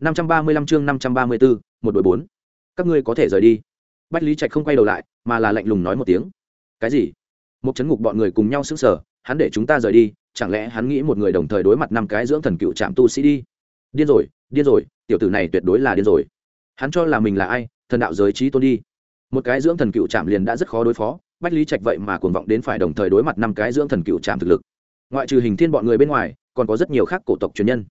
năm trăm ba mươi lăm chương năm trăm ba mươi bốn một đội bốn. Các ngươi có thể rời đi. Bách lý trạch không quay đầu lại, mà là lạnh lùng nói một tiếng. Cái gì? Một chấn ngục bọn người cùng nhau sững sờ, hắn để chúng ta rời đi, chẳng lẽ hắn nghĩ một người đồng thời đối mặt năm cái dưỡng thần cựu trạm tu sĩ đi? Điên rồi điên rồi, tiểu tử này tuyệt đối là điên rồi. Hắn cho là mình là ai, thần đạo giới trí tôn đi. Một cái dưỡng thần cựu trạm liền đã rất khó đối phó, bách lý trạch vậy mà cuồng vọng đến phải đồng thời đối mặt năm cái dưỡng thần cựu trạm thực lực. Ngoại trừ hình thiên bọn người bên ngoài, còn có rất nhiều khác cổ tộc truyền nhân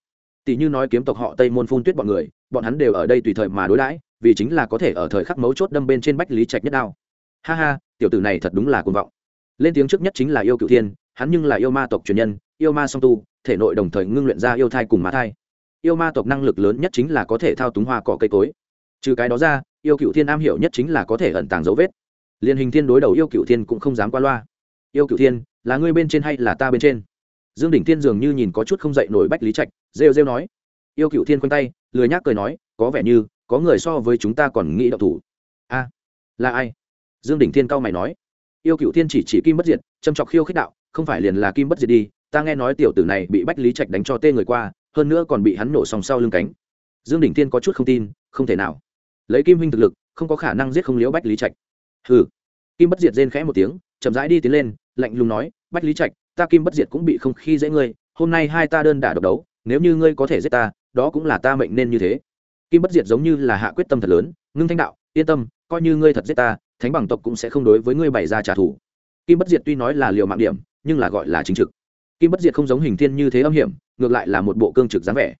tỷ như nói kiếm tộc họ tây môn phun tuyết bọn người, bọn hắn đều ở đây tùy thời mà đối đãi, vì chính là có thể ở thời khắc mấu chốt đâm bên trên bách lý trạch nhất đao. Ha ha, tiểu tử này thật đúng là cuồng vọng. Lên tiếng trước nhất chính là yêu cựu thiên, hắn nhưng là yêu ma tộc truyền nhân, yêu ma song tu, thể nội đồng thời ngưng luyện ra yêu thai cùng mã thai. Yêu ma tộc năng lực lớn nhất chính là có thể thao túng hoa cỏ cây cối. Trừ cái đó ra, yêu cựu thiên am hiểu nhất chính là có thể ẩn tàng dấu vết. Liên hình thiên đối đầu yêu cựu thiên cũng không dám qua loa. Yêu cựu thiên, là ngươi bên trên hay là ta bên trên? Dương đỉnh thiên dường như nhìn có chút không dậy nổi bách lý trạch, rêu rêu nói. Yêu cựu thiên quanh tay, lười nhác cười nói, có vẻ như, có người so với chúng ta còn nghĩ đậu thủ. A, là ai? Dương đỉnh thiên cao mày nói. Yêu cựu thiên chỉ chỉ kim bất diệt, châm chọc khiêu khích đạo, không phải liền là kim bất diệt đi, ta nghe nói tiểu tử này bị bách lý trạch đánh cho tê người qua, hơn nữa còn bị hắn nổ sòng sau lưng cánh. Dương đỉnh thiên có chút không tin, không thể nào. Lấy kim huynh thực lực, không có khả năng giết không liễu bách lý trạch. Hừ. Kim bất diệt rên khẽ một tiếng, chậm rãi đi tiến lên, lạnh lùng nói, bách lý trạch ta kim bất diệt cũng bị không khi dễ ngươi, hôm nay hai ta đơn đả độc đấu, nếu như ngươi có thể giết ta, đó cũng là ta mệnh nên như thế. Kim bất diệt giống như là hạ quyết tâm thật lớn, ngưng thanh đạo, yên tâm, coi như ngươi thật giết ta, thánh bằng tộc cũng sẽ không đối với ngươi bày ra trả thù. Kim bất diệt tuy nói là liều mạng điểm, nhưng là gọi là chính trực. Kim bất diệt không giống hình thiên như thế âm hiểm, ngược lại là một bộ cương trực dáng vẻ.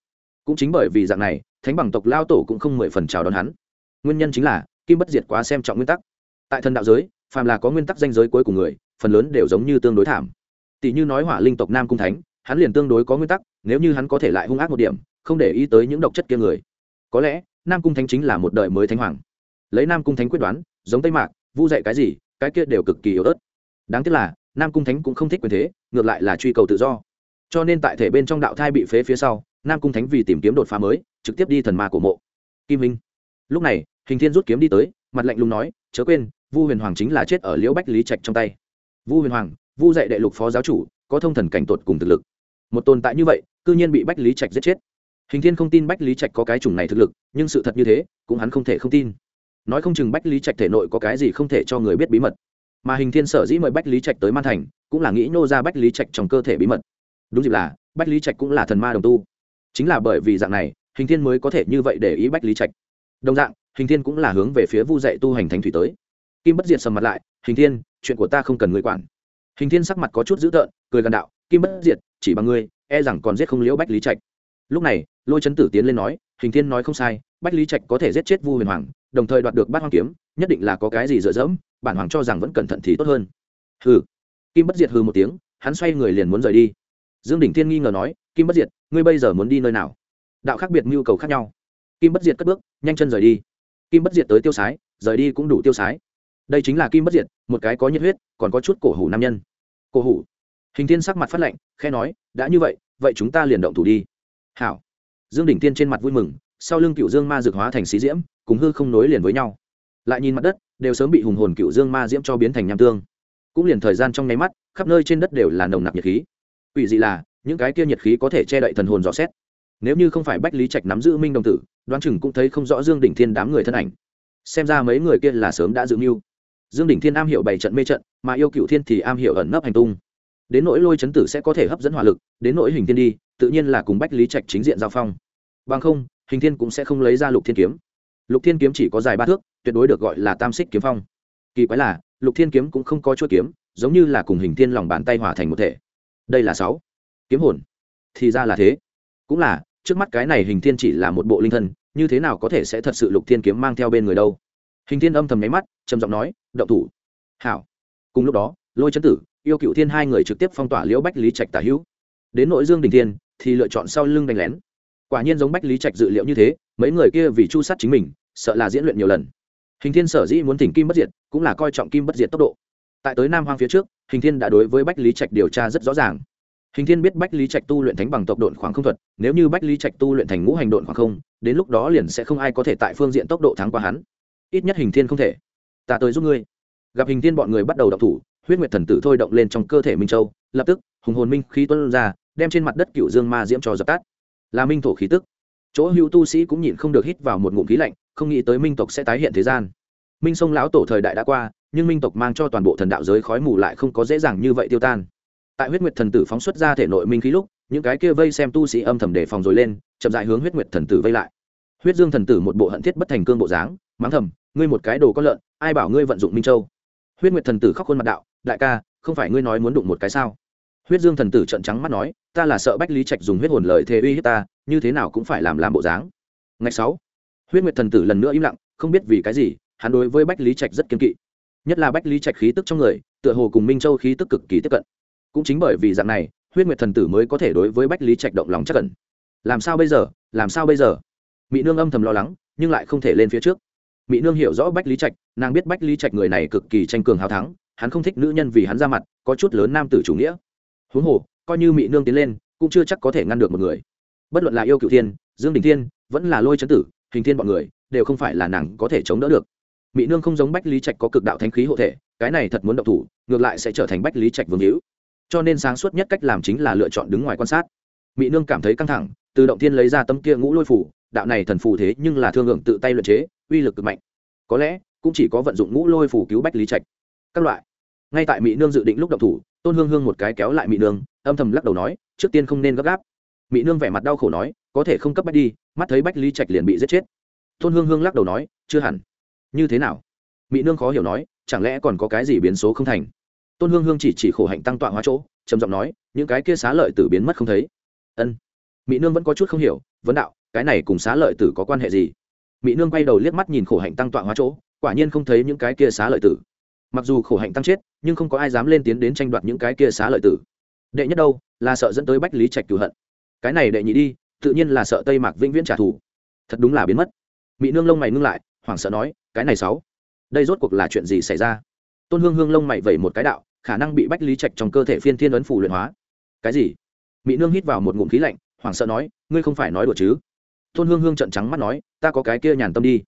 Cũng chính bởi vì dạng này, thánh bằng tộc lao tổ cũng không mười phần chào đón hắn. Nguyên nhân chính là, kim bất diệt quá xem trọng nguyên tắc. Tại thần đạo giới, phàm là có nguyên tắc danh giới cuối cùng người, phần lớn đều giống như tương đối thảm tỷ như nói hỏa linh tộc nam cung thánh, hắn liền tương đối có nguyên tắc, nếu như hắn có thể lại hung ác một điểm, không để ý tới những độc chất kia người. Có lẽ, nam cung thánh chính là một đời mới thánh hoàng. Lấy nam cung thánh quyết đoán, giống tây mạc, vu dạy cái gì, cái kia đều cực kỳ yếu ớt. Đáng tiếc là, nam cung thánh cũng không thích quyền thế, ngược lại là truy cầu tự do. Cho nên tại thể bên trong đạo thai bị phế phía sau, nam cung thánh vì tìm kiếm đột phá mới, trực tiếp đi thần ma của mộ. Kim minh lúc này, hình thiên rút kiếm đi tới, mặt lạnh lùng nói, chớ quên, vu huyền hoàng chính là chết ở liễu bách lý trạch trong tay. Vu huyền hoàng vu dạy đệ lục phó giáo chủ, có thông thần cảnh tột cùng thực lực. Một tồn tại như vậy, cư nhiên bị bách lý trạch giết chết. Hình thiên không tin bách lý trạch có cái chủng này thực lực, nhưng sự thật như thế, cũng hắn không thể không tin. Nói không chừng bách lý trạch thể nội có cái gì không thể cho người biết bí mật. Mà hình thiên sở dĩ mời bách lý trạch tới man thành, cũng là nghĩ nô ra bách lý trạch trong cơ thể bí mật. Đúng dịp là, bách lý trạch cũng là thần ma đồng tu. Chính là bởi vì dạng này, hình thiên mới có thể như vậy để ý bách lý trạch. Đồng dạng, hình thiên cũng là hướng về phía vu dạy tu hành thánh thủy tới. Kim bất diệt sầm mặt lại, hình thiên, chuyện của ta không cần người quản hình thiên sắc mặt có chút dữ tợn, cười gần đạo, kim bất diệt, chỉ bằng ngươi e rằng còn giết không liễu bách lý trạch. Lúc này, lôi chấn tử tiến lên nói, hình thiên nói không sai, bách lý trạch có thể giết chết vu huyền hoàng, đồng thời đoạt được bát hoang kiếm, nhất định là có cái gì dựa dẫm, bản hoàng cho rằng vẫn cẩn thận thì tốt hơn. Hừ. Kim bất diệt hừ một tiếng, hắn xoay người liền muốn rời đi. Dương đỉnh thiên nghi ngờ nói, kim bất diệt, ngươi bây giờ muốn đi nơi nào? Đạo khác biệt mưu cầu khác nhau. Kim bất diệt cất bước, nhanh chân rời đi. Kim bất diệt tới tiêu sái, rời đi cũng đủ tiêu sái. Đây chính là kim bất diệt, một cái có nhiệt huyết, còn có chút cổ hủ nam nhân cổ hủ. Hình thiên sắc mặt phát lạnh, khe nói đã như vậy vậy chúng ta liền động thủ đi. Hảo. Dương đỉnh tiên trên mặt vui mừng sau lưng cựu dương ma dược hóa thành xí diễm cùng hư không nối liền với nhau. Lại nhìn mặt đất đều sớm bị hùng hồn cựu dương ma diễm cho biến thành nham tương. Cũng liền thời gian trong nháy mắt khắp nơi trên đất đều là nồng nặc nhiệt khí. Ủy dị là những cái kia nhiệt khí có thể che đậy thần hồn rõ xét. Nếu như không phải bách lý trạch nắm giữ minh đồng tử đoán chừng cũng thấy không rõ dương đỉnh thiên đám người thân ảnh. Xem ra mấy người kia là sớm đã dự mưu dương đỉnh thiên am hiểu bảy trận mê trận, mà yêu cựu thiên thì am hiểu ẩn nấp hành tung. Đến nỗi lôi chấn tử sẽ có thể hấp dẫn hỏa lực, đến nỗi hình thiên đi, tự nhiên là cùng bách lý trạch chính diện giao phong. Bằng không, hình thiên cũng sẽ không lấy ra lục thiên kiếm. Lục thiên kiếm chỉ có dài ba thước, tuyệt đối được gọi là tam xích kiếm phong. Kỳ quái là, lục thiên kiếm cũng không có chuỗi kiếm, giống như là cùng hình thiên lòng bàn tay hòa thành một thể. Đây là sáu. Kiếm hồn. Thì ra là thế. Cũng là, trước mắt cái này hình thiên chỉ là một bộ linh thân, như thế nào có thể sẽ thật sự lục thiên kiếm mang theo bên người đâu? Hình thiên âm thầm nháy mắt, trầm giọng nói động thủ. Hảo. Cùng lúc đó, lôi chấn tử, yêu cựu thiên hai người trực tiếp phong tỏa liễu bách lý trạch tả hữu. Đến nội dương đình thiên, thì lựa chọn sau lưng đánh lén. Quả nhiên giống bách lý trạch dự liệu như thế, mấy người kia vì chu sát chính mình, sợ là diễn luyện nhiều lần. Hình thiên sở dĩ muốn thỉnh kim bất diệt, cũng là coi trọng kim bất diệt tốc độ. Tại tới nam hoang phía trước, hình thiên đã đối với bách lý trạch điều tra rất rõ ràng. Hình thiên biết bách lý trạch tu luyện thánh bằng tốc độn khoảng không thuật, nếu như bách lý trạch tu luyện thành ngũ hành độn khoảng không, đến lúc đó liền sẽ không ai có thể tại phương diện tốc độ thắng qua hắn. Ít nhất hình thiên không thể ta tới giúp ngươi. Gặp hình thiên bọn người bắt đầu đọc thủ, huyết nguyệt thần tử thôi động lên trong cơ thể minh châu, lập tức, hùng hồn minh khí tuân ra, đem trên mặt đất cựu dương ma diễm cho dập tắt. Là minh thổ khí tức. Chỗ hữu tu sĩ cũng nhịn không được hít vào một ngụm khí lạnh, không nghĩ tới minh tộc sẽ tái hiện thế gian. Minh sông lão tổ thời đại đã qua, nhưng minh tộc mang cho toàn bộ thần đạo giới khói mù lại không có dễ dàng như vậy tiêu tan. Tại huyết nguyệt thần tử phóng xuất ra thể nội minh khí lúc, những cái kia vây xem tu sĩ âm thầm đề phòng rồi lên, chậm dại hướng huyết nguyệt thần tử vây lại. Huyết dương thần tử một bộ hận thiết bất thành cương bộ dáng, mắng thầm, ngươi một cái đồ có lợn ai bảo ngươi vận dụng minh châu? Huyết nguyệt thần tử khóc khuôn mặt đạo, đại ca, không phải ngươi nói muốn đụng một cái sao? Huyết dương thần tử trợn trắng mắt nói, ta là sợ bách lý trạch dùng huyết hồn lời thề uy hiếp ta, như thế nào cũng phải làm làm bộ dáng. Ngày sáu, huyết nguyệt thần tử lần nữa im lặng, không biết vì cái gì, hắn đối với bách lý trạch rất kiên kỵ. Nhất là bách lý trạch khí tức trong người, tựa hồ cùng minh châu khí tức cực kỳ tiếp cận. Cũng chính bởi vì dạng này, huyết nguyệt thần tử mới có thể đối với bách lý trạch động lòng chắc cẩn làm sao bây giờ? Làm sao bây giờ? Mỹ nương âm thầm lo lắng, nhưng lại không thể lên phía trước mỹ nương hiểu rõ bách lý trạch, nàng biết bách lý trạch người này cực kỳ tranh cường hào thắng, hắn không thích nữ nhân vì hắn ra mặt, có chút lớn nam tử chủ nghĩa. Huống hồ, coi như mỹ nương tiến lên, cũng chưa chắc có thể ngăn được một người. Bất luận là yêu cựu thiên, dương đình thiên, vẫn là lôi chấn tử, hình thiên bọn người, đều không phải là nàng có thể chống đỡ được. Mỹ nương không giống bách lý trạch có cực đạo thanh khí hộ thể, cái này thật muốn động thủ, ngược lại sẽ trở thành bách lý trạch vương hữu. Cho nên sáng suốt nhất cách làm chính là lựa chọn đứng ngoài quan sát. Mỹ nương cảm thấy căng thẳng, từ động thiên lấy ra tấm kia ngũ lôi phủ, đạo này thần phù thế nhưng là thương hưởng tự tay luyện chế uy lực cực mạnh. Có lẽ, cũng chỉ có vận dụng ngũ lôi phủ cứu bách lý trạch. Các loại. Ngay tại mỹ nương dự định lúc động thủ, tôn hương hương một cái kéo lại mỹ nương, âm thầm lắc đầu nói, trước tiên không nên gấp gáp. Mỹ nương vẻ mặt đau khổ nói, có thể không cấp bách đi, mắt thấy bách lý trạch liền bị giết chết. Tôn hương hương lắc đầu nói, chưa hẳn. Như thế nào? Mỹ nương khó hiểu nói, chẳng lẽ còn có cái gì biến số không thành? Tôn hương hương chỉ chỉ khổ hạnh tăng tọa hóa chỗ, trầm giọng nói, những cái kia xá lợi tử biến mất không thấy. Ân. Mỹ nương vẫn có chút không hiểu, vấn đạo, cái này cùng xá lợi tử có quan hệ gì? Mỹ nương quay đầu liếc mắt nhìn khổ hạnh tăng tọa hóa chỗ, quả nhiên không thấy những cái kia xá lợi tử. Mặc dù khổ hạnh tăng chết, nhưng không có ai dám lên tiến đến tranh đoạt những cái kia xá lợi tử. Đệ nhất đâu, là sợ dẫn tới bách lý trạch cửu hận. Cái này đệ nhị đi, tự nhiên là sợ tây mạc vĩnh viễn trả thù. Thật đúng là biến mất. Mỹ nương lông mày ngưng lại, hoảng sợ nói, cái này sáu, đây rốt cuộc là chuyện gì xảy ra? Tôn hương hương lông mày vẩy một cái đạo, khả năng bị bách lý trạch trong cơ thể phiên thiên ấn phủ luyện hóa. Cái gì? Mỹ nương hít vào một ngụm khí lạnh, hoảng sợ nói, ngươi không phải nói đùa chứ? Tôn hương hương trận trắng mắt nói, ta có cái kia nhàn tâm đi.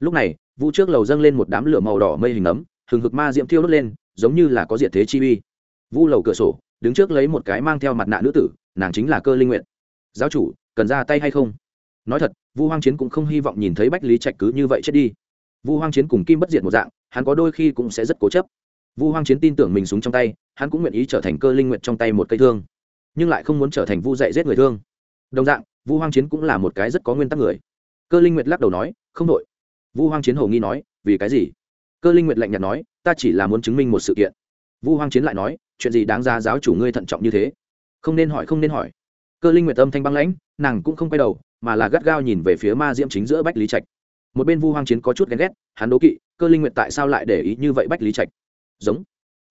Lúc này, vũ trước lầu dâng lên một đám lửa màu đỏ mây hình ấm, hừng hực ma diễm thiêu đốt lên, giống như là có diệt thế chi uy. Vu lầu cửa sổ, đứng trước lấy một cái mang theo mặt nạ nữ tử, nàng chính là cơ linh nguyện giáo chủ, cần ra tay hay không? Nói thật, vu hoang chiến cũng không hy vọng nhìn thấy bách lý trạch cứ như vậy chết đi. Vu hoang chiến cùng kim bất diệt một dạng, hắn có đôi khi cũng sẽ rất cố chấp. Vu hoang chiến tin tưởng mình súng trong tay, hắn cũng nguyện ý trở thành cơ linh nguyện trong tay một cây thương, nhưng lại không muốn trở thành vu dạy giết người thương. Đồng dạng vu hoang chiến cũng là một cái rất có nguyên tắc người. Cơ linh nguyệt lắc đầu nói, không đội. Vu hoang chiến hồ nghi nói, vì cái gì? Cơ linh nguyệt lạnh nhạt nói, ta chỉ là muốn chứng minh một sự kiện. Vu hoang chiến lại nói, chuyện gì đáng ra giáo chủ ngươi thận trọng như thế? Không nên hỏi, không nên hỏi. Cơ linh nguyệt âm thanh băng lãnh, nàng cũng không quay đầu, mà là gắt gao nhìn về phía ma diễm chính giữa bách lý trạch. Một bên vu hoang chiến có chút ghen ghét, hắn đố kỵ, cơ linh nguyệt tại sao lại để ý như vậy bách lý trạch? Giống.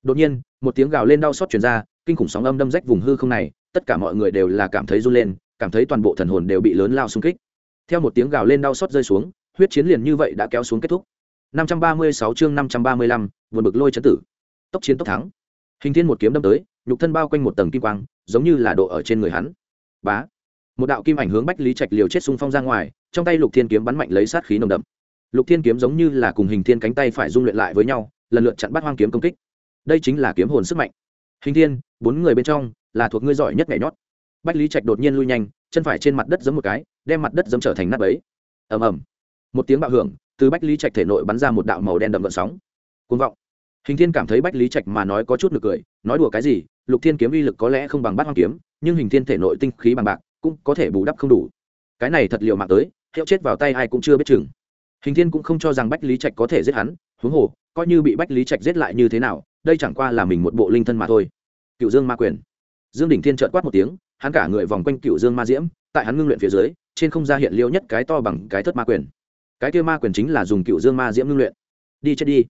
Đột nhiên, một tiếng gào lên đau xót chuyển ra, kinh khủng sóng âm đâm rách vùng hư không này, tất cả mọi người đều là cảm thấy run lên cảm thấy toàn bộ thần hồn đều bị lớn lao xung kích. Theo một tiếng gào lên đau xót rơi xuống huyết chiến liền như vậy đã kéo xuống kết thúc. 536 chương 535, vượt bực lôi chấn tử. Tốc chiến tốc thắng. Hình thiên một kiếm đâm tới nhục thân bao quanh một tầng kim quang giống như là độ ở trên người hắn. Bá. Một đạo kim ảnh hướng bách lý trạch liều chết xung phong ra ngoài trong tay lục thiên kiếm bắn mạnh lấy sát khí nồng đậm. Lục thiên kiếm giống như là cùng hình thiên cánh tay phải dung luyện lại với nhau lần lượt chặn bắt hoang kiếm công kích. Đây chính là kiếm hồn sức mạnh. Hình thiên bốn người bên trong là thuộc ngươi giỏi nhất nhảy nhót bách lý trạch đột nhiên lui nhanh, chân phải trên mặt đất giấm một cái, đem mặt đất giấm trở thành nắp ấy. Ầm ầm. Một tiếng bạo hưởng, từ bách lý trạch thể nội bắn ra một đạo màu đen đậm vận sóng. Côn vọng. Hình thiên cảm thấy bách lý trạch mà nói có chút nực cười, nói đùa cái gì, lục thiên kiếm uy lực có lẽ không bằng bát hoang kiếm, nhưng hình thiên thể nội tinh khí bằng bạc cũng có thể bù đắp không đủ. Cái này thật liệu mạng tới, hiệu chết vào tay ai cũng chưa biết chừng. Hình thiên cũng không cho rằng bách lý trạch có thể giết hắn, huống hồ, coi như bị bách lý trạch giết lại như thế nào, đây chẳng qua là mình một bộ linh thân mà thôi. Cựu dương ma quyền. Dương đỉnh thiên trợn quát một tiếng hắn cả người vòng quanh cựu dương ma diễm, tại hắn ngưng luyện phía dưới, trên không ra hiện liêu nhất cái to bằng cái thất ma quyền. Cái kia ma quyền chính là dùng cựu dương ma diễm ngưng luyện. Đi chết đi.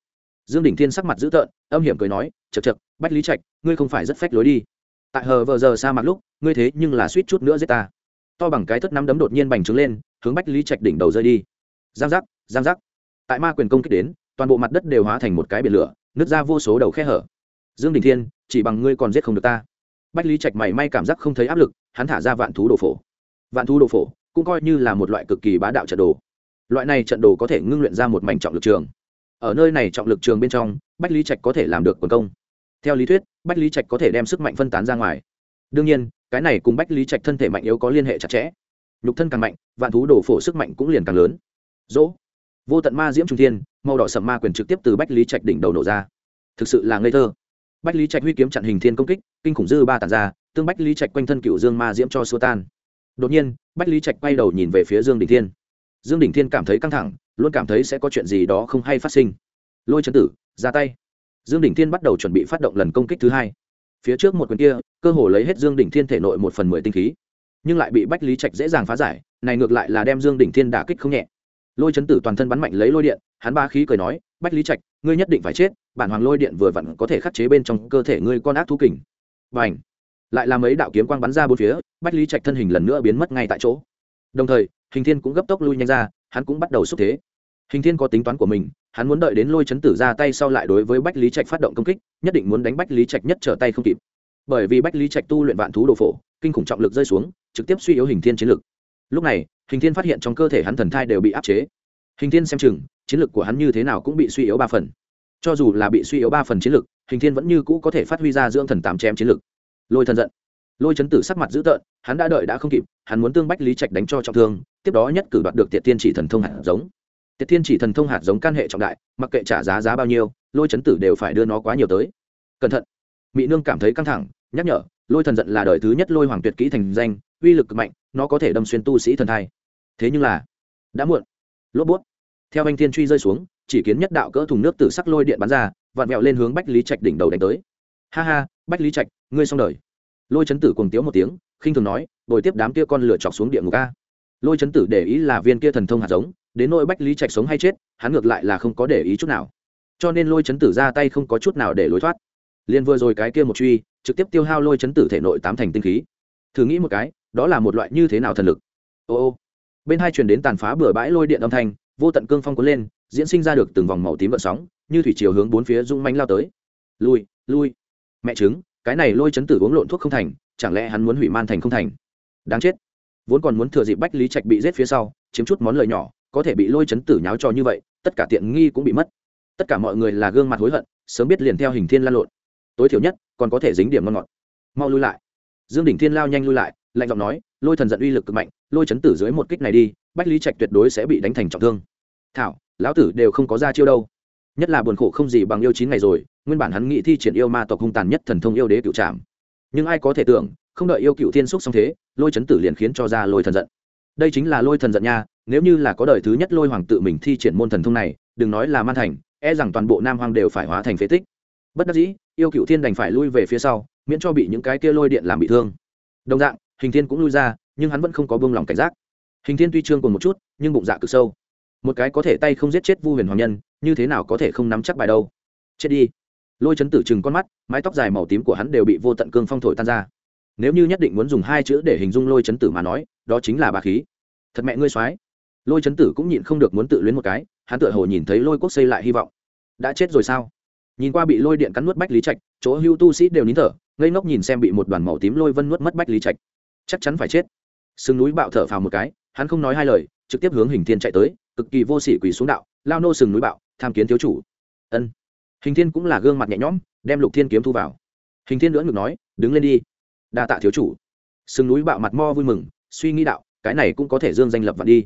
Dương đỉnh thiên sắc mặt dữ tợn, âm hiểm cười nói chật chật bách lý trạch, ngươi không phải rất phách lối đi. Tại hờ vờ giờ xa mặt lúc, ngươi thế nhưng là suýt chút nữa giết ta. To bằng cái thất nắm đấm đột nhiên bành trướng lên, hướng bách lý trạch đỉnh đầu rơi đi. Giang giác giang giác. Tại ma quyền công kích đến, toàn bộ mặt đất đều hóa thành một cái biển lửa, nứt ra vô số đầu khe hở. Dương đình thiên, chỉ bằng ngươi còn giết không được ta bách lý trạch mảy may cảm giác không thấy áp lực, hắn thả ra vạn thú đồ phổ. Vạn thú đồ phổ cũng coi như là một loại cực kỳ bá đạo trận đồ. Loại này trận đồ có thể ngưng luyện ra một mảnh trọng lực trường. Ở nơi này trọng lực trường bên trong, bách lý trạch có thể làm được quần công. Theo lý thuyết, bách lý trạch có thể đem sức mạnh phân tán ra ngoài. Đương nhiên, cái này cùng bách lý trạch thân thể mạnh yếu có liên hệ chặt chẽ. Nhục thân càng mạnh, vạn thú đổ phổ sức mạnh cũng liền càng lớn. Dỗ. Vô tận ma diễm trung thiên, màu đỏ sầm ma quyền trực tiếp từ bách lý trạch đỉnh đầu nổ ra. Thực sự là ngây thơ bách lý trạch huy kiếm chặn hình thiên công kích, kinh khủng dư ba tàn ra, tương bách lý trạch quanh thân cựu dương ma diễm cho xua tan. Đột nhiên, bách lý trạch quay đầu nhìn về phía dương đình thiên. Dương đình thiên cảm thấy căng thẳng, luôn cảm thấy sẽ có chuyện gì đó không hay phát sinh. Lôi trấn tử, ra tay. Dương đình thiên bắt đầu chuẩn bị phát động lần công kích thứ hai. Phía trước một quyền kia, cơ hồ lấy hết dương đình thiên thể nội một phần mười tinh khí. Nhưng lại bị bách lý trạch dễ dàng phá giải, này ngược lại là đem dương đình thiên đả kích không nhẹ. Lôi chấn tử toàn thân bắn mạnh lấy lôi điện, hắn ba khí cười nói, bách lý trạch, ngươi nhất định phải chết bản hoàng lôi điện vừa vặn có thể khắc chế bên trong cơ thể ngươi con ác thú kình. Và ảnh lại làm ấy đạo kiếm quang bắn ra bốn phía, bách lý trạch thân hình lần nữa biến mất ngay tại chỗ. Đồng thời, hình thiên cũng gấp tốc lui nhanh ra, hắn cũng bắt đầu xúc thế. Hình thiên có tính toán của mình, hắn muốn đợi đến lôi chấn tử ra tay sau lại đối với bách lý trạch phát động công kích, nhất định muốn đánh bách lý trạch nhất trở tay không kịp. Bởi vì bách lý trạch tu luyện vạn thú đồ phổ, kinh khủng trọng lực rơi xuống, trực tiếp suy yếu hình thiên chiến lực. Lúc này, hình thiên phát hiện trong cơ thể hắn thần thai đều bị áp chế. Hình thiên xem chừng, chiến lực của hắn như thế nào cũng bị suy yếu ba phần cho dù là bị suy yếu ba phần chiến lực, hình thiên vẫn như cũ có thể phát huy ra dưỡng thần tám chém chiến lực. Lôi thần giận. Lôi chấn tử sắc mặt dữ tợn, hắn đã đợi đã không kịp, hắn muốn tương bách lý trạch đánh cho trọng thương, tiếp đó nhất cử đoạt được tiệt tiên chỉ thần thông hạt giống. Tiệt tiên chỉ thần thông hạt giống can hệ trọng đại, mặc kệ trả giá giá bao nhiêu, lôi chấn tử đều phải đưa nó quá nhiều tới. Cẩn thận. Mỹ nương cảm thấy căng thẳng, nhắc nhở, lôi thần giận là đời thứ nhất lôi hoàng tuyệt kỹ thành danh, uy lực cực mạnh, nó có thể đâm xuyên tu sĩ thần thai. Thế nhưng là, đã muộn. Lốp bút. Theo anh thiên truy rơi xuống chỉ kiến nhất đạo cỡ thùng nước từ sắc lôi điện bắn ra, vặn vẹo lên hướng bách lý trạch đỉnh đầu đánh tới. Ha ha, bách lý trạch, ngươi xong đời. Lôi chấn tử cùng tiếu một tiếng, khinh thường nói, bồi tiếp đám kia con lửa chọc xuống địa ngục a. Lôi chấn tử để ý là viên kia thần thông hạt giống, đến nỗi bách lý trạch sống hay chết, hắn ngược lại là không có để ý chút nào. Cho nên lôi chấn tử ra tay không có chút nào để lối thoát. Liền vừa rồi cái kia một truy, trực tiếp tiêu hao lôi chấn tử thể nội tám thành tinh khí. Thử nghĩ một cái, đó là một loại như thế nào thần lực? Ô ô. Bên hai truyền đến tàn phá bừa bãi lôi điện âm thanh, vô tận cương phong cuốn lên diễn sinh ra được từng vòng màu tím vận sóng, như thủy chiều hướng bốn phía rung manh lao tới. Lui lui. Mẹ chứng cái này lôi chấn tử uống lộn thuốc không thành, chẳng lẽ hắn muốn hủy man thành không thành? Đáng chết. Vốn còn muốn thừa dịp bách lý trạch bị giết phía sau, chiếm chút món lời nhỏ, có thể bị lôi chấn tử nháo cho như vậy, tất cả tiện nghi cũng bị mất. Tất cả mọi người là gương mặt hối hận, sớm biết liền theo hình thiên lan lộn. Tối thiểu nhất, còn có thể dính điểm ngon ngọt. Mau lui lại. Dương đỉnh thiên lao nhanh lui lại, lạnh giọng nói, lôi thần giận uy lực cực mạnh, lôi chấn tử dưới một kích này đi, bách lý trạch tuyệt đối sẽ bị đánh thành trọng thương. Thảo lão tử đều không có ra chiêu đâu. Nhất là buồn khổ không gì bằng yêu chín ngày rồi, nguyên bản hắn nghĩ thi triển yêu ma tộc hung tàn nhất thần thông yêu đế cựu trạm nhưng ai có thể tưởng, không đợi yêu cựu thiên xúc xong thế, lôi chấn tử liền khiến cho ra lôi thần giận. Đây chính là lôi thần giận nha, nếu như là có đời thứ nhất lôi hoàng tự mình thi triển môn thần thông này, đừng nói là man thành e rằng toàn bộ nam hoàng đều phải hóa thành phế tích. Bất đắc dĩ, yêu cựu thiên đành phải lui về phía sau, miễn cho bị những cái kia lôi điện làm bị thương. Đồng dạng, hình thiên cũng lui ra, nhưng hắn vẫn không có buông lòng cảnh giác. Hình thiên tuy trương còn một chút, nhưng bụng dạ cực sâu một cái có thể tay không giết chết vu huyền hoàng nhân, như thế nào có thể không nắm chắc bài đâu? Chết đi. Lôi chấn tử chừng con mắt, mái tóc dài màu tím của hắn đều bị vô tận cương phong thổi tan ra. Nếu như nhất định muốn dùng hai chữ để hình dung lôi chấn tử mà nói, đó chính là bà khí. Thật mẹ ngươi soái. Lôi chấn tử cũng nhịn không được muốn tự luyến một cái, hắn tựa hồ nhìn thấy lôi quốc xây lại hy vọng. Đã chết rồi sao? Nhìn qua bị lôi điện cắn nuốt bách lý trạch, chỗ hưu tu sĩ đều nín thở, ngây ngốc nhìn xem bị một đoàn màu tím lôi vân nuốt mất bách lý trạch. Chắc chắn phải chết. Sừng núi bạo thở phào một cái, hắn không nói hai lời, trực tiếp hướng hình thiên chạy tới cực kỳ vô sỉ quỳ xuống đạo, lao nô sừng núi bạo, tham kiến thiếu chủ. Ân. Hình thiên cũng là gương mặt nhẹ nhõm, đem lục thiên kiếm thu vào. Hình thiên nữa ngược nói, đứng lên đi. Đa tạ thiếu chủ. Sừng núi bạo mặt mo vui mừng, suy nghĩ đạo, cái này cũng có thể dương danh lập vạn đi.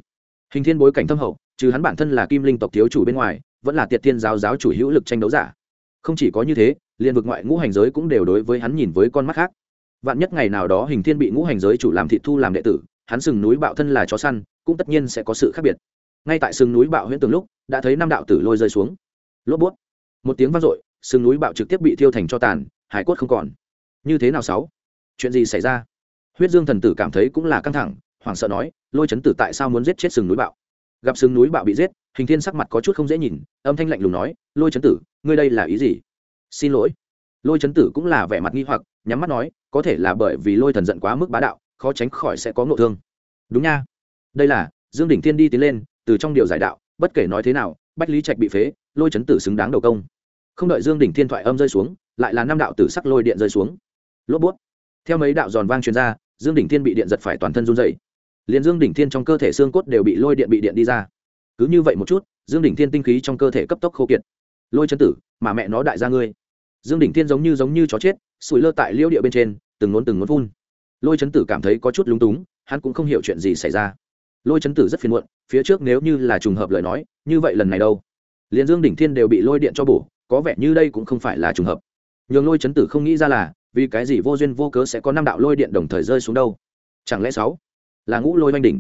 Hình thiên bối cảnh thâm hậu, trừ hắn bản thân là kim linh tộc thiếu chủ bên ngoài, vẫn là tiệt thiên giáo giáo chủ hữu lực tranh đấu giả. Không chỉ có như thế liền vực ngoại ngũ hành giới cũng đều đối với hắn nhìn với con mắt khác. Vạn nhất ngày nào đó hình thiên bị ngũ hành giới chủ làm thị thu làm đệ tử, hắn sừng núi bạo thân là chó săn, cũng tất nhiên sẽ có sự khác biệt ngay tại sừng núi bạo huyễn tường lúc, đã thấy năm đạo tử lôi rơi xuống. Lốp bút. Một tiếng vang dội, sừng núi bạo trực tiếp bị thiêu thành cho tàn, hải cốt không còn. Như thế nào sáu? Chuyện gì xảy ra? Huyết dương thần tử cảm thấy cũng là căng thẳng, hoảng sợ nói, lôi chấn tử tại sao muốn giết chết sừng núi bạo? Gặp sừng núi bạo bị giết, hình thiên sắc mặt có chút không dễ nhìn, âm thanh lạnh lùng nói, lôi chấn tử, ngươi đây là ý gì? Xin lỗi. Lôi chấn tử cũng là vẻ mặt nghi hoặc, nhắm mắt nói, có thể là bởi vì lôi thần giận quá mức bá đạo, khó tránh khỏi sẽ có ngộ thương. Đúng nha. Đây là, dương đỉnh thiên đi tiến lên từ trong điều giải đạo, bất kể nói thế nào, bách lý trạch bị phế, lôi chấn tử xứng đáng đầu công. Không đợi dương đỉnh thiên thoại âm rơi xuống, lại là năm đạo tử sắc lôi điện rơi xuống. Lốp bút. Theo mấy đạo giòn vang truyền ra, dương đỉnh thiên bị điện giật phải toàn thân run dày liền dương đỉnh thiên trong cơ thể xương cốt đều bị lôi điện bị điện đi ra. Cứ như vậy một chút, dương đỉnh thiên tinh khí trong cơ thể cấp tốc khô kiệt. Lôi chấn tử, mà mẹ nó đại gia ngươi. Dương đỉnh thiên giống như giống như chó chết, sủi lơ tại liêu địa bên trên, từng nốn từng nốn phun. Lôi chấn tử cảm thấy có chút lúng túng, hắn cũng không hiểu chuyện gì xảy ra lôi chấn tử rất phiền muộn, phía trước nếu như là trùng hợp lời nói, như vậy lần này đâu? Liền dương đỉnh thiên đều bị lôi điện cho bổ, có vẻ như đây cũng không phải là trùng hợp. Nhường lôi chấn tử không nghĩ ra là, vì cái gì vô duyên vô cớ sẽ có năm đạo lôi điện đồng thời rơi xuống đâu? Chẳng lẽ sáu là ngũ lôi oanh đỉnh?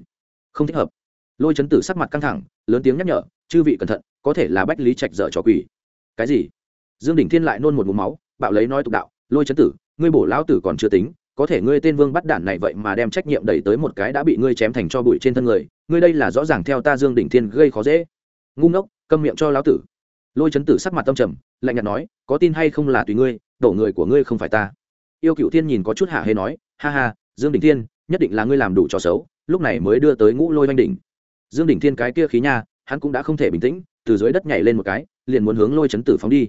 Không thích hợp. Lôi chấn tử sắc mặt căng thẳng, lớn tiếng nhắc nhở, chư vị cẩn thận, có thể là bách lý trạch dở trò quỷ. Cái gì? Dương đỉnh thiên lại nôn một mũ máu, bạo lấy nói tục đạo, lôi chấn tử, ngươi bổ lão tử còn chưa tính có thể ngươi tên vương bắt đản này vậy mà đem trách nhiệm đẩy tới một cái đã bị ngươi chém thành cho bụi trên thân người, ngươi đây là rõ ràng theo ta dương đỉnh thiên gây khó dễ. Ngu ngốc, câm miệng cho lão tử. Lôi chấn tử sắc mặt tâm trầm, lạnh nhạt nói, có tin hay không là tùy ngươi đổ người của ngươi không phải ta. Yêu cựu thiên nhìn có chút hạ hê nói, ha ha, dương đỉnh thiên, nhất định là ngươi làm đủ trò xấu, lúc này mới đưa tới ngũ lôi oanh đỉnh. Dương đỉnh thiên cái kia khí nha, hắn cũng đã không thể bình tĩnh, từ dưới đất nhảy lên một cái, liền muốn hướng lôi chấn tử phóng đi.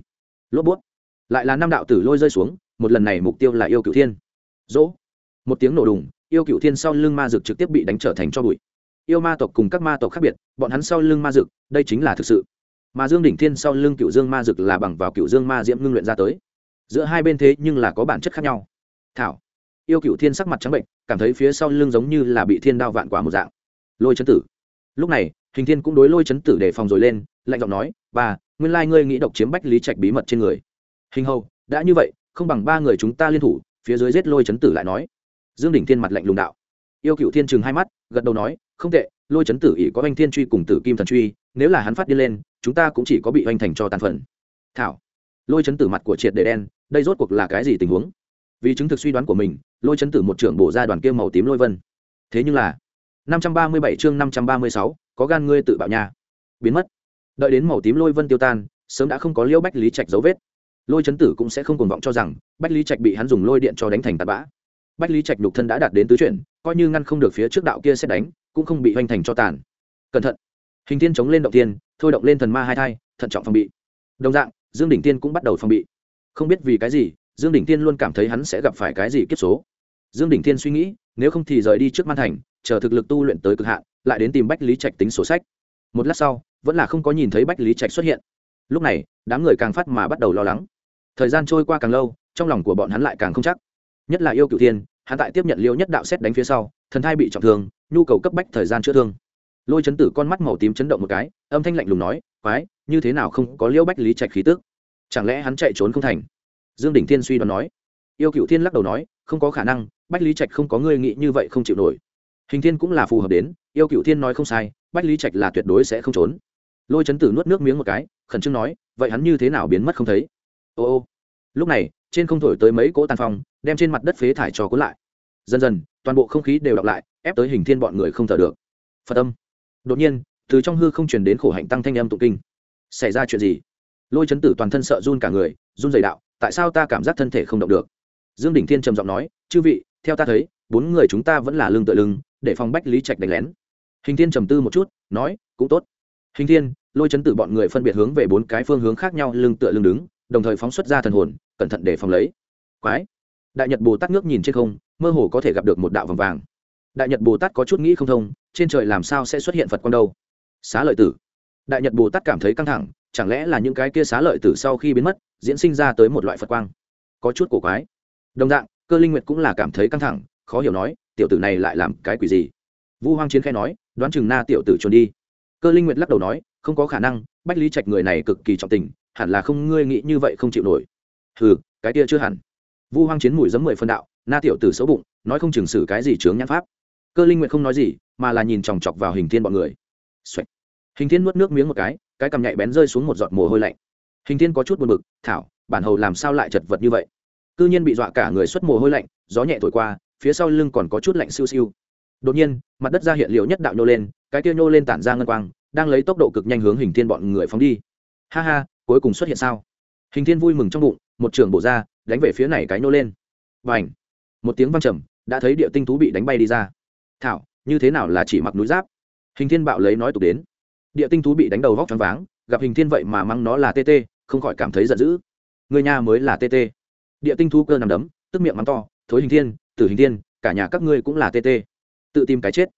Lốp bút. Lại là năm đạo tử lôi rơi xuống, một lần này mục tiêu là yêu cựu thiên dỗ. Một tiếng nổ đùng, yêu cựu thiên sau lưng ma dực trực tiếp bị đánh trở thành cho bụi. Yêu ma tộc cùng các ma tộc khác biệt, bọn hắn sau lưng ma dực, đây chính là thực sự. Mà dương đỉnh thiên sau lưng cựu dương ma dực là bằng vào cựu dương ma diễm ngưng luyện ra tới. Giữa hai bên thế nhưng là có bản chất khác nhau. Thảo. Yêu cựu thiên sắc mặt trắng bệnh, cảm thấy phía sau lưng giống như là bị thiên đao vạn quả một dạng. Lôi chấn tử. Lúc này, hình thiên cũng đối lôi chấn tử để phòng rồi lên, lạnh giọng nói, bà, nguyên lai ngươi nghĩ độc chiếm bách lý trạch bí mật trên người. Hình hầu, đã như vậy, không bằng ba người chúng ta liên thủ phía dưới giết lôi chấn tử lại nói. Dương đỉnh thiên mặt lạnh lùng đạo. Yêu cựu thiên chừng hai mắt, gật đầu nói, không tệ, lôi chấn tử ỷ có anh thiên truy cùng tử kim thần truy, nếu là hắn phát đi lên, chúng ta cũng chỉ có bị anh thành cho tàn phần thảo. Lôi chấn tử mặt của triệt để đen, đây rốt cuộc là cái gì tình huống? Vì chứng thực suy đoán của mình, lôi chấn tử một trưởng bổ ra đoàn kia màu tím lôi vân. Thế nhưng là, năm trăm ba mươi bảy chương năm trăm ba mươi sáu, có gan ngươi tự bạo nhà biến mất. Đợi đến màu tím lôi vân tiêu tan, sớm đã không có liêu bách lý trạch dấu vết lôi chấn tử cũng sẽ không cuồng vọng cho rằng bách lý trạch bị hắn dùng lôi điện cho đánh thành tạt bã. Bách lý trạch đục thân đã đạt đến tứ chuyển, coi như ngăn không được phía trước đạo kia sẽ đánh, cũng không bị hoành thành cho tàn. Cẩn thận. Hình tiên chống lên động tiên, thôi động lên thần ma hai thai, thận trọng phòng bị. Đồng dạng, dương đỉnh tiên cũng bắt đầu phòng bị. Không biết vì cái gì, dương đỉnh tiên luôn cảm thấy hắn sẽ gặp phải cái gì kiếp số. Dương đỉnh tiên suy nghĩ, nếu không thì rời đi trước man thành, chờ thực lực tu luyện tới cực hạn, lại đến tìm bách lý trạch tính sổ sách. Một lát sau, vẫn là không có nhìn thấy bách lý trạch xuất hiện. Lúc này, đám người càng phát mà bắt đầu lo lắng thời gian trôi qua càng lâu trong lòng của bọn hắn lại càng không chắc. Nhất là yêu cựu thiên, hắn tại tiếp nhận liêu nhất đạo xét đánh phía sau thần thai bị trọng thương nhu cầu cấp bách thời gian chữa thương. Lôi chấn tử con mắt màu tím chấn động một cái âm thanh lạnh lùng nói quái như thế nào không có liêu bách lý trạch khí tức? Chẳng lẽ hắn chạy trốn không thành? Dương đỉnh thiên suy đoán nói. Yêu cựu thiên lắc đầu nói không có khả năng bách lý trạch không có người nghĩ như vậy không chịu nổi. Hình thiên cũng là phù hợp đến yêu cựu thiên nói không sai bách lý trạch là tuyệt đối sẽ không trốn. Lôi chấn tử nuốt nước miếng một cái khẩn trương nói vậy hắn như thế nào biến mất không thấy? Ô ô lúc này trên không thổi tới mấy cỗ tàn phong đem trên mặt đất phế thải cho cuốn lại dần dần toàn bộ không khí đều đọc lại ép tới hình thiên bọn người không thở được phật âm đột nhiên từ trong hư không truyền đến khổ hạnh tăng thanh âm tụng kinh xảy ra chuyện gì lôi chấn tử toàn thân sợ run cả người run dày đạo tại sao ta cảm giác thân thể không động được dương đỉnh thiên trầm giọng nói chư vị theo ta thấy bốn người chúng ta vẫn là lưng tựa lưng để phòng bách lý trạch đánh lén hình thiên trầm tư một chút nói cũng tốt hình thiên lôi chấn tử bọn người phân biệt hướng về bốn cái phương hướng khác nhau lưng tựa lưng đứng đồng thời phóng xuất ra thần hồn, cẩn thận để phòng lấy. Quái. Đại nhật bồ tát ngước nhìn trên không, mơ hồ có thể gặp được một đạo vòng vàng. Đại nhật bồ tát có chút nghĩ không thông, trên trời làm sao sẽ xuất hiện phật quang đâu? Xá lợi tử. Đại nhật bồ tát cảm thấy căng thẳng, chẳng lẽ là những cái kia xá lợi tử sau khi biến mất, diễn sinh ra tới một loại phật quang? Có chút cổ quái. Đồng dạng, cơ linh nguyệt cũng là cảm thấy căng thẳng, khó hiểu nói, tiểu tử này lại làm cái quỷ gì? Vu hoang chiến khai nói, đoán chừng na tiểu tử trốn đi. Cơ linh nguyệt lắc đầu nói, không có khả năng, bách lý trạch người này cực kỳ trọng tình hẳn là không ngươi nghĩ như vậy không chịu nổi. Hừ, cái kia chưa hẳn. Vu hoang chiến mùi giấm mười phân đạo na tiểu tử xấu bụng nói không chừng xử cái gì chướng nhãn pháp. Cơ linh nguyện không nói gì mà là nhìn chòng chọc vào hình thiên bọn người、Xoạch. hình thiên nuốt nước miếng một cái cái cầm nhạy bén rơi xuống một giọt mồ hôi lạnh. Hình thiên có chút buồn bực thảo bản hầu làm sao lại chật vật như vậy? Cư nhiên bị dọa cả người xuất mồ hôi lạnh gió nhẹ thổi qua phía sau lưng còn có chút lạnh siêu siêu. Đột nhiên mặt đất ra hiện liệu nhất đạo nhô lên cái kia nhô lên tản ra ngân quang đang lấy tốc độ cực nhanh hướng hình thiên bọn người phóng đi. Ha ha cuối cùng xuất hiện sao? Hình thiên vui mừng trong bụng, một trường bổ ra, đánh về phía này cái nô lên. Và ảnh một tiếng văng trầm, đã thấy địa tinh thú bị đánh bay đi ra. Thảo, như thế nào là chỉ mặc núi giáp? Hình thiên bạo lấy nói tục đến. Địa tinh thú bị đánh đầu vóc choáng váng, gặp hình thiên vậy mà măng nó là tt không khỏi cảm thấy giận dữ. Người nhà mới là tt địa tinh thú cơ nằm đấm, tức miệng mắng to, thối hình thiên, tử hình thiên, cả nhà các ngươi cũng là tt tự tìm cái chết.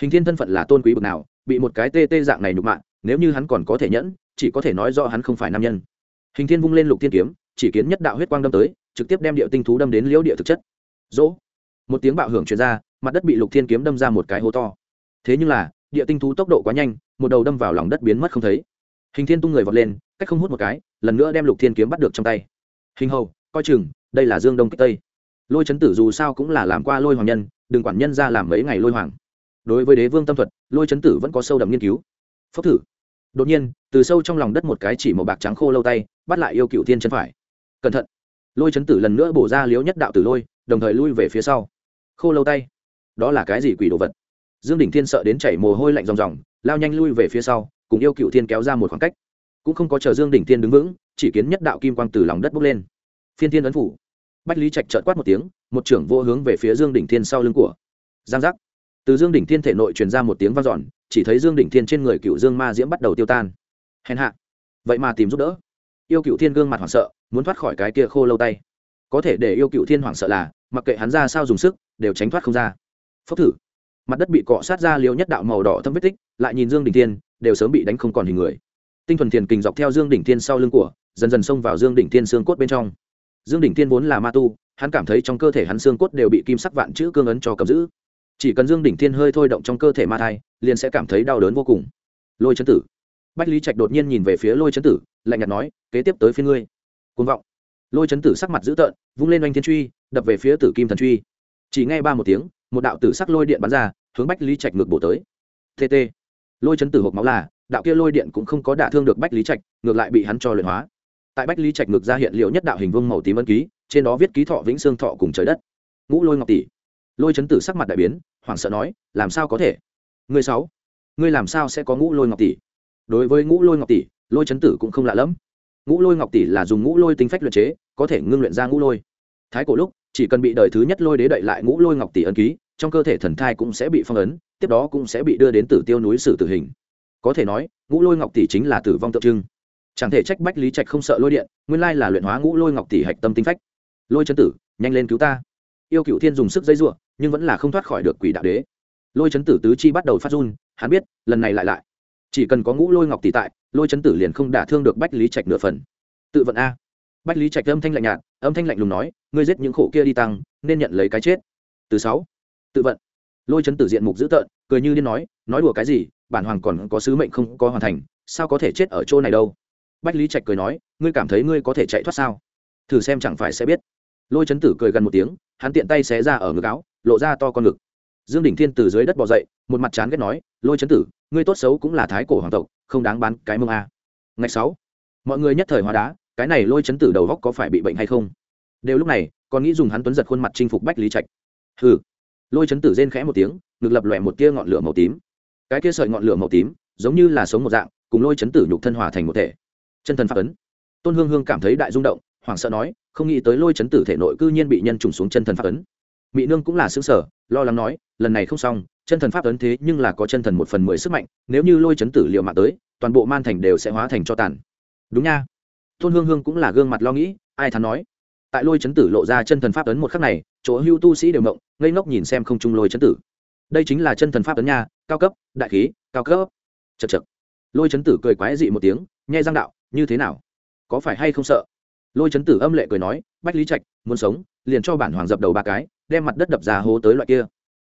Hình thiên thân phận là tôn quý bực nào, bị một cái tt dạng này nhục mạ, nếu như hắn còn có thể nhẫn chỉ có thể nói do hắn không phải nam nhân. Hình thiên vung lên lục thiên kiếm, chỉ kiến nhất đạo huyết quang đâm tới, trực tiếp đem địa tinh thú đâm đến liễu địa thực chất. Dỗ một tiếng bạo hưởng truyền ra, mặt đất bị lục thiên kiếm đâm ra một cái hố to. Thế nhưng là, địa tinh thú tốc độ quá nhanh, một đầu đâm vào lòng đất biến mất không thấy. Hình thiên tung người vọt lên, cách không hút một cái, lần nữa đem lục thiên kiếm bắt được trong tay. Hình hầu, coi chừng, đây là dương đông kích tây. Lôi chấn tử dù sao cũng là làm qua lôi hoàng nhân, đừng quản nhân ra làm mấy ngày lôi hoàng. Đối với đế vương tâm thuật, lôi chấn tử vẫn có sâu đậm nghiên cứu. Phốc thử đột nhiên, từ sâu trong lòng đất một cái chỉ màu bạc trắng khô lâu tay, bắt lại yêu cựu thiên chân phải. Cẩn thận. Lôi chấn tử lần nữa bổ ra liếu nhất đạo tử lôi, đồng thời lui về phía sau. Khô lâu tay. Đó là cái gì quỷ đồ vật? Dương đỉnh thiên sợ đến chảy mồ hôi lạnh ròng ròng, lao nhanh lui về phía sau, cùng yêu cựu thiên kéo ra một khoảng cách. Cũng không có chờ dương đỉnh thiên đứng vững, chỉ kiến nhất đạo kim quang từ lòng đất bốc lên. Phiên thiên ấn phủ. Bách lý trạch trợt quát một tiếng, một trưởng vô hướng về phía dương đỉnh thiên sau lưng của. Giang giác. Từ dương đỉnh thiên thể nội truyền ra một tiếng vang dọn chỉ thấy dương đỉnh thiên trên người cựu dương ma diễm bắt đầu tiêu tan. Hèn hạ. Vậy mà tìm giúp đỡ. Yêu cựu thiên gương mặt hoảng sợ, muốn thoát khỏi cái kia khô lâu tay. Có thể để yêu cựu thiên hoảng sợ là, mặc kệ hắn ra sao dùng sức, đều tránh thoát không ra. Phốc thử. Mặt đất bị cọ sát ra liều nhất đạo màu đỏ thâm vết tích, lại nhìn dương đỉnh thiên, đều sớm bị đánh không còn hình người. Tinh thuần thiền kình dọc theo dương đỉnh thiên sau lưng của, dần dần xông vào dương đỉnh thiên xương cốt bên trong. Dương đỉnh thiên vốn là ma tu, hắn cảm thấy trong cơ thể hắn xương cốt đều bị kim sắc vạn chữ cương ấn cho cầm giữ chỉ cần dương đỉnh thiên hơi thôi động trong cơ thể ma thai, liền sẽ cảm thấy đau đớn vô cùng. Lôi chấn tử. Bách lý trạch đột nhiên nhìn về phía lôi chấn tử, lạnh nhạt nói, kế tiếp tới phía ngươi. Côn vọng. Lôi chấn tử sắc mặt dữ tợn, vung lên oanh thiên truy, đập về phía tử kim thần truy. Chỉ nghe ba một tiếng, một đạo tử sắc lôi điện bắn ra, hướng bách lý trạch ngược bổ tới. Tt lôi chấn tử hộp máu là, đạo kia lôi điện cũng không có đả thương được bách lý trạch, ngược lại bị hắn cho luyện hóa. Tại bách lý trạch ngược ra hiện liệu nhất đạo hình vương màu tím ân ký, trên đó viết ký thọ vĩnh xương thọ cùng trời đất. Ngũ lôi ngọc tỷ. Lôi chấn tử sắc mặt đại biến hoảng sợ nói, làm sao có thể? Người sáu, ngươi làm sao sẽ có ngũ lôi ngọc tỷ? Đối với ngũ lôi ngọc tỷ, lôi chấn tử cũng không lạ lẫm. Ngũ lôi ngọc tỷ là dùng ngũ lôi tính phách luyện chế, có thể ngưng luyện ra ngũ lôi. Thái cổ lúc, chỉ cần bị đời thứ nhất lôi đế đậy lại ngũ lôi ngọc tỷ ấn ký, trong cơ thể thần thai cũng sẽ bị phong ấn, tiếp đó cũng sẽ bị đưa đến tử tiêu núi xử tử hình. Có thể nói, ngũ lôi ngọc tỷ chính là tử vong tượng trưng. Chẳng thể trách bách lý trạch không sợ lôi điện, nguyên lai là luyện hóa ngũ lôi ngọc tỷ hạch tâm tinh phách. Lôi chấn tử, nhanh lên cứu ta yêu cựu thiên dùng sức dây giụa, nhưng vẫn là không thoát khỏi được quỷ đạo đế. Lôi chấn tử tứ chi bắt đầu phát run, hắn biết, lần này lại lại. Chỉ cần có ngũ lôi ngọc tỷ tại, lôi chấn tử liền không đả thương được bách lý trạch nửa phần. Tự vận a. Bách lý trạch âm thanh lạnh nhạt, âm thanh lạnh lùng nói, ngươi giết những khổ kia đi tăng, nên nhận lấy cái chết. Từ sáu, tự vận. Lôi chấn tử diện mục dữ tợn, cười như điên nói nói đùa cái gì, bản hoàng còn có sứ mệnh không có hoàn thành, sao có thể chết ở chỗ này đâu? Bách lý trạch cười nói, ngươi cảm thấy ngươi có thể chạy thoát sao? Thử xem chẳng phải sẽ biết lôi chấn tử cười gần một tiếng, hắn tiện tay xé ra ở ngực áo, lộ ra to con ngực. Dương đỉnh thiên từ dưới đất bỏ dậy, một mặt chán ghét nói, lôi chấn tử, ngươi tốt xấu cũng là thái cổ hoàng tộc, không đáng bán cái mông a. Ngày sáu, mọi người nhất thời hóa đá, cái này lôi chấn tử đầu góc có phải bị bệnh hay không? Đều lúc này, còn nghĩ dùng hắn tuấn giật khuôn mặt chinh phục bách lý trạch. Hừ. Lôi chấn tử rên khẽ một tiếng, ngực lập lòe một tia ngọn lửa màu tím. Cái kia sợi ngọn lửa màu tím, giống như là sống một dạng, cùng lôi chấn tử nhục thân hòa thành một thể. Chân thần pháp ấn. Tôn hương hương cảm thấy đại rung động, hoảng sợ nói không nghĩ tới lôi chấn tử thể nội cư nhiên bị nhân trùng xuống chân thần pháp ấn. Mỹ nương cũng là xứng sở lo lắng nói, lần này không xong, chân thần pháp ấn thế nhưng là có chân thần một phần mười sức mạnh, nếu như lôi chấn tử liệu mạng tới, toàn bộ man thành đều sẽ hóa thành cho tàn. Đúng nha. Tôn hương hương cũng là gương mặt lo nghĩ, ai thắn nói. Tại lôi chấn tử lộ ra chân thần pháp ấn một khắc này, chỗ hưu tu sĩ đều mộng, ngây ngốc nhìn xem không trung lôi chấn tử. Đây chính là chân thần pháp ấn nha, cao cấp, đại khí, cao cấp. Chật chật lôi chấn tử cười quái dị một tiếng, nhai răng đạo, như thế nào? Có phải hay không sợ? Lôi chấn tử âm lệ cười nói, bách lý trạch, muốn sống, liền cho bản hoàng dập đầu ba cái, đem mặt đất đập ra hố tới loại kia.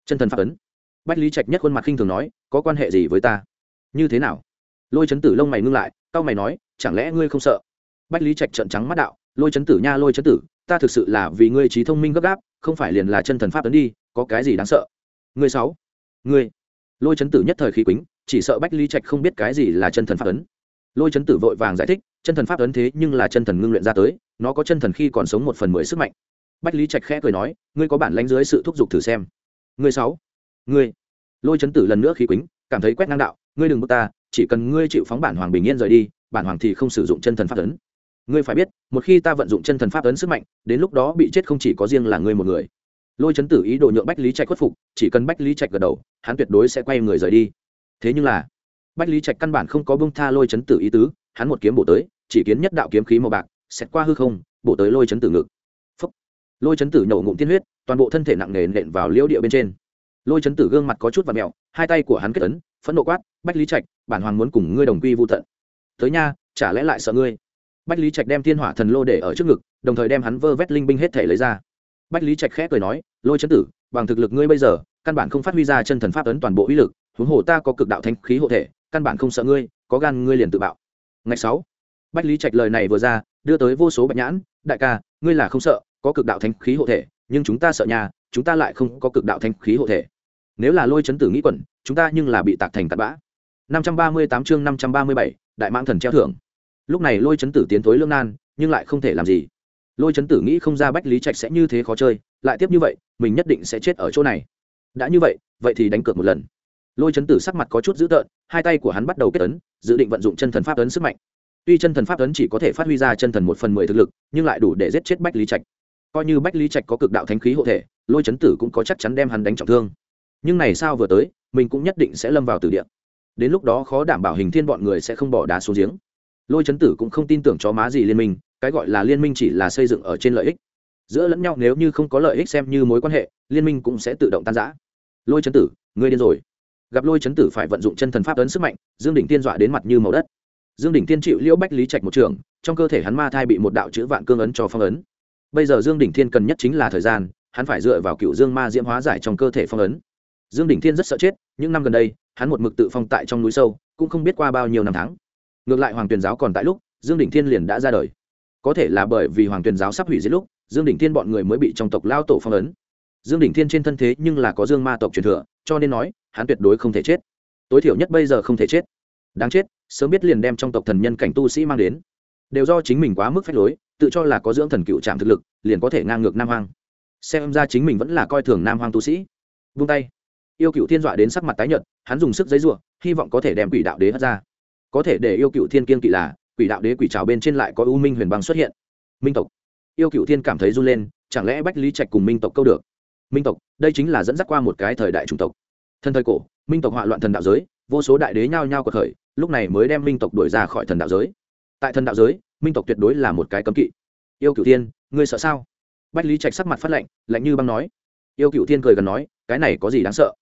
Chân thần pháp ấn. Bách lý trạch nhất khuôn mặt khinh thường nói, có quan hệ gì với ta? Như thế nào? Lôi chấn tử lông mày ngưng lại cau mày nói, chẳng lẽ ngươi không sợ? Bách lý trạch trợn trắng mắt đạo, lôi chấn tử nha, lôi chấn tử, ta thực sự là vì ngươi trí thông minh gấp gáp, không phải liền là chân thần pháp ấn đi, có cái gì đáng sợ? Ngươi sáu. Ngươi. Lôi chấn tử nhất thời khí quýnh chỉ sợ bách lý trạch không biết cái gì là chân thần pháp ấn lôi chấn tử vội vàng giải thích, chân thần pháp ấn thế nhưng là chân thần ngưng luyện ra tới, nó có chân thần khi còn sống một phần mười sức mạnh. Bách lý trạch khẽ cười nói, ngươi có bản lánh dưới sự thúc giục thử xem. Ngươi sáu, ngươi. Lôi chấn tử lần nữa khí quýnh cảm thấy quét ngang đạo, ngươi đừng bước ta, chỉ cần ngươi chịu phóng bản hoàng bình yên rời đi, bản hoàng thì không sử dụng chân thần pháp ấn. Ngươi phải biết, một khi ta vận dụng chân thần pháp ấn sức mạnh, đến lúc đó bị chết không chỉ có riêng là ngươi một người. Lôi chấn tử ý đồ nhượng bách lý trạch khuất phục, chỉ cần bách lý trạch gật đầu, hắn tuyệt đối sẽ quay người rời đi. Thế nhưng là bách lý trạch căn bản không có bông tha lôi chấn tử ý tứ, hắn một kiếm bổ tới, chỉ kiến nhất đạo kiếm khí màu bạc, xẹt qua hư không, bổ tới lôi chấn tử ngực. Phúc. lôi chấn tử nhổ ngụm tiên huyết, toàn bộ thân thể nặng nề nện vào liễu địa bên trên. Lôi chấn tử gương mặt có chút và mẹo hai tay của hắn kết ấn, phẫn nộ quát, bách lý trạch, bản hoàng muốn cùng ngươi đồng quy vô tận. Tới nha, chả lẽ lại sợ ngươi? Bách lý trạch đem thiên hỏa thần lô để ở trước ngực, đồng thời đem hắn vơ vét linh binh hết thể lấy ra. Bách lý trạch khẽ cười nói, lôi chấn tử, bằng thực lực ngươi bây giờ, căn bản không phát huy ra chân thần pháp ấn toàn bộ uy lực, huống hồ ta có cực đạo thanh khí hộ thể căn bản không sợ ngươi có gan ngươi liền tự bạo. Ngày sáu bách lý trạch lời này vừa ra đưa tới vô số bạch nhãn đại ca ngươi là không sợ có cực đạo thanh khí hộ thể nhưng chúng ta sợ nhà chúng ta lại không có cực đạo thanh khí hộ thể. Nếu là lôi chấn tử nghĩ quẩn chúng ta nhưng là bị tạc thành tạt bã. 538 chương 537, đại mãng thần treo thưởng. Lúc này lôi chấn tử tiến tối lương nan nhưng lại không thể làm gì. Lôi chấn tử nghĩ không ra bách lý trạch sẽ như thế khó chơi lại tiếp như vậy mình nhất định sẽ chết ở chỗ này. Đã như vậy vậy thì đánh cược một lần lôi chấn tử sắc mặt có chút dữ tợn, hai tay của hắn bắt đầu kết ấn, dự định vận dụng chân thần pháp ấn sức mạnh. Tuy chân thần pháp ấn chỉ có thể phát huy ra chân thần một phần mười thực lực, nhưng lại đủ để giết chết bách lý trạch. Coi như bách lý trạch có cực đạo thánh khí hộ thể, lôi chấn tử cũng có chắc chắn đem hắn đánh trọng thương. Nhưng này sao vừa tới, mình cũng nhất định sẽ lâm vào tử địa. Đến lúc đó khó đảm bảo hình thiên bọn người sẽ không bỏ đá xuống giếng. Lôi chấn tử cũng không tin tưởng chó má gì liên minh, cái gọi là liên minh chỉ là xây dựng ở trên lợi ích. Giữa lẫn nhau nếu như không có lợi ích xem như mối quan hệ, liên minh cũng sẽ tự động tan giã lôi chấn tử, ngươi điên rồi gặp lôi chấn tử phải vận dụng chân thần pháp ấn sức mạnh, dương đỉnh tiên dọa đến mặt như màu đất. Dương đỉnh tiên chịu liễu bách lý trạch một trường, trong cơ thể hắn ma thai bị một đạo chữ vạn cương ấn cho phong ấn. Bây giờ dương đỉnh thiên cần nhất chính là thời gian, hắn phải dựa vào cựu dương ma diễm hóa giải trong cơ thể phong ấn. Dương đỉnh thiên rất sợ chết, những năm gần đây, hắn một mực tự phong tại trong núi sâu, cũng không biết qua bao nhiêu năm tháng. Ngược lại hoàng tuyền giáo còn tại lúc, dương đỉnh thiên liền đã ra đời. Có thể là bởi vì hoàng tuyền giáo sắp hủy diệt lúc, dương đỉnh thiên bọn người mới bị trong tộc lao tổ phong ấn dương đỉnh thiên trên thân thế nhưng là có dương ma tộc truyền thừa, cho nên nói, hắn tuyệt đối không thể chết. Tối thiểu nhất bây giờ không thể chết. Đáng chết, sớm biết liền đem trong tộc thần nhân cảnh tu sĩ mang đến. Đều do chính mình quá mức phép lối, tự cho là có dưỡng thần cựu trạm thực lực, liền có thể ngang ngược nam hoang. Xem ra chính mình vẫn là coi thường nam hoang tu sĩ. Vung tay. Yêu cựu thiên dọa đến sắc mặt tái nhợt, hắn dùng sức giấy ruộng hy vọng có thể đem quỷ đạo đế hất ra. Có thể để yêu cựu thiên kiên kỵ là, quỷ đạo đế quỷ trào bên trên lại có u minh huyền băng xuất hiện. Minh tộc. Yêu cựu thiên cảm thấy run lên, chẳng lẽ bách lý trạch cùng minh tộc câu được? Minh tộc, đây chính là dẫn dắt qua một cái thời đại chủng tộc. Thần thời cổ, minh tộc họa loạn thần đạo giới, vô số đại đế nhao nhao cuộc khởi, lúc này mới đem minh tộc đuổi ra khỏi thần đạo giới. Tại thần đạo giới, minh tộc tuyệt đối là một cái cấm kỵ. Yêu cửu thiên, ngươi sợ sao? Bách lý trạch sắc mặt phát lạnh lạnh như băng nói. Yêu cửu thiên cười gần nói, cái này có gì đáng sợ?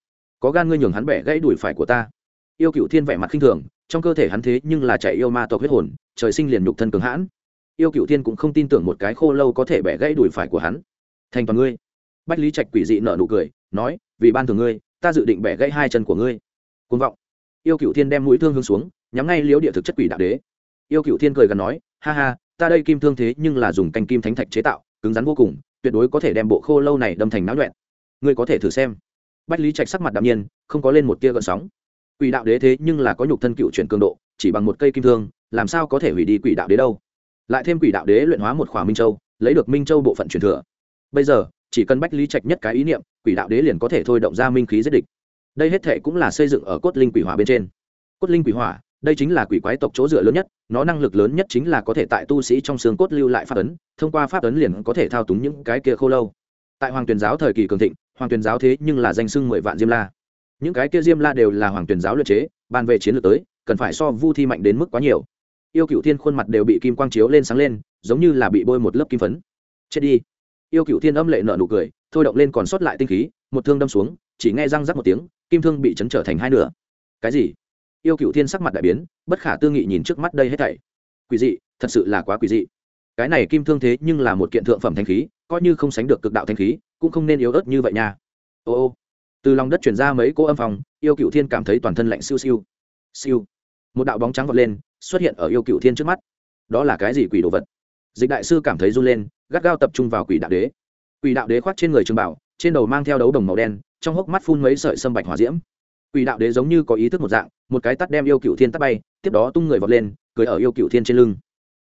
Có gan ngươi nhường hắn bẻ gãy đuổi phải của ta. Yêu cửu thiên vẻ mặt khinh thường, trong cơ thể hắn thế nhưng là chạy yêu ma tộc huyết hồn, trời sinh liền nhục thân cường hãn. Yêu cửu thiên cũng không tin tưởng một cái khô lâu có thể bẻ gãy đuổi phải của hắn. Thành toàn ngươi bách lý trạch quỷ dị nở nụ cười, nói, vì ban thường ngươi, ta dự định bẻ gãy hai chân của ngươi. Côn vọng. Yêu cựu thiên đem mũi thương hướng xuống, nhắm ngay liếu địa thực chất quỷ đạo đế. Yêu cựu thiên cười gần nói, ha ha, ta đây kim thương thế nhưng là dùng canh kim thánh thạch chế tạo, cứng rắn vô cùng, tuyệt đối có thể đem bộ khô lâu này đâm thành náo nhuẹn. Ngươi có thể thử xem. Bách lý trạch sắc mặt đạm nhiên, không có lên một tia gợn sóng. Quỷ đạo đế thế nhưng là có nhục thân cựu chuyển cường độ, chỉ bằng một cây kim thương, làm sao có thể hủy đi quỷ đạo đế đâu? Lại thêm quỷ đạo đế luyện hóa một khỏa minh châu, lấy được minh châu bộ phận truyền thừa. Bây giờ chỉ cần bách lý trạch nhất cái ý niệm, quỷ đạo đế liền có thể thôi động ra minh khí giết địch. Đây hết thệ cũng là xây dựng ở cốt linh quỷ hỏa bên trên. Cốt linh quỷ hỏa, đây chính là quỷ quái tộc chỗ dựa lớn nhất, nó năng lực lớn nhất chính là có thể tại tu sĩ trong xương cốt lưu lại pháp ấn, thông qua pháp ấn liền có thể thao túng những cái kia khô lâu. Tại hoàng tuyền giáo thời kỳ cường thịnh, hoàng tuyền giáo thế nhưng là danh sưng mười vạn diêm la. Những cái kia diêm la đều là hoàng tuyền giáo luyện chế bàn về chiến lược tới, cần phải so vu thi mạnh đến mức quá nhiều. Yêu cựu thiên khuôn mặt đều bị kim quang chiếu lên sáng lên, giống như là bị bôi một lớp kim phấn. Chết đi yêu cựu thiên âm lệ nợ nụ cười, thôi động lên còn sót lại tinh khí, một thương đâm xuống, chỉ nghe răng rắc một tiếng, kim thương bị chấn trở thành hai nửa. Cái gì? Yêu cựu thiên sắc mặt đại biến, bất khả tư nghị nhìn trước mắt đây hết thảy. Quỷ dị, thật sự là quá quỷ dị. Cái này kim thương thế nhưng là một kiện thượng phẩm thanh khí, coi như không sánh được cực đạo thanh khí, cũng không nên yếu ớt như vậy nha. Ô ô. Từ lòng đất chuyển ra mấy cỗ âm phòng yêu cựu thiên cảm thấy toàn thân lạnh siêu siêu. Siêu. Một đạo bóng trắng vọt lên, xuất hiện ở yêu cựu thiên trước mắt. Đó là cái gì quỷ đồ vật? Dịch đại sư cảm thấy run lên, gắt gao tập trung vào quỷ đạo đế. Quỷ đạo đế khoác trên người trường bảo, trên đầu mang theo đấu đồng màu đen, trong hốc mắt phun mấy sợi sâm bạch hỏa diễm. Quỷ đạo đế giống như có ý thức một dạng, một cái tắt đem yêu cựu thiên tắt bay, tiếp đó tung người vọt lên cười ở yêu cựu thiên trên lưng.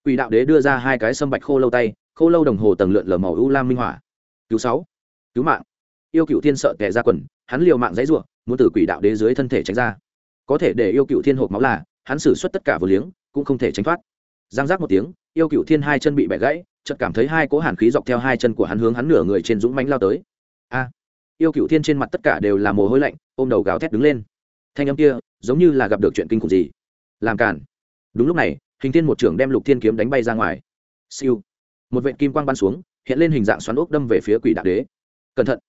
Quỷ đạo đế đưa ra hai cái sâm bạch khô lâu tay, khô lâu đồng hồ tầng lượn lờ màu u lam minh hỏa. Cứu sáu. Cứu mạng. Yêu cựu thiên sợ kẻ ra quần, hắn liều mạng dãy ruộng muốn từ quỷ đạo đế dưới thân thể tránh ra. Có thể để yêu cựu thiên hộp máu là, hắn xử suất tất cả vừa liếng, cũng không thể tránh thoát. Giang giác một tiếng yêu cựu thiên hai chân bị bẻ gãy, chợt cảm thấy hai cỗ hàn khí dọc theo hai chân của hắn hướng hắn nửa người trên dũng mánh lao tới. A! Yêu cựu thiên trên mặt tất cả đều là mồ hôi lạnh, ôm đầu gào thét đứng lên. Thanh âm kia giống như là gặp được chuyện kinh khủng gì. Làm cản đúng lúc này, hình thiên một trưởng đem lục thiên kiếm đánh bay ra ngoài. Siêu. Một vệ kim quang bắn xuống, hiện lên hình dạng xoắn ốc đâm về phía quỷ đạo đế. Cẩn thận.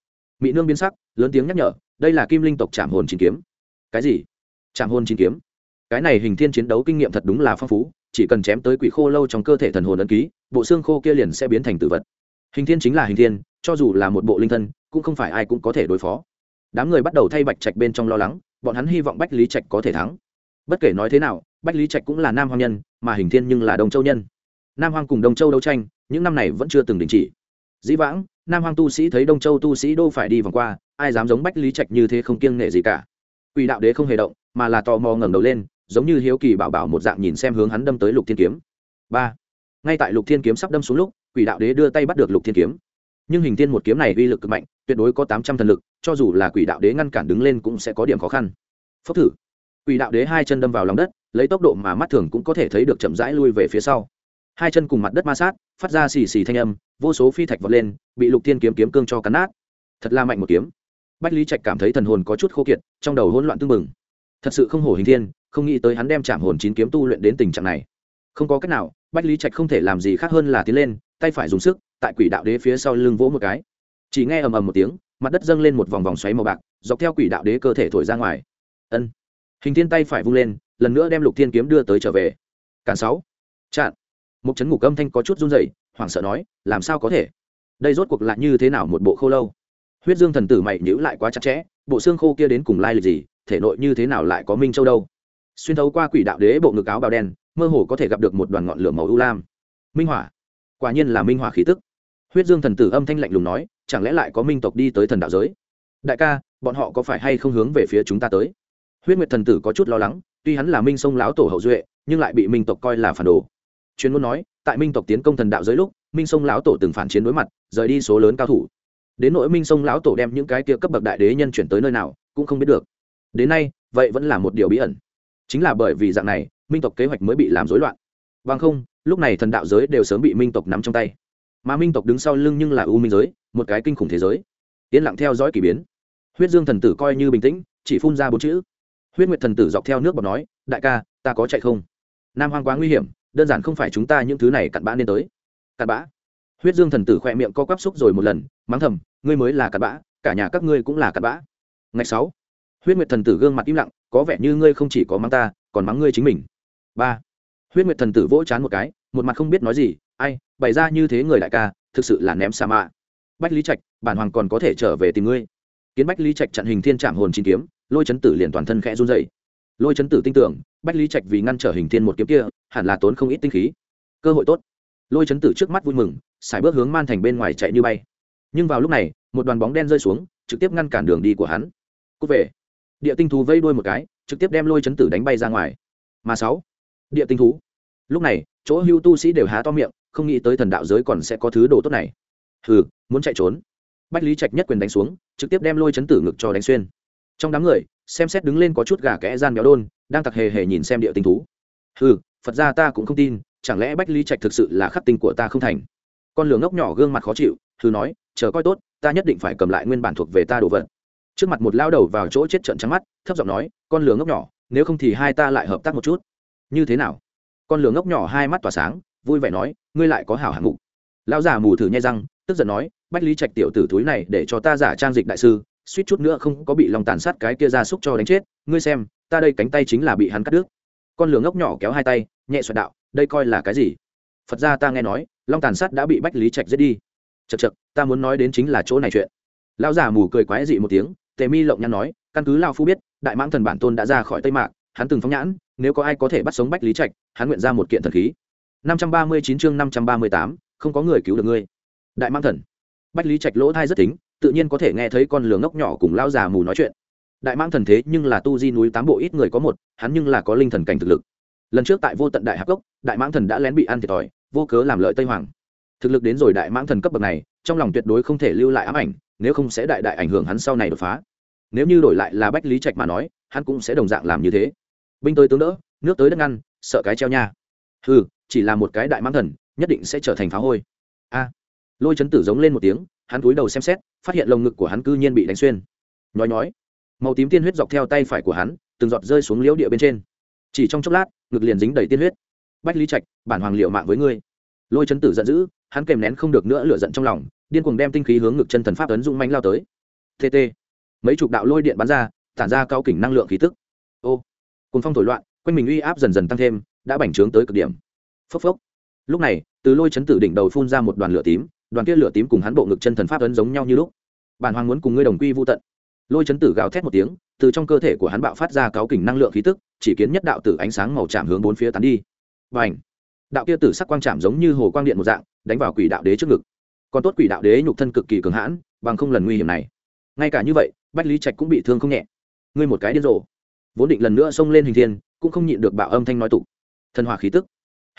Mỹ nương biến sắc, lớn tiếng nhắc nhở, đây là kim linh tộc trảm hồn chín kiếm. Cái gì? Trảm hồn chín kiếm? Cái này hình thiên chiến đấu kinh nghiệm thật đúng là phong phú chỉ cần chém tới quỷ khô lâu trong cơ thể thần hồn ấn ký, bộ xương khô kia liền sẽ biến thành tử vật. Hình thiên chính là hình thiên, cho dù là một bộ linh thân, cũng không phải ai cũng có thể đối phó. Đám người bắt đầu thay bạch trạch bên trong lo lắng, bọn hắn hy vọng bách lý trạch có thể thắng. Bất kể nói thế nào, bách lý trạch cũng là nam hoàng nhân, mà hình thiên nhưng là đông châu nhân. Nam hoàng cùng đông châu đấu tranh, những năm này vẫn chưa từng đình chỉ. Dĩ vãng, nam hoàng tu sĩ thấy đông châu tu sĩ đô phải đi vòng qua, ai dám giống bách lý trạch như thế không kiêng nể gì cả. Quỷ đạo đế không hề động, mà là tò mò ngẩng đầu lên giống như hiếu kỳ bảo bảo một dạng nhìn xem hướng hắn đâm tới lục thiên kiếm. Ba. Ngay tại lục thiên kiếm sắp đâm xuống lúc, quỷ đạo đế đưa tay bắt được lục thiên kiếm. Nhưng hình thiên một kiếm này uy lực cực mạnh, tuyệt đối có tám trăm thần lực, cho dù là quỷ đạo đế ngăn cản đứng lên cũng sẽ có điểm khó khăn. Phốc thử. Quỷ đạo đế hai chân đâm vào lòng đất, lấy tốc độ mà mắt thường cũng có thể thấy được chậm rãi lui về phía sau. Hai chân cùng mặt đất ma sát, phát ra xì xì thanh âm, vô số phi thạch vọt lên, bị lục thiên kiếm kiếm cương cho cắn nát. Thật là mạnh một kiếm. Bách lý trạch cảm thấy thần hồn có chút khô kiệt, trong đầu hỗn loạn tưng bừng. Thật sự không hổ hình thiên không nghĩ tới hắn đem chạm hồn chín kiếm tu luyện đến tình trạng này. Không có cách nào, bách lý trạch không thể làm gì khác hơn là tiến lên, tay phải dùng sức, tại quỷ đạo đế phía sau lưng vỗ một cái. Chỉ nghe ầm ầm một tiếng, mặt đất dâng lên một vòng vòng xoáy màu bạc, dọc theo quỷ đạo đế cơ thể thổi ra ngoài. Ân. Hình thiên tay phải vung lên, lần nữa đem lục thiên kiếm đưa tới trở về. Cản sáu. Chặn. Một chấn ngục âm thanh có chút run rẩy, hoảng sợ nói, làm sao có thể? Đây rốt cuộc lại như thế nào một bộ khô lâu? Huyết dương thần tử mày nhữ lại quá chặt chẽ, bộ xương khô kia đến cùng lai lịch gì? Thể nội như thế nào lại có minh châu đâu? Xuyên thấu qua quỷ đạo đế bộ ngực áo bào đen, mơ hồ có thể gặp được một đoàn ngọn lửa màu u lam. Minh hỏa. Quả nhiên là minh hỏa khí tức. Huyết dương thần tử âm thanh lạnh lùng nói, chẳng lẽ lại có minh tộc đi tới thần đạo giới? Đại ca, bọn họ có phải hay không hướng về phía chúng ta tới? Huyết nguyệt thần tử có chút lo lắng, tuy hắn là minh sông lão tổ hậu duệ, nhưng lại bị minh tộc coi là phản đồ. Chuyên muốn nói, tại minh tộc tiến công thần đạo giới lúc, minh sông lão tổ từng phản chiến đối mặt, rời đi số lớn cao thủ. Đến nỗi minh sông lão tổ đem những cái kia cấp bậc đại đế nhân chuyển tới nơi nào, cũng không biết được. Đến nay, vậy vẫn là một điều bí ẩn chính là bởi vì dạng này, minh tộc kế hoạch mới bị làm rối loạn. Vâng không, lúc này thần đạo giới đều sớm bị minh tộc nắm trong tay. Mà minh tộc đứng sau lưng nhưng là u minh giới, một cái kinh khủng thế giới. Yên lặng theo dõi k ỳ biến. Huyết dương thần tử coi như bình tĩnh, chỉ phun ra bốn chữ. Huyết nguyệt thần tử dọc theo nước bọc nói, đại ca, ta có chạy không? Nam hoang quá nguy hiểm, đơn giản không phải chúng ta những thứ này cặn bã nên tới. Cặn bã? Huyết dương thần tử khoe miệng co quắp xúc rồi một lần, mắng thầm, ngươi mới là cặn bã, cả nhà các ngươi cũng là cặn bã. Ngày sáu, huyết nguyệt thần tử gương mặt im lặng có vẻ như ngươi không chỉ có mắng ta, còn mắng ngươi chính mình. Ba. Huyết nguyệt thần tử vỗ chán một cái, một mặt không biết nói gì, ai, bày ra như thế người đại ca, thực sự là ném xa mạ bách lý trạch, bản hoàng còn có thể trở về tìm ngươi. Kiến bách lý trạch chặn hình thiên trạm hồn chín kiếm, lôi chấn tử liền toàn thân khẽ run dậy lôi chấn tử tin tưởng, bách lý trạch vì ngăn trở hình thiên một kiếm kia, hẳn là tốn không ít tinh khí. Cơ hội tốt. Lôi chấn tử trước mắt vui mừng xài bước hướng man thành bên ngoài chạy như bay. Nhưng vào lúc này, một đoàn bóng đen rơi xuống, trực tiếp ngăn cản đường đi của hắn. Cút về địa tinh thú vây đuôi một cái, trực tiếp đem lôi chấn tử đánh bay ra ngoài. Mà sáu, địa tinh thú. Lúc này, chỗ hưu tu sĩ đều há to miệng, không nghĩ tới thần đạo giới còn sẽ có thứ đồ tốt này. Hừ, muốn chạy trốn. Bách lý trạch nhất quyền đánh xuống, trực tiếp đem lôi chấn tử ngực cho đánh xuyên. Trong đám người, xem xét đứng lên có chút gà kẽ gian béo đôn, đang tặc hề hề nhìn xem địa tinh thú. Hừ, phật ra ta cũng không tin, chẳng lẽ bách lý trạch thực sự là khắc tinh của ta không thành? Con lửa ngốc nhỏ gương mặt khó chịu, hừ nói, chờ coi tốt, ta nhất định phải cầm lại nguyên bản thuộc về ta đồ vật trước mặt một lao đầu vào chỗ chết trận trắng mắt, thấp giọng nói, con lửa ngốc nhỏ, nếu không thì hai ta lại hợp tác một chút. Như thế nào? Con lửa ngốc nhỏ hai mắt tỏa sáng, vui vẻ nói, ngươi lại có hảo hạng mục. Lão già mù thử nhai răng, tức giận nói, bách lý trạch tiểu tử túi này để cho ta giả trang dịch đại sư, suýt chút nữa không có bị lòng tàn sát cái kia ra xúc cho đánh chết, ngươi xem, ta đây cánh tay chính là bị hắn cắt đứt. Con lửa ngốc nhỏ kéo hai tay, nhẹ xoẹt đạo, đây coi là cái gì? Phật ra ta nghe nói, long tàn sát đã bị bách lý trạch giết đi. Chật chật ta muốn nói đến chính là chỗ này chuyện. Lão già mù cười quái dị một tiếng tề mi lộng nhăn nói, căn cứ lao phu biết, đại mãng thần bản tôn đã ra khỏi tây mạc, hắn từng phóng nhãn, nếu có ai có thể bắt sống bách lý trạch, hắn nguyện ra một kiện thần khí. Năm trăm ba mươi chín chương năm trăm ba mươi tám, không có người cứu được ngươi. Đại mãng thần. Bách lý trạch lỗ thai rất tính, tự nhiên có thể nghe thấy con lửa ngốc nhỏ cùng lao già mù nói chuyện. Đại mãng thần thế nhưng là tu di núi tám bộ ít người có một, hắn nhưng là có linh thần cảnh thực lực. Lần trước tại vô tận đại hạc cốc, đại mãng thần đã lén bị ăn thiệt thòi, vô cớ làm lợi tây hoàng. Thực lực đến rồi đại mãng thần cấp bậc này, trong lòng tuyệt đối không thể lưu lại ám ảnh, nếu không sẽ đại đại ảnh hưởng hắn sau này đột phá nếu như đổi lại là bách lý trạch mà nói, hắn cũng sẽ đồng dạng làm như thế. Binh tới tướng đỡ, nước tới đất ngăn, sợ cái treo nha. Ừ chỉ là một cái đại mãng thần, nhất định sẽ trở thành phá hôi. A. Lôi chấn tử giống lên một tiếng, hắn cúi đầu xem xét, phát hiện lồng ngực của hắn cư nhiên bị đánh xuyên. Nhói nhói. Màu tím tiên huyết dọc theo tay phải của hắn, từng giọt rơi xuống liễu địa bên trên. Chỉ trong chốc lát, ngực liền dính đầy tiên huyết. Bách lý trạch, bản hoàng liệu mạng với ngươi. Lôi chấn tử giận dữ, hắn kèm nén không được nữa lửa giận trong lòng, điên cuồng đem tinh khí hướng ngực chân thần pháp ấn dũng mánh lao tới. Tt mấy chục đạo lôi điện bắn ra, tản ra cao kỉnh năng lượng khí tức. Ô cùng phong thổi loạn, quanh mình uy áp dần dần tăng thêm, đã bành trướng tới cực điểm. Phốc phốc. Lúc này, từ lôi chấn tử đỉnh đầu phun ra một đoàn lửa tím, đoàn kia lửa tím cùng hắn bộ ngực chân thần pháp ấn giống nhau như lúc. Bản hoàng muốn cùng ngươi đồng quy vô tận. Lôi chấn tử gào thét một tiếng, từ trong cơ thể của hắn bạo phát ra cáo kình năng lượng khí tức, chỉ kiến nhất đạo tử ánh sáng màu chạm hướng bốn phía tán đi. Và ảnh đạo kia tử sắc quang chạm giống như hồ quang điện một dạng, đánh vào quỷ đạo đế trước ngực. Còn tốt quỷ đạo đế nhục thân cực kỳ cường hãn, bằng không lần nguy hiểm này. Ngay cả như vậy bách lý trạch cũng bị thương không nhẹ. Ngươi một cái điên rồ. Vốn định lần nữa xông lên hình thiên, cũng không nhịn được bạo âm thanh nói tục. Thần hòa khí tức.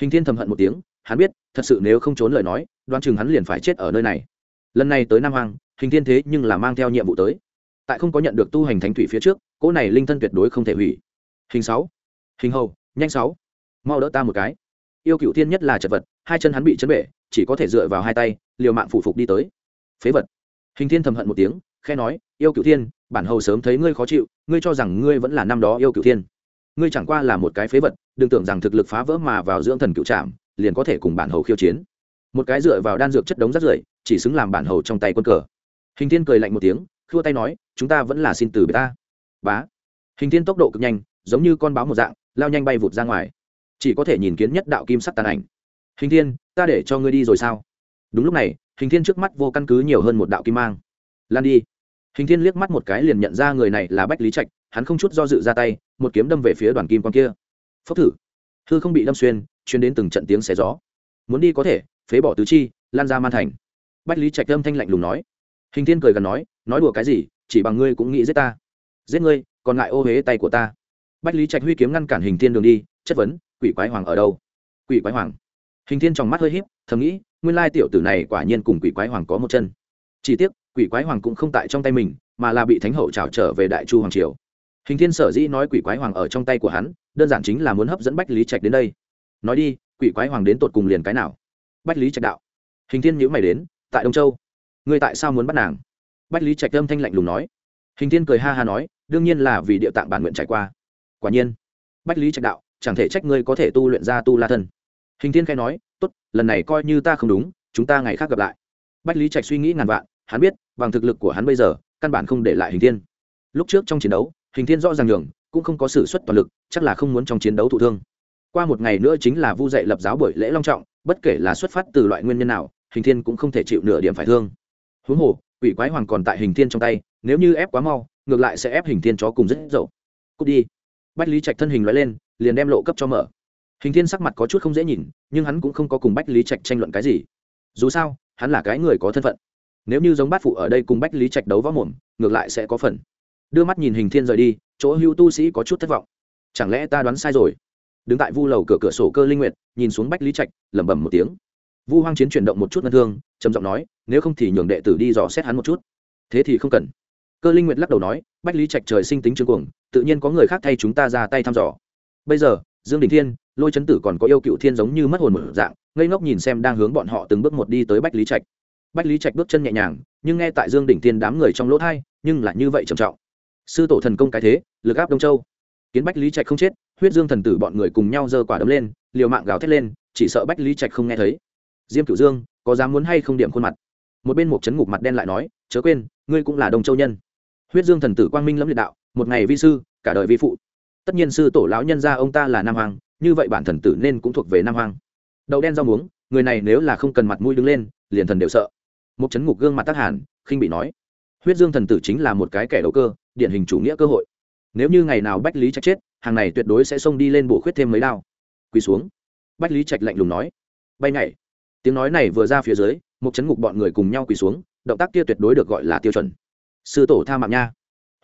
Hình thiên thầm hận một tiếng, hắn biết, thật sự nếu không trốn lời nói đoan chừng hắn liền phải chết ở nơi này. Lần này tới nam hoàng hình thiên thế nhưng là mang theo nhiệm vụ tới. Tại không có nhận được tu hành thánh thủy phía trước, cỗ này linh thân tuyệt đối không thể hủy. Hình sáu. Hình hầu, nhanh sáu. Mau đỡ ta một cái. Yêu cựu thiên nhất là chật vật, hai chân hắn bị chấn bể, chỉ có thể dựa vào hai tay, liều mạng phủ phục đi tới. Phế vật. Hình thiên thầm hận một tiếng khe nói, yêu cựu thiên, bản hầu sớm thấy ngươi khó chịu, ngươi cho rằng ngươi vẫn là năm đó yêu cựu thiên. Ngươi chẳng qua là một cái phế vật, đừng tưởng rằng thực lực phá vỡ mà vào dưỡng thần cựu trạm liền có thể cùng bản hầu khiêu chiến. Một cái dựa vào đan dược chất đống rác rưởi, chỉ xứng làm bản hầu trong tay quân cờ. Hình thiên cười lạnh một tiếng, khua tay nói, chúng ta vẫn là xin từ bề ta. Bá. Hình thiên tốc độ cực nhanh, giống như con báo một dạng, lao nhanh bay vụt ra ngoài. Chỉ có thể nhìn kiến nhất đạo kim sắc tàn ảnh. Hình thiên, ta để cho ngươi đi rồi sao? Đúng lúc này, hình thiên trước mắt vô căn cứ nhiều hơn một đạo kim mang. Lan đi hình thiên liếc mắt một cái liền nhận ra người này là bách lý trạch, hắn không chút do dự ra tay, một kiếm đâm về phía đoàn kim quan kia. Phốc thử. Hư không bị đâm xuyên chuyên đến từng trận tiếng xé gió. Muốn đi có thể, phế bỏ tứ chi, lan ra man thành. Bách lý trạch âm thanh lạnh lùng nói. Hình thiên cười gần nói nói đùa cái gì, chỉ bằng ngươi cũng nghĩ giết ta. Giết ngươi, còn ngại ô huế tay của ta. Bách lý trạch huy kiếm ngăn cản hình thiên đường đi, chất vấn, quỷ quái hoàng ở đâu? Quỷ quái hoàng. Hình thiên trong mắt hơi híp, thầm nghĩ, nguyên lai tiểu tử này quả nhiên cùng quỷ quái hoàng có một chân. Chỉ tiếc quỷ quái hoàng cũng không tại trong tay mình, mà là bị thánh hậu trào trở về đại chu hoàng triều. Hình thiên sở dĩ nói quỷ quái hoàng ở trong tay của hắn, đơn giản chính là muốn hấp dẫn bách lý trạch đến đây. Nói đi, quỷ quái hoàng đến tột cùng liền cái nào? Bách lý trạch đạo. Hình thiên nhữ mày đến, tại đông châu. Ngươi tại sao muốn bắt nàng? Bách lý trạch âm thanh lạnh lùng nói. Hình thiên cười ha ha nói, đương nhiên là vì địa tạng bản nguyện trải qua. Quả nhiên. Bách lý trạch đạo, chẳng thể trách ngươi có thể tu luyện ra tu la thân. Hình thiên khai nói, tốt, lần này coi như ta không đúng, chúng ta ngày khác gặp lại. Bách lý trạch suy nghĩ ngàn vạn hắn biết, bằng thực lực của hắn bây giờ, căn bản không để lại hình thiên. Lúc trước trong chiến đấu, hình thiên rõ ràng nhường, cũng không có s ử suất toàn lực, chắc là không muốn trong chiến đấu thụ thương. Qua một ngày nữa chính là vu dạy lập giáo buổi lễ long trọng, bất kể là xuất phát từ loại nguyên nhân nào, hình thiên cũng không thể chịu nửa điểm phải thương. Huống hồ, quỷ quái hoàng còn tại hình thiên trong tay, nếu như ép quá mau, ngược lại sẽ ép hình thiên chó cùng rất dậu. Cút đi. Bách lý trạch thân hình loại lên, liền đem lộ cấp cho mở. Hình thiên sắc mặt có chút không dễ nhìn, nhưng hắn cũng không có cùng bách lý trạch tranh luận cái gì. Dù sao, hắn là cái người có thân phận nếu như giống bát phụ ở đây cùng bách lý trạch đấu võ mồm, ngược lại sẽ có phần. Đưa mắt nhìn hình thiên rời đi, chỗ hưu tu sĩ có chút thất vọng. Chẳng lẽ ta đoán sai rồi? Đứng tại vu lầu cửa cửa sổ cơ linh nguyệt, nhìn xuống bách lý trạch, lẩm bẩm một tiếng. Vu hoang chiến chuyển động một chút ngân thương, trầm giọng nói, nếu không thì nhường đệ tử đi dò xét hắn một chút. Thế thì không cần. Cơ linh nguyệt lắc đầu nói, bách lý trạch trời sinh tính trương cuồng, tự nhiên có người khác thay chúng ta ra tay thăm dò. Bây giờ, dương đình thiên, lôi chấn tử còn có yêu cựu thiên giống như mất hồn một dạng, ngây ngốc nhìn xem đang hướng bọn họ từng bước một đi tới bách lý trạch bách lý trạch bước chân nhẹ nhàng, nhưng nghe tại dương đỉnh tiên đám người trong lỗ thai, nhưng là như vậy trầm trọng. Sư tổ thần công cái thế, lực áp đông châu. Kiến bách lý trạch không chết, huyết dương thần tử bọn người cùng nhau giơ quả đấm lên, liều mạng gào thét lên, chỉ sợ bách lý trạch không nghe thấy. Diêm cửu dương, có dám muốn hay không điểm khuôn mặt? Một bên một chấn ngục mặt đen lại nói, chớ quên, ngươi cũng là đông châu nhân. Huyết dương thần tử quang minh lâm liệt đạo, một ngày vi sư, cả đời vi phụ. Tất nhiên sư tổ lão nhân gia ông ta là nam hoàng, như vậy bản thần tử nên cũng thuộc về nam hoàng. Đậu đen rau muống, người này nếu là không cần mặt mũi đứng lên, liền thần đều sợ một chấn ngục gương mặt tác hàn, khinh bị nói, huyết dương thần tử chính là một cái kẻ đầu cơ, điển hình chủ nghĩa cơ hội. Nếu như ngày nào bách lý trạch chết, hàng này tuyệt đối sẽ xông đi lên bổ khuyết thêm mấy đao. Quỳ xuống. Bách lý trạch lạnh lùng nói, bay nhảy. Tiếng nói này vừa ra phía dưới, một chấn ngục bọn người cùng nhau quỳ xuống, động tác kia tuyệt đối được gọi là tiêu chuẩn. Sư tổ tha mạng nha.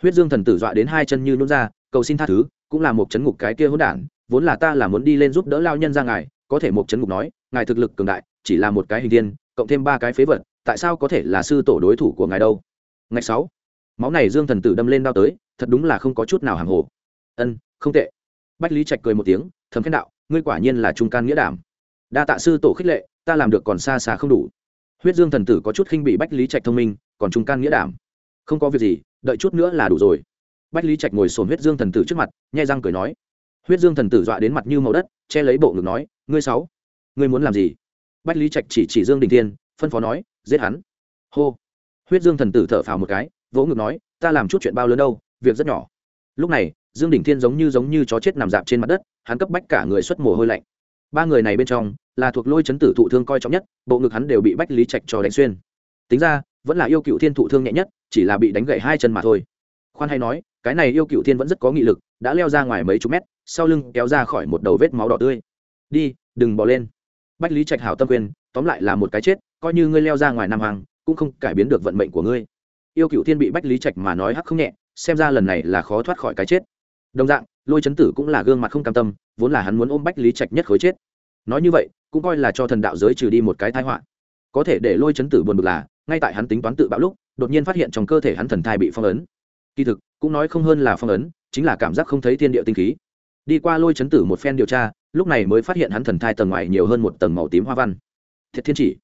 Huyết dương thần tử dọa đến hai chân như nôn ra, cầu xin tha thứ, cũng là một chấn ngục cái kia hỗn đản, vốn là ta là muốn đi lên giúp đỡ lao nhân ra ngài, có thể một chấn ngục nói, ngài thực lực cường đại, chỉ là một cái hình thiên, cộng thêm ba cái phế vật tại sao có thể là sư tổ đối thủ của ngài đâu? Ngày sáu, máu này dương thần tử đâm lên đao tới, thật đúng là không có chút nào hàng hồ. Ân, không tệ. Bách lý trạch cười một tiếng thấm khen đạo, ngươi quả nhiên là trung can nghĩa đảm. Đa tạ sư tổ khích lệ, ta làm được còn xa xa không đủ. Huyết dương thần tử có chút khinh bị bách lý trạch thông minh, còn trung can nghĩa đảm. Không có việc gì, đợi chút nữa là đủ rồi. Bách lý trạch ngồi sồn huyết dương thần tử trước mặt, nhai răng cười nói. Huyết dương thần tử dọa đến mặt như màu đất, che lấy bộ ngực nói, ngươi sáu, ngươi muốn làm gì? Bách lý trạch chỉ chỉ dương đình thiên, phân phó nói giết hắn. Hô. Huyết dương thần tử thở phào một cái, vỗ ngực nói, ta làm chút chuyện bao lớn đâu, việc rất nhỏ. Lúc này, dương đình thiên giống như giống như chó chết nằm dạp trên mặt đất, hắn cấp bách cả người xuất mồ hôi lạnh. Ba người này bên trong, là thuộc lôi chấn tử thụ thương coi trọng nhất, bộ ngực hắn đều bị bách lý trạch cho đánh xuyên. Tính ra, vẫn là yêu cựu thiên thụ thương nhẹ nhất, chỉ là bị đánh gậy hai chân mà thôi. Khoan hay nói, cái này yêu cựu thiên vẫn rất có nghị lực, đã leo ra ngoài mấy chục mét, sau lưng kéo ra khỏi một đầu vết máu đỏ tươi. Đi, đừng bỏ lên. Bách lý trạch hảo tâm quyền tóm lại là một cái chết coi như ngươi leo ra ngoài nam hoàng cũng không cải biến được vận mệnh của ngươi. Yêu cựu thiên bị bách lý trạch mà nói hắc không nhẹ, xem ra lần này là khó thoát khỏi cái chết. Đồng dạng, lôi chấn tử cũng là gương mặt không cam tâm, vốn là hắn muốn ôm bách lý trạch nhất khối chết. Nói như vậy, cũng coi là cho thần đạo giới trừ đi một cái thái họa. Có thể để lôi chấn tử buồn bực là, ngay tại hắn tính toán tự bạo lúc, đột nhiên phát hiện trong cơ thể hắn thần thai bị phong ấn. Kỳ thực, cũng nói không hơn là phong ấn, chính là cảm giác không thấy thiên địa tinh khí. Đi qua lôi chấn tử một phen điều tra, lúc này mới phát hiện hắn thần thai tầng ngoài nhiều hơn một tầng màu tím hoa văn. Thiệt thiên chỉ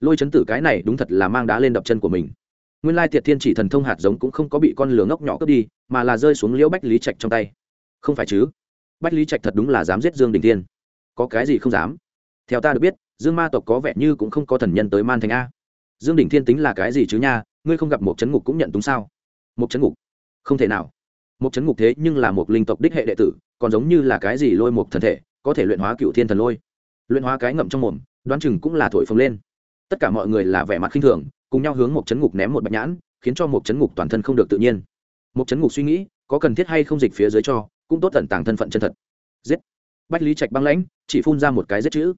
lôi chấn tử cái này đúng thật là mang đá lên đập chân của mình. Nguyên lai thiệt thiên chỉ thần thông hạt giống cũng không có bị con lửa ngốc nhỏ cướp đi, mà là rơi xuống liễu bách lý trạch trong tay. Không phải chứ? Bách lý trạch thật đúng là dám giết dương đình thiên. Có cái gì không dám? Theo ta được biết, dương ma tộc có vẻ như cũng không có thần nhân tới man thành a. Dương đình thiên tính là cái gì chứ nha? Ngươi không gặp một chấn ngục cũng nhận túng sao? Một chấn ngục? Không thể nào. Một chấn ngục thế nhưng là một linh tộc đích hệ đệ tử, còn giống như là cái gì lôi một thần thể, có thể luyện hóa cựu thiên thần lôi. Luyện hóa cái ngậm trong mồm, đoán chừng cũng là thổi phồng lên tất cả mọi người là vẻ mặt khinh thường, cùng nhau hướng một chấn ngục ném một bạch nhãn, khiến cho một chấn ngục toàn thân không được tự nhiên. Một chấn ngục suy nghĩ, có cần thiết hay không dịch phía dưới cho, cũng tốt tận tàng thân phận chân thật. Giết! Bách lý trạch băng lãnh, chỉ phun ra một cái giết chữ.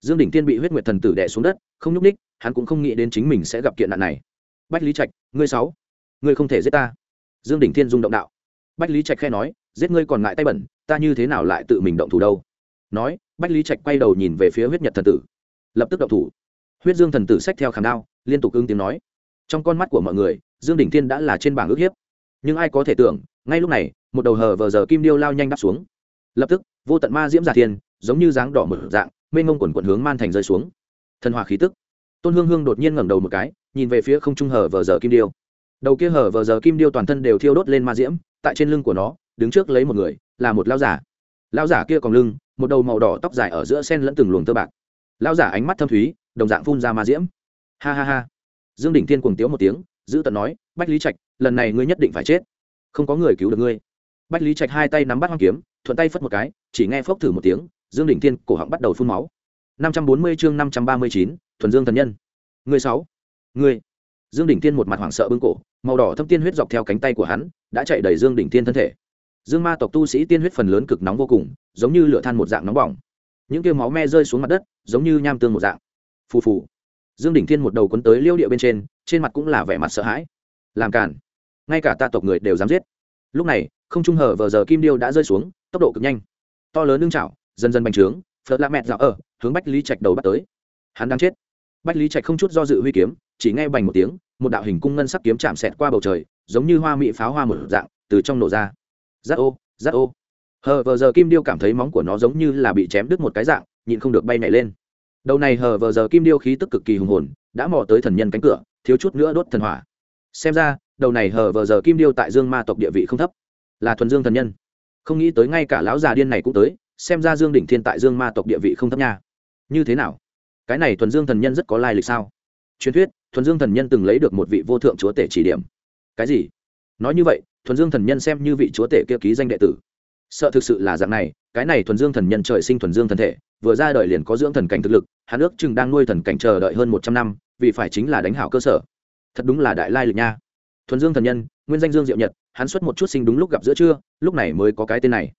Dương đỉnh tiên bị huyết nguyệt thần tử đẻ xuống đất, không nhúc ních hắn cũng không nghĩ đến chính mình sẽ gặp kiện nạn này. Bách lý trạch, ngươi sáu, ngươi không thể giết ta. Dương đỉnh thiên rung động đạo. Bách lý trạch khe nói, giết ngươi còn ngại tay bẩn, ta như thế nào lại tự mình động thủ đâu? Nói, bách lý trạch quay đầu nhìn về phía huyết nhật thần tử. Lập tức động thủ huyết dương thần tử xách theo khảm đao, liên tục ứng tiếng nói. Trong con mắt của mọi người, dương đỉnh thiên đã là trên bảng ước hiếp. Nhưng ai có thể tưởng, ngay lúc này, một đầu hờ vờ giờ kim điêu lao nhanh đáp xuống. Lập tức, vô tận ma diễm giả thiên, giống như dáng đỏ mở dạng, mênh ngông quần quận hướng man thành rơi xuống. Thần hòa khí tức. Tôn hương hương đột nhiên ngẩng đầu một cái, nhìn về phía không trung hở vờ giờ kim điêu. Đầu kia hở vờ giờ kim điêu toàn thân đều thiêu đốt lên ma diễm, tại trên lưng của nó, đứng trước lấy một người, là một lao giả. Lao giả kia còn lưng, một đầu màu đỏ tóc dài ở giữa sen lẫn từng luồng tơ bạc lão giả ánh mắt thâm thúy, đồng dạng phun ra ma diễm. Ha ha ha. Dương đỉnh thiên cuồng tiếu một tiếng, giữ tận nói, bách lý trạch, lần này ngươi nhất định phải chết. Không có người cứu được ngươi. Bách lý trạch hai tay nắm bắt hoang kiếm, thuận tay phất một cái, chỉ nghe phốc thử một tiếng, dương đỉnh thiên cổ họng bắt đầu phun máu. năm trăm bốn mươi chương năm trăm ba mươi chín, thuần dương thần nhân. Người sáu. Người. Dương đỉnh thiên một mặt hoảng sợ bưng cổ, màu đỏ thâm tiên huyết dọc theo cánh tay của hắn, đã chạy đầy dương đỉnh thiên thân thể. Dương ma tộc tu sĩ tiên huyết phần lớn cực nóng vô cùng, giống như lửa than một dạng nóng bỏng những kia máu me rơi xuống mặt đất, giống như nham tương một dạng. Phù phù. Dương đỉnh thiên một đầu quấn tới liêu địa bên trên trên mặt cũng là vẻ mặt sợ hãi. Làm cản ngay cả ta tộc người đều dám giết. Lúc này, không trung hở vờ giờ kim điêu đã rơi xuống, tốc độ cực nhanh. To lớn lưng chảo, dần dần bành trướng phật la mẹ dạo ở, hướng bách lý trạch đầu bắt tới. Hắn đang chết. Bách lý trạch không chút do dự huy kiếm, chỉ nghe bành một tiếng, một đạo hình cung ngân sắc kiếm chạm xẹt qua bầu trời, giống như hoa mỹ pháo hoa một dạng, từ trong nổ ra. Giáp ô giáp ô hờ vờ giờ kim điêu cảm thấy móng của nó giống như là bị chém đứt một cái dạng, nhịn không được bay nhảy lên. Đầu này hờ vờ giờ kim điêu khí tức cực kỳ hùng hồn, đã mò tới thần nhân cánh cửa, thiếu chút nữa đốt thần hỏa. Xem ra, đầu này hờ vờ giờ kim điêu tại dương ma tộc địa vị không thấp, là thuần dương thần nhân. Không nghĩ tới ngay cả lão già điên này cũng tới, xem ra dương đỉnh thiên tại dương ma tộc địa vị không thấp nha. Như thế nào? Cái này thuần dương thần nhân rất có lai lịch sao? Truyền thuyết, thuần dương thần nhân từng lấy được một vị vô thượng chúa tể chỉ điểm. Cái gì? Nói như vậy, thuần dương thần nhân xem như vị chúa tể kia ký danh đệ tử sợ thực sự là dạng này, cái này thuần dương thần nhân trời sinh thuần dương thần thể, vừa ra đời liền có dưỡng thần cảnh thực lực, hắn ước chừng đang nuôi thần cảnh chờ đợi hơn một trăm năm, vì phải chính là đánh hảo cơ sở. Thật đúng là đại lai lịch nha. Thuần dương thần nhân, nguyên danh dương diệu nhật, hắn xuất một chút sinh đúng lúc gặp giữa trưa, lúc này mới có cái tên này.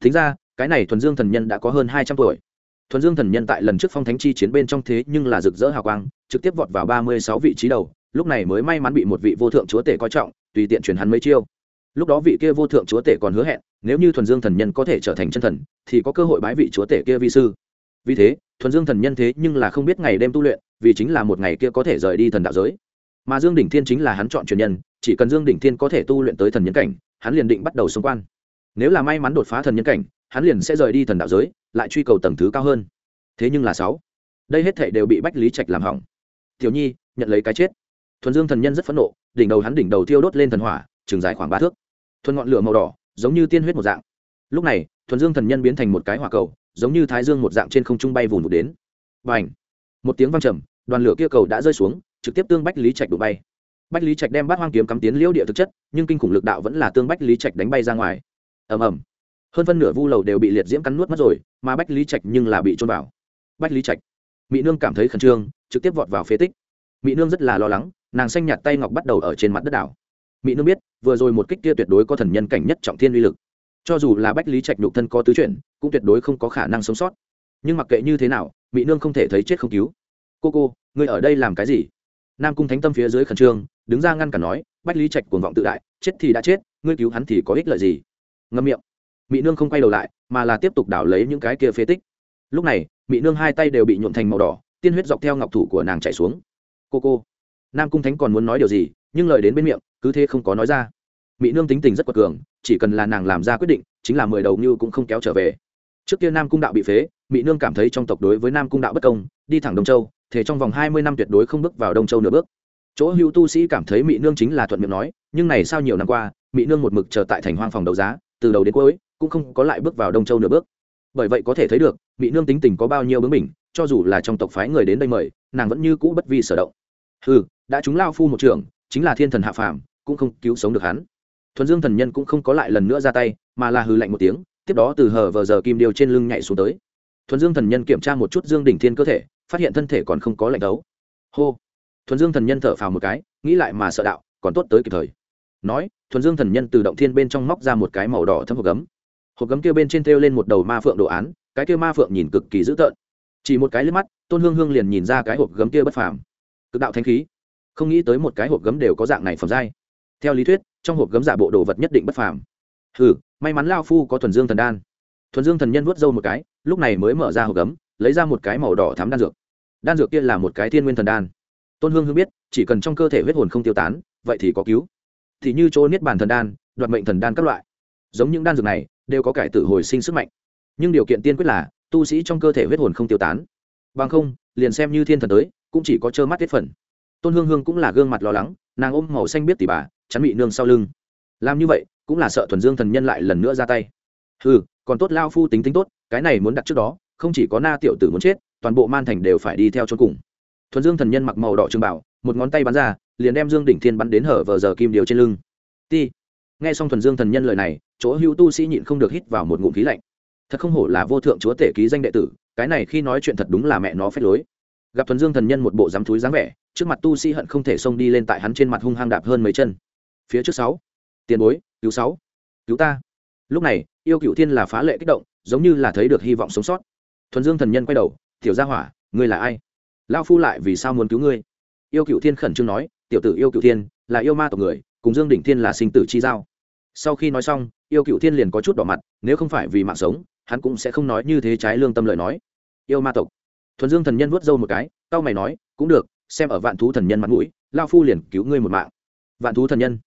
Thính ra, cái này thuần dương thần nhân đã có hơn hai trăm tuổi. Thuần dương thần nhân tại lần trước phong thánh chi chiến bên trong thế nhưng là rực rỡ hào quang, trực tiếp vọt vào ba mươi sáu vị trí đầu, lúc này mới may mắn bị một vị vô thượng chúa tể coi trọng, tùy tiện truyền hắn mấy chiêu lúc đó vị kia vô thượng chúa tể còn hứa hẹn, nếu như thuần dương thần nhân có thể trở thành chân thần, thì có cơ hội bái vị chúa tể kia vi sư. Vì thế, thuần dương thần nhân thế nhưng là không biết ngày đêm tu luyện, vì chính là một ngày kia có thể rời đi thần đạo giới. Mà dương đỉnh thiên chính là hắn chọn truyền nhân, chỉ cần dương đỉnh thiên có thể tu luyện tới thần nhân cảnh, hắn liền định bắt đầu xung quan. Nếu là may mắn đột phá thần nhân cảnh, hắn liền sẽ rời đi thần đạo giới, lại truy cầu tầng thứ cao hơn. Thế nhưng là sáu, đây hết thể đều bị bách lý trạch làm hỏng. Tiểu nhi, nhận lấy cái chết. Thuần dương thần nhân rất phẫn nộ, đỉnh đầu hắn đỉnh đầu thiêu đốt lên thần hỏa trường dài khoảng ba thước. Thuần ngọn lửa màu đỏ, giống như tiên huyết một dạng. Lúc này, thuần dương thần nhân biến thành một cái hỏa cầu, giống như thái dương một dạng trên không trung bay vùn vụt đến. Và ảnh một tiếng vang trầm, đoàn lửa kia cầu đã rơi xuống, trực tiếp tương bách lý trạch đụng bay. Bách lý trạch đem bát hoang kiếm cắm tiến liễu địa thực chất, nhưng kinh khủng lực đạo vẫn là tương bách lý trạch đánh bay ra ngoài. Ầm ầm. Hơn phân nửa vu lầu đều bị liệt diễm cắn nuốt mất rồi, mà bách lý trạch nhưng là bị trôn vào. Bách lý trạch. Mỹ nương cảm thấy khẩn trương, trực tiếp vọt vào phế tích. Mỹ nương rất là lo lắng, nàng xanh nhạt tay ngọc bắt đầu ở trên mặt đất đảo mỹ nương biết, vừa rồi một kích kia tuyệt đối có thần nhân cảnh nhất trọng thiên uy lực. Cho dù là bách lý trạch nhục thân có tứ chuyển, cũng tuyệt đối không có khả năng sống sót. Nhưng mặc kệ như thế nào mỹ nương không thể thấy chết không cứu. Cô cô người ở đây làm cái gì? Nam cung thánh tâm phía dưới khẩn trương, đứng ra ngăn cản nói, bách lý trạch cuồng vọng tự đại, chết thì đã chết, ngươi cứu hắn thì có ích lợi gì? Ngâm miệng. Mỹ nương không quay đầu lại, mà là tiếp tục đảo lấy những cái kia phế tích. Lúc này mỹ nương hai tay đều bị nhuộn thành màu đỏ, tiên huyết dọc theo ngọc thủ của nàng chạy xuống. Cô cô. Nam cung thánh còn muốn nói điều gì, nhưng lời đến bên miệng cứ thế không có nói ra. Mỹ nương tính tình rất quật cường, chỉ cần là nàng làm ra quyết định, chính là mười đầu như cũng không kéo trở về. Trước kia nam cung đạo bị phế mỹ nương cảm thấy trong tộc đối với nam cung đạo bất công, đi thẳng đông châu thế trong vòng hai mươi năm tuyệt đối không bước vào đông châu nửa bước. Chỗ hữu tu sĩ cảm thấy mỹ nương chính là thuận miệng nói, nhưng này sao nhiều năm qua mỹ nương một mực chờ tại thành hoang phòng đấu giá, từ đầu đến cuối, cũng không có lại bước vào đông châu nửa bước. Bởi vậy có thể thấy được mỹ nương tính tình có bao nhiêu bướng mình cho dù là trong tộc phái người đến đây mời, nàng vẫn như cũ bất vi sở động. Ừ đã chúng lao phu một trường chính là thiên thần hạ phàm cũng không cứu sống được hắn. Thuần dương thần nhân cũng không có lại lần nữa ra tay, mà là hư lạnh một tiếng, tiếp đó từ hở vờ giờ kim điêu trên lưng nhảy xuống tới. Thuần dương thần nhân kiểm tra một chút dương đỉnh thiên cơ thể, phát hiện thân thể còn không có lạnh đấu. Hô! Thuần dương thần nhân thở phào một cái, nghĩ lại mà sợ đạo, còn tốt tới kịp thời. Nói, thuần dương thần nhân từ động thiên bên trong móc ra một cái màu đỏ thâm hộp gấm. Hộp gấm kia bên trên thêu lên một đầu ma phượng đồ án, cái kia ma phượng nhìn cực kỳ dữ tợn. Chỉ một cái liếc mắt, tôn hương hương liền nhìn ra cái hộp gấm kia bất phàm. Cực đạo thanh khí. Không nghĩ tới một cái hộp gấm đều có dạng này phẩm giai theo lý thuyết, trong hộp gấm giả bộ đồ vật nhất định bất phàm. Ừ may mắn lao phu có thuần dương thần đan. Thuần dương thần nhân vuốt râu một cái, lúc này mới mở ra hộp gấm, lấy ra một cái màu đỏ thắm đan dược. Đan dược kia là một cái thiên nguyên thần đan. Tôn hương hương biết, chỉ cần trong cơ thể huyết hồn không tiêu tán, vậy thì có cứu. Thì như chỗ niết bàn thần đan, đoạt mệnh thần đan các loại. Giống những đan dược này, đều có cải tử hồi sinh sức mạnh. Nhưng điều kiện tiên quyết là, tu sĩ trong cơ thể huyết hồn không tiêu tán. Bằng không, liền xem như thiên thần tới, cũng chỉ có trơ mắt tiết phần. Tôn hương hương cũng là gương mặt lo lắng nàng ôm màu xanh biết tỉ bà, chắn bị nương sau lưng. Làm như vậy, cũng là sợ thuần dương thần nhân lại lần nữa ra tay. Ừ còn tốt lao phu tính tính tốt, cái này muốn đặt trước đó, không chỉ có na tiểu tử muốn chết, toàn bộ man thành đều phải đi theo cho cùng. Thuần dương thần nhân mặc màu đỏ trường bảo, một ngón tay bắn ra, liền đem dương đỉnh thiên bắn đến hở vờ giờ kim điều trên lưng. Ti. Nghe xong thuần dương thần nhân lời này, chỗ hữu tu sĩ nhịn không được hít vào một ngụm khí lạnh. Thật không hổ là vô thượng chúa tể ký danh đệ tử, cái này khi nói chuyện thật đúng là mẹ nó phép lối. Gặp thuần dương thần nhân một bộ dám thúi dáng vẻ trước mặt tu sĩ hận không thể xông đi lên tại hắn trên mặt hung hăng đạp hơn mấy chân. Phía trước sáu, tiền bối, cứu sáu, cứu ta. Lúc này, yêu cựu thiên là phá lệ kích động, giống như là thấy được hy vọng sống sót. Thuần dương thần nhân quay đầu, tiểu gia hỏa, ngươi là ai? Lao phu lại vì sao muốn cứu ngươi? Yêu cựu thiên khẩn trương nói, tiểu tử yêu cựu thiên, là yêu ma tộc người, cùng dương đỉnh thiên là sinh tử chi giao. Sau khi nói xong, yêu cựu thiên liền có chút đỏ mặt, nếu không phải vì mạng sống, hắn cũng sẽ không nói như thế trái lương tâm lời nói. Yêu ma tộc. Thuần dương thần nhân vuốt râu một cái tao mày nói, cũng được xem ở vạn thú thần nhân mặt mũi, lao phu liền cứu ngươi một mạng. Vạn thú thần nhân.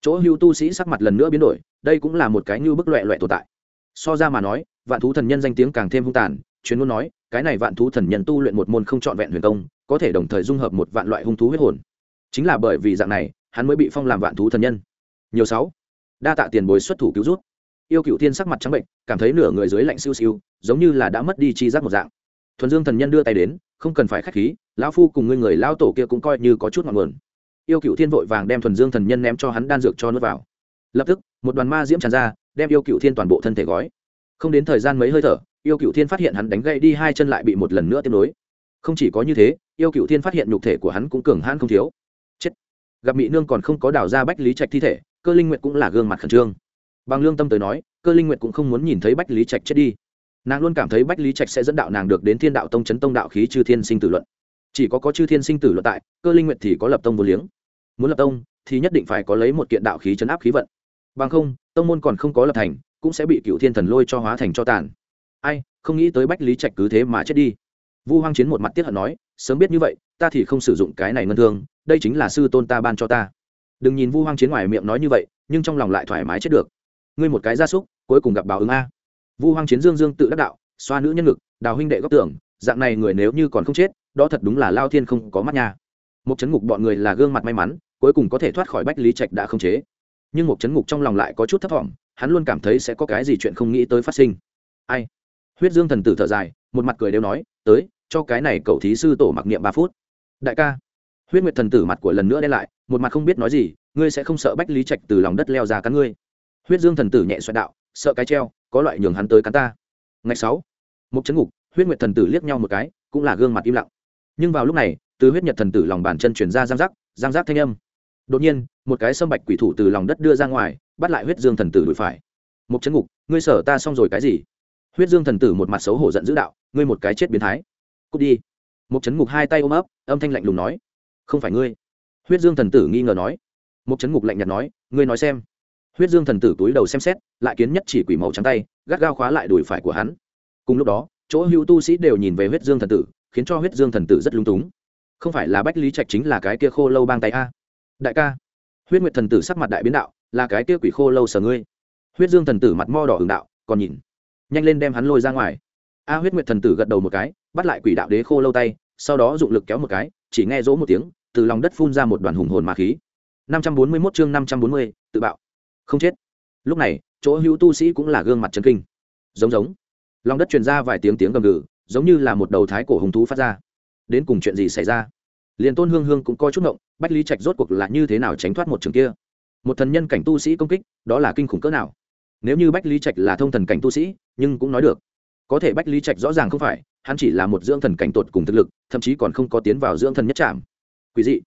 Chỗ hưu tu sĩ sắc mặt lần nữa biến đổi, đây cũng là một cái như bức loẹ loẹ tồn tại. So ra mà nói, vạn thú thần nhân danh tiếng càng thêm hung tàn, chuyên muốn nói, cái này vạn thú thần nhân tu luyện một môn không trọn vẹn huyền công, có thể đồng thời dung hợp một vạn loại hung thú huyết hồn. Chính là bởi vì dạng này, hắn mới bị phong làm vạn thú thần nhân. Nhiều sáu. Đa tạ tiền bối xuất thủ cứu rút yêu cựu thiên sắc mặt trắng bệnh, cảm thấy nửa người dưới lạnh siêu siêu, giống như là đã mất đi chi giác một dạng thuần dương thần nhân đưa tay đến, không cần phải k h á c h khí, lão phu cùng ngươi người lao tổ kia cũng coi như có chút ngọn nguồn. Yêu cựu thiên vội vàng đem thuần dương thần nhân ném cho hắn đan dược cho nước vào. Lập tức, một đoàn ma diễm tràn ra, đem yêu cựu thiên toàn bộ thân thể gói. Không đến thời gian mấy hơi thở, yêu cựu thiên phát hiện hắn đánh gậy đi hai chân lại bị một lần nữa tiếp nối. Không chỉ có như thế, yêu cựu thiên phát hiện nhục thể của hắn cũng cường hãn không thiếu. Chết. Gặp mỹ nương còn không có đào ra bách lý trạch thi thể, cơ linh nguyệt cũng là gương mặt khẩn trương. Bằng lương tâm tới nói, cơ linh nguyệt cũng không muốn nhìn thấy bách lý trạch chết đi nàng luôn cảm thấy bách lý trạch sẽ dẫn đạo nàng được đến thiên đạo tông chấn tông đạo khí chư thiên sinh tử luận. Chỉ có có chư thiên sinh tử luận tại, cơ linh nguyện thì có lập tông vô liếng. Muốn lập tông, thì nhất định phải có lấy một kiện đạo khí chấn áp khí vận. Bằng không, tông môn còn không có lập thành, cũng sẽ bị cựu thiên thần lôi cho hóa thành cho tàn. Ai, không nghĩ tới bách lý trạch cứ thế mà chết đi. Vu hoang chiến một mặt tiết hận nói, sớm biết như vậy, ta thì không sử dụng cái này ngân thương, đây chính là sư tôn ta ban cho ta. Đừng nhìn vu hoang chiến ngoài miệng nói như vậy, nhưng trong lòng lại thoải mái chết được. Ngươi một cái gia súc, cuối cùng gặp báo ứng a vu hoang chiến dương dương tự đắc đạo, xoa nữ nhân ngực, đào huynh đệ góc tưởng dạng này người nếu như còn không chết, đó thật đúng là lao thiên không có mắt nha. Một chấn ngục bọn người là gương mặt may mắn, cuối cùng có thể thoát khỏi bách lý trạch đã không chế. Nhưng một chấn ngục trong lòng lại có chút thấp t hắn luôn cảm thấy sẽ có cái gì chuyện không nghĩ tới phát sinh. Ai? Huyết dương thần tử thở dài, một mặt cười đều nói, tới, cho cái này cậu thí sư tổ mặc niệm ba phút. Đại ca. Huyết nguyệt thần tử mặt của lần nữa đen lại, một mặt không biết nói gì, ngươi sẽ không sợ bách lý trạch từ lòng đất leo ra cắn ngươi. Huyết dương thần tử nhẹ xoẹt đạo, sợ cái treo có loại nhường hắn tới cắn ta. Ngày sáu một chấn ngục, huyết nguyệt thần tử liếc nhau một cái, cũng là gương mặt im lặng. Nhưng vào lúc này, từ huyết nhật thần tử lòng bàn chân chuyển ra giang giác giang giác thanh âm. Đột nhiên, một cái sâm bạch quỷ thủ từ lòng đất đưa ra ngoài, bắt lại huyết dương thần tử đuổi phải. Một chấn ngục, ngươi sở ta xong rồi cái gì? Huyết dương thần tử một mặt xấu hổ giận dữ đạo, ngươi một cái chết biến thái. Cút đi. Một chấn ngục hai tay ôm ấp, âm thanh lạnh lùng nói. Không phải ngươi. Huyết dương thần tử nghi ngờ nói. Một chấn ngục lạnh nhạt nói, ngươi nói xem huyết dương thần tử túi đầu xem xét, lại kiến nhất chỉ quỷ màu trắng tay, gắt gao khóa lại đùi phải của hắn. Cùng lúc đó, chỗ hữu tu sĩ đều nhìn về huyết dương thần tử, khiến cho huyết dương thần tử rất lung túng. Không phải là bách lý trạch chính là cái kia khô lâu bang tay a? Đại ca, huyết nguyệt thần tử sắc mặt đại biến đạo, là cái kia quỷ khô lâu sờ ngươi. Huyết dương thần tử mặt mo đỏ hưởng đạo, còn nhìn. Nhanh lên đem hắn lôi ra ngoài. A huyết nguyệt thần tử gật đầu một cái, bắt lại quỷ đạo đế khô lâu tay, sau đó dụng lực kéo một cái, chỉ nghe rỗ một tiếng, từ lòng đất phun ra một đoàn hùng hồn ma khí. năm trăm bốn mươi 541 chương năm trăm bốn mươi, tự bạo không chết. Lúc này, chỗ hữu tu sĩ cũng là gương mặt chân kinh. Giống giống. Lòng đất truyền ra vài tiếng tiếng gầm gừ, giống như là một đầu thái cổ hùng thú phát ra. Đến cùng chuyện gì xảy ra? Liền tôn hương hương cũng coi chút ngộng, bách lý trạch rốt cuộc là như thế nào tránh thoát một trường kia? Một thần nhân cảnh tu sĩ công kích, đó là kinh khủng cỡ nào? Nếu như bách lý trạch là thông thần cảnh tu sĩ, nhưng cũng nói được. Có thể bách lý trạch rõ ràng không phải, hắn chỉ là một dưỡng thần cảnh tột cùng thực lực, thậm chí còn không có tiến vào dưỡng thần nhất trạm. Quý dị.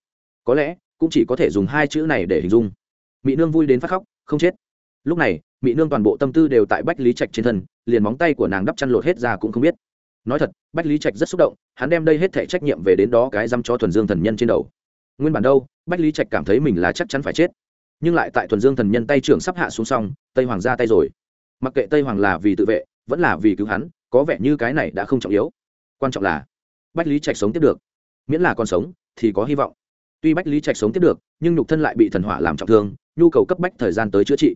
Có lẽ, cũng chỉ có thể dùng hai chữ này để hình dung mỹ nương vui đến phát khóc, không chết. Lúc này mỹ nương toàn bộ tâm tư đều tại bách lý trạch trên thân, liền móng tay của nàng đắp chăn lột hết ra cũng không biết. Nói thật, bách lý trạch rất xúc động, hắn đem đây hết thể trách nhiệm về đến đó cái dăm cho thuần dương thần nhân trên đầu. Nguyên bản đâu, bách lý trạch cảm thấy mình là chắc chắn phải chết. Nhưng lại tại thuần dương thần nhân tay trưởng sắp hạ xuống xong, tây hoàng ra tay rồi. Mặc kệ tây hoàng là vì tự vệ, vẫn là vì cứu hắn, có vẻ như cái này đã không trọng yếu. Quan trọng là, bách lý trạch sống tiếp được. Miễn là còn sống, thì có hy vọng tuy bách lý trạch sống tiếp được, nhưng nhục thân lại bị thần hỏa làm trọng thương, nhu cầu cấp bách thời gian tới chữa trị.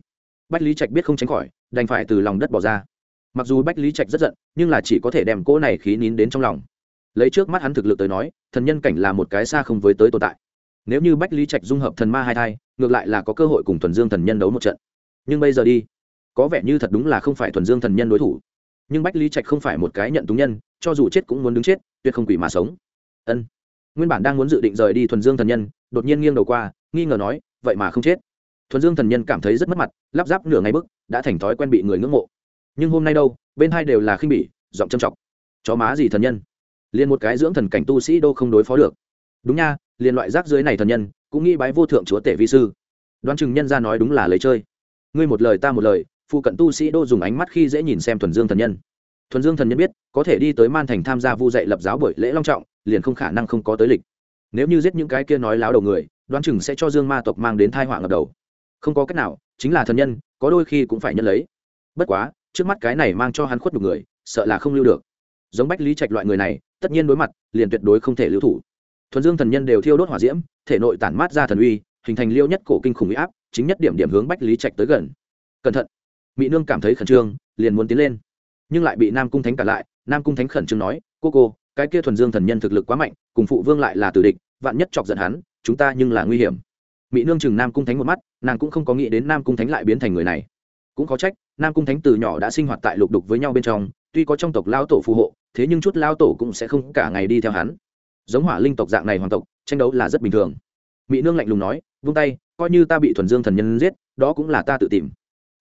Bách lý trạch biết không tránh khỏi, đành phải từ lòng đất bỏ ra. Mặc dù bách lý trạch rất giận, nhưng là chỉ có thể đem cỗ này khí nín đến trong lòng. Lấy trước mắt hắn thực lực tới nói, thần nhân cảnh là một cái xa không với tới tồn tại. Nếu như bách lý trạch dung hợp thần ma hai thai, ngược lại là có cơ hội cùng thuần dương thần nhân đấu một trận. Nhưng bây giờ đi, có vẻ như thật đúng là không phải thuần dương thần nhân đối thủ. Nhưng bách lý trạch không phải một cái nhận túng nhân, cho dù chết cũng muốn đứng chết, tuyệt không quỷ mà sống. Ân nguyên bản đang muốn dự định rời đi thuần dương thần nhân, đột nhiên nghiêng đầu qua, nghi ngờ nói, vậy mà không chết. Thuần dương thần nhân cảm thấy rất mất mặt, lắp ráp nửa ngày bức, đã thành thói quen bị người ngưỡng mộ. Nhưng hôm nay đâu, bên hai đều là khinh bỉ, giọng châm trọng. Chó má gì thần nhân? Liền một cái dưỡng thần cảnh tu sĩ đô không đối phó được. Đúng nha liền loại rác dưới này thần nhân, cũng nghĩ bái vô thượng chúa tể vi sư. Đoán chừng nhân ra nói đúng là lấy chơi. Ngươi một lời ta một lời phụ cận tu sĩ đô dùng ánh mắt khi dễ nhìn xem thuần dương thần nhân thuần dương thần nhân biết, có thể đi tới man thành tham gia vu dạy lập giáo buổi lễ long trọng, liền không khả năng không có tới lịch. Nếu như giết những cái kia nói láo đầu người, đoán chừng sẽ cho dương ma tộc mang đến thai họa ngập đầu. Không có cách nào, chính là thần nhân, có đôi khi cũng phải nhân lấy. Bất quá, trước mắt cái này mang cho hắn khuất một người, sợ là không lưu được. Giống bách lý trạch loại người này, tất nhiên đối mặt, liền tuyệt đối không thể lưu thủ. Thuần dương thần nhân đều thiêu đốt hỏa diễm, thể nội tản mát ra thần uy, hình thành liêu nhất cổ kinh khủng huy áp, chính nhất điểm điểm hướng bách lý trạch tới gần. Cẩn thận. Mỹ nương cảm thấy khẩn trương, liền muốn tiến lên nhưng lại bị nam cung thánh cản lại. Nam cung thánh khẩn trương nói, cô cô, cái kia thuần dương thần nhân thực lực quá mạnh, cùng phụ vương lại là tử địch, vạn nhất chọc giận hắn, chúng ta nhưng là nguy hiểm. Mỹ nương chừng nam cung thánh một mắt, nàng cũng không có nghĩ đến nam cung thánh lại biến thành người này. Cũng có trách, nam cung thánh từ nhỏ đã sinh hoạt tại lục đục với nhau bên trong, tuy có trong tộc lao tổ phù hộ, thế nhưng chút lao tổ cũng sẽ không cả ngày đi theo hắn. Giống hỏa linh tộc dạng này hoàng tộc, tranh đấu là rất bình thường. Mỹ nương lạnh lùng nói, vung tay, coi như ta bị thuần dương thần nhân giết, đó cũng là ta tự tìm.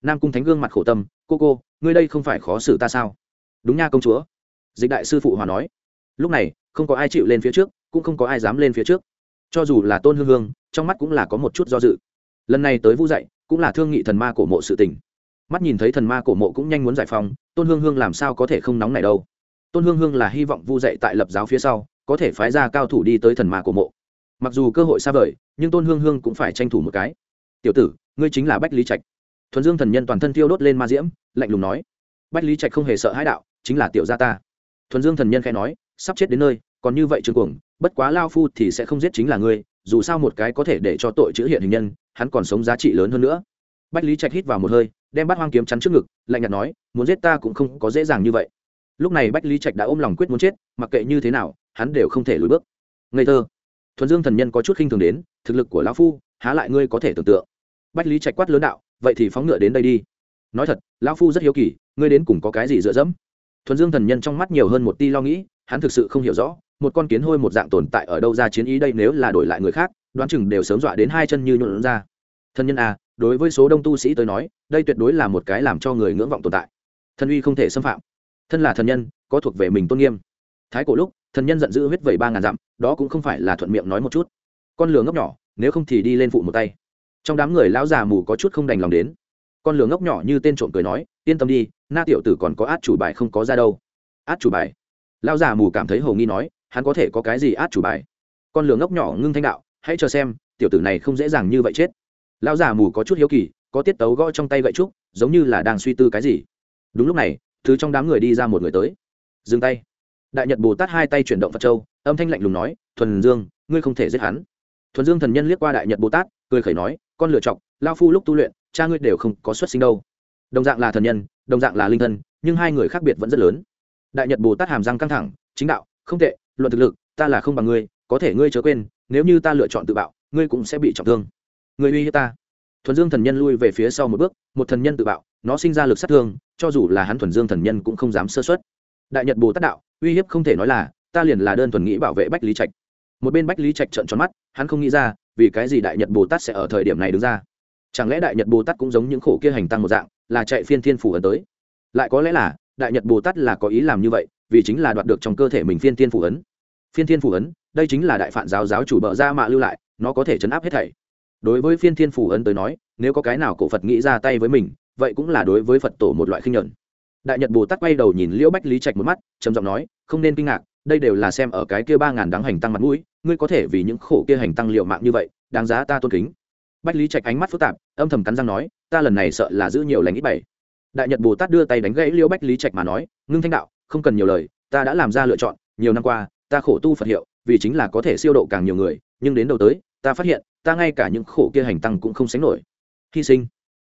Nam cung thánh gương mặt khổ tâm, cô cô ngươi đây không phải khó xử ta sao? Đúng nha công chúa. Dịch đại sư phụ hòa nói. Lúc này, không có ai chịu lên phía trước, cũng không có ai dám lên phía trước. Cho dù là tôn hương hương, trong mắt cũng là có một chút do dự. Lần này tới vu dạy, cũng là thương nghị thần ma cổ mộ sự tình. Mắt nhìn thấy thần ma cổ mộ cũng nhanh muốn giải phóng, tôn hương hương làm sao có thể không nóng này đâu? Tôn hương hương là hy vọng vu dạy tại lập giáo phía sau, có thể phái ra cao thủ đi tới thần ma cổ mộ. Mặc dù cơ hội xa vời, nhưng tôn hương hương cũng phải tranh thủ một cái. Tiểu tử, ngươi chính là bách lý trạch. Thuần dương thần nhân toàn thân thiêu đốt lên ma diễm lạnh lùng nói. Bách lý trạch không hề sợ hãi đạo, chính là tiểu gia ta. Thuần dương thần nhân khẽ nói, sắp chết đến nơi, còn như vậy trương cuồng, bất quá lao phu thì sẽ không giết chính là ngươi, dù sao một cái có thể để cho tội chữ hiện hình nhân, hắn còn sống giá trị lớn hơn nữa. Bách lý trạch hít vào một hơi, đem bắt hoang kiếm chắn trước ngực, lạnh nhạt nói, muốn giết ta cũng không có dễ dàng như vậy. Lúc này bách lý trạch đã ôm lòng quyết muốn chết, mặc kệ như thế nào, hắn đều không thể lùi bước. Ngây thơ. Thuần dương thần nhân có chút khinh thường đến, thực lực của lão phu, há lại ngươi có thể tưởng tượng. Bách lý trạch quát lớn đạo, vậy thì phóng ngựa đến đây đi nói thật, lão phu rất hiếu kỳ, ngươi đến cùng có cái gì dựa dẫm? Thuần dương thần nhân trong mắt nhiều hơn một ti lo nghĩ, hắn thực sự không hiểu rõ, một con kiến hôi một dạng tồn tại ở đâu ra chiến ý đây nếu là đổi lại người khác, đoán chừng đều sớm dọa đến hai chân như nhuộn ra. Thân nhân a đối với số đông tu sĩ tới nói, đây tuyệt đối là một cái làm cho người ngưỡng vọng tồn tại. Thân uy không thể xâm phạm. Thân là thần nhân, có thuộc về mình tôn nghiêm. Thái cổ lúc, thần nhân giận dữ huyết vẩy ba ngàn dặm, đó cũng không phải là thuận miệng nói một chút. Con lửa ngốc nhỏ, nếu không thì đi lên phụ một tay. Trong đám người lão già mù có chút không đành lòng đến con lửa ngốc nhỏ như tên trộm cười nói, yên tâm đi, na tiểu tử còn có át chủ bài không có ra đâu. Át chủ bài? Lão già mù cảm thấy hầu nghi nói, hắn có thể có cái gì át chủ bài? Con lửa ngốc nhỏ ngưng thanh đạo, hãy chờ xem, tiểu tử này không dễ dàng như vậy chết. Lão già mù có chút hiếu kỳ, có tiết tấu gõ trong tay gậy trúc, giống như là đang suy tư cái gì. Đúng lúc này, thứ trong đám người đi ra một người tới. Dừng tay. Đại nhật bồ tát hai tay chuyển động phật châu, âm thanh lạnh lùng nói, thuần dương, ngươi không thể giết hắn. Thuần dương thần nhân liếc qua đại nhật bồ tát, cười khẩy nói, con lựa chọc, lao phu lúc tu luyện cha ngươi đều không có xuất sinh đâu. Đồng dạng là thần nhân, đồng dạng là linh thân, nhưng hai người khác biệt vẫn rất lớn. Đại nhật bồ tát hàm răng căng thẳng, chính đạo, không tệ, luận thực lực, ta là không bằng ngươi, có thể ngươi chớ quên, nếu như ta lựa chọn tự bạo, ngươi cũng sẽ bị trọng thương. Ngươi uy hiếp ta. Thuần dương thần nhân lui về phía sau một bước, một thần nhân tự bạo, nó sinh ra lực sát thương, cho dù là hắn thuần dương thần nhân cũng không dám sơ xuất đại nhật bồ tát đạo, uy hiếp không thể nói là, ta liền là đơn thuần nghĩ bảo vệ bách lý trạch. Một bên bách lý trạch trợn tròn mắt, hắn không nghĩ ra, vì cái gì đại nhật bồ tát sẽ ở thời điểm này đứng ra chẳng lẽ đại nhật bồ tát cũng giống những khổ kia hành tăng một dạng, là chạy phiên thiên phủ ấn tới? Lại có lẽ là, đại nhật bồ tát là có ý làm như vậy, vì chính là đoạt được trong cơ thể mình phiên thiên phủ ấn phiên thiên phủ ấn đây chính là đại phản giáo giáo chủ bợ ra mạ lưu lại, nó có thể chấn áp hết thảy. Đối với phiên thiên phủ ấn tới nói, nếu có cái nào cổ phật nghĩ ra tay với mình, vậy cũng là đối với phật tổ một loại khinh nhuận. Đại nhật bồ tát quay đầu nhìn liễu bách lý trạch một mắt, trầm giọng nói, không nên kinh ngạc, đây đều là xem ở cái kia ba ngàn đáng hành tăng mặt mũi, ngươi có thể vì những khổ kia hành tăng liệu mạng như vậy, đáng giá ta tôn kính bách lý trạch ánh mắt phức tạp, âm thầm cắn răng nói, ta lần này sợ là giữ nhiều lành ít bảy đại nhật bồ tát đưa tay đánh gãy liễu bách lý trạch mà nói, ngưng thanh đạo, không cần nhiều lời, ta đã làm ra lựa chọn, nhiều năm qua, ta khổ tu phật hiệu, vì chính là có thể siêu độ càng nhiều người, nhưng đến đầu tới, ta phát hiện, ta ngay cả những khổ kia hành tăng cũng không sánh nổi. Hy sinh.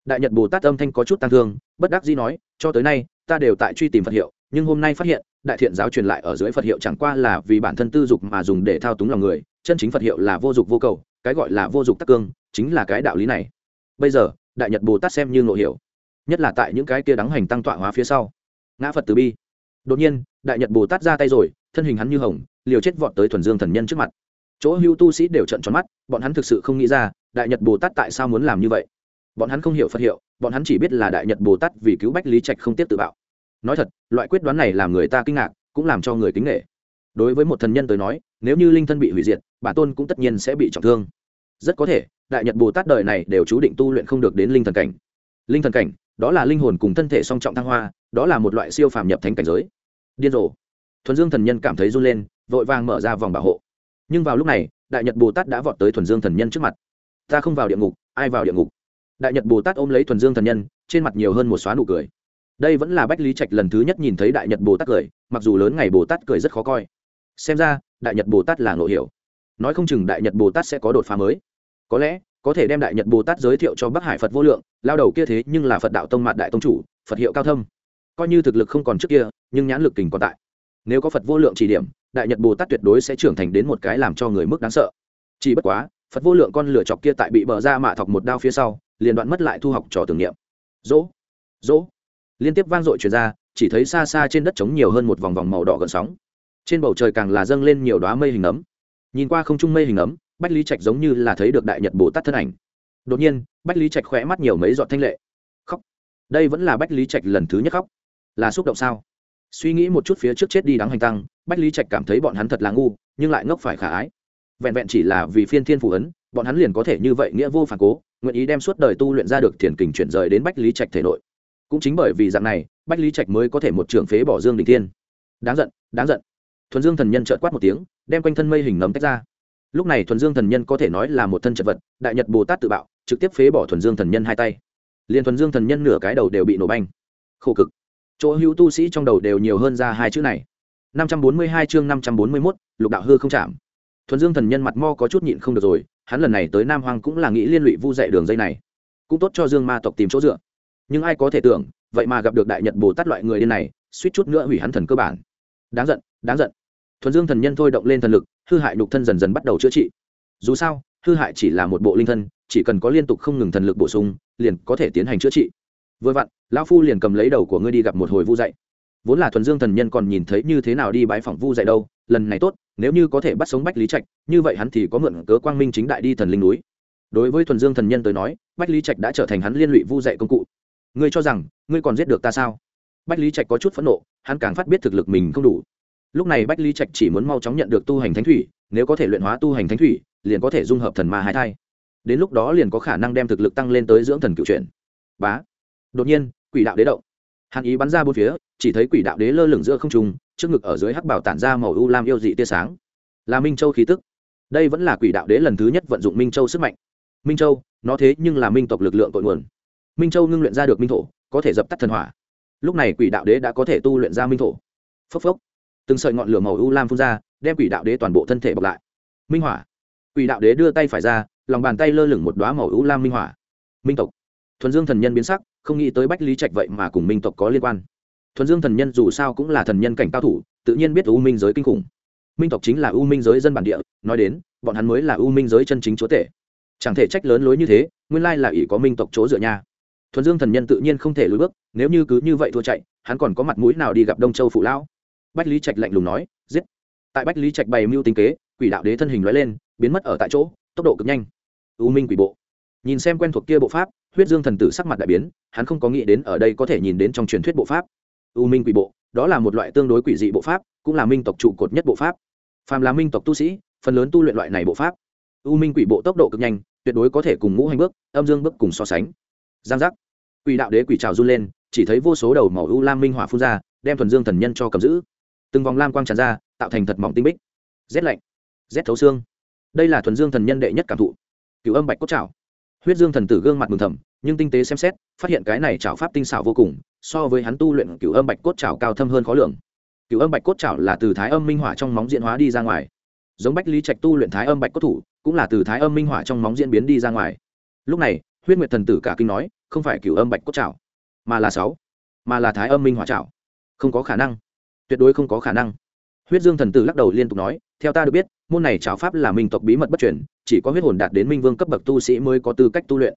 Đại nhật bồ tát âm thanh có chút tăng thương, bất đắc dĩ nói, cho tới nay, ta đều tại truy tìm phật hiệu, nhưng hôm nay phát hiện, đại thiện giáo truyền lại ở dưới phật hiệu chẳng qua là vì bản thân tư dục mà dùng để thao túng lòng người, chân chính phật hiệu là vô dục vô cầu cái gọi là vô dục tắc cương chính là cái đạo lý này. Bây giờ, đại nhật bồ tát xem như ngộ hiểu, nhất là tại những cái kia đắng hành tăng tọa hóa phía sau. Ngã phật từ bi. Đột nhiên, đại nhật bồ tát ra tay rồi, thân hình hắn như hồng, liều chết vọt tới thuần dương thần nhân trước mặt. Chỗ hưu tu sĩ đều trận tròn mắt, bọn hắn thực sự không nghĩ ra, đại nhật bồ tát tại sao muốn làm như vậy? Bọn hắn không hiểu phật hiệu, bọn hắn chỉ biết là đại nhật bồ tát vì cứu bách lý trạch không tiếp tự bạo. Nói thật, loại quyết đoán này làm người ta kinh ngạc, cũng làm cho người kính nghệ đối với một thần nhân tới nói nếu như linh thân bị hủy diệt, bản tôn cũng tất nhiên sẽ bị trọng thương. Rất có thể, đại nhật bồ tát đời này đều chú định tu luyện không được đến linh thần cảnh. Linh thần cảnh, đó là linh hồn cùng thân thể song trọng thăng hoa, đó là một loại siêu phàm nhập thánh cảnh giới. Điên rồ. Thuần dương thần nhân cảm thấy run lên, vội vàng mở ra vòng bảo hộ. Nhưng vào lúc này, đại nhật bồ tát đã vọt tới thuần dương thần nhân trước mặt. Ta không vào địa ngục, ai vào địa ngục? Đại nhật bồ tát ôm lấy thuần dương thần nhân, trên mặt nhiều hơn một xóa nụ cười. Đây vẫn là bách lý trạch lần thứ nhất nhìn thấy đại nhật bồ tát cười, mặc dù lớn ngày bồ tát cười rất khó coi. Xem ra đại nhật bồ tát là ngộ hiểu. Nói không chừng đại nhật bồ tát sẽ có đột phá mới. Có lẽ, có thể đem đại nhật bồ tát giới thiệu cho bắc hải phật vô lượng, lao đầu kia thế nhưng là phật đạo tông mạt đại tông chủ, phật hiệu cao thâm. Coi như thực lực không còn trước kia, nhưng nhãn lực kình còn tại. Nếu có phật vô lượng chỉ điểm, đại nhật bồ tát tuyệt đối sẽ trưởng thành đến một cái làm cho người mức đáng sợ. Chỉ bất quá, phật vô lượng con lửa chọc kia tại bị bờ ra mạ thọc một đao phía sau, liền đoạn mất lại thu học trò tưởng niệm. Dỗ dỗ. Liên tiếp vang dội chuyển ra, chỉ thấy xa xa trên đất trống nhiều hơn một vòng vòng màu đỏ gần sóng trên bầu trời càng là dâng lên nhiều đoá mây hình ấm. Nhìn qua không trung mây hình ấm, bách lý trạch giống như là thấy được đại nhật bồ tát thân ảnh. Đột nhiên, bách lý trạch khỏe mắt nhiều mấy giọt thanh lệ. Khóc. Đây vẫn là bách lý trạch lần thứ nhất khóc. Là xúc động sao? Suy nghĩ một chút phía trước chết đi đáng hành tăng, bách lý trạch cảm thấy bọn hắn thật là ngu, nhưng lại ngốc phải khả ái. Vẹn vẹn chỉ là vì phiên thiên phù ấn, bọn hắn liền có thể như vậy nghĩa vô phản cố, nguyện ý đem suốt đời tu luyện ra được thiền kình chuyển rời đến bách lý trạch thể nội. Cũng chính bởi vì dạng này, bách lý trạch mới có thể một trường phế bỏ dương đình tiên đáng giận đáng giận thuần dương thần nhân trợt quát một tiếng, đem quanh thân mây hình nấm tách ra. Lúc này thuần dương thần nhân có thể nói là một thân chật vật, đại nhật bồ tát tự bạo, trực tiếp phế bỏ thuần dương thần nhân hai tay. Liền thuần dương thần nhân nửa cái đầu đều bị nổ banh khổ cực. Chỗ hữu tu sĩ trong đầu đều nhiều hơn ra hai chữ này. năm trăm bốn mươi hai chương năm trăm bốn mươi mốt, lục đạo hư không chạm. Thuần dương thần nhân mặt mo có chút nhịn không được rồi, hắn lần này tới nam hoàng cũng là nghĩ liên lụy vu dạy đường dây này. Cũng tốt cho dương ma tộc tìm chỗ dựa. Nhưng ai có thể tưởng, vậy mà gặp được đại nhật bồ tát loại người điên này, suýt chút nữa hủy hắn thần cơ bản đáng giận đáng giận. Thuần dương thần nhân thôi động lên thần lực, hư hại nhục thân dần dần bắt đầu chữa trị. Dù sao, hư hại chỉ là một bộ linh thân, chỉ cần có liên tục không ngừng thần lực bổ sung, liền có thể tiến hành chữa trị. Vừa vặn, lão phu liền cầm lấy đầu của ngươi đi gặp một hồi vu dạy. Vốn là thuần dương thần nhân còn nhìn thấy như thế nào đi bãi phòng vu dạy đâu, lần này tốt, nếu như có thể bắt sống bách lý trạch, như vậy hắn thì có mượn cớ quang minh chính đại đi thần linh núi. Đối với thuần dương thần nhân tới nói, bách lý trạch đã trở thành hắn liên lụy vu dạy công cụ. Ngươi cho rằng, ngươi còn giết được ta sao? Bách lý trạch có chút phẫn nộ hắn càng phát biết thực lực mình không đủ. Lúc này bách lý trạch chỉ muốn mau chóng nhận được tu hành thánh thủy, nếu có thể luyện hóa tu hành thánh thủy, liền có thể dung hợp thần ma hai thai. Đến lúc đó liền có khả năng đem thực lực tăng lên tới dưỡng thần cựu chuyển. Bá. Đột nhiên, quỷ đạo đế động. Hàn ý bắn ra bốn phía, chỉ thấy quỷ đạo đế lơ lửng giữa không trung, trước ngực ở dưới hắc bảo tản ra màu u lam yêu dị tia sáng. Là minh châu khí tức. Đây vẫn là quỷ đạo đế lần thứ nhất vận dụng minh châu sức mạnh. Minh châu, nó thế nhưng là minh tộc lực lượng cội nguồn. Minh châu ngưng luyện ra được minh thổ, có thể dập tắt thần hỏa lúc này quỷ đạo đế đã có thể tu luyện ra minh thổ. Phốc phốc. Từng sợi ngọn lửa màu u lam phun ra, đem quỷ đạo đế toàn bộ thân thể bọc lại. Minh hỏa. Quỷ đạo đế đưa tay phải ra, lòng bàn tay lơ lửng một đoá màu u lam minh hỏa. Minh tộc. Thuần dương thần nhân biến sắc, không nghĩ tới bách lý trạch vậy mà cùng minh tộc có liên quan. Thuần dương thần nhân dù sao cũng là thần nhân cảnh cao thủ, tự nhiên biết u minh giới kinh khủng. Minh tộc chính là u minh giới dân bản địa, nói đến, bọn hắn mới là u minh giới chân chính chúa tể. Chẳng thể trách lớn lối như thế, nguyên lai là ỷ có minh tộc chỗ dựa nhà thuần dương thần nhân tự nhiên không thể lùi bước, nếu như cứ như vậy thua chạy, hắn còn có mặt mũi nào đi gặp đông châu phụ lão? Bách lý trạch lạnh lùng nói, giết. Tại bách lý trạch bày mưu tính kế, quỷ đạo đế thân hình lóe lên, biến mất ở tại chỗ, tốc độ cực nhanh. U minh quỷ bộ. Nhìn xem quen thuộc kia bộ pháp, huyết dương thần tử sắc mặt đại biến, hắn không có nghĩ đến ở đây có thể nhìn đến trong truyền thuyết bộ pháp. U minh quỷ bộ, đó là một loại tương đối quỷ dị bộ pháp, cũng là minh tộc trụ cột nhất bộ pháp. Phàm là minh tộc tu sĩ, phần lớn tu luyện loại này bộ pháp. U minh quỷ bộ tốc độ cực nhanh, tuyệt đối có thể cùng ngũ hành bước, âm dương bước cùng so sánh giang giác. Quỷ đạo đế quỷ trào run lên, chỉ thấy vô số đầu màu u lam minh hỏa phun ra, đem thuần dương thần nhân cho cầm giữ. Từng vòng lam quang tràn ra, tạo thành thật mỏng tinh bích. Rét lạnh, rét thấu xương. Đây là thuần dương thần nhân đệ nhất cảm thụ. Cựu âm bạch cốt trào huyết dương thần tử gương mặt mừng thầm, nhưng tinh tế xem xét, phát hiện cái này trào pháp tinh xảo vô cùng, so với hắn tu luyện cựu âm bạch cốt trào cao thâm hơn khó lường. Cựu âm bạch cốt trào là từ thái âm minh hỏa trong móng diễn hóa đi ra ngoài. Giống bách lý trạch tu luyện thái âm bạch cốt thủ, cũng là từ thái âm minh hỏa trong móng diễn biến đi ra ngoài. Lúc này huyết nguyệt thần tử cả kinh nói, không phải cửu âm bạch cốt trào mà là sáu, mà là thái âm minh hỏa trào không có khả năng. Tuyệt đối không có khả năng. Huyết dương thần tử lắc đầu liên tục nói, theo ta được biết, môn này trào pháp là minh tộc bí mật bất chuyển chỉ có huyết hồn đạt đến minh vương cấp bậc tu sĩ mới có tư cách tu luyện.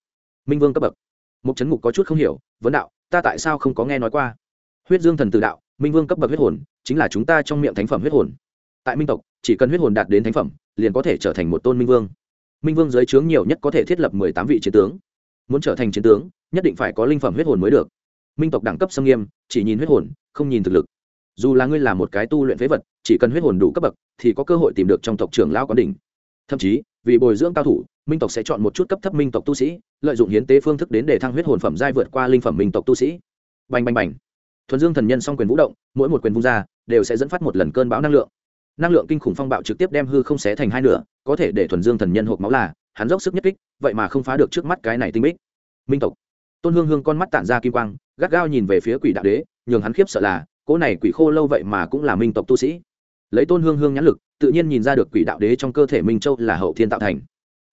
Minh vương cấp bậc. Mục Trấn ngục có chút không hiểu, vấn đạo, ta tại sao không có nghe nói qua? Huyết dương thần tử đạo, minh vương cấp bậc huyết hồn, chính là chúng ta trong miệng thánh phẩm huyết hồn. Tại minh tộc, chỉ cần huyết hồn đạt đến thánh phẩm, liền có thể trở thành một tôn minh vương. Minh vương giới trướng nhiều nhất có thể thiết lập mười tám vị chiến tướng muốn trở thành chiến tướng, nhất định phải có linh phẩm huyết hồn mới được. Minh tộc đẳng cấp xâm nghiêm, chỉ nhìn huyết hồn, không nhìn thực lực. Dù là ngươi là một cái tu luyện phế vật, chỉ cần huyết hồn đủ cấp bậc, thì có cơ hội tìm được trong tộc trưởng lão có đỉnh. Thậm chí, vì bồi dưỡng cao thủ, minh tộc sẽ chọn một chút cấp thấp minh tộc tu sĩ, lợi dụng hiến tế phương thức đến để thăng huyết hồn phẩm giai vượt qua linh phẩm minh tộc tu sĩ. Bành bành bành. Thuần dương thần nhân song quyền vũ động, mỗi một quyền vung ra, đều sẽ dẫn phát một lần cơn bão năng lượng. Năng lượng kinh khủng phong bạo trực tiếp đem hư không xé thành hai nửa, có thể để thuần dương thần nhân hộp máu là, hắn dốc sức nhất kích vậy mà không phá được trước mắt cái này tinh bích. Minh tộc. Tôn hương hương con mắt tản ra kim quang, gắt gao nhìn về phía quỷ đạo đế, nhường hắn khiếp sợ là, cỗ này quỷ khô lâu vậy mà cũng là minh tộc tu sĩ. Lấy tôn hương hương nhãn lực, tự nhiên nhìn ra được quỷ đạo đế trong cơ thể minh châu là hậu thiên tạo thành.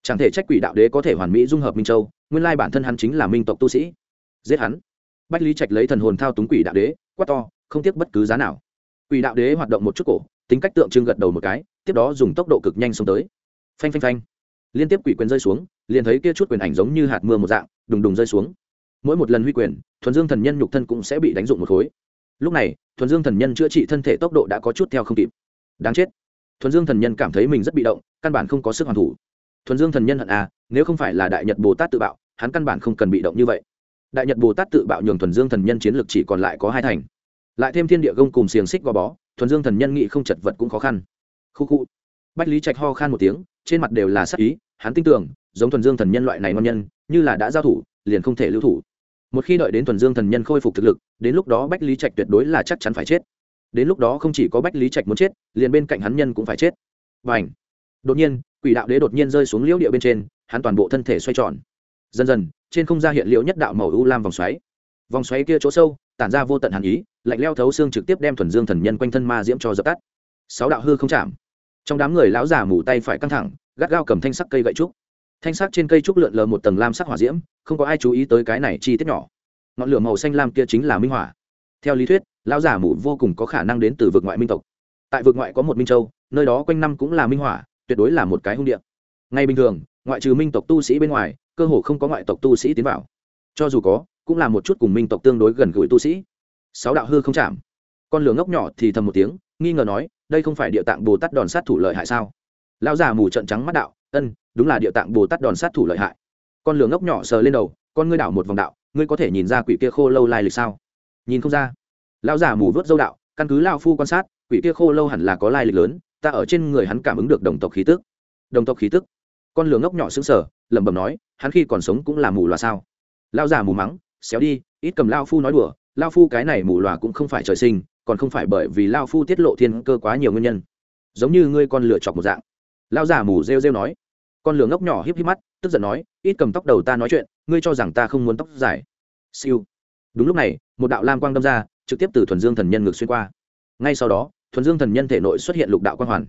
Chẳng thể trách quỷ đạo đế có thể hoàn mỹ dung hợp minh châu, nguyên lai bản thân hắn chính là minh tộc tu sĩ. Giết hắn. Bách lý trạch lấy thần hồn thao túng quỷ đạo đế, quát to, không tiếc bất cứ giá nào. Quỷ đạo đế hoạt động một chút cổ, tính cách tượng trưng gật đầu một cái, tiếp đó dùng tốc độ cực nhanh xông tới. Phanh phanh phanh. Liên tiếp quỷ quyền rơi xuống liền thấy kia chút quyền ảnh giống như hạt mưa một dạng, đùng đùng rơi xuống. Mỗi một lần huy quyền, thuần dương thần nhân nhục thân cũng sẽ bị đánh dụng một khối. Lúc này, thuần dương thần nhân chữa trị thân thể tốc độ đã có chút theo không kịp. Đáng chết. Thuần dương thần nhân cảm thấy mình rất bị động, căn bản không có sức hoàn thủ. Thuần dương thần nhân hận à nếu không phải là đại nhật bồ tát tự bạo, hắn căn bản không cần bị động như vậy. Đại nhật bồ tát tự bạo nhường thuần dương thần nhân chiến lược chỉ còn lại có hai thành. Lại thêm thiên địa gông cùng xiềng xích gò bó, thuần dương thần nhân nghị không chật vật cũng khó khăn. Khu khu. Bách lý trạch ho khan một tiếng, trên mặt đều là sắc ý, hắn tin tưởng giống thuần dương thần nhân loại này ngon nhân, như là đã giao thủ, liền không thể lưu thủ. Một khi đợi đến thuần dương thần nhân khôi phục thực lực, đến lúc đó bách lý trạch tuyệt đối là chắc chắn phải chết. Đến lúc đó không chỉ có bách lý trạch muốn chết, liền bên cạnh hắn nhân cũng phải chết. Và ảnh đột nhiên, quỷ đạo đế đột nhiên rơi xuống liễu địa bên trên, hắn toàn bộ thân thể xoay tròn. Dần dần, trên không ra hiện liễu nhất đạo màu u lam vòng xoáy. Vòng xoáy kia chỗ sâu, tản ra vô tận hàn ý, lạnh leo thấu xương trực tiếp đem thuần dương thần nhân quanh thân ma diễm cho dập tắt. Sáu đạo hư không chạm. Trong đám người lão già mủ tay phải căng thẳng, gắt gao cầm thanh sắc cây gậy trúc thanh sắc trên cây trúc lượn lờ một tầng lam sắc hỏa diễm, không có ai chú ý tới cái này chi tiết nhỏ. Ngọn lửa màu xanh lam kia chính là minh hỏa. Theo lý thuyết, lão giả mù vô cùng có khả năng đến từ vực ngoại minh tộc. Tại vực ngoại có một minh châu, nơi đó quanh năm cũng là minh hỏa, tuyệt đối là một cái hung điện ngay bình thường, ngoại trừ minh tộc tu sĩ bên ngoài, cơ hồ không có ngoại tộc tu sĩ tiến vào. Cho dù có, cũng là một chút cùng minh tộc tương đối gần gũi tu sĩ. Sáu đạo hư không chạm. Con lửa ngốc nhỏ thì thầm một tiếng, nghi ngờ nói, đây không phải địa tạng bồ tát đòn sát thủ lợi hại sao? Lão già mù trận trắng mắt đạo ân đúng là địa tạng bồ tát đòn sát thủ lợi hại. Con lửa ngốc nhỏ sờ lên đầu con ngươi đảo một vòng đạo ngươi có thể nhìn ra quỷ kia khô lâu lai lịch sao? Nhìn không ra. Lão già mù vớt dâu đạo căn cứ lao phu quan sát quỷ kia khô lâu hẳn là có lai lịch lớn ta ở trên người hắn cảm ứng được đồng tộc khí tức. Đồng tộc khí tức? Con lửa ngốc nhỏ xứng sờ, lẩm bẩm nói hắn khi còn sống cũng là mù loà sao? Lão già mù mắng xéo đi ít cầm lao phu nói đùa lao phu cái này mù loà cũng không phải trời sinh còn không phải bởi vì lao phu tiết lộ thiên cơ quá nhiều nguyên nhân. Giống như ngươi con lửa chọc một dạng. Lao già mù rêu rêu nói con lửa ngốc nhỏ híp híp mắt, tức giận nói, ít cầm tóc đầu ta nói chuyện, ngươi cho rằng ta không muốn tóc dài. Siêu. Đúng lúc này, một đạo lam quang đâm ra, trực tiếp từ thuần dương thần nhân ngược xuyên qua. Ngay sau đó, thuần dương thần nhân thể nội xuất hiện lục đạo quang hoàn.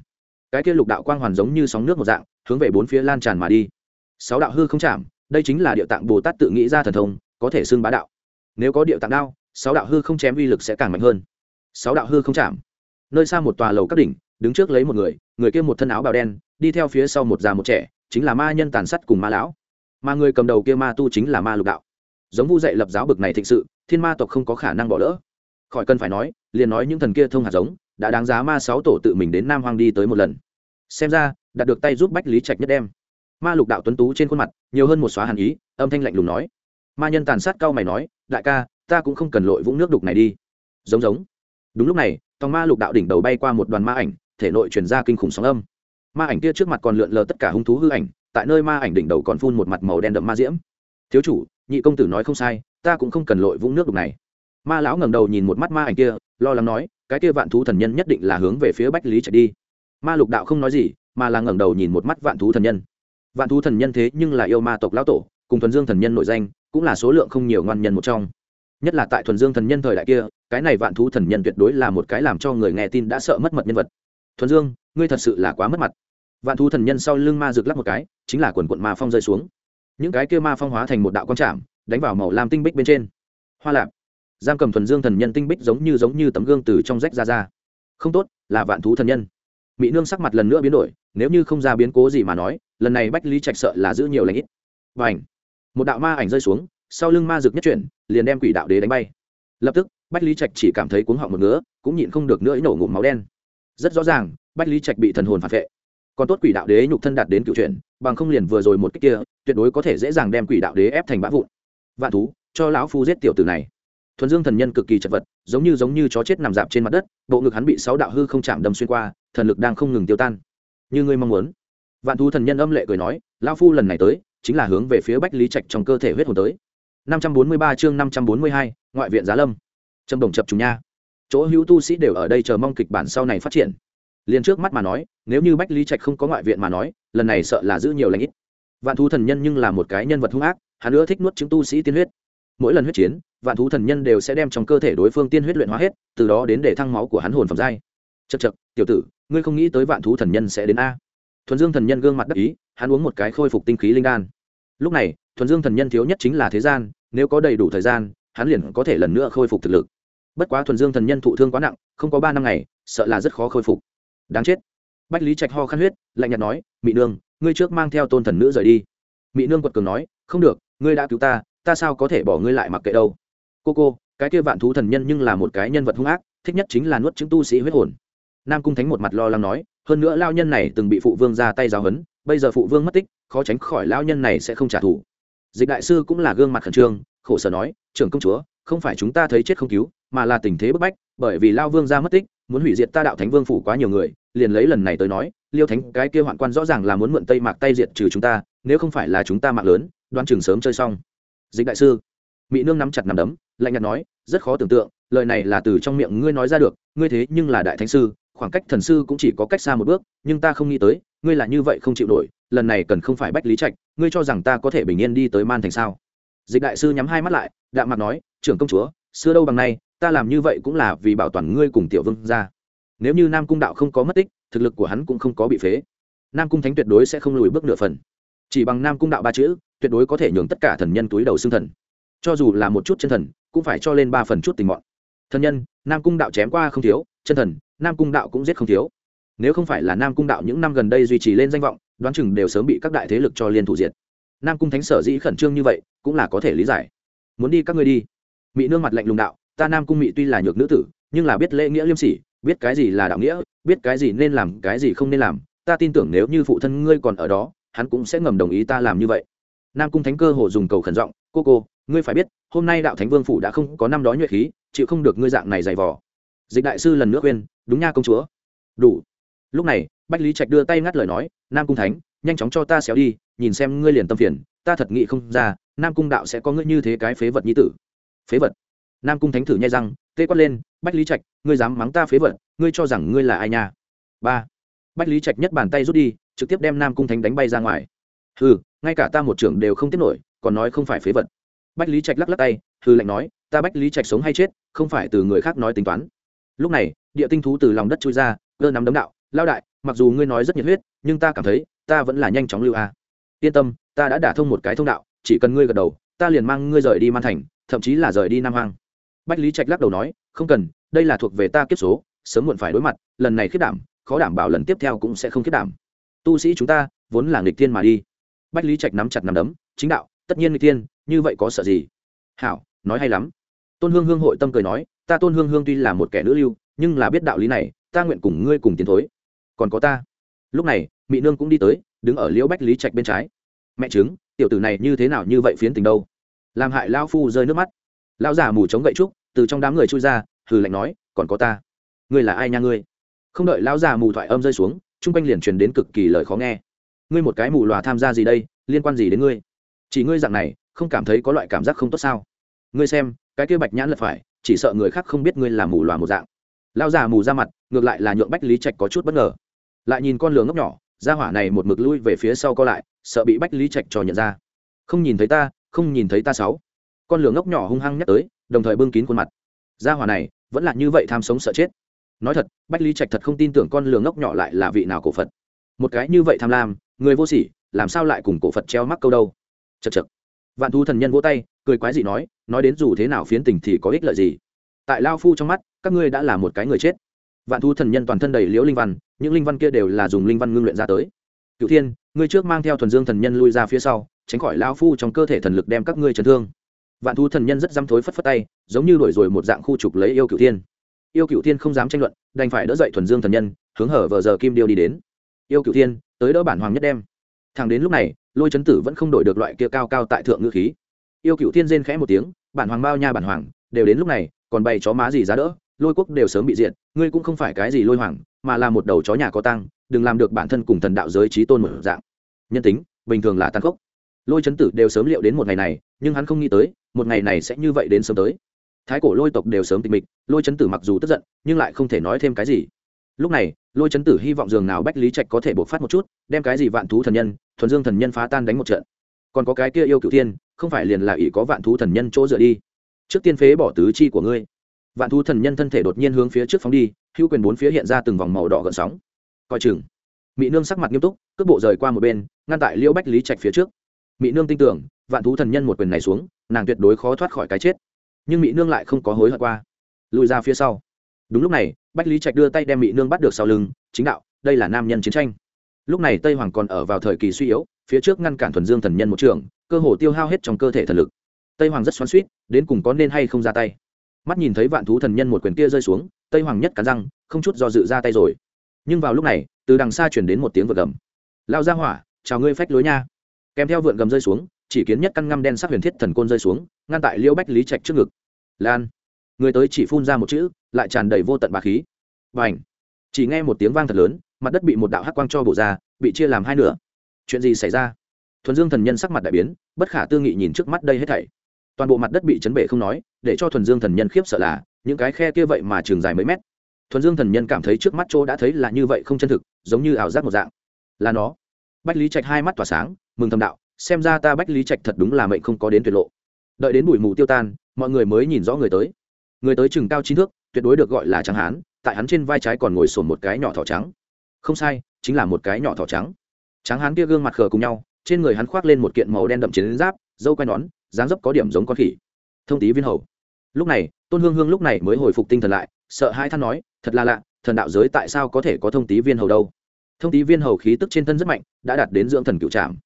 Cái kia lục đạo quang hoàn giống như sóng nước một dạng, hướng về bốn phía lan tràn mà đi. Sáu đạo hư không chạm, đây chính là địa tạng bồ tát tự nghĩ ra thần thông, có thể xưng bá đạo. Nếu có địa tạng đao, sáu đạo hư không chém uy lực sẽ càng mạnh hơn. Sáu đạo hư không chạm. Nơi xa một tòa lầu các đỉnh, đứng trước lấy một người người kia một thân áo bào đen, đi theo phía sau một già một trẻ chính là ma nhân tàn sát cùng ma lão. Mà người cầm đầu kia ma tu chính là ma lục đạo. Giống vu dạy lập giáo bực này thịnh sự, thiên ma tộc không có khả năng bỏ lỡ. Khỏi cần phải nói, liền nói những thần kia thông hạt giống, đã đáng giá ma sáu tổ tự mình đến nam hoang đi tới một lần. Xem ra, đạt được tay giúp bách lý trạch nhất đem. Ma lục đạo tuấn tú trên khuôn mặt, nhiều hơn một xóa hàn ý, âm thanh lạnh lùng nói. Ma nhân tàn sát cao mày nói, đại ca, ta cũng không cần lội vũng nước đục này đi. Giống giống. Đúng lúc này, tòng ma lục đạo đỉnh đầu bay qua một đoàn ma ảnh, thể nội truyền ra kinh khủng sóng âm ma ảnh kia trước mặt còn lượn lờ tất cả hung thú hư ảnh, tại nơi ma ảnh đỉnh đầu còn phun một mặt màu đen đậm ma diễm. Thiếu chủ, nhị công tử nói không sai, ta cũng không cần lội vũng nước đục này. Ma lão ngẩng đầu nhìn một mắt ma ảnh kia, lo lắng nói, cái kia vạn thú thần nhân nhất định là hướng về phía bách lý chạy đi. Ma lục đạo không nói gì, mà là ngẩng đầu nhìn một mắt vạn thú thần nhân. Vạn thú thần nhân thế nhưng là yêu ma tộc lão tổ, cùng thuần dương thần nhân nội danh, cũng là số lượng không nhiều ngoan nhân một trong. Nhất là tại thuần dương thần nhân thời đại kia, cái này vạn thú thần nhân tuyệt đối là một cái làm cho người nghe tin đã sợ mất mật nhân vật thuần dương, ngươi thật sự là quá mất mặt. Vạn thú thần nhân sau lưng ma rực lắc một cái, chính là quần quận ma phong rơi xuống. Những cái kia ma phong hóa thành một đạo quang trảm, đánh vào màu lam tinh bích bên trên. Hoa lạp. Giam cầm thuần dương thần nhân tinh bích giống như giống như tấm gương từ trong rách ra ra. Không tốt, là vạn thú thần nhân. Mỹ nương sắc mặt lần nữa biến đổi, nếu như không ra biến cố gì mà nói, lần này bách lý trạch sợ là giữ nhiều lãnh ít. Và ảnh một đạo ma ảnh rơi xuống, sau lưng ma rực nhất chuyển, liền đem quỷ đạo đế đánh bay. Lập tức, bách lý trạch chỉ cảm thấy cuống họng một ngứa cũng nhịn không được nữa nổ ngụm máu đen rất rõ ràng bách lý trạch bị thần hồn phản vệ. Còn tốt quỷ đạo đế nhục thân đạt đến cựu chuyện bằng không liền vừa rồi một cách kia tuyệt đối có thể dễ dàng đem quỷ đạo đế ép thành bã vụn. Vạn thú cho lão phu giết tiểu tử này. Thuần dương thần nhân cực kỳ chật vật giống như giống như chó chết nằm dạp trên mặt đất bộ ngực hắn bị sáu đạo hư không chạm đâm xuyên qua thần lực đang không ngừng tiêu tan. Như ngươi mong muốn. Vạn thú thần nhân âm lệ cười nói lão phu lần này tới chính là hướng về phía bách lý trạch trong cơ thể huyết hồn tới. 543 chương 542, ngoại viện giá lâm. Trầm đồng chập trùng nha chỗ hữu tu sĩ đều ở đây chờ mong kịch bản sau này phát triển. Liền trước mắt mà nói, nếu như bách lý trạch không có ngoại viện mà nói, lần này sợ là giữ nhiều lãnh ít. Vạn thú thần nhân nhưng là một cái nhân vật hung ác, hắn nữa thích nuốt chứng tu sĩ tiên huyết. Mỗi lần huyết chiến, vạn thú thần nhân đều sẽ đem trong cơ thể đối phương tiên huyết luyện hóa hết, từ đó đến để thăng máu của hắn hồn phẩm giai. Chật chật tiểu tử, ngươi không nghĩ tới vạn thú thần nhân sẽ đến a. Thuần dương thần nhân gương mặt đắc ý, hắn uống một cái khôi phục tinh khí linh đan. Lúc này, thuần dương thần nhân thiếu nhất chính là thế gian, nếu có đầy đủ thời gian, hắn liền có thể lần nữa khôi phục thực lực bất quá thuần dương thần nhân thụ thương quá nặng, không có ba năm ngày, sợ là rất khó khôi phục. Đáng chết. Bách lý trạch ho khăn huyết, lạnh nhạt nói, mị nương, ngươi trước mang theo tôn thần nữ rời đi. Mị nương quật cường nói, không được, ngươi đã cứu ta ta sao có thể bỏ ngươi lại mặc kệ đâu? Cô cô, cái kia vạn thú thần nhân nhưng là một cái nhân vật hung ác, thích nhất chính là nuốt chứng tu sĩ huyết hồn. Nam cung thánh một mặt lo lắng nói, hơn nữa lao nhân này từng bị phụ vương ra tay giáo hấn bây giờ phụ vương mất tích, khó tránh khỏi lao nhân này sẽ không trả thù. Dịch đại sư cũng là gương mặt khẩn trương, khổ sở nói, trưởng công chúa không phải chúng ta thấy chết không cứu, mà là tình thế bức bách, bởi vì lao vương ra mất tích, muốn hủy diệt ta đạo thánh vương phủ quá nhiều người, liền lấy lần này tới nói, liêu thánh, cái kia hoạn quan rõ ràng là muốn mượn tây mạc tay diệt trừ chúng ta, nếu không phải là chúng ta mạng lớn, đoan chừng sớm chơi xong. Dịch đại sư mỹ nương nắm chặt nằm đấm, lạnh nhạt nói, rất khó tưởng tượng, lời này là từ trong miệng ngươi nói ra được, ngươi thế nhưng là đại thánh sư, khoảng cách thần sư cũng chỉ có cách xa một bước, nhưng ta không nghĩ tới, ngươi là như vậy không chịu nổi, lần này cần không phải bách lý trạch, ngươi cho rằng ta có thể bình yên đi tới man thành sao? Dịch đại sư nhắm hai mắt lại, đạm mặt nói, trưởng công chúa, xưa đâu bằng nay, ta làm như vậy cũng là vì bảo toàn ngươi cùng tiểu vương ra nếu như nam cung đạo không có mất tích, thực lực của hắn cũng không có bị phế. Nam cung thánh tuyệt đối sẽ không lùi bước nửa phần. Chỉ bằng nam cung đạo ba chữ, tuyệt đối có thể nhường tất cả thần nhân túi đầu xương thần. Cho dù là một chút chân thần, cũng phải cho lên ba phần chút tình mọn. Thần nhân, nam cung đạo chém qua không thiếu, chân thần, nam cung đạo cũng giết không thiếu. Nếu không phải là nam cung đạo những năm gần đây duy trì lên danh vọng, đoán chừng đều sớm bị các đại thế lực cho liên thủ diệt nam cung thánh sở dĩ khẩn trương như vậy, cũng là có thể lý giải. Muốn đi các ngươi đi. Mỹ nương mặt lạnh lùng đạo, ta nam cung mỹ tuy là nhược nữ tử, nhưng là biết lễ nghĩa liêm sỉ, biết cái gì là đạo nghĩa, biết cái gì nên làm, cái gì không nên làm. Ta tin tưởng nếu như phụ thân ngươi còn ở đó, hắn cũng sẽ ngầm đồng ý ta làm như vậy. Nam cung thánh cơ hồ dùng cầu khẩn giọng, cô cô, ngươi phải biết, hôm nay đạo thánh vương phủ đã không có năm đó nhuệ khí, chịu không được ngươi dạng này dày vò. Dịch đại sư lần nữa khuyên, đúng nha công chúa. Đủ. Lúc này bách lý trạch đưa tay ngắt lời nói, nam cung thánh, nhanh chóng cho ta xéo đi, nhìn xem ngươi liền tâm phiền, ta thật nghĩ không ra, nam cung đạo sẽ có ngươi như thế cái phế vật nhi tử. Phế vật? Nam cung thánh thử nhai răng, tê quát lên, bách lý trạch, ngươi dám mắng ta phế vật, ngươi cho rằng ngươi là ai nha? Ba. Bách lý trạch nhất bàn tay rút đi, trực tiếp đem nam cung thánh đánh bay ra ngoài. Hừ, ngay cả ta một trưởng đều không tiếp nổi, còn nói không phải phế vật. Bách lý trạch lắc lắc tay, hừ lạnh nói, ta bách lý trạch sống hay chết, không phải từ người khác nói tính toán. Lúc này, địa tinh thú từ lòng đất trôi ra, cơ nắm đấm đạo lao đại mặc dù ngươi nói rất nhiệt huyết, nhưng ta cảm thấy, ta vẫn là nhanh chóng lưu a. Yên tâm, ta đã đả thông một cái thông đạo, chỉ cần ngươi gật đầu, ta liền mang ngươi rời đi man thành, thậm chí là rời đi nam hoang. Bách lý trạch lắc đầu nói, không cần, đây là thuộc về ta kiếp số, sớm muộn phải đối mặt, lần này khiết đảm, khó đảm bảo lần tiếp theo cũng sẽ không khiết đảm. Tu sĩ chúng ta, vốn là nghịch thiên mà đi. Bách lý trạch nắm chặt nắm đấm, chính đạo, tất nhiên nghịch thiên, như vậy có sợ gì? Hảo, nói hay lắm. Tôn hương hương hội tâm cười nói, ta tôn hương hương tuy là một kẻ nữ lưu, nhưng là biết đạo lý này, ta nguyện cùng ngươi cùng tiến thối còn có ta. Lúc này mỹ nương cũng đi tới, đứng ở liễu bách lý trạch bên trái. Mẹ chứng tiểu tử này như thế nào như vậy phiến tình đâu? Làm hại lao phu rơi nước mắt. Lao giả mù chống gậy trúc, từ trong đám người chui ra, hừ lạnh nói, còn có ta. Ngươi là ai nha ngươi? Không đợi lao giả mù thoại âm rơi xuống, chung quanh liền truyền đến cực kỳ lời khó nghe. Ngươi một cái mù lòa tham gia gì đây? Liên quan gì đến ngươi? Chỉ ngươi dạng này, không cảm thấy có loại cảm giác không tốt sao? Ngươi xem, cái kia bạch nhãn lật phải, chỉ sợ người khác không biết ngươi là mù lòa một dạng. Lao già mù ra mặt, ngược lại là nhượng bách lý trạch có chút bất ngờ lại nhìn con lửa ngốc nhỏ, ra hỏa này một mực lui về phía sau co lại, sợ bị bách lý trạch trò nhận ra. Không nhìn thấy ta, không nhìn thấy ta sáu. Con lửa ngốc nhỏ hung hăng nhắc tới, đồng thời bưng kín khuôn mặt. Ra hỏa này, vẫn là như vậy tham sống sợ chết. Nói thật, bách lý trạch thật không tin tưởng con lửa ngốc nhỏ lại là vị nào cổ phật. Một cái như vậy tham lam, người vô sỉ, làm sao lại cùng cổ phật treo mắc câu đâu? Chật chật vạn thu thần nhân vỗ tay, cười quái gì nói nói đến dù thế nào phiến tình thì có ích lợi gì? Tại lao phu trong mắt, các ngươi đã là một cái người chết vạn thu thần nhân toàn thân đầy liễu linh văn, những linh văn kia đều là dùng linh văn ngưng luyện ra tới. Cựu thiên, ngươi trước mang theo thuần dương thần nhân lui ra phía sau, tránh khỏi lao phu trong cơ thể thần lực đem các ngươi chấn thương. Vạn thu thần nhân rất dăm thối phất phất tay, giống như đuổi rồi một dạng khu trục lấy yêu cựu thiên. Yêu cựu thiên không dám tranh luận, đành phải đỡ dậy thuần dương thần nhân, hướng hở vờ giờ kim điêu đi đến. Yêu cựu thiên, tới đỡ bản hoàng nhất đem. Thằng đến lúc này, lôi chấn tử vẫn không đổi được loại kia cao cao tại thượng ngữ khí. Yêu cựu thiên rên khẽ một tiếng, bản hoàng bao nha bản hoàng, đều đến lúc này, còn bày chó má gì giá đỡ lôi quốc đều sớm bị diệt, ngươi cũng không phải cái gì lôi hoàng, mà là một đầu chó nhà có tăng đừng làm được bản thân cùng thần đạo giới trí tôn một dạng. Nhân tính, bình thường là tăng khốc. Lôi chấn tử đều sớm liệu đến một ngày này, nhưng hắn không nghĩ tới, một ngày này sẽ như vậy đến sớm tới. Thái cổ lôi tộc đều sớm tịch mịch, lôi chấn tử mặc dù tức giận, nhưng lại không thể nói thêm cái gì. Lúc này, lôi chấn tử hy vọng dường nào bách lý trạch có thể bộc phát một chút, đem cái gì vạn thú thần nhân, thuần dương thần nhân phá tan đánh một trận. Còn có cái kia yêu cựu thiên không phải liền là ỷ có vạn thú thần nhân chỗ dựa đi. Trước tiên phế bỏ tứ chi của ngươi vạn thú thần nhân thân thể đột nhiên hướng phía trước phóng đi, hữu quyền bốn phía hiện ra từng vòng màu đỏ gợn sóng. Coi chừng. Mỹ nương sắc mặt nghiêm túc, cước bộ rời qua một bên, ngăn tại liễu bách lý trạch phía trước. Mỹ nương tin tưởng, vạn thú thần nhân một quyền này xuống, nàng tuyệt đối khó thoát khỏi cái chết. Nhưng mỹ nương lại không có hối hận qua. Lùi ra phía sau. Đúng lúc này, bách lý trạch đưa tay đem mỹ nương bắt được sau lưng, chính đạo, đây là nam nhân chiến tranh. Lúc này tây hoàng còn ở vào thời kỳ suy yếu, phía trước ngăn cản thuần dương thần nhân một trường, cơ hồ tiêu hao hết trong cơ thể thần lực. Tây hoàng rất xoắn suýt đến cùng có nên hay không ra tay mắt nhìn thấy vạn thú thần nhân một quyền kia rơi xuống, tây hoàng nhất cắn răng, không chút do dự ra tay rồi. Nhưng vào lúc này, từ đằng xa chuyển đến một tiếng vượt gầm. Lao ra hỏa, chào ngươi phách lối nha. Kèm theo vượn gầm rơi xuống, chỉ kiến nhất căn ngăm đen sắc huyền thiết thần côn rơi xuống, ngăn tại liễu bách lý trạch trước ngực. Lan. Người tới chỉ phun ra một chữ, lại tràn đầy vô tận bà khí. Và ảnh chỉ nghe một tiếng vang thật lớn, mặt đất bị một đạo hắc quang cho bổ ra, bị chia làm hai nửa. Chuyện gì xảy ra? Thuần dương thần nhân sắc mặt đại biến, bất khả tư nghị nhìn trước mắt đây hết thảy toàn bộ mặt đất bị chấn bể không nói, để cho thuần dương thần nhân khiếp sợ là, những cái khe kia vậy mà trường dài mấy mét. Thuần dương thần nhân cảm thấy trước mắt chỗ đã thấy là như vậy không chân thực, giống như ảo giác một dạng. Là nó. Bách lý trạch hai mắt tỏa sáng, mừng thầm đạo, xem ra ta bách lý trạch thật đúng là mệnh không có đến tuyệt lộ. Đợi đến bụi mù tiêu tan, mọi người mới nhìn rõ người tới. Người tới chừng cao chín thước, tuyệt đối được gọi là trắng hán, tại hắn trên vai trái còn ngồi sồn một cái nhỏ thỏ trắng. Không sai, chính là một cái nhỏ thỏ trắng. Trắng hán kia gương mặt khờ cùng nhau, trên người hắn khoác lên một kiện màu đen đậm chiến giáp, dâu quai nón dáng dấp có điểm giống con khỉ. Thông tí viên hầu. Lúc này, tôn hương hương lúc này mới hồi phục tinh thần lại, sợ hai than nói, thật là lạ, thần đạo giới tại sao có thể có thông tí viên hầu đâu? Thông tí viên hầu khí tức trên thân rất mạnh, đã đạt đến dưỡng thần cựu trạm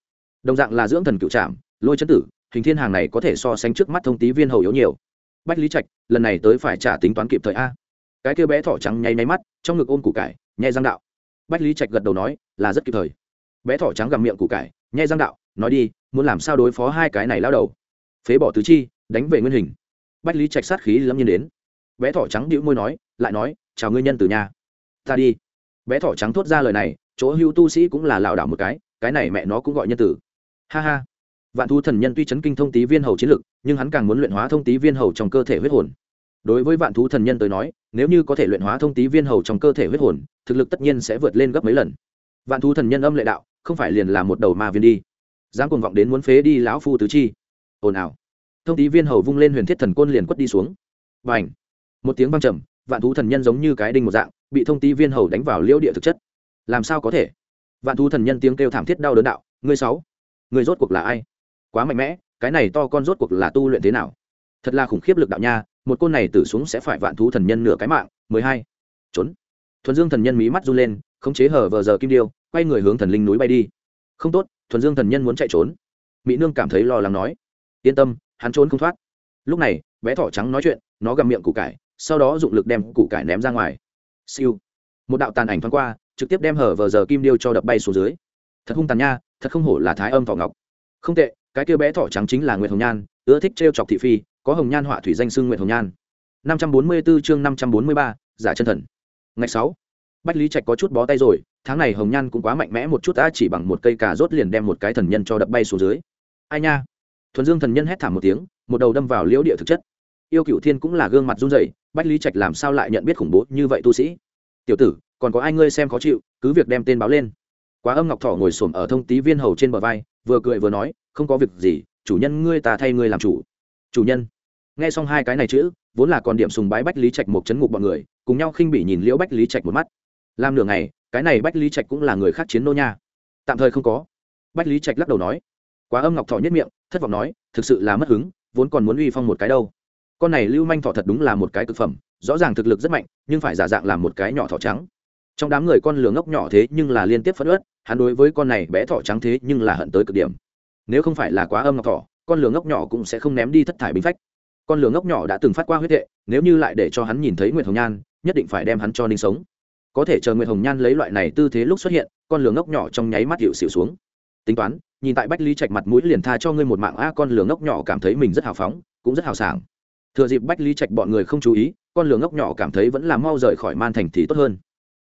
đồng dạng là dưỡng thần cựu trạm lôi chấn tử, hình thiên hàng này có thể so sánh trước mắt thông tí viên hầu yếu nhiều. Bách lý trạch, lần này tới phải trả tính toán kịp thời a. Cái kêu bé thỏ trắng nháy máy mắt, trong ngực ôm củ cải nhẹ răng đạo. Bách lý trạch gật đầu nói, là rất kịp thời. Bé thỏ trắng gặm miệng củ cải nhẹ răng đạo, nói đi, muốn làm sao đối phó hai cái này lao đầu? Phế bỏ tứ chi, đánh về nguyên hình. Bách lý trạch sát khí lâm nhiên đến. Bé thỏ trắng đĩu môi nói, lại nói, chào ngươi nhân từ nhà ta đi. Bé thỏ trắng thốt ra lời này, chỗ hưu tu sĩ cũng là lảo đảo một cái cái này mẹ nó cũng gọi nhân tử. Ha ha. Vạn thu thần nhân tuy chấn kinh thông tí viên hầu chiến lực, nhưng hắn càng muốn luyện hóa thông tí viên hầu trong cơ thể huyết hồn. Đối với vạn thú thần nhân tới nói, nếu như có thể luyện hóa thông tí viên hầu trong cơ thể huyết hồn, thực lực tất nhiên sẽ vượt lên gấp mấy lần. Vạn thú thần nhân âm lệ đạo, không phải liền là một đầu ma viên đi. Dám cuồng vọng đến muốn phế đi lão phu tứ chi ồn ào. Thông tí viên hầu vung lên huyền thiết thần côn liền quất đi xuống. Và h một tiếng vang trầm, vạn thú thần nhân giống như cái đinh một dạng, bị thông tí viên hầu đánh vào liễu địa thực chất. Làm sao có thể? Vạn thú thần nhân tiếng kêu thảm thiết đau đớn đạo, ngươi sáu người rốt cuộc là ai? Quá mạnh mẽ, cái này to con rốt cuộc là tu luyện thế nào? Thật là khủng khiếp lực đạo nha, một côn này tử xuống sẽ phải vạn thú thần nhân nửa cái mạng. Mười hai. Trốn. Thuần dương thần nhân mí mắt run lên, khống chế hở vờ giờ kim điêu, quay người hướng thần linh núi bay đi. Không tốt, thuần dương thần nhân muốn chạy trốn. Mỹ nương cảm thấy lo lắng nói yên tâm, hắn trốn không thoát. Lúc này, bé thỏ trắng nói chuyện, nó gầm miệng củ cải, sau đó dụng lực đem củ cải ném ra ngoài. Siêu. Một đạo tàn ảnh thoáng qua, trực tiếp đem hở vờ giờ kim điêu cho đập bay xuống dưới. Thật hung tàn nha, thật không hổ là thái âm thỏ ngọc. Không tệ, cái kia bé thỏ trắng chính là nguyệt hồng nhan, ưa thích trêu chọc thị phi, có hồng nhan họa thủy danh xưng nguyệt hồng nhan. năm trăm bốn mươi 544 chương năm trăm bốn mươi ba, giả chân thần. Ngày sáu, bách lý trạch có chút bó tay rồi, tháng này hồng nhan cũng quá mạnh mẽ một chút đã chỉ bằng một cây cà rốt liền đem một cái thần nhân cho đập bay xuống dưới. Ai nha? Thuần dương thần nhân hét thảm một tiếng, một đầu đâm vào liễu địa thực chất. Yêu cựu thiên cũng là gương mặt run rẩy, bách lý trạch làm sao lại nhận biết khủng bố như vậy tu sĩ? Tiểu tử, còn có ai ngươi xem khó chịu, cứ việc đem tên báo lên. Quá âm ngọc Thỏ ngồi xổm ở thông tí viên hầu trên bờ vai, vừa cười vừa nói, không có việc gì, chủ nhân ngươi ta thay ngươi làm chủ. Chủ nhân. Nghe xong hai cái này chữ, vốn là còn điểm sùng bái bách lý trạch một chấn ngục bọn người, cùng nhau khinh bị nhìn liễu bách lý trạch một mắt. Làm nửa ngày, cái này bách lý trạch cũng là người khác chiến nô nha. Tạm thời không có. Bách lý trạch lắc đầu nói. Quá âm ngọc thọ nhất miệng thất vọng nói, thực sự là mất hứng, vốn còn muốn uy phong một cái đâu. Con này lưu manh thọ thật đúng là một cái cực phẩm, rõ ràng thực lực rất mạnh, nhưng phải giả dạng làm một cái nhỏ thọ trắng. Trong đám người con lửa ngốc nhỏ thế nhưng là liên tiếp phất ớt hắn đối với con này bé thọ trắng thế nhưng là hận tới cực điểm. Nếu không phải là quá âm ngọc thọ, con lửa ngốc nhỏ cũng sẽ không ném đi thất thải bính phách. Con lửa ngốc nhỏ đã từng phát qua huyết hệ, nếu như lại để cho hắn nhìn thấy nguyệt hồng nhan, nhất định phải đem hắn cho ninh sống. Có thể chờ nguyệt hồng nhan lấy loại này tư thế lúc xuất hiện, con lửa ngốc nhỏ trong nháy mắt hiệu xịu xuống tính toán, nhìn tại bách lý trạch mặt mũi liền tha cho ngươi một mạng a, con lửa ngốc nhỏ cảm thấy mình rất hào phóng, cũng rất hào sảng. Thừa dịp bách lý trạch bọn người không chú ý, con lửa ngốc nhỏ cảm thấy vẫn là mau rời khỏi man thành thì tốt hơn.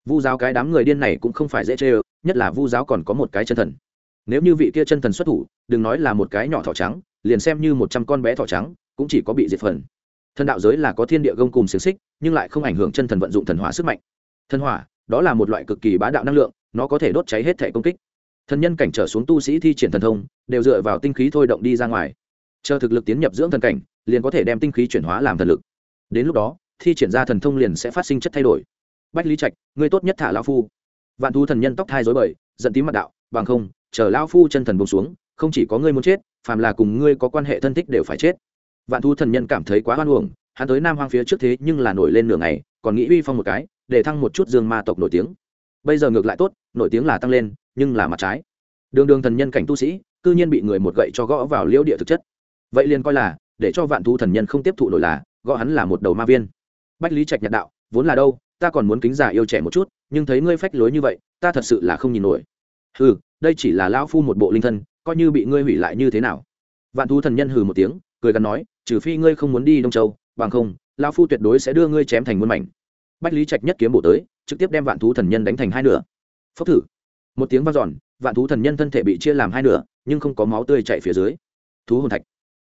Vu giáo cái đám người điên này cũng không phải dễ chê ơ, nhất là vu giáo còn có một cái chân thần. Nếu như vị kia chân thần xuất thủ, đừng nói là một cái nhỏ thỏ trắng, liền xem như một trăm con bé thỏ trắng, cũng chỉ có bị diệt phần. Thần đạo giới là có thiên địa gông cùng xiềng xích, nhưng lại không ảnh hưởng chân thần vận dụng thần hỏa sức mạnh. Thần hỏa, đó là một loại cực kỳ bá đạo năng lượng, nó có thể đốt cháy hết thể công kích thần nhân cảnh trở xuống tu sĩ thi triển thần thông, đều dựa vào tinh khí thôi động đi ra ngoài. Chờ thực lực tiến nhập dưỡng thần cảnh, liền có thể đem tinh khí chuyển hóa làm thần lực. Đến lúc đó, thi triển ra thần thông liền sẽ phát sinh chất thay đổi. Bách lý trạch, ngươi tốt nhất thả lao phu. Vạn thú thần nhân tóc thai dối bời, giận tím mặt đạo, bằng không, chờ lao phu chân thần bông xuống, không chỉ có ngươi muốn chết, phàm là cùng ngươi có quan hệ thân thích đều phải chết. Vạn thú thần nhân cảm thấy quá hoan uổng, hắn tới nam hoang phía trước thế nhưng là nổi lên nửa ngày, còn nghĩ uy phong một cái, để thăng một chút dương ma tộc nổi tiếng bây giờ ngược lại tốt, nổi tiếng là tăng lên, nhưng là mặt trái. Đường đường thần nhân cảnh tu sĩ, cư nhiên bị người một gậy cho gõ vào liễu địa thực chất. Vậy liền coi là, để cho vạn thú thần nhân không tiếp thụ nổi là, gõ hắn là một đầu ma viên. Bách lý trạch nhật đạo, vốn là đâu, ta còn muốn kính già yêu trẻ một chút, nhưng thấy ngươi phách lối như vậy, ta thật sự là không nhìn nổi. Hừ, đây chỉ là lão phu một bộ linh thân, coi như bị ngươi hủy lại như thế nào. Vạn thú thần nhân hừ một tiếng, cười gắn nói, trừ phi ngươi không muốn đi đông châu, bằng không, lão phu tuyệt đối sẽ đưa ngươi chém thành muôn mảnh. Bách lý trạch nhất kiếm bổ tới trực tiếp đem vạn thú thần nhân đánh thành hai nửa. Phốc thử. Một tiếng vang giòn vạn thú thần nhân thân thể bị chia làm hai nửa, nhưng không có máu tươi chảy phía dưới. Thú hồn thạch.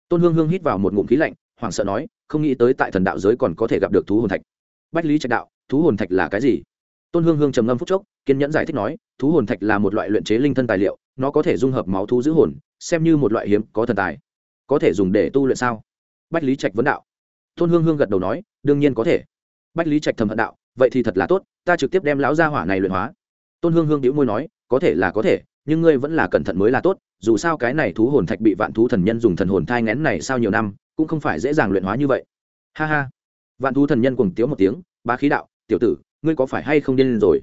Tôn hương hương hít vào một ngụm khí lạnh, hoảng sợ nói, không nghĩ tới tại thần đạo giới còn có thể gặp được thú hồn thạch. Bách lý trạch đạo, thú hồn thạch là cái gì? Tôn hương hương trầm ngâm phúc chốc, kiên nhẫn giải thích nói, thú hồn thạch là một loại luyện chế linh thân tài liệu, nó có thể dung hợp máu thú giữ hồn, xem như một loại hiếm có thần tài. Có thể dùng để tu luyện sao? Bách lý trạch vấn đạo. Tôn hương hương gật đầu nói, đương nhiên có thể. Bách lý trạch thầm hận đạo vậy thì thật là tốt, ta trực tiếp đem lão gia hỏa này luyện hóa. Tôn hương hương đĩu môi nói, có thể là có thể, nhưng ngươi vẫn là cẩn thận mới là tốt, dù sao cái này thú hồn thạch bị vạn thú thần nhân dùng thần hồn thai ngén này sau nhiều năm, cũng không phải dễ dàng luyện hóa như vậy. Ha ha. Vạn thú thần nhân cùng tiếu một tiếng ba khí đạo, tiểu tử, ngươi có phải hay không điên lên rồi?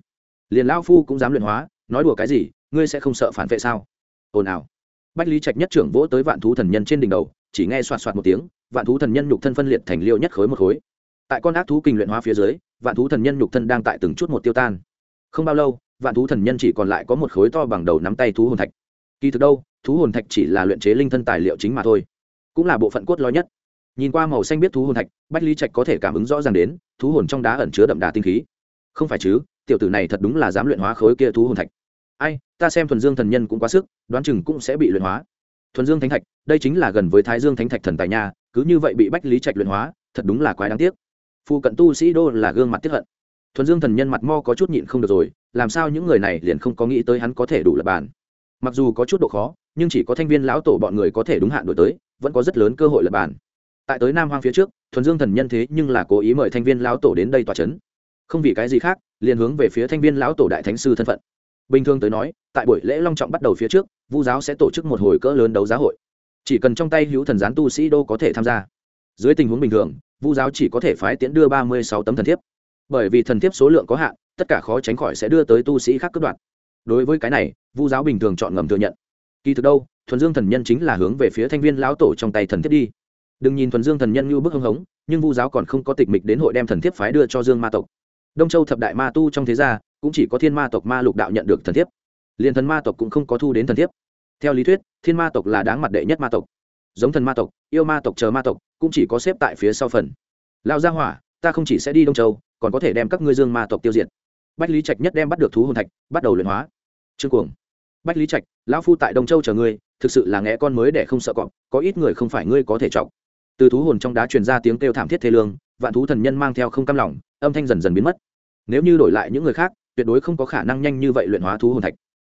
Liền lao phu cũng dám luyện hóa, nói đùa cái gì, ngươi sẽ không sợ phản vệ sao? Ồn ào. Bách lý trạch nhất trưởng vỗ tới vạn thú thần nhân trên đỉnh đầu, chỉ nghe soạt soạt một tiếng, vạn thú thần nhân nhục thân phân liệt thành liêu nhất khối một khối tại con ác thú kinh luyện hóa phía dưới, vạn thú thần nhân nhục thân đang tại từng chút một tiêu tan. Không bao lâu, vạn thú thần nhân chỉ còn lại có một khối to bằng đầu nắm tay thú hồn thạch. Kỳ thực đâu, thú hồn thạch chỉ là luyện chế linh thân tài liệu chính mà thôi. Cũng là bộ phận cốt lõi nhất. Nhìn qua màu xanh biết thú hồn thạch, bách lý trạch có thể cảm ứng rõ ràng đến, thú hồn trong đá ẩn chứa đậm đà tinh khí. Không phải chứ, tiểu tử này thật đúng là dám luyện hóa khối kia thú hồn thạch. Ai, ta xem thuần dương thần nhân cũng quá sức, đoán chừng cũng sẽ bị luyện hóa. Thuần dương thánh thạch, đây chính là gần với thái dương thánh thạch thần tài nha, cứ như vậy bị bách lý trạch luyện hóa, thật đúng là quái đáng tiếc phụ cận tu sĩ đô là gương mặt tiếp hận. Thuần dương thần nhân mặt mo có chút nhịn không được rồi, làm sao những người này liền không có nghĩ tới hắn có thể đủ lập bàn. Mặc dù có chút độ khó, nhưng chỉ có thanh viên lão tổ bọn người có thể đúng hạn đổi tới, vẫn có rất lớn cơ hội lập bàn. Tại tới nam hoang phía trước, thuần dương thần nhân thế nhưng là cố ý mời thanh viên lão tổ đến đây tòa c h ấ n không vì cái gì khác, liền hướng về phía thanh viên lão tổ đại thánh sư thân phận. Bình thường tới nói, tại buổi lễ long trọng bắt đầu phía trước, vu giáo sẽ tổ chức một hồi cỡ lớn đấu giá hội. Chỉ cần trong tay hữu thần gián tu sĩ đô có thể tham gia. Dưới tình huống bình thường vu giáo chỉ có thể phái tiến đưa ba mươi sáu tấm thần thiếp. Bởi vì thần thiếp số lượng có hạn, tất cả khó tránh khỏi sẽ đưa tới tu sĩ khác cướp đoạt. Đối với cái này, vu giáo bình thường chọn ngầm thừa nhận. Kỳ thực đâu, thuần dương thần nhân chính là hướng về phía thanh viên lão tổ trong tay thần thiếp đi. Đừng nhìn thuần dương thần nhân như bức hưng hống, nhưng vu giáo còn không có tịch mịch đến hội đem thần thiếp phái đưa cho dương ma tộc. Đông châu thập đại ma tu trong thế gia, cũng chỉ có thiên ma tộc ma lục đạo nhận được thần thiếp. Liền thần ma tộc cũng không có thu đến thần thiếp. Theo lý thuyết, thiên ma tộc là đáng mặt đệ nhất ma tộc giống thần ma tộc, yêu ma tộc chờ ma tộc, cũng chỉ có xếp tại phía sau phần. Lao gia hỏa, ta không chỉ sẽ đi đông châu, còn có thể đem các ngươi dương ma tộc tiêu diệt. Bách lý trạch nhất đem bắt được thú hồn thạch, bắt đầu luyện hóa. Trương cuồng. Bách lý trạch, lão phu tại đông châu chờ ngươi, thực sự là nghe con mới để không sợ cọp, có ít người không phải ngươi có thể trọng từ thú hồn trong đá truyền ra tiếng kêu thảm thiết thê lương, vạn thú thần nhân mang theo không cam lòng, âm thanh dần dần biến mất. Nếu như đổi lại những người khác, tuyệt đối không có khả năng nhanh như vậy luyện hóa thú hồn thạch.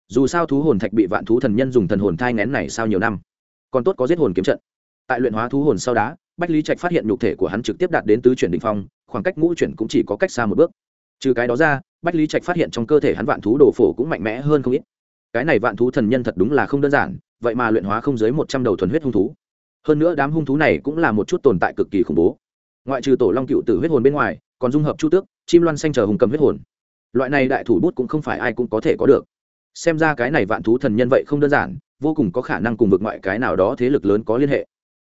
Dù sao thú hồn thạch bị vạn thú thần nhân dùng thần hồn thai ngén này sau nhiều năm? Còn tốt có giết hồn kiếm trận. Tại luyện hóa thú hồn sau đá, bách lý trạch phát hiện nhục thể của hắn trực tiếp đạt đến tứ chuyển đỉnh phong, khoảng cách ngũ chuyển cũng chỉ có cách xa một bước. Trừ cái đó ra, bách lý trạch phát hiện trong cơ thể hắn vạn thú đồ phổ cũng mạnh mẽ hơn không ít. Cái này vạn thú thần nhân thật đúng là không đơn giản, vậy mà luyện hóa không dưới một trăm đầu thuần huyết hung thú. Hơn nữa đám hung thú này cũng là một chút tồn tại cực kỳ khủng bố. Ngoại trừ tổ long cựu tử huyết hồn bên ngoài, còn dung hợp chu tước, chim loan xanh chờ hùng cầm huyết hồn. Loại này đại thủ bút cũng không phải ai cũng có thể có được. Xem ra cái này vạn thú thần nhân vậy không đơn giản vô cùng có khả năng cùng vực ngoại cái nào đó thế lực lớn có liên hệ.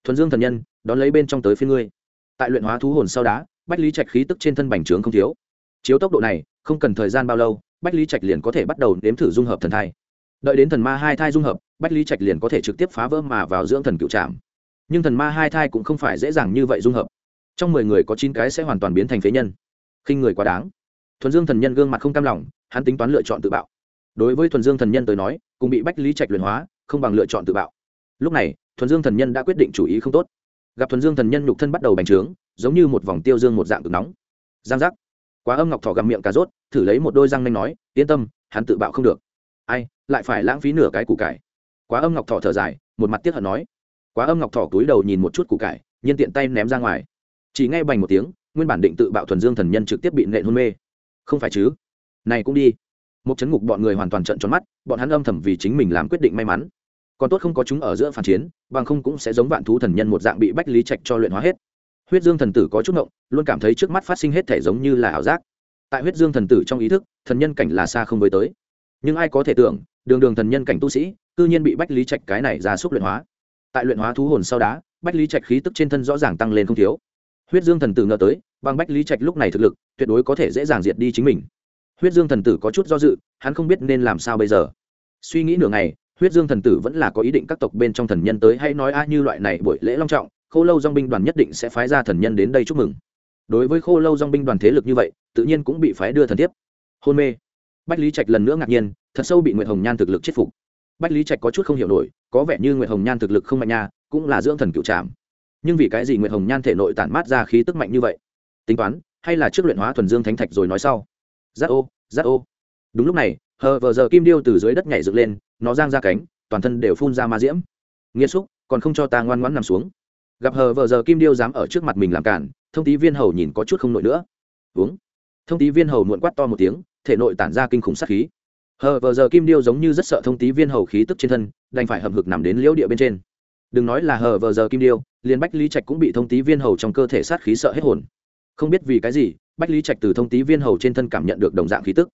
Thuần dương thần nhân, đón lấy bên trong tới phía ngươi. Tại luyện hóa thú hồn sau đá, bách lý trạch khí tức trên thân bành trướng không thiếu. Chiếu tốc độ này, không cần thời gian bao lâu, bách lý trạch liền có thể bắt đầu nếm thử dung hợp thần thai. Đợi đến thần ma hai thai dung hợp, bách lý trạch liền có thể trực tiếp phá vỡ mà vào dưỡng thần cựu trạm nhưng thần ma hai thai cũng không phải dễ dàng như vậy dung hợp. Trong mười người có chín cái sẽ hoàn toàn biến thành phế nhân. Khinh người quá đáng. Thuần dương thần nhân gương mặt không cam lòng, hắn tính toán lựa chọn tự bạo. Đối với thuần dương thần nhân tới nói, cùng bị bách lý trạch luyện hóa không bằng lựa chọn tự bạo. Lúc này, thuần dương thần nhân đã quyết định chủ ý không tốt. Gặp thuần dương thần nhân nhục thân bắt đầu bành trướng, giống như một vòng tiêu dương một dạng cực nóng. Giang giác. Quá âm ngọc thỏ gặm miệng cà rốt, thử lấy một đôi răng nanh nói, yên tâm, hắn tự bạo không được. Ai, lại phải lãng phí nửa cái củ cải. Quá âm ngọc thỏ thở dài, một mặt tiếc hận nói. Quá âm ngọc thỏ túi đầu nhìn một chút củ cải, nhiên tiện tay ném ra ngoài. Chỉ nghe bành một tiếng, nguyên bản định tự bạo thuần dương thần nhân trực tiếp bị nện hôn mê. Không phải chứ? Này cũng đi. Một chấn ngục bọn người hoàn toàn trận tròn mắt, bọn hắn âm thầm vì chính mình làm quyết định may mắn còn tốt không có chúng ở giữa phản chiến, bằng không cũng sẽ giống vạn thú thần nhân một dạng bị bách lý trạch cho luyện hóa hết. Huyết dương thần tử có chút ngộng, luôn cảm thấy trước mắt phát sinh hết thể giống như là ảo giác. Tại huyết dương thần tử trong ý thức, thần nhân cảnh là xa không với tới. Nhưng ai có thể tưởng, đường đường thần nhân cảnh tu sĩ, cư nhiên bị bách lý trạch cái này ra xúc luyện hóa. Tại luyện hóa thú hồn sau đá, bách lý trạch khí tức trên thân rõ ràng tăng lên không thiếu. Huyết dương thần tử ngờ tới, bằng bách lý trạch lúc này thực lực, tuyệt đối có thể dễ dàng diệt đi chính mình. Huyết dương thần tử có chút do dự, hắn không biết nên làm sao bây giờ. Suy nghĩ nửa ngày huyết dương thần tử vẫn là có ý định các tộc bên trong thần nhân tới hay nói a như loại này buổi lễ long trọng, khô lâu dong binh đoàn nhất định sẽ phái ra thần nhân đến đây chúc mừng. Đối với khô lâu dong binh đoàn thế lực như vậy, tự nhiên cũng bị phái đưa thần tiếp hôn mê. Bách lý trạch lần nữa ngạc nhiên, thật sâu bị nguyệt hồng nhan thực lực chết phục. Bách lý trạch có chút không hiểu nổi, có vẻ như nguyệt hồng nhan thực lực không mạnh nha, cũng là dưỡng thần cựu trảm. Nhưng vì cái gì nguyệt hồng nhan thể nội tản mát ra khí tức mạnh như vậy? Tính toán, hay là trước luyện hóa thuần dương thánh thạch rồi nói sau? Giác ô giác ô. Đúng lúc này, hờ vờ giờ kim điêu từ dưới đất nhảy dựng lên nó giang ra cánh, toàn thân đều phun ra ma diễm. Nghiêm xúc, còn không cho ta ngoan ngoãn nằm xuống. Gặp hờ vờ giờ kim điêu dám ở trước mặt mình làm cản, thông tí viên hầu nhìn có chút không nổi nữa. Uống. Thông tí viên hầu muộn quát to một tiếng, thể nội tản ra kinh khủng sát khí. Hờ vờ giờ kim điêu giống như rất sợ thông tí viên hầu khí tức trên thân, đành phải hầm hực nằm đến liễu địa bên trên. Đừng nói là hờ vờ giờ kim điêu, liền bách lý trạch cũng bị thông tí viên hầu trong cơ thể sát khí sợ hết hồn. Không biết vì cái gì, bách lý trạch từ thông tí viên hầu trên thân cảm nhận được đồng dạng khí tức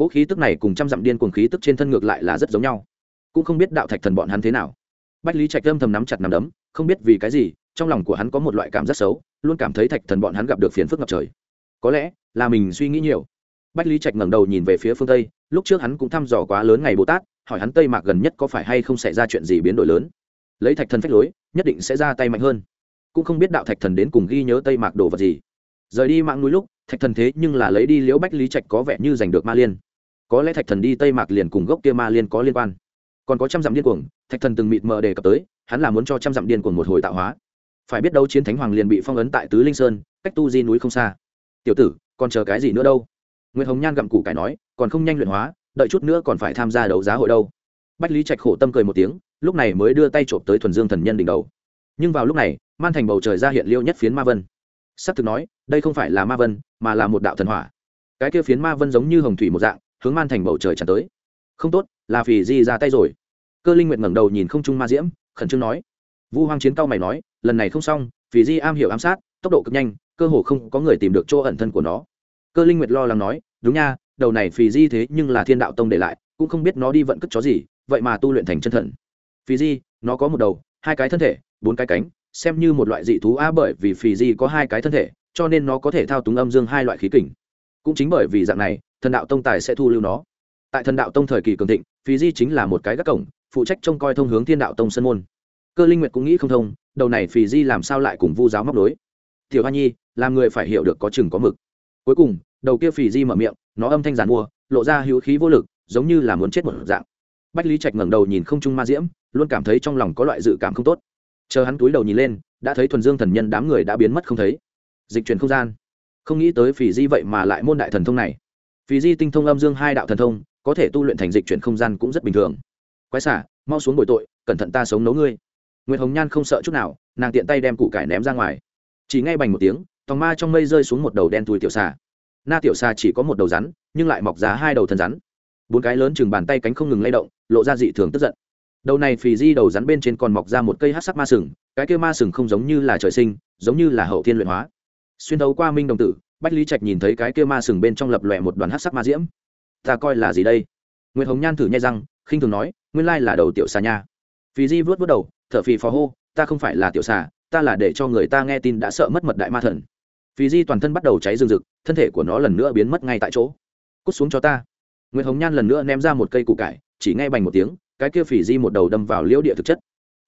cỗ khí tức này cùng trăm dặm điên cuồng khí tức trên thân ngược lại là rất giống nhau. Cũng không biết đạo thạch thần bọn hắn thế nào. Bách lý trạch âm thầm nắm chặt nắm đấm, không biết vì cái gì, trong lòng của hắn có một loại cảm giác xấu, luôn cảm thấy thạch thần bọn hắn gặp được phiền phức ngập trời. Có lẽ là mình suy nghĩ nhiều. Bách lý trạch ngẩng đầu nhìn về phía phương tây, lúc trước hắn cũng thăm dò quá lớn ngày bồ tát, hỏi hắn tây mạc gần nhất có phải hay không xảy ra chuyện gì biến đổi lớn. Lấy thạch thần phách lối, nhất định sẽ ra tay mạnh hơn. Cũng không biết đạo thạch thần đến cùng ghi nhớ tây mạc đồ vật gì. Rời đi mạng núi lúc, thạch thần thế nhưng là lấy đi liễu bách lý trạch có vẻ như giành được ma liên có lẽ thạch thần đi tây mạc liền cùng gốc kia ma liên có liên quan. Còn có trăm dặm điên cuồng, thạch thần từng mịt mờ đề cập tới, hắn là muốn cho trăm dặm điên cuồng một hồi tạo hóa. Phải biết đâu chiến thánh hoàng liền bị phong ấn tại tứ linh sơn, cách tu di núi không xa. Tiểu tử, còn chờ cái gì nữa đâu? Nguyễn hồng nhan gặm củ cải nói, còn không nhanh luyện hóa, đợi chút nữa còn phải tham gia đấu giá hội đâu. Bách lý trạch khổ tâm cười một tiếng, lúc này mới đưa tay trộm tới thuần dương thần nhân đỉnh đầu. Nhưng vào lúc này, man thành bầu trời ra hiện liêu nhất phiến ma vân. S ắ c thực nói, đây không phải là ma vân, mà là một đạo thần hỏa. Cái kia phiến ma vân giống như hồng thủy một dạng hướng man thành bầu trời tràn tới. Không tốt, là phì di ra tay rồi. Cơ linh nguyện ngẩng đầu nhìn không trung ma diễm, khẩn trương nói. Vu hoang chiến cao mày nói, lần này không xong, phì di am hiểu ám sát, tốc độ cực nhanh, cơ hồ không có người tìm được chỗ ẩn thân của nó. Cơ linh nguyệt lo lắng nói, đúng nha, đầu này phì di thế nhưng là thiên đạo tông để lại, cũng không biết nó đi vận cất chó gì, vậy mà tu luyện thành chân thần. Phì di, nó có một đầu, hai cái thân thể, bốn cái cánh, xem như một loại dị thú a bởi vì phì di có hai cái thân thể, cho nên nó có thể thao túng âm dương hai loại khí kình. Cũng chính bởi vì dạng này thần đạo tông tài sẽ thu lưu nó. Tại thần đạo tông thời kỳ cường thịnh phì di chính là một cái gác cổng, phụ trách trông coi thông hướng thiên đạo tông sân môn. Cơ linh nguyệt cũng nghĩ không thông, đầu này phì di làm sao lại cùng vu giáo móc đối tiểu hoa nhi, làm người phải hiểu được có chừng có mực. Cuối cùng, đầu kia phì di mở miệng, nó âm thanh giàn mua, lộ ra hữu khí vô lực, giống như là muốn chết một dạng. Bách lý trạch ngẩng đầu nhìn không trung ma diễm, luôn cảm thấy trong lòng có loại dự cảm không tốt. Chờ hắn túi đầu nhìn lên, đã thấy thuần dương thần nhân đám người đã biến mất không thấy. Dịch chuyển không gian. Không nghĩ tới phì di vậy mà lại môn đại thần thông này phì di tinh thông âm dương hai đạo thần thông, có thể tu luyện thành dịch chuyển không gian cũng rất bình thường. Quái xả, mau xuống bồi tội, cẩn thận ta sống nấu ngươi. Nguyễn hồng nhan không sợ chút nào, nàng tiện tay đem củ cải ném ra ngoài. Chỉ ngay bành một tiếng, tòng ma trong mây rơi xuống một đầu đen thui tiểu xà. Na tiểu xà chỉ có một đầu rắn, nhưng lại mọc ra hai đầu thân rắn. Bốn cái lớn chừng bàn tay cánh không ngừng lay động, lộ ra dị thường tức giận. Đầu này phì di đầu rắn bên trên còn mọc ra một cây hát sắc ma sừng, cái kia ma sừng không giống như là trời sinh, giống như là hậu thiên luyện hóa. Xuyên đấu qua minh đồng tử bách lý trạch nhìn thấy cái kia ma sừng bên trong lập lòe một đoàn hát sắc ma diễm. Ta coi là gì đây? Nguyễn hồng nhan thử nhai răng, khinh thường nói, nguyên lai là đầu tiểu xà nha. Phì di vớt vớt đầu, thở phì phò hô, ta không phải là tiểu xà, ta là để cho người ta nghe tin đã sợ mất mật đại ma thần. Phì di toàn thân bắt đầu cháy rừng rực, thân thể của nó lần nữa biến mất ngay tại chỗ. Cút xuống cho ta. Nguyễn hồng nhan lần nữa ném ra một cây củ cải, chỉ ngay bành một tiếng, cái kia phì di một đầu đâm vào liễu địa thực chất.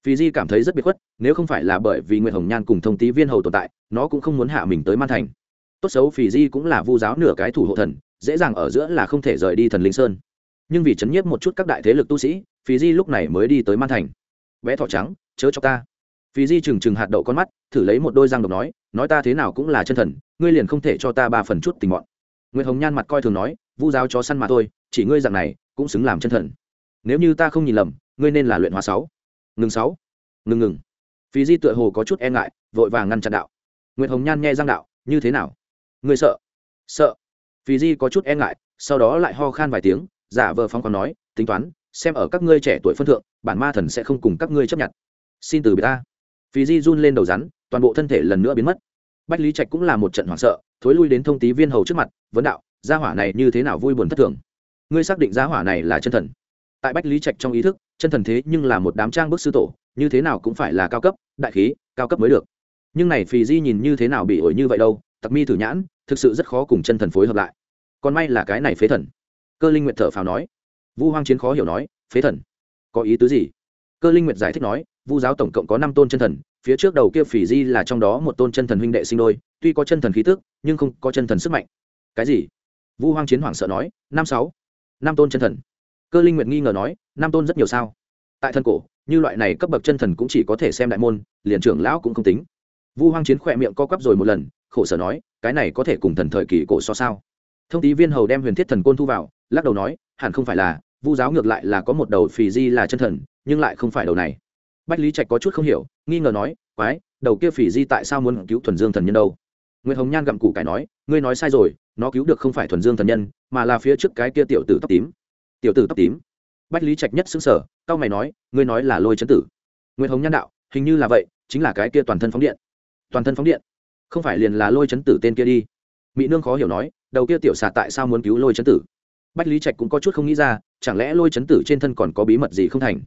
Phì di cảm thấy rất biệt khuất, nếu không phải là bởi vì nguyễn hồng nhan cùng thông tý viên hầu tồn tại, nó cũng không muốn hạ mình tới man thành tốt xấu phì di cũng là vu giáo nửa cái thủ hộ thần, dễ dàng ở giữa là không thể rời đi thần linh sơn. Nhưng vì chấn nhiếp một chút các đại thế lực tu sĩ, phì di lúc này mới đi tới man thành. Bé thọ trắng, chớ cho ta. Phì di trừng trừng hạt đậu con mắt, thử lấy một đôi răng độc nói nói ta thế nào cũng là chân thần, ngươi liền không thể cho ta ba phần chút tình mọn. Nguyễn hồng nhan mặt coi thường nói, vu giáo chó săn mà thôi, chỉ ngươi dạng này, cũng xứng làm chân thần. Nếu như ta không nhìn lầm, ngươi nên là luyện hóa sáu. Ngừng sáu. Ngừng ngừng. Phí di tựa hồ có chút e ngại, vội vàng ngăn chặn đạo. Nguyễn hồng nhan nghe giang đạo, như thế nào? Ngươi sợ? Sợ. Vì di có chút e ngại, sau đó lại ho khan vài tiếng, giả vờ phong còn nói, tính toán, xem ở các ngươi trẻ tuổi phân thượng, bản ma thần sẽ không cùng các ngươi chấp nhận. Xin từ biệt ta. Vì di run lên đầu rắn, toàn bộ thân thể lần nữa biến mất. Bách lý trạch cũng là một trận hoảng sợ, thối lui đến thông tí viên hầu trước mặt, vấn đạo, gia hỏa này như thế nào vui buồn thất thường? Ngươi xác định gia hỏa này là chân thần? Tại bách lý trạch trong ý thức, chân thần thế nhưng là một đám trang bức sư tổ, như thế nào cũng phải là cao cấp, đại khí, cao cấp mới được. Nhưng này phì di nhìn như thế nào bị ổi như vậy đâu, tặc mi thử nhãn thực sự rất khó cùng chân thần phối hợp lại. Còn may là cái này phế thần. Cơ linh nguyệt thở phào nói. Vu hoang chiến khó hiểu nói, phế thần? Có ý tứ gì? Cơ linh nguyệt giải thích nói, vu giáo tổng cộng có năm tôn chân thần, phía trước đầu kia phỉ di là trong đó một tôn chân thần huynh đệ sinh đôi, tuy có chân thần khí tức, nhưng không có chân thần sức mạnh. Cái gì? Vu hoang chiến hoảng sợ nói, năm sáu, năm tôn chân thần. Cơ linh nguyệt nghi ngờ nói, năm tôn rất nhiều sao? Tại thân cổ, như loại này cấp bậc chân thần cũng chỉ có thể xem đại môn, liền trưởng lão cũng không tính. Vu hoang chiến khỏe miệng co quắp rồi một lần khổ sở nói, cái này có thể cùng thần thời kỳ cổ so sao? Thông tí viên hầu đem huyền thiết thần côn thu vào, lắc đầu nói, hẳn không phải là, vu giáo ngược lại là có một đầu phì di là chân thần, nhưng lại không phải đầu này. Bách lý trạch có chút không hiểu, nghi ngờ nói, quái, đầu kia phì di tại sao muốn cứu thuần dương thần nhân đâu? Nguyễn hồng nhan gặm củ cải nói, ngươi nói sai rồi, nó cứu được không phải thuần dương thần nhân, mà là phía trước cái kia tiểu tử tóc tím. Tiểu tử tóc tím? Bách lý trạch nhất xứng sở cao mày nói, ngươi nói là lôi chấn tử. Nguyễn hồng nhan đạo, hình như là vậy, chính là cái kia toàn thân phóng điện. Toàn thân phóng điện không phải liền là lôi chấn tử tên kia đi. Mỹ nương khó hiểu nói, đầu kia tiểu xà tại sao muốn cứu lôi chấn tử? Bách lý trạch cũng có chút không nghĩ ra, chẳng lẽ lôi chấn tử trên thân còn có bí mật gì không thành?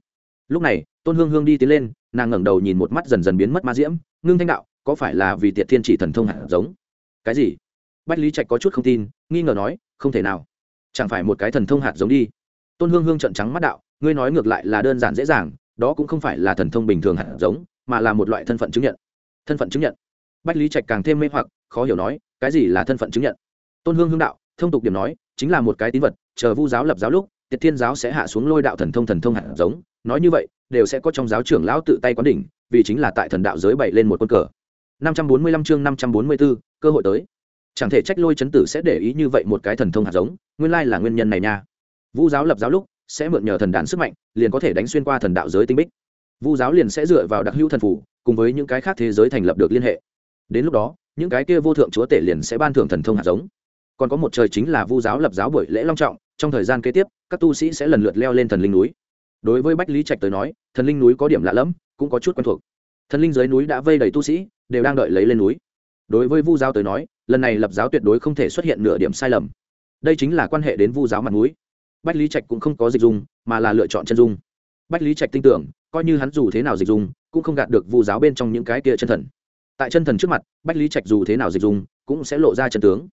Lúc này, tôn hương hương đi tiến lên, nàng ngẩng đầu nhìn một mắt dần dần biến mất ma diễm, ngưng thanh đạo, có phải là vì tiệt thiên chỉ thần thông hạt giống? Cái gì? Bách lý trạch có chút không tin, nghi ngờ nói, không thể nào. Chẳng phải một cái thần thông hạt giống đi. Tôn hương hương trận trắng mắt đạo, ngươi nói ngược lại là đơn giản dễ dàng, đó cũng không phải là thần thông bình thường hạt giống, mà là một loại thân phận chứng nhận. Thân phận chứng nhận bách lý trạch càng thêm mê hoặc khó hiểu nói cái gì là thân phận chứng nhận? Tôn hương hương đạo thông tục điểm nói chính là một cái tín vật chờ vu giáo lập giáo lúc tiệt thiên giáo sẽ hạ xuống lôi đạo thần thông thần thông hạt giống nói như vậy đều sẽ có trong giáo trưởng lão tự tay quán đỉnh vì chính là tại thần đạo giới bày lên một quân cờ. 545 chương 544, cơ hội tới. Chẳng thể trách lôi chấn tử sẽ để ý như vậy một cái thần thông hạt giống nguyên lai là nguyên nhân này nha. Vu giáo lập giáo lúc sẽ mượn nhờ thần đàn sức mạnh liền có thể đánh xuyên qua thần đạo giới tinh bích. Vu giáo liền sẽ dựa vào đặc hữu thần phủ cùng với những cái khác thế giới thành lập được liên hệ đến lúc đó, những cái kia vô thượng chúa tể liền sẽ ban thưởng thần thông hạt giống. Còn có một trời chính là vu giáo lập giáo buổi lễ long trọng, trong thời gian kế tiếp, các tu sĩ sẽ lần lượt leo lên thần linh núi. Đối với bách lý trạch tới nói, thần linh núi có điểm lạ lẫm, cũng có chút quen thuộc. Thần linh dưới núi đã vây đầy tu sĩ, đều đang đợi lấy lên núi. Đối với vu giáo tới nói, lần này lập giáo tuyệt đối không thể xuất hiện nửa điểm sai lầm. Đây chính là quan hệ đến vu giáo mặt núi. Bách lý trạch cũng không có dịch dung, mà là lựa chọn chân dung. Bách lý trạch tin tưởng, coi như hắn dù thế nào dịch dung, cũng không gạt được vu giáo bên trong những cái kia chân thần tại chân thần trước mặt, bách lý trạch dù thế nào dịch dùng cũng sẽ lộ ra chân tướng.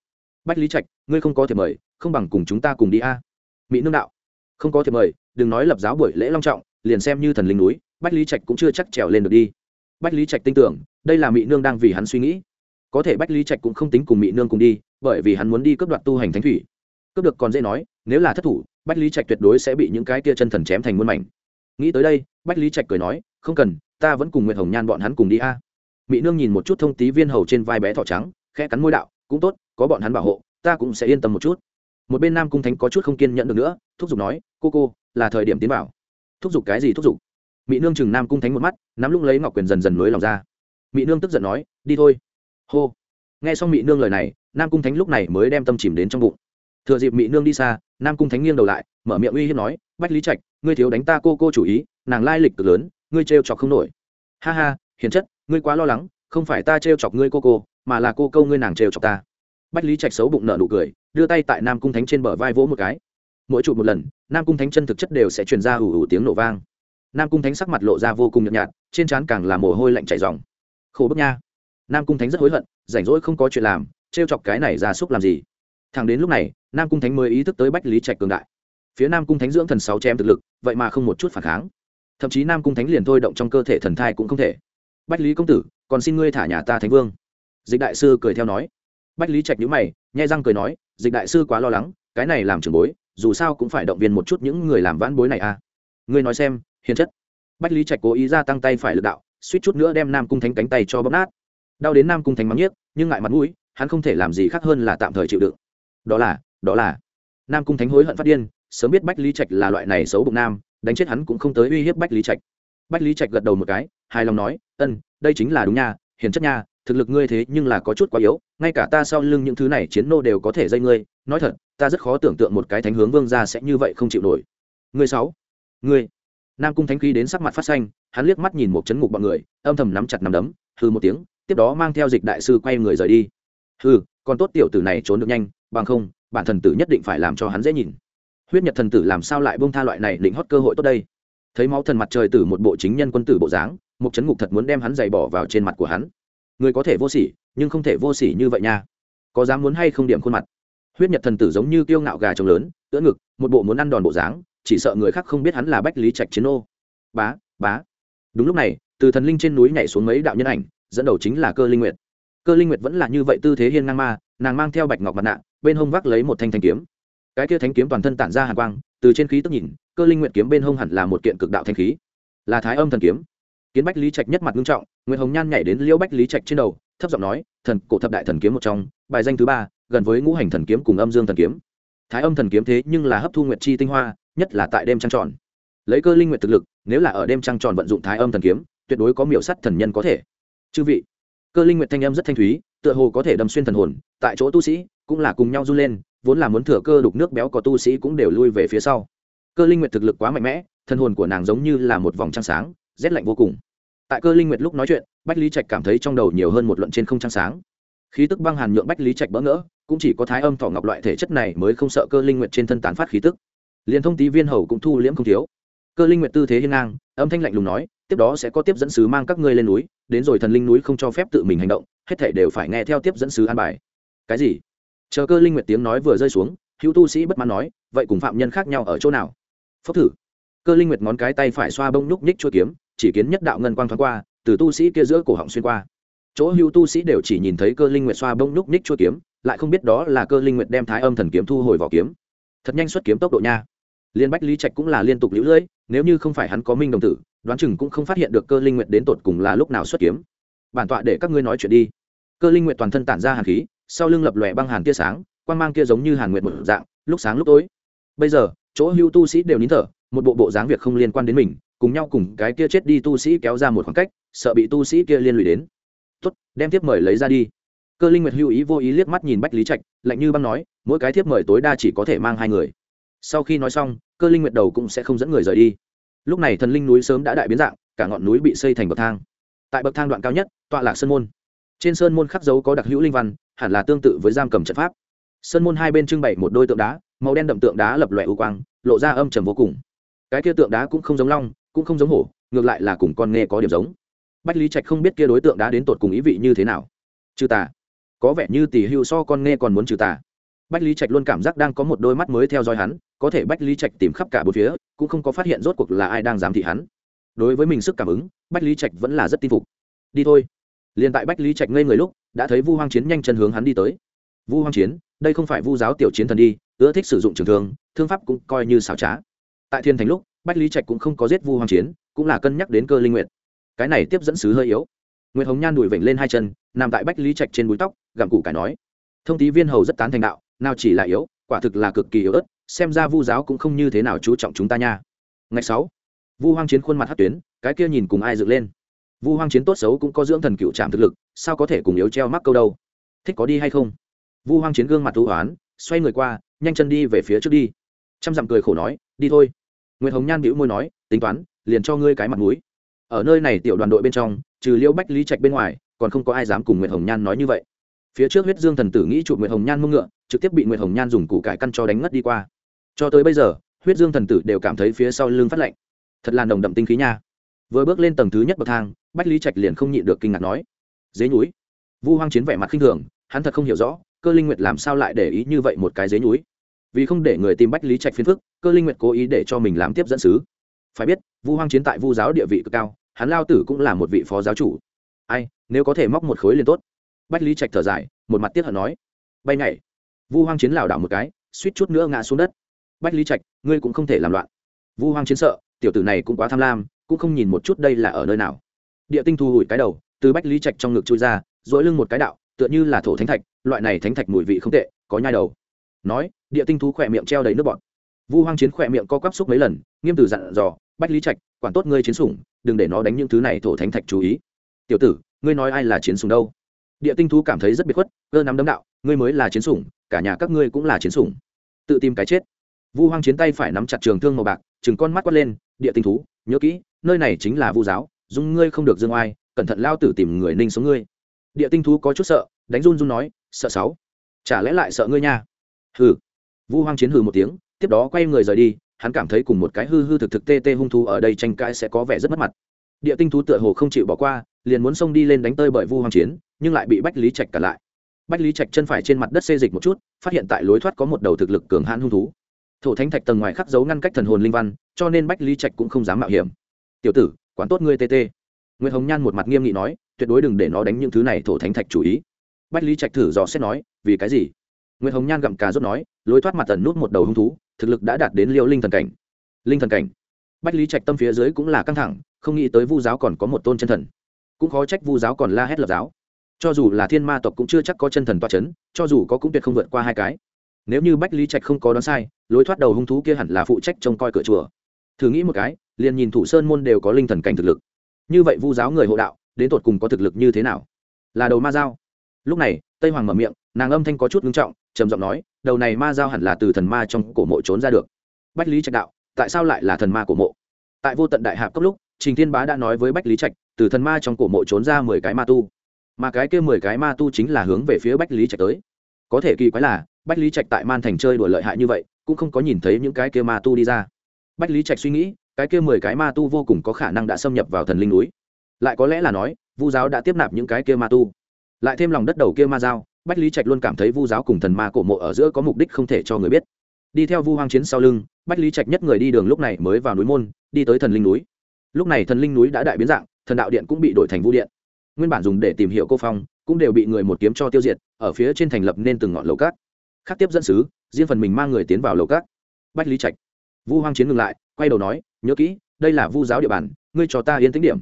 Bách lý trạch, ngươi không có thể mời, không bằng cùng chúng ta cùng đi a. Mỹ nương đạo, không có thể mời, đừng nói lập giáo buổi lễ long trọng, liền xem như thần linh núi, bách lý trạch cũng chưa chắc trèo lên được đi. Bách lý trạch tin tưởng, đây là mỹ nương đang vì hắn suy nghĩ. Có thể bách lý trạch cũng không tính cùng mỹ nương cùng đi, bởi vì hắn muốn đi cướp đoạt tu hành thánh thủy. Cướp được còn dễ nói, nếu là thất thủ, bách lý trạch tuyệt đối sẽ bị những cái kia chân thần chém thành muôn mảnh. Nghĩ tới đây, bách lý trạch cười nói, không cần, ta vẫn cùng nguyện hồng nhan bọn hắn cùng đi a mỹ nương nhìn một chút thông tí viên hầu trên vai bé thỏ trắng, khẽ cắn môi đạo, cũng tốt, có bọn hắn bảo hộ, ta cũng sẽ yên tâm một chút. Một bên nam cung thánh có chút không kiên nhẫn được nữa, thúc giục nói, cô cô, là thời điểm tiến vào. Thúc giục cái gì thúc giục? Mỹ nương chừng nam cung thánh một mắt, nắm lung lấy ngọc quyền dần dần nối lòng ra. Mỹ nương tức giận nói, đi thôi. Hô. Nghe xong mỹ nương lời này, nam cung thánh lúc này mới đem tâm chìm đến trong bụng. Thừa dịp mỹ nương đi xa, nam cung thánh nghiêng đầu lại, mở miệng uy hiếp nói, bách lý trạch, ngươi thiếu đánh ta cô cô chủ ý, nàng lai lịch cực lớn, ngươi trêu chọc không nổi. Ha ha, hiền chất ngươi quá lo lắng, không phải ta trêu chọc ngươi cô cô, mà là cô câu ngươi nàng trêu chọc ta. Bách lý trạch xấu bụng nợ nụ cười, đưa tay tại nam cung thánh trên bờ vai vỗ một cái. Mỗi chụp một lần, nam cung thánh chân thực chất đều sẽ truyền ra ủ ủ tiếng nổ vang. Nam cung thánh sắc mặt lộ ra vô cùng nhợt nhạt, trên trán càng là mồ hôi lạnh chảy dòng khổ bức nha. Nam cung thánh rất hối hận, rảnh rỗi không có chuyện làm, trêu chọc cái này ra súc làm gì? Thằng đến lúc này, nam cung thánh mới ý thức tới bách lý trạch cường đại. Phía nam cung thánh dưỡng thần sáu chém thực lực, vậy mà không một chút phản kháng. Thậm chí nam cung thánh liền thôi động trong cơ thể thần thai cũng không thể bách lý công tử, còn xin ngươi thả nhà ta thánh vương. Dịch đại sư cười theo nói. Bách lý trạch nhữ mày, nhai răng cười nói, dịch đại sư quá lo lắng, cái này làm trường bối, dù sao cũng phải động viên một chút những người làm vãn bối này à. Ngươi nói xem, hiền chất. Bách lý trạch cố ý ra tăng tay phải lực đạo, suýt chút nữa đem nam cung thánh cánh tay cho bóp nát. Đau đến nam cung thánh mắng nhiếc, nhưng ngại mặt mũi, hắn không thể làm gì khác hơn là tạm thời chịu đựng. Đó là đó là. Nam cung thánh hối hận phát điên, sớm biết bách lý trạch là loại này xấu bụng nam, đánh chết hắn cũng không tới uy hiếp bách lý trạch bách lý trạch gật đầu một cái hài lòng nói ân đây chính là đúng nha hiền chất nha thực lực ngươi thế nhưng là có chút quá yếu ngay cả ta sau lưng những thứ này chiến nô đều có thể dây ngươi nói thật ta rất khó tưởng tượng một cái thánh hướng vương ra sẽ như vậy không chịu nổi. Ngươi sáu ngươi nam cung thánh khí đến sắc mặt phát xanh hắn liếc mắt nhìn một chấn ngục bọn người âm thầm nắm chặt nắm đấm hừ một tiếng tiếp đó mang theo dịch đại sư quay người rời đi. Hừ, còn tốt tiểu tử này trốn được nhanh bằng không bản thần tử nhất định phải làm cho hắn dễ nhìn. Huyết nhật thần tử làm sao lại buông tha loại này định hót cơ hội tốt đây? Thấy máu thần mặt trời từ một bộ chính nhân quân tử bộ dáng một chấn ngục thật muốn đem hắn giày bỏ vào trên mặt của hắn. Người có thể vô sỉ, nhưng không thể vô sỉ như vậy nha. Có dám muốn hay không điểm khuôn mặt. Huyết nhật thần tử giống như kiêu ngạo gà trống lớn, ưỡn ngực, một bộ muốn ăn đòn bộ dáng, chỉ sợ người khác không biết hắn là bách lý trạch chiến ô. Bá bá. Đúng lúc này, từ thần linh trên núi nhảy xuống mấy đạo nhân ảnh, dẫn đầu chính là cơ linh nguyệt. Cơ linh nguyệt vẫn là như vậy tư thế hiên ngang ma, nàng mang theo bạch ngọc mặt nạ, bên hông vác lấy một thanh thanh kiếm. Cái kia thanh kiếm toàn thân tản ra hàn quang, từ trên khí tức nhìn cơ linh nguyệt kiếm bên hông hẳn là một kiện cực đạo thanh khí, là thái âm thần kiếm. Kiến bách lý trạch nhất mặt nghiêm trọng nguyễn hồng nhan nhảy đến liễu bách lý trạch trên đầu, thấp giọng nói, thần, cổ thập đại thần kiếm một trong, bài danh thứ ba, gần với ngũ hành thần kiếm cùng âm dương thần kiếm. Thái âm thần kiếm thế nhưng là hấp thu nguyệt chi tinh hoa, nhất là tại đêm trăng tròn. Lấy cơ linh nguyện thực lực, nếu là ở đêm trăng tròn vận dụng thái âm thần kiếm, tuyệt đối có miểu sắt thần nhân có thể. Chư vị, cơ linh nguyện thanh âm rất thanh thúy, tựa hồ có thể đâm xuyên thần hồn, tại chỗ tu sĩ cũng là cùng nhau run lên, vốn là muốn thừa cơ đục nước béo có tu sĩ cũng đều lui về phía sau cơ linh nguyệt thực lực quá mạnh mẽ, thân hồn của nàng giống như là một vòng trăng sáng, rét lạnh vô cùng. Tại cơ linh nguyệt lúc nói chuyện, bách lý trạch cảm thấy trong đầu nhiều hơn một luận trên không trăng sáng. Khí tức băng hàn nhượng bách lý trạch bỡ ngỡ, cũng chỉ có thái âm thọ ngọc loại thể chất này mới không sợ cơ linh nguyệt trên thân tán phát khí tức. Liền thông tí viên hầu cũng thu liễm không thiếu. Cơ linh nguyệt tư thế hiên ngang, âm thanh lạnh lùng nói, tiếp đó sẽ có tiếp dẫn sứ mang các ngươi lên núi, đến rồi thần linh núi không cho phép tự mình hành động, hết thể đều phải nghe theo tiếp dẫn sứ an bài. Cái gì? Chờ cơ linh nguyệt tiếng nói vừa rơi xuống, hữu tu sĩ bất mãn nói, vậy cùng phạm nhân khác nhau ở chỗ nào? Phốc thử. Cơ linh nguyệt ngón cái tay phải xoa bông nhúc nhích chua kiếm, chỉ kiến nhất đạo ngân quang thoáng qua, từ tu sĩ kia giữa cổ họng xuyên qua. Chỗ hữu tu sĩ đều chỉ nhìn thấy cơ linh nguyệt xoa bông nhúc nhích chua kiếm, lại không biết đó là cơ linh nguyệt đem thái âm thần kiếm thu hồi vỏ kiếm. Thật nhanh xuất kiếm tốc độ nha. Liên bách lý trạch cũng là liên tục lũ lưỡi nếu như không phải hắn có minh đồng tử, đoán chừng cũng không phát hiện được cơ linh nguyệt đến tột cùng là lúc nào xuất kiếm. Bản tọa để các ngươi nói chuyện đi. Cơ linh nguyệt toàn thân tản ra hàn khí, sau lưng lập lòe băng hàn tia sáng quan mang kia giống như hàn nguyệt một dạng, lúc sáng lúc tối. Bây giờ chỗ hưu tu sĩ đều nín thở, một bộ bộ dáng việc không liên quan đến mình, cùng nhau cùng cái kia chết đi tu sĩ kéo ra một khoảng cách, sợ bị tu sĩ kia liên lụy đến. Tốt, đem tiếp mời lấy ra đi. Cơ linh nguyệt hưu ý vô ý liếc mắt nhìn bách lý trạch, lạnh như băng nói, mỗi cái thiếp mời tối đa chỉ có thể mang hai người. Sau khi nói xong, cơ linh nguyệt đầu cũng sẽ không dẫn người rời đi. Lúc này thần linh núi sớm đã đại biến dạng, cả ngọn núi bị xây thành bậc thang. Tại bậc thang đoạn cao nhất, tọa lạc sơn môn. Trên sơn môn khắc dấu có đặc hữu linh văn, hẳn là tương tự với giam cầm trận pháp. Sơn môn hai bên trưng bày một đôi tượng đá màu đen đậm tượng đá lập lòe u quang, lộ ra âm trầm vô cùng. Cái kia tượng đá cũng không giống long, cũng không giống hổ, ngược lại là cùng con nghe có điểm giống. Bách lý trạch không biết kia đối tượng đá đến tột cùng ý vị như thế nào. Trừ tà. Có vẻ như tỷ hưu so con nghe còn muốn trừ tà. Bách lý trạch luôn cảm giác đang có một đôi mắt mới theo dõi hắn, có thể bách lý trạch tìm khắp cả bốn phía, cũng không có phát hiện rốt cuộc là ai đang giám thị hắn. Đối với mình sức cảm ứng, bách lý trạch vẫn là rất tin phục. Đi thôi. Liền tại bách lý trạch ngây người lúc, đã thấy vu hoang chiến nhanh chân hướng hắn đi tới. Vu hoang chiến, đây không phải vu giáo tiểu chiến thần đi ưa thích sử dụng trường thương thương pháp cũng coi như xảo trá. Tại thiên thành lúc bách lý trạch cũng không có giết vu hoang chiến cũng là cân nhắc đến cơ linh nguyện cái này tiếp dẫn sứ hơi yếu. Nguyễn hồng nhan đùi vểnh lên hai chân nằm tại bách lý trạch trên búi tóc gặm củ cải nói. Thông tí viên hầu rất tán thành đạo nào chỉ là yếu quả thực là cực kỳ yếu ớt xem ra vu giáo cũng không như thế nào chú trọng chúng ta nha. Ngày sáu vu hoang chiến khuôn mặt hát tuyến cái kia nhìn cùng ai dựng lên. Vu hoang chiến tốt xấu cũng có dưỡng thần cựu trạm thực lực sao có thể cùng yếu treo mắc câu đâu? Thích có đi hay không? Vu hoang chiến gương mặt thú hoán, xoay người qua nhanh chân đi về phía trước đi. Trăm dặm cười khổ nói, đi thôi. Nguyễn hồng nhan bĩu môi nói, tính toán, liền cho ngươi cái mặt mũi. Ở nơi này tiểu đoàn đội bên trong, trừ liễu bách, lý trạch bên ngoài, còn không có ai dám cùng nguyễn hồng nhan nói như vậy. Phía trước huyết dương thần tử nghĩ chụp nguyệt hồng nhan mông ngựa, trực tiếp bị nguyệt hồng nhan dùng củ cải căn cho đánh ngất đi qua. Cho tới bây giờ, huyết dương thần tử đều cảm thấy phía sau lưng phát lạnh. Thật là nồng đậm tinh khí nha. Vừa bước lên tầng thứ nhất bậc thang, bách, lý trạch liền không nhịn được kinh ngạc nói, dế núi vu hoang chiến vẻ mặt khinh thường, hắn thật không hiểu rõ, cơ linh nguyệt làm sao lại để ý như vậy một cái dế núi vì không để người tìm bách lý trạch phiền phức, cơ linh nguyệt cố ý để cho mình làm tiếp dẫn sứ. Phải biết, vu hoang chiến tại vu giáo địa vị cực cao, hắn lao tử cũng là một vị phó giáo chủ. Ai, nếu có thể móc một khối liền tốt. Bách lý trạch thở dài, một mặt tiếc hận nói. Bay nhảy. Vu hoang chiến lảo đảo một cái, suýt chút nữa ngã xuống đất. Bách lý trạch, ngươi cũng không thể làm loạn. Vu hoang chiến sợ, tiểu tử này cũng quá tham lam, cũng không nhìn một chút đây là ở nơi nào. Địa tinh thu hủi cái đầu, từ bách lý trạch trong ngực chui ra dỗi lưng một cái đạo, tựa như là thổ thánh thạch, loại này thánh thạch mùi vị không tệ, có nhai đầu. Nói địa tinh thú khỏe miệng treo đầy nước bọt. Vu hoang chiến khỏe miệng co quắp xúc mấy lần, nghiêm từ dặn dò, bách lý trạch, quản tốt ngươi chiến sủng, đừng để nó đánh những thứ này thổ thánh thạch chú ý. Tiểu tử, ngươi nói ai là chiến sủng đâu? Địa tinh thú cảm thấy rất biệt khuất, cơ nắm đấm đạo, ngươi mới là chiến sủng, cả nhà các ngươi cũng là chiến sủng. Tự tìm cái chết. Vu hoang chiến tay phải nắm chặt trường thương màu bạc chừng con mắt quát lên, địa tinh thú, nhớ kỹ, nơi này chính là vu giáo, dung ngươi không được dương oai, cẩn thận lao tử tìm người ninh xuống ngươi. Địa tinh thú có chút sợ, đánh run run nói, sợ sáu, chả lẽ lại sợ ngươi nha? Hừ vu hoang chiến hừ một tiếng, tiếp đó quay người rời đi, hắn cảm thấy cùng một cái hư hư thực thực tê tê hung thú ở đây tranh cãi sẽ có vẻ rất mất mặt. Địa tinh thú tựa hồ không chịu bỏ qua, liền muốn xông đi lên đánh tơi bởi vu hoang chiến, nhưng lại bị bách lý trạch cả lại. Bách lý trạch chân phải trên mặt đất xê dịch một chút, phát hiện tại lối thoát có một đầu thực lực cường hãn hung thú. Thổ thánh thạch tầng ngoài khắc dấu ngăn cách thần hồn linh văn, cho nên bách lý trạch cũng không dám mạo hiểm. Tiểu tử quán tốt ngươi tê tê. Nguyễn hồng nhan một mặt nghiêm nghị nói, tuyệt đối đừng để nó đánh những thứ này, thổ thánh thạch chủ ý. Bách lý trạch thử dò xét nói, vì cái gì? Nguyễn hồng nhan gặm cà rốt nói, lối thoát mặt tần nút một đầu hung thú, thực lực đã đạt đến liêu linh thần cảnh. Linh thần cảnh. Bách lý trạch tâm phía dưới cũng là căng thẳng, không nghĩ tới vu giáo còn có một tôn chân thần. Cũng khó trách vu giáo còn la hét lập giáo. Cho dù là thiên ma tộc cũng chưa chắc có chân thần toa c h ấ n cho dù có cũng tuyệt không vượt qua hai cái. Nếu như bách lý trạch không có đoán sai, lối thoát đầu hung thú kia hẳn là phụ trách trông coi cửa chùa. Thử nghĩ một cái, liền nhìn thủ sơn môn đều có linh thần cảnh thực lực. Như vậy vu giáo người hộ đạo, đến tột cùng có thực lực như thế nào? Là đầu ma giao. lúc này, tây hoàng mở miệng nàng âm thanh có chút ngưng trọng, trầm giọng nói, đầu này ma dao hẳn là từ thần ma trong cổ mộ trốn ra được. Bách lý trạch đạo, tại sao lại là thần ma cổ mộ? Tại vô tận đại hạp cấp lúc, trình thiên bá đã nói với bách lý trạch, từ thần ma trong cổ mộ trốn ra mười cái ma tu, mà cái kia mười cái ma tu chính là hướng về phía bách lý trạch tới. Có thể kỳ quái là, bách lý trạch tại man thành chơi đùa lợi hại như vậy, cũng không có nhìn thấy những cái kia ma tu đi ra. Bách lý trạch suy nghĩ, cái kia mười cái ma tu vô cùng có khả năng đã xâm nhập vào thần linh núi. Lại có lẽ là nói, vu giáo đã tiếp nạp những cái kia ma tu. Lại thêm lòng đất đầu kia ma giao bách lý trạch luôn cảm thấy vu giáo cùng thần ma cổ mộ ở giữa có mục đích không thể cho người biết. Đi theo vu hoang chiến sau lưng, bách lý trạch nhất người đi đường lúc này mới vào núi môn, đi tới thần linh núi. Lúc này thần linh núi đã đại biến dạng, thần đạo điện cũng bị đổi thành vũ điện. Nguyên bản dùng để tìm hiểu cô phong, cũng đều bị người một kiếm cho tiêu diệt, ở phía trên thành lập nên từng ngọn lầu cát. Khác tiếp dẫn sứ, riêng phần mình mang người tiến vào lầu cát. Bách lý trạch. Vu hoang chiến ngừng lại, quay đầu nói, nhớ kỹ, đây là vu giáo địa bàn, ngươi cho ta yên tĩnh điểm.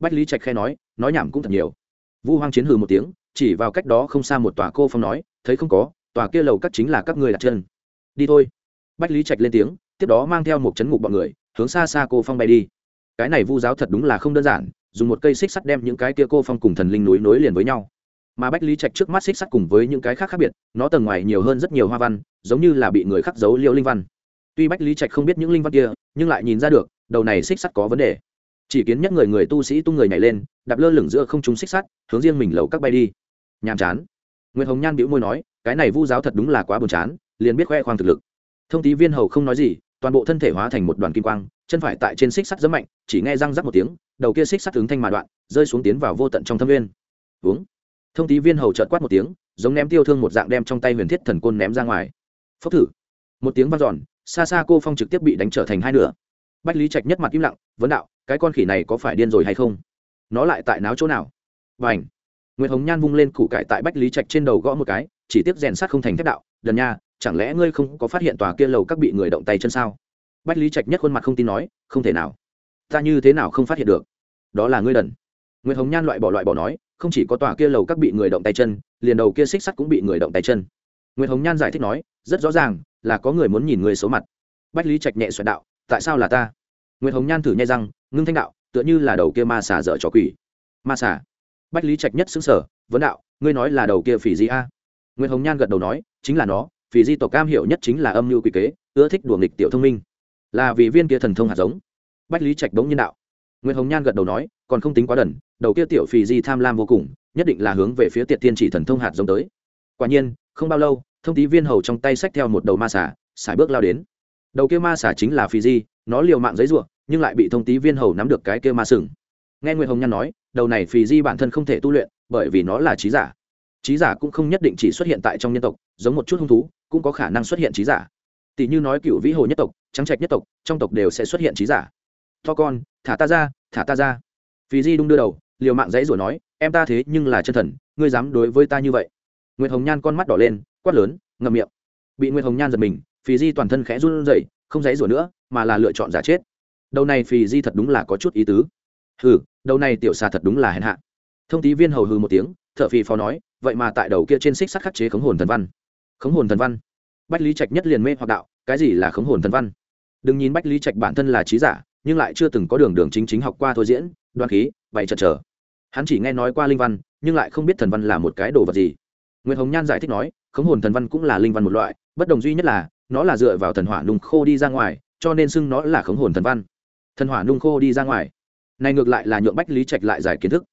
Bách lý trạch khe nói nói nhảm cũng thật nhiều. Vu hoang chiến hừ một tiếng chỉ vào cách đó không xa một tòa cô phong nói, thấy không có, tòa kia lầu các chính là các người đặt chân. Đi thôi. Bách lý trạch lên tiếng, tiếp đó mang theo một chấn ngục bọn người, hướng xa xa cô phong bay đi. Cái này vu giáo thật đúng là không đơn giản, dùng một cây xích sắt đem những cái kia cô phong cùng thần linh núi nối liền với nhau. Mà bách lý trạch trước mắt xích sắt cùng với những cái khác khác biệt, nó tầng ngoài nhiều hơn rất nhiều hoa văn, giống như là bị người khắc dấu liêu linh văn. Tuy bách lý trạch không biết những linh văn kia, nhưng lại nhìn ra được, đầu này xích sắt có vấn đề chỉ kiến nhất người người tu sĩ tung người nhảy lên, đạp lơ lửng giữa không trung xích sắt, hướng riêng mình lầu các bay đi. Nhàm chán. Nguyễn hồng nhan bĩu môi nói, cái này vu giáo thật đúng là quá buồn chán, liền biết khoe khoang thực lực. Thông tí viên hầu không nói gì, toàn bộ thân thể hóa thành một đoàn kim quang, chân phải tại trên xích sắt rất mạnh, chỉ nghe răng rắc một tiếng, đầu kia xích sắt ứng thanh mà đoạn, rơi xuống tiến vào vô tận trong thâm viên uống. Thông tí viên hầu chợt quát một tiếng, giống ném tiêu thương một dạng đem trong tay huyền thiết thần côn ném ra ngoài. Phốc thử. Một tiếng vang dọn, xa xa cô phong trực tiếp bị đánh trở thành hai nửa bách lý trạch nhất mặt im lặng, vấn đạo, cái con khỉ này có phải điên rồi hay không? Nó lại tại náo chỗ nào? Và ảnh nguyễn hồng nhan vung lên củ cải tại bách lý trạch trên đầu gõ một cái, chỉ tiếp rèn sát không thành thép đạo, đần nha, chẳng lẽ ngươi không có phát hiện tòa kia lầu các bị người động tay chân sao? Bách lý trạch nhất khuôn mặt không tin nói, không thể nào. Ta như thế nào không phát hiện được? Đó là ngươi đần. Nguyễn hồng nhan loại bỏ loại bỏ nói, không chỉ có tòa kia lầu các bị người động tay chân, liền đầu kia xích sắt cũng bị người động tay chân. Nguyễn hồng nhan giải thích nói, rất rõ ràng, là có người muốn nhìn người xấu mặt. Bách lý trạch nhẹ xoẹt đạo tại sao là ta? Nguyễn hồng nhan thử nhai răng ngưng thanh đạo tựa như là đầu kia ma xà dở trò quỷ. Ma xà. Bách lý trạch nhất xứng sở vấn đạo ngươi nói là đầu kia phỉ di a? Nguyễn hồng nhan gật đầu nói chính là nó phỉ di tộc cam hiểu nhất chính là âm mưu quỷ kế ưa thích đùa nghịch tiểu thông minh. Là vì viên kia thần thông hạt giống. Bách lý trạch đống nhân đạo. Nguyễn hồng nhan gật đầu nói còn không tính quá đần đầu kia tiểu phì di tham lam vô cùng nhất định là hướng về phía tiệt tiên chỉ thần thông hạt giống tới. Quả nhiên không bao lâu thông tí viên hầu trong tay xách theo một đầu ma xà, xài bước lao đến đầu kia ma xả chính là phi di nó liều mạng giấy ruộng nhưng lại bị thông tí viên hầu nắm được cái kia ma sừng. Nghe nguyễn hồng nhan nói, đầu này phì di bản thân không thể tu luyện, bởi vì nó là trí giả. Trí giả cũng không nhất định chỉ xuất hiện tại trong nhân tộc, giống một chút hung thú, cũng có khả năng xuất hiện trí giả. Tỷ như nói cựu vĩ hồ nhất tộc, trắng trạch nhất tộc, trong tộc đều sẽ xuất hiện trí giả. To con, thả ta ra, thả ta ra. Phì di đung đưa đầu, liều mạng dãy rồi nói, em ta thế nhưng là chân thần, ngươi dám đối với ta như vậy? Nguyễn hồng nhan con mắt đỏ lên, quát lớn, ngậm miệng. Bị nguyễn hồng nhan giật mình phì di toàn thân khẽ run rẩy, không dãy rủa nữa, mà là lựa chọn giả chết. Đầu này phì di thật đúng là có chút ý tứ. Hừ, đầu này tiểu xà thật đúng là hèn hạ. Thông tí viên hầu hừ một tiếng thợ phì phò nói, vậy mà tại đầu kia trên xích sắt khắc chế khống hồn thần văn. Khống hồn thần văn? Bách lý trạch nhất liền mê hoặc đạo, cái gì là khống hồn thần văn? Đừng nhìn bách lý trạch bản thân là trí giả, nhưng lại chưa từng có đường đường chính chính học qua thôi diễn đoan khí, bày chật trở. Hắn chỉ nghe nói qua linh văn, nhưng lại không biết thần văn là một cái đồ vật gì. Nguyễn hồng nhan giải thích nói, khống hồn thần văn cũng là linh văn một loại, bất đồng duy nhất là nó là dựa vào thần hỏa nung khô đi ra ngoài, cho nên xưng nó là khống hồn thần văn. Thần hỏa nung khô đi ra ngoài. Này ngược lại là nhượng bách lý trạch lại giải kiến thức.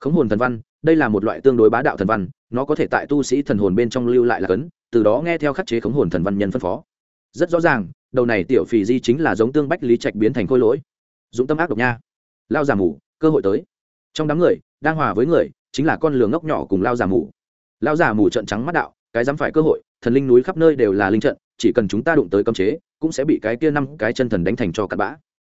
Khống hồn thần văn, đây là một loại tương đối bá đạo thần văn, nó có thể tại tu sĩ thần hồn bên trong lưu lại là cấn, từ đó nghe theo khắc chế khống hồn thần văn nhân phân phó. Rất rõ ràng, đầu này tiểu phì di chính là giống tương bách lý trạch biến thành khôi lỗi. Dũng tâm ác độc nha. Lao giả mù, cơ hội tới. Trong đám người, đang hòa với người, chính là con lường ngốc nhỏ cùng lao giả mù. Lao giả mù trận trắng mắt đạo, cái dám phải cơ hội thần linh núi khắp nơi đều là linh trận, chỉ cần chúng ta đụng tới cấm chế, cũng sẽ bị cái kia năm cái chân thần đánh thành cho cặn bã.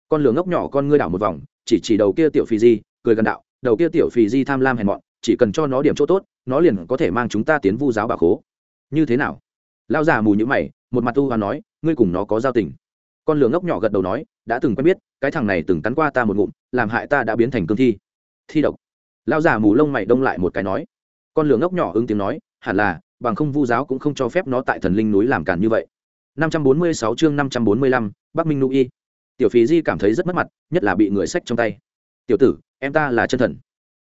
Con lửa ngốc nhỏ con ngươi đảo một vòng, chỉ chỉ đầu kia tiểu phì di, cười gần đạo, đầu kia tiểu phì di tham lam hèn mọn, chỉ cần cho nó điểm chỗ tốt, nó liền có thể mang chúng ta tiến vu giáo bà khố. Như thế nào? Lao già mù nhữ mày, một mặt u và nói, ngươi cùng nó có giao tình. Con lửa ngốc nhỏ gật đầu nói, đã từng quen biết, cái thằng này từng cắn qua ta một ngụm, làm hại ta đã biến thành cương thi. Thi độc. Lao già mù lông mày đông lại một cái nói. Con lửa ngốc nhỏ ứng tiếng nói, hẳn là bằng không vu giáo cũng không cho phép nó tại thần linh núi làm cản như vậy 546 chương 545, Bắc Minh Nụ Y. Tiểu Phí Di cảm thấy rất mất mặt, nhất là bị người xách trong tay. "Tiểu tử, em ta là chân thần."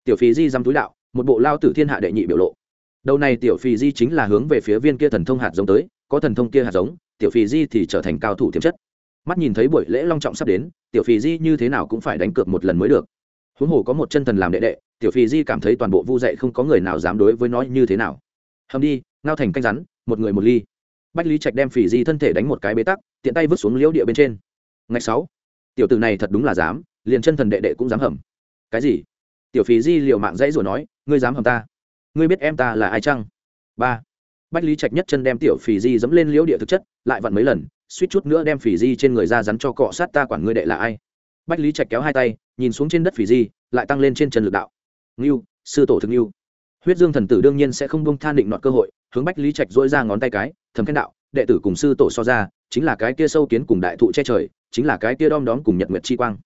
Tiểu Phí Di giăm túi đạo, một bộ lao tử thiên hạ đệ nhị biểu lộ. Đầu này tiểu Phí Di chính là hướng về phía viên kia thần thông hạt giống tới, có thần thông kia hạt giống, tiểu Phí Di thì trở thành cao thủ tiềm chất mắt nhìn thấy buổi lễ long trọng sắp đến tiểu phí di như thế nào cũng phải đánh cược một lần mới được huống hồ có một chân thần làm đệ đệ tiểu phí di cảm thấy toàn bộ vu dạy không có người nào dám đối với nó như thế nào hầm đi, ngao thành canh rắn, một người một ly. Bách lý trạch đem phì di thân thể đánh một cái bế tắc, tiện tay vứt xuống liễu địa bên trên. Ngày sáu, tiểu tử này thật đúng là dám, liền chân thần đệ đệ cũng dám hầm. Cái gì? Tiểu phì di liều mạng dãy rồi nói, ngươi dám hầm ta? Ngươi biết em ta là ai chăng? Ba, bách lý trạch nhất chân đem tiểu phì di dẫm lên liễu địa thực chất, lại vặn mấy lần, suýt chút nữa đem phì di trên người ra rắn cho cọ sát ta quản ngươi đệ là ai? Bách lý trạch kéo hai tay, nhìn xuống trên đất phì di, lại tăng lên trên chân lực đạo. Ngưu, sư tổ thực ngưu huyết dương thần tử đương nhiên sẽ không bông than định nọt cơ hội, hướng bách lý trạch dỗi ra ngón tay cái, thầm khen đạo, đệ tử cùng sư tổ so ra, chính là cái kia sâu kiến cùng đại thụ che trời, chính là cái kia đom đóm cùng nhật nguyệt chi quang.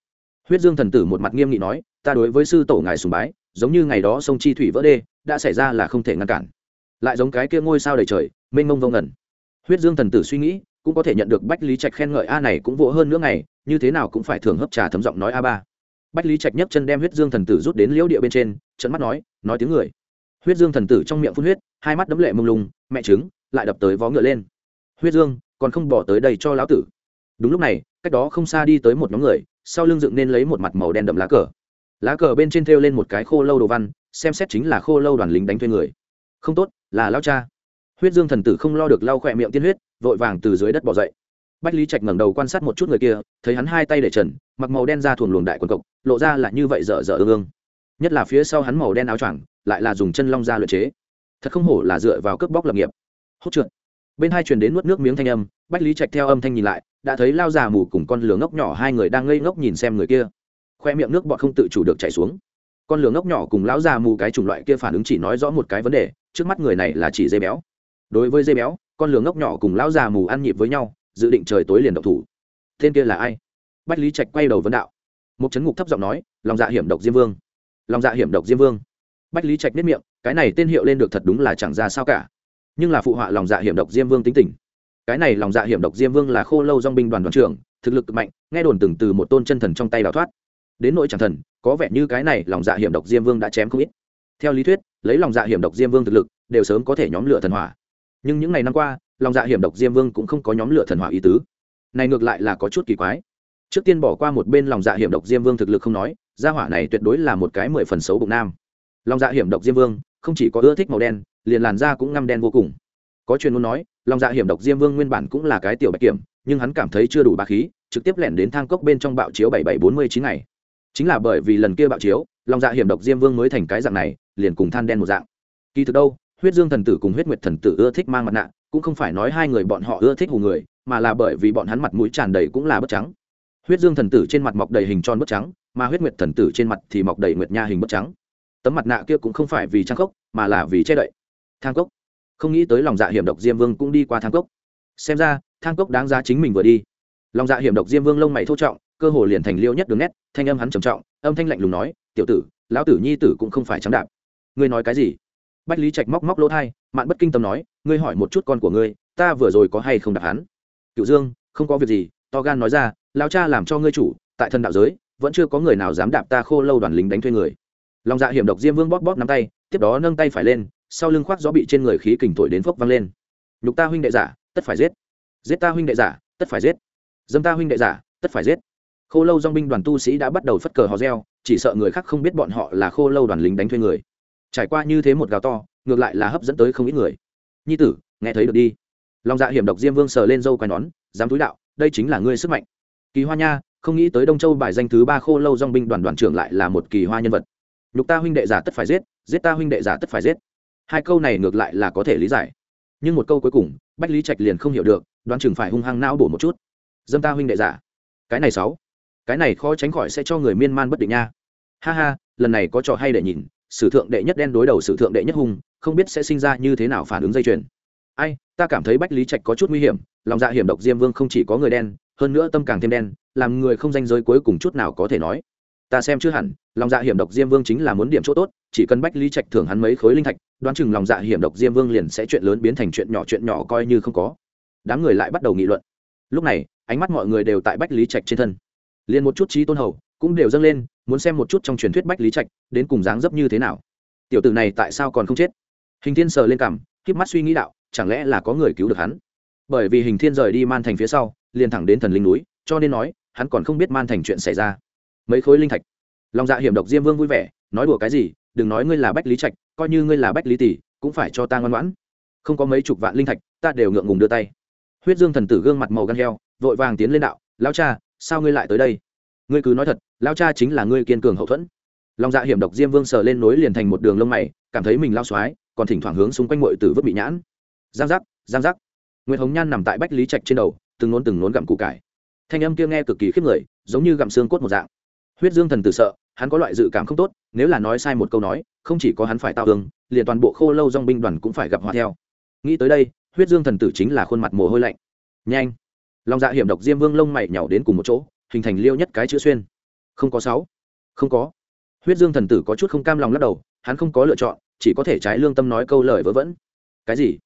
Huyết dương thần tử một mặt nghiêm nghị nói, ta đối với sư tổ ngài sùng bái, giống như ngày đó sông chi thủy vỡ đê, đã xảy ra là không thể ngăn cản. Lại giống cái kia ngôi sao đầy trời, mênh mông vông ngẩn huyết dương thần tử suy nghĩ, cũng có thể nhận được bách lý trạch khen ngợi a này cũng vỗ hơn nữa ngày, như thế nào cũng phải thường hấp trà thấm giọng nói a ba. Bách lý trạch nhấc chân đem huyết dương thần tử rút đến liễu địa bên trên trận mắt nói nói tiếng người huyết dương thần tử trong miệng phun huyết, hai mắt đấm lệ mông lung, mẹ trứng, lại đập tới vó ngựa lên. Huyết dương, còn không bỏ tới đây cho lão tử. Đúng lúc này, cách đó không xa đi tới một nhóm người, sau lưng dựng nên lấy một mặt màu đen đậm lá cờ. Lá cờ bên trên thêu lên một cái khô lâu đồ văn, xem xét chính là khô lâu đoàn lính đánh thuê người. Không tốt, là lao cha. Huyết dương thần tử không lo được lau khỏe miệng tiên huyết, vội vàng từ dưới đất bỏ dậy. Bách lý trạch ngẩng đầu quan sát một chút người kia, thấy hắn hai tay để trần, mặc màu đen ra thuồn luồng đại quần cộc, lộ ra là như vậy dở dở ương ương. Nhất là phía sau hắn màu đen áo choàng lại là dùng chân long ra luyện chế. Thật không hổ là dựa vào cướp bóc lập nghiệp. Hốt trượt. Bên hai truyền đến nuốt nước miếng thanh âm, bách lý trạch theo âm thanh nhìn lại, đã thấy lao già mù cùng con lửa ngốc nhỏ hai người đang ngây ngốc nhìn xem người kia. Khoe miệng nước bọt không tự chủ được chảy xuống. Con lửa ngốc nhỏ cùng lão già mù cái chủng loại kia phản ứng chỉ nói rõ một cái vấn đề, trước mắt người này là chỉ dây béo. Đối với dây béo, con lửa ngốc nhỏ cùng lão già mù ăn nhịp với nhau, dự định trời tối liền độc thủ. Tên kia là ai? Bách lý trạch quay đầu vấn đạo. Một chấn ngục thấp giọng nói, lòng dạ hiểm độc diêm vương. Lòng dạ hiểm độc diêm vương bách lý trạch nếp miệng, cái này tên hiệu lên được thật đúng là chẳng ra sao cả. Nhưng là phụ họa lòng dạ hiểm độc diêm vương tính tình. Cái này lòng dạ hiểm độc diêm vương là khô lâu dong binh đoàn đoàn trưởng, thực lực mạnh, nghe đồn từng từ một tôn chân thần trong tay đào thoát. Đến nội chẳng thần, có vẻ như cái này lòng dạ hiểm độc diêm vương đã chém không ít. Theo lý thuyết, lấy lòng dạ hiểm độc diêm vương thực lực, đều sớm có thể nhóm lửa thần hỏa. Nhưng những ngày năm qua, lòng dạ hiểm độc diêm vương cũng không có nhóm lửa thần hỏa ý tứ. Này ngược lại là có chút kỳ quái. Trước tiên bỏ qua một bên lòng dạ hiểm độc diêm vương thực lực không nói, gia hỏa này tuyệt đối là một cái mười phần xấu bụng nam lòng dạ hiểm độc diêm vương, không chỉ có ưa thích màu đen, liền làn da cũng ngăm đen vô cùng. Có chuyên muốn nói lòng dạ hiểm độc diêm vương nguyên bản cũng là cái tiểu bạch kiểm, nhưng hắn cảm thấy chưa đủ bà khí, trực tiếp lẻn đến thang cốc bên trong bạo chiếu bảy bảy bốn mươi chín ngày. Chính là bởi vì lần kia bạo chiếu lòng dạ hiểm độc diêm vương mới thành cái dạng này, liền cùng than đen một dạng. Kỳ thực đâu, huyết dương thần tử cùng huyết nguyệt thần tử ưa thích mang mặt nạ, cũng không phải nói hai người bọn họ ưa thích hù người, mà là bởi vì bọn hắn mặt mũi tràn đầy cũng là bất trắng. Huyết dương thần tử trên mặt mọc đầy hình tròn bất trắng, mà huyết nguyệt thần tử trên mặt thì mọc đầy nguyệt nha hình bất trắng tấm mặt nạ kia cũng không phải vì trang cốc mà là vì che đậy. Thang cốc. Không nghĩ tới lòng dạ hiểm độc diêm vương cũng đi qua thang cốc. Xem ra, thang cốc đáng giá chính mình vừa đi. Lòng dạ hiểm độc diêm vương lông mày thô trọng, cơ hồ liền thành liêu nhất đường nét, thanh âm hắn trầm trọng, âm thanh lạnh lùng nói, tiểu tử, lão tử nhi tử cũng không phải trắng đạp. Ngươi nói cái gì? Bách lý trạch móc móc lỗ thai, mạn bất kinh tâm nói, ngươi hỏi một chút con của ngươi, ta vừa rồi có hay không đạp hắn? Cựu dương, không có việc gì, to gan nói ra lao cha làm cho ngươi chủ, tại thân đạo giới, vẫn chưa có người nào dám đạp ta khô lâu đoàn lính đánh thuê người lòng dạ hiểm độc diêm vương bóp bóp nắm tay, tiếp đó nâng tay phải lên, sau lưng khoác gió bị trên người khí kình thổi đến phốc văng lên. Nhục ta huynh đệ giả, tất phải giết. Giết ta huynh đệ giả, tất phải giết. Dâm ta huynh đệ giả, tất phải giết. Khô lâu dong binh đoàn tu sĩ đã bắt đầu phất cờ hò reo, chỉ sợ người khác không biết bọn họ là khô lâu đoàn lính đánh thuê người. Trải qua như thế một gào to, ngược lại là hấp dẫn tới không ít người. Nhi tử, nghe thấy được đi. Lòng dạ hiểm độc diêm vương sờ lên dâu quai nón, dám túi đạo, đây chính là ngươi sức mạnh. Kỳ hoa nha, không nghĩ tới đông châu bài danh thứ ba khô lâu dong binh đoàn đoàn trưởng lại là một kỳ hoa nhân vật nhục ta huynh đệ giả tất phải giết giết ta huynh đệ giả tất phải giết. Hai câu này ngược lại là có thể lý giải. Nhưng một câu cuối cùng, bách lý trạch liền không hiểu được, đoán chừng phải hung hăng não bổ một chút. Dâm ta huynh đệ giả. Cái này sáu. Cái này khó tránh khỏi sẽ cho người miên man bất định nha. Ha ha, lần này có trò hay để nhìn, sử thượng đệ nhất đen đối đầu sử thượng đệ nhất hung, không biết sẽ sinh ra như thế nào phản ứng dây chuyền. Ai, ta cảm thấy bách lý trạch có chút nguy hiểm, lòng dạ hiểm độc diêm vương không chỉ có người đen, hơn nữa tâm càng thêm đen, làm người không danh giới cuối cùng chút nào có thể nói ta xem chưa hẳn, lòng dạ hiểm độc diêm vương chính là muốn điểm chỗ tốt, chỉ cần bách lý trạch thưởng hắn mấy khối linh thạch, đoán chừng lòng dạ hiểm độc diêm vương liền sẽ chuyện lớn biến thành chuyện nhỏ chuyện nhỏ coi như không có. Đám người lại bắt đầu nghị luận. Lúc này, ánh mắt mọi người đều tại bách lý trạch trên thân. Liền một chút trí tôn hầu cũng đều dâng lên, muốn xem một chút trong truyền thuyết bách lý trạch đến cùng dáng dấp như thế nào. Tiểu tử này tại sao còn không chết? Hình thiên sờ lên cằm k mắt suy nghĩ đạo, chẳng lẽ là có người cứu được hắn? Bởi vì hình thiên rời đi man thành phía sau, liền thẳng đến thần linh núi, cho nên nói, hắn còn không biết man thành chuyện xảy ra mấy khối linh thạch. Lòng dạ hiểm độc diêm vương vui vẻ, nói đùa cái gì, đừng nói ngươi là bách lý trạch, coi như ngươi là bách lý tỷ, cũng phải cho ta ngoan ngoãn. Không có mấy chục vạn linh thạch, ta đều ngượng ngùng đưa tay. Huyết dương thần tử gương mặt màu gan heo, vội vàng tiến lên đạo lao cha, sao ngươi lại tới đây? Ngươi cứ nói thật lao cha chính là ngươi kiên cường hậu thuẫn. Lòng dạ hiểm độc diêm vương sờ lên nối liền thành một đường lông mày, cảm thấy mình lao xoái, còn thỉnh thoảng hướng xung quanh mội tử vứt bị nhãn. Giang giác giang giác. Nguyễn hồng nhan nằm tại bách lý trạch trên đầu, từng nốn từng nốn gặm củ cải. Thanh âm kia nghe cực kỳ khiếp người, giống như gặm xương cốt một dạng huyết dương thần tử sợ, hắn có loại dự cảm không tốt, nếu là nói sai một câu nói, không chỉ có hắn phải tạo tường liền toàn bộ khô lâu dong binh đoàn cũng phải gặp họa theo. Nghĩ tới đây, huyết dương thần tử chính là khuôn mặt mồ hôi lạnh. Nhanh! Lòng dạ hiểm độc diêm vương lông mày nhảy đến cùng một chỗ, hình thành liêu nhất cái chữ xuyên. Không có sáu. Không có. Huyết dương thần tử có chút không cam lòng lắc đầu, hắn không có lựa chọn, chỉ có thể trái lương tâm nói câu lời vớ vẩn. Cái gì?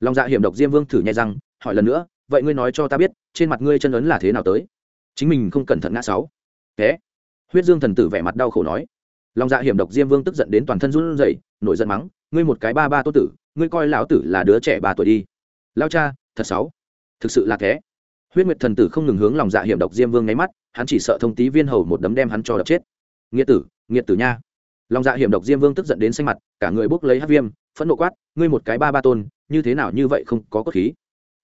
Lòng dạ hiểm độc diêm vương thử nhai răng, hỏi lần nữa, vậy ngươi nói cho ta biết, trên mặt ngươi chân ấn là thế nào tới? Chính mình không cẩn thận ngã sáu. Thế? Huyết dương thần tử vẻ mặt đau khổ nói. Lòng dạ hiểm độc diêm vương tức giận đến toàn thân run rẩy, nổi giận mắng, ngươi một cái ba ba tô tử, ngươi coi lão tử là đứa trẻ ba tuổi đi. Lao cha, thật sáu thực sự là thế. Huyết nguyệt thần tử không ngừng hướng lòng dạ hiểm độc diêm vương ngáy mắt, hắn chỉ sợ thông tí viên hầu một đấm đem hắn cho đập chết. Nghĩa tử nghĩa tử nha. Lòng dạ hiểm độc diêm vương tức giận đến xanh mặt, cả người bốc lấy hát viêm, phẫn nộ quát, ngươi một cái ba ba tôn, như thế nào như vậy không có cốt khí?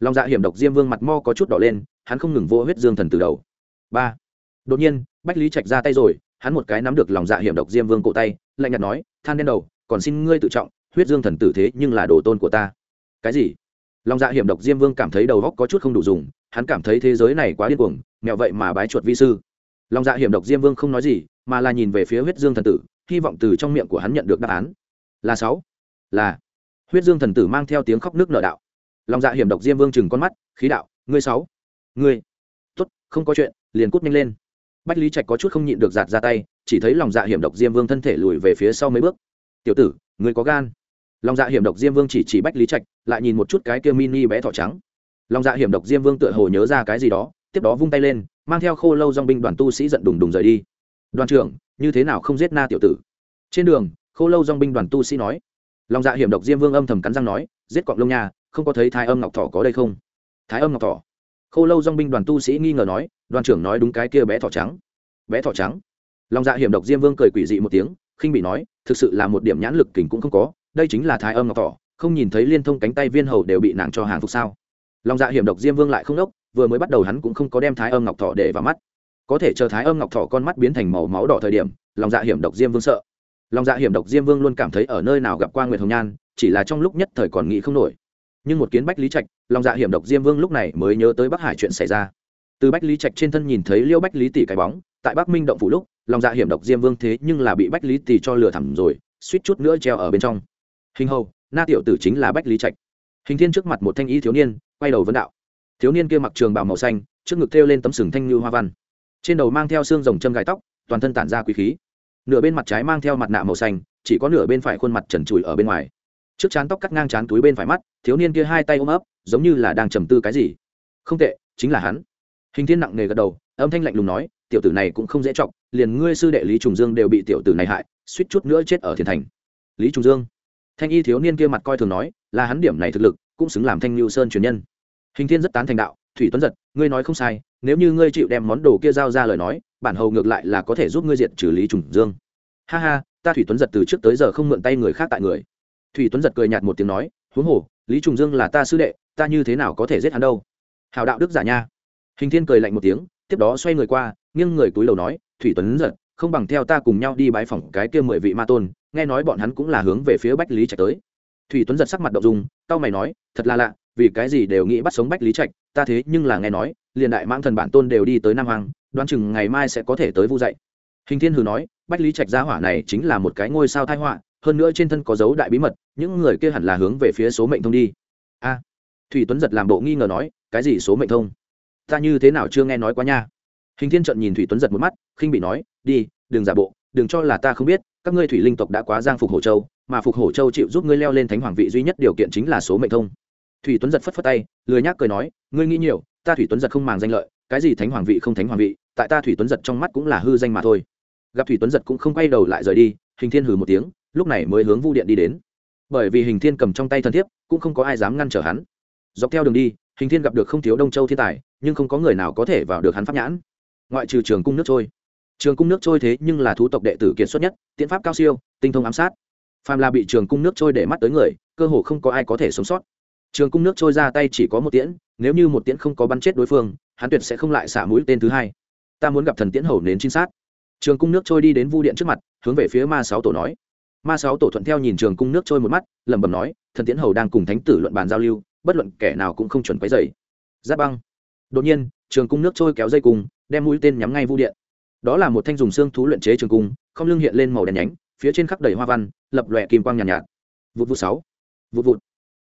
Lòng dạ hiểm độc diêm vương mặt mo có chút đỏ lên, hắn không ngừng vô huyết dương thần từ đầu. Ba. Đột nhiên bách lý trạch ra tay rồi, hắn một cái nắm được lòng dạ hiểm độc diêm vương cổ tay, lạnh nhạt nói, than đen đầu, còn xin ngươi tự trọng, huyết dương thần tử thế nhưng là đồ tôn của ta. Cái gì? Lòng dạ hiểm độc diêm vương cảm thấy đầu góc có chút không đủ dùng, hắn cảm thấy thế giới này quá điên cuồng mẹo vậy mà bái chuột vi sư. Lòng dạ hiểm độc diêm vương không nói gì, mà là nhìn về phía huyết dương thần tử, hy vọng từ trong miệng của hắn nhận được đáp án. Là sáu, là. Huyết dương thần tử mang theo tiếng khóc nước nợ đạo. Lòng dạ hiểm độc diêm vương chừng con mắt, khí đạo, ngươi sáu, ngươi, tốt, không có chuyện, liền cút nhanh lên bách lý trạch có chút không nhịn được giạt ra tay, chỉ thấy lòng dạ hiểm độc diêm vương thân thể lùi về phía sau mấy bước. Tiểu tử, ngươi có gan. Lòng dạ hiểm độc diêm vương chỉ chỉ bách lý trạch, lại nhìn một chút cái kia mini bé thỏ trắng. Lòng dạ hiểm độc diêm vương tựa hồ nhớ ra cái gì đó, tiếp đó vung tay lên, mang theo khô lâu dong binh đoàn tu sĩ giận đùng đùng rời đi. Đoàn trưởng, như thế nào không giết na tiểu tử? Trên đường, khô lâu dong binh đoàn tu sĩ nói. Lòng dạ hiểm độc diêm vương âm thầm cắn răng nói, giết cọng lông nhà không có thấy thái âm ngọc thỏ có đây không? Thái âm ngọc thỏ? Khô lâu dong binh đoàn tu sĩ nghi ngờ nói, đoàn trưởng nói đúng cái kia bé thỏ trắng. Bé thỏ trắng? Lòng dạ hiểm độc diêm vương cười quỷ dị một tiếng, khinh bị nói, thực sự là một điểm nhãn lực kình cũng không có, đây chính là thái âm ngọc thỏ, không nhìn thấy liên thông cánh tay viên hầu đều bị nàng cho hàng phục sao? Lòng dạ hiểm độc diêm vương lại không đốc, vừa mới bắt đầu hắn cũng không có đem thái âm ngọc thỏ để vào mắt. Có thể chờ thái âm ngọc thỏ con mắt biến thành màu máu đỏ thời điểm lòng dạ hiểm độc diêm vương sợ. Lòng dạ hiểm độc diêm vương luôn cảm thấy ở nơi nào gặp qua nguyệt hồng nhan, chỉ là trong lúc nhất thời còn nghĩ không nổi nhưng một kiến bách lý trạch, lòng dạ hiểm độc diêm vương lúc này mới nhớ tới bắc hải chuyện xảy ra. Từ bách lý trạch trên thân nhìn thấy liêu bách lý tỷ cái bóng, tại bắc minh động phủ lúc, lòng dạ hiểm độc diêm vương thế nhưng là bị bách lý tỷ cho lừa thẳm rồi, suýt chút nữa treo ở bên trong. Hình hầu, na tiểu tử chính là bách lý trạch. Hình thiên trước mặt một thanh y thiếu niên, quay đầu vấn đạo. Thiếu niên kia mặc trường bào màu xanh, trước ngực thêu lên tấm sừng thanh như hoa văn. Trên đầu mang theo xương rồng châm gai tóc, toàn thân tản ra quý khí. Nửa bên mặt trái mang theo mặt nạ màu xanh, chỉ có nửa bên phải khuôn mặt trần trụi ở bên ngoài trước chán tóc cắt ngang chán túi bên phải mắt, thiếu niên kia hai tay ôm ấp, giống như là đang trầm tư cái gì. Không tệ, chính là hắn. Hình thiên nặng nề gật đầu, âm thanh lạnh lùng nói, tiểu tử này cũng không dễ trọng liền ngươi sư đệ lý trùng dương đều bị tiểu tử này hại, suýt chút nữa chết ở thiền thành. Lý trùng dương. Thanh y thiếu niên kia mặt coi thường nói, là hắn điểm này thực lực, cũng xứng làm thanh lưu sơn truyền nhân. Hình thiên rất tán thành đạo, thủy tuấn giật, ngươi nói không sai, nếu như ngươi chịu đem món đồ kia giao ra lời nói, bản hầu ngược lại là có thể giúp ngươi diệt trừ lý trùng dương. Ha ha, ta thủy tuấn giật từ trước tới giờ không mượn tay người khác tại người thủy tuấn giật cười nhạt một tiếng nói, huống hồ, lý trùng dương là ta sư đệ, ta như thế nào có thể giết hắn đâu? Hào đạo đức giả nha. Hình thiên cười lạnh một tiếng, tiếp đó xoay người qua, nghiêng người túi lầu nói, thủy tuấn giật, không bằng theo ta cùng nhau đi bãi phòng cái kia mười vị ma tôn, nghe nói bọn hắn cũng là hướng về phía bách lý trạch tới. Thủy tuấn giật sắc mặt động dung tao mày nói, thật là lạ, vì cái gì đều nghĩ bắt sống bách lý trạch, ta thế nhưng là nghe nói, liền đại mãng thần bản tôn đều đi tới nam hoàng đoán chừng ngày mai sẽ có thể tới vu dạy. Hình thiên hừ nói, bách lý trạch gia hỏa này chính là một cái ngôi sao thai họa hơn nữa trên thân có dấu đại bí mật, những người kia hẳn là hướng về phía số mệnh thông đi. A, thủy tuấn giật làm bộ nghi ngờ nói, cái gì số mệnh thông? Ta như thế nào chưa nghe nói quá nha. Hình thiên trận nhìn thủy tuấn giật một mắt, khinh bị nói, đi, đừng giả bộ, đừng cho là ta không biết, các ngươi thủy linh tộc đã quá giang phục hổ châu, mà phục hổ châu chịu giúp ngươi leo lên thánh hoàng vị duy nhất điều kiện chính là số mệnh thông. Thủy tuấn giật phất phất tay, lười nhác cười nói, ngươi nghĩ nhiều, ta thủy tuấn giật không màng danh lợi, cái gì thánh hoàng vị không thánh hoàng vị, tại ta thủy tuấn giật trong mắt cũng là hư danh mà thôi. Gặp thủy tuấn giật cũng không quay đầu lại rời đi, hình thiên hừ một tiếng lúc này mới hướng vu điện đi đến. Bởi vì hình thiên cầm trong tay thân thiếp, cũng không có ai dám ngăn trở hắn. Dọc theo đường đi, hình thiên gặp được không thiếu đông châu thiên tài, nhưng không có người nào có thể vào được hắn pháp nhãn. Ngoại trừ trường cung nước trôi. Trường cung nước trôi thế nhưng là thú tộc đệ tử kiệt xuất nhất tiện pháp cao siêu, tinh thông ám sát. Phàm là bị trường cung nước trôi để mắt tới người, cơ hồ không có ai có thể sống sót. Trường cung nước trôi ra tay chỉ có một tiễn, nếu như một tiễn không có bắn chết đối phương, hắn tuyệt sẽ không lại xả mũi tên thứ hai. Ta muốn gặp thần tiễn hầu nến trinh sát. Trường cung nước trôi đi đến vu điện trước mặt, hướng về phía ma sáu tổ nói ma sáu tổ thuận theo nhìn trường cung nước trôi một mắt lẩm bẩm nói thần tiễn hầu đang cùng thánh tử luận bàn giao lưu bất luận kẻ nào cũng không chuẩn quấy dày giáp băng. Đột nhiên trường cung nước trôi kéo dây cung đem mũi tên nhắm ngay vu điện. Đó là một thanh dùng xương thú luyện chế trường cung không lưng hiện lên màu đen nhánh phía trên khắc đầy hoa văn lập lòe kim quang nhàn nhạt, nhạt. Vụt vụt sáu. Vụt vụt.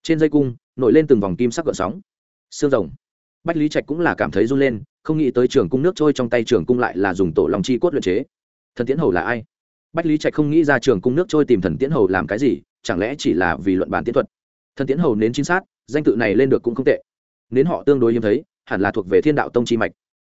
Trên dây cung nổi lên từng vòng kim sắc gợn sóng. Xương rồng. Bách lý trạch cũng là cảm thấy run lên không nghĩ tới trường cung nước trôi trong tay trường cung lại là dùng tổ lòng chi cốt luyện chế. Thần tiễn hầu là ai? Bách lý trạch không nghĩ ra trường cung nước trôi tìm thần tiễn hầu làm cái gì, chẳng lẽ chỉ là vì luận bản Tiễn thuật? Thần tiễn hầu nến chính xác danh tự này lên được cũng không tệ. Nến họ tương đối hiếm thấy, hẳn là thuộc về thiên đạo tông chi mạch.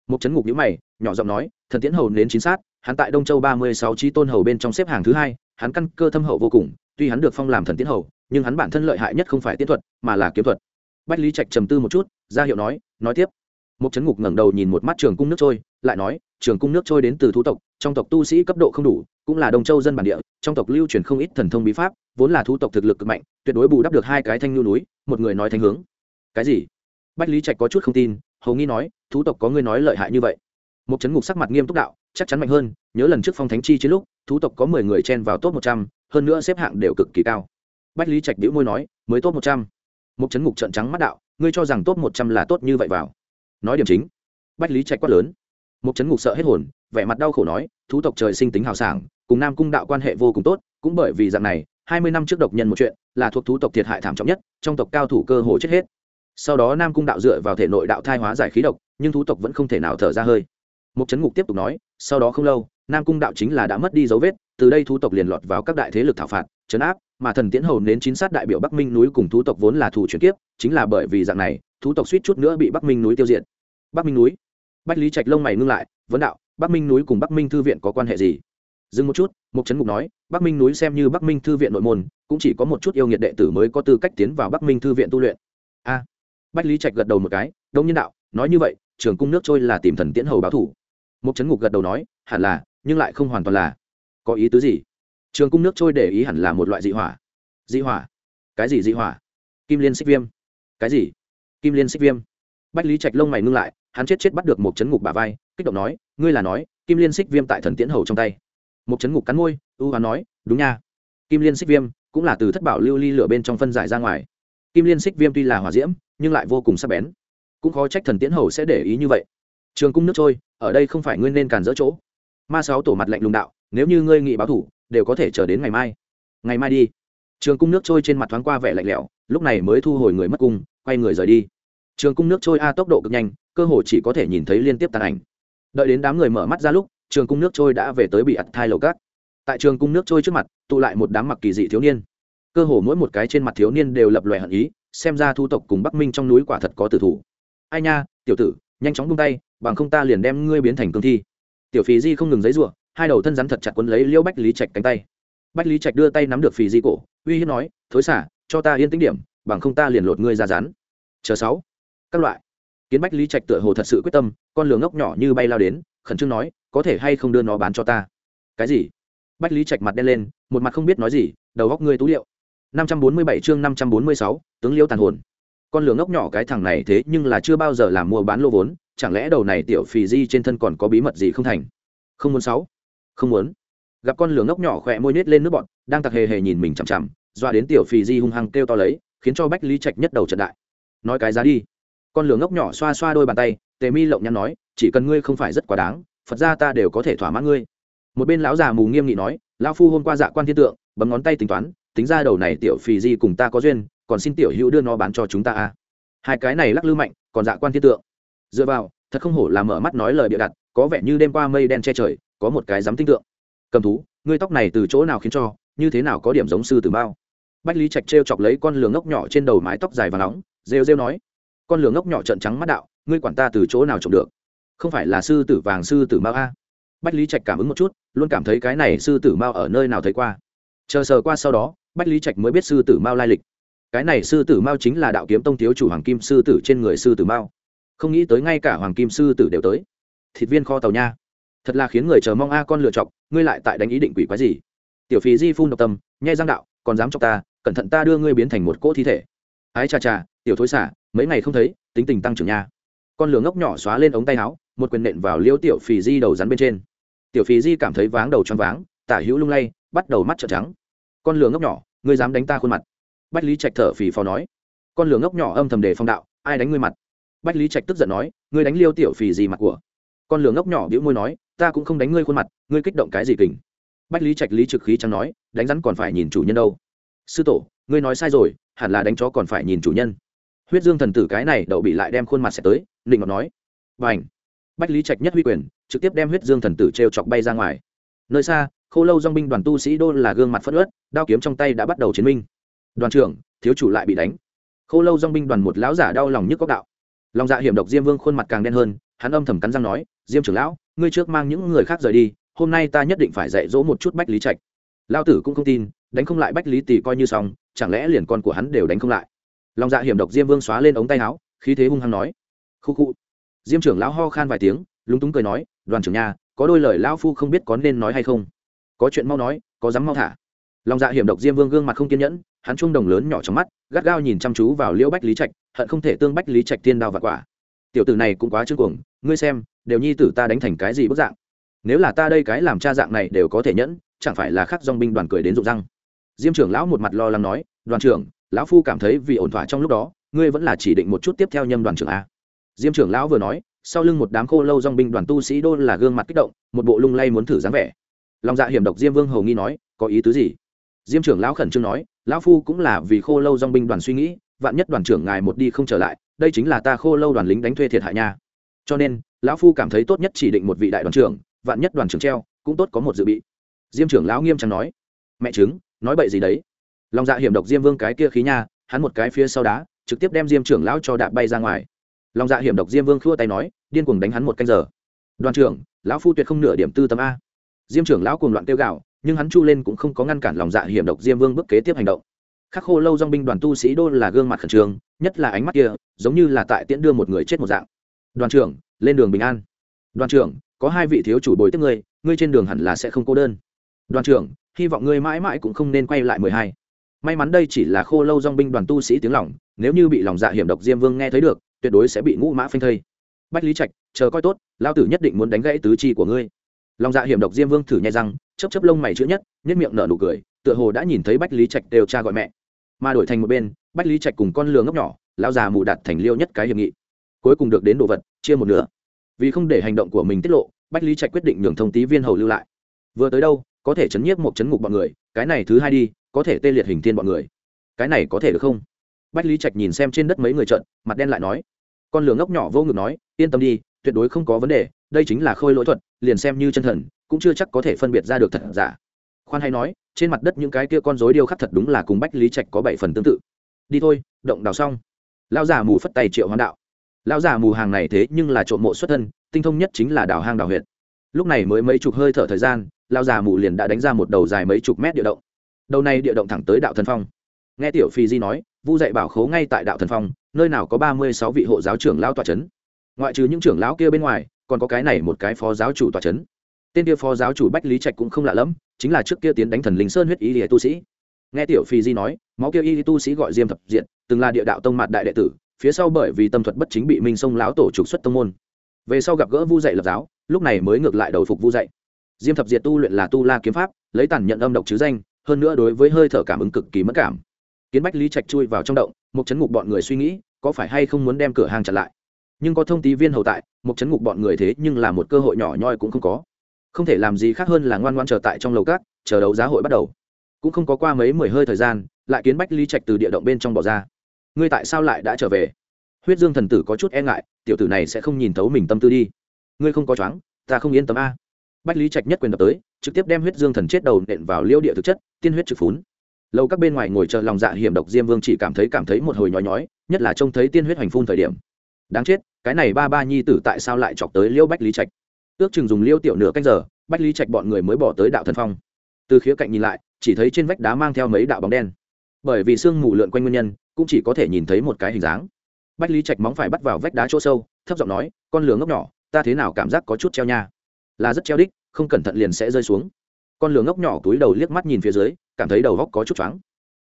Một chấn ngục nhữ mày, nhỏ giọng nói, thần tiễn hầu nến chính xác hắn tại đông châu ba mươi sáu trí tôn hầu bên trong xếp hàng thứ hai, hắn căn cơ thâm hậu vô cùng, tuy hắn được phong làm thần tiễn hầu, nhưng hắn bản thân lợi hại nhất không phải Tiễn thuật, mà là kiếm thuật. Bách lý trạch trầm tư một chút, ra hiệu nói nói tiếp. Một chấn ngục ngẩng đầu nhìn một mắt trường cung nước trôi, lại nói, trường cung nước trôi đến từ thú tộc, trong tộc tu sĩ cấp độ không đủ cũng là đông châu dân bản địa, trong tộc lưu truyền không ít thần thông bí pháp, vốn là thú tộc thực lực cực mạnh, tuyệt đối bù đắp được hai cái thanh nhu núi, một người nói thanh hướng. Cái gì? Bách lý trạch có chút không tin, hầu nghi nói, thú tộc có người nói lợi hại như vậy. Một chấn ngục sắc mặt nghiêm túc đạo, chắc chắn mạnh hơn, nhớ lần trước phong thánh chi chiến lúc, thú tộc có mười người chen vào top một trăm, hơn nữa xếp hạng đều cực kỳ cao. Bách lý trạch đĩu môi nói, mới top một trăm. Một chấn ngục trận trắng mắt đạo, ngươi cho rằng top một trăm là tốt như vậy vào. Nói điểm chính. Bách lý trạch quát lớn. Một chấn ngục sợ hết hồn vẻ mặt đau khổ nói, thú tộc trời sinh tính hào sảng, cùng nam cung đạo quan hệ vô cùng tốt, cũng bởi vì dạng này, hai mươi năm trước độc nhân một chuyện, là thuộc thú tộc thiệt hại thảm trọng nhất, trong tộc cao thủ cơ hồ chết hết. Sau đó nam cung đạo dựa vào thể nội đạo thai hóa giải khí độc, nhưng thú tộc vẫn không thể nào thở ra hơi. Một chấn ngục tiếp tục nói, sau đó không lâu, nam cung đạo chính là đã mất đi dấu vết, từ đây thú tộc liền lọt vào các đại thế lực thảo phạt chấn áp, mà thần tiễn hầu đến chín sát đại biểu bắc minh núi cùng thú tộc vốn là thủ chuyển kiếp, chính là bởi vì dạng này, thú tộc suýt chút nữa bị bắc minh núi tiêu diệt. Bắc minh núi. Bách lý trạch lông mày ngưng lại, vấn đạo bắc minh núi cùng bắc minh thư viện có quan hệ gì? Dừng một chút Mục Trấn ngục nói, bắc minh núi xem như bắc minh thư viện nội môn, cũng chỉ có một chút yêu nghiệt đệ tử mới có tư cách tiến vào bắc minh thư viện tu luyện. A. Bách lý trạch gật đầu một cái, đông nhân đạo, nói như vậy, trường cung nước trôi là tìm thần tiễn hầu báo thủ. Mục Trấn ngục gật đầu nói, hẳn là, nhưng lại không hoàn toàn là. Có ý tứ gì? Trường cung nước trôi để ý hẳn là một loại dị hỏa. Dị hỏa? Cái gì dị hỏa? Kim liên xích viêm. Cái gì? Kim liên xích viêm. Bách lý trạch lông mày ngưng lại hắn chết chết bắt được một chấn ngục bà vai, kích động nói, ngươi là nói, kim liên xích viêm tại thần tiễn hầu trong tay. Một chấn ngục cắn môi, ưu hoán nói, đúng nha. Kim liên xích viêm cũng là từ thất bảo lưu ly lửa bên trong phân giải ra ngoài. Kim liên xích viêm tuy là hỏa diễm, nhưng lại vô cùng sắc bén. Cũng khó trách thần tiễn hầu sẽ để ý như vậy. Trường cung nước trôi, ở đây không phải ngươi nên càn dỡ chỗ. Ma sáu tổ mặt lạnh lùng đạo, nếu như ngươi nghị báo thủ, đều có thể chờ đến ngày mai. Ngày mai đi. Trường cung nước trôi trên mặt thoáng qua vẻ lạnh lẽo, lúc này mới thu hồi người mất cung, quay người rời đi. Trường cung nước trôi a tốc độ cực nhanh cơ hồ chỉ có thể nhìn thấy liên tiếp tàn ảnh. Đợi đến đám người mở mắt ra lúc, trường cung nước trôi đã về tới bị ặt thai lầu cát tại trường cung nước trôi trước mặt, tụ lại một đám mặc kỳ dị thiếu niên. Cơ hồ mỗi một cái trên mặt thiếu niên đều lập loè hận ý, xem ra thu tộc cùng bắc minh trong núi quả thật có tử thủ. Ai nha, tiểu tử, nhanh chóng buông tay, bằng không ta liền đem ngươi biến thành cương thi. Tiểu phí di không ngừng giấy rủa hai đầu thân rắn thật chặt quấn lấy liêu bách lý trạch cánh tay. Bách lý trạch đưa tay nắm được phì di cổ, uy hiếp nói, thối xả, cho ta yên tĩnh điểm, bằng không ta liền lột ngươi ra rán chờ sáu. Các loại kiến bách lý trạch tựa hồ thật sự quyết tâm con lửa ngốc nhỏ như bay lao đến khẩn trương nói có thể hay không đưa nó bán cho ta? Cái gì? Bách lý trạch mặt đen lên một mặt không biết nói gì đầu góc ngươi tú liệu 547 chương 546, tướng liêu tàn hồn. Con lửa ngốc nhỏ cái thằng này thế nhưng là chưa bao giờ làm mua bán lô vốn chẳng lẽ đầu này tiểu phì di trên thân còn có bí mật gì không thành? Không muốn sáu. Không muốn. Gặp con lửa ngốc nhỏ khỏe môi nết lên nước bọn đang tặc hề hề nhìn mình chằm chằm dọa đến tiểu phì di hung hăng kêu to lấy khiến cho bách lý trạch nhất đầu trận đại. Nói cái giá đi con lửa ngốc nhỏ xoa xoa đôi bàn tay, tề mi lộng nhắn nói, chỉ cần ngươi không phải rất quá đáng, phật ra ta đều có thể thỏa mãn ngươi. Một bên lão già mù nghiêm nghị nói, lão phu hôm qua dạ quan thiên tượng, bấm ngón tay tính toán, tính ra đầu này tiểu phì di cùng ta có duyên, còn xin tiểu hữu đưa nó bán cho chúng ta a hai cái này lắc lư mạnh, còn dạ quan thiên tượng. Dựa vào, thật không hổ là mở mắt nói lời bịa đặt, có vẻ như đêm qua mây đen che trời, có một cái dám tinh tượng. Cầm thú, ngươi tóc này từ chỗ nào khiến cho, như thế nào có điểm giống sư tử bao? Bách lý trạch t chọc lấy con lường ngốc nhỏ trên đầu mái tóc dài và nóng, rêu rêu nói con lửa ngốc nhỏ trận trắng mắt đạo, ngươi quản ta từ chỗ nào trộm được? Không phải là sư tử vàng, sư tử mao a? Bách lý trạch cảm ứng một chút, luôn cảm thấy cái này sư tử mao ở nơi nào thấy qua. Chờ sờ qua sau đó, bách lý trạch mới biết sư tử mao lai lịch. Cái này sư tử mao chính là đạo kiếm tông thiếu chủ hoàng kim sư tử trên người sư tử mao. Không nghĩ tới ngay cả hoàng kim sư tử đều tới. Thịt viên kho tàu nha. Thật là khiến người chờ mong a, con lựa chọc, ngươi lại tại đánh ý định quỷ quái gì? Tiểu phí di phun độc tâm, nhai giang đạo, còn dám cho ta, cẩn thận ta đưa ngươi biến thành một cỗ thi thể. Ái chà chà tiểu thối xả mấy ngày không thấy, tính tình tăng trưởng nha. Con lửa ngốc nhỏ xóa lên ống tay áo, một quyền nện vào liêu tiểu phì di đầu rắn bên trên. Tiểu phì di cảm thấy váng đầu choáng váng, tả hữu lung lay, bắt đầu mắt trợn trắng. Con lửa ngốc nhỏ, ngươi dám đánh ta khuôn mặt. Bách lý trạch thở phì phò nói. Con lửa ngốc nhỏ âm thầm đề phong đạo, ai đánh ngươi mặt? Bách lý trạch tức giận nói, ngươi đánh liêu tiểu phì di mặt của. Con lửa ngốc nhỏ bĩu môi nói, ta cũng không đánh ngươi khuôn mặt, ngươi kích động cái gì kình? Bách lý trạch lý trực khí chẳng nói, đánh rắn còn phải nhìn chủ nhân đâu. Sư tổ, ngươi nói sai rồi, hẳn là đánh chó còn phải nhìn chủ nhân huyết dương thần tử cái này đậu bị lại đem khuôn mặt sẽ tới định ngọc nói. Và ảnh bách lý trạch nhất huy quyền, trực tiếp đem huyết dương thần tử t r e o chọc bay ra ngoài. Nơi xa k h ô lâu dong binh đoàn tu sĩ đô là gương mặt phất ớt đao kiếm trong tay đã bắt đầu chiến minh. Đoàn trưởng, thiếu chủ lại bị đánh. K h ô lâu dong binh đoàn một lão giả đau lòng nhức góc đạo. Lòng dạ hiểm độc diêm vương khuôn mặt càng đen hơn, hắn âm thầm cắn răng nói, diêm trưởng lão, ngươi trước mang những người khác rời đi, hôm nay ta nhất định phải dạy dỗ một chút bách lý trạch. Lao tử cũng không tin, đánh không lại bách lý Tì coi như xong, chẳng lẽ liền con của hắn đều đánh không lại? Lòng dạ hiểm độc diêm vương xóa lên ống tay áo, khí thế hung hăng nói. Khu khu. Diêm trưởng lão ho khan vài tiếng, lúng túng cười nói, đoàn trưởng nhà, có đôi lời lão phu không biết có nên nói hay không? Có chuyện mau nói, có dám mau thả. Lòng dạ hiểm độc diêm vương gương mặt không kiên nhẫn, hắn trung đồng lớn nhỏ trong mắt, gắt gao nhìn chăm chú vào liễu bách lý trạch, hận không thể tương bách lý trạch tiên đao và quả. Tiểu tử này cũng quá trương cuồng, ngươi xem, đều nhi tử ta đánh thành cái gì bức dạng? Nếu là ta đây cái làm cha dạng này đều có thể nhẫn, chẳng phải là khắc dong binh đoàn cười đến rụng răng? Diêm trưởng lão một mặt lo lắng nói, đoàn trưởng lão phu cảm thấy vì ổn thỏa trong lúc đó, ngươi vẫn là chỉ định một chút tiếp theo nhâm đoàn trưởng a. Diêm trưởng lão vừa nói, sau lưng một đám khô lâu dong binh đoàn tu sĩ đô là gương mặt kích động, một bộ lung lay muốn thử dáng vẻ. Lòng dạ hiểm độc diêm vương hầu nghi nói, có ý tứ gì? Diêm trưởng lão khẩn trương nói, lão phu cũng là vì khô lâu dong binh đoàn suy nghĩ, vạn nhất đoàn trưởng ngài một đi không trở lại, đây chính là ta khô lâu đoàn lính đánh thuê thiệt hại nha. Cho nên, lão phu cảm thấy tốt nhất chỉ định một vị đại đoàn trưởng, vạn nhất đoàn trưởng treo, cũng tốt có một dự bị. Diêm trưởng lão nghiêm trọng nói, mẹ chứng, nói bậy gì đấy? Lòng dạ hiểm độc diêm vương cái kia khí nha, hắn một cái phía sau đá, trực tiếp đem diêm trưởng lão cho đạp bay ra ngoài. Lòng dạ hiểm độc diêm vương khua tay nói, điên cuồng đánh hắn một canh giờ. Đoàn trưởng, lão phu tuyệt không nửa điểm tư tâm a. Diêm trưởng lão cuồng loạn tiêu gạo nhưng hắn chu lên cũng không có ngăn cản lòng dạ hiểm độc diêm vương bước kế tiếp hành động. Khắc khô lâu dong binh đoàn tu sĩ đô là gương mặt khẩn trương, nhất là ánh mắt kia, giống như là tại tiễn đưa một người chết một dạng. Đoàn trưởng, lên đường bình an. Đoàn trưởng, có hai vị thiếu chủ bồi tiếp ngươi ngươi trên đường hẳn là sẽ không cô đơn. Đoàn trưởng, hy vọng ngươi mãi mãi cũng không nên quay lại mười hai may mắn đây chỉ là khô lâu dong binh đoàn tu sĩ tiếng lỏng nếu như bị lòng dạ hiểm độc diêm vương nghe thấy được, tuyệt đối sẽ bị ngũ mã phanh thây. Bách lý trạch, chờ coi tốt lao tử nhất định muốn đánh gãy tứ chi của ngươi. Lòng dạ hiểm độc diêm vương thử nhai răng chấp chấp lông mày chữ nhất nhất miệng nở nụ cười, tựa hồ đã nhìn thấy bách lý trạch đều cha gọi mẹ. Mà đổi thành một bên, bách lý trạch cùng con lừa ngốc nhỏ lao già mù đặt thành liêu nhất cái hiệp nghị. Cuối cùng được đến đồ vật, chia một nửa. Vì không để hành động của mình tiết lộ, bách lý trạch quyết định nhường thông tí viên hầu lưu lại. Vừa tới đâu, có thể chấn nhiếp một chấn ngục bọn người, cái này thứ hai đi có thể tê liệt hình thiên bọn người. Cái này có thể được không? Bách lý trạch nhìn xem trên đất mấy người trận mặt đen lại nói. Con lửa ngốc nhỏ vô ngực nói, yên tâm đi, tuyệt đối không có vấn đề, đây chính là khôi lỗi thuật, liền xem như chân thần, cũng chưa chắc có thể phân biệt ra được thật giả. Khoan hay nói, trên mặt đất những cái kia con rối điêu khắc thật đúng là cùng bách lý trạch có bảy phần tương tự. Đi thôi, động đào xong. Lao giả mù phất tay triệu hoán đạo. Lao giả mù hàng này thế nhưng là trộm mộ xuất thân, tinh thông nhất chính là đào hang đào huyệt. Lúc này mới mấy chục hơi thở thời gian lao giả mù liền đã đánh ra một đầu dài mấy chục mét địa động đầu này địa động thẳng tới đạo thần phong. Nghe tiểu phi di nói, vu dạy bảo khố ngay tại đạo thần phong, nơi nào có ba mươi sáu vị hộ giáo trưởng lao tòa c h ấ n ngoại trừ những trưởng lão kia bên ngoài, còn có cái này một cái phó giáo chủ tòa c h ấ n tên kia phó giáo chủ bách lý trạch cũng không lạ lẫm, chính là trước kia tiến đánh thần linh sơn huyết y lìa tu sĩ. Nghe tiểu phi di nói, máu kia y tu sĩ gọi diêm thập diện, từng là địa đạo tông mạt đại đệ tử, phía sau bởi vì tâm thuật bất chính bị minh sông lão tổ trục xuất tông môn. Về sau gặp gỡ vu dạy lập giáo, lúc này mới ngược lại đầu phục vu dạy. Diêm thập diệt tu luyện là tu la kiếm pháp, lấy tản nhận âm độc chứ danh hơn nữa đối với hơi thở cảm ứng cực kỳ mất cảm. Kiến bách lý trạch chui vào trong động một chấn ngục bọn người suy nghĩ, có phải hay không muốn đem cửa hàng chặn lại? Nhưng có thông tí viên hầu tại một chấn ngục bọn người thế nhưng là một cơ hội nhỏ nhoi cũng không có. Không thể làm gì khác hơn là ngoan ngoan chờ tại trong lầu cát chờ đấu giá hội bắt đầu. Cũng không có qua mấy mười hơi thời gian, lại kiến bách lý trạch từ địa động bên trong bỏ ra. Ngươi tại sao lại đã trở về? Huyết dương thần tử có chút e ngại, tiểu tử này sẽ không nhìn thấu mình tâm tư đi. Ngươi không có choáng, ta không yên tâm a. Bách lý trạch nhất quyền đập tới, trực tiếp đem huyết dương thần chết đầu nện vào liêu địa thực chất tiên huyết trực phún. Lâu các bên ngoài ngồi chờ lòng dạ hiểm độc diêm vương chỉ cảm thấy cảm thấy một hồi nhói nhói, nhất là trông thấy tiên huyết hoành phun thời điểm. Đáng chết, cái này ba ba nhi tử tại sao lại chọc tới liêu bách lý trạch? Ước chừng dùng liêu tiểu nửa cách giờ, bách lý trạch bọn người mới bỏ tới đạo thần phong. Từ khía cạnh nhìn lại, chỉ thấy trên vách đá mang theo mấy đạo bóng đen. Bởi vì sương mù lượn quanh nguyên nhân, cũng chỉ có thể nhìn thấy một cái hình dáng. Bách lý trạch móng phải bắt vào vách đá chỗ sâu, thấp giọng nói, con lửa ngốc nhỏ, ta thế nào cảm giác có chút treo nha? Là rất treo đích, không cẩn thận liền sẽ rơi xuống con lửa ngốc nhỏ túi đầu liếc mắt nhìn phía dưới, cảm thấy đầu góc có chút choáng.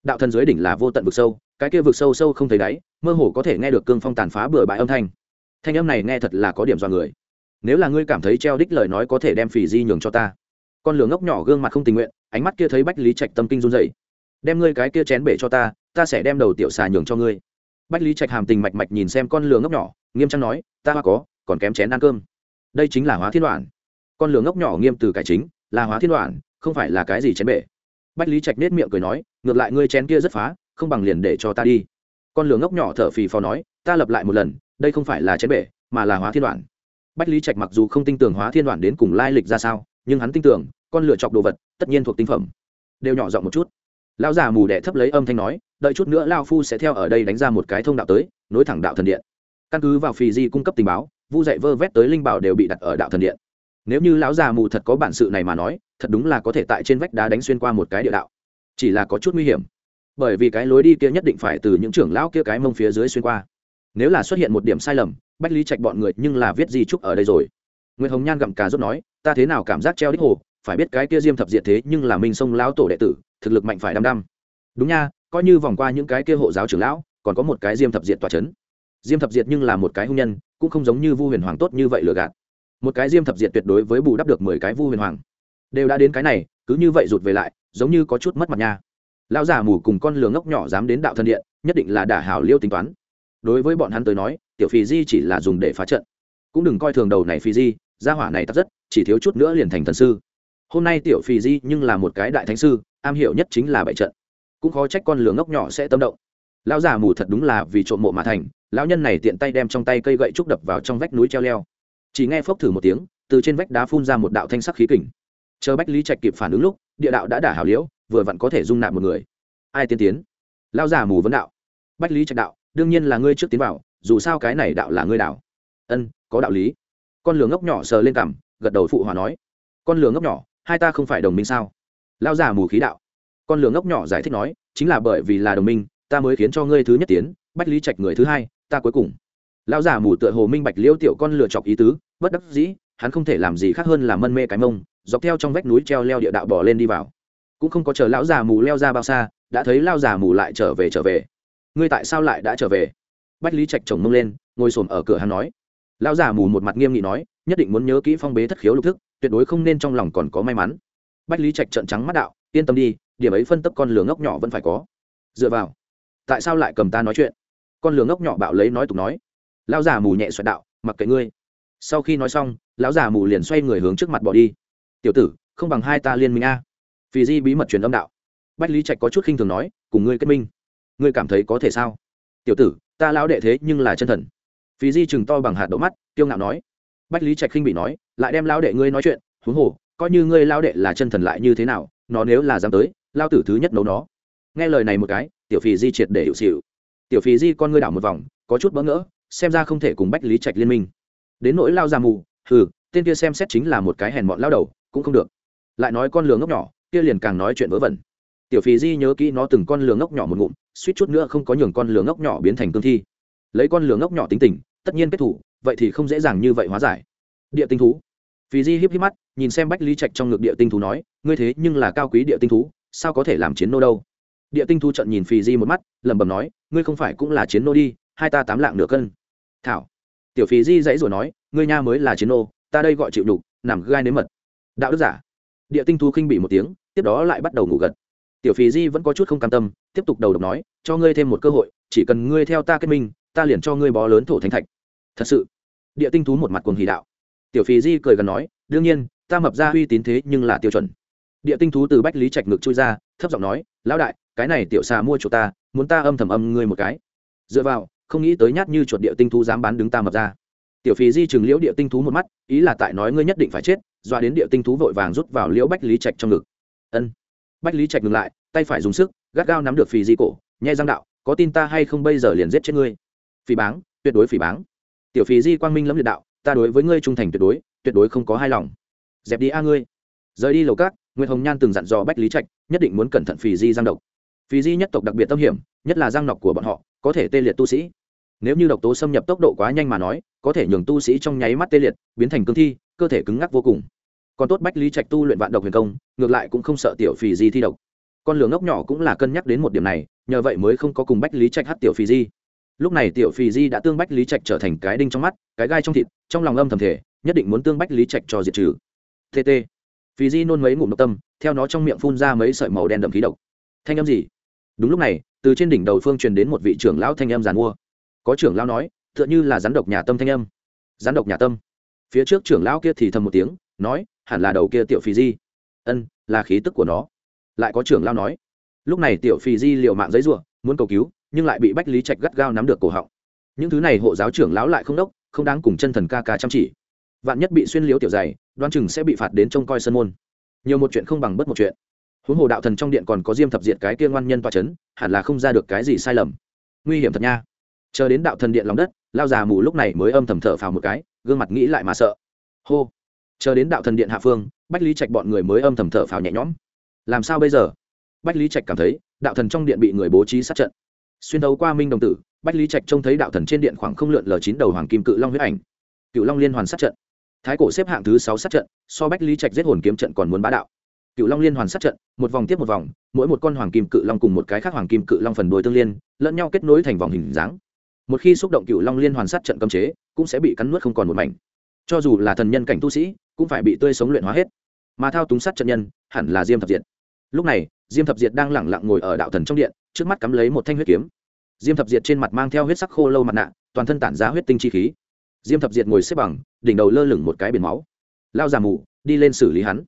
Đạo thần dưới đỉnh là vô tận vực sâu, cái kia vực sâu sâu không thấy đáy, mơ hồ có thể nghe được cương phong tàn phá bừa bãi âm thanh. Thanh âm này nghe thật là có điểm do người. Nếu là ngươi cảm thấy treo đích lời nói có thể đem phỉ di nhường cho ta. Con lửa ngốc nhỏ gương mặt không tình nguyện, ánh mắt kia thấy bách lý trạch tâm kinh run dậy đem ngươi cái kia chén bể cho ta ta sẽ đem đầu tiểu xà nhường cho ngươi. Bách lý trạch hàm tình mạch mạch nhìn xem con lửa ngốc nhỏ, nghiêm trang nói, ta có, còn kém chén ăn cơm. Đây chính là hóa thiên đoạn. Con lửa ngốc nhỏ nghiêm từ cải chính, là hóa thiên đoạn không phải là cái gì chén bể. Bách lý trạch nết miệng cười nói, ngược lại ngươi chén kia rất phá, không bằng liền để cho ta đi. Con lửa ngốc nhỏ thở phì phò nói, ta lập lại một lần, đây không phải là chén bể, mà là hóa thiên đoạn. Bách lý trạch mặc dù không tin tưởng hóa thiên đoạn đến cùng lai lịch ra sao, nhưng hắn tin tưởng, con lửa chọc đồ vật, tất nhiên thuộc tinh phẩm. Đều nhỏ giọng một chút. Lão già mù đẻ thấp lấy âm thanh nói, đợi chút nữa lao phu sẽ theo ở đây đánh ra một cái thông đạo tới, nối thẳng đạo thần điện. Căn cứ vào phì di cung cấp tình báo, vu dạy vơ vét tới linh bảo đều bị đặt ở đạo thần điện nếu như lão già mù thật có bản sự này mà nói, thật đúng là có thể tại trên vách đá đánh xuyên qua một cái địa đạo. Chỉ là có chút nguy hiểm. Bởi vì cái lối đi kia nhất định phải từ những trưởng lão kia cái mông phía dưới xuyên qua. Nếu là xuất hiện một điểm sai lầm, bách lý trạch bọn người nhưng là viết di trúc ở đây rồi. Nguyễn hồng nhan gặm cà rốt nói, ta thế nào cảm giác treo đích hồ, phải biết cái kia diêm thập diệt thế nhưng là minh sông lão tổ đệ tử, thực lực mạnh phải đăm đăm. Đúng nha, coi như vòng qua những cái kia hộ giáo trưởng lão, còn có một cái diêm thập diệt tòa c h ấ n diêm thập diệt nhưng là một cái hung nhân, cũng không giống như vu huyền hoàng tốt như vậy lừa gạt một cái diêm thập diệt tuyệt đối với bù đắp được mười cái vu huyền hoàng. Đều đã đến cái này, cứ như vậy rụt về lại, giống như có chút mất mặt nha. Lão già mù cùng con lường ngốc nhỏ dám đến đạo thân điện, nhất định là đả hảo liêu tính toán. Đối với bọn hắn tới nói, tiểu phì di chỉ là dùng để phá trận. Cũng đừng coi thường đầu này phì di, gia hỏa này tắt rất, chỉ thiếu chút nữa liền thành thần sư. Hôm nay tiểu phì di nhưng là một cái đại thánh sư, am hiểu nhất chính là bại trận. Cũng khó trách con lửa ngốc nhỏ sẽ tâm động. Lão già mù thật đúng là vì trộm mộ mà thành, lão nhân này tiện tay đem trong tay cây gậy trúc đập vào trong vách núi treo leo chỉ nghe phốc thử một tiếng, từ trên vách đá phun ra một đạo thanh sắc khí kình. Chờ bách lý trạch kịp phản ứng lúc, địa đạo đã đả hảo liễu, vừa vặn có thể dung nạp một người. Ai tiên tiến? Lao già mù vấn đạo. Bách lý trạch đạo, đương nhiên là ngươi trước tiến vào, dù sao cái này đạo là ngươi đạo. Ân, có đạo lý. Con lửa ngốc nhỏ sờ lên cằm, gật đầu phụ hòa nói. Con lửa ngốc nhỏ, hai ta không phải đồng minh sao? Lao già mù khí đạo. Con lửa ngốc nhỏ giải thích nói, chính là bởi vì là đồng minh, ta mới khiến cho ngươi thứ nhất tiến, bách lý trạch người thứ hai, ta cuối cùng lão già mù tựa hồ minh bạch liêu tiểu con lừa chọc ý tứ, bất đắc dĩ, hắn không thể làm gì khác hơn là mân mê cái mông, dọc theo trong vách núi treo leo địa đạo bỏ lên đi vào. Cũng không có chờ lão già mù leo ra bao xa, đã thấy lao già mù lại trở về trở về. Ngươi tại sao lại đã trở về? Bách lý trạch chồng mông lên, ngồi s ở cửa hắn nói. Lão già mù một mặt nghiêm nghị nói, nhất định muốn nhớ kỹ phong bế thất khiếu lục thức, tuyệt đối không nên trong lòng còn có may mắn. Bách lý trạch trợn trắng mắt đạo, yên tâm đi, điểm ấy phân tấp con lửa ngốc nhỏ vẫn phải có. Dựa vào, tại sao lại cầm ta nói chuyện? Con lửa ngốc nhỏ bạo lấy nói tục nói lão già mù nhẹ xoẹt đạo, mặc kệ ngươi. Sau khi nói xong, lão già mù liền xoay người hướng trước mặt bỏ đi. Tiểu tử, không bằng hai ta liên minh a. Phì di bí mật truyền âm đạo. Bách lý trạch có chút khinh thường nói, cùng ngươi kết minh, ngươi cảm thấy có thể sao? Tiểu tử, ta lão đệ thế nhưng là chân thần. Phì di chừng to bằng hạt đỗ mắt, kiêu ngạo nói. Bách lý trạch khinh bị nói, lại đem lão đệ ngươi nói chuyện, huống hồ, coi như ngươi lão đệ là chân thần lại như thế nào, nó nếu là dám tới lao tử thứ nhất nấu nó. Nghe lời này một cái, tiểu phì di triệt để hiệu xịu tiểu phì di con ngươi đảo một vòng, có chút bỡ ngỡ xem ra không thể cùng bách lý trạch liên minh. Đến nỗi lao già mù, hừ, tên kia xem xét chính là một cái hèn mọn lao đầu, cũng không được. Lại nói con lừa ngốc nhỏ, kia liền càng nói chuyện vớ vẩn. Tiểu phì di nhớ kỹ nó từng con lừa ngốc nhỏ một ngụm, suýt chút nữa không có nhường con lừa ngốc nhỏ biến thành cương thi. Lấy con lừa ngốc nhỏ tính tình, tất nhiên kết thủ, vậy thì không dễ dàng như vậy hóa giải. Địa tinh thú. Phì di híp híp mắt, nhìn xem bách lý trạch trong ngực địa tinh thú nói, ngươi thế nhưng là cao quý địa tinh thú, sao có thể làm chiến nô đâu? Địa tinh thú trận nhìn phì di một mắt, lẩm bẩm nói, ngươi không phải cũng là chiến nô đi hai ta tám lạng nửa cân. Thảo. Tiểu phí di dãy rồi nói, ngươi nha mới là chiến ô ta đây gọi chịu đục nằm gai nếm mật. Đạo đức giả. Địa tinh thú khinh bị một tiếng, tiếp đó lại bắt đầu ngủ gật. Tiểu phí di vẫn có chút không cam tâm, tiếp tục đầu độc nói, cho ngươi thêm một cơ hội, chỉ cần ngươi theo ta kết minh, ta liền cho ngươi bó lớn thổ thánh thạch. Thật sự. Địa tinh thú một mặt cuồng hỷ đạo. Tiểu phí di cười gần nói, đương nhiên, ta mập ra uy tín thế nhưng là tiêu chuẩn. Địa tinh thú từ bách lý trạch ngực chui ra, thấp giọng nói, lão đại, cái này tiểu xà mua chỗ ta, muốn ta âm thầm âm ngươi một cái. Dựa vào không nghĩ tới nhát như chuột địa tinh thú dám bán đứng ta mập ra. Tiểu phì di chừng liễu địa tinh thú một mắt, ý là tại nói ngươi nhất định phải chết doa đến địa tinh thú vội vàng rút vào liễu bách lý trạch trong ngực. Ân. Bách lý trạch ngừng lại, tay phải dùng sức, gắt gao nắm được phì di cổ, nhai răng đạo, có tin ta hay không bây giờ liền giết chết ngươi? Phỉ báng, tuyệt đối phỉ báng. Tiểu phì di quang minh lẫm liệt đạo, ta đối với ngươi trung thành tuyệt đối tuyệt đối không có hai lòng. Dẹp đi a ngươi. Rời đi lầu cát nguyễn hồng nhan từng dặn dò bách lý trạch, nhất định muốn cẩn thận phì di giang độc. Phì di nhất tộc đặc biệt tâm hiểm, nhất là giang nọc của bọn họ có thể tê liệt tu sĩ. Nếu như độc tố xâm nhập tốc độ quá nhanh mà nói, có thể nhường tu sĩ trong nháy mắt tê liệt, biến thành cương thi, cơ thể cứng ngắc vô cùng. Còn tốt bách lý trạch tu luyện vạn độc huyền công, ngược lại cũng không sợ tiểu phì di thi độc. Con lửa ngốc nhỏ cũng là cân nhắc đến một điểm này, nhờ vậy mới không có cùng bách lý trạch hát tiểu phì di. Lúc này tiểu phì di đã tương bách lý trạch trở thành cái đinh trong mắt, cái gai trong thịt, trong lòng âm thầm thể nhất định muốn tương bách lý trạch cho diệt trừ. Tt phì di nôn mấy ngụm độc tâm, theo nó trong miệng phun ra mấy sợi màu đen đậm khí độc. Thanh âm gì? Đúng lúc này từ trên đỉnh đầu phương truyền đến một vị trưởng lão thanh âm giàn mua. Có trưởng lão nói, tựa như là rắn độc nhà tâm thanh âm. Rắn độc nhà tâm? Phía trước trưởng lão kia thì thầm một tiếng, nói, hẳn là đầu kia tiểu phì di. Ân, là khí tức của nó. Lại có trưởng lão nói, lúc này tiểu phì di liệu mạng giấy ruộng muốn cầu cứu, nhưng lại bị bách lý trạch gắt gao nắm được cổ họng. Những thứ này hộ giáo trưởng lão lại không đốc, không đáng cùng chân thần ca ca chăm chỉ. Vạn nhất bị xuyên liếu tiểu dày, đoan chừng sẽ bị phạt đến trông coi sân môn. Nhiều một chuyện không bằng bất một chuyện huống hồ đạo thần trong điện còn có diêm thập diệt cái kia ngoan nhân toa c h ấ n hẳn là không ra được cái gì sai lầm. Nguy hiểm thật nha. Chờ đến đạo thần điện lòng đất, lao già mù lúc này mới âm thầm thở phào một cái, gương mặt nghĩ lại mà sợ. Hô. Chờ đến đạo thần điện hạ phương, bách lý trạch bọn người mới âm thầm thở phào nhẹ nhõm. Làm sao bây giờ? Bách lý trạch cảm thấy, đạo thần trong điện bị người bố trí sát trận. Xuyên đấu qua minh đồng tử, bách lý trạch trông thấy đạo thần trên điện khoảng không lượn lờ chín đầu hoàng kim cự long huyết ảnh. Cựu long liên hoàn sát trận. Thái cổ xếp hạng thứ sáu sát trận, so bách lý trạch giết hồn kiếm trận còn muốn bá đạo cựu long liên hoàn sát trận, một vòng tiếp một vòng, mỗi một con hoàng kim cự long cùng một cái khác hoàng kim cự long phần đuôi tương liên, lẫn nhau kết nối thành vòng hình dáng. Một khi xúc động cựu long liên hoàn sát trận cấm chế, cũng sẽ bị cắn nuốt không còn một mảnh. Cho dù là thần nhân cảnh tu sĩ, cũng phải bị tươi sống luyện hóa hết. Mà thao túng sát trận nhân, hẳn là diêm thập diệt. Lúc này, diêm thập diệt đang lẳng lặng ngồi ở đạo thần trong điện, trước mắt cắm lấy một thanh huyết kiếm. Diêm thập diệt trên mặt mang theo huyết sắc khô lâu mặt nạ, toàn thân tản ra huyết tinh chi khí. Diêm thập diệt ngồi xếp bằng, đỉnh đầu lơ lửng một cái biển máu. Lao già mù, đi lên xử lý hắn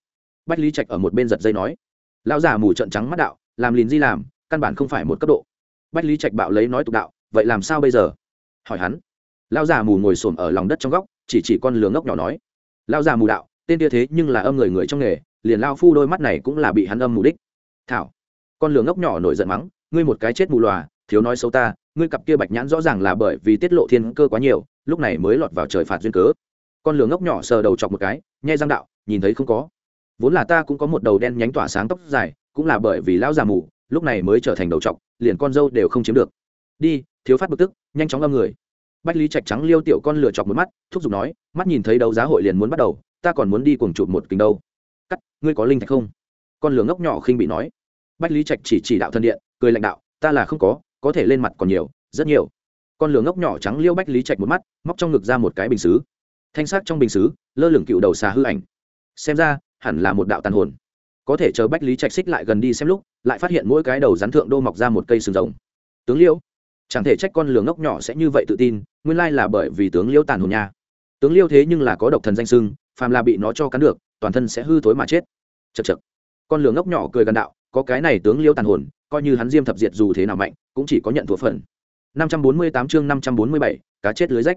bách lý trạch ở một bên giật dây nói, Lão già mù trận trắng mắt đạo, làm lìn di làm, căn bản không phải một cấp độ. Bách lý trạch bạo lấy nói tục đạo, vậy làm sao bây giờ? Hỏi hắn. Lão già mù ngồi xổm ở lòng đất trong góc, chỉ chỉ con lường ngốc nhỏ nói, Lão già mù đạo, tên tia thế nhưng là âm người người trong nghề, liền lao phu đôi mắt này cũng là bị hắn âm mù đích. Thảo. Con lường ngốc nhỏ nổi giận mắng, ngươi một cái chết mù lòa thiếu nói xấu ta, ngươi cặp kia bạch nhãn rõ ràng là bởi vì tiết lộ thiên cơ quá nhiều, lúc này mới lọt vào trời phạt duyên cớ. Con lường ngốc nhỏ sờ đầu chọc một cái, nhai răng đạo, nhìn thấy không có vốn là ta cũng có một đầu đen nhánh tỏa sáng tóc dài, cũng là bởi vì lão già mù, lúc này mới trở thành đầu chọc liền con dâu đều không chiếm được. Đi, thiếu phát bực tức, nhanh chóng âm người. Bách lý trạch trắng liêu tiểu con lửa chọc một mắt, thúc giục nói, mắt nhìn thấy đấu giá hội liền muốn bắt đầu, ta còn muốn đi cuồng chụp một kính đâu. Cắt, ngươi có linh thạch không? Con lửa ngốc nhỏ khinh bị nói. Bách lý trạch chỉ chỉ đạo thân điện, cười lãnh đạo, ta là không có có thể lên mặt còn nhiều, rất nhiều. Con lửa ngốc nhỏ trắng liêu bách lý trạch một mắt, móc trong ngực ra một cái bình xứ. Thanh sắc trong bình xứ, lơ lửng cựu đầu xà hư ảnh. Xem ra hẳn là một đạo tàn hồn. Có thể chờ bách lý trạch xích lại gần đi xem lúc lại phát hiện mỗi cái đầu rắn thượng đô mọc ra một cây sừng rồng. Tướng liêu chẳng thể trách con lường ngốc nhỏ sẽ như vậy tự tin nguyên lai là bởi vì tướng liêu tàn hồn nha. Tướng liêu thế nhưng là có độc thần danh sưng phàm là bị nó cho cắn được toàn thân sẽ hư thối mà chết. Chật chật con lường ngốc nhỏ cười gần đạo có cái này tướng liêu tàn hồn coi như hắn diêm thập diệt dù thế nào mạnh cũng chỉ có nhận thua phần. 548 chương 547, cá chết lưới rách.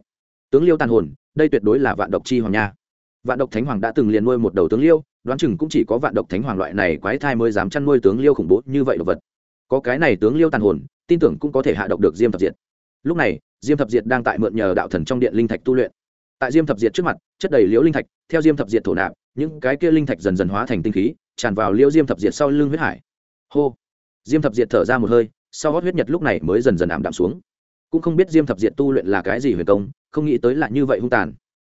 Tướng liêu tàn hồn đây tuyệt đối là vạn độc chi hoàng nha vạn độc thánh hoàng đã từng liền nuôi một đầu tướng liêu, đoán chừng cũng chỉ có vạn độc thánh hoàng loại này quái thai mới dám chăn nuôi tướng liêu khủng bố như vậy đồ vật. Có cái này tướng liêu tàn hồn, tin tưởng cũng có thể hạ độc được diêm thập diệt. Lúc này, diêm thập diệt đang tại mượn nhờ đạo thần trong điện linh thạch tu luyện. Tại diêm thập diệt trước mặt, chất đầy liễu linh thạch, theo diêm thập diệt thổ nạp, những cái kia linh thạch dần dần hóa thành tinh khí, tràn vào liễu diêm thập diệt sau lưng huyết hải. Hô! Diêm thập diệt thở ra một hơi, sau hót huyết nhật lúc này mới dần dần ảm đạm xuống. Cũng không biết diêm thập diệt tu luyện là cái gì huyền công, không nghĩ tới là như vậy hung tàn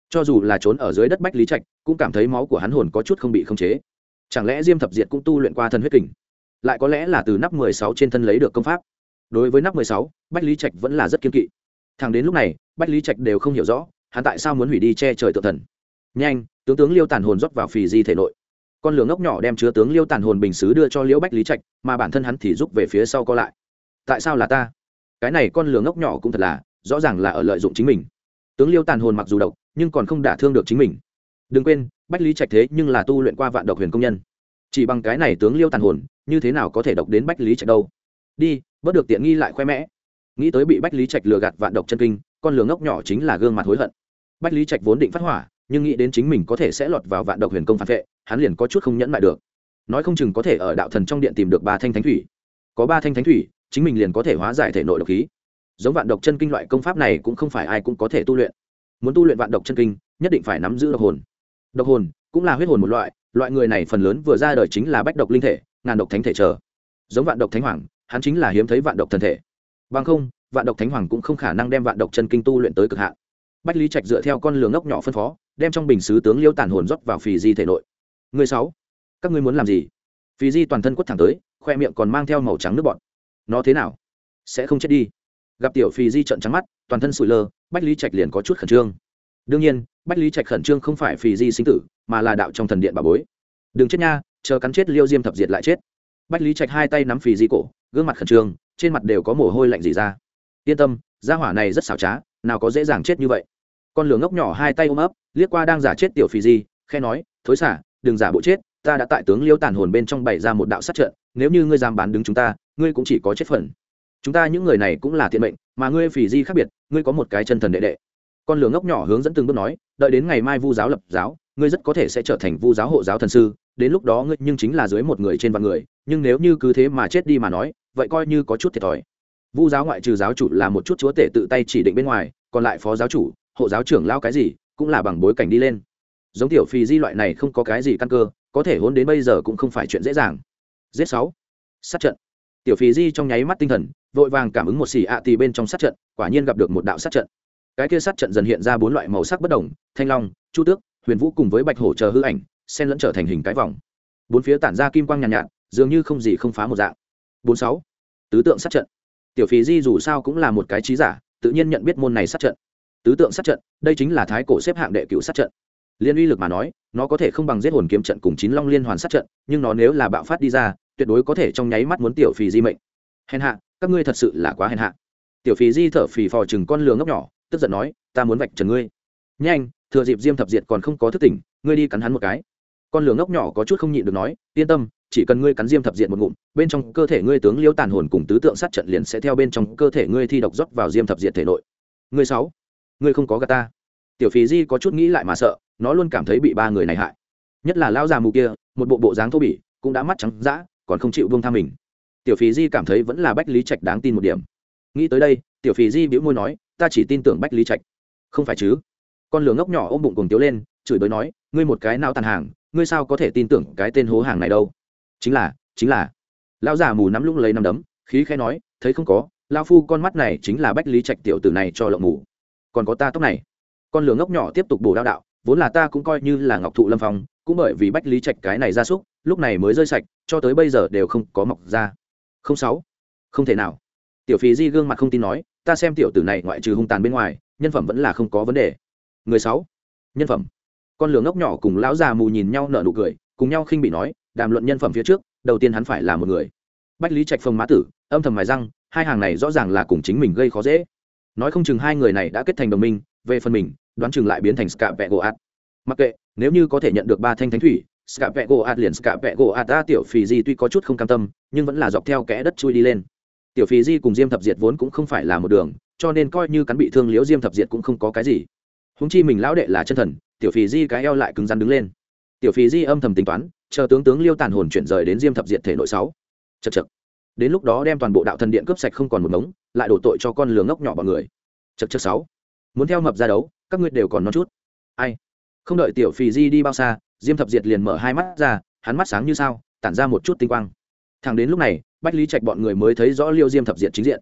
cho dù là trốn ở dưới đất bách lý trạch, cũng cảm thấy máu của hắn hồn có chút không bị khống chế. Chẳng lẽ diêm thập diệt cũng tu luyện qua thân huyết kình? Lại có lẽ là từ nắp mười sáu trên thân lấy được công pháp. Đối với nắp mười sáu, bách lý trạch vẫn là rất kiên kỵ. Thằng đến lúc này, bách lý trạch đều không hiểu rõ, hắn tại sao muốn hủy đi che trời tự thần. Nhanh, tướng tướng liêu tàn hồn rót vào phì di thể nội. Con lửa ngốc nhỏ đem chứa tướng liêu tàn hồn bình xứ đưa cho liễu bách lý trạch, mà bản thân hắn thì rút về phía sau co lại. Tại sao là ta? Cái này con lửa ngốc nhỏ cũng thật là, rõ ràng là ở lợi dụng chính mình. Tướng liêu tàn hồn mặc dù độc nhưng còn không đả thương được chính mình. Đừng quên, bách lý trạch thế nhưng là tu luyện qua vạn độc huyền công nhân. Chỉ bằng cái này tướng liêu tàn hồn, như thế nào có thể độc đến bách lý trạch đâu? Đi, bớt được tiện nghi lại khoe mẽ. Nghĩ tới bị bách lý trạch lừa gạt vạn độc chân kinh, con lường ngốc nhỏ chính là gương mặt hối hận. Bách lý trạch vốn định phát hỏa, nhưng nghĩ đến chính mình có thể sẽ lọt vào vạn độc huyền công phản vệ, hắn liền có chút không nhẫn lại được. Nói không chừng có thể ở đạo thần trong điện tìm được ba thanh thánh thủy. Có ba thanh thánh thủy, chính mình liền có thể hóa giải thể nội độc khí. Giống vạn độc chân kinh loại công pháp này cũng không phải ai cũng có thể tu luyện muốn tu luyện vạn độc chân kinh, nhất định phải nắm giữ độc hồn. Độc hồn cũng là huyết hồn một loại loại người này phần lớn vừa ra đời chính là bách độc linh thể, ngàn độc thánh thể chờ. Giống vạn độc thánh hoàng, hắn chính là hiếm thấy vạn độc thần thể. Bằng không, vạn độc thánh hoàng cũng không khả năng đem vạn độc chân kinh tu luyện tới cực hạn. Bách lý trạch dựa theo con lường ngốc nhỏ phân phó, đem trong bình sứ tướng liêu tàn hồn rót vào phì di thể nội. Người sáu, các ngươi muốn làm gì? Phì di toàn thân quất thẳng tới, khoe miệng còn mang theo màu trắng nước bọt. Nó thế nào? Sẽ không chết đi. Gặp tiểu phì di trận trắng mắt, toàn thân sụi lơ bách lý trạch liền có chút khẩn trương. Đương nhiên, bách lý trạch khẩn trương không phải phì di sinh tử, mà là đạo trong thần điện bà bối. Đừng chết nha, chờ cắn chết liêu diêm thập diệt lại chết. Bách lý trạch hai tay nắm phì di cổ, gương mặt khẩn trương, trên mặt đều có mồ hôi lạnh gì ra. Yên tâm, gia hỏa này rất xảo trá, nào có dễ dàng chết như vậy. Con lửa ngốc nhỏ hai tay ôm ấp, liếc qua đang giả chết tiểu phì di khe nói, thối xả, đừng giả bộ chết, ta đã tại tướng liêu tàn hồn bên trong bày ra một đạo sát trận, nếu như ngươi dám bán đứng chúng ta, ngươi cũng chỉ có chết phần. Chúng ta những người này cũng là thiện mệnh mà ngươi phỉ di khác biệt, ngươi có một cái chân thần đệ đệ. Con lửa ngốc nhỏ hướng dẫn từng bước nói, đợi đến ngày mai vu giáo lập giáo, ngươi rất có thể sẽ trở thành vu giáo hộ giáo thần sư, đến lúc đó ngươi nhưng chính là dưới một người trên vạn người, nhưng nếu như cứ thế mà chết đi mà nói, vậy coi như có chút thiệt thòi. Vu giáo ngoại trừ giáo chủ là một chút chúa tể tự tay chỉ định bên ngoài, còn lại phó giáo chủ, hộ giáo trưởng lao cái gì, cũng là bằng bối cảnh đi lên. Giống tiểu Phì di loại này không có cái gì căn cơ, có thể hôn đến bây giờ cũng không phải chuyện dễ dàng. Giết sáu. Sát trận tiểu phi di trong nháy mắt tinh thần vội vàng cảm ứng một xì ạ à tì bên trong sát trận quả nhiên gặp được một đạo sát trận. Cái kia sát trận dần hiện ra bốn loại màu sắc bất đồng thanh long chu tước huyền vũ cùng với bạch hổ chờ hư ảnh xen lẫn trở thành hình cái vòng. Bốn phía tản ra kim quang nhàn nhạt, nhạt dường như không gì không phá một dạng. Bốn sáu tứ tượng sát trận. Tiểu phí di dù sao cũng là một cái trí giả tự nhiên nhận biết môn này sát trận. Tứ tượng sát trận đây chính là thái cổ xếp hạng đệ cựu sát trận. Liên uy lực mà nói nó có thể không bằng giết hồn kiếm trận cùng chín long liên hoàn sát trận nhưng nó nếu là bạo phát đi ra tuyệt đối có thể trong nháy mắt muốn tiểu phì di mệnh. Hèn hạ, các ngươi thật sự là quá hèn hạ. Tiểu phì di thở phì phò chừng con lừa ngốc nhỏ, tức giận nói, ta muốn vạch trần ngươi. Nhanh, thừa dịp diêm thập diệt còn không có thức tỉnh, ngươi đi cắn hắn một cái. Con lừa ngốc nhỏ có chút không nhịn được nói, yên tâm, chỉ cần ngươi cắn diêm thập diệt một ngụm, bên trong cơ thể ngươi tướng liêu tàn hồn cùng tứ tượng sát trận liền sẽ theo bên trong cơ thể ngươi thi độc rót vào diêm thập diệt thể nội. Ngươi sáu, ngươi không có gà ta. Tiểu phí di có chút nghĩ lại mà sợ, nó luôn cảm thấy bị ba người này hại. Nhất là lão già mù kia, một bộ bộ dáng thô bỉ, cũng đã mắt trắng dã còn không chịu vương tham mình. Tiểu phí di cảm thấy vẫn là bách lý trạch đáng tin một điểm. Nghĩ tới đây, tiểu phí di bĩu môi nói, ta chỉ tin tưởng bách lý trạch. Không phải chứ? Con lửa ngốc nhỏ ôm bụng cùng tiếu lên, chửi bới nói, ngươi một cái nào tàn hàng, ngươi sao có thể tin tưởng cái tên hố hàng này đâu? Chính là chính là. Lão già mù nắm lũng lấy nắm đấm, khí khẽ nói, thấy không có lao phu con mắt này chính là bách lý trạch tiểu tử này cho lộng mù. Còn có ta tóc này. Con lửa ngốc nhỏ tiếp tục bổ đao đạo, vốn là ta cũng coi như là ngọc thụ lâm phong, cũng bởi vì bách lý trạch cái này ra súc lúc này mới rơi sạch, cho tới bây giờ đều không có mọc ra. Không sáu. Không thể nào. Tiểu phí di gương mặt không tin nói, ta xem tiểu tử này ngoại trừ hung tàn bên ngoài, nhân phẩm vẫn là không có vấn đề. Người sáu. Nhân phẩm. Con lửa ngốc nhỏ cùng lão già mù nhìn nhau nở nụ cười, cùng nhau khinh bị nói, đàm luận nhân phẩm phía trước, đầu tiên hắn phải là một người. Bách lý trạch phong mã tử, âm thầm mài răng, hai hàng này rõ ràng là cùng chính mình gây khó dễ. Nói không chừng hai người này đã kết thành đồng minh, về phần mình, đoán chừng lại biến thành scạ vẹ gỗ ạt mặc kệ, nếu như có thể nhận được ba thanh thánh thủy scạ gỗ ạt liền scạ gỗ ạt ta tiểu phì di tuy có chút không cam tâm, nhưng vẫn là dọc theo kẽ đất chui đi lên. Tiểu phì di cùng diêm thập diệt vốn cũng không phải là một đường, cho nên coi như cắn bị thương liễu diêm thập diệt cũng không có cái gì. Húng chi mình lão đệ là chân thần, tiểu phì di cái eo lại cứng rắn đứng lên. Tiểu phì di âm thầm tính toán, chờ tướng tướng liêu tàn hồn chuyển rời đến diêm thập diệt thể nội sáu. Chật chật đến lúc đó đem toàn bộ đạo thần điện cướp sạch không còn một mống lại đổ tội cho con lừa ngốc nhỏ bọn người. Chật chật sáu. Muốn theo mập ra đấu, các ngươi đều còn non chút. Ai? Không đợi tiểu phì di đi bao xa diêm thập diệt liền mở hai mắt ra, hắn mắt sáng như sao, tản ra một chút tinh quang. Thằng đến lúc này, bách lý trạch bọn người mới thấy rõ liêu diêm thập diệt chính diện.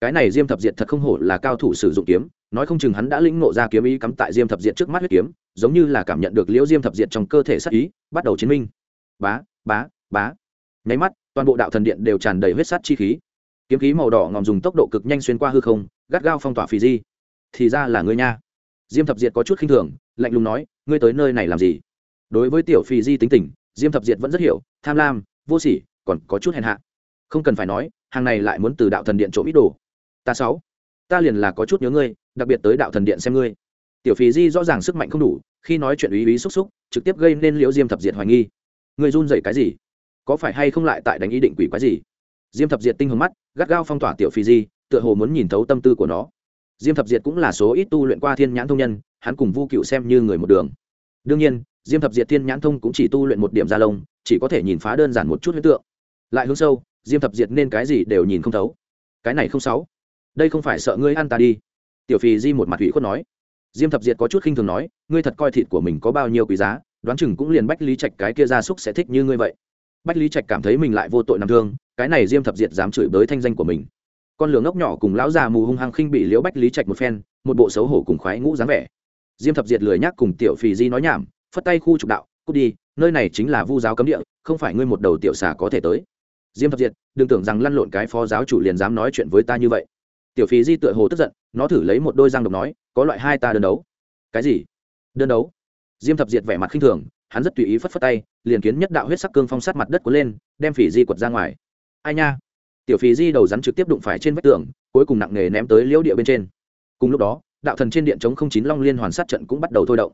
Cái này diêm thập diệt thật không hổ là cao thủ sử dụng kiếm, nói không chừng hắn đã lĩnh ngộ ra kiếm ý cắm tại diêm thập diệt trước mắt huyết kiếm, giống như là cảm nhận được liễu diêm thập diệt trong cơ thể sắc ý, bắt đầu chiến minh. Bá bá bá. Nháy mắt, toàn bộ đạo thần điện đều tràn đầy huyết sắt chi khí. Kiếm khí màu đỏ ngòm dùng tốc độ cực nhanh xuyên qua hư không, gắt gao phong tỏa phì di. Thì ra là ngươi nha. Diêm thập diệt có chút khinh thường, lạnh lùng nói, ngươi tới nơi này làm gì? Đối với tiểu phi di tính tình, diêm thập diệt vẫn rất hiểu, tham lam, vô sỉ, còn có chút hèn hạ. Không cần phải nói, hàng này lại muốn từ đạo thần điện trộm ít đồ. Ta sáu, ta liền là có chút nhớ ngươi, đặc biệt tới đạo thần điện xem ngươi. Tiểu phì di rõ ràng sức mạnh không đủ, khi nói chuyện ý ý xúc xúc, trực tiếp gây nên liễu diêm thập diệt hoài nghi. Ngươi run dậy cái gì? Có phải hay không lại tại đánh ý định quỷ quái gì? Diêm thập diệt tinh hướng mắt, gắt gao phong tỏa tiểu phi di, tựa hồ muốn nhìn thấu tâm tư của nó. Diêm thập diệt cũng là số ít tu luyện qua thiên nhãn thông nhân, hắn cùng vu cựu xem như người một đường đương nhiên, diêm thập diệt thiên nhãn thông cũng chỉ tu luyện một điểm gia lông, chỉ có thể nhìn phá đơn giản một chút huyết tượng. Lại hướng sâu, diêm thập diệt nên cái gì đều nhìn không thấu. Cái này không sáu đây không phải sợ ngươi ăn ta đi. Tiểu phì di một mặt ủy khuất nói. Diêm thập diệt có chút khinh thường nói, ngươi thật coi thịt của mình có bao nhiêu quý giá, đoán chừng cũng liền bách lý trạch cái kia gia súc sẽ thích như ngươi vậy. Bách lý trạch cảm thấy mình lại vô tội nằm thương, cái này diêm thập diệt dám chửi bới thanh danh của mình. Con lửa ngốc nhỏ cùng lão già mù hung hăng khinh bị liễu bách lý trạch một phen, một bộ xấu hổ cùng khoái ngũ dáng vẻ diêm thập diệt lười nhác cùng tiểu phì di nói nhảm, phất tay khu trục đạo, cút đi, nơi này chính là vu giáo cấm địa, không phải ngươi một đầu tiểu xà có thể tới. Diêm thập diệt, đừng tưởng rằng lăn lộn cái phó giáo chủ liền dám nói chuyện với ta như vậy. Tiểu phí di tựa hồ tức giận, nó thử lấy một đôi răng độc nói, có loại hai ta đơn đấu. Cái gì? Đơn đấu? Diêm thập diệt vẻ mặt khinh thường, hắn rất tùy ý phất phất tay, liền kiến nhất đạo huyết sắc cương phong sát mặt đất cuốn lên, đem phì di quật ra ngoài. Ai nha? Tiểu phì di đầu rắn trực tiếp đụng phải trên vách tường, cuối cùng nặng nề ném tới liễu địa bên trên. Cùng lúc đó đạo thần trên điện chống không chín long liên hoàn sát trận cũng bắt đầu thôi động.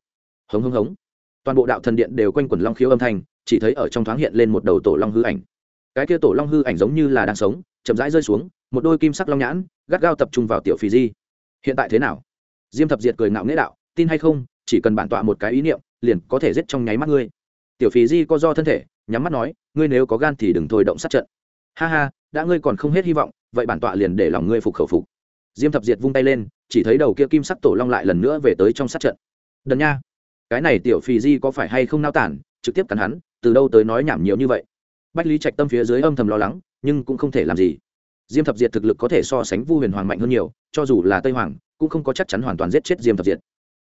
Hống hống hống. Toàn bộ đạo thần điện đều quanh quẩn long khiếu âm thanh, chỉ thấy ở trong thoáng hiện lên một đầu tổ long hư ảnh. Cái kia tổ long hư ảnh giống như là đang sống, chậm rãi rơi xuống, một đôi kim sắc long nhãn, gắt gao tập trung vào tiểu phì di. Hiện tại thế nào? Diêm thập diệt cười ngạo nghễ đạo, tin hay không, chỉ cần bản tọa một cái ý niệm, liền có thể giết trong nháy mắt ngươi. Tiểu phì di co do thân thể, nhắm mắt nói, ngươi nếu có gan thì đừng thôi động sát trận. Ha ha, đã ngươi còn không hết hy vọng, vậy bản tọa liền để lòng ngươi phục khẩu phục diêm thập diệt vung tay lên, chỉ thấy đầu kia kim sắc tổ long lại lần nữa về tới trong sát trận. Đần nha, cái này tiểu phì di có phải hay không nao tản, trực tiếp cắn hắn, từ đâu tới nói nhảm nhiều như vậy. Bách lý trạch tâm phía dưới âm thầm lo lắng, nhưng cũng không thể làm gì. Diêm thập diệt thực lực có thể so sánh vu huyền hoàng mạnh hơn nhiều, cho dù là tây hoàng, cũng không có chắc chắn hoàn toàn giết chết diêm thập diệt.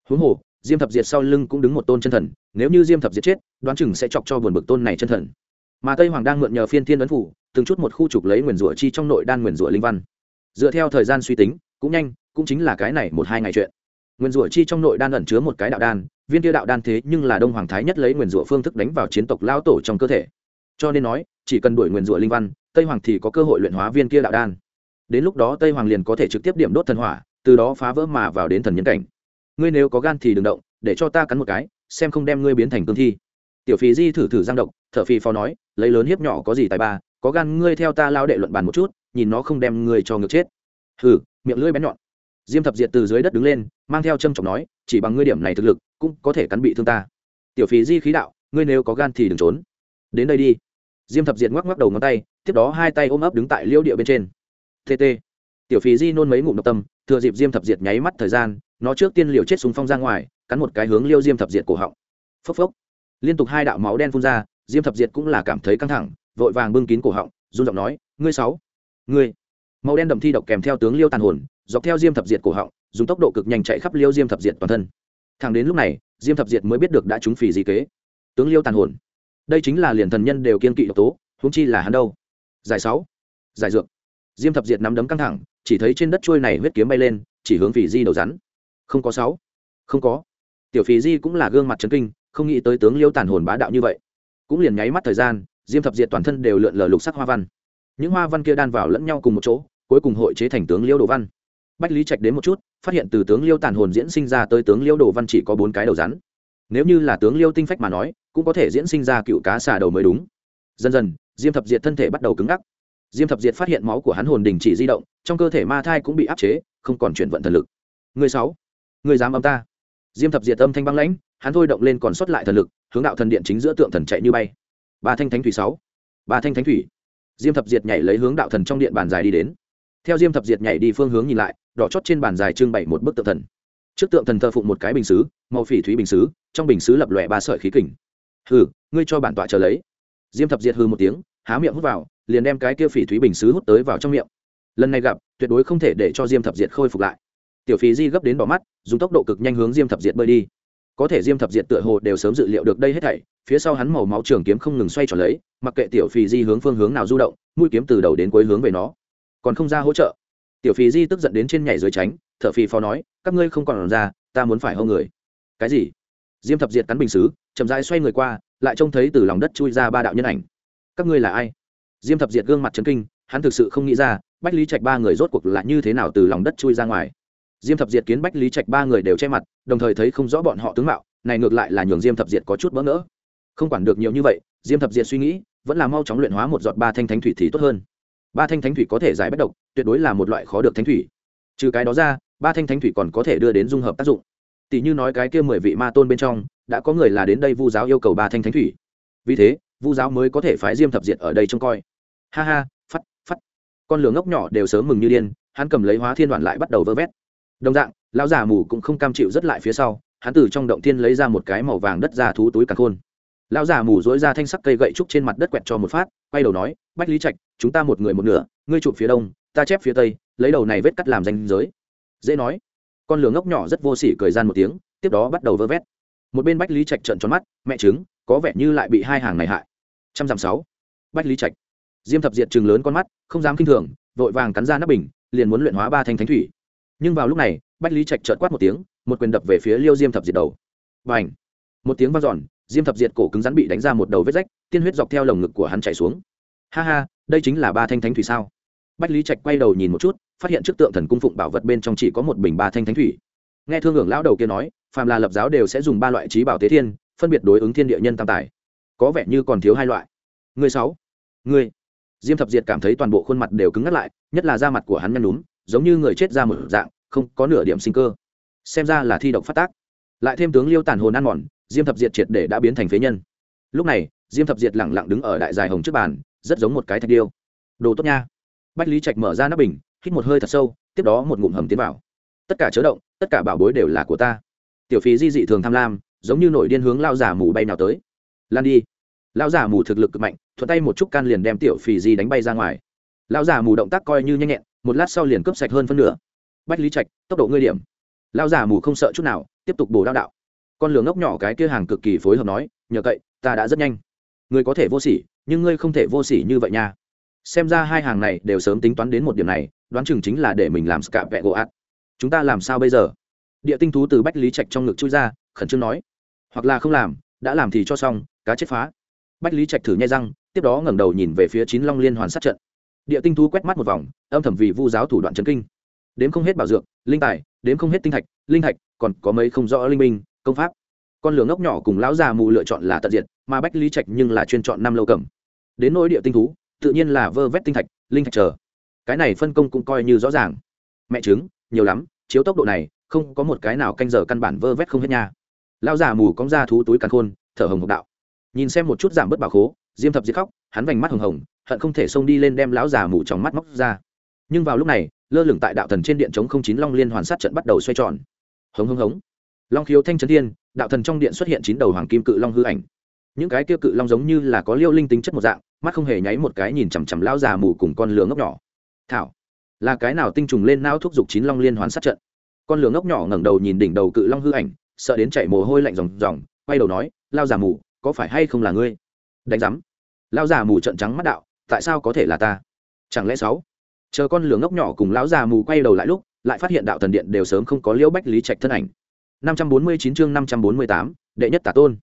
Huống hồ, diêm thập diệt sau lưng cũng đứng một tôn chân thần, nếu như diêm thập diệt chết, đoán chừng sẽ chọc cho buồn bực tôn này chân thần. Mà tây hoàng đang mượn nhờ phiên thiên ấn phủ, từng chút một khu trục lấy nguyền rủa chi trong nội đan nguyền rủa linh văn dựa theo thời gian suy tính, cũng nhanh, cũng chính là cái này một hai ngày chuyện. Nguyền rủa chi trong nội đan ẩn chứa một cái đạo đan, viên tiêu đạo đan thế nhưng là đông hoàng thái nhất lấy nguyền rủa phương thức đánh vào chiến tộc lao tổ trong cơ thể. Cho nên nói, chỉ cần đuổi nguyền rủa linh văn, tây hoàng thì có cơ hội luyện hóa viên kia đạo đan. Đến lúc đó tây hoàng liền có thể trực tiếp điểm đốt thần hỏa, từ đó phá vỡ mà vào đến thần nhân cảnh. Ngươi nếu có gan thì đừng động, để cho ta cắn một cái, xem không đem ngươi biến thành cương thi. Tiểu phí di thử thử giang độc thợ phì phó nói, lấy lớn hiếp nhỏ có gì tài ba, có gan ngươi theo ta lao đệ luận bàn một chút nhìn nó không đem người cho ngược chết. Hừ, miệng lưỡi bén nhọn. Diêm thập diệt từ dưới đất đứng lên, mang theo châm chọc nói, chỉ bằng ngươi điểm này thực lực, cũng có thể cắn bị thương ta. Tiểu phí di khí đạo, ngươi nếu có gan thì đừng trốn. Đến đây đi. Diêm thập diệt ngoắc ngoắc đầu ngón tay, tiếp đó hai tay ôm ấp đứng tại liêu địa bên trên. Tt tiểu phí di nôn mấy ngụm độc tâm, thừa dịp diêm thập diệt nháy mắt thời gian, nó trước tiên liều chết súng phong ra ngoài, cắn một cái hướng liêu diêm thập diệt cổ họng. Phốc phốc. Liên tục hai đạo máu đen phun ra, diêm thập diệt cũng là cảm thấy căng thẳng, vội vàng bưng kín cổ họng, run giọng nói, ngươi sáu ngươi. Màu đen đậm thi độc kèm theo tướng liêu tàn hồn, dọc theo diêm thập diệt cổ họng, dùng tốc độ cực nhanh chạy khắp liêu diêm thập diệt toàn thân. Thẳng đến lúc này, diêm thập diệt mới biết được đã trúng phì di kế. Tướng liêu tàn hồn. Đây chính là liền thần nhân đều kiên kỵ độc tố húng chi là hắn đâu? Giải sáu. Giải dược. Diêm thập diệt nắm đấm căng thẳng, chỉ thấy trên đất trôi này huyết kiếm bay lên, chỉ hướng phì di đầu rắn. Không có sáu. Không có. Tiểu phì di cũng là gương mặt trấn kinh, không nghĩ tới tướng liêu tàn hồn bá đạo như vậy. Cũng liền nháy mắt thời gian, diêm thập diệt toàn thân đều lượn lờ lục sắc hoa văn những hoa văn kia đan vào lẫn nhau cùng một chỗ, cuối cùng hội chế thành tướng liêu đồ văn. Bách lý trạch đến một chút, phát hiện từ tướng liêu tàn hồn diễn sinh ra tới tướng liêu đồ văn chỉ có bốn cái đầu rắn. Nếu như là tướng liêu tinh phách mà nói, cũng có thể diễn sinh ra cựu cá xà đầu mới đúng. Dần dần, diêm thập diệt thân thể bắt đầu cứng ngắc. Diêm thập diệt phát hiện máu của hắn hồn đình chỉ di động, trong cơ thể ma thai cũng bị áp chế, không còn chuyển vận thần lực. Người sáu, người dám âm ta. Diêm thập diệt âm thanh băng lãnh, hắn thôi động lên còn sót lại thần lực, hướng đạo thần điện chính giữa tượng thần chạy như bay. Ba thanh thánh thủy sáu, ba thanh thánh thủy diêm thập diệt nhảy lấy hướng đạo thần trong điện bàn dài đi đến. Theo diêm thập diệt nhảy đi phương hướng nhìn lại, đỏ chót trên bàn dài trưng bày một bức tượng thần. Trước tượng thần thờ phụng một cái bình xứ, màu phỉ thúy bình xứ, trong bình xứ lập lòe ba sợi khí kình. Hừ, ngươi cho bản tọa chờ lấy. Diêm thập diệt hừ một tiếng, há miệng hút vào, liền đem cái kia phỉ thúy bình xứ hút tới vào trong miệng. Lần này gặp, tuyệt đối không thể để cho diêm thập diệt khôi phục lại. Tiểu phí di gấp đến bỏ mắt, dùng tốc độ cực nhanh hướng diêm thập diệt bơi đi. Có thể diêm thập diệt tựa hồ đều sớm dự liệu được đây hết thảy phía sau hắn màu máu trường kiếm không ngừng xoay tròn lấy, mặc kệ tiểu phì di hướng phương hướng nào du động, mũi kiếm từ đầu đến cuối hướng về nó. Còn không ra hỗ trợ. Tiểu phì di tức giận đến trên nhảy dưới tránh thợ phì phò nói, các ngươi không còn ra, ta muốn phải hâu người. Cái gì? Diêm thập diệt cắn bình xứ chậm rãi xoay người qua, lại trông thấy từ lòng đất chui ra ba đạo nhân ảnh. Các ngươi là ai? Diêm thập diệt gương mặt trấn kinh, hắn thực sự không nghĩ ra, bách lý trạch ba người rốt cuộc lại như thế nào từ lòng đất chui ra ngoài. Diêm thập diệt kiến bách lý trạch ba người đều che mặt, đồng thời thấy không rõ bọn họ tướng mạo, này ngược lại là nhường diêm thập diệt có chút bỡ ngỡ không quản được nhiều như vậy, diêm thập diệt suy nghĩ, vẫn là mau chóng luyện hóa một giọt ba thanh thánh thủy thì tốt hơn. Ba thanh thánh thủy có thể giải bất độc, tuyệt đối là một loại khó được thánh thủy. Trừ cái đó ra, ba thanh thánh thủy còn có thể đưa đến dung hợp tác dụng. Tỷ như nói cái kia mười vị ma tôn bên trong, đã có người là đến đây vu giáo yêu cầu ba thanh thánh thủy. Vì thế, vu giáo mới có thể phái diêm thập diệt ở đây trông coi. Ha ha, phắt phắt. Con lửa ngốc nhỏ đều sớm mừng như điên, hắn cầm lấy hóa thiên đoạn lại bắt đầu vơ vét. Đồng dạng, lão già mù cũng không cam chịu rất lại phía sau, hắn từ trong động thiên lấy ra một cái màu vàng đất ra thú túi cả khôn lão già mù dối ra thanh sắc cây gậy trúc trên mặt đất quẹt cho một phát, quay đầu nói, bách lý trạch, chúng ta một người một nửa, ngươi chụp phía đông, ta chép phía tây, lấy đầu này vết cắt làm danh giới. Dễ nói. Con lửa ngốc nhỏ rất vô sỉ cười gian một tiếng, tiếp đó bắt đầu vơ vét. Một bên bách lý trạch trợn tròn mắt, mẹ chứng có vẻ như lại bị hai hàng này hại. Trăm dặm sáu. Bách lý trạch. Diêm thập diệt chừng lớn con mắt, không dám kinh thường, vội vàng cắn ra nắp bình, liền muốn luyện hóa ba thanh thánh thủy. Nhưng vào lúc này, bách lý trạch trợt quát một tiếng, một quyền đập về phía liêu diêm thập diệt đầu. Và ảnh một tiếng vang dọn diêm thập diệt cổ cứng rắn bị đánh ra một đầu vết rách, tiên huyết dọc theo lồng ngực của hắn chảy xuống. Ha ha, đây chính là ba thanh thánh thủy sao? Bách lý trạch quay đầu nhìn một chút, phát hiện trước tượng thần cung phụng bảo vật bên trong chỉ có một bình ba thanh thánh thủy. Nghe thương hưởng lão đầu kia nói, phàm là lập giáo đều sẽ dùng ba loại trí bảo tế thiên, phân biệt đối ứng thiên địa nhân tam tài. Có vẻ như còn thiếu hai loại. Người sáu, người. Diêm thập diệt cảm thấy toàn bộ khuôn mặt đều cứng ngắt lại, nhất là da mặt của hắn nhăn nhúm, giống như người chết ra một dạng, không có nửa điểm sinh cơ. Xem ra là thi độc phát tác lại thêm tướng liêu tàn hồn ăn mòn, diêm thập diệt triệt để đã biến thành phế nhân. Lúc này, diêm thập diệt lẳng lặng đứng ở đại dài hồng trước bàn, rất giống một cái thạch điêu. Đồ tốt nha. Bách lý trạch mở ra nắp bình, hít một hơi thật sâu, tiếp đó một ngụm hầm tiến vào. Tất cả chớ động, tất cả bảo bối đều là của ta. Tiểu phí di dị thường tham lam, giống như nổi điên hướng lao giả mù bay nào tới. Lan đi. Lao giả mù thực lực cực mạnh, thuận tay một chút can liền đem tiểu phì di đánh bay ra ngoài. Lao giả mù động tác coi như nhanh nhẹn, một lát sau liền cướp sạch hơn phân nửa. Bách lý trạch, tốc độ ngươi điểm lao giả mù không sợ chút nào, tiếp tục bổ đao đạo. Con lường ngốc nhỏ cái kia hàng cực kỳ phối hợp nói, nhờ cậy, ta đã rất nhanh. Ngươi có thể vô sỉ, nhưng ngươi không thể vô sỉ như vậy nha. Xem ra hai hàng này đều sớm tính toán đến một điểm này, đoán chừng chính là để mình làm scạ vẹ gỗ ạt. Chúng ta làm sao bây giờ? Địa tinh thú từ bách lý trạch trong ngực chui ra, khẩn trương nói, hoặc là không làm, đã làm thì cho xong, cá chết phá. Bách lý trạch thử nhai răng, tiếp đó ngẩng đầu nhìn về phía chín long liên hoàn sát trận. Địa tinh thú quét mắt một vòng, âm thầm vì vu giáo thủ đoạn trấn kinh đếm không hết bảo dược, linh tài, đếm không hết tinh thạch, linh thạch, còn có mấy không rõ linh minh, công pháp. Con lửa ngốc nhỏ cùng lão già mù lựa chọn là tận diệt, mà bách lý trạch nhưng là chuyên chọn năm lâu cầm. Đến nỗi địa tinh thú, tự nhiên là vơ vét tinh thạch, linh thạch chờ. Cái này phân công cũng coi như rõ ràng. Mẹ chứng nhiều lắm, chiếu tốc độ này, không có một cái nào canh giờ căn bản vơ vét không hết nha. Lão già mù cóng ra thú túi càn khôn, thở hồng hộc đạo. Nhìn xem một chút giảm bớt bảo khố, diêm thập diệt khóc, hắn vành mắt hồng hồng, hận không thể xông đi lên đem lão già mù trong mắt móc ra. Nhưng vào lúc này lơ lửng tại đạo thần trên điện chống không chín long liên hoàn sát trận bắt đầu xoay tròn. Hống hống hống. Long khiếu thanh trấn thiên, đạo thần trong điện xuất hiện chín đầu hoàng kim cự long hư ảnh. Những cái kia cự long giống như là có liêu linh tính chất một dạng, mắt không hề nháy một cái nhìn chằm chằm lão già mù cùng con lửa ngốc nhỏ. Thảo, là cái nào tinh trùng lên não thúc giục chín long liên hoàn sát trận? Con lửa ngốc nhỏ ngẩng đầu nhìn đỉnh đầu cự long hư ảnh, sợ đến chảy mồ hôi lạnh ròng ròng, quay đầu nói lao già mù, có phải hay không là ngươi? Đánh giám. Lao già mù trận trắng mắt đạo, tại sao có thể là ta? Chẳng lẽ sáu chờ con lửa ngốc nhỏ cùng lão già mù quay đầu lại lúc lại phát hiện đạo thần điện đều sớm không có liễu bách lý trạch thân ảnh. 549 chương 548, đệ nhất tả tôn.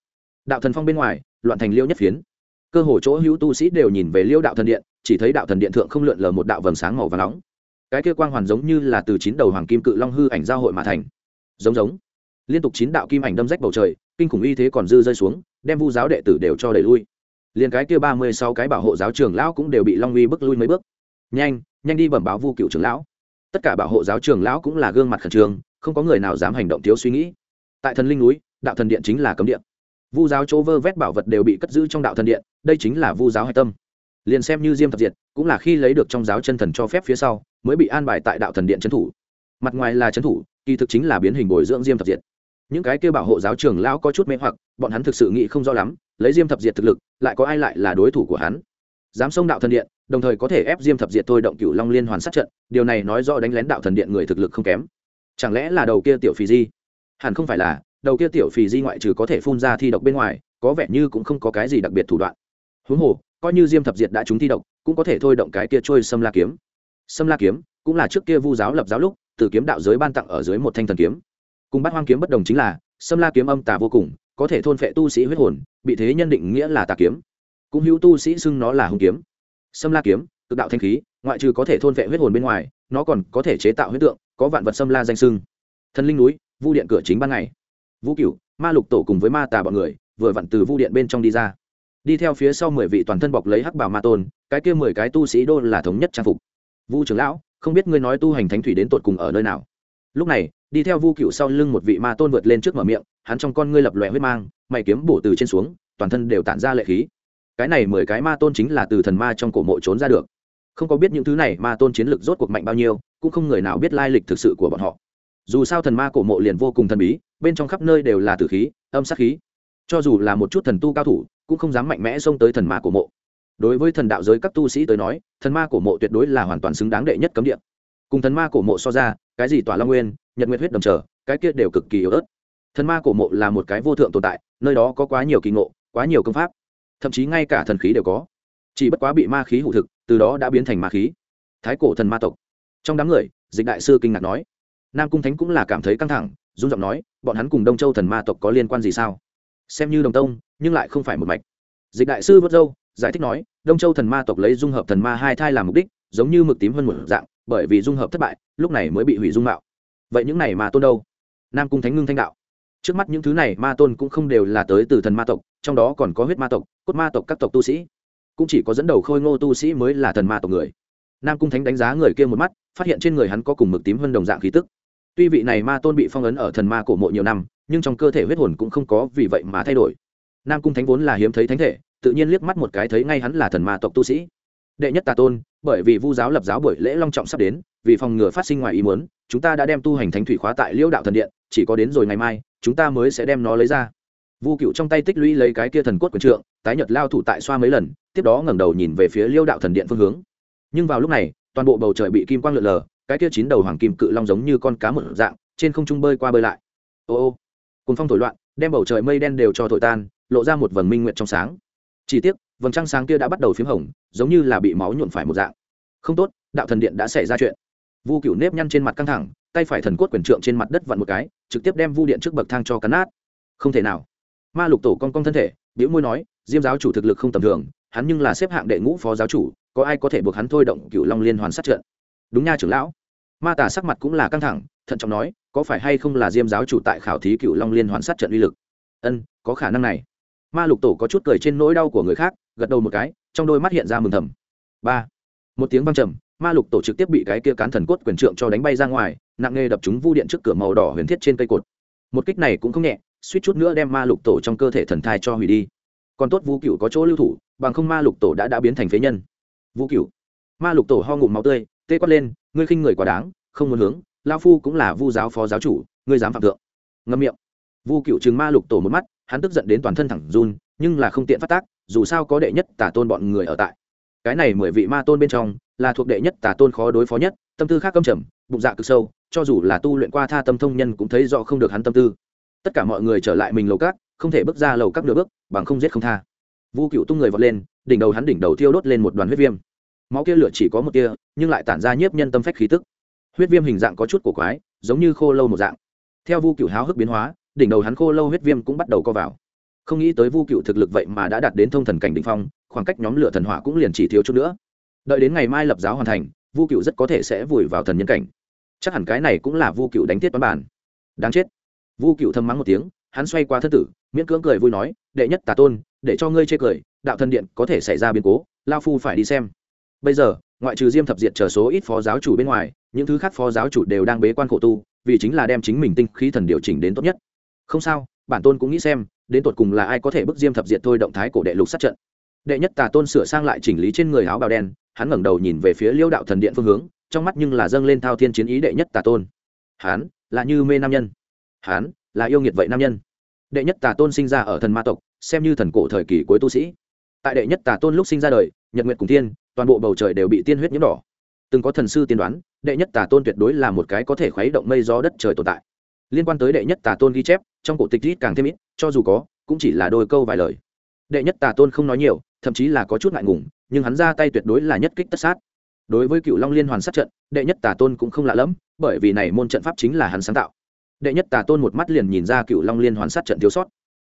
Đạo thần phong bên ngoài loạn thành liễu nhất phiến. Cơ hồ chỗ hữu tu sĩ đều nhìn về liễu đạo thần điện chỉ thấy đạo thần điện thượng không lượn lờ một đạo vầng sáng màu và nóng. Cái kia quang hoàn giống như là từ chín đầu hoàng kim cự long hư ảnh giao hội mà thành. Giống giống. Liên tục chín đạo kim ảnh đâm rách bầu trời kinh khủng y thế còn dư rơi xuống đem vu giáo đệ tử đều cho đẩy lui. Liền cái kia ba mươi sáu cái bảo hộ giáo trường lão cũng đều bị long uy bức lui mấy bước nhanh nhanh đi bẩm báo vu cựu trưởng lão. Tất cả bảo hộ giáo trường lão cũng là gương mặt khẩn trương, không có người nào dám hành động thiếu suy nghĩ. Tại thần linh núi, đạo thần điện chính là cấm điện vu giáo chỗ vơ vét bảo vật đều bị cất giữ trong đạo thần điện, đây chính là vu giáo hạch tâm. Liền xem như diêm thập diệt, cũng là khi lấy được trong giáo chân thần cho phép phía sau, mới bị an bài tại đạo thần điện trấn thủ. Mặt ngoài là trấn thủ, kỳ thực chính là biến hình bồi dưỡng diêm thập diệt. Những cái kêu bảo hộ giáo trường lão có chút mê hoặc, bọn hắn thực sự nghĩ không rõ lắm, lấy diêm thập diệt thực lực, lại có ai lại là đối thủ của hắn? Dám xông đạo thần điện, đồng thời có thể ép diêm thập diệt thôi động cựu long liên hoàn sát trận, điều này nói rõ đánh lén đạo thần điện người thực lực không kém. Chẳng lẽ là đầu kia tiểu phì di? Hẳn không phải là, đầu kia tiểu phì di ngoại trừ có thể phun ra thi độc bên ngoài, có vẻ như cũng không có cái gì đặc biệt thủ đoạn. Huống hồ, coi như diêm thập diệt đã trúng thi độc, cũng có thể thôi động cái kia trôi sâm la kiếm. Sâm la kiếm cũng là trước kia vu giáo lập giáo lúc, từ kiếm đạo giới ban tặng ở dưới một thanh thần kiếm. Cùng bát hoang kiếm bất đồng chính là, sâm la kiếm âm tà vô cùng, có thể thôn phệ tu sĩ huyết hồn, bị thế nhân định nghĩa là tà kiếm cũng hữu tu sĩ xưng nó là hung kiếm. Sâm la kiếm, cực đạo thanh khí, ngoại trừ có thể thôn vệ huyết hồn bên ngoài, nó còn có thể chế tạo huyết tượng, có vạn vật sâm la danh sưng thần linh núi, vu điện cửa chính ban ngày. Vũ cửu, ma lục tổ cùng với ma tà bọn người, vừa vặn từ vu điện bên trong đi ra. Đi theo phía sau mười vị toàn thân bọc lấy hắc bảo ma tôn, cái kia mười cái tu sĩ đô là thống nhất trang phục. Vu trưởng lão, không biết ngươi nói tu hành thánh thủy đến tột cùng ở nơi nào? Lúc này, đi theo vu cựu sau lưng một vị ma tôn vượt lên trước mở miệng, hắn trong con ngươi lập lòe huyết mang, mày kiếm bổ từ trên xuống, toàn thân đều tản ra lệ khí cái này mười cái ma tôn chính là từ thần ma trong cổ mộ trốn ra được. Không có biết những thứ này, ma tôn chiến lực rốt cuộc mạnh bao nhiêu, cũng không người nào biết lai lịch thực sự của bọn họ. Dù sao thần ma cổ mộ liền vô cùng thần bí, bên trong khắp nơi đều là tử khí, âm sát khí. Cho dù là một chút thần tu cao thủ, cũng không dám mạnh mẽ xông tới thần ma cổ mộ. Đối với thần đạo giới các tu sĩ tới nói, thần ma cổ mộ tuyệt đối là hoàn toàn xứng đáng đệ nhất cấm địa. Cùng thần ma cổ mộ so ra, cái gì tỏa long nguyên, nhật nguyệt huyết đầm trở, cái kia đều cực kỳ yếu ớt. Thần ma cổ mộ là một cái vô thượng tồn tại, nơi đó có quá nhiều kỳ ngộ, quá nhiều công pháp thậm chí ngay cả thần khí đều có. Chỉ bất quá bị ma khí hụ thực, từ đó đã biến thành ma khí. Thái cổ thần ma tộc. Trong đám người, dịch đại sư kinh ngạc nói, nam cung thánh cũng là cảm thấy căng thẳng dung giọng nói, bọn hắn cùng đông châu thần ma tộc có liên quan gì sao? Xem như đồng tông, nhưng lại không phải một mạch. Dịch đại sư vớt dâu giải thích nói, đông châu thần ma tộc lấy dung hợp thần ma hai thai làm mục đích, giống như mực tím hơn một dạng, bởi vì dung hợp thất bại, lúc này mới bị hủy dung mạo. Vậy những này mà tôn đâu? Nam cung thánh ngưng thanh đạo trước mắt những thứ này ma tôn cũng không đều là tới từ thần ma tộc, trong đó còn có huyết ma tộc, cốt ma tộc các tộc tu sĩ. Cũng chỉ có dẫn đầu khôi ngô tu sĩ mới là thần ma tộc người. Nam cung thánh đánh giá người kia một mắt, phát hiện trên người hắn có cùng mực tím hơn đồng dạng khí tức. Tuy vị này ma tôn bị phong ấn ở thần ma cổ mộ nhiều năm, nhưng trong cơ thể huyết hồn cũng không có vì vậy mà thay đổi. Nam cung thánh vốn là hiếm thấy thánh thể, tự nhiên liếc mắt một cái thấy ngay hắn là thần ma tộc tu sĩ. Đệ nhất tà tôn, bởi vì vu giáo lập giáo buổi lễ long trọng sắp đến, vì phòng ngừa phát sinh ngoài ý muốn, chúng ta đã đem tu hành thánh thủy khóa tại liễu đạo thần điện chỉ có đến rồi ngày mai, chúng ta mới sẽ đem nó lấy ra. Vu cựu trong tay tích lũy lấy cái kia thần cốt quần trượng, tái nhật lao thủ tại xoa mấy lần, tiếp đó ngẩng đầu nhìn về phía liêu đạo thần điện phương hướng. Nhưng vào lúc này, toàn bộ bầu trời bị kim quang lượn lờ, cái kia chín đầu hoàng kim cự long giống như con cá một dạng, trên không trung bơi qua bơi lại. Ô ô cùng phong thổi loạn, đem bầu trời mây đen đều cho thổi tan, lộ ra một vầng minh nguyện trong sáng. Chỉ tiếc, vầng trăng sáng kia đã bắt đầu p h í m hồng, giống như là bị máu nhuộn phải một dạng. Không tốt, đạo thần điện đã xảy ra chuyện. Vu cựu nếp nhăn trên mặt căng thẳng tay phải thần cốt quyền trượng trên mặt đất vặn một cái, trực tiếp đem vu điện trước bậc thang cho cắn nát. Không thể nào. Ma lục tổ con con thân thể biểu môi nói, diêm giáo chủ thực lực không tầm thường, hắn nhưng là xếp hạng đệ ngũ phó giáo chủ, có ai có thể buộc hắn thôi động cựu long liên hoàn sát trận? Đúng nha trưởng lão. Ma tả sắc mặt cũng là căng thẳng, thận trọng nói, có phải hay không là diêm giáo chủ tại khảo thí cựu long liên hoàn sát trận uy lực? Ân, có khả năng này. Ma lục tổ có chút cười trên nỗi đau của người khác, gật đầu một cái, trong đôi mắt hiện ra mừng thầm. Ba. Một tiếng văng trầm, ma lục tổ trực tiếp bị cái kia cán thần cốt quyền trượng cho đánh bay ra ngoài nặng nề đập chúng vu điện trước cửa màu đỏ huyền thiết trên cây cột. Một kích này cũng không nhẹ, suýt chút nữa đem ma lục tổ trong cơ thể thần thai cho hủy đi. Còn tốt vu cựu có chỗ lưu thủ, bằng không ma lục tổ đã đã biến thành phế nhân. Vu cựu ma lục tổ ho ngụm máu tươi, tê quát lên, ngươi khinh người quá đáng, không muốn hướng lao phu cũng là vu giáo phó giáo chủ, ngươi dám phạm thượng. Ngâm miệng. Vu cựu chừng ma lục tổ một mắt, hắn tức giận đến toàn thân thẳng run, nhưng là không tiện phát tác, dù sao có đệ nhất tả tôn bọn người ở tại. Cái này mười vị ma tôn bên trong, là thuộc đệ nhất tả tôn khó đối phó nhất, tâm tư khác câm trầm, bụng dạ cực sâu cho dù là tu luyện qua tha tâm thông nhân cũng thấy rõ không được hắn tâm tư. Tất cả mọi người trở lại mình lầu cát, không thể bước ra lầu các nửa bước, bằng không giết không tha. Vu cựu tung người vọt lên, đỉnh đầu hắn đỉnh đầu thiêu đốt lên một đoàn huyết viêm. Máu kia lửa chỉ có một tia, nhưng lại tản ra nhiếp nhân tâm phách khí tức. Huyết viêm hình dạng có chút cổ quái, giống như khô lâu một dạng. Theo vu cựu háo hức biến hóa, đỉnh đầu hắn khô lâu huyết viêm cũng bắt đầu co vào. Không nghĩ tới vu cựu thực lực vậy mà đã đạt đến thông thần cảnh đ ỉ n h phong, khoảng cách nhóm lửa thần hỏa cũng liền chỉ thiếu chút nữa. Đợi đến ngày mai lập giáo hoàn thành, vu cựu rất có thể sẽ vùi vào thần nhân cảnh chắc hẳn cái này cũng là vu cựu đánh thiết toán bản. Đáng chết. Vu cựu thầm mắng một tiếng, hắn xoay qua thân tử, miễn cưỡng cười vui nói, đệ nhất tà tôn, để cho ngươi chê cười, đạo thần điện có thể xảy ra biến cố, lao phu phải đi xem. Bây giờ, ngoại trừ diêm thập diệt chờ số ít phó giáo chủ bên ngoài, những thứ khác phó giáo chủ đều đang bế quan khổ tu, vì chính là đem chính mình tinh khí thần điều chỉnh đến tốt nhất. Không sao, bản tôn cũng nghĩ xem, đến tột cùng là ai có thể bức diêm thập diệt thôi động thái cổ đệ lục sát trận. Đệ nhất tà tôn sửa sang lại chỉnh lý trên người áo bào đen, hắn ngẩng đầu nhìn về phía liêu đạo thần điện phương hướng trong mắt nhưng là dâng lên thao thiên chiến ý đệ nhất tà tôn. Hắn là như mê nam nhân. Hắn là yêu nghiệt vậy nam nhân. Đệ nhất tà tôn sinh ra ở thần ma tộc, xem như thần cổ thời kỳ cuối tu sĩ. Tại đệ nhất tà tôn lúc sinh ra đời, nhật nguyệt cùng tiên toàn bộ bầu trời đều bị tiên huyết nhiễm đỏ. Từng có thần sư tiên đoán, đệ nhất tà tôn tuyệt đối là một cái có thể khuấy động mây gió đất trời tồn tại. Liên quan tới đệ nhất tà tôn ghi chép, trong cổ tịch ít càng thêm ít, cho dù có, cũng chỉ là đôi câu vài lời. Đệ nhất tà tôn không nói nhiều, thậm chí là có chút ngại ngùng, nhưng hắn ra tay tuyệt đối là nhất kích tất sát đối với cựu long liên hoàn sát trận, đệ nhất tà tôn cũng không lạ lẫm, bởi vì này môn trận pháp chính là hắn sáng tạo. Đệ nhất tà tôn một mắt liền nhìn ra cựu long liên hoàn sát trận thiếu sót.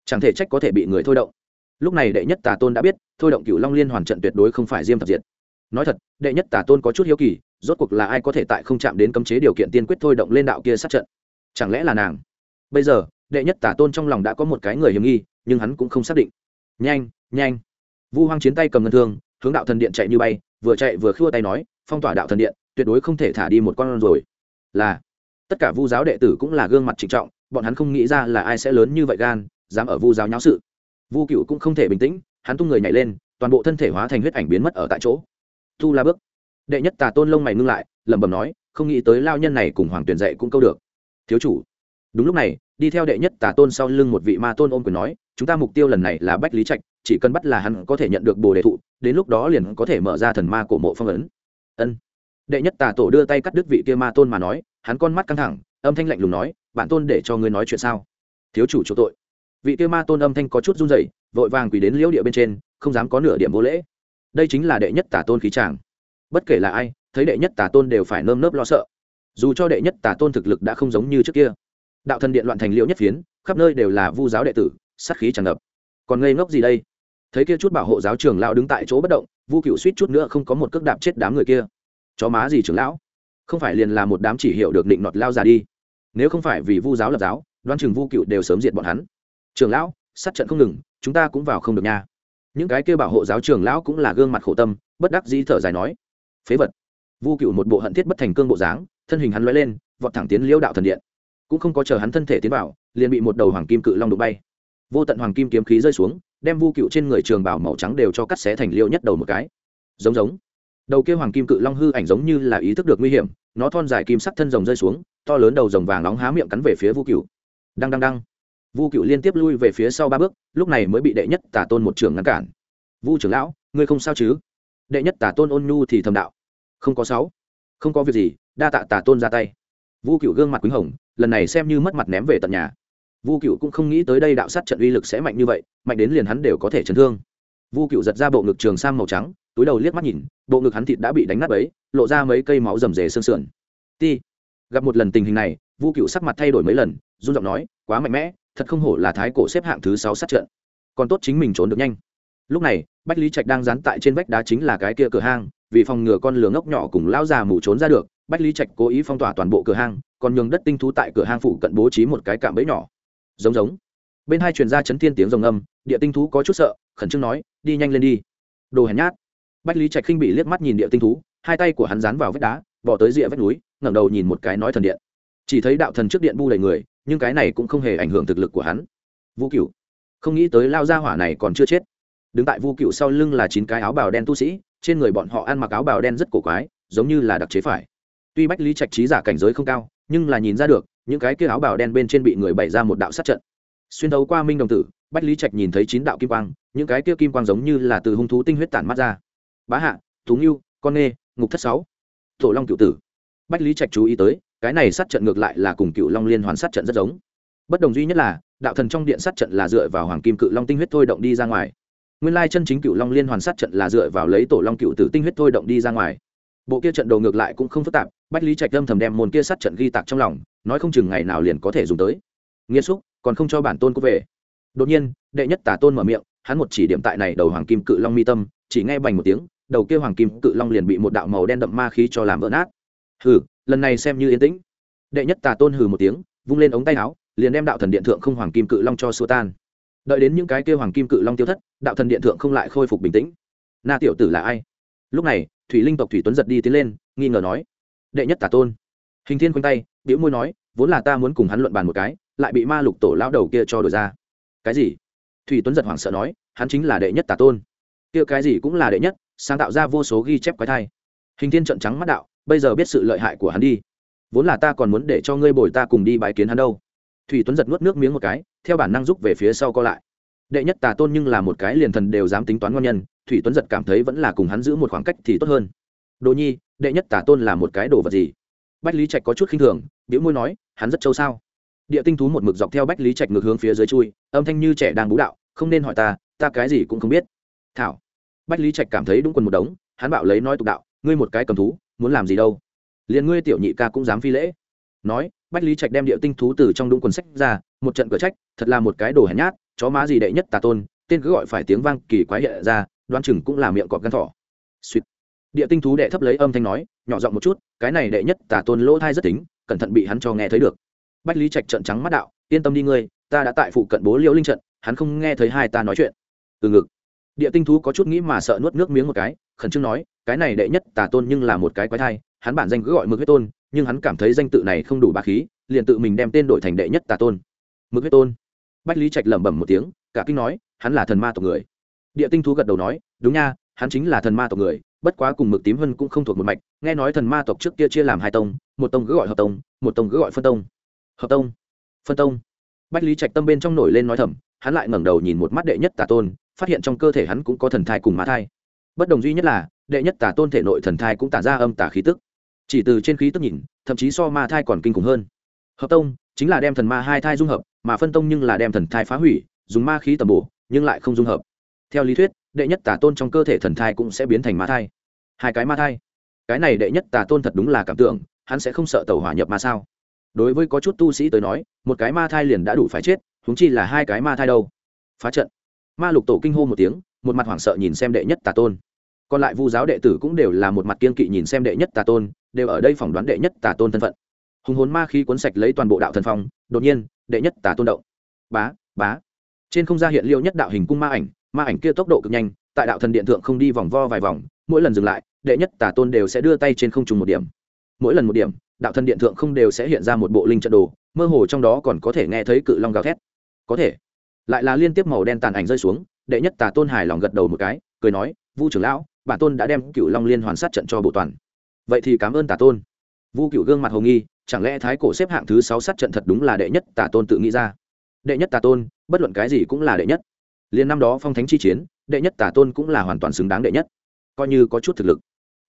Chẳng thể trách có thể bị người thôi động. Lúc này đệ nhất tà tôn đã biết, thôi động cựu long liên hoàn trận tuyệt đối không phải diêm thập diệt. Nói thật, đệ nhất tà tôn có chút hiếu kỳ, rốt cuộc là ai có thể tại không chạm đến cấm chế điều kiện tiên quyết thôi động lên đạo kia sát trận? Chẳng lẽ là nàng? Bây giờ, đệ nhất tả tôn trong lòng đã có một cái người hiểm nghi, nhưng hắn cũng không xác định. Nhanh nhanh. Vu hoang chiến tay cầm ngân thương hướng đạo thần điện chạy như bay, vừa chạy vừa khua tay nói, phong tỏa đạo thần điện, tuyệt đối không thể thả đi một con rồi. Là, tất cả vu giáo đệ tử cũng là gương mặt trịnh trọng, bọn hắn không nghĩ ra là ai sẽ lớn như vậy gan, dám ở vu giáo nháo sự. Vu cựu cũng không thể bình tĩnh, hắn tung người nhảy lên, toàn bộ thân thể hóa thành huyết ảnh biến mất ở tại chỗ. Tu la bước. Đệ nhất tà tôn lông mày ngưng lại, lẩm bẩm nói, không nghĩ tới lao nhân này cùng hoàng tuyển dạy cũng câu được. Thiếu chủ. Đúng lúc này, đi theo đệ nhất tà tôn sau lưng một vị ma tôn ôm quyền nói, chúng ta mục tiêu lần này là bách lý trạch, chỉ cần bắt là hắn có thể nhận được bồ đề thụ đến lúc đó liền có thể mở ra thần ma cổ mộ phong ấn. Ân. Đệ nhất tà tổ đưa tay cắt đứt vị kia ma tôn mà nói, hắn con mắt căng thẳng, âm thanh lạnh lùng nói, bản tôn để cho ngươi nói chuyện sao? Thiếu chủ chỗ tội. Vị kia ma tôn âm thanh có chút run rẩy, vội vàng quỳ đến liễu địa bên trên, không dám có nửa điểm vô lễ. Đây chính là đệ nhất tà tôn khí tràng bất kể là ai, thấy đệ nhất tà tôn đều phải nơm nớp lo sợ. Dù cho đệ nhất tà tôn thực lực đã không giống như trước kia. Đạo thần điện loạn thành liễu nhất phiến, khắp nơi đều là vu giáo đệ tử, sát khí tràn ngập. Còn ngây ngốc gì đây? Thấy kia chút bảo hộ giáo trường lão đứng tại chỗ bất động, vu cựu suýt chút nữa không có một cước đạp chết đám người kia. Chó má gì trưởng lão? Không phải liền là một đám chỉ hiệu được định nọt lao ra đi. Nếu không phải vì vu giáo lập giáo, đoan chừng vu cựu đều sớm diệt bọn hắn. Trường lão, sát trận không ngừng, chúng ta cũng vào không được nha. Những cái kêu bảo hộ giáo trường lão cũng là gương mặt khổ tâm, bất đắc dĩ thở dài nói. Phế vật. Vu cựu một bộ hận thiết bất thành cương bộ dáng, thân hình hắn l lên, vọt thẳng tiến liễu đạo thần điện. Cũng không có chờ hắn thân thể tiến vào, liền bị một đầu hoàng kim cự long đụng bay. Vô tận hoàng kim kiếm khí rơi xuống đem vu cựu trên người trường bảo màu trắng đều cho cắt xé thành liêu nhất đầu một cái. Giống giống. Đầu kia hoàng kim cự long hư ảnh giống như là ý thức được nguy hiểm, nó thon dài kim sắc thân rồng rơi xuống, to lớn đầu rồng vàng nóng há miệng cắn về phía vu cựu. Đăng đăng đăng. Vu cựu liên tiếp lui về phía sau ba bước, lúc này mới bị đệ nhất tả tôn một trường ngăn cản. Vu trưởng lão, ngươi không sao chứ? Đệ nhất tả tôn ôn nhu thì thầm đạo. Không có sáu. Không có việc gì, đa tạ tả tôn ra tay. Vu cựu gương mặt quýnh hồng, lần này xem như mất mặt ném về tận nhà vu cựu cũng không nghĩ tới đây đạo sát trận uy lực sẽ mạnh như vậy, mạnh đến liền hắn đều có thể chấn thương. Vu cựu giật ra bộ ngực trường sang màu trắng, túi đầu liếc mắt nhìn, bộ ngực hắn thịt đã bị đánh nát ấy lộ ra mấy cây máu rầm rề sương sườn. Ti. Gặp một lần tình hình này, vu cựu sắc mặt thay đổi mấy lần, run giọng nói, quá mạnh mẽ, thật không hổ là thái cổ xếp hạng thứ sáu sát trận. Còn tốt chính mình trốn được nhanh. Lúc này, bách lý trạch đang dán tại trên vách đá chính là cái kia cửa hang, vì phòng ngừa con lửa ngốc nhỏ cùng lao già mù trốn ra được, bách lý trạch cố ý phong tỏa toàn bộ cửa hang, còn nhường đất tinh thú tại cửa hang phụ cận bố trí một cái cạm bẫy nhỏ giống giống. Bên hai truyền ra chấn thiên tiếng rồng âm, địa tinh thú có chút sợ, khẩn trương nói, đi nhanh lên đi. Đồ hèn nhát. Bách lý trạch khinh bị liếc mắt nhìn địa tinh thú, hai tay của hắn dán vào vách đá, bỏ tới rìa vách núi, ngẩng đầu nhìn một cái nói thần điện. Chỉ thấy đạo thần trước điện bu đầy người, nhưng cái này cũng không hề ảnh hưởng thực lực của hắn. Vũ cựu không nghĩ tới lao ra hỏa này còn chưa chết. Đứng tại vu cựu sau lưng là chín cái áo bào đen tu sĩ, trên người bọn họ ăn mặc áo bào đen rất cổ quái, giống như là đặc chế phải. Tuy bách lý trạch trí giả cảnh giới không cao, nhưng là nhìn ra được những cái kia áo bào đen bên trên bị người bày ra một đạo sát trận. Xuyên thấu qua minh đồng tử, bách lý trạch nhìn thấy chín đạo kim quang, những cái kia kim quang giống như là từ hung thú tinh huyết tản mắt ra. Bá hạ, thú ngưu, con nghê, ngục thất sáu, tổ long cựu tử. Bách lý trạch chú ý tới, cái này sát trận ngược lại là cùng cựu long liên hoàn sát trận rất giống. Bất đồng duy nhất là, đạo thần trong điện sát trận là dựa vào hoàng kim cự long tinh huyết thôi động đi ra ngoài. Nguyên lai chân chính cựu long liên hoàn sát trận là dựa vào lấy tổ long cựu tử tinh huyết thôi động đi ra ngoài bộ kia trận đồ ngược lại cũng không phức tạp, bách lý trạch lâm thầm đem môn kia sát trận ghi tạc trong lòng, nói không chừng ngày nào liền có thể dùng tới. Nghĩa xúc còn không cho bản tôn có về. Đột nhiên, đệ nhất tả tôn mở miệng, hắn một chỉ điểm tại này đầu hoàng kim cự long mi tâm, chỉ nghe bành một tiếng, đầu kia hoàng kim cự long liền bị một đạo màu đen đậm ma khí cho làm vỡ nát. Hừ, lần này xem như yên tĩnh. Đệ nhất tà tôn hừ một tiếng, vung lên ống tay áo, liền đem đạo thần điện thượng không hoàng kim cự long cho xua tan. Đợi đến những cái kia hoàng kim cự long tiêu thất, đạo thần điện thượng không lại khôi phục bình tĩnh. Na tiểu tử là ai? Lúc này thủy linh tộc thủy tuấn giật đi tiến lên, nghi ngờ nói, đệ nhất tả tôn. Hình thiên quanh tay biểu môi nói, vốn là ta muốn cùng hắn luận bàn một cái, lại bị ma lục tổ lão đầu kia cho đổi ra. Cái gì? Thủy tuấn giật hoảng sợ nói, hắn chính là đệ nhất tả tôn. Kia cái gì cũng là đệ nhất, sáng tạo ra vô số ghi chép quái thai. Hình thiên trận trắng mắt đạo, bây giờ biết sự lợi hại của hắn đi. Vốn là ta còn muốn để cho ngươi bồi ta cùng đi bài kiến hắn đâu. Thủy tuấn giật nuốt nước miếng một cái, theo bản năng rút về phía sau co lại. Đệ nhất tà tôn nhưng là một cái liền thần đều dám tính toán ngon nhân thủy tuấn giật cảm thấy vẫn là cùng hắn giữ một khoảng cách thì tốt hơn. Đồ nhi, đệ nhất Tả tôn là một cái đồ vật gì? Bách lý trạch có chút khinh thường biểu môi nói, hắn rất trâu sao? Địa tinh thú một mực dọc theo bách lý trạch ngược hướng phía dưới chui, âm thanh như trẻ đang bú đạo, không nên hỏi ta ta cái gì cũng không biết. Thảo. Bách lý trạch cảm thấy đúng quần một đống, hắn bảo lấy nói tục đạo, ngươi một cái cầm thú, muốn làm gì đâu? Liền ngươi tiểu nhị ca cũng dám phi lễ. Nói, bách lý trạch đem địa tinh thú từ trong đúng quần sách ra, một trận cửa trách, thật là một cái đồ hèn nhát, chó má gì đệ nhất tà tôn, tên cứ gọi phải tiếng vang kỳ quái hiện ra đoán chừng cũng là miệng cọp gan thỏ. Suýt. Địa tinh thú đệ thấp lấy âm thanh nói, nhỏ giọng một chút, cái này đệ nhất tà tôn lỗ thai rất tính, cẩn thận bị hắn cho nghe thấy được. Bách lý trạch trận trắng mắt đạo, yên tâm đi ngươi, ta đã tại phụ cận bố liễu linh trận, hắn không nghe thấy hai ta nói chuyện. Từ ngực. Địa tinh thú có chút nghĩ mà sợ nuốt nước miếng một cái, khẩn trương nói, cái này đệ nhất tà tôn nhưng là một cái quái thai, hắn bản danh cứ gọi mực huyết tôn, nhưng hắn cảm thấy danh tự này không đủ ba khí, liền tự mình đem tên đổi thành đệ nhất tà tôn. Mực huyết tôn. Bách lý trạch lẩm bẩm một tiếng, cả kinh nói, hắn là thần ma tộc người địa tinh thú gật đầu nói, đúng nha, hắn chính là thần ma tộc người, bất quá cùng mực tím vân cũng không thuộc một mạch, nghe nói thần ma tộc trước kia chia làm hai tông, một tông cứ gọi hợp tông, một tông cứ gọi phân tông. Hợp tông? Phân tông? Bách lý trạch tâm bên trong nổi lên nói thầm, hắn lại ngẩng đầu nhìn một mắt đệ nhất tà tôn, phát hiện trong cơ thể hắn cũng có thần thai cùng ma thai. Bất đồng duy nhất là, đệ nhất tà tôn thể nội thần thai cũng tản ra âm tà khí tức. Chỉ từ trên khí tức nhìn, thậm chí so ma thai còn kinh khủng hơn. Hợp tông chính là đem thần ma hai thai dung hợp, mà phân tông nhưng là đem thần thai phá hủy, dùng ma khí tầm bổ, nhưng lại không dung hợp theo lý thuyết, đệ nhất tà tôn trong cơ thể thần thai cũng sẽ biến thành ma thai. Hai cái ma thai. Cái này đệ nhất tà tôn thật đúng là cảm tưởng, hắn sẽ không sợ tàu hỏa nhập ma sao? Đối với có chút tu sĩ tới nói, một cái ma thai liền đã đủ phải chết húng chi là hai cái ma thai đâu? Phá trận. Ma lục tổ kinh hô một tiếng, một mặt hoảng sợ nhìn xem đệ nhất tà tôn. Còn lại vu giáo đệ tử cũng đều là một mặt kiên kỵ nhìn xem đệ nhất tà tôn, đều ở đây phỏng đoán đệ nhất tà tôn thân phận. Hùng hồn ma khi cuốn sạch lấy toàn bộ đạo thần phong, đột nhiên, đệ nhất tà tôn động. Bá bá. Trên không gian hiện liêu nhất đạo hình cung ma ảnh ma ảnh kia tốc độ cực nhanh, tại đạo thần điện thượng không đi vòng vo vài vòng, mỗi lần dừng lại, đệ nhất, tà tôn đều sẽ đưa tay trên không trùng một điểm. Mỗi lần một điểm, đạo thần điện thượng không đều sẽ hiện ra một bộ linh trận đồ, mơ hồ trong đó còn có thể nghe thấy cự long gào thét. Có thể. Lại là liên tiếp màu đen tàn ảnh rơi xuống, đệ nhất, tà tôn hài lòng gật đầu một cái, cười nói, vu trưởng lão, bản tôn đã đem cựu long liên hoàn sát trận cho bộ toàn. Vậy thì cảm ơn tà tôn. Vu cựu gương mặt hồ nghi, chẳng lẽ thái cổ xếp hạng thứ sáu sát trận thật đúng là đệ nhất, tà tôn tự nghĩ ra? Đệ nhất, tà tôn, bất luận cái gì cũng là đệ nhất liên năm đó phong thánh chi chiến, đệ nhất tà tôn cũng là hoàn toàn xứng đáng đệ nhất. Coi như có chút thực lực.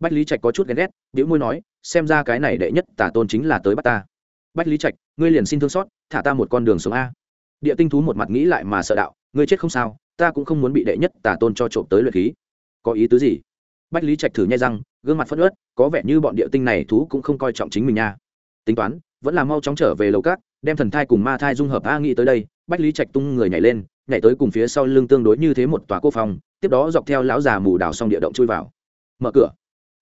Bách lý trạch có chút ghen ghét biểu môi nói, xem ra cái này đệ nhất tà tôn chính là tới bắt ta. Bách lý trạch, ngươi liền xin thương xót, thả ta một con đường xuống a. Địa tinh thú một mặt nghĩ lại mà sợ đạo, ngươi chết không sao, ta cũng không muốn bị đệ nhất tà tôn cho trộm tới luyện khí. Có ý tứ gì? Bách lý trạch thử nhai răng, gương mặt phất ớt có vẻ như bọn địa tinh này thú cũng không coi trọng chính mình nha. Tính toán, vẫn là mau chóng trở về lầu cát đem thần thai cùng ma thai dung hợp a nghĩ tới đây bách lý trạch tung người nhảy lên nhảy tới cùng phía sau lưng tương đối như thế một tòa cô phòng tiếp đó dọc theo lão già mù đào xong địa động chui vào. Mở cửa.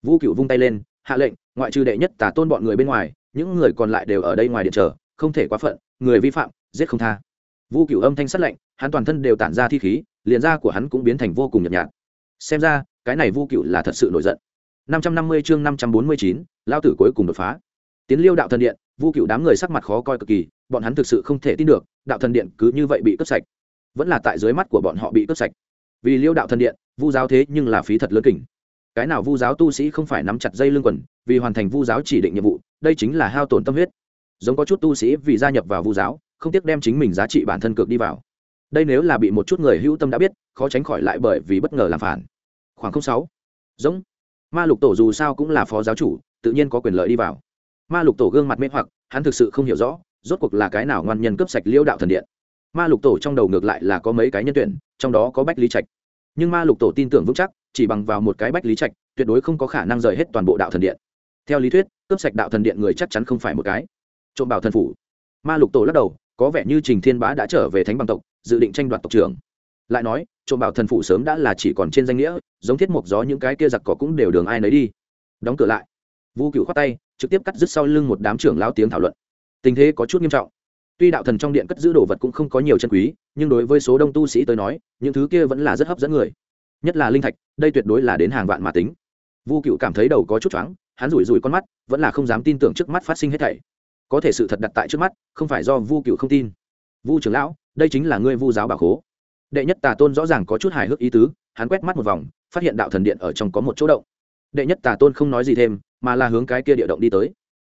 Vũ cựu vung tay lên hạ lệnh ngoại trừ đệ nhất tà tôn bọn người bên ngoài những người còn lại đều ở đây ngoài điện chờ không thể quá phận người vi phạm giết không tha. Vũ cựu âm thanh sắt lệnh hắn toàn thân đều tản ra thi khí liền da của hắn cũng biến thành vô cùng nhợt nhạt. Xem ra cái này vu cựu là thật sự nổi giận. 550 chương 549, lao tử cuối cùng đột phá. Tiến liêu đạo thần điện vu cựu đám người sắc mặt khó coi cực kỳ bọn hắn thực sự không thể tin được, đạo thần điện cứ như vậy bị cướp sạch. Vẫn là tại dưới mắt của bọn họ bị cướp sạch. Vì liêu đạo thần điện, vu giáo thế nhưng là phí thật lớn kỉnh cái nào vu giáo tu sĩ không phải nắm chặt dây lưng quần, vì hoàn thành vu giáo chỉ định nhiệm vụ, đây chính là hao tổn tâm huyết. Giống có chút tu sĩ vì gia nhập vào vu giáo, không tiếc đem chính mình giá trị bản thân cược đi vào. Đây nếu là bị một chút người hữu tâm đã biết, khó tránh khỏi lại bởi vì bất ngờ làm phản. Khoảng sáu. Giống. Ma lục tổ dù sao cũng là phó giáo chủ, tự nhiên có quyền lợi đi vào. Ma lục tổ gương mặt mê hoặc, hắn thực sự không hiểu rõ rốt cuộc là cái nào ngoan nhân cướp sạch liêu đạo thần điện? Ma lục tổ trong đầu ngược lại là có mấy cái nhân tuyển, trong đó có bách lý trạch. Nhưng ma lục tổ tin tưởng vững chắc, chỉ bằng vào một cái bách lý trạch, tuyệt đối không có khả năng rời hết toàn bộ đạo thần điện. Theo lý thuyết, cướp sạch đạo thần điện người chắc chắn không phải một cái. Trộm bảo thần phủ. Ma lục tổ lắc đầu, có vẻ như trình thiên bá đã trở về thánh bằng tộc, dự định tranh đoạt tộc trưởng. Lại nói, trộm bảo thần phụ sớm đã là chỉ còn trên danh nghĩa, giống thiết mộc gió những cái kia giặc cỏ cũng đều đường ai nấy đi. Đóng cửa lại. Vu cựu khoát tay, trực tiếp cắt dứt sau lưng một đám trưởng lao tiếng thảo luận tình thế có chút nghiêm trọng. Tuy đạo thần trong điện cất giữ đồ vật cũng không có nhiều chân quý, nhưng đối với số đông tu sĩ tới nói, những thứ kia vẫn là rất hấp dẫn người. Nhất là linh thạch, đây tuyệt đối là đến hàng vạn mà tính. Vu cựu cảm thấy đầu có chút choáng, hắn rủi rủi con mắt, vẫn là không dám tin tưởng trước mắt phát sinh hết thảy. Có thể sự thật đặt tại trước mắt, không phải do vu cựu không tin. Vu trưởng lão, đây chính là ngươi vu giáo bà khố. Đệ nhất tà tôn rõ ràng có chút hài hước ý tứ, hắn quét mắt một vòng, phát hiện đạo thần điện ở trong có một chỗ động. Đệ nhất tà tôn không nói gì thêm, mà là hướng cái kia địa động đi tới.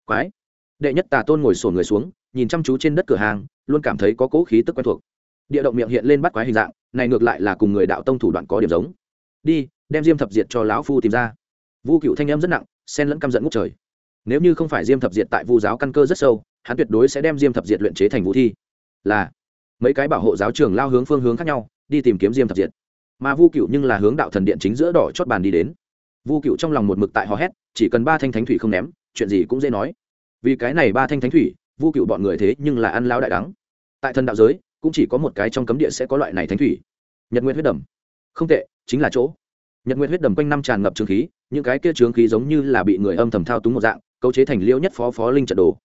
Quái! Đệ nhất tà tôn ngồi sổn người xuống, nhìn chăm chú trên đất cửa hàng, luôn cảm thấy có cỗ khí tức quen thuộc. Địa động miệng hiện lên bắt quái hình dạng, này ngược lại là cùng người đạo tông thủ đoạn có điểm giống. Đi, đem diêm thập diệt cho lão phu tìm ra. Vu cựu thanh em rất nặng sen lẫn căm giận ngút trời. Nếu như không phải diêm thập diệt tại vu giáo căn cơ rất sâu, hắn tuyệt đối sẽ đem diêm thập diệt luyện chế thành vũ thi. Là, mấy cái bảo hộ giáo trường lao hướng phương hướng khác nhau, đi tìm kiếm diêm thập diệt. Mà vu cựu nhưng là hướng đạo thần điện chính giữa đỏ chót bàn đi đến. Vu cựu trong lòng một mực tại hò hét, chỉ cần ba thanh thánh thủy không ném, chuyện gì cũng dễ nói vì cái này ba thanh thánh thủy, vu cựu bọn người thế nhưng là ăn lao đại đắng. Tại thần đạo giới, cũng chỉ có một cái trong cấm địa sẽ có loại này thánh thủy. Nhật nguyên huyết đầm. Không tệ, chính là chỗ. Nhật nguyên huyết đầm quanh năm tràn ngập trường khí, những cái kia trường khí giống như là bị người âm thầm thao túng một dạng, cấu chế thành liêu nhất phó phó linh trận đồ.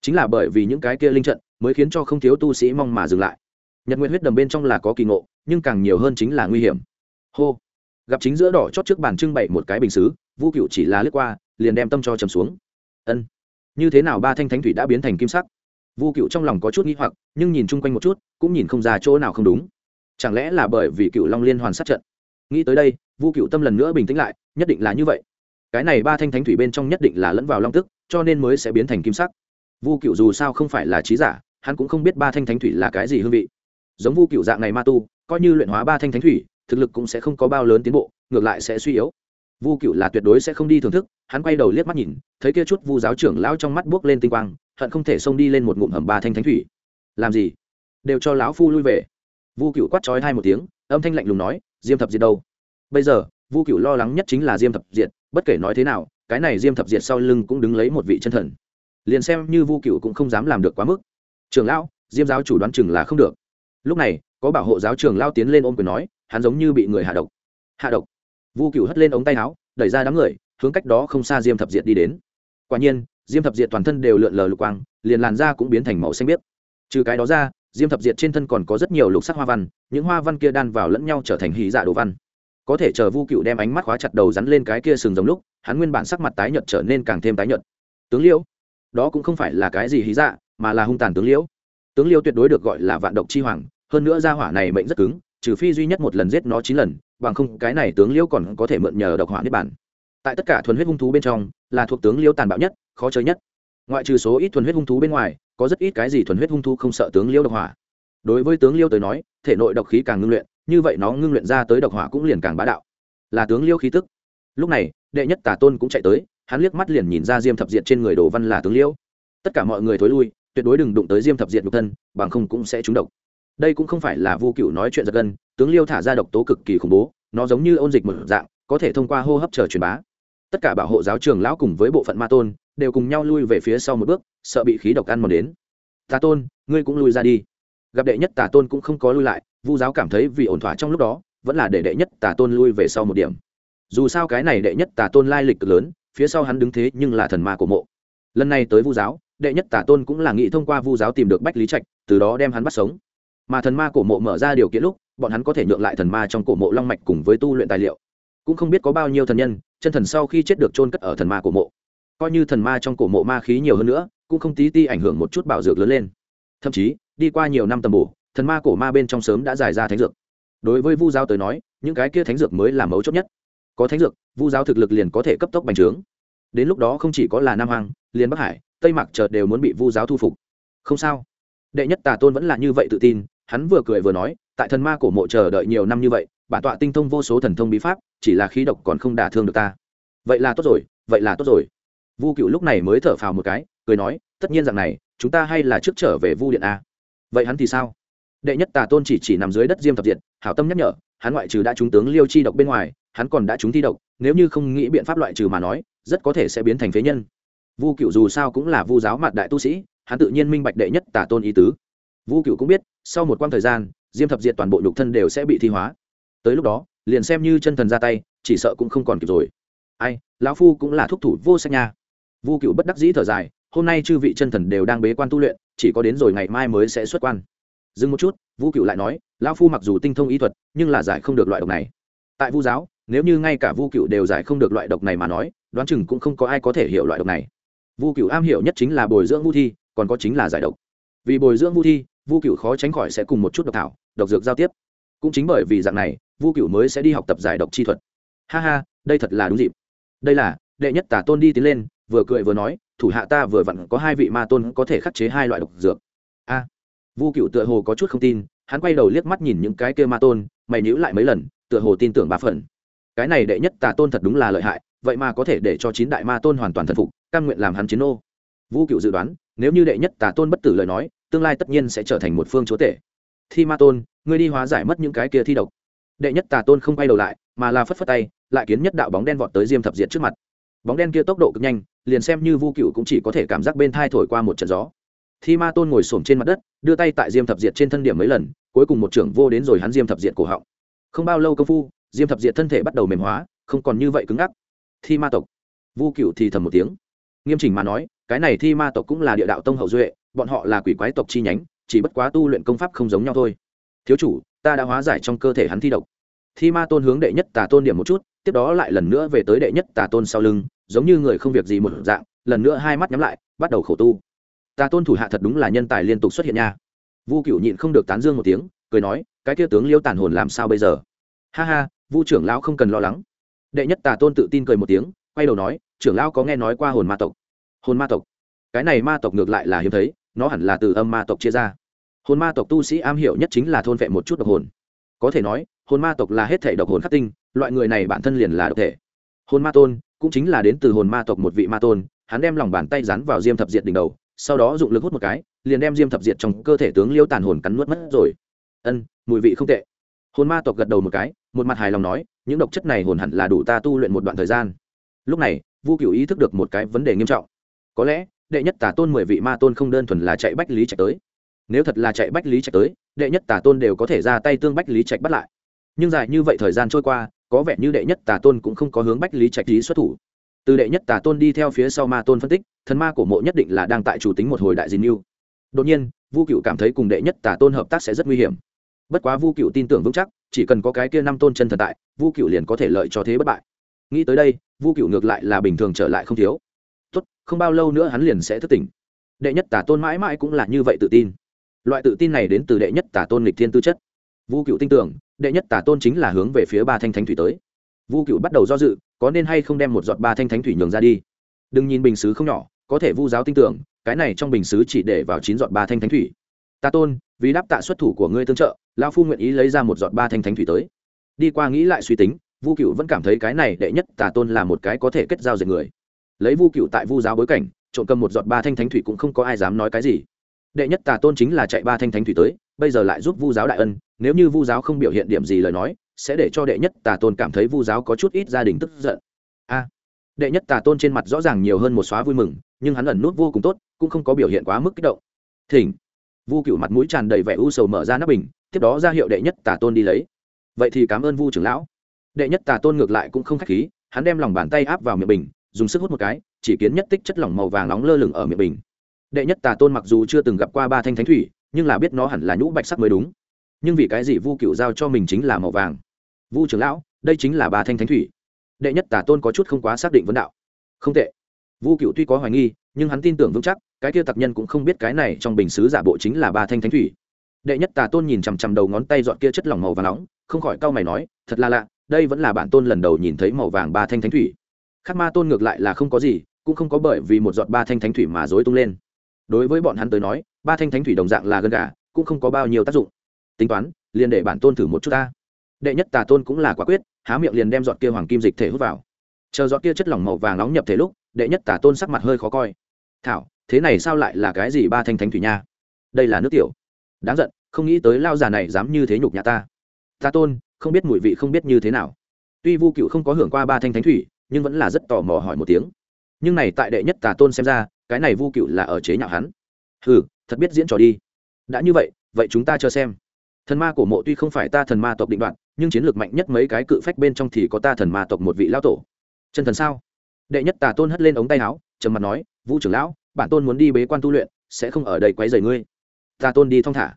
Chính là bởi vì những cái kia linh trận, mới khiến cho không thiếu tu sĩ mong mà dừng lại. Nhật nguyện huyết đầm bên trong là có kỳ ngộ, nhưng càng nhiều hơn chính là nguy hiểm. Hô. Gặp chính giữa đỏ chót trước bàn trưng bày một cái bình xứ, vu cựu chỉ là lướt qua, liền đem tâm cho trầm xuống. Ân như thế nào ba thanh thánh thủy đã biến thành kim sắc? Vu cựu trong lòng có chút n g h i hoặc, nhưng nhìn chung quanh một chút, cũng nhìn không ra chỗ nào không đúng. Chẳng lẽ là bởi vì cựu long liên hoàn sát trận? Nghĩ tới đây, vu cựu tâm lần nữa bình tĩnh lại, nhất định là như vậy. Cái này ba thanh thánh thủy bên trong nhất định là lẫn vào long tức, cho nên mới sẽ biến thành kim sắc. Vu cựu dù sao không phải là trí giả, hắn cũng không biết ba thanh thánh thủy là cái gì hương vị. Giống vu cựu dạng này ma tu, coi như luyện hóa ba thanh thánh thủy, thực lực cũng sẽ không có bao lớn tiến bộ, ngược lại sẽ suy yếu. Vu cựu là tuyệt đối sẽ không đi thưởng thức hắn quay đầu liếc mắt nhìn, thấy kia chút vu giáo trưởng lão trong mắt buốc lên tinh quang, hận không thể xông đi lên một ngụm hầm ba thanh thánh thủy. Làm gì? Đều cho lão phu lui về. Vu cựu quát trói hai một tiếng, âm thanh lạnh lùng nói, diêm thập diệt đâu? Bây giờ, vu cựu lo lắng nhất chính là diêm thập diệt, bất kể nói thế nào, cái này diêm thập diệt sau lưng cũng đứng lấy một vị chân thần. Liền xem như vu cựu cũng không dám làm được quá mức. Trường lão, diêm giáo chủ đoán chừng là không được. Lúc này, có bảo hộ giáo trường lao tiến lên ôm quyền nói, hắn giống như bị người hạ độc. Hạ độc? Vu cựu hất lên ống tay áo, đẩy ra đám người hướng cách đó không xa diêm thập diệt đi đến. Quả nhiên, diêm thập diệt toàn thân đều lượn lờ lục quang, liền làn da cũng biến thành màu xanh biếc. Trừ cái đó ra, diêm thập diệt trên thân còn có rất nhiều lục sắc hoa văn, những hoa văn kia đan vào lẫn nhau trở thành hí dạ đồ văn. Có thể chờ vu cựu đem ánh mắt khóa chặt đầu rắn lên cái kia sừng giống lúc, hắn nguyên bản sắc mặt tái nhợt trở nên càng thêm tái nhợt. Tướng liễu, đó cũng không phải là cái gì hí dạ mà là hung tàn tướng liễu. Tướng liễu tuyệt đối được gọi là vạn độc chi hoàng, hơn nữa gia hỏa này mệnh rất cứng, trừ phi duy nhất một lần giết nó chín lần, bằng không, cái này tướng liễu còn có thể mượn nhờ độc hỏa niết bản tại tất cả thuần huyết hung thú bên trong, là thuộc tướng liêu tàn bạo nhất, khó chơi nhất. Ngoại trừ số ít thuần huyết hung thú bên ngoài, có rất ít cái gì thuần huyết hung thú không sợ tướng liêu độc hỏa. Đối với tướng liêu tới nói, thể nội độc khí càng ngưng luyện, như vậy nó ngưng luyện ra tới độc hỏa cũng liền càng bá đạo. Là tướng liêu khí tức. Lúc này, đệ nhất tà tôn cũng chạy tới, hắn liếc mắt liền nhìn ra diêm thập diệt trên người đồ văn là tướng liêu. Tất cả mọi người thối lui, tuyệt đối đừng đụng tới diêm thập diệt nhục thân, bằng không cũng sẽ trúng độc. Đây cũng không phải là vô cựu nói chuyện giật gân, tướng liêu thả ra độc tố cực kỳ khủng bố, nó giống như ôn dịch một dạng, có thể thông qua hô hấp chờ truyền bá tất cả bảo hộ giáo trường lão cùng với bộ phận ma tôn đều cùng nhau lui về phía sau một bước, sợ bị khí độc ăn mòn đến. Tà tôn, ngươi cũng lui ra đi. Gặp đệ nhất tà tôn cũng không có lui lại, vu giáo cảm thấy vì ổn thỏa trong lúc đó, vẫn là để đệ nhất tà tôn lui về sau một điểm. Dù sao cái này đệ nhất tà tôn lai lịch cực lớn, phía sau hắn đứng thế nhưng là thần ma của mộ. Lần này tới vu giáo, đệ nhất tà tôn cũng là nghĩ thông qua vu giáo tìm được bách lý trạch, từ đó đem hắn bắt sống. Mà thần ma cổ mộ mở ra điều kiện lúc, bọn hắn có thể nhượng lại thần ma trong cổ mộ long mạch cùng với tu luyện tài liệu cũng không biết có bao nhiêu thần nhân, chân thần sau khi chết được chôn cất ở thần ma cổ mộ. Coi như thần ma trong cổ mộ ma khí nhiều hơn nữa, cũng không tí ti ảnh hưởng một chút bảo dược lớn lên. Thậm chí, đi qua nhiều năm tầm bổ, thần ma cổ ma bên trong sớm đã giải ra thánh dược. Đối với vu giáo tới nói, những cái kia thánh dược mới là mấu chốt nhất. Có thánh dược, vu giáo thực lực liền có thể cấp tốc bành trướng. Đến lúc đó không chỉ có là nam hoàng liền bắc hải, tây mạc chợt đều muốn bị vu giáo thu phục. Không sao. Đệ nhất tà tôn vẫn là như vậy tự tin, hắn vừa cười vừa nói, tại thần ma cổ mộ chờ đợi nhiều năm như vậy bản tọa tinh thông vô số thần thông bí pháp, chỉ là khí độc còn không đả thương được ta. Vậy là tốt rồi, vậy là tốt rồi. Vu cựu lúc này mới thở phào một cái, cười nói, tất nhiên rằng này, chúng ta hay là trước trở về vu điện a. Vậy hắn thì sao? Đệ nhất tà tôn chỉ chỉ nằm dưới đất diêm thập diệt, hảo tâm nhắc nhở, hắn ngoại trừ đã trúng tướng liêu chi độc bên ngoài, hắn còn đã trúng thi độc, nếu như không nghĩ biện pháp loại trừ mà nói, rất có thể sẽ biến thành phế nhân. Vu cựu dù sao cũng là vu giáo mặt đại tu sĩ, hắn tự nhiên minh bạch đệ nhất tà tôn ý tứ. Vu cựu cũng biết, sau một quãng thời gian, diêm thập diệt toàn bộ nhục thân đều sẽ bị thi hóa tới lúc đó, liền xem như chân thần ra tay, chỉ sợ cũng không còn kịp rồi. Ai, lão phu cũng là thúc thủ vô sách nha. Vu cựu bất đắc dĩ thở dài, hôm nay chư vị chân thần đều đang bế quan tu luyện, chỉ có đến rồi ngày mai mới sẽ xuất quan. Dừng một chút, vu cựu lại nói, lão phu mặc dù tinh thông y thuật, nhưng là giải không được loại độc này. Tại vu giáo, nếu như ngay cả vu cựu đều giải không được loại độc này mà nói, đoán chừng cũng không có ai có thể hiểu loại độc này. Vu cựu am hiểu nhất chính là bồi dưỡng vu thi, còn có chính là giải độc. Vì bồi dưỡng vu thi, vu cựu khó tránh khỏi sẽ cùng một chút độc thảo, độc dược giao tiếp. Cũng chính bởi vì dạng này vu cựu mới sẽ đi học tập giải độc chi thuật. Ha ha, đây thật là đúng dịp. Đây là, đệ nhất tả tôn đi tiến lên, vừa cười vừa nói, thủ hạ ta vừa vặn có hai vị ma tôn có thể khắc chế hai loại độc dược. A. Vu cựu tựa hồ có chút không tin, hắn quay đầu liếc mắt nhìn những cái kia ma tôn, mày nhữ lại mấy lần, tựa hồ tin tưởng ba phần. Cái này đệ nhất tà tôn thật đúng là lợi hại, vậy mà có thể để cho chín đại ma tôn hoàn toàn thần phục căn nguyện làm hắn chiến ô vu cựu dự đoán, nếu như đệ nhất tà tôn bất tử lời nói, tương lai tất nhiên sẽ trở thành một phương chúa tể. Thi ma tôn, ngươi đi hóa giải mất những cái kia thi độc đệ nhất tà tôn không quay đầu lại, mà là phất phất tay, lại kiến nhất đạo bóng đen vọt tới diêm thập diệt trước mặt. Bóng đen kia tốc độ cực nhanh, liền xem như vu cựu cũng chỉ có thể cảm giác bên thai thổi qua một trận gió. Thi ma tôn ngồi s trên mặt đất, đưa tay tại diêm thập diệt trên thân điểm mấy lần, cuối cùng một trưởng vô đến rồi hắn diêm thập diệt cổ họng. Không bao lâu công phu, diêm thập diệt thân thể bắt đầu mềm hóa, không còn như vậy cứng ngắc. Thi ma tộc. Vu cựu thì thầm một tiếng. Nghiêm chỉnh mà nói, cái này thi ma tộc cũng là địa đạo tông hậu duệ, bọn họ là quỷ quái tộc chi nhánh, chỉ bất quá tu luyện công pháp không giống nhau thôi. Thiếu chủ ta đã hóa giải trong cơ thể hắn thi độc. Thi ma tôn hướng đệ nhất tà tôn điểm một chút, tiếp đó lại lần nữa về tới đệ nhất tà tôn sau lưng, giống như người không việc gì một dạng, lần nữa hai mắt nhắm lại, bắt đầu khổ tu. Tà tôn thủ hạ thật đúng là nhân tài liên tục xuất hiện nha. Vu cựu nhịn không được tán dương một tiếng, cười nói, cái kia tướng liêu tàn hồn làm sao bây giờ? Ha ha, vu trưởng lão không cần lo lắng. Đệ nhất tà tôn tự tin cười một tiếng, quay đầu nói, trưởng lão có nghe nói qua hồn ma tộc? Hồn ma tộc? Cái này ma tộc ngược lại là hiếm thấy, nó hẳn là từ âm ma tộc chia ra hồn ma tộc tu sĩ am hiểu nhất chính là thôn vệ một chút độc hồn. Có thể nói, hồn ma tộc là hết thể độc hồn khắc tinh, loại người này bản thân liền là độc thể. Hồn ma tôn cũng chính là đến từ hồn ma tộc một vị ma tôn, hắn đem lòng bàn tay rắn vào diêm thập diệt đỉnh đầu, sau đó dụng lực hút một cái, liền đem diêm thập diệt trong cơ thể tướng liêu tàn hồn cắn nuốt mất rồi. Ân, mùi vị không tệ. Hồn ma tộc gật đầu một cái, một mặt hài lòng nói, những độc chất này hồn hẳn là đủ ta tu luyện một đoạn thời gian. Lúc này, vu cửu ý thức được một cái vấn đề nghiêm trọng. Có lẽ, đệ nhất tà tôn mười vị ma tôn không đơn thuần là chạy bách lý chạy tới nếu thật là chạy bách lý chạy tới, đệ nhất tà tôn đều có thể ra tay tương bách lý trạch bắt lại. Nhưng dài như vậy thời gian trôi qua, có vẻ như đệ nhất tà tôn cũng không có hướng bách lý trạch lý xuất thủ. Từ đệ nhất tà tôn đi theo phía sau ma tôn phân tích, thần ma của mộ nhất định là đang tại chủ tính một hồi đại dinh mưu đột nhiên, vu cựu cảm thấy cùng đệ nhất tà tôn hợp tác sẽ rất nguy hiểm. Bất quá vu cựu tin tưởng vững chắc, chỉ cần có cái kia năm tôn chân thần tại, vu cựu liền có thể lợi cho thế bất bại. Nghĩ tới đây, vu cựu ngược lại là bình thường trở lại không thiếu. Tốt, không bao lâu nữa hắn liền sẽ thức tỉnh. Đệ nhất tà tôn mãi mãi cũng là như vậy tự tin loại tự tin này đến từ đệ nhất tà tôn lịch thiên tư chất. Vu cựu tin tưởng, đệ nhất tà tôn chính là hướng về phía ba thanh thánh thủy tới. Vu cựu bắt đầu do dự, có nên hay không đem một giọt ba thanh thánh thủy nhường ra đi. Đừng nhìn bình xứ không nhỏ, có thể vu giáo tin tưởng, cái này trong bình xứ chỉ để vào chín giọt ba thanh thánh thủy. Ta tôn, vì đáp tạ xuất thủ của ngươi tương trợ lao phu nguyện ý lấy ra một giọt ba thanh thánh thủy tới. Đi qua nghĩ lại suy tính, vu cựu vẫn cảm thấy cái này đệ nhất tà tôn là một cái có thể kết giao dệt người. Lấy vu cựu tại vu giáo bối cảnh, trộm cầm một giọt ba thanh thánh thủy cũng không có ai dám nói cái gì đệ nhất tà tôn chính là chạy ba thanh thánh thủy tới, bây giờ lại giúp vu giáo đại ân, nếu như vu giáo không biểu hiện điểm gì lời nói, sẽ để cho đệ nhất tà tôn cảm thấy vu giáo có chút ít gia đình tức giận. A. Đệ nhất tà tôn trên mặt rõ ràng nhiều hơn một xóa vui mừng, nhưng hắn ẩn nút vô cùng tốt, cũng không có biểu hiện quá mức kích động. Thỉnh. Vu cựu mặt mũi tràn đầy vẻ u sầu mở ra nắp bình, tiếp đó ra hiệu đệ nhất tà tôn đi lấy. Vậy thì cảm ơn vu trưởng lão. Đệ nhất tà tôn ngược lại cũng không k h á c h khí, hắn đem lòng bàn tay áp vào miệng bình, dùng sức hút một cái, chỉ kiến nhất tích chất lỏng màu vàng nóng lơ lửng ở miệng bình đệ nhất tà tôn mặc dù chưa từng gặp qua ba thanh thánh thủy, nhưng là biết nó hẳn là nhũ bạch sắc mới đúng. Nhưng vì cái gì vu cựu giao cho mình chính là màu vàng? Vu trưởng lão, đây chính là ba thanh thánh thủy. Đệ nhất tà tôn có chút không quá xác định vấn đạo. Không tệ. Vu cựu tuy có hoài nghi, nhưng hắn tin tưởng vững chắc, cái kia tặc nhân cũng không biết cái này trong bình xứ giả bộ chính là ba thanh thánh thủy. Đệ nhất tà tôn nhìn chằm chằm đầu ngón tay dọn kia chất lỏng màu vàng nóng, không khỏi cau mày nói, thật là lạ, đây vẫn là bản tôn lần đầu nhìn thấy màu vàng ba thanh thánh thủy. Khắc ma tôn ngược lại là không có gì, cũng không có bởi vì một giọt ba thanh thánh thủy mà dối tung lên đối với bọn hắn tới nói, ba thanh thánh thủy đồng dạng là gân gà, cũng không có bao nhiêu tác dụng. Tính toán, liền để bản tôn thử một chút ta. Đệ nhất tà tôn cũng là quả quyết, há miệng liền đem giọt kia hoàng kim dịch thể hút vào. Chờ giọt kia chất lỏng màu vàng nóng nhập thể lúc, đệ nhất tà tôn sắc mặt hơi khó coi. Thảo, thế này sao lại là cái gì ba thanh thánh thủy nha? Đây là nước tiểu. Đáng giận, không nghĩ tới lao già này dám như thế nhục nhà ta. Ta tôn, không biết mùi vị không biết như thế nào. Tuy vu cựu không có hưởng qua ba thanh thánh thủy, nhưng vẫn là rất tò mò hỏi một tiếng. Nhưng này tại đệ nhất tà tôn xem ra cái này vu cựu là ở chế nhạo hắn. Hừ, thật biết diễn trò đi. Đã như vậy vậy chúng ta chờ xem. Thần ma cổ mộ tuy không phải ta thần ma tộc định đoạn, nhưng chiến lược mạnh nhất mấy cái cự phách bên trong thì có ta thần ma tộc một vị lão tổ. Chân thần sao? Đệ nhất tà tôn hất lên ống tay áo, trầm mặt nói, vu trưởng lão, bản tôn muốn đi bế quan tu luyện, sẽ không ở đây quấy rầy ngươi. Tà tôn đi thong thả.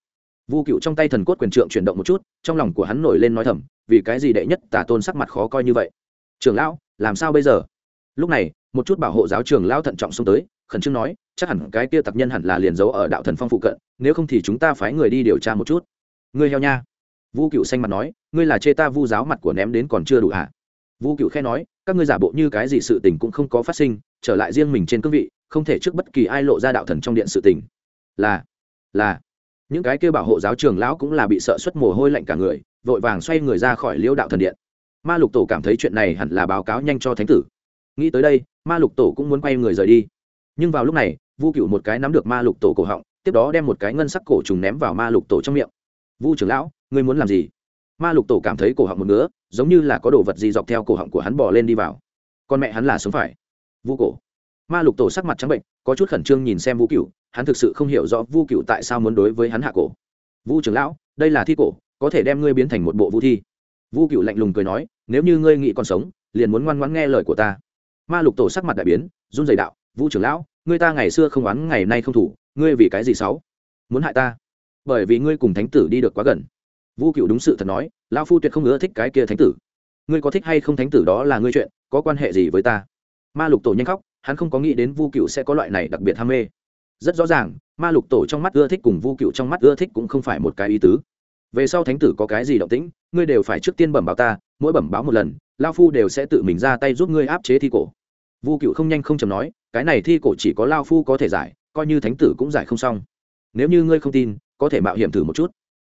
Vu cựu trong tay thần cốt quyền trượng chuyển động một chút, trong lòng của hắn nổi lên nói thầm, vì cái gì đệ nhất tà tôn sắc mặt khó coi như vậy? Trưởng lão, làm sao bây giờ? Lúc này, một chút bảo hộ giáo trường lão thận trọng xông tới khẩn trương nói, chắc hẳn cái kia tặc nhân hẳn là liền giấu ở đạo thần phong phụ cận, nếu không thì chúng ta phái người đi điều tra một chút. Ngươi heo nha. Vu cựu xanh mặt nói, ngươi là chê ta vu giáo mặt của ném đến còn chưa đủ hả? Vu cựu khe nói, các ngươi giả bộ như cái gì sự tình cũng không có phát sinh, trở lại riêng mình trên cương vị, không thể trước bất kỳ ai lộ ra đạo thần trong điện sự tình. Là là. Những cái kia bảo hộ giáo trường lão cũng là bị sợ xuất mồ hôi lạnh cả người, vội vàng xoay người ra khỏi liễu đạo thần điện. Ma lục tổ cảm thấy chuyện này hẳn là báo cáo nhanh cho thánh tử. Nghĩ tới đây, ma lục tổ cũng muốn quay người rời đi nhưng vào lúc này, vu cựu một cái nắm được ma lục tổ cổ họng, tiếp đó đem một cái ngân sắc cổ trùng ném vào ma lục tổ trong miệng. Vu trưởng lão, ngươi muốn làm gì? Ma lục tổ cảm thấy cổ họng một ngứa, giống như là có đồ vật gì dọc theo cổ họng của hắn bỏ lên đi vào. Con mẹ hắn là sống phải. Vu cổ. Ma lục tổ sắc mặt trắng bệnh, có chút khẩn trương nhìn xem vu cựu hắn thực sự không hiểu rõ vu cựu tại sao muốn đối với hắn hạ cổ. Vu trưởng lão, đây là thi cổ, có thể đem ngươi biến thành một bộ vũ thi. Vu cựu lạnh lùng cười nói, nếu như ngươi nghĩ còn sống, liền muốn ngoan ngoãn nghe lời của ta. Ma lục tổ sắc mặt đại biến, run dày đạo vu trưởng lão, ngươi ta ngày xưa không oán, ngày nay không thủ, ngươi vì cái gì xấu? Muốn hại ta? Bởi vì ngươi cùng thánh tử đi được quá gần. Vu cựu đúng sự thật nói, lão phu tuyệt không ưa thích cái kia thánh tử. Ngươi có thích hay không thánh tử đó là ngươi chuyện, có quan hệ gì với ta? Ma lục tổ nhanh khóc, hắn không có nghĩ đến vu cựu sẽ có loại này đặc biệt ham mê. Rất rõ ràng, ma lục tổ trong mắt ưa thích cùng vu cựu trong mắt ưa thích cũng không phải một cái ý tứ. Về sau thánh tử có cái gì động tĩnh, ngươi đều phải trước tiên bẩm báo ta, mỗi bẩm báo một lần lao phu đều sẽ tự mình ra tay giúp ngươi áp chế thi cổ. Vu cựu không nhanh không chầm nói cái này thi cổ chỉ có lao phu có thể giải, coi như thánh tử cũng giải không xong. Nếu như ngươi không tin, có thể mạo hiểm thử một chút.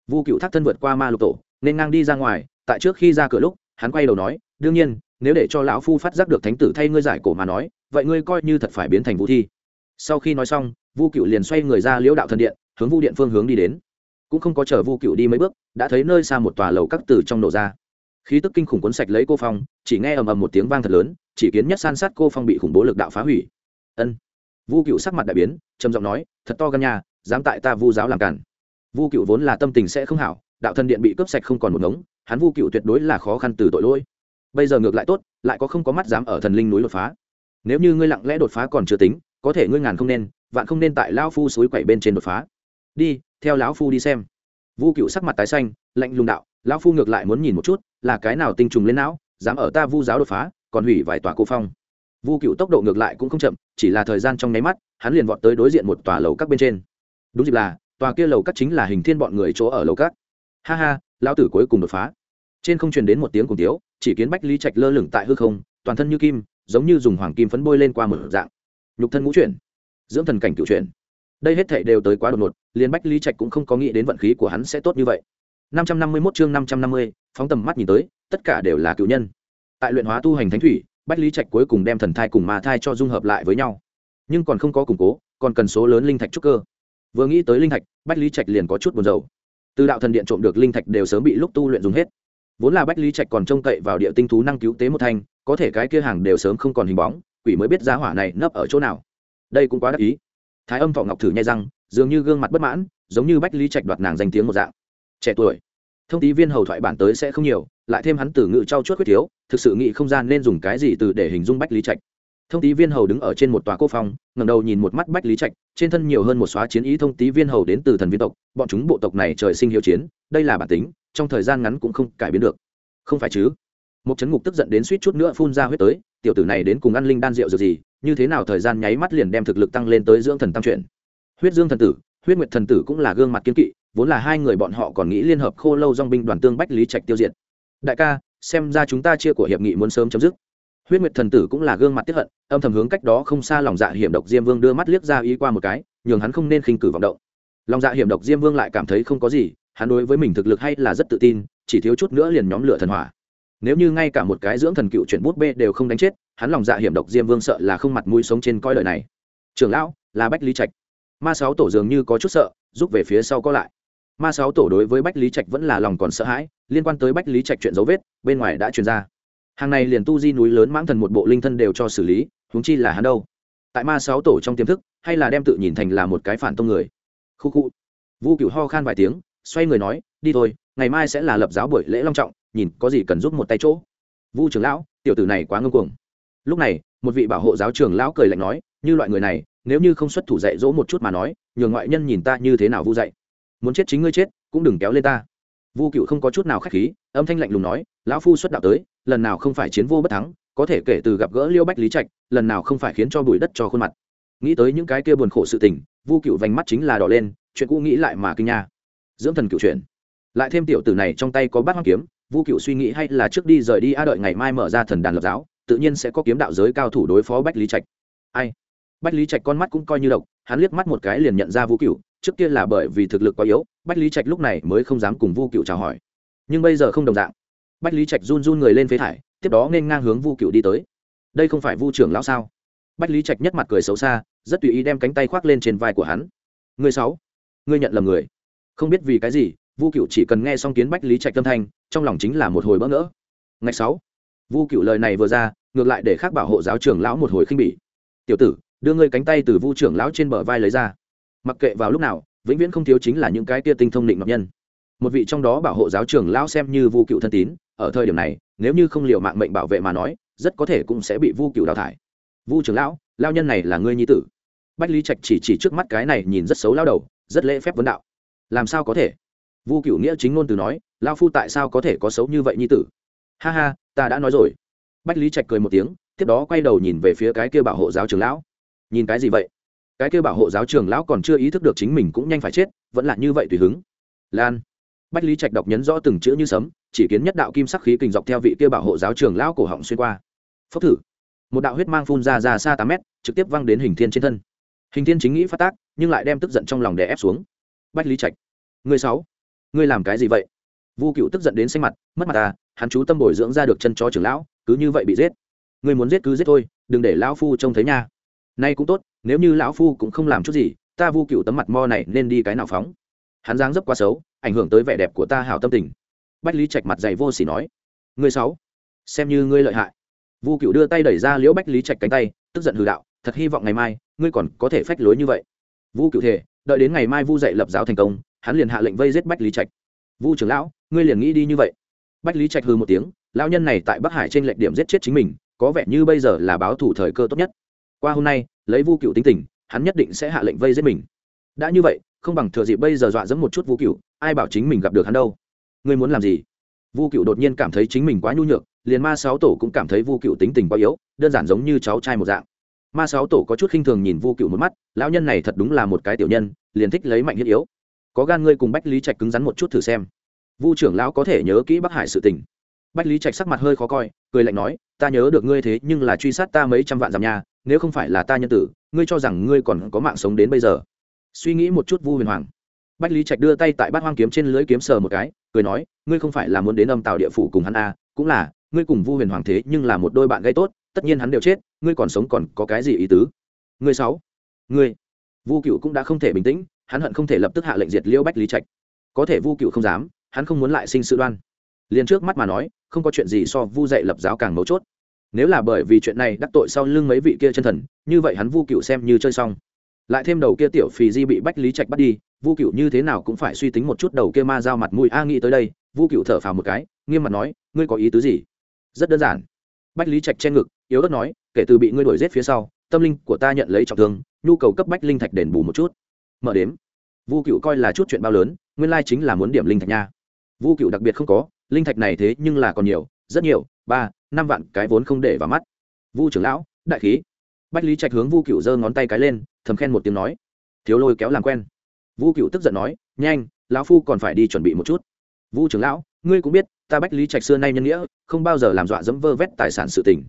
Vu cựu thác thân vượt qua ma lục tổ, nên ngang đi ra ngoài, tại trước khi ra cửa lúc, hắn quay đầu nói, đương nhiên, nếu để cho lão phu phát giác được thánh tử thay ngươi giải cổ mà nói, vậy ngươi coi như thật phải biến thành vũ thi. Sau khi nói xong, vu cựu liền xoay người ra liễu đạo thần điện, hướng vu điện phương hướng đi đến. Cũng không có chờ vu cựu đi mấy bước, đã thấy nơi xa một tòa lầu các từ trong nổ ra. Khí tức kinh khủng cuốn sạch lấy cô phong, chỉ nghe ầm ầm một tiếng vang thật lớn, chỉ kiến nhất san sát cô phong bị khủng bố lực đạo phá hủy ân. Vu cựu sắc mặt đại biến, trầm giọng nói, thật to gan nhà dám tại ta vu giáo làm cản. Vu cựu vốn là tâm tình sẽ không hảo, đạo thần điện bị cướp sạch không còn một ngống, hắn vu cựu tuyệt đối là khó khăn từ tội lỗi. Bây giờ ngược lại tốt, lại có không có mắt dám ở thần linh núi đột phá. Nếu như ngươi lặng lẽ đột phá còn chưa tính, có thể ngươi ngàn không nên, vạn không nên tại lao phu suối quậy bên trên đột phá. Đi, theo lão phu đi xem. Vu cựu sắc mặt tái xanh, lạnh lùng đạo, lão phu ngược lại muốn nhìn một chút, là cái nào tinh trùng lên não, dám ở ta vu giáo đột phá, còn hủy vài tòa cô phong vu cựu tốc độ ngược lại cũng không chậm chỉ là thời gian trong nháy mắt hắn liền vọt tới đối diện một tòa lầu các bên trên. Đúng dịp là tòa kia lầu các chính là hình thiên bọn người chỗ ở lầu các. Ha ha lão tử cuối cùng đột phá. Trên không truyền đến một tiếng cùng tiếu chỉ kiến bách lý trạch lơ lửng tại hư không toàn thân như kim giống như dùng hoàng kim phấn bôi lên qua một dạng. Nhục thân ngũ chuyển dưỡng thần cảnh cựu chuyển. Đây hết thảy đều tới quá đột ngột liền bách lý trạch cũng không có nghĩ đến vận khí của hắn sẽ tốt như vậy. Năm trăm năm mươi 551 chương năm trăm năm mươi, phóng tầm mắt nhìn tới tất cả đều là cựu nhân. Tại luyện hóa tu hành thánh thủy bách lý trạch cuối cùng đem thần thai cùng ma thai cho dung hợp lại với nhau. Nhưng còn không có củng cố, còn cần số lớn linh thạch trúc cơ. Vừa nghĩ tới linh thạch, bách lý trạch liền có chút buồn rầu. Từ đạo thần điện trộm được linh thạch đều sớm bị lúc tu luyện dùng hết. Vốn là bách lý trạch còn trông cậy vào địa tinh thú năng cứu tế một thanh, có thể cái kia hàng đều sớm không còn hình bóng, quỷ mới biết giá hỏa này nấp ở chỗ nào. Đây cũng quá đắc ý. Thái âm thọ ngọc thử nhai răng, dường như gương mặt bất mãn, giống như bách lý trạch đoạt nàng danh tiếng một dạng. Trẻ tuổi thông tí viên hầu thoại bản tới sẽ không nhiều, lại thêm hắn từ ngự trau chuốt quyết thiếu, thực sự nghĩ không gian nên dùng cái gì từ để hình dung bách lý trạch. Thông tí viên hầu đứng ở trên một tòa cô phong ngầm đầu nhìn một mắt bách lý trạch, trên thân nhiều hơn một xóa chiến ý thông tí viên hầu đến từ thần viên tộc, bọn chúng bộ tộc này trời sinh hiệu chiến, đây là bản tính, trong thời gian ngắn cũng không cải biến được. Không phải chứ? Một chấn ngục tức giận đến suýt chút nữa phun ra huyết tới, tiểu tử này đến cùng ăn linh đan rượu dược gì, như thế nào thời gian nháy mắt liền đem thực lực tăng lên tới dưỡng thần tăng chuyển. Huyết dương thần tử, huyết nguyệt thần tử cũng là gương mặt kiên kỵ vốn là hai người bọn họ còn nghĩ liên hợp khô lâu dong binh đoàn tương bách lý trạch tiêu diệt. Đại ca, xem ra chúng ta chia của hiệp nghị muốn sớm chấm dứt. Huyết nguyệt thần tử cũng là gương mặt tiếp hận, âm thầm hướng cách đó không xa lòng dạ hiểm độc diêm vương đưa mắt liếc ra ý qua một cái, nhường hắn không nên khinh cử vọng động. Lòng dạ hiểm độc diêm vương lại cảm thấy không có gì, hắn đối với mình thực lực hay là rất tự tin, chỉ thiếu chút nữa liền nhóm lửa thần hỏa. Nếu như ngay cả một cái dưỡng thần cựu chuyển bút bê đều không đánh chết, hắn lòng dạ hiểm độc diêm vương sợ là không mặt mũi sống trên coi đời này. Trưởng lão, là bách lý trạch. Ma sáu tổ dường như có chút sợ giúp về phía sau có lại ma sáu tổ đối với bách lý trạch vẫn là lòng còn sợ hãi, liên quan tới bách lý trạch chuyện dấu vết, bên ngoài đã truyền ra. Hàng này liền tu di núi lớn mãng thần một bộ linh thân đều cho xử lý, huống chi là hắn đâu? Tại ma sáu tổ trong tiềm thức, hay là đem tự nhìn thành là một cái phản tông người? Khu khu. Vu cựu ho khan vài tiếng, xoay người nói, đi thôi, ngày mai sẽ là lập giáo buổi lễ long trọng, nhìn có gì cần giúp một tay chỗ. Vu trưởng lão, tiểu tử này quá ngưng cuồng. Lúc này, một vị bảo hộ giáo trưởng lão cười lạnh nói, như loại người này, nếu như không xuất thủ dạy dỗ một chút mà nói, nhường ngoại nhân nhìn ta như thế nào vu dạy? Muốn chết chính ngươi chết, cũng đừng kéo lên ta. Vu cựu không có chút nào k h á c h khí, âm thanh lạnh lùng nói, lão phu xuất đạo tới, lần nào không phải chiến vô bất thắng, có thể kể từ gặp gỡ liêu bách lý trạch, lần nào không phải khiến cho bụi đất cho khuôn mặt. Nghĩ tới những cái kia buồn khổ sự tình, vu cựu vành mắt chính là đỏ lên, chuyện cũ nghĩ lại mà kinh nha. Dưỡng thần cựu chuyện. Lại thêm tiểu tử này trong tay có bát hoang kiếm, vu cựu suy nghĩ hay là trước đi rời đi a đợi ngày mai mở ra thần đàn lập giáo, tự nhiên sẽ có kiếm đạo giới cao thủ đối phó bách lý trạch. Ai? Bách lý trạch con mắt cũng coi như độc, hắn liếc mắt một cái liền nhận ra vu cựu trước kia là bởi vì thực lực quá yếu, bách lý trạch lúc này mới không dám cùng vu cựu chào hỏi. Nhưng bây giờ không đồng dạng. Bách lý trạch run run người lên phế thải, tiếp đó nên ngang hướng vu cựu đi tới. Đây không phải vu trưởng lão sao? Bách lý trạch nhất mặt cười xấu xa, rất tùy ý đem cánh tay khoác lên trên vai của hắn. Người sáu, ngươi nhận lầm người. Không biết vì cái gì, vu cựu chỉ cần nghe xong kiến bách lý trạch tâm thanh, trong lòng chính là một hồi bỡ ngỡ. Ngày sáu, vu cựu lời này vừa ra, ngược lại để khác bảo hộ giáo trưởng lão một hồi khinh bỉ. Tiểu tử đưa ngươi cánh tay từ vu trưởng lão trên bờ vai lấy ra. Mặc kệ vào lúc nào, vĩnh viễn không thiếu chính là những cái tia tinh thông định ngọc nhân. Một vị trong đó bảo hộ giáo trưởng lão xem như vu cựu thân tín, ở thời điểm này, nếu như không liệu mạng mệnh bảo vệ mà nói, rất có thể cũng sẽ bị vu cựu đào thải. Vu trưởng lão lao nhân này là ngươi nhi tử. Bách lý trạch chỉ chỉ trước mắt cái này nhìn rất xấu lao đầu, rất lễ phép vấn đạo. Làm sao có thể? Vu cựu nghĩa chính ngôn từ nói lao phu tại sao có thể có xấu như vậy nhi tử? Ha ha, ta đã nói rồi. Bách lý trạch cười một tiếng, tiếp đó quay đầu nhìn về phía cái kia bảo hộ giáo trưởng lão nhìn cái gì vậy? Cái kia bảo hộ giáo trưởng lão còn chưa ý thức được chính mình cũng nhanh phải chết, vẫn là như vậy tùy hứng. Lan. Bách lý trạch đọc nhấn rõ từng chữ như sấm, chỉ kiến nhất đạo kim sắc khí kình dọc theo vị kia bảo hộ giáo trưởng lão cổ họng xuyên qua. Phốc thử. Một đạo huyết mang phun ra ra xa tám mét, trực tiếp văng đến hình thiên trên thân. Hình thiên chính nghĩ phát tác, nhưng lại đem tức giận trong lòng đè ép xuống. Bách lý trạch. Người sáu. Ngươi làm cái gì vậy? Vu cựu tức giận đến xanh mặt, mất mặt ta hắn chú tâm bồi dưỡng ra được chân chó trưởng lão, cứ như vậy bị giết. Ngươi muốn giết cứ giết thôi, đừng để lão phu trông thấy nha nay cũng tốt, nếu như lão phu cũng không làm chút gì, ta vu cựu tấm mặt mo này nên đi cái nào phóng? Hắn dáng dấp quá xấu, ảnh hưởng tới vẻ đẹp của ta hảo tâm tình. Bách lý trạch mặt dày vô s ỉ nói, ngươi sáu xem như ngươi lợi hại. Vu cựu đưa tay đẩy ra liễu bách lý trạch cánh tay, tức giận hư đạo, thật hy vọng ngày mai, ngươi còn có thể phách lối như vậy. Vu cựu thể đợi đến ngày mai vu dạy lập giáo thành công, hắn liền hạ lệnh vây giết bách lý trạch. Vu trưởng lão, ngươi liền nghĩ đi như vậy. Bách lý trạch hư một tiếng, lão nhân này tại bắc hải trên lệnh điểm giết chết chính mình, có vẻ như bây giờ là báo thủ thời cơ tốt nhất qua hôm nay, lấy vu cựu tính tình, hắn nhất định sẽ hạ lệnh vây giết mình. Đã như vậy, không bằng thừa dịp bây giờ dọa dẫm một chút vu cựu ai bảo chính mình gặp được hắn đâu? Ngươi muốn làm gì? Vu cựu đột nhiên cảm thấy chính mình quá nhu nhược, liền ma sáu tổ cũng cảm thấy vu cựu tính tình quá yếu, đơn giản giống như cháu trai một dạng. Ma sáu tổ có chút khinh thường nhìn vu cựu một mắt, lão nhân này thật đúng là một cái tiểu nhân, liền thích lấy mạnh thiết yếu. Có gan ngươi cùng bách lý trạch cứng rắn một chút thử xem. Vu trưởng lão có thể nhớ kỹ bắc hải sự tình. Bách lý trạch sắc mặt hơi khó coi, cười lạnh nói, ta nhớ được ngươi thế nhưng là truy sát ta mấy trăm vạn dặm nhà nếu không phải là ta nhân tử ngươi cho rằng ngươi còn có mạng sống đến bây giờ. Suy nghĩ một chút vu huyền hoàng. Bách lý trạch đưa tay tại bát hoang kiếm trên lưới kiếm sờ một cái cười nói ngươi không phải là muốn đến âm tàu địa phủ cùng hắn à, cũng là ngươi cùng vu huyền hoàng thế nhưng là một đôi bạn gây tốt tất nhiên hắn đều chết ngươi còn sống còn có cái gì ý tứ? Ngươi sáu ngươi. Vu cựu cũng đã không thể bình tĩnh hắn hận không thể lập tức hạ lệnh diệt liễu bách lý trạch. Có thể vu cựu không dám hắn không muốn lại sinh sự đoan. Liền trước mắt mà nói không có chuyện gì so vu dạy lập giáo càng mấu chốt nếu là bởi vì chuyện này đắc tội sau lưng mấy vị kia chân thần, như vậy hắn vu cựu xem như chơi xong. Lại thêm đầu kia tiểu phì di bị bách lý trạch bắt đi, vu cựu như thế nào cũng phải suy tính một chút đầu kia ma giao mặt mũi a nghĩ tới đây, vu cựu thở phào một cái, nghiêm mặt nói, ngươi có ý tứ gì? Rất đơn giản. Bách lý trạch che ngực, yếu ớt nói, kể từ bị ngươi đuổi giết phía sau, tâm linh của ta nhận lấy trọng thương, nhu cầu cấp bách linh thạch đền bù một chút. Mở đếm. Vu cựu coi là chút chuyện bao lớn, nguyên lai chính là muốn điểm linh thạch nha. Vu cựu đặc biệt không có, linh thạch này thế nhưng là còn nhiều, rất nhiều, ba năm vạn cái vốn không để vào mắt. Vu trưởng lão, đại khí. Bách lý trạch hướng vu cựu giơ ngón tay cái lên, thầm khen một tiếng nói, thiếu lôi kéo làm quen. Vu cựu tức giận nói, nhanh, lão phu còn phải đi chuẩn bị một chút. Vu trưởng lão, ngươi cũng biết, ta bách lý trạch xưa nay nhân nghĩa, không bao giờ làm dọa dẫm vơ vét tài sản sự tình.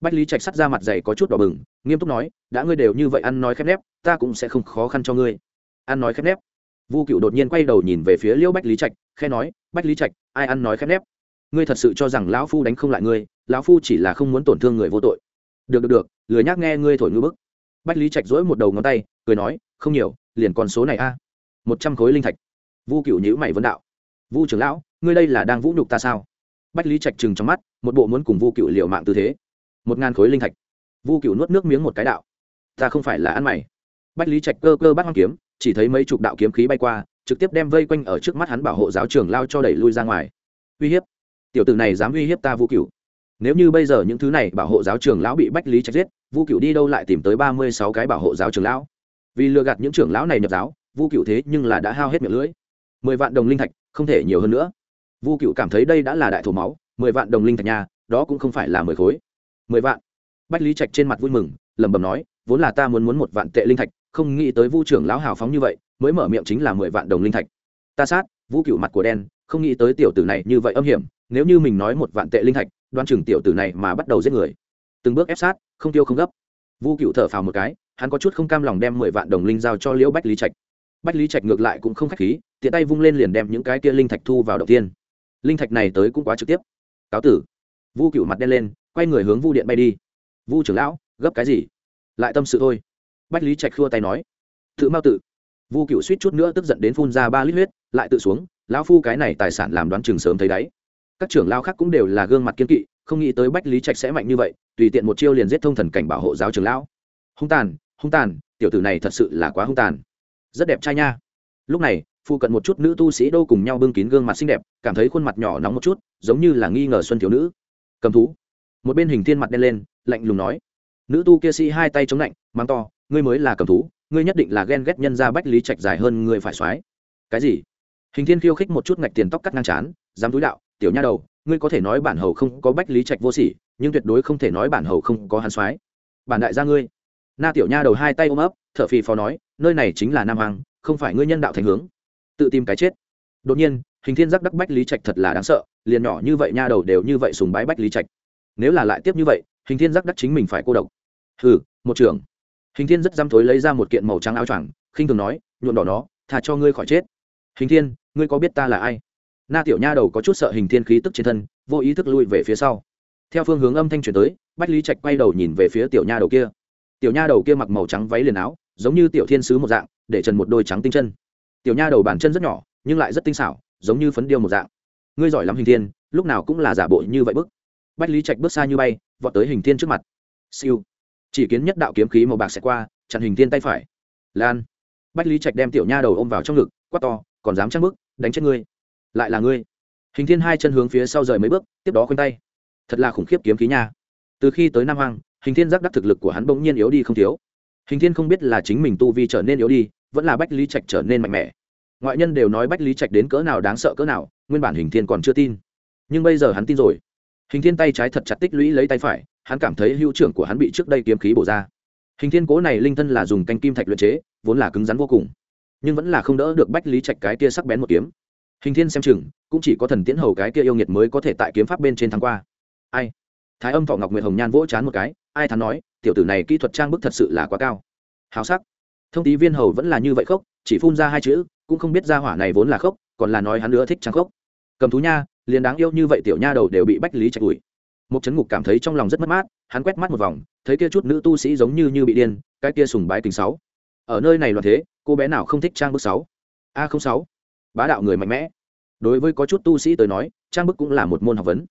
Bách lý trạch sắt ra mặt dày có chút đỏ bừng, nghiêm túc nói, đã ngươi đều như vậy ăn nói khép nép, ta cũng sẽ không khó khăn cho ngươi. Ăn nói khép nép. Vu cựu đột nhiên quay đầu nhìn về phía liễu bách lý trạch khe nói, bách lý trạch, ai ăn nói khép nép? Ngươi thật sự cho rằng lão phu đánh không lại ngươi, lão phu chỉ là không muốn tổn thương người vô tội. Được được được, lười nhác nghe ngươi thổi ngư bức. Bách lý trạch dỗi một đầu ngón tay, cười nói, không nhiều, liền còn số này a. Một trăm khối linh thạch. Vu cựu nhữ mày vấn đạo. Vu trưởng lão, ngươi đây là đang vũ nhục ta sao? Bách lý trạch trừng trong mắt, một bộ muốn cùng vu cựu liệu mạng tư thế. Một ngàn khối linh thạch. Vu cựu nuốt nước miếng một cái đạo. Ta không phải là ăn mày. Bách lý trạch cơ cơ bắt hoang kiếm, chỉ thấy mấy chục đạo kiếm khí bay qua, trực tiếp đem vây quanh ở trước mắt hắn bảo hộ giáo trường lao cho đẩy lui ra ngoài. Uy hiếp tiểu tử này dám uy hiếp ta vu cựu nếu như bây giờ những thứ này bảo hộ giáo trường lão bị bách lý trạch giết vu cựu đi đâu lại tìm tới ba mươi sáu cái bảo hộ giáo trường lão? Vì lừa gạt những trưởng lão này nhập giáo vu cựu thế nhưng là đã hao hết miệng lưỡi. Mười vạn đồng linh thạch, không thể nhiều hơn nữa. Vu cựu cảm thấy đây đã là đại thổ máu, mười vạn đồng linh thạch nhà, đó cũng không phải là mười khối. Mười vạn. Bách lý trạch trên mặt vui mừng, lẩm bẩm nói, vốn là ta muốn muốn một vạn tệ linh thạch, không nghĩ tới vu trưởng lão hào phóng như vậy, mới mở miệng chính là mười vạn đồng linh thạch. Ta sát. Vũ cựu mặt của đen, không nghĩ tới tiểu tử này như vậy âm hiểm nếu như mình nói một vạn tệ linh thạch, đoan chừng tiểu tử này mà bắt đầu giết người. Từng bước ép sát, không tiêu không gấp. Vu cựu thở phào một cái, hắn có chút không cam lòng đem mười vạn đồng linh giao cho liễu bách lý trạch. Bách lý trạch ngược lại cũng không k h á c h khí, tiện tay vung lên liền đem những cái kia linh thạch thu vào đầu tiên. Linh thạch này tới cũng quá trực tiếp. Cáo tử. Vu cựu mặt đen lên, quay người hướng vu điện bay đi. Vu trưởng lão, gấp cái gì? Lại tâm sự thôi. Bách lý trạch khua tay nói, tự mau tự vu cựu suýt chút nữa tức giận đến phun ra ba lít huyết, lại tự xuống, lão phu cái này tài sản làm đoán chừng sớm thấy đáy các trưởng lao khác cũng đều là gương mặt kiên kỵ, không nghĩ tới bách lý trạch sẽ mạnh như vậy, tùy tiện một chiêu liền giết thông thần cảnh bảo hộ giáo trưởng lão. Hung tàn hung tàn, tiểu tử này thật sự là quá hung tàn. Rất đẹp trai nha. Lúc này, phụ cận một chút nữ tu sĩ đô cùng nhau bưng kín gương mặt xinh đẹp, cảm thấy khuôn mặt nhỏ nóng một chút, giống như là nghi ngờ xuân thiếu nữ. Cầm thú. Một bên hình thiên mặt đen lên, lạnh lùng nói. Nữ tu kia sĩ hai tay chống lạnh mang to, ngươi mới là cầm thú, ngươi nhất định là ghen ghét nhân ra bách lý trạch dài hơn ngươi phải soái cái gì? Hình thiên khiêu khích một chút ngạch tiền tóc cắt ngang chán, dám túi đạo, tiểu nha đầu, ngươi có thể nói bản hầu không có bách lý trạch vô sỉ, nhưng tuyệt đối không thể nói bản hầu không có hàn soái. Bản đại gia ngươi. Na tiểu nha đầu hai tay ôm ấp, thở phì phò nói, nơi này chính là nam hoàng không phải ngươi nhân đạo thành hướng. Tự tìm cái chết. Đột nhiên, hình thiên giác đắc bách lý trạch thật là đáng sợ, liền nhỏ như vậy nha đầu đều như vậy sùng bái bách lý trạch. Nếu là lại tiếp như vậy, hình thiên giác đắc chính mình phải cô độc. Hừ, một trưởng. Hình thiên rất dám thối lấy ra một kiện màu trắng áo choàng, khinh thường nói, nhuộm đỏ nó thà cho ngươi khỏi chết. Hình thiên ngươi có biết ta là ai? Na tiểu nha đầu có chút sợ hình thiên khí tức trên thân, vô ý thức lui về phía sau. Theo phương hướng âm thanh truyền tới, bách lý trạch quay đầu nhìn về phía tiểu nha đầu kia. Tiểu nha đầu kia mặc màu trắng váy liền áo, giống như tiểu thiên sứ một dạng, để trần một đôi trắng tinh chân. Tiểu nha đầu bàn chân rất nhỏ, nhưng lại rất tinh xảo, giống như phấn điêu một dạng. Ngươi giỏi lắm hình thiên, lúc nào cũng là giả bộ như vậy bức. Bách lý trạch bước xa như bay, vọt tới hình thiên trước mặt. Siêu. Chỉ kiến nhất đạo kiếm khí màu bạc sẽ qua, chặn hình thiên tay phải. Lan. Bách lý trạch đem tiểu nha đầu ôm vào trong ngực, quát to còn dám trăng bức đánh chết ngươi. Lại là ngươi. Hình thiên hai chân hướng phía sau rời mấy bước, tiếp đó khoanh tay. Thật là khủng khiếp kiếm khí nha. Từ khi tới nam hoàng hình thiên giác đắc thực lực của hắn bỗng nhiên yếu đi không thiếu. Hình thiên không biết là chính mình tu vi trở nên yếu đi, vẫn là bách lý trạch trở nên mạnh mẽ. Ngoại nhân đều nói bách lý trạch đến cỡ nào đáng sợ cỡ nào, nguyên bản hình thiên còn chưa tin. Nhưng bây giờ hắn tin rồi. Hình thiên tay trái thật chặt tích lũy lấy tay phải, hắn cảm thấy hữu trưởng của hắn bị trước đây kiếm khí bổ ra. Hình thiên cố này linh thân là dùng canh kim thạch luyện chế, vốn là cứng rắn vô cùng nhưng vẫn là không đỡ được bách lý trạch cái kia sắc bén một kiếm. Hình thiên xem chừng, cũng chỉ có thần tiễn hầu cái kia yêu nghiệt mới có thể tại kiếm pháp bên trên tháng qua. Ai? Thái âm thọ ngọc nguyệt hồng nhan vỗ chán một cái, ai thắn nói, tiểu tử này kỹ thuật trang bức thật sự là quá cao. Hào sắc. Thông tí viên hầu vẫn là như vậy khốc, chỉ phun ra hai chữ, cũng không biết ra hỏa này vốn là khốc, còn là nói hắn nữa thích trang khốc. Cầm thú nha, liền đáng yêu như vậy tiểu nha đầu đều bị bách lý chạch ủi một chấn ngục cảm thấy trong lòng rất mất mát, hắn quét mắt một vòng, thấy kia chút nữ tu sĩ giống như như bị điên, cái kia sùng bái tình sáu ở nơi này loạn thế, cô bé nào không thích trang bức sáu? A không sáu. Bá đạo người mạnh mẽ. Đối với có chút tu sĩ tới nói, trang bức cũng là một môn học vấn.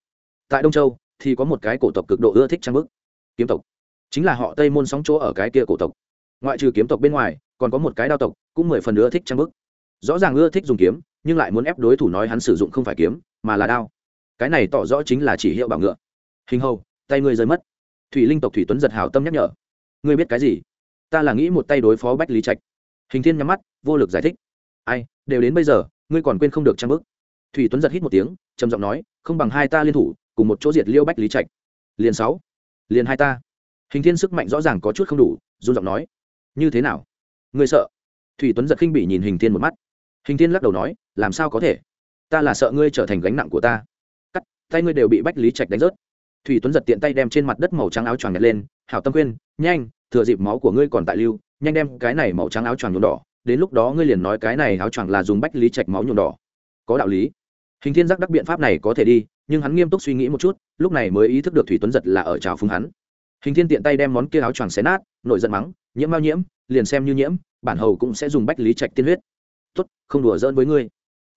Tại đông châu, thì có một cái cổ tộc cực độ ưa thích trang bức. Kiếm tộc. Chính là họ tây môn sóng chỗ ở cái kia cổ tộc. Ngoại trừ kiếm tộc bên ngoài, còn có một cái đao tộc, cũng mười phần ưa thích trang bức. Rõ ràng ưa thích dùng kiếm, nhưng lại muốn ép đối thủ nói hắn sử dụng không phải kiếm, mà là đao. Cái này tỏ rõ chính là chỉ hiệu bảo ngựa. Hình hầu, tay người rơi mất. Thủy linh tộc thủy tuấn giật hào tâm nhắc nhở. Ngươi biết cái gì? Ta là nghĩ một tay đối phó bách lý trạch. Hình thiên nhắm mắt, vô lực giải thích. Ai, đều đến bây giờ, ngươi còn quên không được trang bức. Thủy tuấn giật hít một tiếng, trầm giọng nói, không bằng hai ta liên thủ, cùng một chỗ diệt liêu bách lý trạch. Liền sáu, liền hai ta. Hình thiên sức mạnh rõ ràng có chút không đủ, run giọng nói, như thế nào? Ngươi sợ? Thủy tuấn giật khinh bị nhìn hình thiên một mắt. Hình thiên lắc đầu nói, làm sao có thể? Ta là sợ ngươi trở thành gánh nặng của ta. Cắt, tay ngươi đều bị bách lý trạch đánh rớt. Thủy tuấn giật tiện tay đem trên mặt đất màu trắng áo choàng nhặt lên, hảo tâm khuyên nhanh thừa dịp máu của ngươi còn tại lưu, nhanh đem cái này màu trắng áo choàng nhuộm đỏ, đến lúc đó ngươi liền nói cái này áo choàng là dùng bách lý trạch máu nhuộm đỏ. Có đạo lý. Hình thiên giác đắc biện pháp này có thể đi, nhưng hắn nghiêm túc suy nghĩ một chút, lúc này mới ý thức được thủy tuấn giật là ở trào phúng hắn. Hình thiên tiện tay đem món kia áo choàng xé nát nội giận mắng, nhiễm bao nhiễm, liền xem như nhiễm, bản hầu cũng sẽ dùng bách lý trạch tiên huyết. Tốt, không đùa giỡn với ngươi.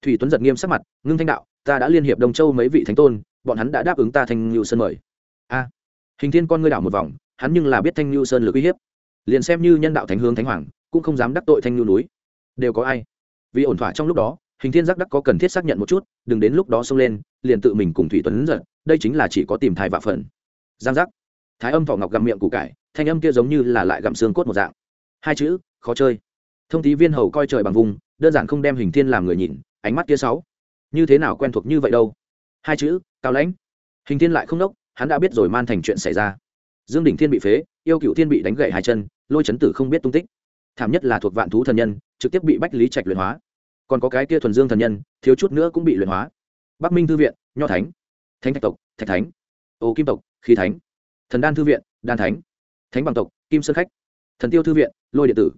Thủy tuấn giật nghiêm sắc mặt, ngưng thanh đạo, ta đã liên hiệp đông châu mấy vị thánh tôn, bọn hắn đã đáp ứng ta thành lưu sơn mời. A. Hình thiên con ngươi đảo một vòng hắn nhưng là biết thanh lưu sơn lực uy hiếp. Liền xem như nhân đạo thánh hướng thánh hoàng, cũng không dám đắc tội thanh lưu núi. Đều có ai? Vì ổn thỏa trong lúc đó, hình thiên giác đắc có cần thiết xác nhận một chút, đừng đến lúc đó xông lên, liền tự mình cùng thủy tuấn giật đây chính là chỉ có tìm thai vạ phần. Giang giác. Thái âm vỏ ngọc gặm miệng củ cải, thanh âm kia giống như là lại gặm xương cốt một dạng. Hai chữ, khó chơi. Thông tí viên hầu coi trời bằng vùng, đơn giản không đem hình thiên làm người nhìn, ánh mắt kia sáu. Như thế nào quen thuộc như vậy đâu? Hai chữ, cao lãnh. Hình thiên lại không đốc, hắn đã biết rồi man thành chuyện xảy ra dương đỉnh thiên bị phế, yêu cựu thiên bị đánh gậy hai chân, lôi chấn tử không biết tung tích. Thảm nhất là thuộc vạn thú thần nhân, trực tiếp bị bách lý trạch luyện hóa. Còn có cái kia thuần dương thần nhân, thiếu chút nữa cũng bị luyện hóa. Bắc minh thư viện, nho thánh. Thánh thạch tộc, thạch thánh. Ô kim tộc, khí thánh. Thần đan thư viện, đan thánh. Thánh bằng tộc, kim sơn khách. Thần tiêu thư viện, lôi điện tử.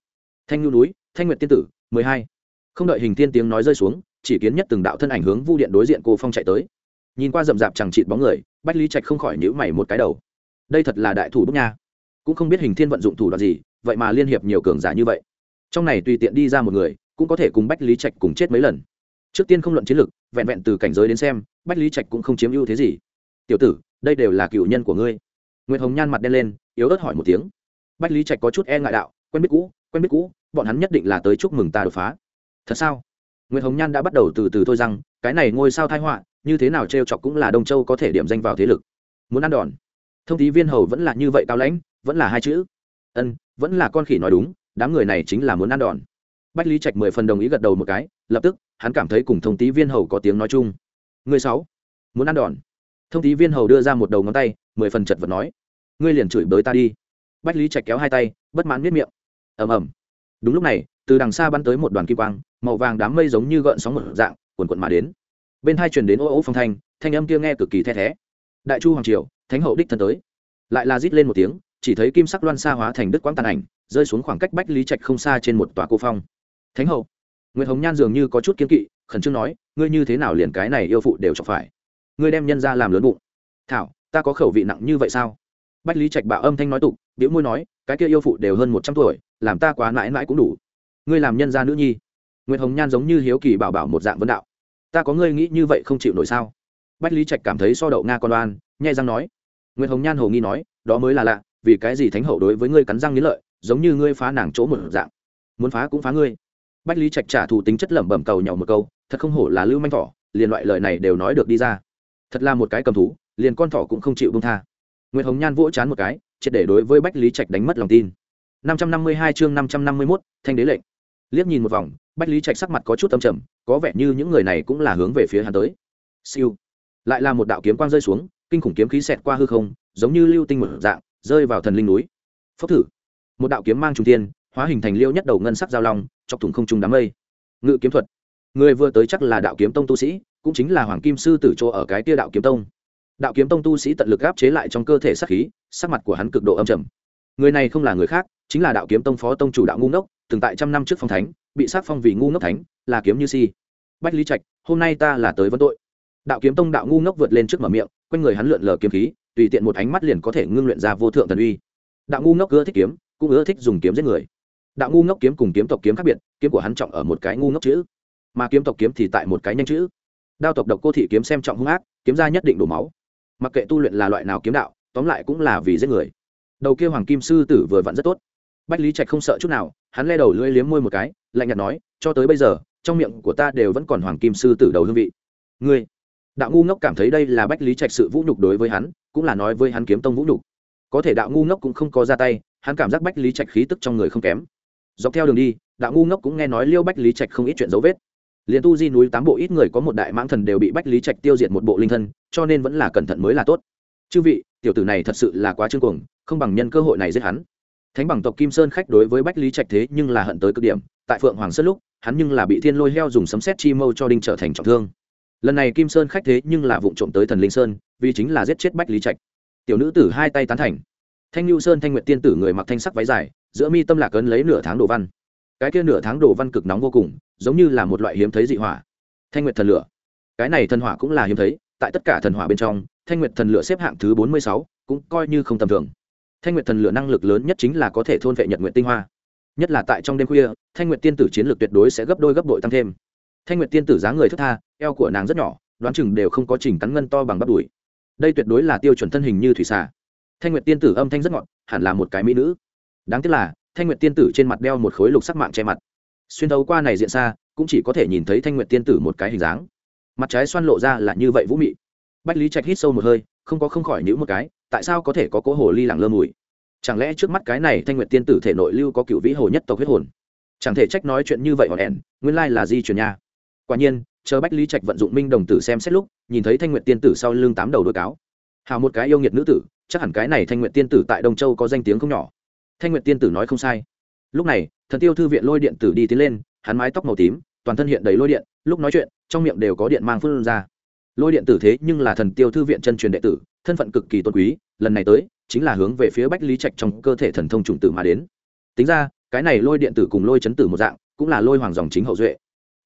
Thanh nhu núi, thanh nguyệt tiên tử, mười hai. Không đợi hình tiên tiếng nói rơi xuống, chỉ kiến nhất từng đạo thân ảnh hướng vu điện đối diện cô phong chạy tới. Nhìn qua rậm rạp chẳng chịt bóng người, bách lý trạch không khỏi nhữ mày một cái đầu đây thật là đại thủ bút nha. Cũng không biết hình thiên vận dụng thủ đoạn gì, vậy mà liên hiệp nhiều cường giả như vậy. Trong này tùy tiện đi ra một người, cũng có thể cùng bách lý trạch cùng chết mấy lần. Trước tiên không luận chiến lược, vẹn vẹn từ cảnh giới đến xem, bách lý trạch cũng không chiếm ưu thế gì. Tiểu tử, đây đều là cựu nhân của ngươi. Nguyễn hồng nhan mặt đen lên, yếu ớt hỏi một tiếng. Bách lý trạch có chút e ngại đạo, quen biết cũ, quen biết cũ, bọn hắn nhất định là tới chúc mừng ta đột phá. Thật sao? Nguyễn hồng nhan đã bắt đầu từ từ thôi rằng, cái này ngôi sao thai họa, như thế nào t r e o chọc cũng là đông châu có thể điểm danh vào thế lực. Muốn ăn đòn thông tí viên hầu vẫn là như vậy cao lãnh, vẫn là hai chữ. Ân, vẫn là con khỉ nói đúng, đám người này chính là muốn ăn đòn. Bách lý trạch mười phần đồng ý gật đầu một cái, lập tức, hắn cảm thấy cùng thông tí viên hầu có tiếng nói chung. Người sáu, muốn ăn đòn. Thông tí viên hầu đưa ra một đầu ngón tay, mười phần chật vật nói, ngươi liền chửi bới ta đi. Bách lý trạch kéo hai tay, bất mãn miết miệng. Ầm ầm. Đúng lúc này, từ đằng xa bắn tới một đoàn kim quang, màu vàng đám mây giống như gợn sóng một dạng quần quận mà đến. Bên hai truyền đến ô ô phong thanh thanh âm kia nghe cực kỳ the thé. Đại chu hoàng triều thánh hậu đích thân tới. Lại là rít lên một tiếng, chỉ thấy kim sắc loan xa hóa thành đức quang tàn ảnh, rơi xuống khoảng cách bách lý trạch không xa trên một tòa cô phong. Thánh hậu nguyễn hồng nhan dường như có chút kiên kỵ, khẩn trương nói, ngươi như thế nào liền cái này yêu phụ đều chọc phải? Ngươi đem nhân ra làm lớn bụng. Thảo, ta có khẩu vị nặng như vậy sao? Bách lý trạch bạo âm thanh nói tục biểu môi nói, cái kia yêu phụ đều hơn một trăm tuổi, làm ta quá mãi mãi cũng đủ. Ngươi làm nhân gia nữ nhi. Nguyễn hồng nhan giống như hiếu kỳ bảo bảo một dạng vấn đạo. Ta có ngươi nghĩ như vậy không chịu nổi sao? Bách lý trạch cảm thấy so đậu nga con đoan nhai răng nói nguyễn hồng nhan hồ nghi nói, đó mới là lạ, vì cái gì thánh hậu đối với ngươi cắn răng nghĩ lợi, giống như ngươi phá nàng chỗ một dạng. Muốn phá cũng phá ngươi. Bách lý trạch trả thù tính chất lẩm bẩm cầu nhau một câu, thật không hổ là lưu manh thỏ, liền loại lời này đều nói được đi ra. Thật là một cái cầm thú, liền con thỏ cũng không chịu bông tha. Nguyễn hồng nhan vỗ chán một cái, triệt để đối với bách lý trạch đánh mất lòng tin. năm trăm năm mươi hai chương năm trăm năm mươi mốt, thanh đế lệnh. Liếc nhìn một vòng, bách lý trạch sắc mặt có chút âm trầm, có vẻ như những người này cũng là hướng về phía hắn tới. Siêu. Lại là một đạo kiếm quang rơi xuống kinh khủng kiếm khí xẹt qua hư không, giống như lưu tinh một dạng, rơi vào thần linh núi. Phốc thử. Một đạo kiếm mang trung tiên hóa hình thành liêu nhất đầu ngân sắc giao long, chọc thủng không trung đám mây. Ngự kiếm thuật. Người vừa tới chắc là đạo kiếm tông tu sĩ, cũng chính là hoàng kim sư tử chỗ ở cái tia đạo kiếm tông. Đạo kiếm tông tu sĩ tận lực áp chế lại trong cơ thể sắc khí, sắc mặt của hắn cực độ âm trầm. Người này không là người khác, chính là đạo kiếm tông phó tông chủ đạo ngu ngốc, từng tại trăm năm trước phong thánh, bị sát phong vì ngu ngốc thánh, là kiếm như si. Bách lý trạch, hôm nay ta là tới vấn tội. Đạo kiếm tông đạo ngu ngốc vượt lên trước mở miệng quanh người hắn lượn lờ kiếm khí, tùy tiện một ánh mắt liền có thể ngưng luyện ra vô thượng thần uy. Đạo ngu ngốc ưa thích kiếm, cũng ưa thích dùng kiếm giết người. Đạo ngu ngốc kiếm cùng kiếm tộc kiếm khác biệt, kiếm của hắn trọng ở một cái ngu ngốc chữ, mà kiếm tộc kiếm thì tại một cái nhanh chữ. Đao tộc độc cô thị kiếm xem trọng hung ác, kiếm ra nhất định đổ máu. Mặc kệ tu luyện là loại nào kiếm đạo, tóm lại cũng là vì giết người. Đầu kia hoàng kim sư tử vừa vặn rất tốt. Bách lý trạch không sợ chút nào, hắn le đầu lưỡi liếm môi một cái, lạnh nhạt nói, cho tới bây giờ, trong miệng của ta đều vẫn còn hoàng kim sư tử đầu hương vị. Ngươi đạo ngu ngốc cảm thấy đây là bách lý trạch sự vũ nhục đối với hắn, cũng là nói với hắn kiếm tông vũ nhục. Có thể đạo ngu ngốc cũng không có ra tay, hắn cảm giác bách lý trạch khí tức trong người không kém. Dọc theo đường đi, đạo ngu ngốc cũng nghe nói liêu bách lý trạch không ít chuyện dấu vết. Liền tu di núi tám bộ ít người có một đại mãng thần đều bị bách lý trạch tiêu diệt một bộ linh thân, cho nên vẫn là cẩn thận mới là tốt. Chư vị, tiểu tử này thật sự là quá trương cuồng, không bằng nhân cơ hội này giết hắn. Thánh bằng tộc kim sơn khách đối với bách lý trạch thế nhưng là hận tới cực điểm, tại phượng hoàng sơn lúc, hắn nhưng là bị thiên lôi heo dùng sấm xét chi mâu cho đinh trở thành trọng thương lần này kim sơn khách thế nhưng là vụ trộm tới thần linh sơn, vì chính là giết chết bách lý trạch. Tiểu nữ tử hai tay tán thành. Thanh lưu sơn thanh nguyện tiên tử người mặc thanh sắc váy dài, giữa mi tâm lạc ấn lấy nửa tháng đồ văn. Cái kia nửa tháng đồ văn cực nóng vô cùng, giống như là một loại hiếm thấy dị hỏa. Thanh nguyệt thần lửa. Cái này thần hỏa cũng là hiếm thấy, tại tất cả thần hỏa bên trong, thanh nguyệt thần lửa xếp hạng thứ bốn mươi sáu, cũng coi như không tầm thường. Thanh nguyệt thần lửa năng lực lớn nhất chính là có thể thôn vệ nhật nguyện tinh hoa. Nhất là tại trong đêm khuya, thanh nguyệt tiên tử chiến lược tuyệt đối sẽ gấp đôi gấp đội tăng thêm thanh nguyệt tiên tử dáng người thức tha, eo của nàng rất nhỏ, đoán chừng đều không có chỉnh cắn ngân to bằng bắp đùi. Đây tuyệt đối là tiêu chuẩn thân hình như thủy xà. Thanh nguyệt tiên tử âm thanh rất ngọt, hẳn là một cái mỹ nữ. Đáng tiếc là, thanh nguyệt tiên tử trên mặt đeo một khối lục sắc mạng che mặt. Xuyên thấu qua này diện xa, cũng chỉ có thể nhìn thấy thanh nguyệt tiên tử một cái hình dáng. Mặt trái xoan lộ ra là như vậy vũ mị. Bách lý trạch hít sâu một hơi, không có không khỏi nữ một cái, tại sao có thể có cố hồ ly lẳng lơ mùi? Chẳng lẽ trước mắt cái này thanh nguyệt tiên tử thể nội lưu có cựu vĩ hồ nhất tộc huyết hồn? Chẳng thể trách nói chuyện như vậy hòn ẻn nguyên lai là di truyền nha quả nhiên, chờ bách lý trạch vận dụng minh đồng tử xem xét lúc, nhìn thấy thanh nguyệt tiên tử sau lưng tám đầu đôi cáo. Hào một cái yêu nghiệt nữ tử, chắc hẳn cái này thanh nguyệt tiên tử tại đông châu có danh tiếng không nhỏ. Thanh nguyệt tiên tử nói không sai. Lúc này, thần tiêu thư viện lôi điện tử đi tiến lên, hắn mái tóc màu tím, toàn thân hiện đầy lôi điện, lúc nói chuyện, trong miệng đều có điện mang phương ra. Lôi điện tử thế nhưng là thần tiêu thư viện chân truyền đệ tử, thân phận cực kỳ tôn quý, lần này tới, chính là hướng về phía bách lý trạch trong cơ thể thần thông trùng tử mà đến. Tính ra, cái này lôi điện tử cùng lôi chấn tử một dạng, cũng là lôi hoàng dòng chính hậu duệ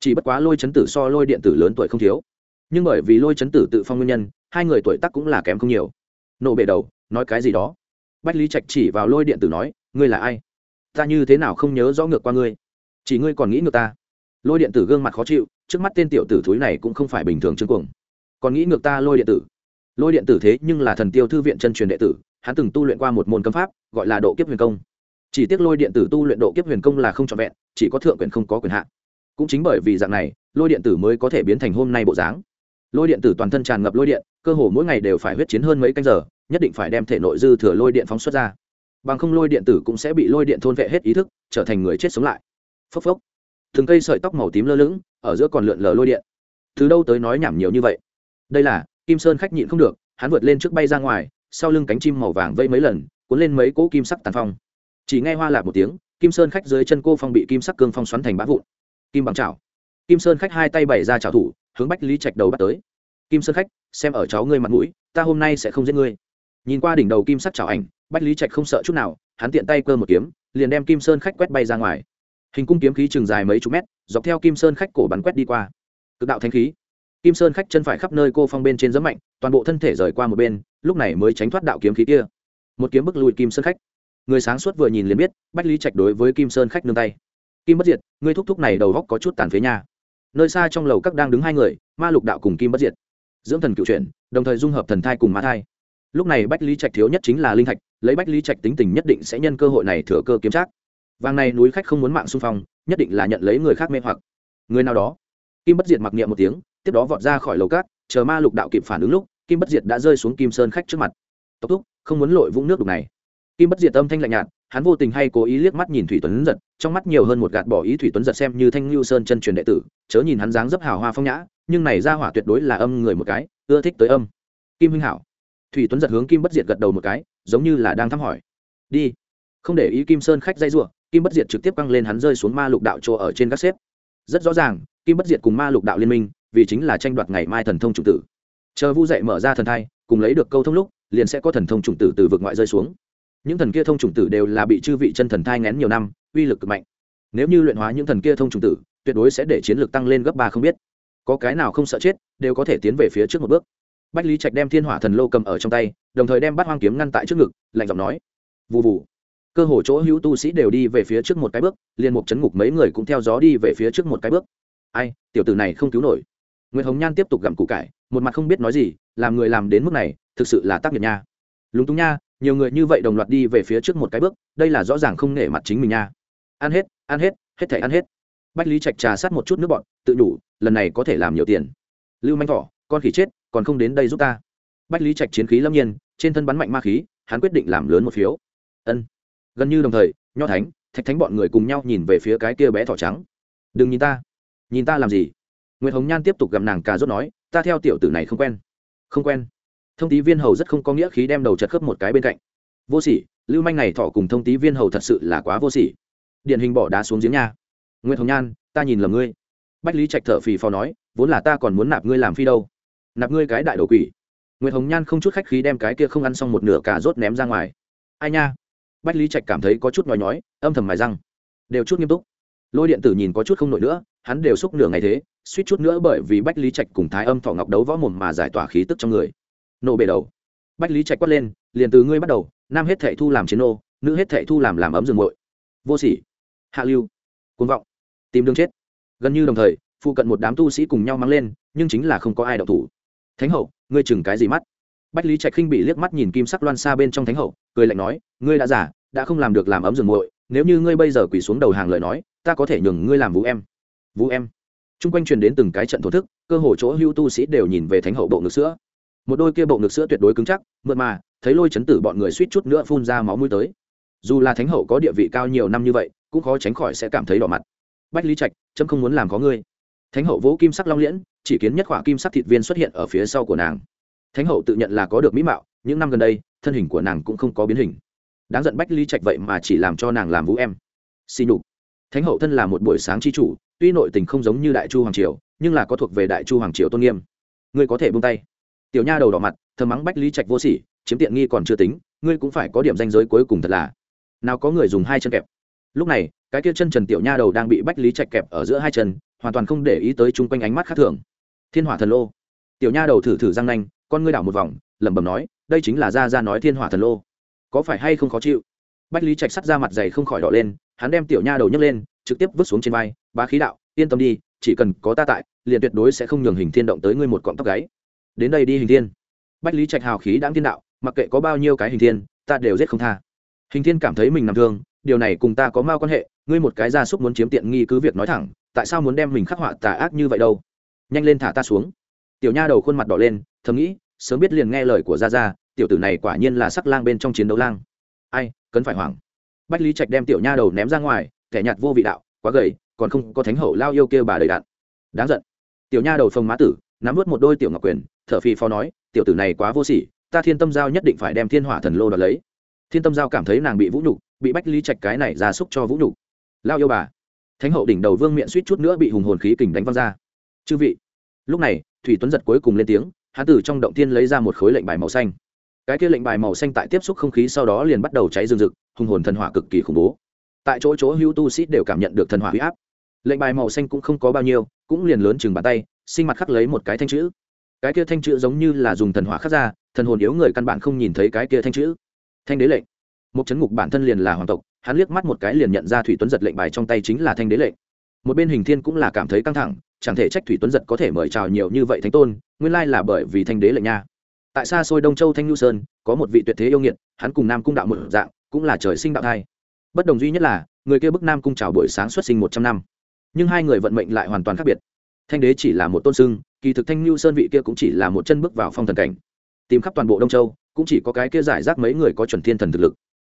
chỉ bất quá lôi chấn tử so lôi điện tử lớn tuổi không thiếu. Nhưng bởi vì lôi chấn tử tự phong nguyên nhân, hai người tuổi tác cũng là kém không nhiều. Nộ bể đầu, nói cái gì đó? Bách lý trạch chỉ vào lôi điện tử nói, ngươi là ai? Ta như thế nào không nhớ rõ ngược qua ngươi? Chỉ ngươi còn nghĩ ngược ta? Lôi điện tử gương mặt khó chịu, trước mắt tên tiểu tử thúi này cũng không phải bình thường chương cuồng. Còn nghĩ ngược ta lôi điện tử? Lôi điện tử thế nhưng là thần tiêu thư viện chân truyền đệ tử, hắn từng tu luyện qua một môn cấm pháp, gọi là độ kiếp huyền công. Chỉ tiếc lôi điện tử tu luyện độ kiếp huyền công là không trọn vẹn, chỉ có thượng quyền không có quyền hạn cũng chính bởi vì dạng này, lôi điện tử mới có thể biến thành hôm nay bộ dáng. Lôi điện tử toàn thân tràn ngập lôi điện, cơ hồ mỗi ngày đều phải huyết chiến hơn mấy canh giờ, nhất định phải đem thể nội dư thừa lôi điện phóng xuất ra. Bằng không lôi điện tử cũng sẽ bị lôi điện thôn vệ hết ý thức, trở thành người chết sống lại. Phốc phốc. Từng cây sợi tóc màu tím lơ lửng, ở giữa còn lượn lờ lôi điện. Từ đâu tới nói nhảm nhiều như vậy? Đây là, kim sơn khách nhịn không được, hắn vượt lên trước bay ra ngoài, sau lưng cánh chim màu vàng vây mấy lần, cuốn lên mấy cỗ kim sắc tàn phong. Chỉ nghe hoa lạc một tiếng, kim sơn khách dưới chân cô phong bị kim sắc cương phong xoắn thành bã vụn kim bằng chảo kim sơn khách hai tay bày ra chảo thủ, hướng bách lý trạch đầu bắt tới. Kim sơn khách, xem ở cháu ngươi mặt mũi, ta hôm nay sẽ không giết ngươi. Nhìn qua đỉnh đầu kim sắc chảo ảnh, bách lý trạch không sợ chút nào, hắn tiện tay cơ một kiếm, liền đem kim sơn khách quét bay ra ngoài. Hình cung kiếm khí chừng dài mấy chục mét, dọc theo kim sơn khách cổ bắn quét đi qua. Cực đạo thanh khí. Kim sơn khách chân phải khắp nơi cô phong bên trên giấm mạnh, toàn bộ thân thể rời qua một bên, lúc này mới tránh thoát đạo kiếm khí kia. Một kiếm bức lùi kim sơn khách. Người sáng suốt vừa nhìn liền biết, bách lý trạch đối với kim sơn khách nương tay kim bất diệt, ngươi thúc thúc này đầu góc có chút tàn phế nha. Nơi xa trong lầu các đang đứng hai người, ma lục đạo cùng kim bất diệt. Dưỡng thần cựu chuyển đồng thời dung hợp thần thai cùng mã thai. Lúc này bách lý trạch thiếu nhất chính là linh thạch, lấy bách lý trạch tính tình nhất định sẽ nhân cơ hội này thừa cơ kiếm trác. Vàng này núi khách không muốn mạng xung phong, nhất định là nhận lấy người khác mê hoặc. Người nào đó? Kim bất diệt mặc niệm một tiếng, tiếp đó vọt ra khỏi lầu cát chờ ma lục đạo kịp phản ứng lúc, kim bất diệt đã rơi xuống kim sơn khách trước mặt. Tốc thúc, không muốn lội vũng nước đục này. Kim bất diệt âm thanh lạnh nhạt hắn vô tình hay cố ý liếc mắt nhìn thủy tuấn giật, trong mắt nhiều hơn một gạt bỏ ý thủy tuấn giật xem như thanh lưu sơn chân truyền đệ tử, chớ nhìn hắn dáng dấp hào hoa phong nhã, nhưng này ra hỏa tuyệt đối là âm người một cái, ưa thích tới âm. Kim huynh hảo. Thủy tuấn giật hướng kim bất diệt gật đầu một cái, giống như là đang thăm hỏi. Đi. Không để ý kim sơn khách dây giụa kim bất diệt trực tiếp căng lên hắn rơi xuống ma lục đạo chỗ ở trên các xếp. Rất rõ ràng, kim bất diệt cùng ma lục đạo liên minh, vì chính là tranh đoạt ngày mai thần thông chủng tử. Chờ vu dậy mở ra thần thai, cùng lấy được câu thông lúc, liền sẽ có thần thông chủng tử từ vực ngoại rơi xuống những thần kia thông chủng tử đều là bị chư vị chân thần thai ngén nhiều năm, uy lực cực mạnh. Nếu như luyện hóa những thần kia thông chủng tử, tuyệt đối sẽ để chiến lược tăng lên gấp ba không biết. Có cái nào không sợ chết, đều có thể tiến về phía trước một bước. Bách lý trạch đem thiên hỏa thần lô cầm ở trong tay, đồng thời đem bắt hoang kiếm ngăn tại trước ngực, lạnh giọng nói. Vụ vụ cơ hồ chỗ hữu tu sĩ đều đi về phía trước một cái bước, liền mục chấn ngục mấy người cũng theo gió đi về phía trước một cái bước. Ai, tiểu tử này không cứu nổi. Nguyễn hồng nhan tiếp tục gặm củ cải, một mặt không biết nói gì, làm người làm đến mức này, thực sự là tác nghiệp nha. Lúng túng nha nhiều người như vậy đồng loạt đi về phía trước một cái bước, đây là rõ ràng không nể mặt chính mình nha. Ăn hết ăn hết hết thể ăn hết. Bách lý trạch trà sát một chút nước bọn tự đủ lần này có thể làm nhiều tiền. Lưu manh thỏ, con khỉ chết, còn không đến đây giúp ta. Bách lý trạch chiến khí lâm nhiên, trên thân bắn mạnh ma khí, hắn quyết định làm lớn một phiếu. Ân. Gần như đồng thời, nho thánh, thạch thánh bọn người cùng nhau nhìn về phía cái kia bé thỏ trắng. Đừng nhìn ta. Nhìn ta làm gì? Nguyễn hồng nhan tiếp tục gặm nàng cà rốt nói, ta theo tiểu tử này không quen. Không quen thông tí viên hầu rất không có nghĩa khí đem đầu chật khớp một cái bên cạnh. Vô sỉ, lưu manh này thọ cùng thông tí viên hầu thật sự là quá vô sỉ. Điển hình bỏ đá xuống giếng nha. Nguyễn hồng nhan, ta nhìn lầm ngươi. Bách lý trạch thở phì phò nói, vốn là ta còn muốn nạp ngươi làm phi đâu. Nạp ngươi cái đại đầu quỷ. Nguyễn hồng nhan không chút khách khí đem cái kia không ăn xong một nửa cà rốt ném ra ngoài. Ai nha? Bách lý trạch cảm thấy có chút nhói nhói, âm thầm mài răng. Đều chút nghiêm túc. Lôi điện tử nhìn có chút không nổi nữa, hắn đều xúc nửa ngày thế, suýt chút nữa bởi vì bách lý trạch cùng thái âm thọ ngọc đấu võ mồm mà giải tỏa khí tức trong người nộ bể đầu. Bách lý trạch quát lên, liền từ ngươi bắt đầu, nam hết thệ thu làm chiến nô, nữ hết thệ thu làm làm ấm rừng bội vô sỉ. Hạ lưu. Côn vọng. Tìm đường chết. Gần như đồng thời, phụ cận một đám tu sĩ cùng nhau mang lên, nhưng chính là không có ai đậu thủ. Thánh hậu, ngươi chừng cái gì mắt? Bách lý trạch khinh bị liếc mắt nhìn kim sắc loan xa bên trong thánh hậu, cười lạnh nói, ngươi đã giả đã không làm được làm ấm rừng muội, nếu như ngươi bây giờ quỳ xuống đầu hàng lời nói, ta có thể nhường ngươi làm vũ em. Vũ em? T r u n g quanh truyền đến từng cái trận thổ thức, cơ hồ chỗ hưu tu sĩ đều nhìn về thánh hậu bộ ngực sữa một đôi kia bộ ngực sữa tuyệt đối cứng chắc, mượt mà, thấy lôi chấn tử bọn người suýt chút nữa phun ra máu mũi tới. Dù là thánh hậu có địa vị cao nhiều năm như vậy, cũng khó tránh khỏi sẽ cảm thấy đỏ mặt. Bách lý trạch trâm không muốn làm có ngươi. Thánh hậu vỗ kim sắc long liễn, chỉ kiến nhất khỏa kim sắc thịt viên xuất hiện ở phía sau của nàng. Thánh hậu tự nhận là có được mỹ mạo, những năm gần đây, thân hình của nàng cũng không có biến hình. Đáng giận bách lý trạch vậy mà chỉ làm cho nàng làm vũ em. Xin nhục. Thánh hậu thân là một buổi sáng chi chủ, tuy nội tình không giống như đại chu hoàng triều, nhưng là có thuộc về đại chu hoàng triều tôn nghiêm. Ngươi có thể buông tay tiểu nha đầu đỏ mặt thờ mắng bách lý trạch vô sỉ, chiếm tiện nghi còn chưa tính, ngươi cũng phải có điểm danh giới cuối cùng thật là. Nào có người dùng hai chân kẹp. Lúc này, cái kia chân trần tiểu nha đầu đang bị bách lý trạch kẹp ở giữa hai chân, hoàn toàn không để ý tới chung quanh ánh mắt khác thường. Thiên hỏa thần lô. Tiểu nha đầu thử thử răng nanh, con ngươi đảo một vòng, lẩm bẩm nói, đây chính là ra ra nói thiên hỏa thần lô. Có phải hay không khó chịu? Bách lý trạch sắt ra mặt dày không khỏi đỏ lên, hắn đem tiểu nha đầu nhấc lên, trực tiếp vứt xuống trên vai, bá khí đạo, yên tâm đi, chỉ cần có ta tại, liền tuyệt đối sẽ không nhường hình thiên động tới ngươi một cọng tóc gáy đến đây đi hình thiên. Bách lý trạch hào khí đáng thiên đạo, mặc kệ có bao nhiêu cái hình thiên, ta đều giết không tha. Hình thiên cảm thấy mình nằm thương, điều này cùng ta có mao quan hệ, ngươi một cái gia súc muốn chiếm tiện nghi cứ việc nói thẳng, tại sao muốn đem mình khắc họa tà ác như vậy đâu? Nhanh lên thả ta xuống. Tiểu nha đầu khuôn mặt đỏ lên, thầm nghĩ, sớm biết liền nghe lời của gia gia, tiểu tử này quả nhiên là sắc lang bên trong chiến đấu lang. Ai cấn phải hoảng. Bách lý trạch đem tiểu nha đầu ném ra ngoài, kẻ nhạt vô vị đạo, quá gầy, còn không có thánh hậu lao yêu kêu bà đầy đạn. Đáng giận. Tiểu nha đầu phông má tử nắm vớt một đôi tiểu ngọc quyền, thở phì phò nói, tiểu tử này quá vô sỉ, ta thiên tâm giao nhất định phải đem thiên hỏa thần lô đoạt lấy. Thiên tâm giao cảm thấy nàng bị vũ nhục, bị bách lý trạch cái này ra xúc cho vũ nhục. Lao yêu bà. Thánh hậu đỉnh đầu vương miệng suýt chút nữa bị hùng hồn khí kình đánh văng ra. Chư vị. Lúc này, thủy tuấn giật cuối cùng lên tiếng hán tử trong động tiên lấy ra một khối lệnh bài màu xanh. Cái kia lệnh bài màu xanh tại tiếp xúc không khí sau đó liền bắt đầu cháy rừng rực, hùng hồn thần hỏa cực kỳ khủng bố. Tại chỗ chỗ hữu tu sĩ đều cảm nhận được thần hỏa huy áp. Lệnh bài màu xanh cũng không có bao nhiêu, cũng liền lớn chừng bàn tay sinh mặt khắc lấy một cái thanh chữ. Cái kia thanh chữ giống như là dùng thần hỏa khắc ra, thần hồn yếu người căn bản không nhìn thấy cái kia thanh chữ. Thanh đế lệnh. Một chấn ngục bản thân liền là hoàng tộc, hắn liếc mắt một cái liền nhận ra thủy tuấn giật lệnh bài trong tay chính là thanh đế lệnh. Một bên hình thiên cũng là cảm thấy căng thẳng, chẳng thể trách thủy tuấn giật có thể mời chào nhiều như vậy thánh tôn, nguyên lai là bởi vì thanh đế lệnh nha. Tại xa xôi đông châu thanh nhu sơn, có một vị tuyệt thế yêu nghiệt, hắn cùng nam cung đạo một dạng, cũng là trời sinh đạo thai. Bất đồng duy nhất là, người kia bức nam cung chào buổi sáng xuất sinh một trăm năm. Nhưng hai người vận mệnh lại hoàn toàn khác biệt thanh đế chỉ là một tôn sưng, kỳ thực thanh lưu sơn vị kia cũng chỉ là một chân bước vào phong thần cảnh. Tìm khắp toàn bộ đông châu, cũng chỉ có cái kia giải rác mấy người có chuẩn thiên thần thực lực.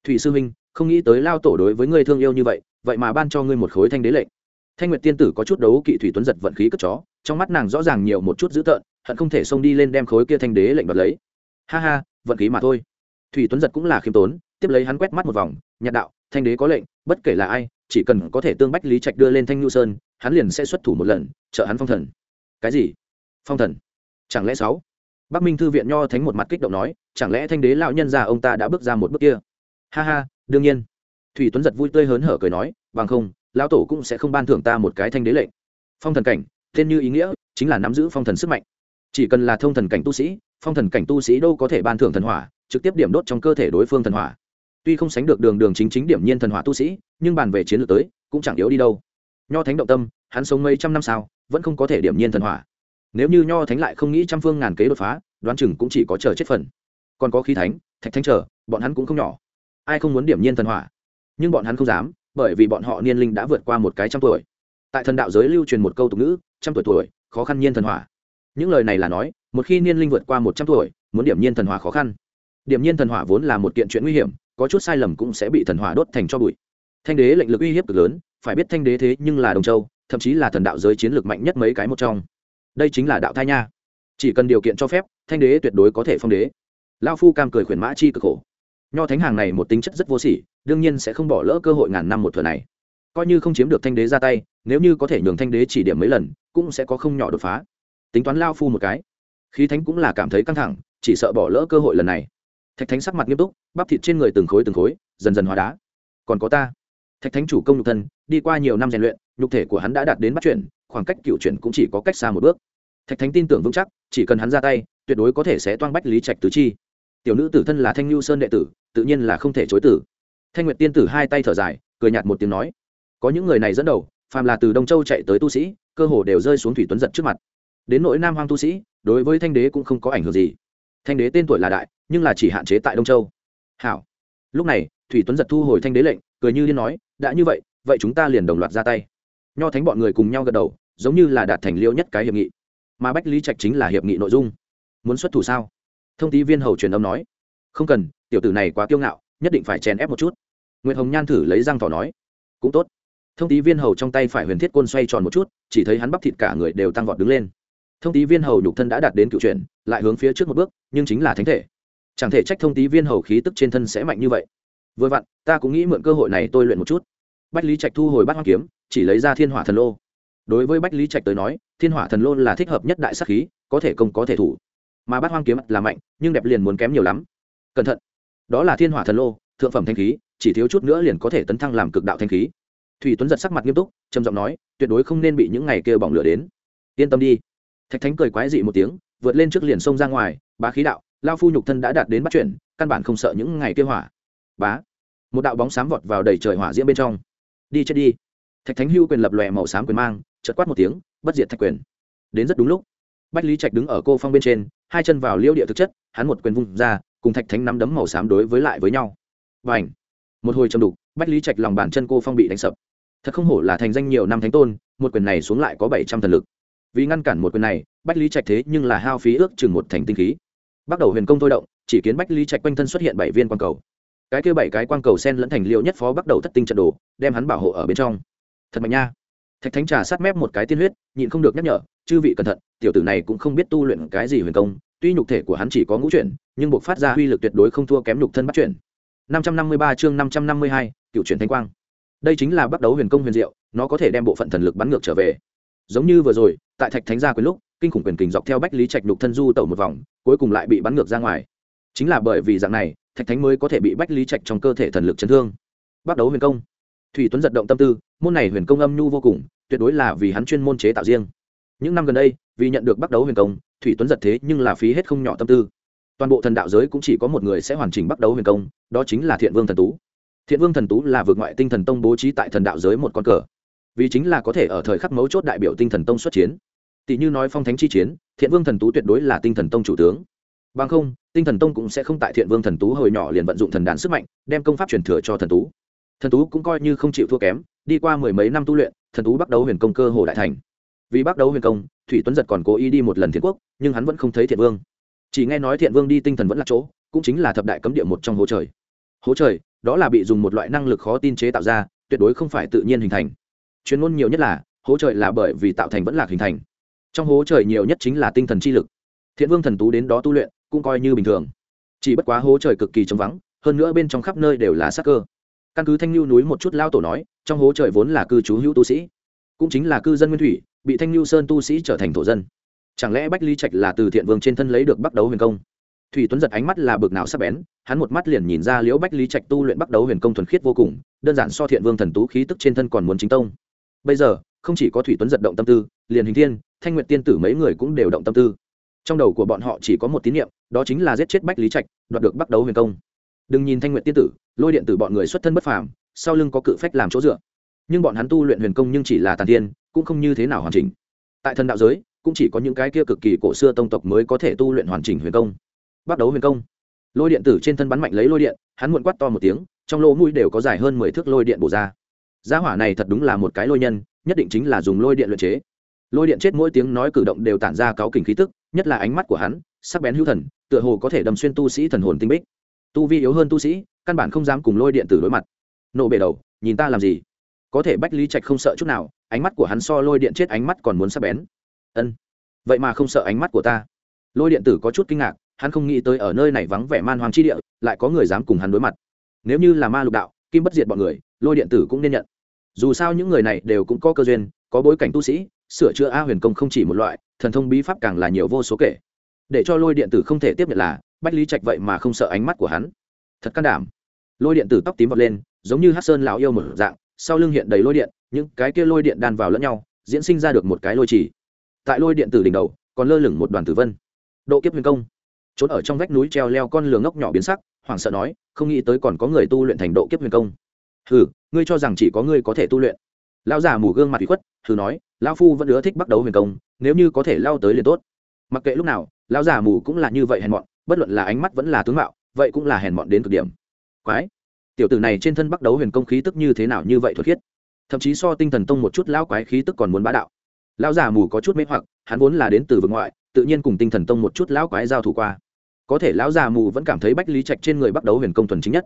Thủy sư huynh, không nghĩ tới lao tổ đối với ngươi thương yêu như vậy vậy mà ban cho ngươi một khối thanh đế lệnh. Thanh nguyệt tiên tử có chút đấu kỵ thủy tuấn giật vận khí cất chó, trong mắt nàng rõ ràng nhiều một chút dữ tợn, hận không thể xông đi lên đem khối kia thanh đế lệnh đoạt lấy. Ha ha, vận khí mà thôi. Thủy tuấn giật cũng là khiêm tốn, tiếp lấy hắn quét mắt một vòng, nhạt đạo, thanh đế có lệnh, bất kể là ai, chỉ cần có thể tương bách lý trạch đưa lên thanh nhu sơn hắn liền sẽ xuất thủ một lần, trợ hắn phong thần. Cái gì? Phong thần? Chẳng lẽ sáu? Bắc minh thư viện nho thánh một mặt kích động nói, chẳng lẽ thanh đế lão nhân già ông ta đã bước ra một bước kia? Ha ha, đương nhiên. Thủy tuấn giật vui tươi hớn hở cười nói, bằng không, lão tổ cũng sẽ không ban thưởng ta một cái thanh đế lệnh. Phong thần cảnh, tên như ý nghĩa, chính là nắm giữ phong thần sức mạnh. Chỉ cần là thông thần cảnh tu sĩ, phong thần cảnh tu sĩ đâu có thể ban thưởng thần hỏa, trực tiếp điểm đốt trong cơ thể đối phương thần hỏa. Tuy không sánh được đường đường chính chính điểm nhiên thần hỏa tu sĩ, nhưng bàn về chiến lược tới, cũng chẳng yếu đi đâu nho thánh động tâm, hắn sống mấy trăm năm sao, vẫn không có thể điểm nhiên thần hỏa. Nếu như nho thánh lại không nghĩ trăm phương ngàn kế đột phá, đoán chừng cũng chỉ có chờ chết phần. Còn có khí thánh, thạch thánh trở bọn hắn cũng không nhỏ. Ai không muốn điểm nhiên thần hỏa? Nhưng bọn hắn không dám, bởi vì bọn họ niên linh đã vượt qua một cái trăm tuổi. Tại thần đạo giới lưu truyền một câu tục ngữ, trăm tuổi tuổi, khó khăn nhiên thần hỏa. Những lời này là nói, một khi niên linh vượt qua một trăm tuổi, muốn điểm nhiên thần hỏa khó khăn. Điểm nhiên thần hỏa vốn là một kiện chuyện nguy hiểm, có chút sai lầm cũng sẽ bị thần hỏa đốt thành cho bụi. Thanh đế lệnh lực uy hiếp cực lớn phải biết thanh đế thế nhưng là đồng châu, thậm chí là thần đạo giới chiến lược mạnh nhất mấy cái một trong. Đây chính là đạo thai nha. Chỉ cần điều kiện cho phép, thanh đế tuyệt đối có thể phong đế. Lao phu cam cười khuyển mã chi cực khổ. Nho thánh hàng này một tính chất rất vô sỉ, đương nhiên sẽ không bỏ lỡ cơ hội ngàn năm một thừa này. Coi như không chiếm được thanh đế ra tay, nếu như có thể nhường thanh đế chỉ điểm mấy lần, cũng sẽ có không nhỏ đột phá. Tính toán lao phu một cái, khí thánh cũng là cảm thấy căng thẳng, chỉ sợ bỏ lỡ cơ hội lần này. Thạch thánh sắc mặt nghiêm túc, bắp thịt trên người từng khối từng khối, dần dần hóa đá. Còn có ta thạch thánh chủ công nhục thân, đi qua nhiều năm rèn luyện, nhục thể của hắn đã đạt đến bắt chuyển, khoảng cách cựu chuyển cũng chỉ có cách xa một bước. Thạch thánh tin tưởng vững chắc, chỉ cần hắn ra tay, tuyệt đối có thể sẽ toang bách lý trạch tứ chi. Tiểu nữ tử thân là thanh lưu sơn đệ tử, tự nhiên là không thể chối tử thanh nguyệt tiên tử hai tay thở dài, cười nhạt một tiếng nói, có những người này dẫn đầu, phàm là từ đông châu chạy tới tu sĩ, cơ hồ đều rơi xuống thủy tuấn giật trước mặt. Đến nỗi nam hoang tu sĩ, đối với thanh đế cũng không có ảnh hưởng gì. Thanh đế tên tuổi là đại, nhưng là chỉ hạn chế tại đông châu. Hảo. Lúc này, thủy tuấn giật thu hồi thanh đế lệnh cười như liên nói, đã như vậy vậy chúng ta liền đồng loạt ra tay. Nho thánh bọn người cùng nhau gật đầu, giống như là đạt thành liêu nhất cái hiệp nghị. Mà bách lý trạch chính là hiệp nghị nội dung. Muốn xuất thủ sao? Thông tí viên hầu truyền âm nói. Không cần, tiểu tử này quá kiêu ngạo, nhất định phải chèn ép một chút. Nguyễn hồng nhan thử lấy răng thỏ nói. Cũng tốt. Thông tí viên hầu trong tay phải huyền thiết côn xoay tròn một chút, chỉ thấy hắn bắp thịt cả người đều tăng vọt đứng lên. Thông tí viên hầu nhục thân đã đạt đến cựu chuyển, lại hướng phía trước một bước, nhưng chính là thánh thể. Chẳng thể trách thông tí viên hầu khí tức trên thân sẽ mạnh như vậy vừa vặn, ta cũng nghĩ mượn cơ hội này tôi luyện một chút. Bách lý trạch thu hồi bắt hoang kiếm, chỉ lấy ra thiên hỏa thần lô. Đối với bách lý trạch tới nói, thiên hỏa thần lô là thích hợp nhất đại sắc khí, có thể công, có thể thủ. Mà bắt hoang kiếm là mạnh, nhưng đẹp liền muốn kém nhiều lắm. Cẩn thận. Đó là thiên hỏa thần lô, thượng phẩm thanh khí, chỉ thiếu chút nữa liền có thể tấn thăng làm cực đạo thanh khí. Thủy tuấn giật sắc mặt nghiêm túc, trầm giọng nói, tuyệt đối không nên bị những ngày kia bỏng lửa đến. Yên tâm đi. Thạch thánh cười quái dị một tiếng, vượt lên trước liền sông ra ngoài, bá khí đạo, lao phu nhục thân đã đạt đến bắt chuyển căn bản không sợ những ngày kia hỏa bá. Một đạo bóng xám vọt vào đầy trời hỏa diễm bên trong. Đi chết đi. Thạch thánh hưu quyền lập lòe màu xám quyền mang chật quát một tiếng, bất diệt thạch quyền. Đến rất đúng lúc, bách lý trạch đứng ở cô phong bên trên, hai chân vào liêu địa thực chất, hắn một quyền vung ra, cùng thạch thánh nắm đấm màu xám đối với lại với nhau. Và ảnh một hồi châm đục, bách lý trạch lòng bàn chân cô phong bị đánh sập. Thật không hổ là thành danh nhiều năm thánh tôn, một quyền này xuống lại có bảy trăm thần lực. Vì ngăn cản một quyền này, bách lý trạch thế nhưng là hao phí ước chừng một thành tinh khí. Bắt đầu huyền công thôi động, chỉ kiến bách lý trạch quanh thân xuất hiện bảy viên quang cầu cái kia bảy cái quang cầu sen lẫn thành liệu nhất phó bắt đầu thất tinh trận đồ đem hắn bảo hộ ở bên trong. Thật mạnh nha. Thạch thánh trà sát mép một cái tiên huyết nhịn không được nhắc nhở chư vị cẩn thận tiểu tử này cũng không biết tu luyện cái gì huyền công tuy nhục thể của hắn chỉ có ngũ chuyển nhưng buộc phát ra uy lực tuyệt đối không thua kém nhục thân bắt chuyển. 553 chương 552, cựu chuyển thánh quang. Đây chính là bắt đầu huyền công huyền diệu nó có thể đem bộ phận thần lực bắn ngược trở về. Giống như vừa rồi tại thạch thánh gia quyền lúc kinh khủng quyền kình dọc theo bách lý trạch nhục thân du tẩu một vòng cuối cùng lại bị bắn ngược ra ngoài chính là bởi vì dạng này, thạch thánh mới có thể bị bách lý trạch trong cơ thể thần lực chấn thương. Bắt đầu huyền công. Thủy tuấn giật động tâm tư, môn này huyền công âm nhu vô cùng, tuyệt đối là vì hắn chuyên môn chế tạo riêng. Những năm gần đây, vì nhận được bắt đầu huyền công, thủy tuấn giật thế nhưng là phí hết không nhỏ tâm tư. Toàn bộ thần đạo giới cũng chỉ có một người sẽ hoàn chỉnh bắt đầu huyền công, đó chính là thiện vương thần tú. Thiện vương thần tú là vượt ngoại tinh thần tông bố trí tại thần đạo giới một con cờ. Vì chính là có thể ở thời khắc mấu chốt đại biểu tinh thần tông xuất chiến. Tỷ như nói phong thánh chi chiến, thiện vương thần tú tuyệt đối là tinh thần tông chủ tướng bằng không, tinh thần tông cũng sẽ không tại thiện vương thần tú hồi nhỏ liền vận dụng thần đàn sức mạnh, đem công pháp truyền thừa cho thần tú. Thần tú cũng coi như không chịu thua kém, đi qua mười mấy năm tu luyện, thần tú bắt đầu huyền công cơ hồ đại thành. Vì bắt đầu huyền công, thủy tuấn giật còn cố ý đi một lần thiện quốc, nhưng hắn vẫn không thấy thiện vương. Chỉ nghe nói thiện vương đi tinh thần vẫn là chỗ, cũng chính là thập đại cấm địa một trong hố trời. Hố trời, đó là bị dùng một loại năng lực khó tin chế tạo ra, tuyệt đối không phải tự nhiên hình thành. Chuyên môn nhiều nhất là, hố trời là bởi vì tạo thành vẫn lạc hình thành. Trong hố trời nhiều nhất chính là tinh thần chi lực. Thiện vương thần tú đến đó tu luyện cũng coi như bình thường. Chỉ bất quá hố trời cực kỳ trống vắng, hơn nữa bên trong khắp nơi đều là sắc cơ. Căn cứ thanh lưu núi một chút lao tổ nói, trong hố trời vốn là cư trú hữu tu sĩ, cũng chính là cư dân nguyên thủy, bị thanh lưu sơn tu sĩ trở thành thổ dân. Chẳng lẽ bách lý trạch là từ thiện vương trên thân lấy được bắt đấu huyền công? Thủy tuấn giật ánh mắt là bực nào sắp bén, hắn một mắt liền nhìn ra liễu bách lý trạch tu luyện bắt đấu huyền công thuần khiết vô cùng, đơn giản so thiện vương thần tú khí tức trên thân còn muốn chính tông. Bây giờ, không chỉ có thủy tuấn giật động tâm tư, liền hình thiên, thanh nguyện tiên tử mấy người cũng đều động tâm tư trong đầu của bọn họ chỉ có một tín niệm, đó chính là giết chết bách lý trạch đoạt được bắt đấu huyền công. Đừng nhìn thanh nguyện tiên tử lôi điện tử bọn người xuất thân bất phàm sau lưng có cự phách làm chỗ dựa. Nhưng bọn hắn tu luyện huyền công nhưng chỉ là tàn tiên cũng không như thế nào hoàn chỉnh. Tại thần đạo giới cũng chỉ có những cái kia cực kỳ cổ xưa tông tộc mới có thể tu luyện hoàn chỉnh huyền công. Bắt đấu huyền công. Lôi điện tử trên thân bắn mạnh lấy lôi điện hắn muộn quát to một tiếng trong lỗ mũi đều có dài hơn mười thước lôi điện bổ ra. Gia hỏa này thật đúng là một cái lôi nhân nhất định chính là dùng lôi điện luyện chế. Lôi điện chết mỗi tiếng nói cử động đều tản ra cáu kình khí tức nhất là ánh mắt của hắn, sắc bén hữu thần, tựa hồ có thể đâm xuyên tu sĩ thần hồn tinh bích. Tu vi yếu hơn tu sĩ, căn bản không dám cùng lôi điện tử đối mặt. Nộ bể đầu, nhìn ta làm gì? Có thể bách lý trạch không sợ chút nào, ánh mắt của hắn so lôi điện chết ánh mắt còn muốn sắc bén. Ân, vậy mà không sợ ánh mắt của ta. Lôi điện tử có chút kinh ngạc, hắn không nghĩ tới ở nơi này vắng vẻ man hoàng chi địa, lại có người dám cùng hắn đối mặt. Nếu như là ma lục đạo, kim bất diệt bọn người, lôi điện tử cũng nên nhận. Dù sao những người này đều cũng có cơ duyên, có bối cảnh tu sĩ, sửa chữa a huyền công không chỉ một loại thần thông bí pháp càng là nhiều vô số kể. Để cho lôi điện tử không thể tiếp nhận là, bách lý trạch vậy mà không sợ ánh mắt của hắn. Thật can đảm. Lôi điện tử tóc tím vọt lên, giống như hát sơn lão yêu một dạng, sau lưng hiện đầy lôi điện, những cái kia lôi điện đan vào lẫn nhau, diễn sinh ra được một cái lôi trì. Tại lôi điện tử đỉnh đầu, còn lơ lửng một đoàn tử vân. Độ kiếp huyền công. Trốn ở trong vách núi treo leo con lửa ngốc nhỏ biến sắc, hoảng sợ nói, không nghĩ tới còn có người tu luyện thành độ kiếp huyền công. Hừ, ngươi cho rằng chỉ có ngươi có thể tu luyện. Lão già mù gương mặt bị khuất, hừ nói lão phu vẫn ưa thích bắt đầu huyền công, nếu như có thể lao tới liền tốt. Mặc kệ lúc nào, lão già mù cũng là như vậy hèn mọn, bất luận là ánh mắt vẫn là tướng mạo, vậy cũng là hèn mọn đến cực điểm. Quái! Tiểu tử này trên thân bắt đầu huyền công khí tức như thế nào như vậy thuật khiết. Thậm chí so tinh thần tông một chút lão quái khí tức còn muốn bá đạo. Lão già mù có chút mê hoặc, hắn vốn là đến từ vực ngoại, tự nhiên cùng tinh thần tông một chút lão quái giao thủ qua. Có thể lão già mù vẫn cảm thấy bách lý trạch trên người bắt đầu huyền công thuần chính nhất.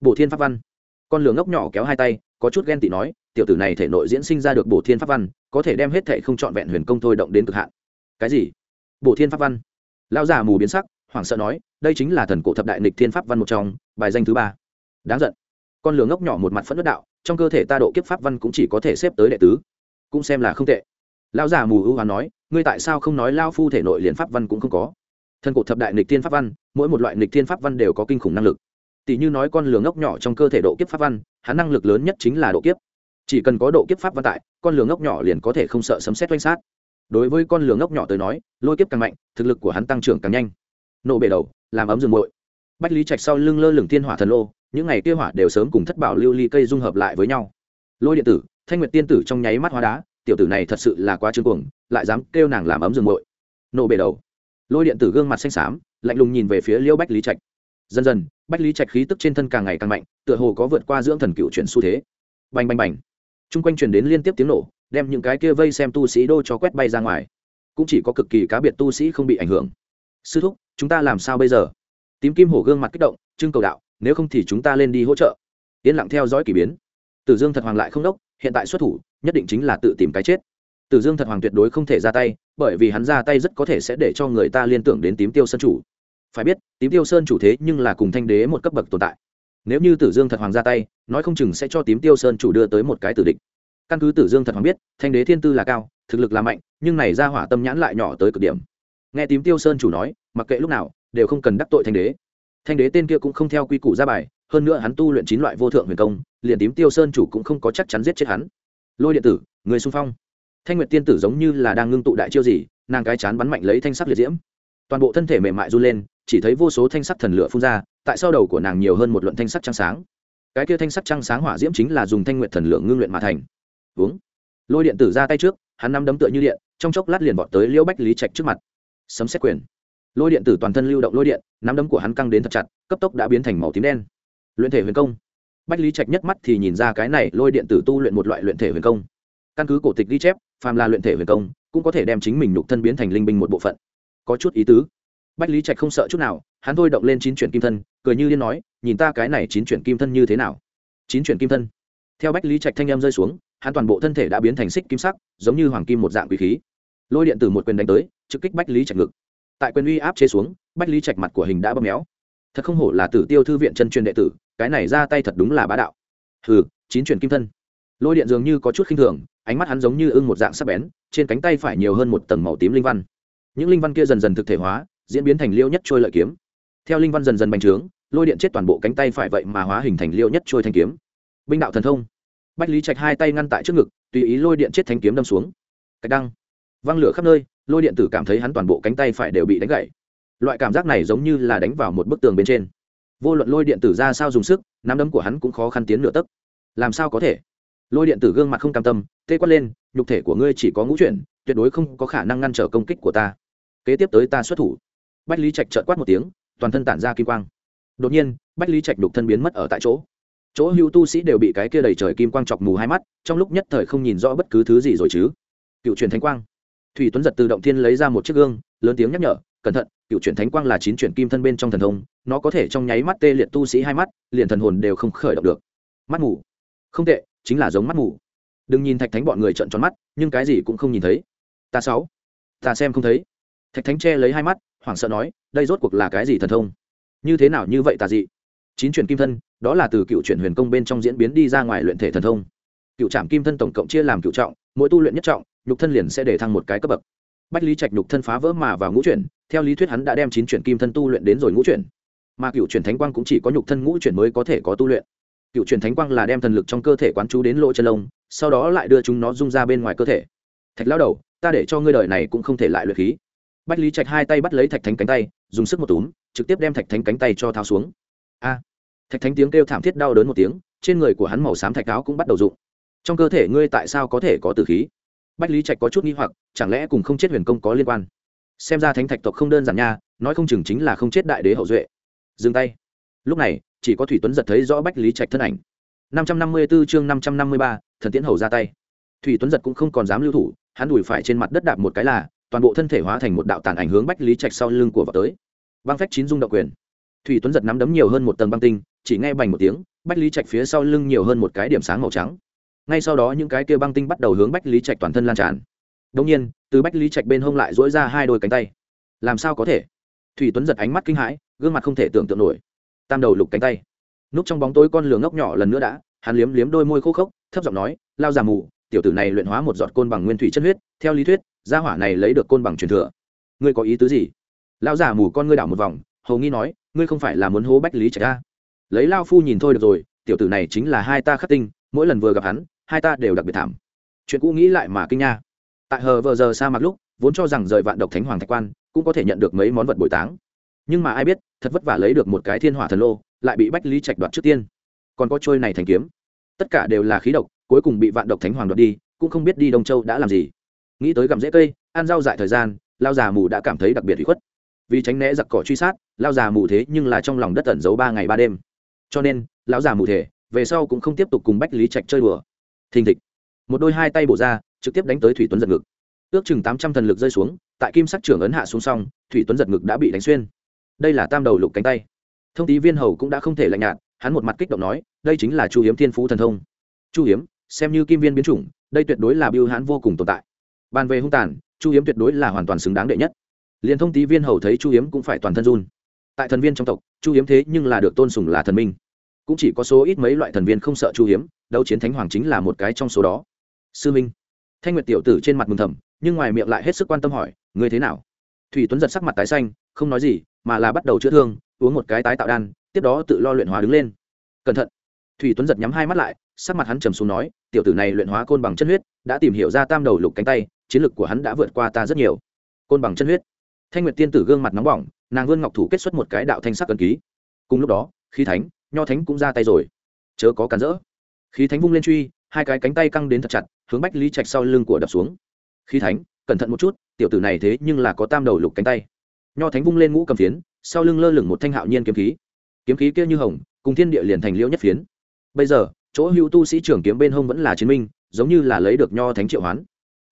Bổ thiên pháp văn. Con lửa ngốc nhỏ kéo hai tay, có chút ghen tị nói, tiểu tử này thể nội diễn sinh ra được bổ thiên pháp văn có thể đem hết thệ không trọn vẹn huyền công thôi động đến cực hạn. Cái gì? Bổ thiên pháp văn. Lão già mù biến sắc, hoảng sợ nói, đây chính là thần cổ thập đại nịch thiên pháp văn một trong, bài danh thứ ba. Đáng giận. Con lửa ngốc nhỏ một mặt phẫn nộ đạo, trong cơ thể ta độ kiếp pháp văn cũng chỉ có thể xếp tới đệ tứ. Cũng xem là không tệ. Lão già mù ưu hoán nói, ngươi tại sao không nói lao phu thể nội liền pháp văn cũng không có? Thần cổ thập đại nịch thiên pháp văn, mỗi một loại nịch thiên pháp văn đều có kinh khủng năng lực. Tỷ như nói con lửa ngốc nhỏ trong cơ thể độ kiếp pháp văn, hắn năng lực lớn nhất chính là độ kiếp chỉ cần có độ kiếp pháp văn tại, con lửa ngốc nhỏ liền có thể không sợ sấm xét oanh sát. Đối với con lửa ngốc nhỏ tới nói, lôi kiếp càng mạnh, thực lực của hắn tăng trưởng càng nhanh. Nổ bể đầu, làm ấm rừng bội bách lý trạch sau lưng lơ lửng thiên hỏa thần lô, những ngày kia hỏa đều sớm cùng thất bảo lưu ly cây dung hợp lại với nhau. Lôi điện tử, thanh nguyệt tiên tử trong nháy mắt hóa đá, tiểu tử này thật sự là quá trương cuồng, lại dám kêu nàng làm ấm rừng bội nổ bể đầu. Lôi điện tử gương mặt xanh xám, lạnh lùng nhìn về phía liêu bách lý trạch. Dần dần, bách lý trạch khí tức trên thân càng ngày càng mạnh, tựa hồ có vượt qua dưỡng thần cựu chuyển xu thế. Bành bành bành chung quanh truyền đến liên tiếp tiếng nổ, đem những cái kia vây xem tu sĩ đô cho quét bay ra ngoài. Cũng chỉ có cực kỳ cá biệt tu sĩ không bị ảnh hưởng. Sư thúc, chúng ta làm sao bây giờ? Tím kim hổ gương mặt kích động trưng cầu đạo, nếu không thì chúng ta lên đi hỗ trợ. Yên lặng theo dõi k ỳ biến. Tử dương thật hoàng lại không đốc, hiện tại xuất thủ, nhất định chính là tự tìm cái chết. Tử dương thật hoàng tuyệt đối không thể ra tay, bởi vì hắn ra tay rất có thể sẽ để cho người ta liên tưởng đến tím tiêu sân chủ. Phải biết, tím tiêu sơn chủ thế nhưng là cùng thanh đế một cấp bậc tồn tại nếu như tử dương thật hoàng ra tay, nói không chừng sẽ cho tím tiêu sơn chủ đưa tới một cái tử địch. Căn cứ tử dương thật hoàng biết, thanh đế thiên tư là cao, thực lực là mạnh, nhưng này ra hỏa tâm nhãn lại nhỏ tới cực điểm. Nghe tím tiêu sơn chủ nói, mặc kệ lúc nào, đều không cần đắc tội thanh đế. Thanh đế tên kia cũng không theo quy củ ra bài, hơn nữa hắn tu luyện chín loại vô thượng huyền công, liền tím tiêu sơn chủ cũng không có chắc chắn giết chết hắn. Lôi điện tử, người xung phong. Thanh nguyệt tiên tử giống như là đang ngưng tụ đại chiêu gì, nàng cái chán bắn mạnh lấy thanh sắc liệt diễm. Toàn bộ thân thể mềm mại run lên chỉ thấy vô số thanh sắc thần lửa phun ra, tại sau đầu của nàng nhiều hơn một luận thanh sắc trăng sáng. Cái kia thanh sắc trăng sáng hỏa diễm chính là dùng thanh nguyện thần lượng ngưng luyện mà thành. Uống lôi điện tử ra tay trước, hắn năm đấm tựa như điện, trong chốc lát liền bọt tới liễu bách lý trạch trước mặt. Sấm xét quyền. Lôi điện tử toàn thân lưu động lôi điện, nắm đấm của hắn căng đến thật chặt, cấp tốc đã biến thành màu tím đen. Luyện thể huyền công. Bách lý trạch nhất mắt thì nhìn ra cái này lôi điện tử tu luyện một loại luyện thể huyền công. Căn cứ cổ tịch ghi chép, phàm là luyện thể huyền công, cũng có thể đem chính mình nhục thân biến thành linh binh một bộ phận. Có chút ý tứ bách lý trạch không sợ chút nào, hắn thôi động lên chín chuyển kim thân, cười như liên nói, nhìn ta cái này chín chuyển kim thân như thế nào? Chín chuyển kim thân. Theo bách lý trạch thanh em rơi xuống, hắn toàn bộ thân thể đã biến thành xích kim sắc, giống như hoàng kim một dạng quý khí. Lôi điện từ một quyền đánh tới, trực kích bách lý trạch ngực. Tại quyền uy áp chế xuống, bách lý trạch mặt của hình đã bơm méo. Thật không hổ là tử tiêu thư viện chân truyền đệ tử, cái này ra tay thật đúng là bá đạo. Hừ, chín chuyển kim thân. Lôi điện dường như có chút khinh thường, ánh mắt hắn giống như ưng một dạng sắc bén, trên cánh tay phải nhiều hơn một tầng màu tím linh văn. Những linh văn kia dần dần thực thể hóa diễn biến thành liêu nhất trôi lợi kiếm. Theo linh văn dần dần bành trướng, lôi điện chết toàn bộ cánh tay phải vậy mà hóa hình thành liêu nhất trôi thanh kiếm. Binh đạo thần thông. Bách lý trạch hai tay ngăn tại trước ngực, tùy ý lôi điện chết thanh kiếm đâm xuống. Cách đăng. Văng lửa khắp nơi, lôi điện tử cảm thấy hắn toàn bộ cánh tay phải đều bị đánh gãy. Loại cảm giác này giống như là đánh vào một bức tường bên trên. Vô luận lôi điện tử ra sao dùng sức, nắm đấm của hắn cũng khó khăn tiến nửa tấc. Làm sao có thể? Lôi điện tử gương mặt không cam tâm, tê quát lên, nhục thể của ngươi chỉ có ngũ chuyển, tuyệt đối không có khả năng ngăn trở công kích của ta. Kế tiếp tới ta xuất thủ bách lý trạch trợn quát một tiếng, toàn thân tản ra kim quang. Đột nhiên, bách lý trạch đục thân biến mất ở tại chỗ. Chỗ hưu tu sĩ đều bị cái kia đầy trời kim quang chọc mù hai mắt, trong lúc nhất thời không nhìn rõ bất cứ thứ gì rồi chứ. Cựu truyền thánh quang. Thủy tuấn giật từ động thiên lấy ra một chiếc gương, lớn tiếng nhắc nhở, cẩn thận, cựu truyền thánh quang là chín truyền kim thân bên trong thần thông, nó có thể trong nháy mắt tê liệt tu sĩ hai mắt, liền thần hồn đều không khởi động được. Mắt mù. Không tệ, chính là giống mắt mù. Đừng nhìn thạch thánh bọn người trợn tròn mắt, nhưng cái gì cũng không nhìn thấy. Ta sáu. Ta xem không thấy. Thạch thánh che lấy hai mắt hoảng sợ nói, đây rốt cuộc là cái gì thần thông? Như thế nào như vậy tà dị? Chín truyền kim thân, đó là từ cựu truyền huyền công bên trong diễn biến đi ra ngoài luyện thể thần thông. Cựu trạm kim thân tổng cộng chia làm cựu trọng, mỗi tu luyện nhất trọng, nhục thân liền sẽ để thăng một cái cấp bậc. Bách lý trạch nhục thân phá vỡ mà vào ngũ chuyển, theo lý thuyết hắn đã đem chín chuyển kim thân tu luyện đến rồi ngũ chuyển. Mà cựu chuyển thánh quang cũng chỉ có nhục thân ngũ chuyển mới có thể có tu luyện. Cựu chuyển thánh quang là đem thần lực trong cơ thể quán chú đến lỗ chân lông, sau đó lại đưa chúng nó rung ra bên ngoài cơ thể. Thạch lao đầu, ta để cho ngươi đời này cũng không thể lại luyện khí bách lý trạch hai tay bắt lấy thạch thánh cánh tay, dùng sức một túm, trực tiếp đem thạch thánh cánh tay cho tháo xuống. A! Thạch thánh tiếng kêu thảm thiết đau đớn một tiếng, trên người của hắn màu xám thạch áo cũng bắt đầu rụng. Trong cơ thể ngươi tại sao có thể có tử khí? Bách lý trạch có chút nghi hoặc, chẳng lẽ cùng không chết huyền công có liên quan? Xem ra thánh thạch tộc không đơn giản nha, nói không chừng chính là không chết đại đế hậu duệ. Dừng tay. Lúc này, chỉ có thủy tuấn giật thấy rõ bách lý trạch thân ảnh. Năm trăm năm mươi 554 chương năm trăm năm mươi ba, thần tiễn hầu ra tay. Thủy tuấn giật cũng không còn dám lưu thủ, hắn đùi phải trên mặt đất đạp một cái là toàn bộ thân thể hóa thành một đạo tàn ảnh hướng bách lý trạch sau lưng của vào tới. Băng phách chín dung động quyền. Thủy tuấn giật nắm đấm nhiều hơn một tầng băng tinh, chỉ nghe bành một tiếng, bách lý trạch phía sau lưng nhiều hơn một cái điểm sáng màu trắng. Ngay sau đó những cái kia băng tinh bắt đầu hướng bách lý trạch toàn thân lan tràn. Đông nhiên, từ bách lý trạch bên hông lại dỗi ra hai đôi cánh tay. Làm sao có thể? Thủy tuấn giật ánh mắt kinh hãi, gương mặt không thể tưởng tượng nổi. Tam đầu lục cánh tay. Núp trong bóng tối con lửa ngốc nhỏ lần nữa đã, hắn liếm liếm đôi môi khô khốc, thấp giọng nói, lao già mù, tiểu tử này luyện hóa một giọt côn bằng nguyên thủy chất huyết, theo lý thuyết gia hỏa này lấy được côn bằng truyền thừa. Ngươi có ý tứ gì? Lão già mù con ngươi đảo một vòng, hầu nghi nói, ngươi không phải là muốn hố bách lý trạch ra lấy lao phu nhìn thôi được rồi, tiểu tử này chính là hai ta khắc tinh, mỗi lần vừa gặp hắn, hai ta đều đặc biệt thảm. Chuyện cũ nghĩ lại mà kinh nha. Tại hờ vờ giờ sa mặt lúc, vốn cho rằng rời vạn độc thánh hoàng thạch quan, cũng có thể nhận được mấy món vật bồi táng. Nhưng mà ai biết, thật vất vả lấy được một cái thiên hỏa thần lô, lại bị bách lý trạch đoạt trước tiên. Còn có trôi này thành kiếm. Tất cả đều là khí độc, cuối cùng bị vạn độc thánh hoàng đoạt đi, cũng không biết đi đông châu đã làm gì nghĩ tới gặm rễ cây, ăn rau dại thời gian lao già mù đã cảm thấy đặc biệt bị khuất. Vì tránh né giặc cỏ truy sát lao già mù thế nhưng là trong lòng đất tẩn giấu ba ngày ba đêm. Cho nên, lão già mù thể, về sau cũng không tiếp tục cùng bách lý trạch chơi đùa. Thình thịch. Một đôi hai tay bổ ra, trực tiếp đánh tới thủy tuấn giật ngực. Ước chừng tám trăm thần lực rơi xuống, tại kim sắc trưởng ấn hạ xuống xong, thủy tuấn giật ngực đã bị đánh xuyên. Đây là tam đầu lục cánh tay. Thông tí viên hầu cũng đã không thể lạnh nhạt, hắn một mặt kích động nói, đây chính là chu hiếm thiên phú thần thông. Chu hiếm, xem như kim viên biến chủng, đây tuyệt đối là biêu hãn vô cùng tồn tại bàn về hung tàn, chu hiếm tuyệt đối là hoàn toàn xứng đáng đệ nhất. Liền thông tí viên hầu thấy chu hiếm cũng phải toàn thân run. Tại thần viên trong tộc, chu hiếm thế nhưng là được tôn sùng là thần minh. Cũng chỉ có số ít mấy loại thần viên không sợ chu hiếm, đấu chiến thánh hoàng chính là một cái trong số đó. Sư minh, thanh nguyệt tiểu tử trên mặt mừng thầm, nhưng ngoài miệng lại hết sức quan tâm hỏi, ngươi thế nào? Thủy tuấn giật sắc mặt tái xanh, không nói gì, mà là bắt đầu chữa thương, uống một cái tái tạo đan, tiếp đó tự lo luyện hóa đứng lên. Cẩn thận. Thủy tuấn giật nhắm hai mắt lại, sắc mặt hắn trầm xuống nói, tiểu tử này luyện hóa côn bằng chân huyết, đã tìm hiểu ra tam đầu lục cánh tay chiến lực của hắn đã vượt qua ta rất nhiều. Côn bằng chân huyết. Thanh nguyệt tiên tử gương mặt nóng bỏng, nàng vươn ngọc thủ kết xuất một cái đạo thanh sắc cân ký. Cùng lúc đó, khí thánh, nho thánh cũng ra tay rồi. Chớ có cản rỡ. Khí thánh vung lên truy, hai cái cánh tay căng đến thật chặt, hướng bách lý trạch sau lưng của đập xuống. Khí thánh, cẩn thận một chút, tiểu tử này thế nhưng là có tam đầu lục cánh tay. Nho thánh vung lên ngũ cầm phiến, sau lưng lơ lửng một thanh hạo nhiên kiếm khí. Kiếm khí kia như hồng, cùng thiên địa liền thành liễu nhất phiến. Bây giờ, chỗ hữu tu sĩ trưởng kiếm bên hông vẫn là chiến minh, giống như là lấy được nho thánh triệu hoán.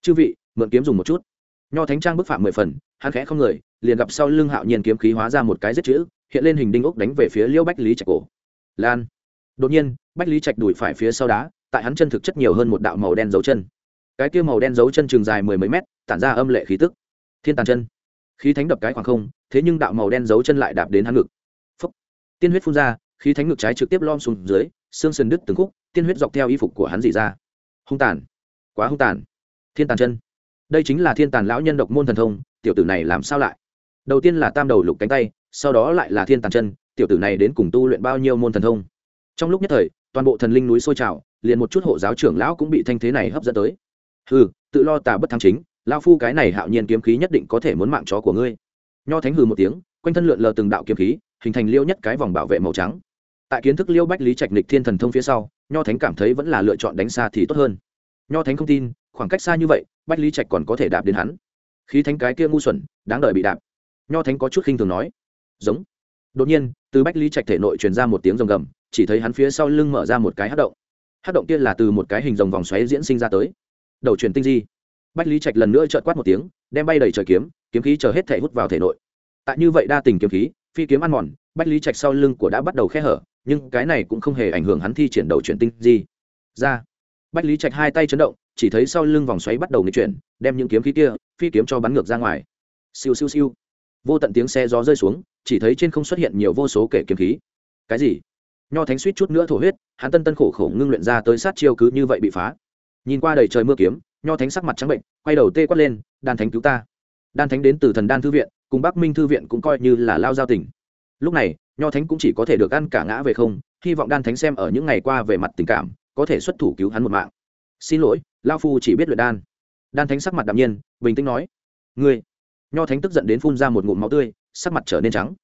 Chư vị mượn kiếm dùng một chút. Nho thánh trang bức phạm mười phần, hắn khẽ không người, liền gặp sau lưng hạo nhiên kiếm khí hóa ra một cái giết chữ, hiện lên hình đinh ốc đánh về phía liêu bách lý trạch cổ. Lan. Đột nhiên, bách lý trạch đuổi phải phía sau đá, tại hắn chân thực chất nhiều hơn một đạo màu đen dấu chân. Cái kia màu đen dấu chân trường dài mười mấy mét, tản ra âm lệ khí tức. Thiên tàn chân. Khí thánh đập cái khoảng không, thế nhưng đạo màu đen dấu chân lại đạp đến hắn ngực. Phúc. tiên huyết phun ra, khí thánh ngực trái trực tiếp lom xuống dưới, xương sườn đứt từng khúc, tiên huyết dọc theo y phục của hắn rỉ ra. Hung tàn. Quá hung tàn. Thiên tàn chân đây chính là thiên tàn lão nhân độc môn thần thông, tiểu tử này làm sao lại? Đầu tiên là tam đầu lục cánh tay, sau đó lại là thiên tàn chân, tiểu tử này đến cùng tu luyện bao nhiêu môn thần thông? Trong lúc nhất thời, toàn bộ thần linh núi sôi trào, liền một chút hộ giáo trưởng lão cũng bị thanh thế này hấp dẫn tới. Hừ, tự lo tà bất thăng chính lao phu cái này hạo nhiên kiếm khí nhất định có thể muốn mạng chó của ngươi. Nho thánh hừ một tiếng, quanh thân lượn lờ từng đạo kiếm khí, hình thành liêu nhất cái vòng bảo vệ màu trắng. Tại kiến thức liêu bách lý trạch nịch thiên thần thông phía sau, nho thánh cảm thấy vẫn là lựa chọn đánh xa thì tốt hơn. Nho thánh không tin khoảng cách xa như vậy, bách lý trạch còn có thể đạp đến hắn. Khí thánh cái kia ngu xuẩn, đáng đợi bị đạp. Nho thánh có chút khinh thường nói. Giống. Đột nhiên, từ bách lý trạch thể nội truyền ra một tiếng rồng gầm, chỉ thấy hắn phía sau lưng mở ra một cái hát động. Hát động kia là từ một cái hình rồng vòng xoáy diễn sinh ra tới. Đầu truyền tinh di. Bách lý trạch lần nữa trợt quát một tiếng, đem bay đầy trời kiếm kiếm khí chờ hết thể hút vào thể nội. Tại như vậy đa tình kiếm khí, phi kiếm ăn mòn, bách lý trạch sau lưng của đã bắt đầu khe hở, nhưng cái này cũng không hề ảnh hưởng hắn thi triển đầu truyền tinh di. Ra. Bách lý trạch hai tay chấn động chỉ thấy sau lưng vòng xoáy bắt đầu nghịch chuyển, đem những kiếm khí kia, phi kiếm cho bắn ngược ra ngoài. Siêu siêu siêu. Vô tận tiếng xe gió rơi xuống, chỉ thấy trên không xuất hiện nhiều vô số kể kiếm khí. Cái gì? Nho thánh suýt chút nữa thổ huyết, hắn tân tân khổ khổ ngưng luyện ra tới sát chiêu cứ như vậy bị phá. Nhìn qua đầy trời mưa kiếm, nho thánh sắc mặt trắng bệnh, quay đầu tê quát lên, đan thánh cứu ta. Đan thánh đến từ thần đan thư viện, cùng bắc minh thư viện cũng coi như là lao giao tình. Lúc này, nho thánh cũng chỉ có thể được ăn cả ngã về không, hy vọng đan thánh xem ở những ngày qua về mặt tình cảm, có thể xuất thủ cứu hắn một mạng xin lỗi, lao phu chỉ biết luyện đan. Đan thánh sắc mặt đạm nhiên, bình tĩnh nói, ngươi. Nho thánh tức giận đến phun ra một ngụm máu tươi, sắc mặt trở nên trắng.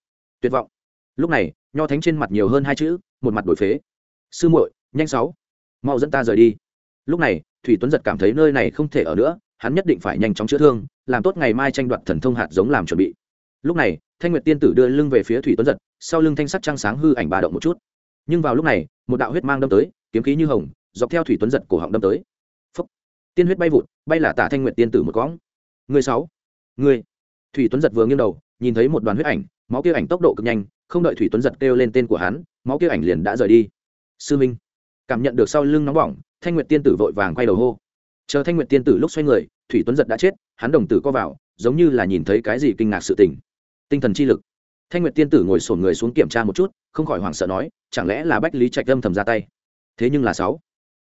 Tuyệt vọng. Lúc này, nho thánh trên mặt nhiều hơn hai chữ, một mặt đổi phế. Sư muội, nhanh sáu, mau dẫn ta rời đi. Lúc này, thủy tuấn giật cảm thấy nơi này không thể ở nữa, hắn nhất định phải nhanh chóng chữa thương, làm tốt ngày mai tranh đoạt thần thông hạt giống làm chuẩn bị. Lúc này, thanh nguyệt tiên tử đưa lưng về phía thủy tuấn giật, sau lưng thanh sắc trăng sáng hư ảnh bà động một chút. Nhưng vào lúc này, một đạo huyết mang đâm tới, kiếm khí như hồng, dọc theo thủy tuấn giật cổ họng đâm tới tiên huyết bay vụt, bay là tả thanh nguyệt tiên tử một cõng. Người sáu. Người. Thủy tuấn giật vừa nghiêng đầu, nhìn thấy một đoàn huyết ảnh, máu kia ảnh tốc độ cực nhanh, không đợi thủy tuấn giật kêu lên tên của hắn, máu kia ảnh liền đã rời đi. Sư minh. Cảm nhận được sau lưng nóng bỏng, thanh nguyệt tiên tử vội vàng quay đầu hô. Chờ thanh nguyệt tiên tử lúc xoay người, thủy tuấn giật đã chết, hắn đồng tử co vào, giống như là nhìn thấy cái gì kinh ngạc sự tình. Tinh thần chi lực. Thanh nguyệt tiên tử ngồi sổn người xuống kiểm tra một chút, không khỏi hoảng sợ nói, chẳng lẽ là bách lý trạch lâm thầm ra tay? Thế nhưng là sáu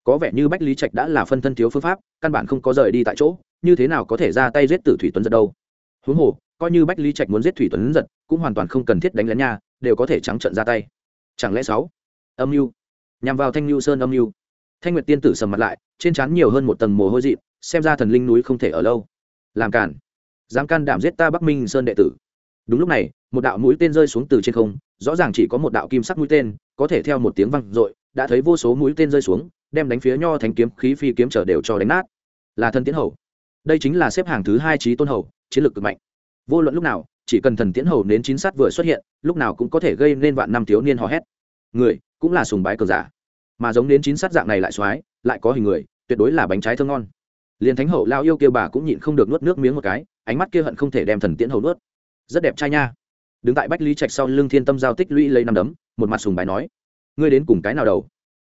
có vẻ như bách lý trạch đã là phân thân thiếu phương pháp, căn bản không có rời đi tại chỗ, như thế nào có thể ra tay giết tử thủy tuấn giật đâu? Huống hồ, coi như bách lý trạch muốn giết thủy tuấn giật, cũng hoàn toàn không cần thiết đánh lén nha, đều có thể trắng trận ra tay. Chẳng lẽ sáu? Âm mưu. Nhằm vào thanh lưu sơn âm mưu. Thanh nguyệt tiên tử sầm mặt lại, trên trán nhiều hơn một tầng mồ hôi dị xem ra thần linh núi không thể ở lâu. Làm cản dám can đảm giết ta bắc minh sơn đệ tử. Đúng lúc này, một đạo mũi tên rơi xuống từ trên không, rõ ràng chỉ có một đạo kim sắc mũi tên, có thể theo một tiếng văng r ộ i đã thấy vô số mũi tên rơi xuống đem đánh phía nho thánh kiếm, khí phi kiếm trở đều cho đánh nát. Là thần tiến hầu. Đây chính là xếp hàng thứ hai trí tôn hầu, chiến lược cực mạnh. Vô luận lúc nào, chỉ cần thần tiến hầu đến chín sát vừa xuất hiện, lúc nào cũng có thể gây nên vạn năm thiếu niên hò hét. Người, cũng là sùng bái cờ giả. Mà giống đến chín sát dạng này lại xoái, lại có hình người, tuyệt đối là bánh trái thơ ngon. Liền thánh hậu lao yêu kêu bà cũng nhịn không được nuốt nước miếng một cái, ánh mắt kia hận không thể đem thần tiễn hầu nuốt. Rất đẹp trai nha. Đứng tại bách lý trạch sau lưng thiên tâm giao tích lũy lấy năm đấm, một mặt sùng bái nói, ngươi đến cùng cái nào đầu?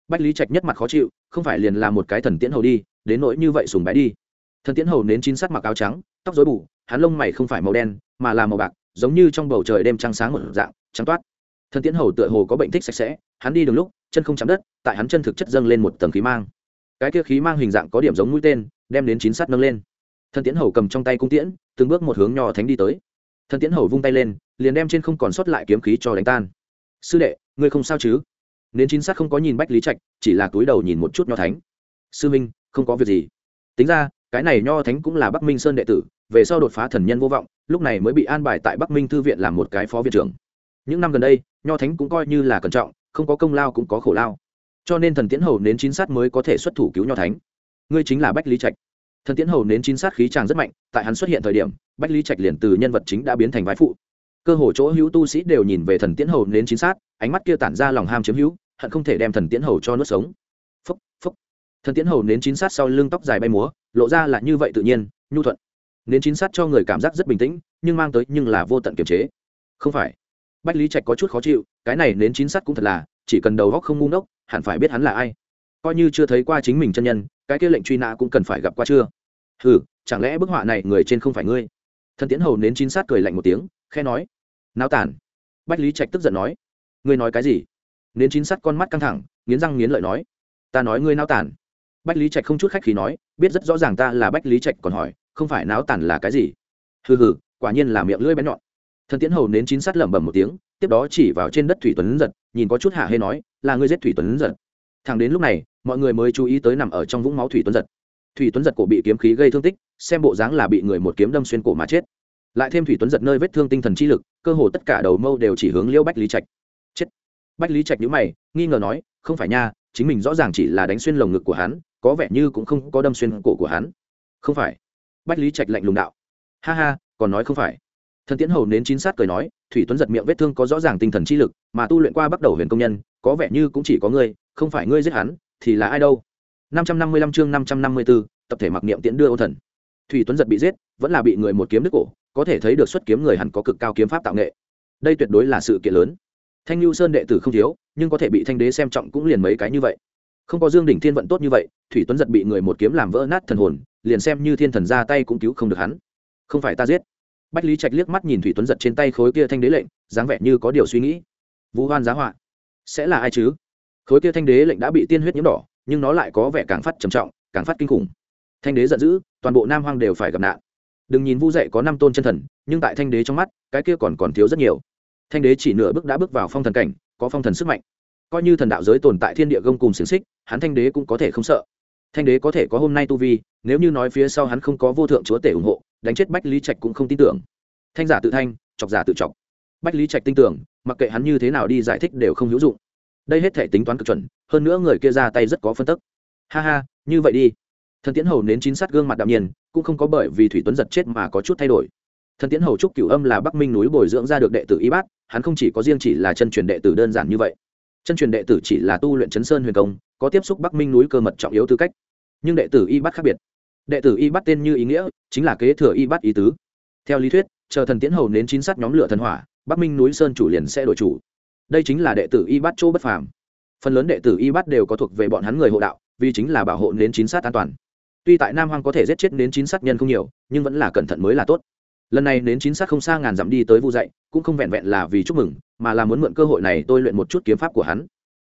Bách lý trạch nhất mặt khó chịu, không phải liền là một cái thần tiễn hầu đi, đến nỗi như vậy sùng bái đi. Thần tiễn hầu nến chín sắt mặc áo trắng, tóc dối bù, hắn lông mày không phải màu đen, mà là màu bạc, giống như trong bầu trời đêm trăng sáng một dạng, trắng toát. Thần tiễn hầu tựa hồ có bệnh thích sạch sẽ, hắn đi đường lúc, chân không chạm đất, tại hắn chân thực chất dâng lên một tầng khí mang. Cái kia khí mang hình dạng có điểm giống mũi tên, đem đến chín sắt nâng lên. Thần tiễn hầu cầm trong tay cung tiễn, từng bước một hướng nho thánh đi tới. Thần tiễn hầu vung tay lên, liền đem trên không còn sót lại kiếm khí cho đánh tan. Sư đệ, ngươi không sao chứ? Nên chín sát không có nhìn bách lý trạch, chỉ là túi đầu nhìn một chút nho thánh. Sư minh, không có việc gì. Tính ra, cái này nho thánh cũng là bắc minh sơn đệ tử, về sau đột phá thần nhân vô vọng, lúc này mới bị an bài tại bắc minh thư viện làm một cái phó viện trưởng. Những năm gần đây, nho thánh cũng coi như là cẩn trọng, không có công lao cũng có khổ lao. Cho nên thần tiễn hầu nến chín sát mới có thể xuất thủ cứu nho thánh. Ngươi chính là bách lý trạch. Thần tiễn hầu nến chín sát khí tràng rất mạnh, tại hắn xuất hiện thời điểm, bách lý trạch liền từ nhân vật chính đã biến thành vai phụ cơ hồ chỗ hữu tu sĩ đều nhìn về thần tiễn hầu đến chín sát, ánh mắt kia tản ra lòng ham chiếm hữu, hận không thể đem thần tiễn hầu cho nuốt sống. Phúc phúc. Thần tiễn hầu đến chín sát sau lưng tóc dài bay múa, lộ ra là như vậy tự nhiên, nhu thuận. Nến chín sát cho người cảm giác rất bình tĩnh, nhưng mang tới nhưng là vô tận kiềm chế. Không phải. Bách lý trạch có chút khó chịu, cái này nến chín sát cũng thật là, chỉ cần đầu góc không ngu ngốc, hẳn phải biết hắn là ai. Coi như chưa thấy qua chính mình chân nhân, cái kia lệnh truy nã cũng cần phải gặp qua chưa? Ừ chẳng lẽ bức họa này người trên không phải ngươi? Thần tiễn hầu nến chín sát cười lạnh một tiếng khe nói. Náo tản bách lý trạch tức giận nói. Ngươi nói cái gì? Nến chín Sắt con mắt căng thẳng, nghiến răng nghiến lợi nói. Ta nói ngươi náo tản bách lý trạch không chút khách khí nói, biết rất rõ ràng ta là bách lý trạch còn hỏi, không phải náo tản là cái gì. Hừ hừ, quả nhiên là miệng lưỡi bén nhọn. Thần tiễn hầu nến chín Sắt lẩm bẩm một tiếng, tiếp đó chỉ vào trên đất thủy tuấn giật, nhìn có chút hạ hê nói, là ngươi giết thủy tuấn giật. Thằng đến lúc này, mọi người mới chú ý tới nằm ở trong vũng máu thủy tuấn giật. Thủy tuấn giật cổ bị kiếm khí gây thương tích, xem bộ dáng là bị người một kiếm đâm xuyên cổ mà chết lại thêm thủy tuấn giật nơi vết thương tinh thần chi lực cơ hồ tất cả đầu mâu đều chỉ hướng liêu bách lý trạch. Chết. Bách lý trạch nhữ mày nghi ngờ nói không phải nha chính mình rõ ràng chỉ là đánh xuyên lồng ngực của hắn có vẻ như cũng không có đâm xuyên cổ của hắn. Không phải. Bách lý trạch lạnh lùng đạo. Ha ha còn nói không phải. Thần tiễn hầu nến chín sát cười nói thủy tuấn giật miệng vết thương có rõ ràng tinh thần chi lực mà tu luyện qua bắt đầu huyền công nhân có vẻ như cũng chỉ có ngươi không phải ngươi giết hắn thì là ai đâu. 555 chương 554, tập thể mặc niệm tiễn đưa ô thần. Thủy tuấn giật bị giết vẫn là bị người một kiếm đứt cổ có thể thấy được xuất kiếm người hẳn có cực cao kiếm pháp tạo nghệ. Đây tuyệt đối là sự kiện lớn. Thanh lưu sơn đệ tử không thiếu, nhưng có thể bị thanh đế xem trọng cũng liền mấy cái như vậy. Không có dương đỉnh thiên vận tốt như vậy, thủy tuấn giật bị người một kiếm làm vỡ nát thần hồn, liền xem như thiên thần ra tay cũng cứu không được hắn. Không phải ta giết. Bách lý trạch liếc mắt nhìn thủy tuấn giật trên tay khối kia thanh đế lệnh, dáng vẻ như có điều suy nghĩ. Vũ hoan giá họa. Sẽ là ai chứ? Khối kia thanh đế lệnh đã bị tiên huyết nhiễm đỏ, nhưng nó lại có vẻ càng phát trầm trọng, càng phát kinh khủng. Thanh đế giận dữ, toàn bộ nam hoang đều phải gặp nạn đừng nhìn vu dậy có năm tôn chân thần, nhưng tại thanh đế trong mắt, cái kia còn còn thiếu rất nhiều. Thanh đế chỉ nửa bước đã bước vào phong thần cảnh, có phong thần sức mạnh. Coi như thần đạo giới tồn tại thiên địa gông cùng xiềng xích, hắn thanh đế cũng có thể không sợ. Thanh đế có thể có hôm nay tu vi, nếu như nói phía sau hắn không có vô thượng chúa tể ủng hộ, đánh chết bách lý trạch cũng không tin tưởng. Thanh giả tự thanh, chọc giả tự chọc. Bách lý trạch tin tưởng, mặc kệ hắn như thế nào đi giải thích đều không hữu dụng. Đây hết thể tính toán cực chuẩn, hơn nữa người kia ra tay rất có phân tức. Ha ha, như vậy đi thần tiễn hầu nến chín sát gương mặt đạm nhiên, cũng không có bởi vì thủy tuấn giật chết mà có chút thay đổi. Thần tiễn hầu trúc cửu âm là bắc minh núi bồi dưỡng ra được đệ tử y bát, hắn không chỉ có riêng chỉ là chân truyền đệ tử đơn giản như vậy. Chân truyền đệ tử chỉ là tu luyện chấn sơn huyền công, có tiếp xúc bắc minh núi cơ mật trọng yếu tư cách. Nhưng đệ tử y bát khác biệt. Đệ tử y bát tên như ý nghĩa, chính là kế thừa y bát ý tứ. Theo lý thuyết, chờ thần tiễn hầu nến chín sát nhóm lửa thần hỏa, bắc minh núi sơn chủ liền sẽ đổi chủ. Đây chính là đệ tử y bát chỗ bất phàm. Phần lớn đệ tử y bát đều có thuộc về bọn hắn người hộ đạo, vì chính là bảo hộ nến chín sát an toàn tuy tại nam hoang có thể giết chết đến chín sát nhân không nhiều, nhưng vẫn là cẩn thận mới là tốt. Lần này đến chín sát không xa ngàn dặm đi tới vu dạy, cũng không vẹn vẹn là vì chúc mừng, mà là muốn mượn cơ hội này tôi luyện một chút kiếm pháp của hắn.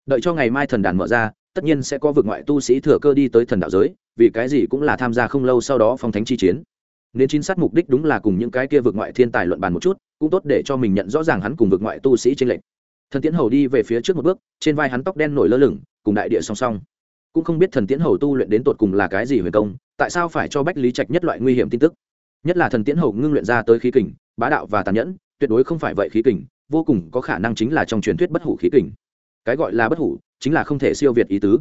Đợi cho ngày mai thần đàn mở ra, tất nhiên sẽ có vực ngoại tu sĩ thừa cơ đi tới thần đạo giới, vì cái gì cũng là tham gia không lâu sau đó phong thánh chi chiến. Nên chín sát mục đích đúng là cùng những cái kia vực ngoại thiên tài luận bàn một chút, cũng tốt để cho mình nhận rõ ràng hắn cùng vực ngoại tu sĩ trên lệnh thần tiễn hầu đi về phía trước một bước, trên vai hắn tóc đen nổi lơ lửng, cùng đại địa song song cũng không biết thần tiễn hầu tu luyện đến tột cùng là cái gì huyền công, tại sao phải cho bách lý trạch nhất loại nguy hiểm tin tức? Nhất là thần tiễn hầu ngưng luyện ra tới khí kình, bá đạo và tàn nhẫn, tuyệt đối không phải vậy khí kình, vô cùng có khả năng chính là trong truyền thuyết bất hủ khí kình. Cái gọi là bất hủ, chính là không thể siêu việt ý tứ.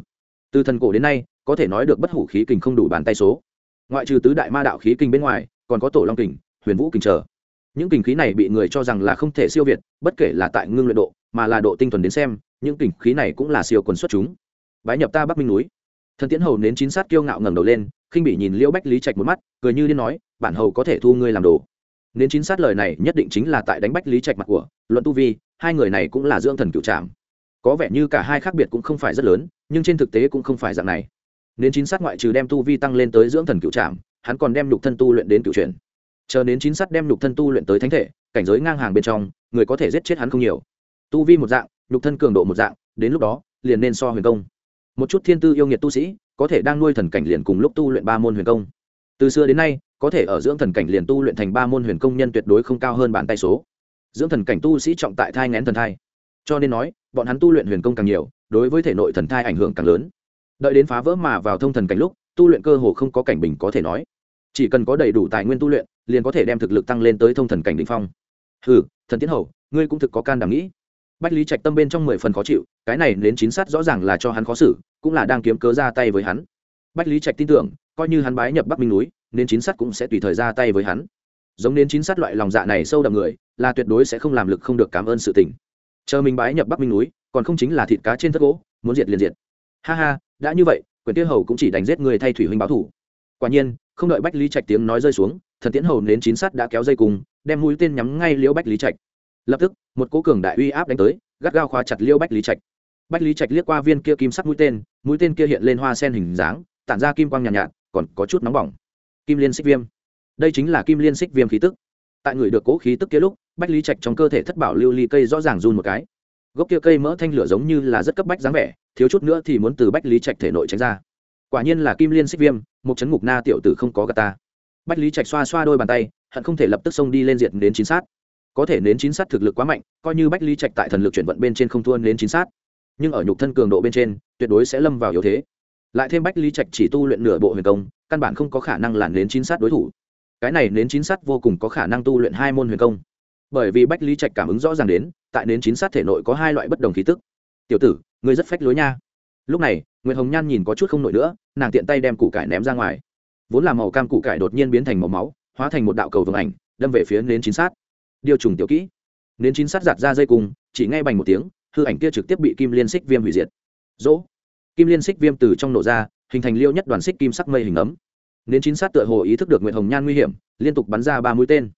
Từ thần cổ đến nay, có thể nói được bất hủ khí kình không đủ bàn tay số. Ngoại trừ tứ đại ma đạo khí kình bên ngoài, còn có tổ long kình, huyền vũ kình trở những kình khí này bị người cho rằng là không thể siêu việt, bất kể là tại ngưng luyện độ, mà là độ tinh thuần đến xem, những kình khí này cũng là siêu quần xuất chúng bái nhập ta bắc minh núi thần tiễn hầu nến chín sát kiêu ngạo ngẩng đầu lên khinh bị nhìn liễu bách lý trạch một mắt cười như điên nói bản hầu có thể thu ngươi làm đồ nến chín sát lời này nhất định chính là tại đánh bách lý trạch mặt của luận tu vi hai người này cũng là dưỡng thần cựu trạm có vẻ như cả hai khác biệt cũng không phải rất lớn nhưng trên thực tế cũng không phải dạng này nến chín sát ngoại trừ đem tu vi tăng lên tới dưỡng thần cựu trạm hắn còn đem nhục thân tu luyện đến cựu truyền chờ đến chín sát đem nhục thân tu luyện tới thánh thể cảnh giới ngang hàng bên trong người có thể giết chết hắn không nhiều tu vi một dạng nhục thân cường độ một dạng đến lúc đó liền nên so huyền công một chút thiên tư yêu nghiệt tu sĩ, có thể đang nuôi thần cảnh liền cùng lúc tu luyện ba môn huyền công. Từ xưa đến nay, có thể ở dưỡng thần cảnh liền tu luyện thành ba môn huyền công nhân tuyệt đối không cao hơn bàn tay số. Dưỡng thần cảnh tu sĩ trọng tại thai ngén thần thai. Cho nên nói, bọn hắn tu luyện huyền công càng nhiều, đối với thể nội thần thai ảnh hưởng càng lớn. Đợi đến phá vỡ mà vào thông thần cảnh lúc, tu luyện cơ hồ không có cảnh bình có thể nói. Chỉ cần có đầy đủ tài nguyên tu luyện, liền có thể đem thực lực tăng lên tới thông thần cảnh đ ỉ n h phong. Ừ thần tiến hầu, ngươi cũng thực có can đảm nghĩ bách lý trạch tâm bên trong mười phần khó chịu, cái này đến chín sát rõ ràng là cho hắn khó xử, cũng là đang kiếm cớ ra tay với hắn. Bách lý trạch tin tưởng, coi như hắn bái nhập bắc minh núi nên chín sát cũng sẽ tùy thời ra tay với hắn. Giống Nên chín sát loại lòng dạ này sâu đậm người, là tuyệt đối sẽ không làm lực không được cảm ơn sự tình. Chờ mình bái nhập bắc minh núi, còn không chính là thịt cá trên thất gỗ, muốn diệt liền diệt. Ha ha, đã như vậy quyền tiêu hầu cũng chỉ đánh giết người thay thủy huynh báo thủ. Quả nhiên, không đợi bách lý trạch tiếng nói rơi xuống, thần tiễn hầu nến chín sắt đã kéo dây cùng, đem mũi tên nhắm ngay liễu bách lý trạch lập tức một cố cường đại uy áp đánh tới gắt gao khóa chặt liêu bách lý trạch. Bách lý trạch liếc qua viên kia kim sắc mũi tên mũi tên kia hiện lên hoa sen hình dáng tản ra kim quang nhàn nhạt, nhạt còn có chút nóng bỏng. Kim liên xích viêm. Đây chính là kim liên xích viêm khí tức. Tại người được cố khí tức kia lúc bách lý trạch trong cơ thể thất bảo lưu ly cây rõ ràng run một cái. Gốc kia cây mỡ thanh lửa giống như là rất cấp bách dáng vẻ thiếu chút nữa thì muốn từ bách lý trạch thể nội tránh ra. Quả nhiên là kim liên xích viêm một chấn ngục na tiểu tử không có gà ta. Bách lý trạch xoa xoa đôi bàn tay hận không thể lập tức xông đi lên diện đến chín sát có thể nến chín sát thực lực quá mạnh, coi như bách lý trạch tại thần lực chuyển vận bên trên không thua nến chín sát. Nhưng ở nhục thân cường độ bên trên, tuyệt đối sẽ lâm vào yếu thế. Lại thêm bách lý trạch chỉ tu luyện nửa bộ huyền công, căn bản không có khả năng là nến chín sát đối thủ. Cái này nến chín sát vô cùng có khả năng tu luyện hai môn huyền công. Bởi vì bách lý trạch cảm ứng rõ ràng đến, tại nến chín sát thể nội có hai loại bất đồng khí tức. Tiểu tử, ngươi rất phách lối nha. Lúc này nguyễn hồng nhan nhìn có chút không nổi nữa, nàng tiện tay đem củ cải ném ra ngoài. Vốn là màu cam củ cải đột nhiên biến thành màu máu, hóa thành một đạo cầu vồng ảnh, đâm về phía nến chín sát điều trùng tiểu kỹ. Nến chín sát giạt ra dây cùng chỉ ngay bành một tiếng, hư ảnh kia trực tiếp bị kim liên xích viêm hủy diệt. Dỗ kim liên xích viêm từ trong nổ ra, hình thành liêu nhất đoàn xích kim sắc mây hình ấm. Nến chín sát tựa hồ ý thức được nguyệt hồng nhan nguy hiểm, liên tục bắn ra ba mũi tên.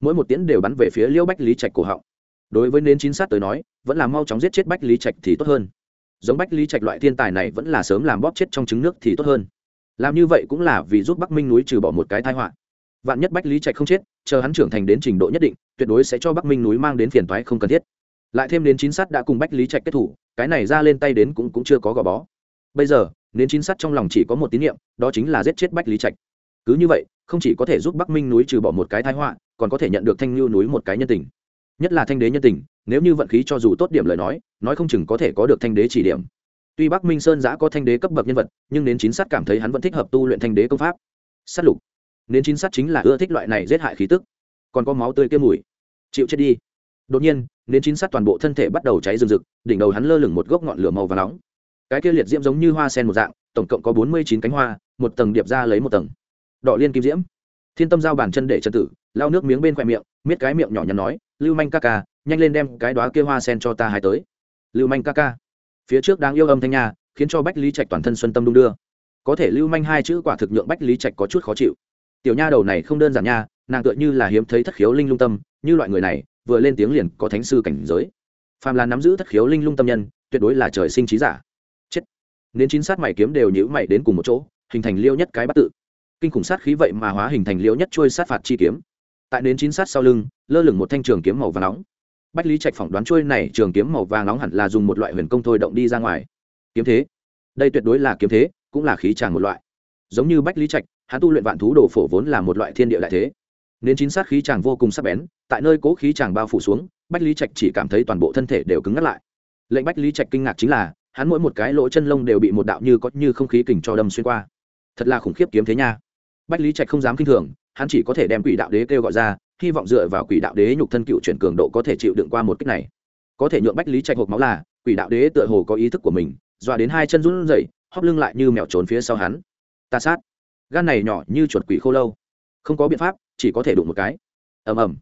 Mỗi một tiễn đều bắn về phía liêu bách lý trạch cổ họng. Đối với nến chín sát tới nói, vẫn là mau chóng giết chết bách lý trạch thì tốt hơn. Giống bách lý trạch loại thiên tài này vẫn là sớm làm bóp chết trong trứng nước thì tốt hơn. Làm như vậy cũng là vì giúp bắc minh núi trừ bỏ một cái tai họa vạn nhất bách lý trạch không chết chờ hắn trưởng thành đến trình độ nhất định tuyệt đối sẽ cho bắc minh núi mang đến phiền toái không cần thiết. Lại thêm đến chín sắt đã cùng bách lý trạch kết thủ cái này ra lên tay đến cũng, cũng chưa có gò bó. Bây giờ đến chín sắt trong lòng chỉ có một tín nhiệm đó chính là giết chết bách lý trạch. Cứ như vậy không chỉ có thể giúp bắc minh núi trừ bỏ một cái thái họa còn có thể nhận được thanh lưu núi một cái nhân tình. Nhất là thanh đế nhân tình nếu như vận khí cho dù tốt điểm lời nói nói không chừng có thể có được thanh đế chỉ điểm. Tuy bắc minh sơn giã có thanh đế cấp bậc nhân vật nhưng đến chín sắt cảm thấy hắn vẫn thích hợp tu luyện thanh đế công pháp. S á t lục nên chín sắt chính là ưa thích loại này giết hại khí tức. Còn có máu tươi kia mùi. Chịu chết đi. Đột nhiên, nên chín sắt toàn bộ thân thể bắt đầu cháy rừng rực, đỉnh đầu hắn lơ lửng một gốc ngọn lửa màu và nóng. Cái kia liệt diễm giống như hoa sen một dạng, tổng cộng có bốn mươi chín cánh hoa, một tầng điệp ra lấy một tầng. Đọ liên kim diễm. Thiên tâm giao bàn chân để chân tử lao nước miếng bên khoe miệng, miết cái miệng nhỏ nhắn nói, lưu manh ca ca, nhanh lên đem cái đó kia hoa sen cho ta hai tới. Lưu manh ca ca. Phía trước đang yêu âm thanh nhà khiến cho bách lý trạch toàn thân xuân tâm đung đưa. Có thể lưu manh hai chữ quả thực nhượng bách lý trạch có chút khó chịu tiểu nha đầu này không đơn giản nha, nàng tựa như là hiếm thấy thất khiếu linh lung tâm, như loại người này, vừa lên tiếng liền có thánh sư cảnh giới. Phàm là nắm giữ thất khiếu linh lung tâm nhân, tuyệt đối là trời sinh trí giả. Chết. Nên chín sát mày kiếm đều nhữ mày đến cùng một chỗ, hình thành liêu nhất cái bắt tự. Kinh khủng sát khí vậy mà hóa hình thành liêu nhất trôi sát phạt chi kiếm. Tại nến chín sát sau lưng, lơ lửng một thanh trường kiếm màu vàng nóng. Bách lý trạch phỏng đoán trôi này trường kiếm màu vàng nóng hẳn là dùng một loại huyền công thôi động đi ra ngoài. Kiếm thế. Đây tuyệt đối là kiếm thế, cũng là khí tràng một loại. Giống như bách lý trạch hắn tu luyện vạn thú đồ phổ vốn là một loại thiên địa đại thế. Nên chín sát khí chàng vô cùng sắc bén, tại nơi cố khí chàng bao phủ xuống, bách lý trạch chỉ cảm thấy toàn bộ thân thể đều cứng ngắt lại. Lệnh bách lý trạch kinh ngạc chính là, hắn mỗi một cái lỗ chân lông đều bị một đạo như có như không khí kình cho đâm xuyên qua. Thật là khủng khiếp kiếm thế nha. Bách lý trạch không dám kinh thường, hắn chỉ có thể đem quỷ đạo đế kêu gọi ra, hy vọng dựa vào quỷ đạo đế nhục thân cựu chuyển cường độ có thể chịu đựng qua một cách này. Có thể nhượng bách lý trạch hộp máu là, quỷ đạo đế tựa hồ có ý thức của mình dọa đến hai chân run rẩy hóp lưng lại như mèo trốn phía sau hắn. Ta sát gan này nhỏ như chuột quỷ khô lâu. Không có biện pháp, chỉ có thể đụng một cái. Ầm ầm.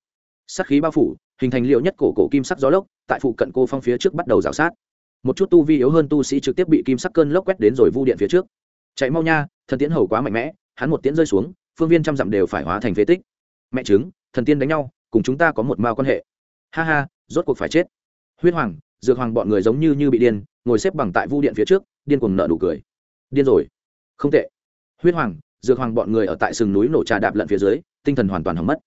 Sắc khí bao phủ, hình thành liệu nhất cổ cổ kim sắc gió lốc, tại phụ cận cô phong phía trước bắt đầu rào sát. Một chút tu vi yếu hơn tu sĩ trực tiếp bị kim sắc cơn lốc quét đến rồi vu điện phía trước. Chạy mau nha, thần tiễn hầu quá mạnh mẽ, hắn một tiễn rơi xuống, phương viên trăm dặm đều phải hóa thành phế tích. Mẹ chứng thần tiên đánh nhau, cùng chúng ta có một mao quan hệ. Ha ha, rốt cuộc phải chết. Huyết hoàng, dược hoàng bọn người giống như như bị điên, ngồi xếp bằng tại vu điện phía trước, điên cuồng nợ đủ cười. Điên rồi. Không tệ. Huyết hoàng dược hoàng bọn người ở tại sừng núi nổ trà đạp lận phía dưới, tinh thần hoàn toàn hỏng mất.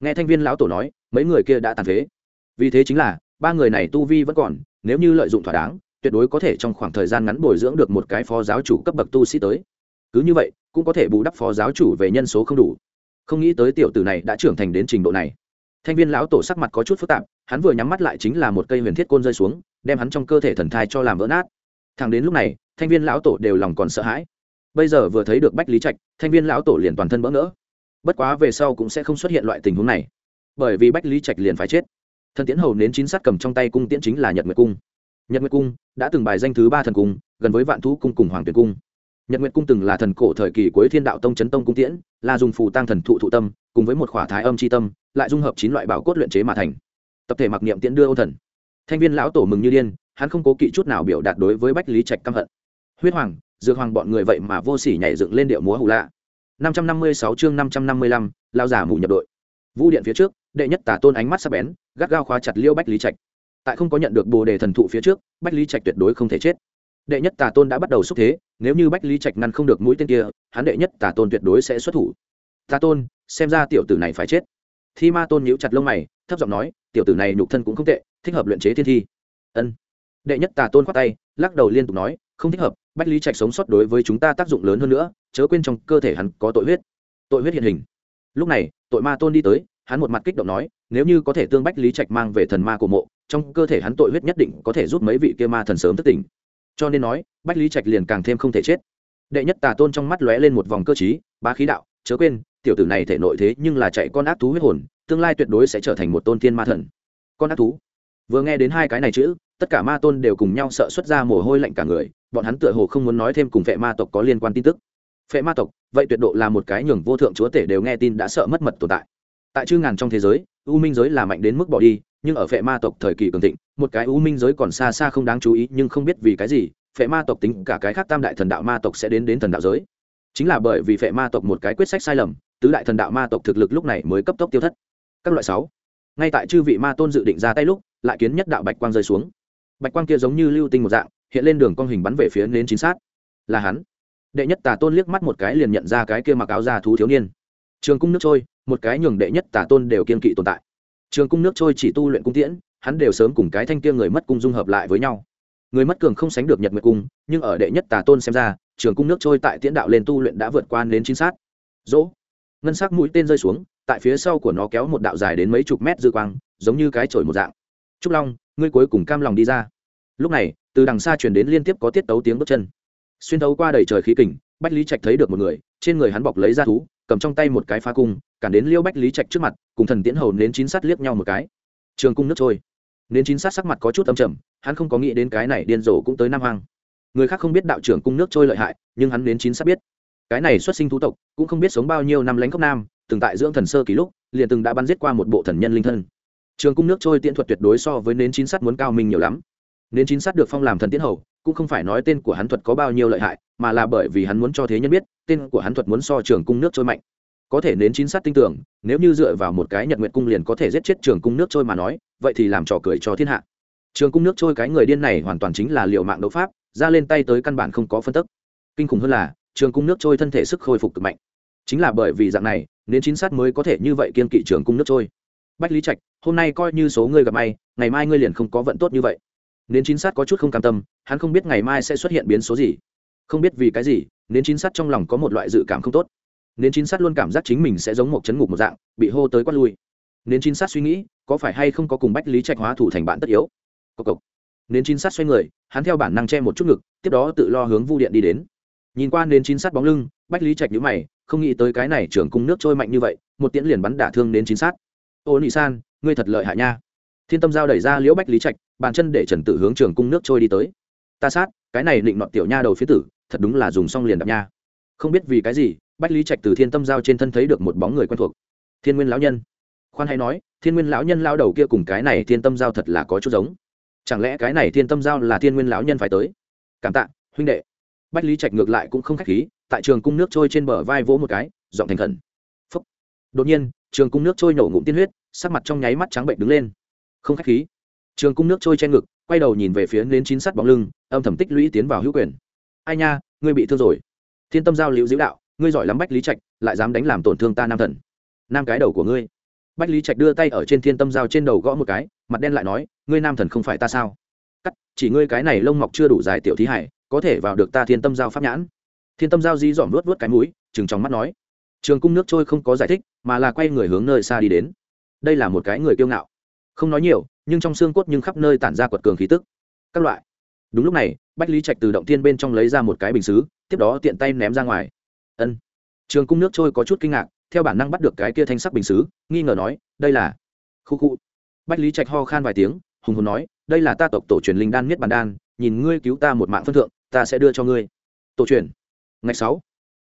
Nghe thanh viên lão tổ nói, mấy người kia đã tàn phế. Vì thế chính là, ba người này tu vi vẫn còn, nếu như lợi dụng thỏa đáng, tuyệt đối có thể trong khoảng thời gian ngắn bồi dưỡng được một cái phó giáo chủ cấp bậc tu sĩ tới. Cứ như vậy, cũng có thể bù đắp phó giáo chủ về nhân số không đủ. Không nghĩ tới tiểu tử này đã trưởng thành đến trình độ này. Thanh viên lão tổ sắc mặt có chút phức tạp, hắn vừa nhắm mắt lại chính là một cây huyền thiết côn rơi xuống, đem hắn trong cơ thể thần thai cho làm vỡ nát. Thằng đến lúc này, thanh viên lão tổ đều lòng còn sợ hãi bây giờ vừa thấy được bách lý trạch, thanh viên lão tổ liền toàn thân bỡ ngỡ. Bất quá về sau cũng sẽ không xuất hiện loại tình huống này, bởi vì bách lý trạch liền phải chết. Thần tiễn hầu nến chín sát cầm trong tay cung tiễn chính là nhật nguyệt cung. Nhật nguyệt cung đã từng bài danh thứ ba thần cung, gần với vạn thú cung cùng hoàng tuyệt cung. Nhật nguyệt cung từng là thần cổ thời kỳ cuối thiên đạo tông chấn tông cung tiễn, là dùng phù tăng thần thụ thụ tâm, cùng với một khỏa thái âm c h i tâm, lại dung hợp chín loại bảo cốt luyện chế mà thành. Tập thể mặc niệm tiễn đưa ô thần. Thanh viên lão tổ mừng như điên, hắn không cố kỵ chút nào biểu đạt đối với bách lý trạch căm hận. Huyết hoàng dược hoàng bọn người vậy mà vô sỉ nhảy dựng lên điệu múa hù lạ. Năm trăm năm mươi sáu chương năm trăm năm mươi lăm, lao giả mù nhập đội. Vũ điện phía trước, đệ nhất tả tôn ánh mắt sắc bén, gắt gao khóa chặt liêu bách lý trạch. Tại không có nhận được bồ đề thần thụ phía trước, bách lý trạch tuyệt đối không thể chết. Đệ nhất tà tôn đã bắt đầu xúc thế, nếu như bách lý trạch ngăn không được mũi tên kia, hắn đệ nhất tà tôn tuyệt đối sẽ xuất thủ. Tà tôn, xem ra tiểu tử này phải chết. Thi ma tôn nhíu chặt lông mày, thấp giọng nói, tiểu tử này nhục thân cũng không tệ, thích hợp luyện chế thiên thi. Ân. Đệ nhất tà tôn khoát tay, lắc đầu liên tục nói, không thích hợp bách lý trạch sống sót đối với chúng ta tác dụng lớn hơn nữa, chớ quên trong cơ thể hắn có tội huyết. Tội huyết hiện hình. Lúc này, tội ma tôn đi tới, hắn một mặt kích động nói, nếu như có thể tương bách lý trạch mang về thần ma của mộ, trong cơ thể hắn tội huyết nhất định có thể giúp mấy vị kia ma thần sớm thất tỉnh. Cho nên nói, bách lý trạch liền càng thêm không thể chết. Đệ nhất tà tôn trong mắt lóe lên một vòng cơ chí ba khí đạo, chớ quên, tiểu tử này thể nội thế nhưng là chạy con ác thú huyết hồn, tương lai tuyệt đối sẽ trở thành một tôn tiên ma thần. Con ác thú. Vừa nghe đến hai cái này chữ, tất cả ma tôn đều cùng nhau sợ xuất ra mồ hôi lạnh cả người bọn hắn tựa hồ không muốn nói thêm cùng phệ ma tộc có liên quan tin tức. Phệ ma tộc, vậy tuyệt độ là một cái nhường vô thượng chúa tể đều nghe tin đã sợ mất mật tồn tại. Tại chư ngàn trong thế giới, u minh giới là mạnh đến mức bỏ đi, nhưng ở phệ ma tộc thời kỳ cường thịnh, một cái u minh giới còn xa xa không đáng chú ý, nhưng không biết vì cái gì, phệ ma tộc tính cả cái khác tam đại thần đạo ma tộc sẽ đến đến thần đạo giới. Chính là bởi vì phệ ma tộc một cái quyết sách sai lầm, tứ đại thần đạo ma tộc thực lực lúc này mới cấp tốc tiêu thất. Các loại sáu. Ngay tại chư vị ma tôn dự định ra tay lúc, lại kiến nhất đạo bạch quang rơi xuống. Bạch quang kia giống như lưu tinh một dạng hiện lên đường con hình bắn về phía nến chính xác. Là hắn. Đệ nhất tà tôn liếc mắt một cái liền nhận ra cái kia mặc áo da thú thiếu niên. Trường cung nước trôi, một cái nhường đệ nhất tà tôn đều kiên kỵ tồn tại. Trường cung nước trôi chỉ tu luyện cung tiễn, hắn đều sớm cùng cái thanh kia người mất cung dung hợp lại với nhau. Người mất cường không sánh được nhật nguyệt cung, nhưng ở đệ nhất tà tôn xem ra, trường cung nước trôi tại tiễn đạo lên tu luyện đã vượt qua đến chính xác. Dỗ. Ngân sắc mũi tên rơi xuống, tại phía sau của nó kéo một đạo dài đến mấy chục mét dư quang, giống như cái chổi một dạng. Trúc long, ngươi cuối cùng cam lòng đi ra lúc này, từ đằng xa chuyển đến liên tiếp có tiết tấu tiếng bước chân. Xuyên thấu qua đầy trời khí kình, bách lý trạch thấy được một người, trên người hắn bọc lấy ra thú, cầm trong tay một cái phá cung, cản đến liêu bách lý trạch trước mặt, cùng thần tiễn hầu nến chín sát liếc nhau một cái. Trường cung nước trôi. Nến chín sát sắc mặt có chút âm trầm, hắn không có nghĩ đến cái này điên rồ cũng tới nam hoang. Người khác không biết đạo trưởng cung nước trôi lợi hại, nhưng hắn nến chín sát biết. Cái này xuất sinh thú tộc, cũng không biết sống bao nhiêu năm lánh cốc nam, từng tại dưỡng thần sơ kỷ lúc, liền từng đã bắn giết qua một bộ thần nhân linh thân. Trường cung nước trôi tiễn thuật tuyệt đối so với nến chín sắt muốn cao minh nhiều lắm nên chín xác được phong làm thần tiến hầu, cũng không phải nói tên của hắn thuật có bao nhiêu lợi hại, mà là bởi vì hắn muốn cho thế nhân biết, tên của hắn thuật muốn so trường cung nước trôi mạnh. Có thể nến chín sát tin tưởng, nếu như dựa vào một cái nhật nguyện cung liền có thể giết chết trường cung nước trôi mà nói, vậy thì làm trò cười cho thiên hạ. Trường cung nước trôi cái người điên này hoàn toàn chính là liệu mạng đấu pháp, ra lên tay tới căn bản không có phân tức. Kinh khủng hơn là, trường cung nước trôi thân thể sức khôi phục cực mạnh. Chính là bởi vì dạng này nên chín sát mới có thể như vậy kiên kỵ trường cung nước trôi. Bách lý trạch, hôm nay coi như số ngươi gặp may, ngày mai ngươi liền không có vận tốt như vậy nến chín sát có chút không cam tâm, hắn không biết ngày mai sẽ xuất hiện biến số gì. Không biết vì cái gì, nến chín sát trong lòng có một loại dự cảm không tốt. Nến chín sát luôn cảm giác chính mình sẽ giống một chấn ngục một dạng, bị hô tới quát lui. Nến chín sát suy nghĩ, có phải hay không có cùng bách lý trạch hóa thủ thành bạn tất yếu? Cộc cộc. Nến chín sát xoay người, hắn theo bản năng che một chút ngực, tiếp đó tự lo hướng vu điện đi đến. Nhìn qua nến chín sát bóng lưng, bách lý trạch nhíu mày, không nghĩ tới cái này trưởng cung nước trôi mạnh như vậy, một tiễn liền bắn đả thương nến chín sát. Ô nị san, ngươi thật lợi hại nha. Thiên tâm giao đẩy ra liễu bách lý trạch bàn chân để trần tử hướng trường cung nước trôi đi tới. Ta sát, cái này định nọt tiểu nha đầu phía tử, thật đúng là dùng xong liền đập nha. Không biết vì cái gì, bách lý trạch từ thiên tâm giao trên thân thấy được một bóng người quen thuộc. Thiên nguyên lão nhân. Khoan hay nói, thiên nguyên lão nhân lao đầu kia cùng cái này thiên tâm giao thật là có chút giống. Chẳng lẽ cái này thiên tâm giao là thiên nguyên lão nhân phải tới? Cảm tạ, huynh đệ. Bách lý trạch ngược lại cũng không k h á c h khí, tại trường cung nước trôi trên bờ vai vỗ một cái, giọng thành khẩn. Phúc. Đột nhiên, trường cung nước trôi nổ ngụm tiên huyết, sắc mặt trong nháy mắt trắng bệnh đứng lên. Không k h á c h khí trường cung nước trôi trên ngực, quay đầu nhìn về phía nến chín sắt bóng lưng, âm thầm tích lũy tiến vào hữu quyền. Ai nha, ngươi bị thương rồi. Thiên tâm giao liễu diễu đạo, ngươi giỏi lắm bách lý trạch, lại dám đánh làm tổn thương ta nam thần. Nam cái đầu của ngươi. Bách lý trạch đưa tay ở trên thiên tâm giao trên đầu gõ một cái, mặt đen lại nói, ngươi nam thần không phải ta sao? Cắt, chỉ ngươi cái này lông mọc chưa đủ dài tiểu thí hải, có thể vào được ta thiên tâm giao pháp nhãn. Thiên tâm giao di dỏm luốt luốt cái mũi chừng trong mắt nói. Trường cung nước trôi không có giải thích, mà là quay người hướng nơi xa đi đến. Đây là một cái người kiêu ngạo không nói nhiều, nhưng trong xương cốt nhưng khắp nơi tản ra quật cường khí tức. Các loại. Đúng lúc này, bách lý trạch từ động tiên bên trong lấy ra một cái bình xứ, tiếp đó tiện tay ném ra ngoài. Ân. Trường cung nước trôi có chút kinh ngạc, theo bản năng bắt được cái kia thanh sắc bình xứ, nghi ngờ nói, đây là khu khu. Bách lý trạch ho khan vài tiếng, hùng hồn nói, đây là ta tộc tổ truyền linh đan miết bàn đan, nhìn ngươi cứu ta một mạng phân thượng, ta sẽ đưa cho ngươi. Tổ truyền. Ngày sáu.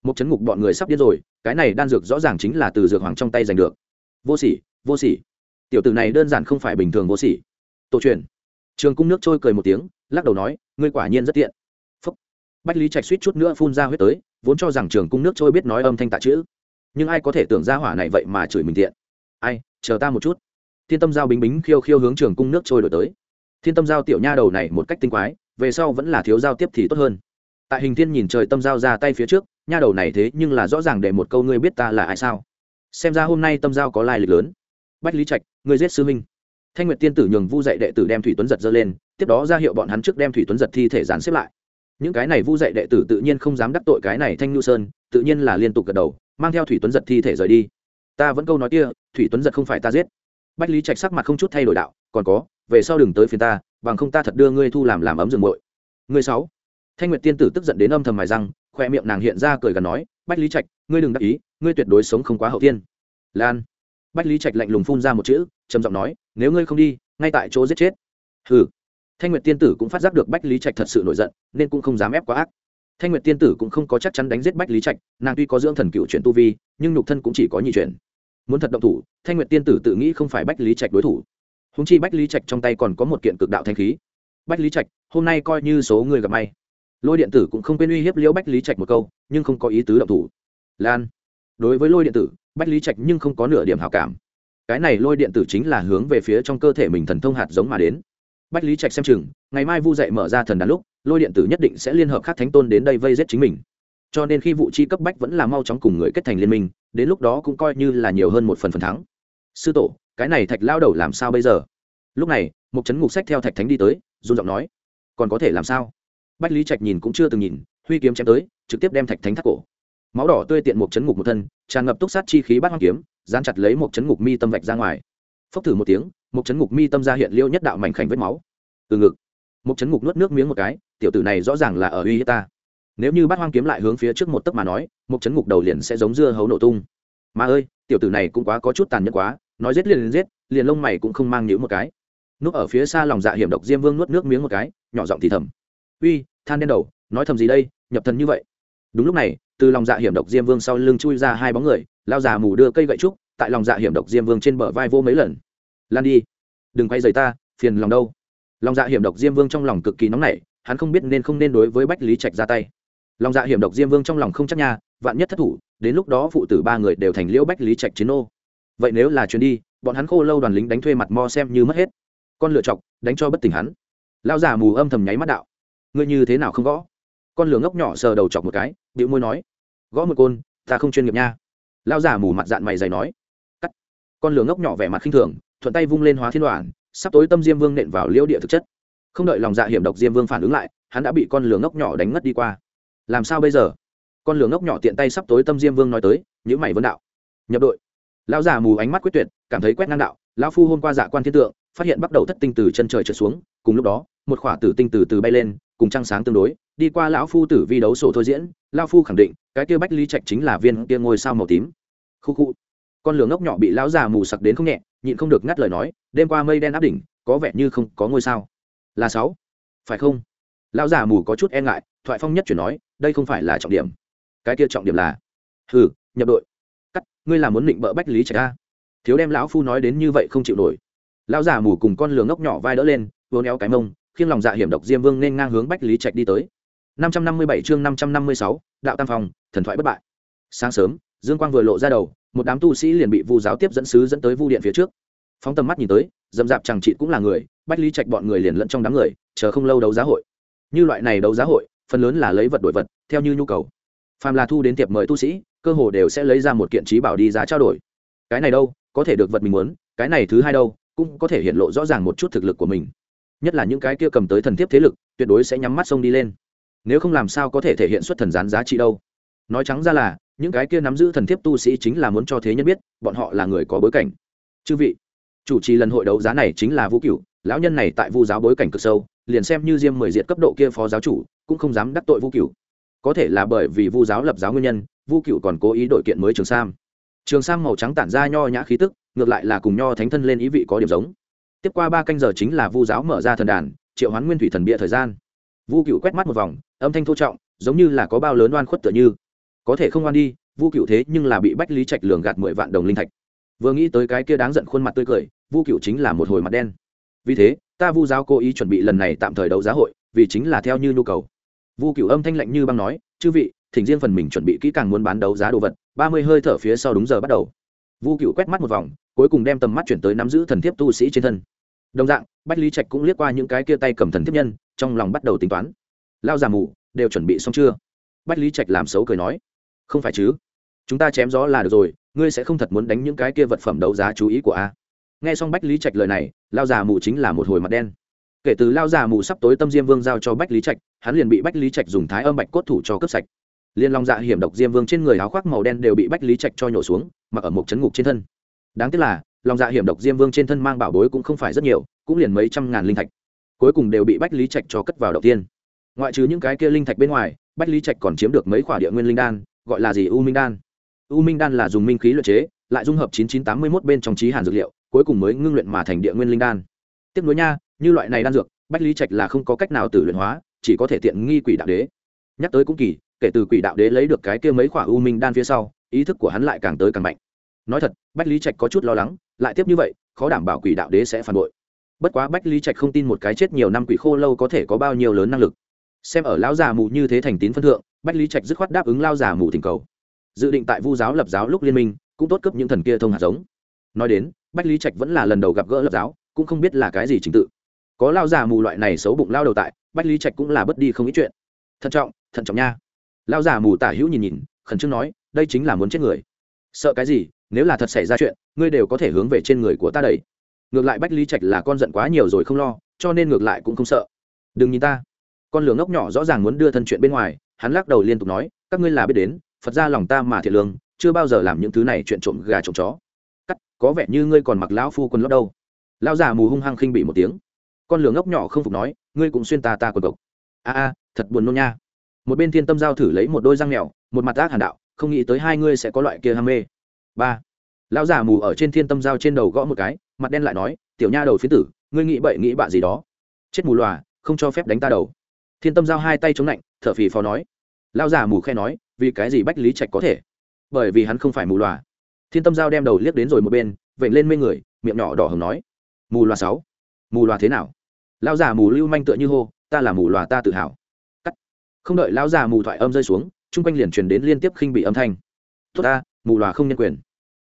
Một chấn ngục bọn người sắp điên rồi, cái này đan dược rõ ràng chính là từ dược hoàng trong tay giành được. Vô sỉ vô sỉ tiểu tử này đơn giản không phải bình thường vô sỉ. Tổ truyền. Trường cung nước trôi cười một tiếng, lắc đầu nói, ngươi quả nhiên rất tiện. Phúc. bách lý trạch suýt chút nữa phun ra huyết tới, vốn cho rằng trường cung nước trôi biết nói âm thanh tạ chữ. Nhưng ai có thể tưởng ra hỏa này vậy mà chửi mình tiện. Ai, chờ ta một chút. Thiên tâm giao bính bính khiêu khiêu hướng trường cung nước trôi đổi tới. Thiên tâm giao tiểu nha đầu này một cách tinh quái, về sau vẫn là thiếu giao tiếp thì tốt hơn. Tại hình thiên nhìn trời tâm giao ra tay phía trước, nha đầu này thế nhưng là rõ ràng để một câu ngươi biết ta là ai sao? Xem ra hôm nay tâm giao có lai lịch lớn bách lý trạch người giết sư minh thanh nguyệt tiên tử nhường vu dạy đệ tử đem thủy tuấn giật dơ lên, tiếp đó ra hiệu bọn hắn trước đem thủy tuấn giật thi thể dán xếp lại. Những cái này vu dạy đệ tử tự nhiên không dám đắc tội cái này thanh nhu sơn, tự nhiên là liên tục gật đầu, mang theo thủy tuấn giật thi thể rời đi. Ta vẫn câu nói kia, thủy tuấn giật không phải ta giết. Bách lý trạch sắc mặt không chút thay đổi đạo, còn có, về sau đừng tới phiền ta, bằng không ta thật đưa ngươi thu làm làm ấm rừng mội ngươi sáu. Thanh nguyệt tiên tử tức giận đến âm thầm mài răng, khoe miệng nàng hiện ra cười gần nói, bách lý trạch, ngươi đừng đắc ý, ngươi tuyệt đối sống không quá hậu tiên lan bách lý trạch lạnh lùng phun ra một chữ, trầm giọng nói, nếu ngươi không đi, ngay tại chỗ giết chết. Hừ. Thanh nguyệt tiên tử cũng phát giác được bách lý trạch thật sự nổi giận, nên cũng không dám ép quá ác. Thanh nguyệt tiên tử cũng không có chắc chắn đánh giết bách lý trạch, nàng tuy có dưỡng thần cựu chuyện tu vi, nhưng nhục thân cũng chỉ có nhị chuyển. Muốn thật động thủ, thanh nguyệt tiên tử tự nghĩ không phải bách lý trạch đối thủ. Húng chi bách lý trạch trong tay còn có một kiện cực đạo thanh khí. Bách lý trạch, hôm nay coi như số người gặp may. Lôi điện tử cũng không quên uy hiếp liễu bách lý trạch một câu, nhưng không có ý tứ động thủ. Lan. Đối với lôi điện tử bách lý trạch nhưng không có nửa điểm hảo cảm. Cái này lôi điện tử chính là hướng về phía trong cơ thể mình thần thông hạt giống mà đến. Bách lý trạch xem chừng, ngày mai vu Dậy mở ra thần đàn lúc, lôi điện tử nhất định sẽ liên hợp các thánh tôn đến đây vây giết chính mình. Cho nên khi vụ chi cấp bách vẫn là mau chóng cùng người kết thành liên minh, đến lúc đó cũng coi như là nhiều hơn một phần phần thắng. Sư tổ, cái này thạch lao đầu làm sao bây giờ? Lúc này một chấn ngục sách theo thạch thánh đi tới, run giọng nói, còn có thể làm sao? Bách lý trạch nhìn cũng chưa từng nhìn, huy kiếm chém tới, trực tiếp đem thạch thánh thắt cổ máu đỏ tươi tiện một chấn ngục một thân, tràn ngập túc sát chi khí bắt hoang kiếm, dán chặt lấy một chấn ngục mi tâm vạch ra ngoài. Phốc thử một tiếng, một chấn ngục mi tâm ra hiện liêu nhất đạo mảnh khảnh vết máu. Từ ngực, một chấn ngục nuốt nước miếng một cái, tiểu tử này rõ ràng là ở uy hiếp ta. Nếu như bắt hoang kiếm lại hướng phía trước một tấc mà nói, một chấn ngục đầu liền sẽ giống dưa hấu nổ tung. Mà ơi, tiểu tử này cũng quá có chút tàn nhẫn quá, nói giết liền liền giết, liền lông mày cũng không mang nhữ một cái. Núp ở phía xa lòng dạ hiểm độc diêm vương nuốt nước miếng một cái, nhỏ giọng thì thầm. Uy, than đen đầu, nói thầm gì đây, nhập thần như vậy đúng lúc này, từ lòng dạ hiểm độc diêm vương sau lưng chui ra hai bóng người, lao già mù đưa cây gậy trúc, tại lòng dạ hiểm độc diêm vương trên bờ vai vô mấy lần. Lan đi, đừng quay rời ta, phiền lòng đâu. Lòng dạ hiểm độc diêm vương trong lòng cực kỳ nóng nảy, hắn không biết nên không nên đối với bách lý trạch ra tay. Lòng dạ hiểm độc diêm vương trong lòng không chắc nha, vạn nhất thất thủ, đến lúc đó phụ tử ba người đều thành liễu bách lý trạch chiến ô vậy nếu là chuyến đi, bọn hắn khô lâu đoàn lính đánh thuê mặt mo xem như mất hết. Con lựa chọc, đánh cho bất tỉnh hắn. Lao giả mù âm thầm nháy mắt đạo. Ngươi như thế nào không gõ? Con lửa ngốc nhỏ sờ đầu chọc một cái điệu môi nói, gõ một côn, ta không chuyên nghiệp nha. Lao giả mù mặt dạng mày dày nói, cắt. Con lửa ngốc nhỏ vẻ mặt khinh thường, thuận tay vung lên hóa thiên đoàn sắp tối tâm diêm vương nện vào liễu địa thực chất. Không đợi lòng dạ hiểm độc diêm vương phản ứng lại, hắn đã bị con lửa ngốc nhỏ đánh ngất đi qua. Làm sao bây giờ? Con lửa ngốc nhỏ tiện tay sắp tối tâm diêm vương nói tới nhữ mày vân đạo. Nhập đội. Lão già mù ánh mắt quyết tuyệt, cảm thấy quét ngang đạo, lão phu hôm qua dạ quan thiên tượng, phát hiện bắt đầu thất tinh từ chân trời trượt xuống, cùng lúc đó, một khỏa tử tinh từ từ bay lên cùng trăng sáng tương đối, đi qua lão phu tử vi đấu sổ thôi diễn, lão phu khẳng định, cái kia bách lý trạch chính là viên kia ngôi sao màu tím. Khu khu. Con lửa ngốc nhỏ bị lão già mù sặc đến không nhẹ, nhịn không được ngắt lời nói, đêm qua mây đen áp đỉnh, có vẻ như không có ngôi sao. Là sáu. Phải không? Lão già mù có chút e ngại, thoại phong nhất chuyển nói, đây không phải là trọng điểm. Cái kia trọng điểm là, hừ, nhập đội. Cắt, ngươi là muốn định bợ bách lý trạch a thiếu đem lão phu nói đến như vậy không chịu nổi. Lão già mù cùng con lửa ngốc nhỏ vai đỡ lên vô néo cái mông khiến lòng dạ hiểm độc diêm vương nên ngang hướng bách lý trạch đi tới. năm trăm năm mươi bảy chương năm trăm năm mươi sáu, đạo tam phòng thần thoại bất bại. Sáng sớm, dương quang vừa lộ ra đầu, một đám tu sĩ liền bị vu giáo tiếp dẫn sứ dẫn tới vu điện phía trước. Phóng tầm mắt nhìn tới dầm dạp chẳng chị cũng là người, bách lý trạch bọn người liền lẫn trong đám người, chờ không lâu đấu giá hội. Như loại này đấu giá hội, phần lớn là lấy vật đổi vật, theo như nhu cầu. Phàm là thu đến tiệp mời tu sĩ, cơ hồ đều sẽ lấy ra một kiện trí bảo đi giá trao đổi. Cái này đâu, có thể được vật mình muốn, cái này thứ hai đâu, cũng có thể hiện lộ rõ ràng một chút thực lực của mình nhất là những cái kia cầm tới thần thiếp thế lực, tuyệt đối sẽ nhắm mắt sông đi lên. Nếu không làm sao có thể thể hiện xuất thần gián giá trị đâu. Nói trắng ra là, những cái kia nắm giữ thần thiếp tu sĩ chính là muốn cho thế nhân biết, bọn họ là người có bối cảnh. Chư vị, chủ trì lần hội đấu giá này chính là vũ cửu, lão nhân này tại vu giáo bối cảnh cực sâu, liền xem như diêm mười diệt cấp độ kia phó giáo chủ, cũng không dám đắc tội vu cửu. Có thể là bởi vì vu giáo lập giáo nguyên nhân, vu cửu còn cố ý đội kiện mới trường sam. Trường sam màu trắng tản ra nho nhã khí tức, ngược lại là cùng nho thánh thân lên ý vị có điểm giống tiếp qua ba canh giờ chính là vu giáo mở ra thần đàn, triệu hoán nguyên thủy thần bịa thời gian. Vu cựu quét mắt một vòng, âm thanh thô trọng, giống như là có bao lớn oan khuất tựa như. Có thể không oan đi, vu cựu thế nhưng là bị bách lý trạch lường gạt mười vạn đồng linh thạch. Vừa nghĩ tới cái kia đáng giận khuôn mặt tươi cười, vu cựu chính là một hồi mặt đen. Vì thế, ta vu giáo cố ý chuẩn bị lần này tạm thời đấu giá hội, vì chính là theo như nhu cầu. Vu cựu âm thanh lạnh như băng nói, chư vị, thỉnh riêng phần mình chuẩn bị kỹ càng muốn bán đấu giá đồ vật. Ba mươi hơi thở phía sau đúng giờ bắt đầu. Vu cựu quét mắt một vòng cuối cùng đem tầm mắt chuyển tới nắm giữ thần thiếp tu sĩ trên thân. Đồng dạng, bách lý trạch cũng liếc qua những cái kia tay cầm thần thiếp nhân, trong lòng bắt đầu tính toán. Lao già mù, đều chuẩn bị xong chưa? Bách lý trạch làm xấu cười nói. Không phải chứ. Chúng ta chém gió là được rồi, ngươi sẽ không thật muốn đánh những cái kia vật phẩm đấu giá chú ý của a. Nghe xong bách lý trạch lời này, lao già mù chính là một hồi mặt đen. Kể từ lao già mù sắp tối tâm diêm vương giao cho bách lý trạch, hắn liền bị bách lý trạch dùng thái âm bạch cốt thủ cho cướp sạch. Liên long dạ hiểm độc diêm vương trên người áo khoác màu đen đều bị bách lý trạch cho nhổ xuống, mặc ở một chấn ngục trên thân đáng tiếc là, lòng dạ hiểm độc diêm vương trên thân mang bảo bối cũng không phải rất nhiều, cũng liền mấy trăm ngàn linh thạch. Cuối cùng đều bị bách lý trạch cho cất vào đầu tiên. Ngoại trừ những cái kia linh thạch bên ngoài, bách lý trạch còn chiếm được mấy khoả địa nguyên linh đan, gọi là gì? U minh đan. U minh đan là dùng minh khí luyện chế, lại dung hợp 9981 bên trong trí hàn dược liệu, cuối cùng mới ngưng luyện mà thành địa nguyên linh đan. Tiếp nối nha, như loại này đan dược, bách lý trạch là không có cách nào tử luyện hóa, chỉ có thể tiện nghi quỷ đạo đế. Nhắc tới cũng kỳ, kể từ quỷ đạo đế lấy được cái kia mấy khoả u minh đan phía sau, ý thức của hắn lại càng tới càng mạnh nói thật, bách lý trạch có chút lo lắng, lại tiếp như vậy, khó đảm bảo quỷ đạo đế sẽ phản bội. Bất quá bách lý trạch không tin một cái chết nhiều năm quỷ khô lâu có thể có bao nhiêu lớn năng lực. Xem ở lão già mù như thế thành tín phân thượng, bách lý trạch dứt khoát đáp ứng lao già mù thỉnh cầu. Dự định tại vu giáo lập giáo lúc liên minh, cũng tốt cấp những thần kia thông hạt giống. Nói đến, bách lý trạch vẫn là lần đầu gặp gỡ lập giáo, cũng không biết là cái gì trình tự. Có lao già mù loại này xấu bụng lao đầu tại, bách lý trạch cũng là bất đi không ít chuyện. Thận trọng thận trọng nha. Lao già mù tả hữu nhìn nhìn, khẩn trương nói, đây chính là muốn chết người. Sợ cái gì nếu là thật xảy ra chuyện, ngươi đều có thể hướng về trên người của ta đẩy. Ngược lại bách lý trạch là con giận quá nhiều rồi không lo, cho nên ngược lại cũng không sợ. Đừng nhìn ta. Con lường ngốc nhỏ rõ ràng muốn đưa thân chuyện bên ngoài, hắn lắc đầu liên tục nói, các ngươi là biết đến, phật ra lòng ta mà thiệt lương, chưa bao giờ làm những thứ này chuyện trộm gà trộm chó. Cắt, có vẻ như ngươi còn mặc lão phu quân lót đâu. Lão già mù hung hăng khinh bị một tiếng. Con lường ngốc nhỏ không phục nói, ngươi cũng xuyên ta ta quần cộc. A a, thật buồn nôn nha. Một bên thiên tâm giao thử lấy một đôi răng mèo, một mặt ác hàn đạo, không nghĩ tới hai ngươi sẽ có loại kia ham mê ba lão già mù ở trên thiên tâm giao trên đầu gõ một cái mặt đen lại nói tiểu nha đầu phiến tử ngươi nghĩ bậy nghĩ bạ gì đó chết mù lòa không cho phép đánh ta đầu thiên tâm giao hai tay chống lạnh thở phì phò nói lão già mù khe nói vì cái gì bách lý trạch có thể bởi vì hắn không phải mù lòa thiên tâm giao đem đầu liếc đến rồi một bên vểnh lên mê người miệng nhỏ đỏ hồng nói mù loà sáu mù loà thế nào lão già mù lưu manh tựa như hô ta là mù loà ta tự hào cắt. không đợi lão già mù thoại âm rơi xuống chung quanh liền truyền đến liên tiếp khinh bị âm thanh tốt ta mù loà không nhân quyền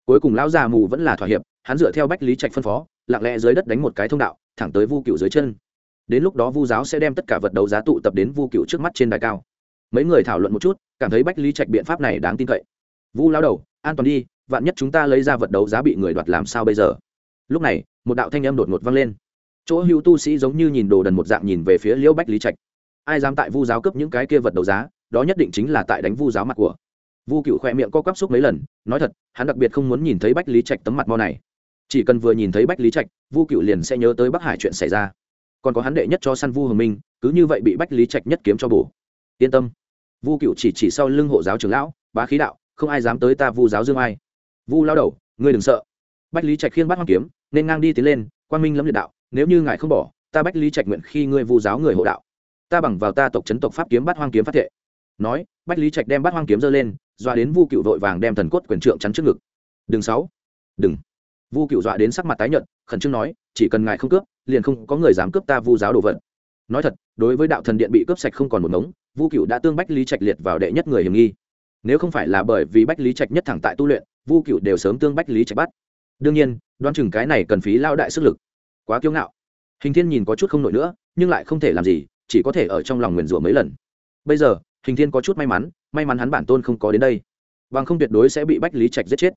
cuối cùng lão già mù vẫn là thỏa hiệp, hắn dựa theo bách lý trạch phân phó, lặng lẽ dưới đất đánh một cái thông đạo, thẳng tới vu cựu dưới chân. Đến lúc đó vu giáo sẽ đem tất cả vật đấu giá tụ tập đến vu cựu trước mắt trên đài cao. Mấy người thảo luận một chút, cảm thấy bách lý trạch biện pháp này đáng tin cậy. Vu lao đầu, an toàn đi, vạn nhất chúng ta lấy ra vật đấu giá bị người đoạt làm sao bây giờ? Lúc này, một đạo thanh âm đột ngột vang lên. Chỗ hữu tu sĩ giống như nhìn đồ đần một dạng nhìn về phía liễu bách lý trạch. Ai dám tại vu giáo cướp những cái kia vật đấu giá, đó nhất định chính là tại đánh vu giáo mặt của vu cựu khoe miệng co quắp xúc mấy lần, nói thật, hắn đặc biệt không muốn nhìn thấy bách lý trạch tấm mặt mo này. Chỉ cần vừa nhìn thấy bách lý trạch, vu cựu liền sẽ nhớ tới bắc hải chuyện xảy ra. Còn có hắn đệ nhất cho săn vu hồng minh, cứ như vậy bị bách lý trạch nhất kiếm cho bổ. Yên tâm. Vu cựu chỉ chỉ sau lưng hộ giáo trưởng lão, bá khí đạo, không ai dám tới ta vu giáo dương ai. Vu lao đầu, ngươi đừng sợ. Bách lý trạch khiêng bắt hoang kiếm, nên ngang đi tiến lên quan minh lâm liệt đạo, nếu như ngài không bỏ, ta bách lý trạch nguyện khi ngươi vu giáo người hộ đạo. Ta bằng vào ta tộc chấn tộc pháp kiếm bắt hoang kiếm phát thệ nói, bách lý trạch đem Bát hoang kiếm giơ lên, dọa đến vu cựu vội vàng đem thần cốt quyền trượng chắn trước ngực. Đừng sáu. Đừng. Vu cựu dọa đến sắc mặt tái nhợt, khẩn trương nói, chỉ cần ngài không cướp, liền không có người dám cướp ta vu giáo đồ vật. Nói thật, đối với đạo thần điện bị cướp sạch không còn một mống vu cựu đã tương bách lý trạch liệt vào đệ nhất người hiểm nghi. Nếu không phải là bởi vì bách lý trạch nhất thẳng tại tu luyện, vu cựu đều sớm tương bách lý trạch bắt. Đương nhiên, đoán chừng cái này cần phí lao đại sức lực. Quá kiêu ngạo. Hình thiên nhìn có chút không nổi nữa, nhưng lại không thể làm gì, chỉ có thể ở trong lòng nguyền rủa mấy lần. Bây giờ hình thiên có chút may mắn may mắn hắn bản tôn không có đến đây. Bằng không tuyệt đối sẽ bị bách lý trạch giết chết.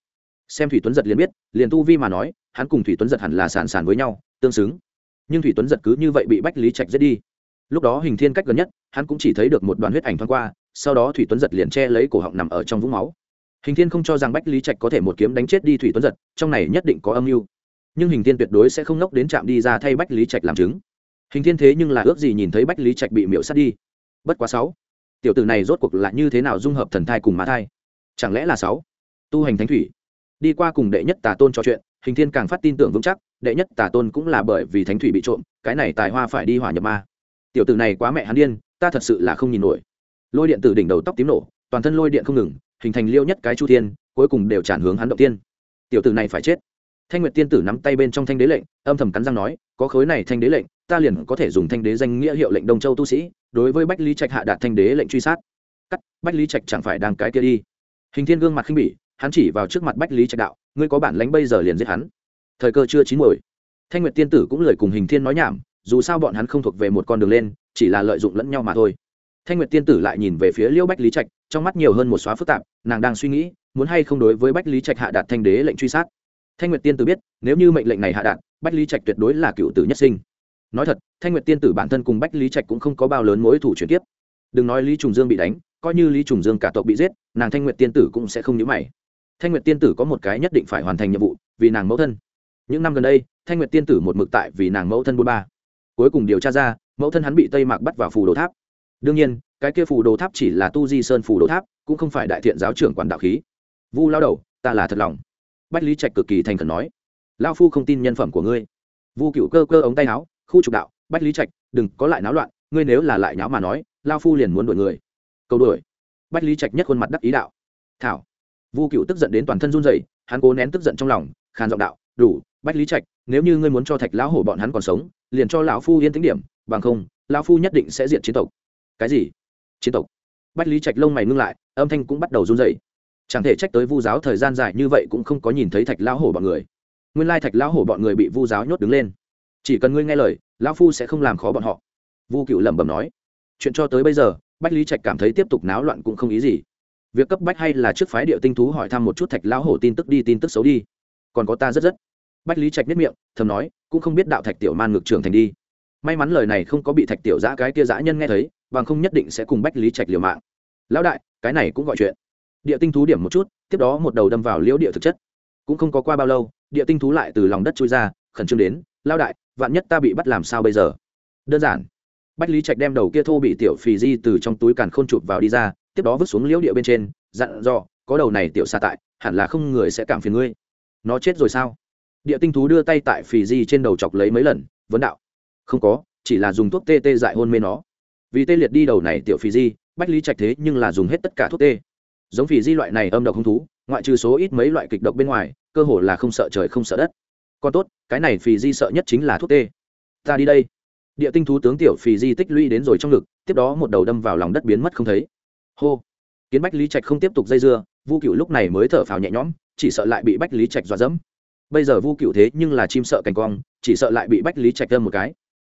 Xem thủy tuấn giật liền biết, liền tu vi mà nói, hắn cùng thủy tuấn giật hẳn là sàn sàn với nhau, tương xứng. Nhưng thủy tuấn giật cứ như vậy bị bách lý trạch giết đi. Lúc đó hình thiên cách gần nhất, hắn cũng chỉ thấy được một đoàn huyết ảnh thoáng qua, sau đó thủy tuấn giật liền che lấy cổ họng nằm ở trong vũng máu. Hình thiên không cho rằng bách lý trạch có thể một kiếm đánh chết đi thủy tuấn giật, trong này nhất định có âm mưu. Nhưng hình thiên tuyệt đối sẽ không nốc đến trạm đi ra thay bách lý trạch làm chứng. Hình thiên thế nhưng là ước gì nhìn thấy bách lý trạch bị miễu sát đi. Bất quá sáu tiểu tử này rốt cuộc là như thế nào dung hợp thần thai cùng mã thai? Chẳng lẽ là sáu? Tu hành thánh thủy. Đi qua cùng đệ nhất tà tôn trò chuyện, hình thiên càng phát tin tưởng vững chắc, đệ nhất tà tôn cũng là bởi vì thánh thủy bị trộm, cái này tài hoa phải đi hỏa nhập ma. Tiểu tử này quá mẹ hắn điên, ta thật sự là không nhìn nổi. Lôi điện từ đỉnh đầu tóc tím nổ, toàn thân lôi điện không ngừng, hình thành liêu nhất cái chu thiên, cuối cùng đều tràn hướng hắn động tiên. Tiểu tử này phải chết thanh nguyệt tiên tử nắm tay bên trong thanh đế lệnh, âm thầm cắn răng nói, có khối này thanh đế lệnh, ta liền có thể dùng thanh đế danh nghĩa hiệu lệnh đông châu tu sĩ, đối với bách lý trạch hạ đạt thanh đế lệnh truy sát. Cắt, bách lý trạch chẳng phải đang cái kia đi. Hình thiên gương mặt khinh bỉ, hắn chỉ vào trước mặt bách lý trạch đạo, ngươi có bản lánh bây giờ liền giết hắn. Thời cơ chưa chín mồi thanh nguyệt tiên tử cũng lời cùng hình thiên nói nhảm, dù sao bọn hắn không thuộc về một con đường lên, chỉ là lợi dụng lẫn nhau mà thôi. Thanh nguyệt tiên tử lại nhìn về phía liêu bách lý trạch, trong mắt nhiều hơn một xóa phức tạp, nàng đang suy nghĩ, muốn hay không đối với bách lý trạch hạ đạt thanh đế lệnh truy sát thanh nguyệt tiên tử biết, nếu như mệnh lệnh này hạ đạt, bách lý trạch tuyệt đối là cựu tử nhất sinh. Nói thật, thanh nguyệt tiên tử bản thân cùng bách lý trạch cũng không có bao lớn mối thủ chuyển tiếp đừng nói lý trùng dương bị đánh, coi như lý trùng dương cả tộc bị giết, nàng thanh nguyệt tiên tử cũng sẽ không nhớ mày. Thanh nguyệt tiên tử có một cái nhất định phải hoàn thành nhiệm vụ, vì nàng mẫu thân. Những năm gần đây, thanh nguyệt tiên tử một mực tại vì nàng mẫu thân bốn ba. Cuối cùng điều tra ra, mẫu thân hắn bị tây mạc bắt vào phù đồ tháp. Đương nhiên, cái kia phù đồ tháp chỉ là tu di sơn phù đồ tháp, cũng không phải đại thiện giáo trưởng quản đạo khí. Vu lao đầu, ta là thật lòng bách lý trạch cực kỳ thành khẩn nói lao phu không tin nhân phẩm của ngươi. Vu cựu cơ cơ ống tay áo, khu trục đạo, bách lý trạch, đừng có lại náo loạn, ngươi nếu là lại nháo mà nói lao phu liền muốn đuổi người. Câu đuổi? Bách lý trạch nhất khuôn mặt đắc ý đạo. Thảo. Vu cựu tức giận đến toàn thân run rẩy, hắn cố nén tức giận trong lòng, khàn giọng đạo, đủ, bách lý trạch, nếu như ngươi muốn cho thạch lão hổ bọn hắn còn sống, liền cho lão phu yên tĩnh điểm, bằng không, lão phu nhất định sẽ diện chiến tộc. Cái gì? Chiến tộc. Bách lý trạch lông mày ngưng lại, âm thanh cũng bắt đầu run rẩy chẳng thể trách tới vu giáo thời gian dài như vậy cũng không có nhìn thấy thạch lão hổ bọn người. Nguyên lai thạch lão hổ bọn người bị vu giáo nhốt đứng lên. Chỉ cần ngươi nghe lời, lão phu sẽ không làm khó bọn họ. Vu cựu lẩm bẩm nói. Chuyện cho tới bây giờ, bách lý trạch cảm thấy tiếp tục náo loạn cũng không ý gì. Việc cấp bách hay là trước phái điệu tinh thú hỏi thăm một chút thạch lão hổ tin tức đi, tin tức xấu đi. Còn có ta rất rất. Bách lý trạch biết miệng, thầm nói, cũng không biết đạo thạch tiểu man ngược trưởng thành đi. May mắn lời này không có bị thạch tiểu giã cái kia giã nhân nghe thấy, bằng không nhất định sẽ cùng bách lý trạch liều mạng. Lão đại, cái này cũng gọi chuyện địa tinh thú điểm một chút, tiếp đó một đầu đâm vào liễu địa thực chất. Cũng không có qua bao lâu, địa tinh thú lại từ lòng đất trôi ra, khẩn trương đến, lao đại, vạn nhất ta bị bắt làm sao bây giờ? Đơn giản. Bách lý trạch đem đầu kia thô bị tiểu phì di từ trong túi càn khôn chụp vào đi ra, tiếp đó vứt xuống liễu địa bên trên, dặn dò, có đầu này tiểu xa tại, hẳn là không người sẽ cảm phiền ngươi. Nó chết rồi sao? Địa tinh thú đưa tay tại phì di trên đầu chọc lấy mấy lần, vấn đạo. Không có, chỉ là dùng thuốc tê tê dại hôn mê nó. Vì tê liệt đi đầu này tiểu phì di, bách lý trạch thế nhưng là dùng hết tất cả thuốc tê giống phì di loại này âm độc hung thú, ngoại trừ số ít mấy loại kịch độc bên ngoài, cơ hồ là không sợ trời không sợ đất. Còn tốt, cái này phì di sợ nhất chính là thuốc tê. Ta đi đây. Địa tinh thú tướng tiểu phì di tích lũy đến rồi trong ngực, tiếp đó một đầu đâm vào lòng đất biến mất không thấy. Hô. Kiến bách lý trạch không tiếp tục dây dưa, vu cựu lúc này mới thở phào nhẹ nhõm, chỉ sợ lại bị bách lý trạch dọa dẫm. Bây giờ vu cựu thế nhưng là chim sợ cành cong chỉ sợ lại bị bách lý trạch đâm một cái.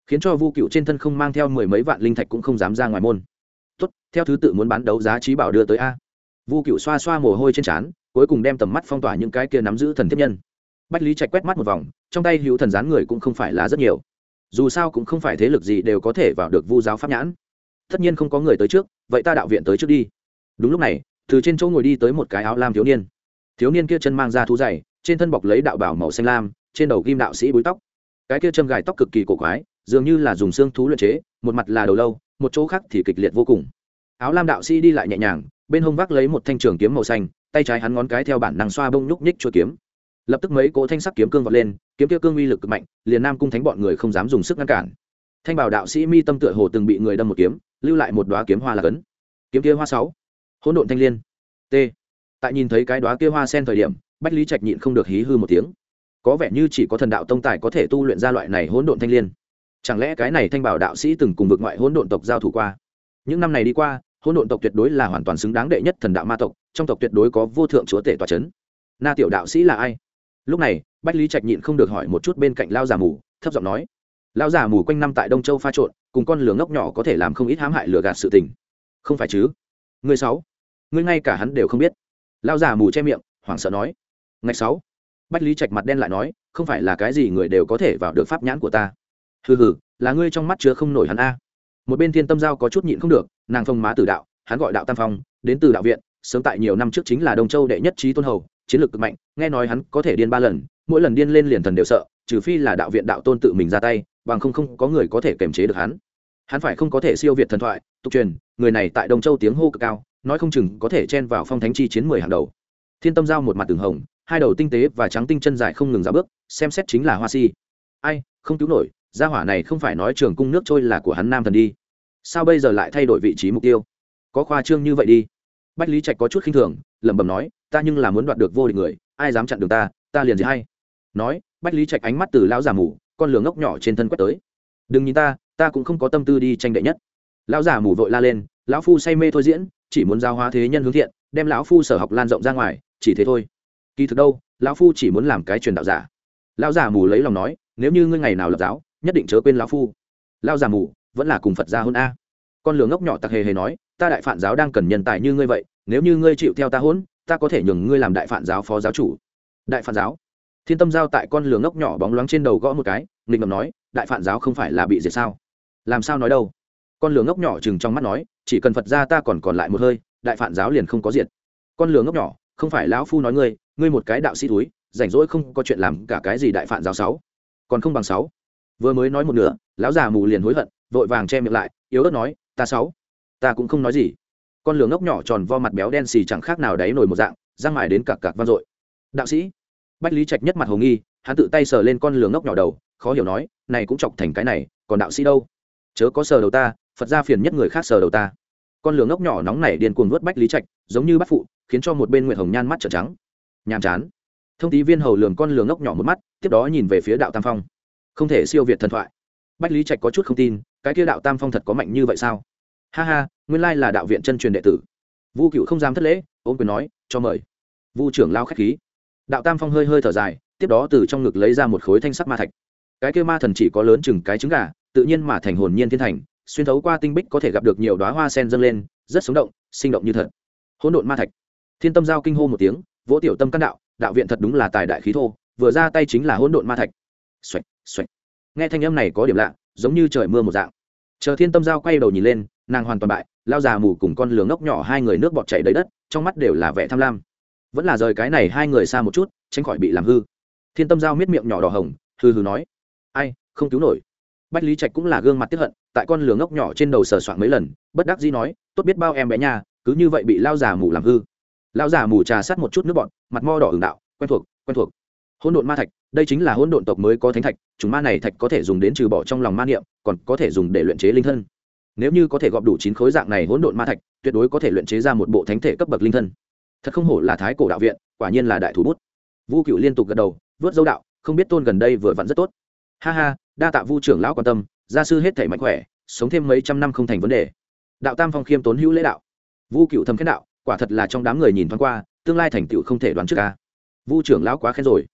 Khiến cho vu cựu trên thân không mang theo mười mấy vạn linh thạch cũng không dám ra ngoài môn. Tốt, theo thứ tự muốn bán đấu giá trí bảo đưa tới a vu cựu xoa xoa mồ hôi trên trán, cuối cùng đem tầm mắt phong tỏa những cái kia nắm giữ thần thiếp nhân. Bách lý trạch quét mắt một vòng, trong tay hữu thần gián người cũng không phải là rất nhiều. Dù sao cũng không phải thế lực gì đều có thể vào được vu giáo pháp nhãn. Tất nhiên không có người tới trước, vậy ta đạo viện tới trước đi. Đúng lúc này, từ trên chỗ ngồi đi tới một cái áo lam thiếu niên. Thiếu niên kia chân mang ra thú dày, trên thân bọc lấy đạo bảo màu xanh lam, trên đầu ghim đạo sĩ búi tóc. Cái kia châm gài tóc cực kỳ cổ quái, dường như là dùng xương thú luyện chế, một mặt là đầu lâu, một chỗ khác thì kịch liệt vô cùng. Áo lam đạo sĩ đi lại nhẹ nhàng bên hông vác lấy một thanh trường kiếm màu xanh, tay trái hắn ngón cái theo bản năng xoa bông nhúc nhích chua kiếm. Lập tức mấy cỗ thanh sắc kiếm cương vọt lên, kiếm kia cương uy lực cực mạnh, liền nam cung thánh bọn người không dám dùng sức ngăn cản. Thanh bảo đạo sĩ mi tâm tựa hồ từng bị người đâm một kiếm, lưu lại một đoá kiếm hoa là cấn. Kiếm kia hoa sáu. Hỗn độn thanh liên. T. Tại nhìn thấy cái đoá kia hoa sen thời điểm, bách lý trạch nhịn không được hí hư một tiếng. Có vẻ như chỉ có thần đạo tông tài có thể tu luyện ra loại này hỗn độn thanh liên. Chẳng lẽ cái này thanh bảo đạo sĩ từng cùng vực ngoại hỗn độn tộc giao thủ qua? Những năm này đi qua hỗn độn tộc tuyệt đối là hoàn toàn xứng đáng đệ nhất thần đạo ma tộc, trong tộc tuyệt đối có vô thượng chúa tể tòa c h ấ n na tiểu đạo sĩ là ai? Lúc này, bách lý trạch nhịn không được hỏi một chút bên cạnh lao già mù, thấp giọng nói lao già mù quanh năm tại đông châu pha trộn, cùng con lửa ngốc nhỏ có thể làm không ít hãm hại lừa gạt sự tình. Không phải chứ? Người sáu người ngay cả hắn đều không biết. Lao già mù che miệng, hoảng sợ nói ngày sáu. Bách lý trạch mặt đen lại nói, không phải là cái gì người đều có thể vào được pháp nhãn của ta. Hừ hừ, là ngươi trong mắt chứa không nổi hắn a một bên thiên tâm giao có chút nhịn không được, nàng phong má tử đạo, hắn gọi đạo tam phong, đến từ đạo viện, sớm tại nhiều năm trước chính là đông châu đệ nhất trí tôn hầu, chiến lược cực mạnh, nghe nói hắn có thể điên ba lần, mỗi lần điên lên liền thần đều sợ, trừ phi là đạo viện đạo tôn tự mình ra tay, bằng không không có người có thể kiềm chế được hắn. Hắn phải không có thể siêu việt thần thoại, tục truyền, người này tại đông châu tiếng hô cực cao, nói không chừng có thể chen vào phong thánh chi chiến mười hàng đầu. Thiên tâm giao một mặt từng hồng, hai đầu tinh tế và trắng tinh chân dài không ngừng ra bước, xem xét chính là hoa si. Ai, không cứu nổi, gia hỏa này không phải nói trường cung nước trôi là của hắn nam thần đi sao bây giờ lại thay đổi vị trí mục tiêu? Có khoa trương như vậy đi. Bách lý trạch có chút khinh thường, lẩm bẩm nói, ta nhưng là muốn đoạt được vô địch người, ai dám chặn đường ta ta liền gì hay. Nói, bách lý trạch ánh mắt từ lão già mù, con lửa ngốc nhỏ trên thân quét tới. Đừng nhìn ta ta cũng không có tâm tư đi tranh đệ nhất. Lão già mù vội la lên, lão phu say mê thôi diễn, chỉ muốn giao hóa thế nhân hướng thiện, đem lão phu sở học lan rộng ra ngoài, chỉ thế thôi. Kỳ thực đâu, lão phu chỉ muốn làm cái truyền đạo giả. Lão già mù lấy lòng nói, nếu như ngươi ngày nào lập giáo, nhất định chớ quên lão phu. Lão già mù vẫn là cùng phật gia hôn a. Con lửa ngốc nhỏ tặc hề hề nói, ta đại phản giáo đang cần nhân tài như ngươi vậy, nếu như ngươi chịu theo ta hôn, ta có thể nhường ngươi làm đại phản giáo phó giáo chủ. Đại phản giáo? Thiên tâm giao tại con lửa ngốc nhỏ bóng loáng trên đầu gõ một cái, nghịch ngầm nói, đại phản giáo không phải là bị diệt sao? Làm sao nói đâu? Con lửa ngốc nhỏ chừng trong mắt nói, chỉ cần phật ra ta còn còn lại một hơi, đại phản giáo liền không có diệt. Con lửa ngốc nhỏ, không phải lão phu nói ngươi ngươi một cái đạo sĩ túi, rảnh rỗi không có chuyện làm cả cái gì đại phản giáo sáu. Còn không bằng sáu vừa mới nói một nửa, lão già mù liền hối hận, vội vàng che miệng lại, yếu ớt nói, ta sáu, ta cũng không nói gì. Con lửa ngốc nhỏ tròn vo mặt béo đen xì chẳng khác nào đáy nổi một dạng, răng mài đến cặc cặc vang dội. Đạo sĩ. Bách lý trạch nhất mặt hồ nghi, hắn tự tay sờ lên con lửa ngốc nhỏ đầu, khó hiểu nói, này cũng chọc thành cái này, còn đạo sĩ đâu? Chớ có sờ đầu ta, phật ra phiền nhất người khác sờ đầu ta. Con lửa ngốc nhỏ nóng nảy điên cuồng vớt bách lý trạch, giống như bắt phụ, khiến cho một bên nguyệt hồng nhan mắt trợn trắng. Nhàm chán. Thông tí viên hầu lường con lửa ngốc nhỏ một mắt, tiếp đó nhìn về phía đạo tam phong không thể siêu việt thần thoại. Bách lý trạch có chút không tin, cái kia đạo tam phong thật có mạnh như vậy sao? Ha ha, nguyên lai là đạo viện chân truyền đệ tử. Vu cựu không dám thất lễ ôm quyền nói, cho mời. Vu trưởng lao k h á c h khí. Đạo tam phong hơi hơi thở dài, tiếp đó từ trong ngực lấy ra một khối thanh sắc ma thạch. Cái kia ma thần chỉ có lớn chừng cái trứng gà, tự nhiên mà thành hồn nhiên thiên thành, xuyên thấu qua tinh bích có thể gặp được nhiều đoá hoa sen dâng lên, rất sống động, sinh động như thật. Hỗn độn ma thạch. Thiên tâm giao kinh hô một tiếng, vỗ tiểu tâm căn đạo đạo viện thật đúng là tài đại khí thô, vừa ra tay chính là hỗn độn ma thạch xoạch xoạch. Nghe thanh âm này có điểm lạ, giống như trời mưa một dạng. Chờ thiên tâm giao quay đầu nhìn lên, nàng hoàn toàn bại, lao già mù cùng con lường ngốc nhỏ hai người nước bọt chảy đầy đất, trong mắt đều là vẻ tham lam. Vẫn là rời cái này hai người xa một chút, tránh khỏi bị làm hư. Thiên tâm giao miết miệng nhỏ đỏ hồng, hừ hừ nói. Ai, không cứu nổi. Bách lý trạch cũng là gương mặt tiếp hận, tại con lường ngốc nhỏ trên đầu sờ soạn mấy lần, bất đắc dĩ nói, tốt biết bao em bé nhà cứ như vậy bị lao già mù làm hư. Lao già mù trà sát một chút nước bọn mặt mo đỏ hưởng đạo, quen thuộc quen thuộc hỗn độn ma thạch, đây chính là hỗn độn tộc mới có thánh thạch, chúng ma này thạch có thể dùng đến trừ bỏ trong lòng ma niệm, còn có thể dùng để luyện chế linh thân. Nếu như có thể gọp đủ chín khối dạng này hỗn độn ma thạch, tuyệt đối có thể luyện chế ra một bộ thánh thể cấp bậc linh thân. Thật không hổ là thái cổ đạo viện, quả nhiên là đại thủ bút. Vu cựu liên tục gật đầu, vớt dấu đạo, không biết tôn gần đây vừa vặn rất tốt. Ha ha, đa tạ vu trưởng lão quan tâm, gia sư hết thể mạnh khỏe, sống thêm mấy trăm năm không thành vấn đề. Đạo tam phong khiêm tốn hữu lễ đạo. Vu cựu thầm khen đạo, quả thật là trong đám người nhìn thoáng qua, tương lai thành tựu không thể đoán trước ca vu trưởng lão quá khen rồi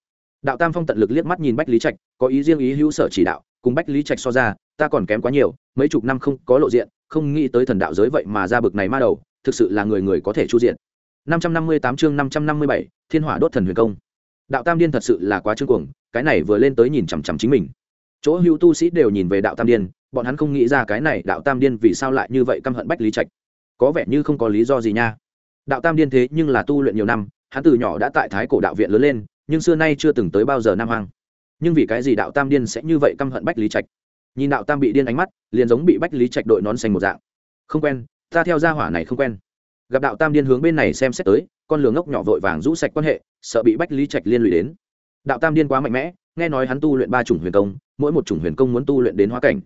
đạo tam phong tận lực liếc mắt nhìn bách lý trạch có ý riêng ý hữu sở chỉ đạo cùng bách lý trạch so ra ta còn kém quá nhiều mấy chục năm không có lộ diện không nghĩ tới thần đạo giới vậy mà ra bực này ma đầu thực sự là người người có thể chu diện. 558 chương 557, thiên hỏa đốt thần huyền công. Đạo tam điên thật sự là quá trương cuồng cái này vừa lên tới nhìn chằm chằm chính mình. Chỗ hữu tu sĩ đều nhìn về đạo tam điên bọn hắn không nghĩ ra cái này đạo tam điên vì sao lại như vậy căm hận bách lý trạch. Có vẻ như không có lý do gì nha. Đạo tam điên thế nhưng là tu luyện nhiều năm hắn từ nhỏ đã tại thái cổ đạo viện lớn lên nhưng xưa nay chưa từng tới bao giờ nam hoàng nhưng vì cái gì đạo tam điên sẽ như vậy căm hận bách lý trạch? Nhìn đạo tam bị điên ánh mắt, liền giống bị bách lý trạch đội nón xanh một dạng. Không quen, ta theo gia hỏa này không quen. Gặp đạo tam điên hướng bên này xem xét tới, con lường ngốc nhỏ vội vàng rũ sạch quan hệ, sợ bị bách lý trạch liên lụy đến. Đạo tam điên quá mạnh mẽ, nghe nói hắn tu luyện ba chủng huyền công, mỗi một chủng huyền công muốn tu luyện đến hóa cảnh.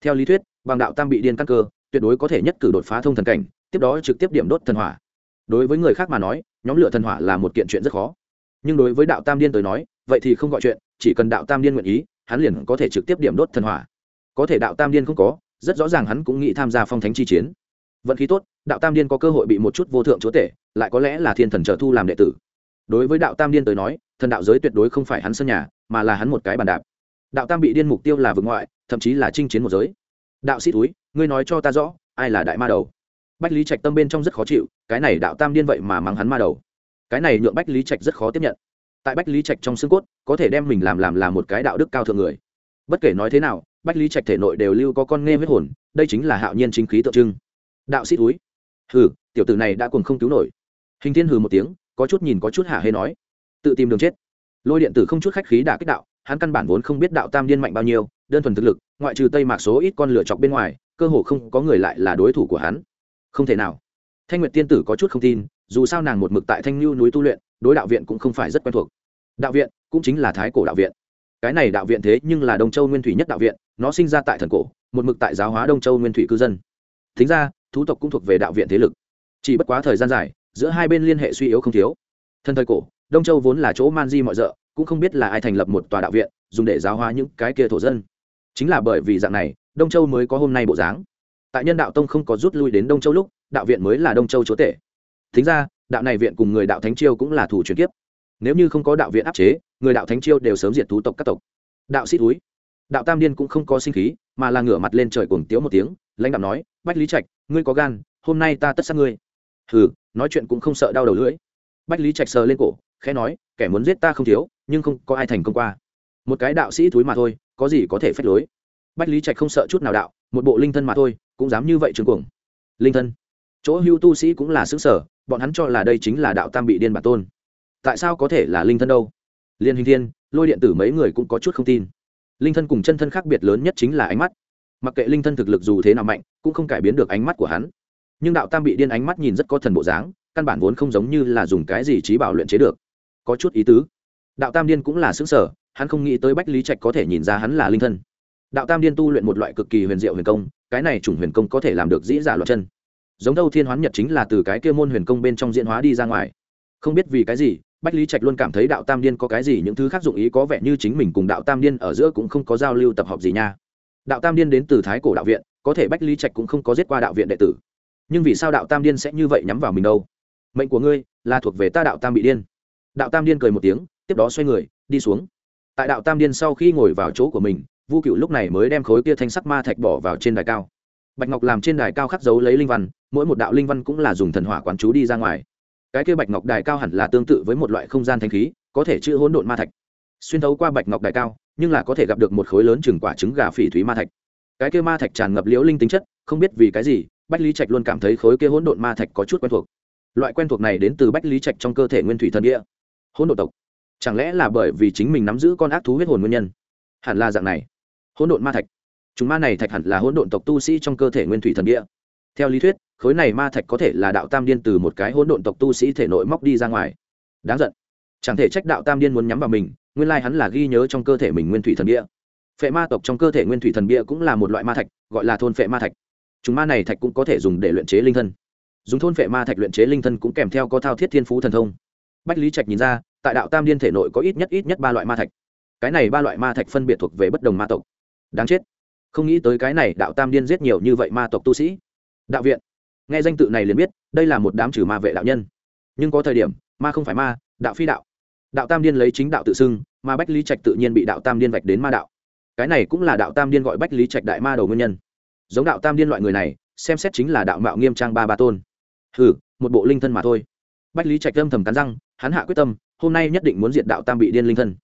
Theo lý thuyết, bằng đạo tam bị điên căn cơ, tuyệt đối có thể nhất cử đột phá thông thần cảnh, tiếp đó trực tiếp điểm đốt thần hỏa. Đối với người khác mà nói, nhóm lửa thần hỏa là một kiện chuyện rất khó nhưng đối với đạo tam điên tới nói, vậy thì không gọi chuyện, chỉ cần đạo tam điên nguyện ý, hắn liền có thể trực tiếp điểm đốt thần hỏa. Có thể đạo tam điên không có, rất rõ ràng hắn cũng nghĩ tham gia phong thánh chi chiến. Vận khí tốt, đạo tam điên có cơ hội bị một chút vô thượng chúa tể, lại có lẽ là thiên thần trợ thu làm đệ tử. Đối với đạo tam điên tới nói, thần đạo giới tuyệt đối không phải hắn sân nhà, mà là hắn một cái bàn đạp. Đạo tam bị điên mục tiêu là vực ngoại, thậm chí là chinh chiến một giới. Đạo sĩ túi, ngươi nói cho ta rõ, ai là đại ma đầu? Bách lý trạch tâm bên trong rất khó chịu, cái này đạo tam điên vậy mà mắng hắn ma đầu cái này nhượng bách lý trạch rất khó tiếp nhận tại bách lý trạch trong xương cốt có thể đem mình làm làm là một cái đạo đức cao thượng người bất kể nói thế nào bách lý trạch thể nội đều lưu có con nghe huyết hồn đây chính là hạo nhiên chính khí tượng trưng đạo sĩ túi hừ, tiểu tử này đã cùng không cứu nổi. Hình thiên hừ một tiếng, có chút nhìn có chút hạ hê nói, tự tìm đường chết. Lôi điện tử không chút khách khí đả kích đạo, hắn căn bản vốn không biết đạo tam điên mạnh bao nhiêu, đơn thuần thực lực, ngoại trừ tây mạc số ít con lửa chọc bên ngoài, cơ hồ không có người lại là đối thủ của hắn. Không thể nào. Thanh nguyệt tiên tử có chút không tin dù sao nàng một mực tại thanh lưu núi tu luyện, đối đạo viện cũng không phải rất quen thuộc. Đạo viện cũng chính là thái cổ đạo viện. Cái này đạo viện thế nhưng là đông châu nguyên thủy nhất đạo viện, nó sinh ra tại thần cổ, một mực tại giáo hóa đông châu nguyên thủy cư dân. Thính ra, thú tộc cũng thuộc về đạo viện thế lực. Chỉ bất quá thời gian dài, giữa hai bên liên hệ suy yếu không thiếu. Thân thời cổ, đông châu vốn là chỗ man di mọi d cũng không biết là ai thành lập một tòa đạo viện, dùng để giáo hóa những cái kia thổ dân. Chính là bởi vì dạng này, đông châu mới có hôm nay bộ dáng. Tại nhân đạo tông không có rút lui đến đông châu lúc, đạo viện mới là đông châu chúa tể thính ra, đạo này viện cùng người đạo thánh chiêu cũng là thủ truyền kiếp. Nếu như không có đạo viện áp chế, người đạo thánh chiêu đều sớm diệt thú tộc các tộc. Đạo sĩ túi, đạo tam điên cũng không có sinh khí, mà là ngửa mặt lên trời cuồng tiếu một tiếng, lãnh đạo nói, bách lý trạch, ngươi có gan, hôm nay ta tất sát ngươi. Hừ, nói chuyện cũng không sợ đau đầu lưỡi. Bách lý trạch sờ lên cổ, khẽ nói, kẻ muốn giết ta không thiếu, nhưng không có ai thành công qua. Một cái đạo sĩ túi mà thôi, có gì có thể phép lối? Bách lý trạch không sợ chút nào đạo, một bộ linh thân mà thôi, cũng dám như vậy trường cuồng. Linh thân. Chỗ hưu tu sĩ cũng là xứ sở bọn hắn cho là đây chính là đạo tam bị điên bản tôn. Tại sao có thể là linh thân đâu? Liên hình thiên, lôi điện tử mấy người cũng có chút không tin. Linh thân cùng chân thân khác biệt lớn nhất chính là ánh mắt. Mặc kệ linh thân thực lực dù thế nào mạnh, cũng không cải biến được ánh mắt của hắn. Nhưng đạo tam bị điên ánh mắt nhìn rất có thần bộ dáng, căn bản vốn không giống như là dùng cái gì trí bảo luyện chế được. Có chút ý tứ. Đạo tam điên cũng là xứng sở hắn không nghĩ tới bách lý trạch có thể nhìn ra hắn là linh thân. Đạo tam điên tu luyện một loại cực kỳ huyền diệu huyền công, cái này chủng huyền công có thể làm được dĩ dạ giả loạt chân giống đâu thiên hoán nhật chính là từ cái kia môn huyền công bên trong diễn hóa đi ra ngoài. Không biết vì cái gì, bách lý trạch luôn cảm thấy đạo tam điên có cái gì những thứ khác dụng ý có vẻ như chính mình cùng đạo tam điên ở giữa cũng không có giao lưu tập hợp gì nha. Đạo tam điên đến từ thái cổ đạo viện, có thể bách lý trạch cũng không có giết qua đạo viện đệ tử. Nhưng vì sao đạo tam điên sẽ như vậy nhắm vào mình đâu? Mệnh của ngươi là thuộc về ta đạo tam bị điên. Đạo tam điên cười một tiếng, tiếp đó xoay người, đi xuống. Tại đạo tam điên sau khi ngồi vào chỗ của mình, vu cựu lúc này mới đem khối kia thanh sắc ma thạch bỏ vào trên đài cao. Bạch ngọc làm trên đài cao khắc dấu lấy linh văn mỗi một đạo linh văn cũng là dùng thần hỏa quán chú đi ra ngoài. Cái kia bạch ngọc đài cao hẳn là tương tự với một loại không gian thanh khí, có thể chữ hỗn độn ma thạch. Xuyên thấu qua bạch ngọc đài cao, nhưng là có thể gặp được một khối lớn chừng quả trứng gà phỉ thúy ma thạch. Cái kia ma thạch tràn ngập liễu linh tính chất, không biết vì cái gì, bách lý trạch luôn cảm thấy khối kia hỗn độn ma thạch có chút quen thuộc. Loại quen thuộc này đến từ bách lý trạch trong cơ thể nguyên thủy thần địa. Hỗn độn tộc. Chẳng lẽ là bởi vì chính mình nắm giữ con ác thú huyết hồn nguyên nhân? Hẳn là dạng này. Hỗn độn ma thạch. Chúng ma này thạch hẳn là hỗn độn tộc tu sĩ trong cơ thể nguyên thủy thần địa theo lý thuyết, khối này ma thạch có thể là đạo tam điên từ một cái hỗn độn tộc tu sĩ thể nội móc đi ra ngoài. Đáng giận. Chẳng thể trách đạo tam điên muốn nhắm vào mình, nguyên lai hắn là ghi nhớ trong cơ thể mình nguyên thủy thần bia. Phệ ma tộc trong cơ thể nguyên thủy thần bia cũng là một loại ma thạch, gọi là thôn phệ ma thạch. Chúng ma này thạch cũng có thể dùng để luyện chế linh thân. Dùng thôn phệ ma thạch luyện chế linh thân cũng kèm theo có thao thiết thiên phú thần thông. Bách lý trạch nhìn ra, tại đạo tam điên thể nội có ít nhất ít nhất ba loại ma thạch. Cái này ba loại ma thạch phân biệt thuộc về bất đồng ma tộc. Đáng chết. Không nghĩ tới cái này đạo tam điên giết nhiều như vậy ma tộc tu sĩ đạo viện. Nghe danh tự này liền biết, đây là một đám trừ ma vệ đạo nhân. Nhưng có thời điểm, ma không phải ma, đạo phi đạo. Đạo tam điên lấy chính đạo tự xưng, mà bách lý trạch tự nhiên bị đạo tam điên vạch đến ma đạo. Cái này cũng là đạo tam điên gọi bách lý trạch đại ma đầu nguyên nhân. Giống đạo tam điên loại người này, xem xét chính là đạo mạo nghiêm trang ba ba tôn. Hừ, một bộ linh thân mà thôi. Bách lý trạch âm thầm cắn răng, hắn hạ quyết tâm, hôm nay nhất định muốn diệt đạo tam bị điên linh thân.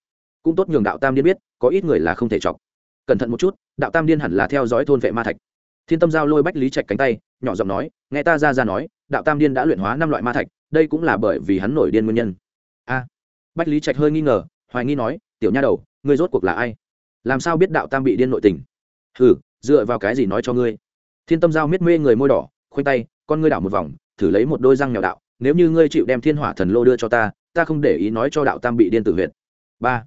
Cũng tốt nhường đạo tam điên biết, có ít người là không thể chọc. Cẩn thận một chút, đạo tam điên hẳn là theo dõi thôn vệ ma thạch. Thiên tâm giao lôi bách lý trạch cánh tay nhỏ giọng nói, nghe ta ra ra nói, đạo tam điên đã luyện hóa năm loại ma thạch, đây cũng là bởi vì hắn nổi điên nguyên nhân. A. Bách lý trạch hơi nghi ngờ, hoài nghi nói, tiểu nha đầu, ngươi rốt cuộc là ai? Làm sao biết đạo tam bị điên nội tình? Hừ, dựa vào cái gì nói cho ngươi? Thiên tâm giao miết mê người môi đỏ, khoanh tay, con ngươi đảo một vòng, thử lấy một đôi răng nhỏ đạo, nếu như ngươi chịu đem thiên hỏa thần lô đưa cho ta ta không để ý nói cho đạo tam bị điên tử huyệt. ba.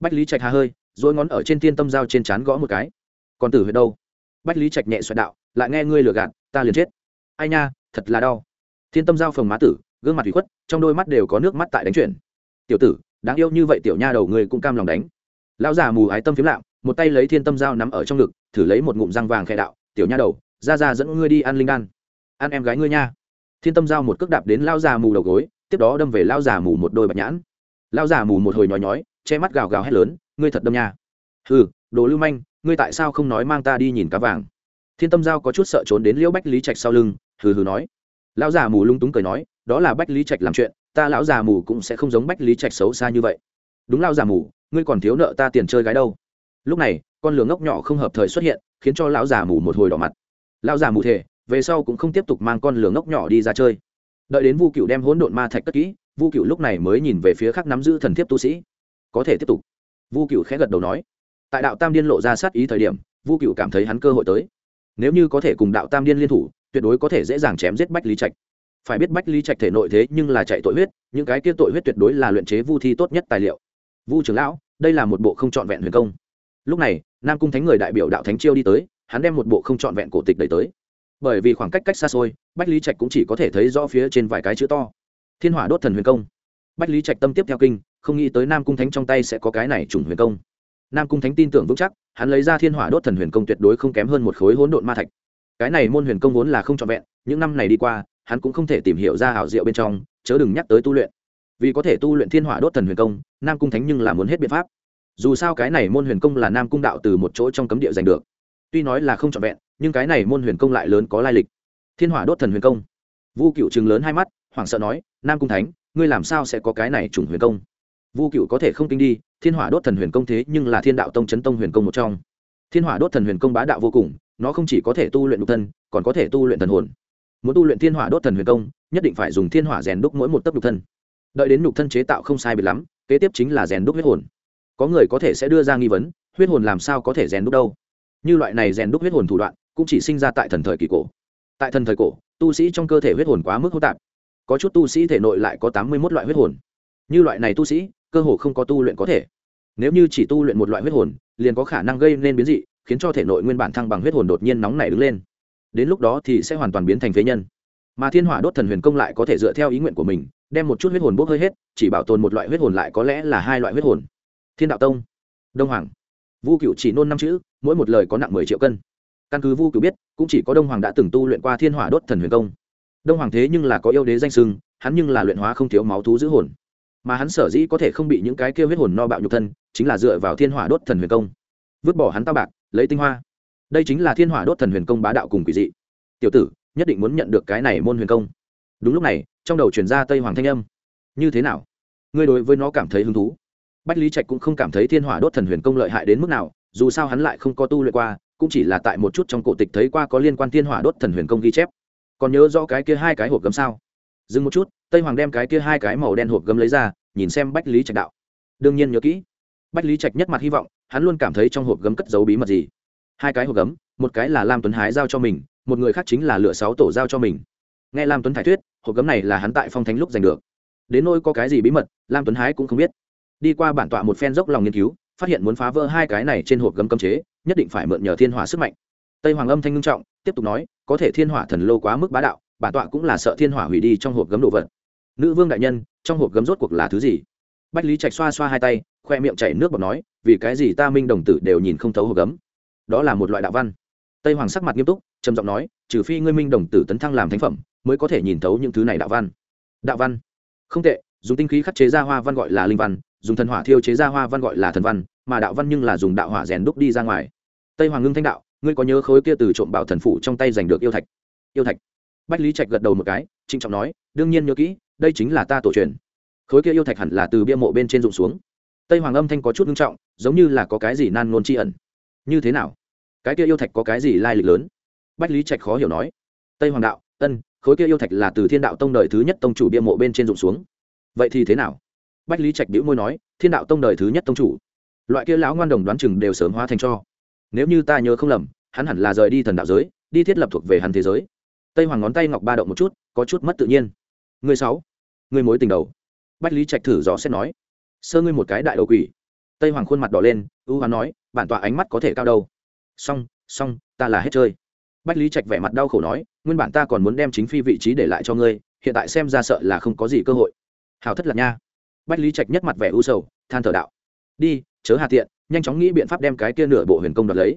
Bách lý trạch hà hơi rồi ngón ở trên thiên tâm giao trên trán gõ một cái. Còn tử huyệt đâu? Bách lý trạch nhẹ xoẹt đạo, lại nghe ngươi lừa gạt ta liền chết. Ai nha, thật là đau. Thiên tâm giao phồng má tử, gương mặt thủy khuất, trong đôi mắt đều có nước mắt tại đánh chuyển. Tiểu tử, đáng yêu như vậy tiểu nha đầu ngươi cũng cam lòng đánh. Lão già mù ái tâm phiếm lạm một tay lấy thiên tâm dao nắm ở trong ngực, thử lấy một ngụm răng vàng khẽ đạo, tiểu nha đầu, ra ra dẫn ngươi đi ăn linh đan. Ăn em gái ngươi nha. Thiên tâm dao một cước đạp đến lão già mù đầu gối, tiếp đó đâm về lão già mù một đôi bạch nhãn. Lão già mù một hồi nhói nhói, che mắt gào gào hét lớn, ngươi thật đâm nha. Hừ, đồ lưu manh, ngươi tại sao không nói mang ta đi nhìn cá vàng? Thiên tâm giao có chút sợ trốn đến liễu bách lý trạch sau lưng, hừ hừ nói. Lão già mù lung túng cười nói, đó là bách lý trạch làm chuyện, ta lão già mù cũng sẽ không giống bách lý trạch xấu xa như vậy. Đúng lão già mù, ngươi còn thiếu nợ ta tiền chơi gái đâu. Lúc này, con lửa ngốc nhỏ không hợp thời xuất hiện, khiến cho lão già mù một hồi đỏ mặt. Lão già mù thể về sau cũng không tiếp tục mang con lửa ngốc nhỏ đi ra chơi. Đợi đến vu cựu đem hỗn độn ma thạch cất kỹ, vu cựu lúc này mới nhìn về phía khác nắm giữ thần thiếp tu sĩ. Có thể tiếp tục. Vu cựu khẽ gật đầu nói. Tại đạo tam điên lộ ra sát ý thời điểm, vu cựu cảm thấy hắn cơ hội tới nếu như có thể cùng đạo tam điên liên thủ, tuyệt đối có thể dễ dàng chém giết bách lý trạch. Phải biết bách lý trạch thể nội thế nhưng là chạy tội huyết, những cái kia tội huyết tuyệt đối là luyện chế vu thi tốt nhất tài liệu. Vu trưởng lão, đây là một bộ không trọn vẹn huyền công. Lúc này, nam cung thánh người đại biểu đạo thánh chiêu đi tới, hắn đem một bộ không trọn vẹn cổ tịch đẩy tới. Bởi vì khoảng cách cách xa xôi, bách lý trạch cũng chỉ có thể thấy rõ phía trên vài cái chữ to. Thiên hỏa đốt thần huyền công. Bách lý trạch tâm tiếp theo kinh, không nghĩ tới nam cung thánh trong tay sẽ có cái này trùng huyền công. Nam cung thánh tin tưởng vững chắc hắn lấy ra thiên hỏa đốt thần huyền công tuyệt đối không kém hơn một khối hỗn độn ma thạch. Cái này môn huyền công vốn là không trọn vẹn, những năm này đi qua, hắn cũng không thể tìm hiểu ra ảo diệu bên trong, chớ đừng nhắc tới tu luyện. Vì có thể tu luyện thiên hỏa đốt thần huyền công, nam cung thánh nhưng là muốn hết biện pháp. Dù sao cái này môn huyền công là nam cung đạo từ một chỗ trong cấm địa giành được. Tuy nói là không trọn vẹn, nhưng cái này môn huyền công lại lớn có lai lịch. Thiên hỏa đốt thần huyền công. Vu cựu chừng lớn hai mắt, hoảng sợ nói, nam cung thánh, ngươi làm sao sẽ có cái này trùng huyền công? Vu cựu có thể không kinh đi, thiên hỏa đốt thần huyền công thế nhưng là thiên đạo tông chấn tông huyền công một trong. Thiên hỏa đốt thần huyền công bá đạo vô cùng, nó không chỉ có thể tu luyện nhục thân, còn có thể tu luyện thần hồn. Muốn tu luyện thiên hỏa đốt thần huyền công, nhất định phải dùng thiên hỏa rèn đúc mỗi một tấc nhục thân. Đợi đến nhục thân chế tạo không sai biệt lắm, kế tiếp chính là rèn đúc huyết hồn. Có người có thể sẽ đưa ra nghi vấn, huyết hồn làm sao có thể rèn đúc đâu? Như loại này rèn đúc huyết hồn thủ đoạn, cũng chỉ sinh ra tại thần thời kỳ cổ. Tại thần thời cổ, tu sĩ trong cơ thể huyết hồn quá mức hỗn tạp. Có chút tu sĩ thể nội lại có tám mươi một loại huyết hồn. Như loại này tu sĩ cơ hồ không có tu luyện có thể. Nếu như chỉ tu luyện một loại huyết hồn, liền có khả năng gây nên biến dị, khiến cho thể nội nguyên bản thăng bằng huyết hồn đột nhiên nóng nảy đứng lên. Đến lúc đó thì sẽ hoàn toàn biến thành phế nhân. Mà thiên hỏa đốt thần huyền công lại có thể dựa theo ý nguyện của mình, đem một chút huyết hồn bốc hơi hết, chỉ bảo tồn một loại huyết hồn lại có lẽ là hai loại huyết hồn. Thiên đạo tông, đông hoàng. Vu cựu chỉ nôn năm chữ, mỗi một lời có nặng mười triệu cân. Căn cứ vu cựu biết, cũng chỉ có đông hoàng đã từng tu luyện qua thiên hỏa đốt thần huyền công. Đông hoàng thế nhưng là có yêu đế danh sưng, hắn nhưng là luyện hóa không thiếu máu thú giữ hồn mà hắn sở dĩ có thể không bị những cái kêu huyết hồn no bạo nhục thân, chính là dựa vào thiên hỏa đốt thần huyền công. Vứt bỏ hắn tao bạc, lấy tinh hoa. Đây chính là thiên hỏa đốt thần huyền công bá đạo cùng quỷ dị. Tiểu tử, nhất định muốn nhận được cái này môn huyền công. Đúng lúc này, trong đầu chuyển ra tây hoàng thanh âm. Như thế nào? Ngươi đối với nó cảm thấy hứng thú? Bách lý trạch cũng không cảm thấy thiên hỏa đốt thần huyền công lợi hại đến mức nào, dù sao hắn lại không có tu luyện qua, cũng chỉ là tại một chút trong cổ tịch thấy qua có liên quan thiên hỏa đốt thần huyền công ghi chép. Còn nhớ rõ cái kia hai cái hộp gấm sao? Dừng một chút, tây hoàng đem cái kia hai cái màu đen hộp gấm lấy ra, nhìn xem bách lý trạch đạo. Đương nhiên nhớ kỹ, bách lý trạch nhất mặt hy vọng, hắn luôn cảm thấy trong hộp gấm cất giấu bí mật gì. Hai cái hộp gấm, một cái là lam tuấn hái giao cho mình, một người khác chính là lựa sáu tổ giao cho mình. Nghe lam tuấn thải thuyết, hộp gấm này là hắn tại phong thánh lúc giành được. Đến nôi có cái gì bí mật, lam tuấn hái cũng không biết. Đi qua bản tọa một phen dốc lòng nghiên cứu, phát hiện muốn phá vỡ hai cái này trên hộp gấm cấm chế, nhất định phải mượn nhờ thiên hỏa sức mạnh. Tây hoàng âm thanh ngưng trọng, tiếp tục nói, có thể thiên hỏa thần lô quá mức bá đạo bản tọa cũng là sợ thiên hỏa hủy đi trong hộp gấm đồ vật. Nữ vương đại nhân, trong hộp gấm rốt cuộc là thứ gì? Bách lý trạch xoa xoa hai tay, khoe miệng chảy nước bọt nói, vì cái gì ta minh đồng tử đều nhìn không thấu hộp gấm? Đó là một loại đạo văn. Tây hoàng sắc mặt nghiêm túc, trầm giọng nói, trừ phi ngươi minh đồng tử tấn thăng làm thánh phẩm, mới có thể nhìn thấu những thứ này đạo văn. Đạo văn? Không tệ, dùng tinh khí khắc chế ra hoa văn gọi là linh văn, dùng thần hỏa thiêu chế ra hoa văn gọi là thần văn, mà đạo văn nhưng là dùng đạo hỏa rèn đúc đi ra ngoài. Tây hoàng ngưng thanh đạo, ngươi có nhớ khối kia từ trộm bảo thần phủ trong tay giành được yêu thạch? Yêu thạch bách lý trạch gật đầu một cái, trịnh trọng nói, đương nhiên nhớ kỹ, đây chính là ta tổ truyền. Khối kia yêu thạch hẳn là từ bia mộ bên trên rụng xuống. Tây hoàng âm thanh có chút nghiêm trọng, giống như là có cái gì nan ngôn tri ẩn. Như thế nào? Cái kia yêu thạch có cái gì lai lịch lớn? Bách lý trạch khó hiểu nói. Tây hoàng đạo, ân, khối kia yêu thạch là từ thiên đạo tông đời thứ nhất tông chủ bia mộ bên trên rụng xuống. Vậy thì thế nào? Bách lý trạch đĩu môi nói, thiên đạo tông đời thứ nhất tông chủ. Loại kia lão ngoan đồng đoán chừng đều sớm hóa thành cho. Nếu như ta nhớ không lầm, hắn hẳn là rời đi thần đạo giới, đi thiết lập thuộc về hắn thế giới tây hoàng ngón tay ngọc ba động một chút, có chút mất tự nhiên. Người sáu, người mối tình đầu. Bách lý trạch thử dò xét nói, sơ ngươi một cái đại đầu quỷ. Tây hoàng khuôn mặt đỏ lên, ưu hoán nói, bản tọa ánh mắt có thể cao đâu. Xong xong, ta là hết chơi. Bách lý trạch vẻ mặt đau khổ nói, nguyên bản ta còn muốn đem chính phi vị trí để lại cho ngươi, hiện tại xem ra sợ là không có gì cơ hội. Hào thất lạc nha. Bách lý trạch nhất mặt vẻ u sầu, than thở đạo, đi, chớ hà tiện, nhanh chóng nghĩ biện pháp đem cái kia nửa bộ huyền công đoạt lấy.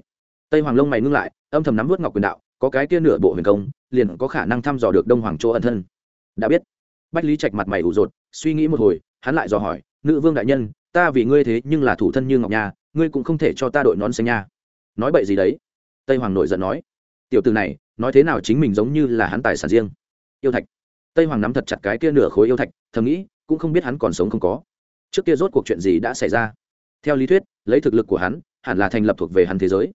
Tây hoàng lông mày ngưng lại, âm thầm nắm vớt ngọc quyền đạo có cái kia nửa bộ huyền công, liền có khả năng thăm dò được đông hoàng chỗ ẩn thân. Đã biết. Bách lý trạch mặt mày ủ rột, suy nghĩ một hồi, hắn lại dò hỏi, nữ vương đại nhân, ta vì ngươi thế nhưng là thủ thân như ngọc nha, ngươi cũng không thể cho ta đội nón xanh nha. Nói bậy gì đấy? Tây hoàng nội giận nói, tiểu từ này, nói thế nào chính mình giống như là hắn tài sản riêng. Yêu thạch. Tây hoàng nắm thật chặt cái kia nửa khối yêu thạch, thầm nghĩ, cũng không biết hắn còn sống không có. Trước kia rốt cuộc chuyện gì đã xảy ra? Theo lý thuyết, lấy thực lực của hắn, hẳn là thành lập thuộc về hắn thế giới.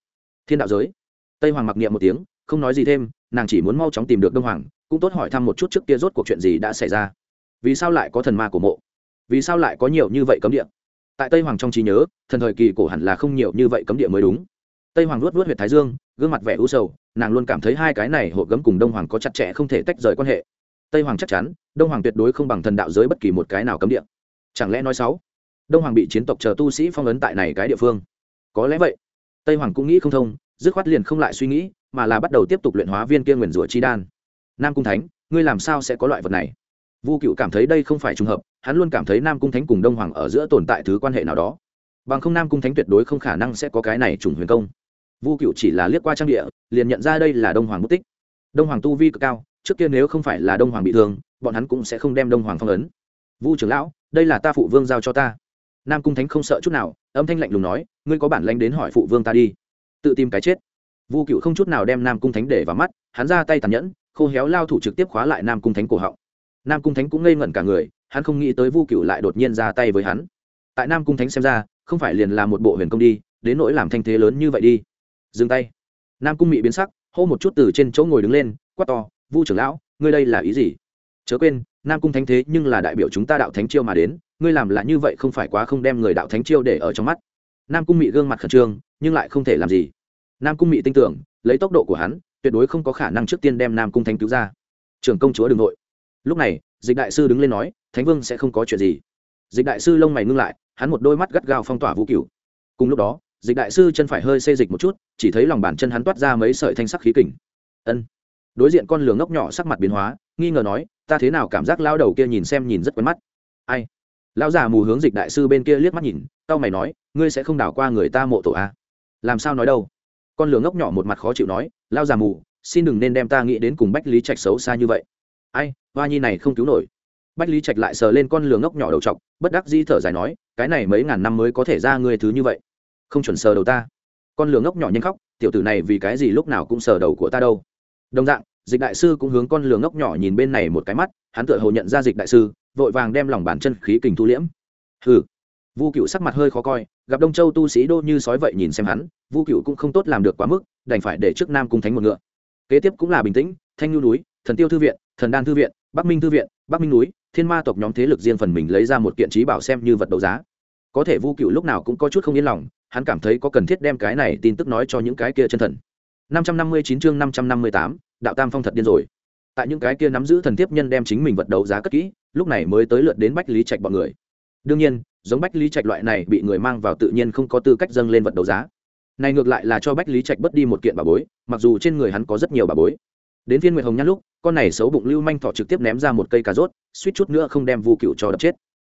Thiên đạo giới. Tây hoàng mặc niệm một tiếng không nói gì thêm, nàng chỉ muốn mau chóng tìm được đông hoàng, cũng tốt hỏi thăm một chút trước kia rốt cuộc chuyện gì đã xảy ra. Vì sao lại có thần ma của mộ? Vì sao lại có nhiều như vậy cấm địa? Tại tây hoàng trong trí nhớ, thần thời kỳ cổ hẳn là không nhiều như vậy cấm địa mới đúng. Tây hoàng luốt luốt huyệt thái dương, gương mặt vẻ u sầu, nàng luôn cảm thấy hai cái này hộp gấm cùng đông hoàng có chặt chẽ không thể tách rời quan hệ. Tây hoàng chắc chắn, đông hoàng tuyệt đối không bằng thần đạo giới bất kỳ một cái nào cấm địa. Chẳng lẽ nói sáu đông hoàng bị chiến tộc chờ tu sĩ phong ấn tại này cái địa phương. Có lẽ vậy. Tây hoàng cũng nghĩ không thông dứt khoát liền không lại suy nghĩ, mà là bắt đầu tiếp tục luyện hóa viên kia nguyền rủa chi đan. Nam cung thánh, ngươi làm sao sẽ có loại vật này? Vu cựu cảm thấy đây không phải trùng hợp, hắn luôn cảm thấy nam cung thánh cùng đông hoàng ở giữa tồn tại thứ quan hệ nào đó. Bằng không nam cung thánh tuyệt đối không khả năng sẽ có cái này trùng huyền công. Vu cựu chỉ là liếc qua trang địa, liền nhận ra đây là đông hoàng mất tích đông hoàng tu vi cực cao, trước kia nếu không phải là đông hoàng bị thương, bọn hắn cũng sẽ không đem đông hoàng phong ấn. Vu trưởng lão, đây là ta phụ vương giao cho ta. Nam cung thánh không sợ chút nào, âm thanh lạnh lùng nói, ngươi có bản lanh đến hỏi phụ vương ta đi tự tìm cái chết. Vu cựu không chút nào đem nam cung thánh để vào mắt, hắn ra tay tàn nhẫn, khô héo lao thủ trực tiếp khóa lại nam cung thánh cổ họng. Nam cung thánh cũng ngây ngẩn cả người, hắn không nghĩ tới vu cựu lại đột nhiên ra tay với hắn. Tại nam cung thánh xem ra, không phải liền là một bộ huyền công đi, đến nỗi làm thanh thế lớn như vậy đi. Dừng tay. Nam cung mị biến sắc, hô một chút từ trên chỗ ngồi đứng lên, quát to, vu trưởng lão, ngươi đây là ý gì? Chớ quên, nam cung thánh thế nhưng là đại biểu chúng ta đạo thánh chiêu mà đến, ngươi làm là như vậy không phải quá không đem người đạo thánh chiêu để ở trong mắt. Nam cung mị gương mặt khẩn trương nhưng lại không thể làm gì. Nam cung mị tin tưởng, lấy tốc độ của hắn, tuyệt đối không có khả năng trước tiên đem nam cung thánh cứu ra. Trưởng công chúa đ ừ n g nội. Lúc này, dịch đại sư đứng lên nói, thánh vương sẽ không có chuyện gì. Dịch đại sư lông mày ngưng lại, hắn một đôi mắt gắt gao phong tỏa vũ cựu cùng lúc đó, dịch đại sư chân phải hơi xê dịch một chút, chỉ thấy lòng bàn chân hắn toát ra mấy sợi thanh sắc khí kình. Ân. Đối diện con lửa ngốc nhỏ sắc mặt biến hóa, nghi ngờ nói, ta thế nào cảm giác lao đầu kia nhìn xem nhìn rất quen mắt. Ai? Lão già mù hướng dịch đại sư bên kia liếc mắt nhìn tao mày nói, ngươi sẽ không đảo qua người ta mộ tổ a à? Làm sao nói đâu? Con lửa ngốc nhỏ một mặt khó chịu nói, lao già mù, xin đừng nên đem ta nghĩ đến cùng bách lý trạch xấu xa như vậy. Ai, hoa nhi này không cứu nổi. Bách lý trạch lại sờ lên con lửa ngốc nhỏ đầu t bất đắc di thở dài nói, cái này mấy ngàn năm mới có thể ra ngươi thứ như vậy. Không chuẩn sờ đầu ta. Con lửa ngốc nhỏ nhanh khóc, tiểu tử này vì cái gì lúc nào cũng sờ đầu của ta đâu? Đồng dạng, dịch đại sư cũng hướng con lửa ngốc nhỏ nhìn bên này một cái mắt, hắn tựa hồ nhận ra dịch đại sư, vội vàng đem lòng bàn chân khí kình thu liễm. Hừ vu cựu sắc mặt hơi khó coi gặp đông châu tu sĩ đô như sói vậy nhìn xem hắn vu cựu cũng không tốt làm được quá mức đành phải để trước nam cung thánh một ngựa. Kế tiếp cũng là bình tĩnh thanh nhu núi thần tiêu thư viện thần đan thư viện bắc minh thư viện bắc minh núi thiên ma tộc nhóm thế lực riêng phần mình lấy ra một kiện trí bảo xem như vật đấu giá. Có thể vu cựu lúc nào cũng có chút không yên lòng hắn cảm thấy có cần thiết đem cái này tin tức nói cho những cái kia chân thần. 559 chương 558, đạo tam phong thật điên rồi. Tại những cái kia nắm giữ thần tiếp nhân đem chính mình vật đấu giá cất kỹ lúc này mới tới lượt đến bách lý trạch bọn người. Đương nhiên giống bách lý trạch loại này bị người mang vào tự nhiên không có tư cách dâng lên vật đấu giá. Này ngược lại là cho bách lý trạch bất đi một kiện bà bối, mặc dù trên người hắn có rất nhiều bà bối. Đến viên nguyệt hồng nhăn lúc, con này xấu bụng lưu manh thọ trực tiếp ném ra một cây cà rốt, suýt chút nữa không đem vu cựu cho đập chết.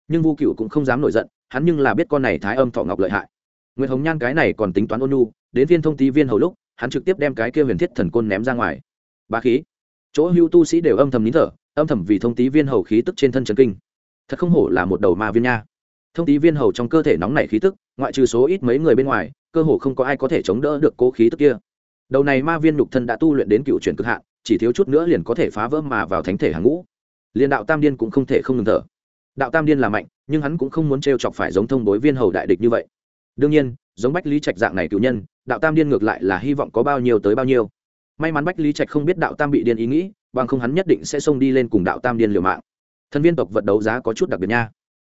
Nhưng vu cựu cũng không dám nổi giận, hắn nhưng là biết con này thái âm thọ ngọc lợi hại. Nguyệt hồng nhan cái này còn tính toán ôn nhu, đến viên thông tí viên hầu lúc, hắn trực tiếp đem cái kia huyền thiết thần côn ném ra ngoài. Ba khí. Chỗ hưu tu sĩ đều âm thầm nín thở, âm thầm vì thông tí viên hầu khí tức trên thân trần kinh. Thật không hổ là một đầu ma viên nha thông tí viên hầu trong cơ thể nóng nảy khí tức, ngoại trừ số ít mấy người bên ngoài, cơ hồ không có ai có thể chống đỡ được cố khí tức kia. Đầu này ma viên nhục thân đã tu luyện đến cựu chuyển cực hạn, chỉ thiếu chút nữa liền có thể phá vỡ mà vào thánh thể hàng ngũ. Liền đạo tam điên cũng không thể không ngừng thở. Đạo tam điên là mạnh, nhưng hắn cũng không muốn t chọc phải giống thông bối viên hầu đại địch như vậy. Đương nhiên, giống bách lý trạch dạng này cựu nhân, đạo tam điên ngược lại là hy vọng có bao nhiêu tới bao nhiêu. May mắn bách lý trạch không biết đạo tam bị điên ý nghĩ, bằng không hắn nhất định sẽ xông đi lên cùng đạo tam điên liều mạng. Thân viên tộc vật đấu giá có chút đặc biệt nha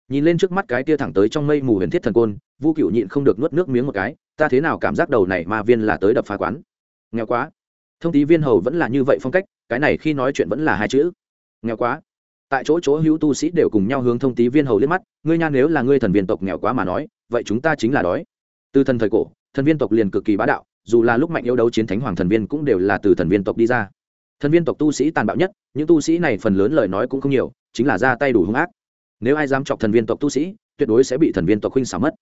nhìn lên trước mắt cái tia thẳng tới trong mây mù huyền thiết thần côn, vu cựu nhịn không được nuốt nước miếng một cái, ta thế nào cảm giác đầu này ma viên là tới đập phá quán? Nghèo quá. Thông tí viên hầu vẫn là như vậy phong cách, cái này khi nói chuyện vẫn là hai chữ. Nghèo quá. Tại chỗ chỗ hữu tu sĩ đều cùng nhau hướng thông tí viên hầu liếc mắt, ngươi nha nếu là ngươi thần viên tộc nghèo quá mà nói, vậy chúng ta chính là đói. Từ thần thời cổ, thần viên tộc liền cực kỳ bá đạo, dù là lúc mạnh yếu đấu chiến thánh hoàng thần viên cũng đều là từ thần viên tộc đi ra. Thần viên tộc tu sĩ tàn bạo nhất, những tu sĩ này phần lớn lời nói cũng không nhiều, chính là ra tay đủ hung ác nếu ai dám chọc thần viên tộc tu sĩ, tuyệt đối sẽ bị thần viên tộc huynh xả mất.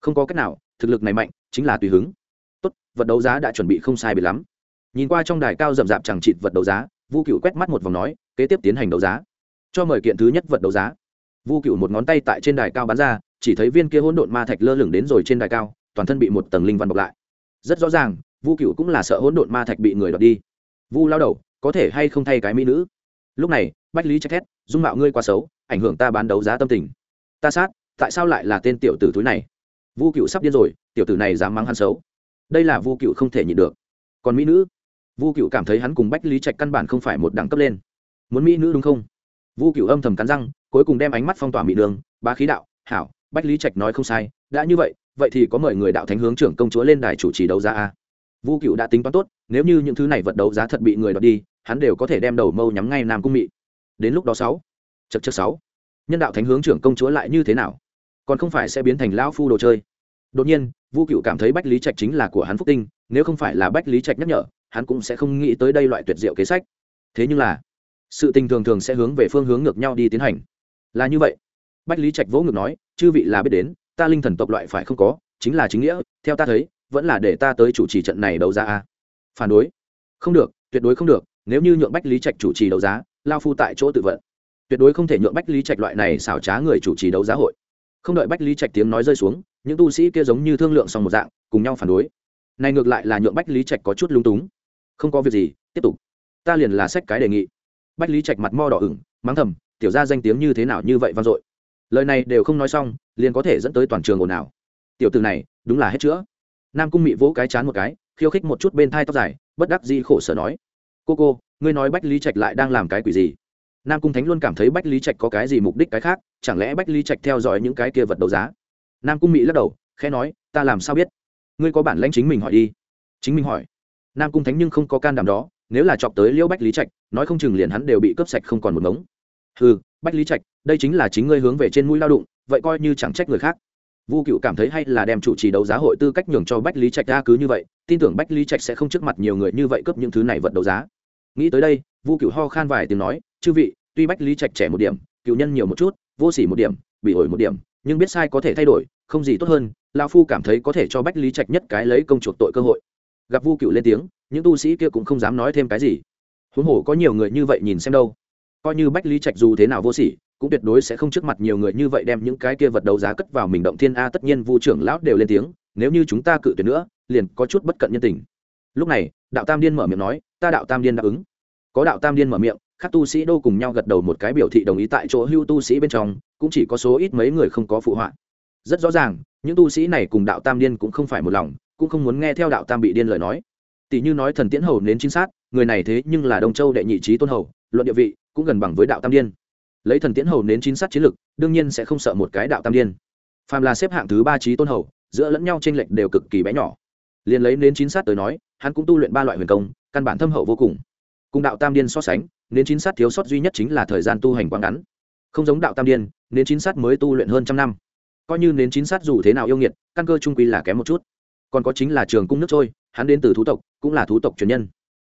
Không có cách nào, thực lực này mạnh, chính là tùy hứng. Tốt, vật đấu giá đã chuẩn bị không sai bị lắm. Nhìn qua trong đài cao rậm rạp chẳng trịt vật đấu giá, vu cựu quét mắt một vòng nói, kế tiếp tiến hành đấu giá. Cho mời kiện thứ nhất vật đấu giá. Vu cựu một ngón tay tại trên đài cao bắn ra, chỉ thấy viên kia hỗn độn ma thạch lơ lửng đến rồi trên đài cao, toàn thân bị một tầng linh văn bọc lại. Rất rõ ràng, vu cựu cũng là sợ hỗn độn ma thạch bị người đoạt đi. Vu lao đầu, có thể hay không thay cái mỹ nữ? Lúc này, bách lý trách thét, dung mạo ngươi quá xấu ảnh hưởng ta bán đấu giá tâm tình. Ta sát, tại sao lại là tên tiểu tử túi này? Vu cựu sắp điên rồi, tiểu tử này dám mắng hắn xấu. Đây là vu cựu không thể nhịn được. Còn mỹ nữ? Vu cựu cảm thấy hắn cùng bách lý trạch căn bản không phải một đẳng cấp lên. Muốn mỹ nữ đúng không? Vu cựu âm thầm cắn răng, cuối cùng đem ánh mắt phong tỏa mỹ đường, bá khí đạo, hảo, bách lý trạch nói không sai, đã như vậy vậy thì có mời người đạo thánh hướng trưởng công chúa lên đài chủ trì đấu giá a. Vu cựu đã tính toán tốt, nếu như những thứ này vật đấu giá thật bị người đoạt đi, hắn đều có thể đem đầu mâu nhắm ngay nam cung mị. Đến lúc đó sáu chật chật sáu. Nhân đạo thánh hướng trưởng công chúa lại như thế nào? Còn không phải sẽ biến thành lão phu đồ chơi. Đột nhiên, vu cựu cảm thấy bách lý trạch chính là của hắn phúc tinh, nếu không phải là bách lý trạch nhắc nhở, hắn cũng sẽ không nghĩ tới đây loại tuyệt diệu kế sách. Thế nhưng là, sự tình thường thường sẽ hướng về phương hướng ngược nhau đi tiến hành. Là như vậy. Bách lý trạch vỗ ngực nói, chư vị là biết đến, ta linh thần tộc loại phải không có, chính là chính nghĩa, theo ta thấy, vẫn là để ta tới chủ trì trận này đấu giá a. Phản đối. Không được, tuyệt đối không được, nếu như nhượng bách lý trạch chủ trì đấu giá, lao phu tại chỗ tự vận tuyệt đối không thể nhượng bách lý trạch loại này xảo trá người chủ trì đấu giá hội. Không đợi bách lý trạch tiếng nói rơi xuống, những tu sĩ kia giống như thương lượng xong một dạng, cùng nhau phản đối. Này ngược lại là nhượng bách lý trạch có chút lung túng. Không có việc gì, tiếp tục. Ta liền là sách cái đề nghị. Bách lý trạch mặt mo đỏ ửng, mắng thầm, tiểu ra danh tiếng như thế nào như vậy vang dội? Lời này đều không nói xong, liền có thể dẫn tới toàn trường ồn ào. Tiểu từ này, đúng là hết chữa. Nam cung mị vỗ cái chán một cái, khiêu khích một chút bên thai tóc dài, bất đắc di khổ sở nói, cô cô, ngươi nói bách lý trạch lại đang làm cái quỷ gì? Nam cung thánh luôn cảm thấy bách lý trạch có cái gì mục đích cái khác, chẳng lẽ bách lý trạch theo dõi những cái kia vật đấu giá? Nam cung mỹ lắc đầu, khẽ nói, ta làm sao biết? Ngươi có bản lãnh chính mình hỏi đi. Chính mình hỏi. Nam cung thánh nhưng không có can đảm đó, nếu là chọc tới liễu bách lý trạch, nói không chừng liền hắn đều bị cướp sạch không còn một ngống. Ừ bách lý trạch, đây chính là chính ngươi hướng về trên mũi lao đụng, vậy coi như chẳng trách người khác. Vu cựu cảm thấy hay là đem chủ trì đấu giá hội tư cách nhường cho bách lý trạch ra cứ như vậy, tin tưởng bách lý trạch sẽ không trước mặt nhiều người như vậy cướp những thứ này vật đấu giá. Nghĩ tới đây, vu cựu ho khan vài tiếng nói chư vị, tuy bách lý trạch trẻ một điểm, cựu nhân nhiều một chút, vô s ỉ một điểm, bị ổi một điểm, nhưng biết sai có thể thay đổi, không gì tốt hơn lao phu cảm thấy có thể cho bách lý trạch nhất cái lấy công chuộc tội cơ hội. Gặp vu cựu lên tiếng, những tu sĩ kia cũng không dám nói thêm cái gì. Huống hồ có nhiều người như vậy nhìn xem đâu. Coi như bách lý trạch dù thế nào vô sỉ, cũng tuyệt đối sẽ không trước mặt nhiều người như vậy đem những cái kia vật đấu giá cất vào mình động thiên a. Tất nhiên vu trưởng lão đều lên tiếng, nếu như chúng ta cự tuyệt nữa, liền có chút bất cận nhân tình. Lúc này, đạo tam điên mở miệng nói, ta đạo tam điên đáp ứng. Có đạo tam điên mở miệng các tu sĩ đô cùng nhau gật đầu một cái biểu thị đồng ý tại chỗ hưu tu sĩ bên trong, cũng chỉ có số ít mấy người không có phụ họa. Rất rõ ràng, những tu sĩ này cùng đạo tam điên cũng không phải một lòng, cũng không muốn nghe theo đạo tam bị điên lời nói. Tỷ như nói thần tiễn hầu đến chính xác người này thế nhưng là đông châu đệ nhị trí tôn hầu, luận địa vị, cũng gần bằng với đạo tam điên. Lấy thần tiễn hầu đến chính xác chiến lực, đương nhiên sẽ không sợ một cái đạo tam điên. Phàm là xếp hạng thứ ba trí tôn hầu, giữa lẫn nhau tranh lệch đều cực kỳ bé nhỏ. Liền lấy đến chính xác tới nói, hắn cũng tu luyện ba loại huyền công, căn bản thâm hậu vô cùng cùng đạo tam điên so sánh nên chính sát thiếu sót duy nhất chính là thời gian tu hành quá ngắn. Không giống đạo tam điên nên chính sát mới tu luyện hơn trăm năm. Coi như nến chính sát dù thế nào yêu nghiệt, căn cơ trung quy là kém một chút. Còn có chính là trường cung nước trôi, hắn đến từ thú tộc, cũng là thú tộc truyền nhân.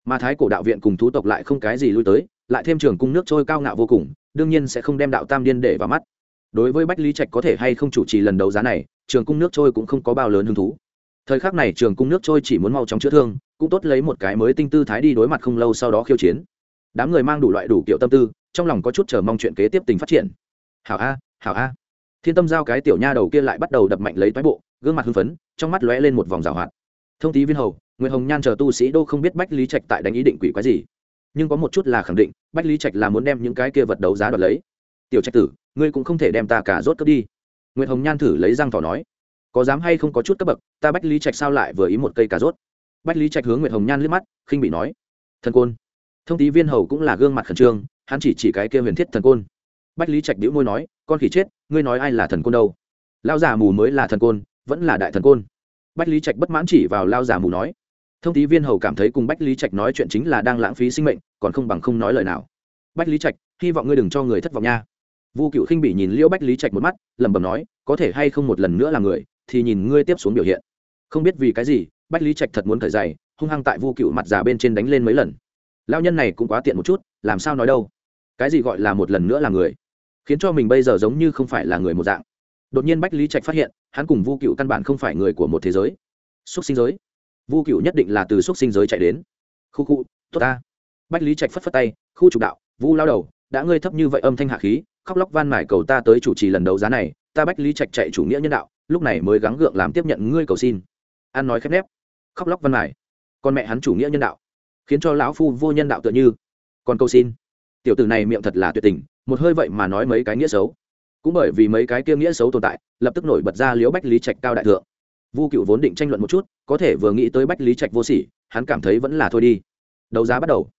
Mà thái cổ đạo viện cùng thú tộc lại không cái gì lui tới, lại thêm trường cung nước trôi cao ngạo vô cùng, đương nhiên sẽ không đem đạo tam điên để vào mắt. Đối với bách lý trạch có thể hay không chủ trì lần đấu giá này, trường cung nước trôi cũng không có bao lớn hứng thú thời khắc này trường cung nước trôi chỉ muốn mau chóng chữa thương, cũng tốt lấy một cái mới tinh tư thái đi đối mặt không lâu sau đó khiêu chiến. Đám người mang đủ loại đủ kiểu tâm tư, trong lòng có chút chờ mong chuyện kế tiếp tình phát triển. Hảo a hảo a. Thiên tâm giao cái tiểu nha đầu kia lại bắt đầu đập mạnh lấy toái bộ, gương mặt hưng phấn, trong mắt lóe lên một vòng rào hoạt. Thông tí viên hầu nguyễn hồng nhan chờ tu sĩ đô không biết bách lý trạch tại đánh ý định quỷ quái gì. Nhưng có một chút là khẳng định, bách lý trạch là muốn đem những cái kia vật đấu giá đoạt lấy. Tiểu trạch tử, ngươi cũng không thể đem ta cả rốt cướp đi. Nguyễn hồng nhan thử lấy răng tỏ nói có dám hay không có chút cấp bậc, ta bách lý trạch sao lại vừa ý một cây cà rốt? Bách lý trạch hướng Nguyệt hồng nhan liếc mắt, khinh bị nói, thần côn. Thông tí viên hầu cũng là gương mặt khẩn trương, hắn chỉ chỉ cái kia huyền thiết thần côn. Bách lý trạch đĩu môi nói, con khỉ chết, ngươi nói ai là thần côn đâu? Lao giả mù mới là thần côn, vẫn là đại thần côn. Bách lý trạch bất mãn chỉ vào lao giả mù nói. Thông tí viên hầu cảm thấy cùng bách lý trạch nói chuyện chính là đang lãng phí sinh mệnh, còn không bằng không nói lời nào. Bách lý trạch, hy vọng ngươi đừng cho người thất vọng nha. Vu cựu khinh bị nhìn liễu bách lý trạch một mắt, lẩm bẩm nói, có thể hay không một lần nữa là người thì nhìn ngươi tiếp xuống biểu hiện. Không biết vì cái gì, bách lý trạch thật muốn thời dày hung hăng tại vu cựu mặt già bên trên đánh lên mấy lần. Lao nhân này cũng quá tiện một chút, làm sao nói đâu? Cái gì gọi là một lần nữa là người? Khiến cho mình bây giờ giống như không phải là người một dạng. Đột nhiên bách lý trạch phát hiện, hắn cùng vu cựu căn bản không phải người của một thế giới. Xúc sinh giới. Vu cựu nhất định là từ xúc sinh giới chạy đến. Khu khu, tốt ta. Bách lý trạch phất phất tay, khu trục đạo, vu lao đầu, đã ngươi thấp như vậy âm thanh hạ khí, khóc lóc van mải cầu ta tới chủ trì lần đấu giá này, ta bách lý trạch chạy chủ nghĩa nhân đạo lúc này mới gắng gượng làm tiếp nhận ngươi cầu xin. An nói khép nép. Khóc lóc văn mải con mẹ hắn chủ nghĩa nhân đạo. Khiến cho lão phu vô nhân đạo tựa như. Còn cầu xin. Tiểu tử này miệng thật là tuyệt tình, một hơi vậy mà nói mấy cái nghĩa xấu. Cũng bởi vì mấy cái kia nghĩa xấu tồn tại, lập tức nổi bật ra liễu bách lý trạch cao đại thượng. Vu cựu vốn định tranh luận một chút, có thể vừa nghĩ tới bách lý trạch vô sỉ, hắn cảm thấy vẫn là thôi đi. Đấu giá bắt đầu.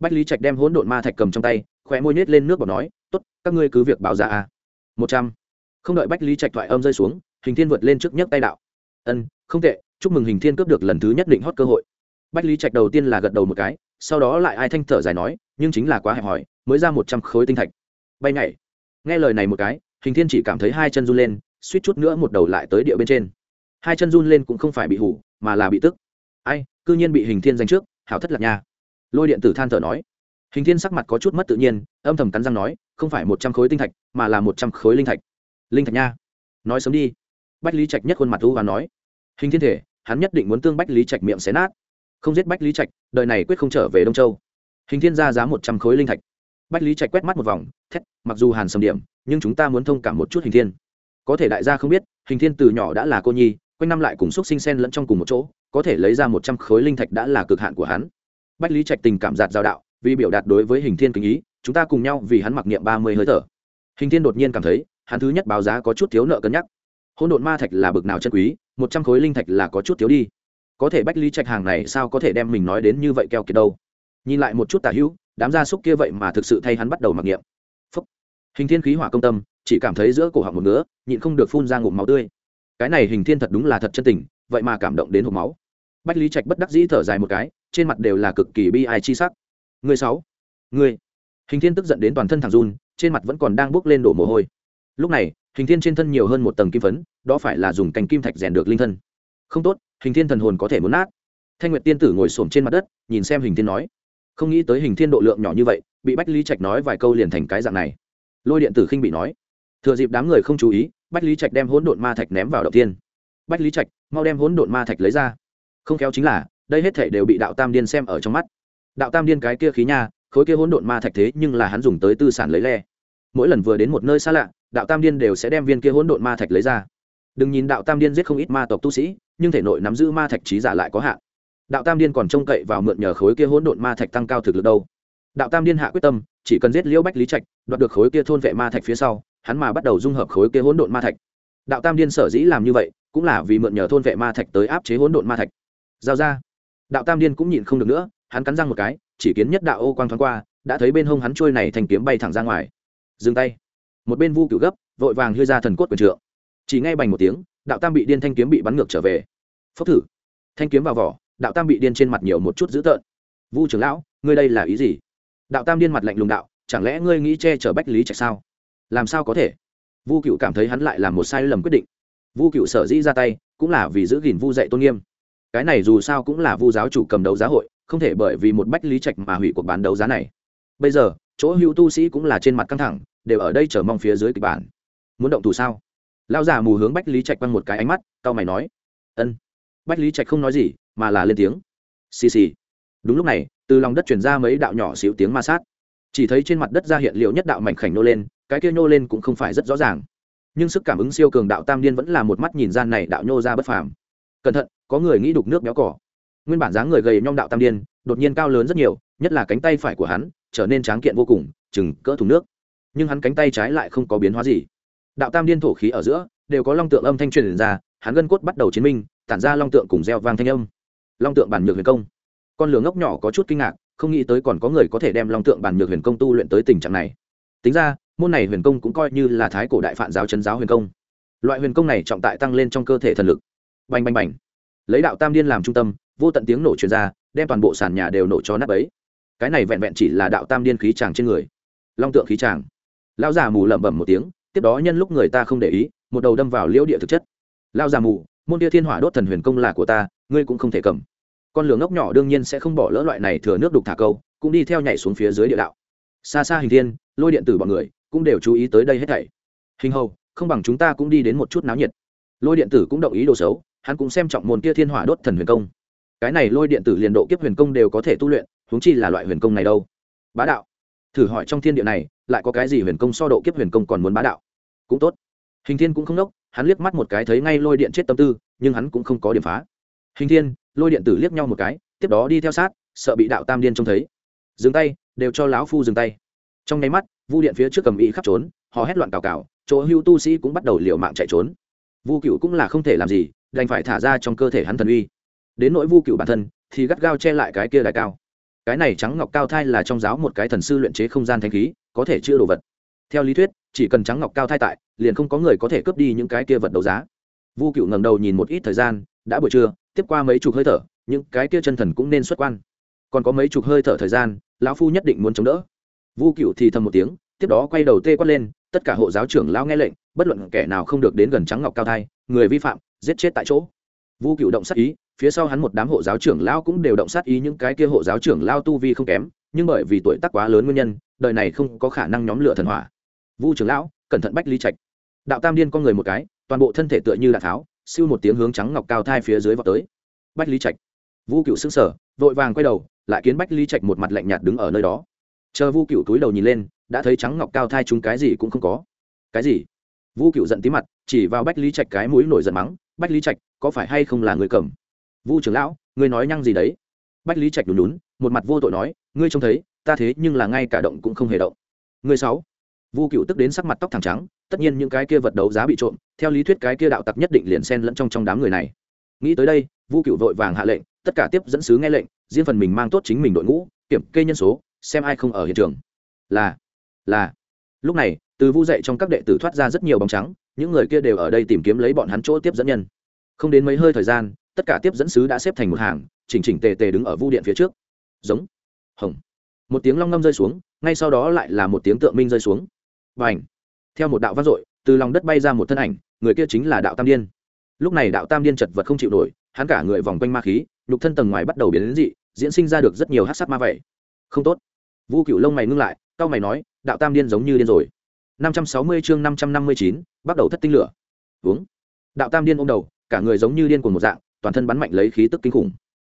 Bách lý trạch đem hỗn độn ma thạch cầm trong tay, khóe môi nết lên nước bọt nói, tốt, các ngươi cứ việc báo giá a. Một trăm. Không đợi bách lý trạch thoại âm rơi xuống hình thiên vượt lên trước nhấc tay đạo. Ân, không tệ, chúc mừng hình thiên cướp được lần thứ nhất định hót cơ hội. Bách lý trạch đầu tiên là gật đầu một cái, sau đó lại ai thanh thở dài nói, nhưng chính là quá hẹp hòi, mới ra một trăm khối tinh thạch. Bay nhảy. Nghe lời này một cái, hình thiên chỉ cảm thấy hai chân run lên, suýt chút nữa một đầu lại tới địa bên trên. Hai chân run lên cũng không phải bị hủ, mà là bị tức. Ai, cư nhiên bị hình thiên danh trước, hảo thất lạc nha. Lôi điện tử than thở nói. Hình thiên sắc mặt có chút mất tự nhiên, âm thầm cắn răng nói, không phải một trăm khối tinh thạch, mà là một trăm khối linh thạch. Linh thạch nha. Nói sớm đi bách lý trạch nhất khuôn mặt u và nói. Hình thiên thể, hắn nhất định muốn tương bách lý trạch miệng xé nát. Không giết bách lý trạch, đời này quyết không trở về đông châu. Hình thiên ra giá một trăm khối linh thạch. Bách lý trạch quét mắt một vòng, thét, mặc dù hàn sầm điểm, nhưng chúng ta muốn thông cảm một chút hình thiên. Có thể đại gia không biết, hình thiên từ nhỏ đã là cô nhi, quanh năm lại cùng xúc sinh sen lẫn trong cùng một chỗ, có thể lấy ra một trăm khối linh thạch đã là cực hạn của hắn. Bách lý trạch tình cảm giạt giao đạo, vì biểu đạt đối với hình thiên kính ý, chúng ta cùng nhau vì hắn mặc niệm ba mươi hơi thở. Hình thiên đột nhiên cảm thấy, hắn thứ nhất báo giá có chút thiếu nợ cân nhắc hỗn độn ma thạch là bực nào chân quý, một trăm khối linh thạch là có chút thiếu đi. Có thể bách lý trạch hàng này sao có thể đem mình nói đến như vậy keo kiệt đâu? Nhìn lại một chút tả hữu, đám gia súc kia vậy mà thực sự thay hắn bắt đầu mặc niệm. Phúc. hình thiên khí hỏa công tâm, chỉ cảm thấy giữa cổ họng một ngứa, nhịn không được phun ra ngụm máu tươi. Cái này hình thiên thật đúng là thật chân tình, vậy mà cảm động đến hộp máu. Bách lý trạch bất đắc dĩ thở dài một cái, trên mặt đều là cực kỳ bi ai chi sắc. Người sáu. Người. Hình thiên tức giận đến toàn thân thằng run, trên mặt vẫn còn đang bước lên đổ mồ hôi. Lúc này hình thiên trên thân nhiều hơn một tầng kim phấn, đó phải là dùng cành kim thạch rèn được linh thân. Không tốt, hình thiên thần hồn có thể muốn nát. Thanh nguyệt tiên tử ngồi xổm trên mặt đất, nhìn xem hình thiên nói. Không nghĩ tới hình thiên độ lượng nhỏ như vậy, bị bách lý trạch nói vài câu liền thành cái dạng này. Lôi điện tử khinh bị nói. Thừa dịp đám người không chú ý, bách lý trạch đem hỗn độn ma thạch ném vào đầu tiên bách lý trạch, mau đem hỗn độn ma thạch lấy ra. Không khéo chính là, đây hết thể đều bị đạo tam điên xem ở trong mắt. Đạo tam điên cái kia khí nha, khối kia hỗn độn ma thạch thế nhưng là hắn dùng tới tư sản lấy le mỗi lần vừa đến một nơi xa lạ, đạo tam điên đều sẽ đem viên kia hỗn độn ma thạch lấy ra. Đừng nhìn đạo tam điên giết không ít ma tộc tu sĩ, nhưng thể nội nắm giữ ma thạch trí giả lại có hạn. Đạo tam điên còn trông cậy vào mượn nhờ khối kia hỗn độn ma thạch tăng cao thực lực đâu. Đạo tam điên hạ quyết tâm, chỉ cần giết liễu bách lý trạch, đoạt được khối kia thôn vệ ma thạch phía sau, hắn mà bắt đầu dung hợp khối kia hỗn độn ma thạch. Đạo tam điên sở dĩ làm như vậy, cũng là vì mượn nhờ thôn vệ ma thạch tới áp chế hỗn độn ma thạch. Giao ra. Đạo tam điên cũng nhịn không được nữa, hắn cắn răng một cái, chỉ kiến nhất đạo ô quang thoáng qua, đã thấy bên hông hắn trôi này thành kiếm bay thẳng ra ngoài dừng tay. Một bên vu cựu gấp, vội vàng hư ra thần cốt quyền trượng. Chỉ ngay bành một tiếng, đạo tam bị điên thanh kiếm bị bắn ngược trở về. Phốc thử. Thanh kiếm vào vỏ, đạo tam bị điên trên mặt nhiều một chút dữ tợn. Vu trưởng lão, ngươi đây là ý gì? Đạo tam điên mặt lạnh lùng đạo, chẳng lẽ ngươi nghĩ che chở bách lý trạch sao? Làm sao có thể? Vu cựu cảm thấy hắn lại làm một sai lầm quyết định. Vu cựu sở dĩ ra tay, cũng là vì giữ gìn vu dạy tôn nghiêm. Cái này dù sao cũng là vu giáo chủ cầm đấu giá hội, không thể bởi vì một bách lý trạch mà hủy cuộc bán đấu giá này. Bây giờ, chỗ hữu tu sĩ cũng là trên mặt căng thẳng đều ở đây chờ mong phía dưới kịch bản. Muốn động thủ sao? Lão già mù hướng bách lý trạch quăng một cái ánh mắt, cau mày nói. Ân. Bách lý trạch không nói gì, mà là lên tiếng. Xì xì. Đúng lúc này, từ lòng đất chuyển ra mấy đạo nhỏ xíu tiếng ma sát. Chỉ thấy trên mặt đất ra hiện liệu nhất đạo mảnh khảnh nô lên, cái kia nhô lên cũng không phải rất rõ ràng. Nhưng sức cảm ứng siêu cường đạo tam điên vẫn là một mắt nhìn gian này đạo nhô ra bất phàm. Cẩn thận, có người nghĩ đục nước béo cỏ. Nguyên bản dáng người gầy nhom đạo tam điên, đột nhiên cao lớn rất nhiều, nhất là cánh tay phải của hắn, trở nên tráng kiện vô cùng, chừng cỡ thùng nước nhưng hắn cánh tay trái lại không có biến hóa gì. Đạo tam điên thổ khí ở giữa, đều có long tượng âm thanh truyền ra, hắn gân cốt bắt đầu chiến minh, tản ra long tượng cùng gieo vang thanh âm. Long tượng bản nhược huyền công. Con lửa ngốc nhỏ có chút kinh ngạc, không nghĩ tới còn có người có thể đem long tượng bản nhược huyền công tu luyện tới tình trạng này. Tính ra, môn này huyền công cũng coi như là thái cổ đại phạn giáo chân giáo huyền công. Loại huyền công này trọng tại tăng lên trong cơ thể thần lực. Bành bành bành. Lấy đạo tam điên làm trung tâm, vô tận tiếng nổ truyền ra, đem toàn bộ sàn nhà đều nổ cho nắp ấy cái này vẹn vẹn chỉ là đạo tam điên khí tràng trên người. Long tượng khí tràng lão già mù lẩm bẩm một tiếng, tiếp đó nhân lúc người ta không để ý, một đầu đâm vào liễu địa thực chất. Lão già mù, môn địa thiên hỏa đốt thần huyền công là của ta, ngươi cũng không thể cầm. Con lửa ngốc nhỏ đương nhiên sẽ không bỏ lỡ loại này thừa nước đục thả câu, cũng đi theo nhảy xuống phía dưới địa đạo. Xa xa hình thiên, lôi điện tử bọn người, cũng đều chú ý tới đây hết thảy. Hình hầu, không bằng chúng ta cũng đi đến một chút náo nhiệt. Lôi điện tử cũng động ý đồ xấu, hắn cũng xem trọng môn kia thiên hỏa đốt thần huyền công. Cái này lôi điện tử liền độ kiếp huyền công đều có thể tu luyện, huống chi là loại huyền công này đâu. Bá đạo thử hỏi trong thiên địa này, lại có cái gì huyền công so độ kiếp huyền công còn muốn bá đạo? Cũng tốt. Hình thiên cũng không đốc hắn liếc mắt một cái thấy ngay lôi điện chết tâm tư, nhưng hắn cũng không có điểm phá. Hình thiên, lôi điện tử liếc nhau một cái, tiếp đó đi theo sát, sợ bị đạo tam điên trông thấy. Dừng tay, đều cho lão phu dừng tay. Trong nháy mắt, vu điện phía trước cầm ý khắp trốn, họ hét loạn cào cào, chỗ hưu tu sĩ cũng bắt đầu liều mạng chạy trốn. Vu cựu cũng là không thể làm gì, đành phải thả ra trong cơ thể hắn thần uy. Đến nỗi vu cựu bản thân, thì gắt gao che lại cái kia đại cao cái này trắng ngọc cao thai là trong giáo một cái thần sư luyện chế không gian thanh khí, có thể chữa đồ vật. Theo lý thuyết, chỉ cần trắng ngọc cao thai tại, liền không có người có thể cướp đi những cái kia vật đấu giá. Vu cựu ngầm đầu nhìn một ít thời gian, đã buổi trưa, tiếp qua mấy chục hơi thở, những cái kia chân thần cũng nên xuất quan. Còn có mấy chục hơi thở thời gian, lão phu nhất định muốn chống đỡ. Vu cựu thì thầm một tiếng, tiếp đó quay đầu tê quát lên, tất cả hộ giáo trưởng lao nghe lệnh, bất luận kẻ nào không được đến gần trắng ngọc cao thai, người vi phạm, giết chết tại chỗ. Vu cựu động sắc ý phía sau hắn một đám hộ giáo trưởng lao cũng đều động sát ý những cái kia hộ giáo trưởng lao tu vi không kém, nhưng bởi vì tuổi tác quá lớn nguyên nhân, đời này không có khả năng nhóm lửa thần hỏa. Vu trưởng lão, cẩn thận bách lý trạch. Đạo tam điên con người một cái, toàn bộ thân thể tựa như đạn tháo, siêu một tiếng hướng trắng ngọc cao thai phía dưới vào tới. Bách lý trạch. Vu cựu xứng sở vội vàng quay đầu, lại kiến bách lý trạch một mặt lạnh nhạt đứng ở nơi đó. Chờ vu cựu túi đầu nhìn lên, đã thấy trắng ngọc cao thai chúng cái gì cũng không có. Cái gì? Vu cựu giận tí mặt, chỉ vào bách lý trạch cái mũi nổi giận mắng, bách lý trạch, có phải hay không là người cầm? Vu trưởng lão, ngươi nói nhăng gì đấy? Bách lý trạch đùn đún một mặt vô tội nói, ngươi trông thấy, ta thế nhưng là ngay cả động cũng không hề động. Ngươi sáu. Vu cựu tức đến sắc mặt tóc thẳng trắng, tất nhiên những cái kia vật đấu giá bị trộm, theo lý thuyết cái kia đạo tặc nhất định liền xen lẫn trong trong đám người này. Nghĩ tới đây, vu cựu vội vàng hạ lệnh, tất cả tiếp dẫn sứ nghe lệnh, riêng phần mình mang tốt chính mình đội ngũ, kiểm kê nhân số, xem ai không ở hiện trường. Là là. Lúc này, từ vu dậy trong các đệ tử thoát ra rất nhiều bóng trắng, những người kia đều ở đây tìm kiếm lấy bọn hắn chỗ tiếp dẫn nhân. Không đến mấy hơi thời gian tất cả tiếp dẫn sứ đã xếp thành một hàng, chỉnh chỉnh tề tề đứng ở vu điện phía trước. Giống. Hồng. Một tiếng long ngâm rơi xuống, ngay sau đó lại là một tiếng tượng minh rơi xuống. Và ảnh theo một đạo vang dội, từ lòng đất bay ra một thân ảnh, người kia chính là đạo tam điên. Lúc này đạo tam điên chật vật không chịu nổi, hắn cả người vòng quanh ma khí, nhục thân tầng ngoài bắt đầu biến đến dị, diễn sinh ra được rất nhiều hát sắc ma vậy. Không tốt. Vu cựu lông mày ngưng lại cao mày nói, đạo tam điên giống như điên rồi. năm trăm sáu mươi chương năm trăm năm mươi chín, bắt đầu thất tinh lửa. Uống. Đạo tam điên ôm đầu, cả người giống như điên của một dạng toàn thân bắn mạnh lấy khí tức kinh khủng.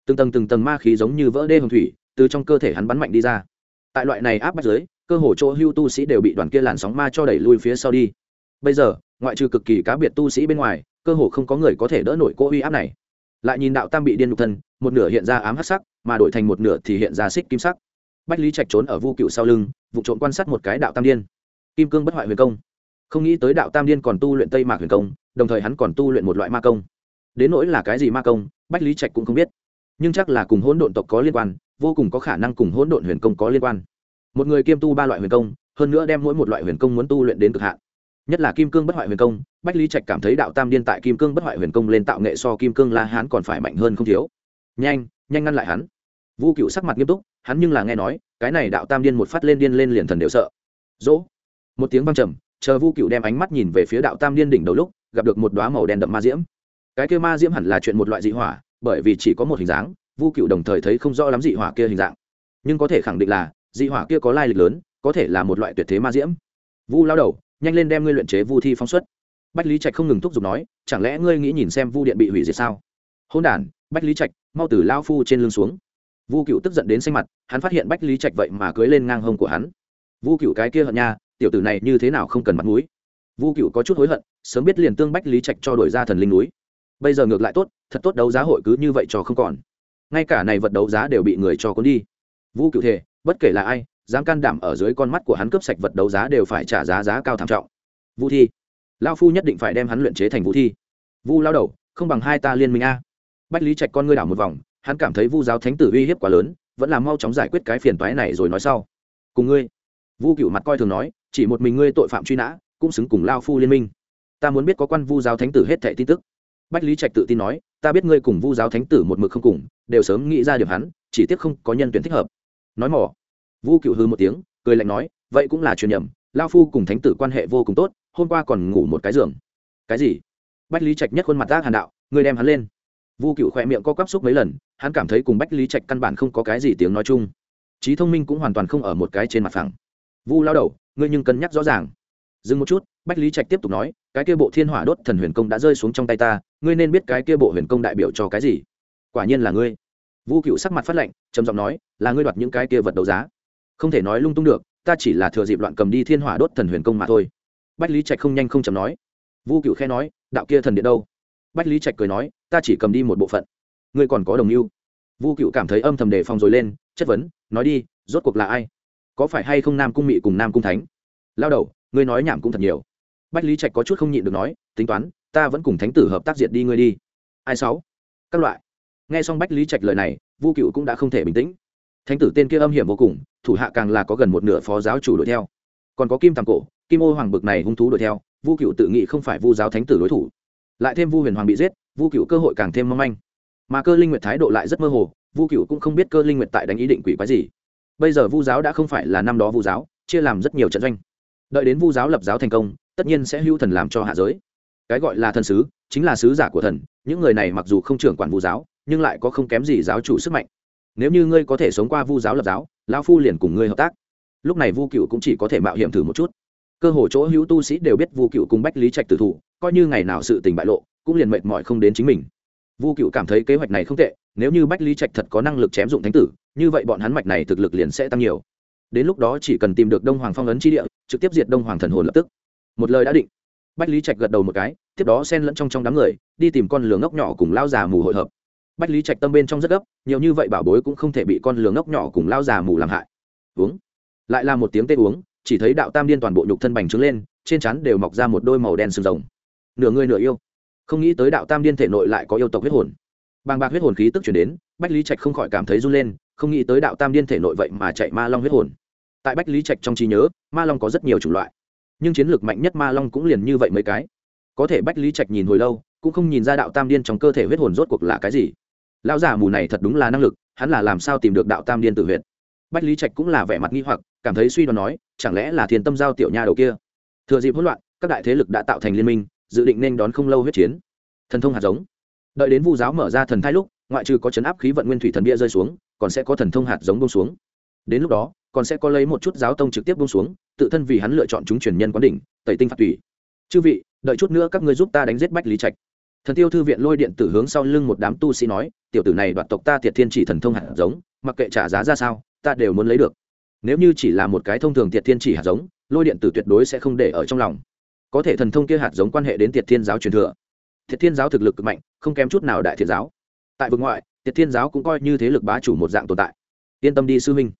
Từng tầng từng tầng ma khí giống như vỡ đê hồng thủy, từ trong cơ thể hắn bắn mạnh đi ra. Tại loại này áp bắt giới cơ hồ chỗ hưu tu sĩ đều bị đoàn kia làn sóng ma cho đẩy lui phía sau đi. Bây giờ, ngoại trừ cực kỳ cá biệt tu sĩ bên ngoài, cơ hồ không có người có thể đỡ nổi cô uy áp này. Lại nhìn đạo tam bị điên nhục thân, một nửa hiện ra ám hắc sắc, mà đổi thành một nửa thì hiện ra xích kim sắc. Bách lý trạch trốn ở vu cựu sau lưng, vụ trộn quan sát một cái đạo tam điên. Kim cương bất hoại huyền công. Không nghĩ tới đạo tam điên còn tu luyện tây mạc huyền công, đồng thời hắn còn tu luyện một loại ma công đến nỗi là cái gì ma công, bách lý trạch cũng không biết. Nhưng chắc là cùng hỗn độn tộc có liên quan, vô cùng có khả năng cùng hỗn độn huyền công có liên quan. Một người kiêm tu ba loại huyền công, hơn nữa đem mỗi một loại huyền công muốn tu luyện đến cực hạn. Nhất là kim cương bất hoại huyền công, bách lý trạch cảm thấy đạo tam điên tại kim cương bất hoại huyền công lên tạo nghệ so kim cương la hán còn phải mạnh hơn không thiếu. Nhanh nhanh ngăn lại hắn. Vu cựu sắc mặt nghiêm túc, hắn nhưng là nghe nói, cái này đạo tam điên một phát lên điên lên liền thần đều sợ. Dỗ. Một tiếng văng trầm, chờ vu cựu đem ánh mắt nhìn về phía đạo tam điên đỉnh đầu lúc, gặp được một đoá màu đen đậm ma diễm cái kia ma diễm hẳn là chuyện một loại dị hỏa, bởi vì chỉ có một hình dáng, vu cựu đồng thời thấy không rõ lắm dị hỏa kia hình dạng. Nhưng có thể khẳng định là, dị hỏa kia có lai lịch lớn, có thể là một loại tuyệt thế ma diễm. Vu lao đầu, nhanh lên đem ngươi luyện chế vu thi phóng xuất. Bách lý trạch không ngừng thúc giục nói, chẳng lẽ ngươi nghĩ nhìn xem vu điện bị hủy diệt sao? Hôn đản bách lý trạch, mau từ lao phu trên lưng xuống. Vu cựu tức giận đến xanh mặt, hắn phát hiện bách lý trạch vậy mà cưới lên ngang hông của hắn. Vu cựu cái kia hận nha, tiểu tử này như thế nào không cần mặt mũi? Vu cựu có chút hối hận, sớm biết liền tương bách lý trạch cho đổi ra thần linh núi bây giờ ngược lại tốt, thật tốt đấu giá hội cứ như vậy cho không còn. Ngay cả này vật đấu giá đều bị người cho cuốn đi. Vu cựu thể bất kể là ai, dám can đảm ở dưới con mắt của hắn cướp sạch vật đấu giá đều phải trả giá giá cao thảm trọng. Vũ thi lao phu nhất định phải đem hắn luyện chế thành vũ thi. Vu lao đầu, không bằng hai ta liên minh a. Bách lý trạch con ngươi đảo một vòng, hắn cảm thấy vu giáo thánh tử uy hiếp quá lớn, vẫn là mau chóng giải quyết cái phiền toái này rồi nói sau. Cùng ngươi, vu cựu mặt coi thường nói, chỉ một mình ngươi tội phạm truy nã, cũng xứng cùng lao phu liên minh. Ta muốn biết có quan vu giáo thánh tử hết thẻ tin tức bách lý trạch tự tin nói, ta biết ngươi cùng vu giáo thánh tử một mực không cùng, đều sớm nghĩ ra điểm hắn, chỉ tiếc không có nhân tuyển thích hợp. Nói mỏ. Vu cựu hư một tiếng, cười lạnh nói, vậy cũng là truyền nhầm lao phu cùng thánh tử quan hệ vô cùng tốt, hôm qua còn ngủ một cái giường. Cái gì? Bách lý trạch nhất khuôn mặt ác hàn đạo, ngươi đem hắn lên. Vu cựu khỏe miệng co quắp xúc mấy lần, hắn cảm thấy cùng bách lý trạch căn bản không có cái gì tiếng nói chung. Trí thông minh cũng hoàn toàn không ở một cái trên mặt phẳng. Vu lao đầu, ngươi nhưng cân nhắc rõ ràng dừng một chút, bách lý trạch tiếp tục nói, cái kia bộ thiên hỏa đốt thần huyền công đã rơi xuống trong tay ta, ngươi nên biết cái kia bộ huyền công đại biểu cho cái gì. Quả nhiên là ngươi. Vu cựu sắc mặt phát lệnh trầm giọng nói, là ngươi đoạt những cái kia vật đấu giá. Không thể nói lung tung được, ta chỉ là thừa dịp loạn cầm đi thiên hỏa đốt thần huyền công mà thôi. Bách lý trạch không nhanh không chầm nói. Vu cựu khe nói, đạo kia thần điện đâu? Bách lý trạch cười nói, ta chỉ cầm đi một bộ phận. Ngươi còn có đồng mưu vu cựu cảm thấy âm thầm đề phòng rồi lên, chất vấn, nói đi, rốt cuộc là ai? Có phải hay không nam cung mị cùng nam cung thánh? Lao đầu ngươi nói nhảm cũng thật nhiều. Bách lý trạch có chút không nhịn được nói, tính toán, ta vẫn cùng thánh tử hợp tác diệt đi ngươi đi. Ai sáu? Các loại. Nghe xong bách lý trạch lời này, vu cựu cũng đã không thể bình tĩnh. Thánh tử tên kia âm hiểm vô cùng, thủ hạ càng là có gần một nửa phó giáo chủ đuổi theo. Còn có kim tàng cổ, kim ô hoàng bực này hung thú đuổi theo, vu cựu tự nghĩ không phải vu giáo thánh tử đối thủ. Lại thêm vu huyền hoàng bị giết, vu cựu cơ hội càng thêm mong manh. Mà cơ linh nguyệt thái độ lại rất mơ hồ, vu cựu cũng không biết cơ linh nguyệt tại đánh ý định quỷ quái gì. Bây giờ vu giáo đã không phải là năm đó vu giáo, chia làm rất nhiều trận doanh đợi đến vu giáo lập giáo thành công, tất nhiên sẽ hưu thần làm cho hạ giới. Cái gọi là thần sứ, chính là sứ giả của thần, những người này mặc dù không trưởng quản vu giáo, nhưng lại có không kém gì giáo chủ sức mạnh. Nếu như ngươi có thể sống qua vu giáo lập giáo, lão phu liền cùng ngươi hợp tác. Lúc này vu cựu cũng chỉ có thể mạo hiểm thử một chút. Cơ hồ chỗ hữu tu sĩ đều biết vu cựu cùng bách lý trạch tử thủ, coi như ngày nào sự tình bại lộ, cũng liền mệt mỏi không đến chính mình. Vu cựu cảm thấy kế hoạch này không tệ, nếu như bách lý trạch thật có năng lực chém dụng thánh tử, như vậy bọn hắn mạch này thực lực liền sẽ tăng nhiều đến lúc đó chỉ cần tìm được đông hoàng phong ấn chi địa, trực tiếp diệt đông hoàng thần hồn lập tức. Một lời đã định, bách lý trạch gật đầu một cái, tiếp đó xen lẫn trong trong đám người, đi tìm con lửa ngốc nhỏ cùng lao già mù hội hợp. Bách lý trạch tâm bên trong rất gấp, nhiều như vậy bảo bối cũng không thể bị con lửa ngốc nhỏ cùng lao già mù làm hại. Uống. Lại là một tiếng tê uống, chỉ thấy đạo tam điên toàn bộ nhục thân bành trướng lên, trên chắn đều mọc ra một đôi màu đen sừng rồng. Nửa người nửa yêu. Không nghĩ tới đạo tam điên thể nội lại có yêu tộc huyết hồn. Bàng bạc huyết hồn khí tức chuyển đến, bách lý trạch không khỏi cảm thấy run lên không nghĩ tới đạo tam điên thể nội vậy mà chạy ma long huyết hồn. Tại bách lý trạch trong trí nhớ, ma long có rất nhiều chủng loại. Nhưng chiến lược mạnh nhất ma long cũng liền như vậy mấy cái. Có thể bách lý trạch nhìn hồi lâu, cũng không nhìn ra đạo tam điên trong cơ thể huyết hồn rốt cuộc là cái gì. Lão giả mù này thật đúng là năng lực, hắn là làm sao tìm được đạo tam điên tự huyệt? Bách lý trạch cũng là vẻ mặt nghi hoặc, cảm thấy suy đoán nói, chẳng lẽ là thiên tâm giao tiểu nha đầu kia? Thừa dịp hỗn loạn, các đại thế lực đã tạo thành liên minh, dự định nên đón không lâu huyết chiến. Thần thông hạt giống. Đợi đến vu giáo mở ra thần thai lúc, ngoại trừ có chấn áp khí vận nguyên thủy thần bia rơi xuống còn sẽ có thần thông hạt giống bông xuống. Đến lúc đó, còn sẽ có lấy một chút giáo tông trực tiếp bông xuống, tự thân vì hắn lựa chọn chúng truyền nhân quán đỉnh, tẩy tinh phạt tùy chư vị, đợi chút nữa các ngươi giúp ta đánh giết bách lý trạch. Thần tiêu thư viện lôi điện tử hướng sau lưng một đám tu sĩ nói, tiểu tử này đoạt tộc ta tiệt thiên chỉ thần thông hạt giống, mặc kệ trả giá ra sao, ta đều muốn lấy được. Nếu như chỉ là một cái thông thường tiệt thiên chỉ hạt giống, lôi điện tử tuyệt đối sẽ không để ở trong lòng. Có thể thần thông kia hạt giống quan hệ đến tiệt thiên giáo truyền thừa. Tiệt thiên giáo thực lực cực mạnh, không kém chút nào đại thiệt giáo. Tại vực ngoại tiệt thiên giáo cũng coi như thế lực bá chủ một dạng tồn tại. Yên tâm đi sư huynh.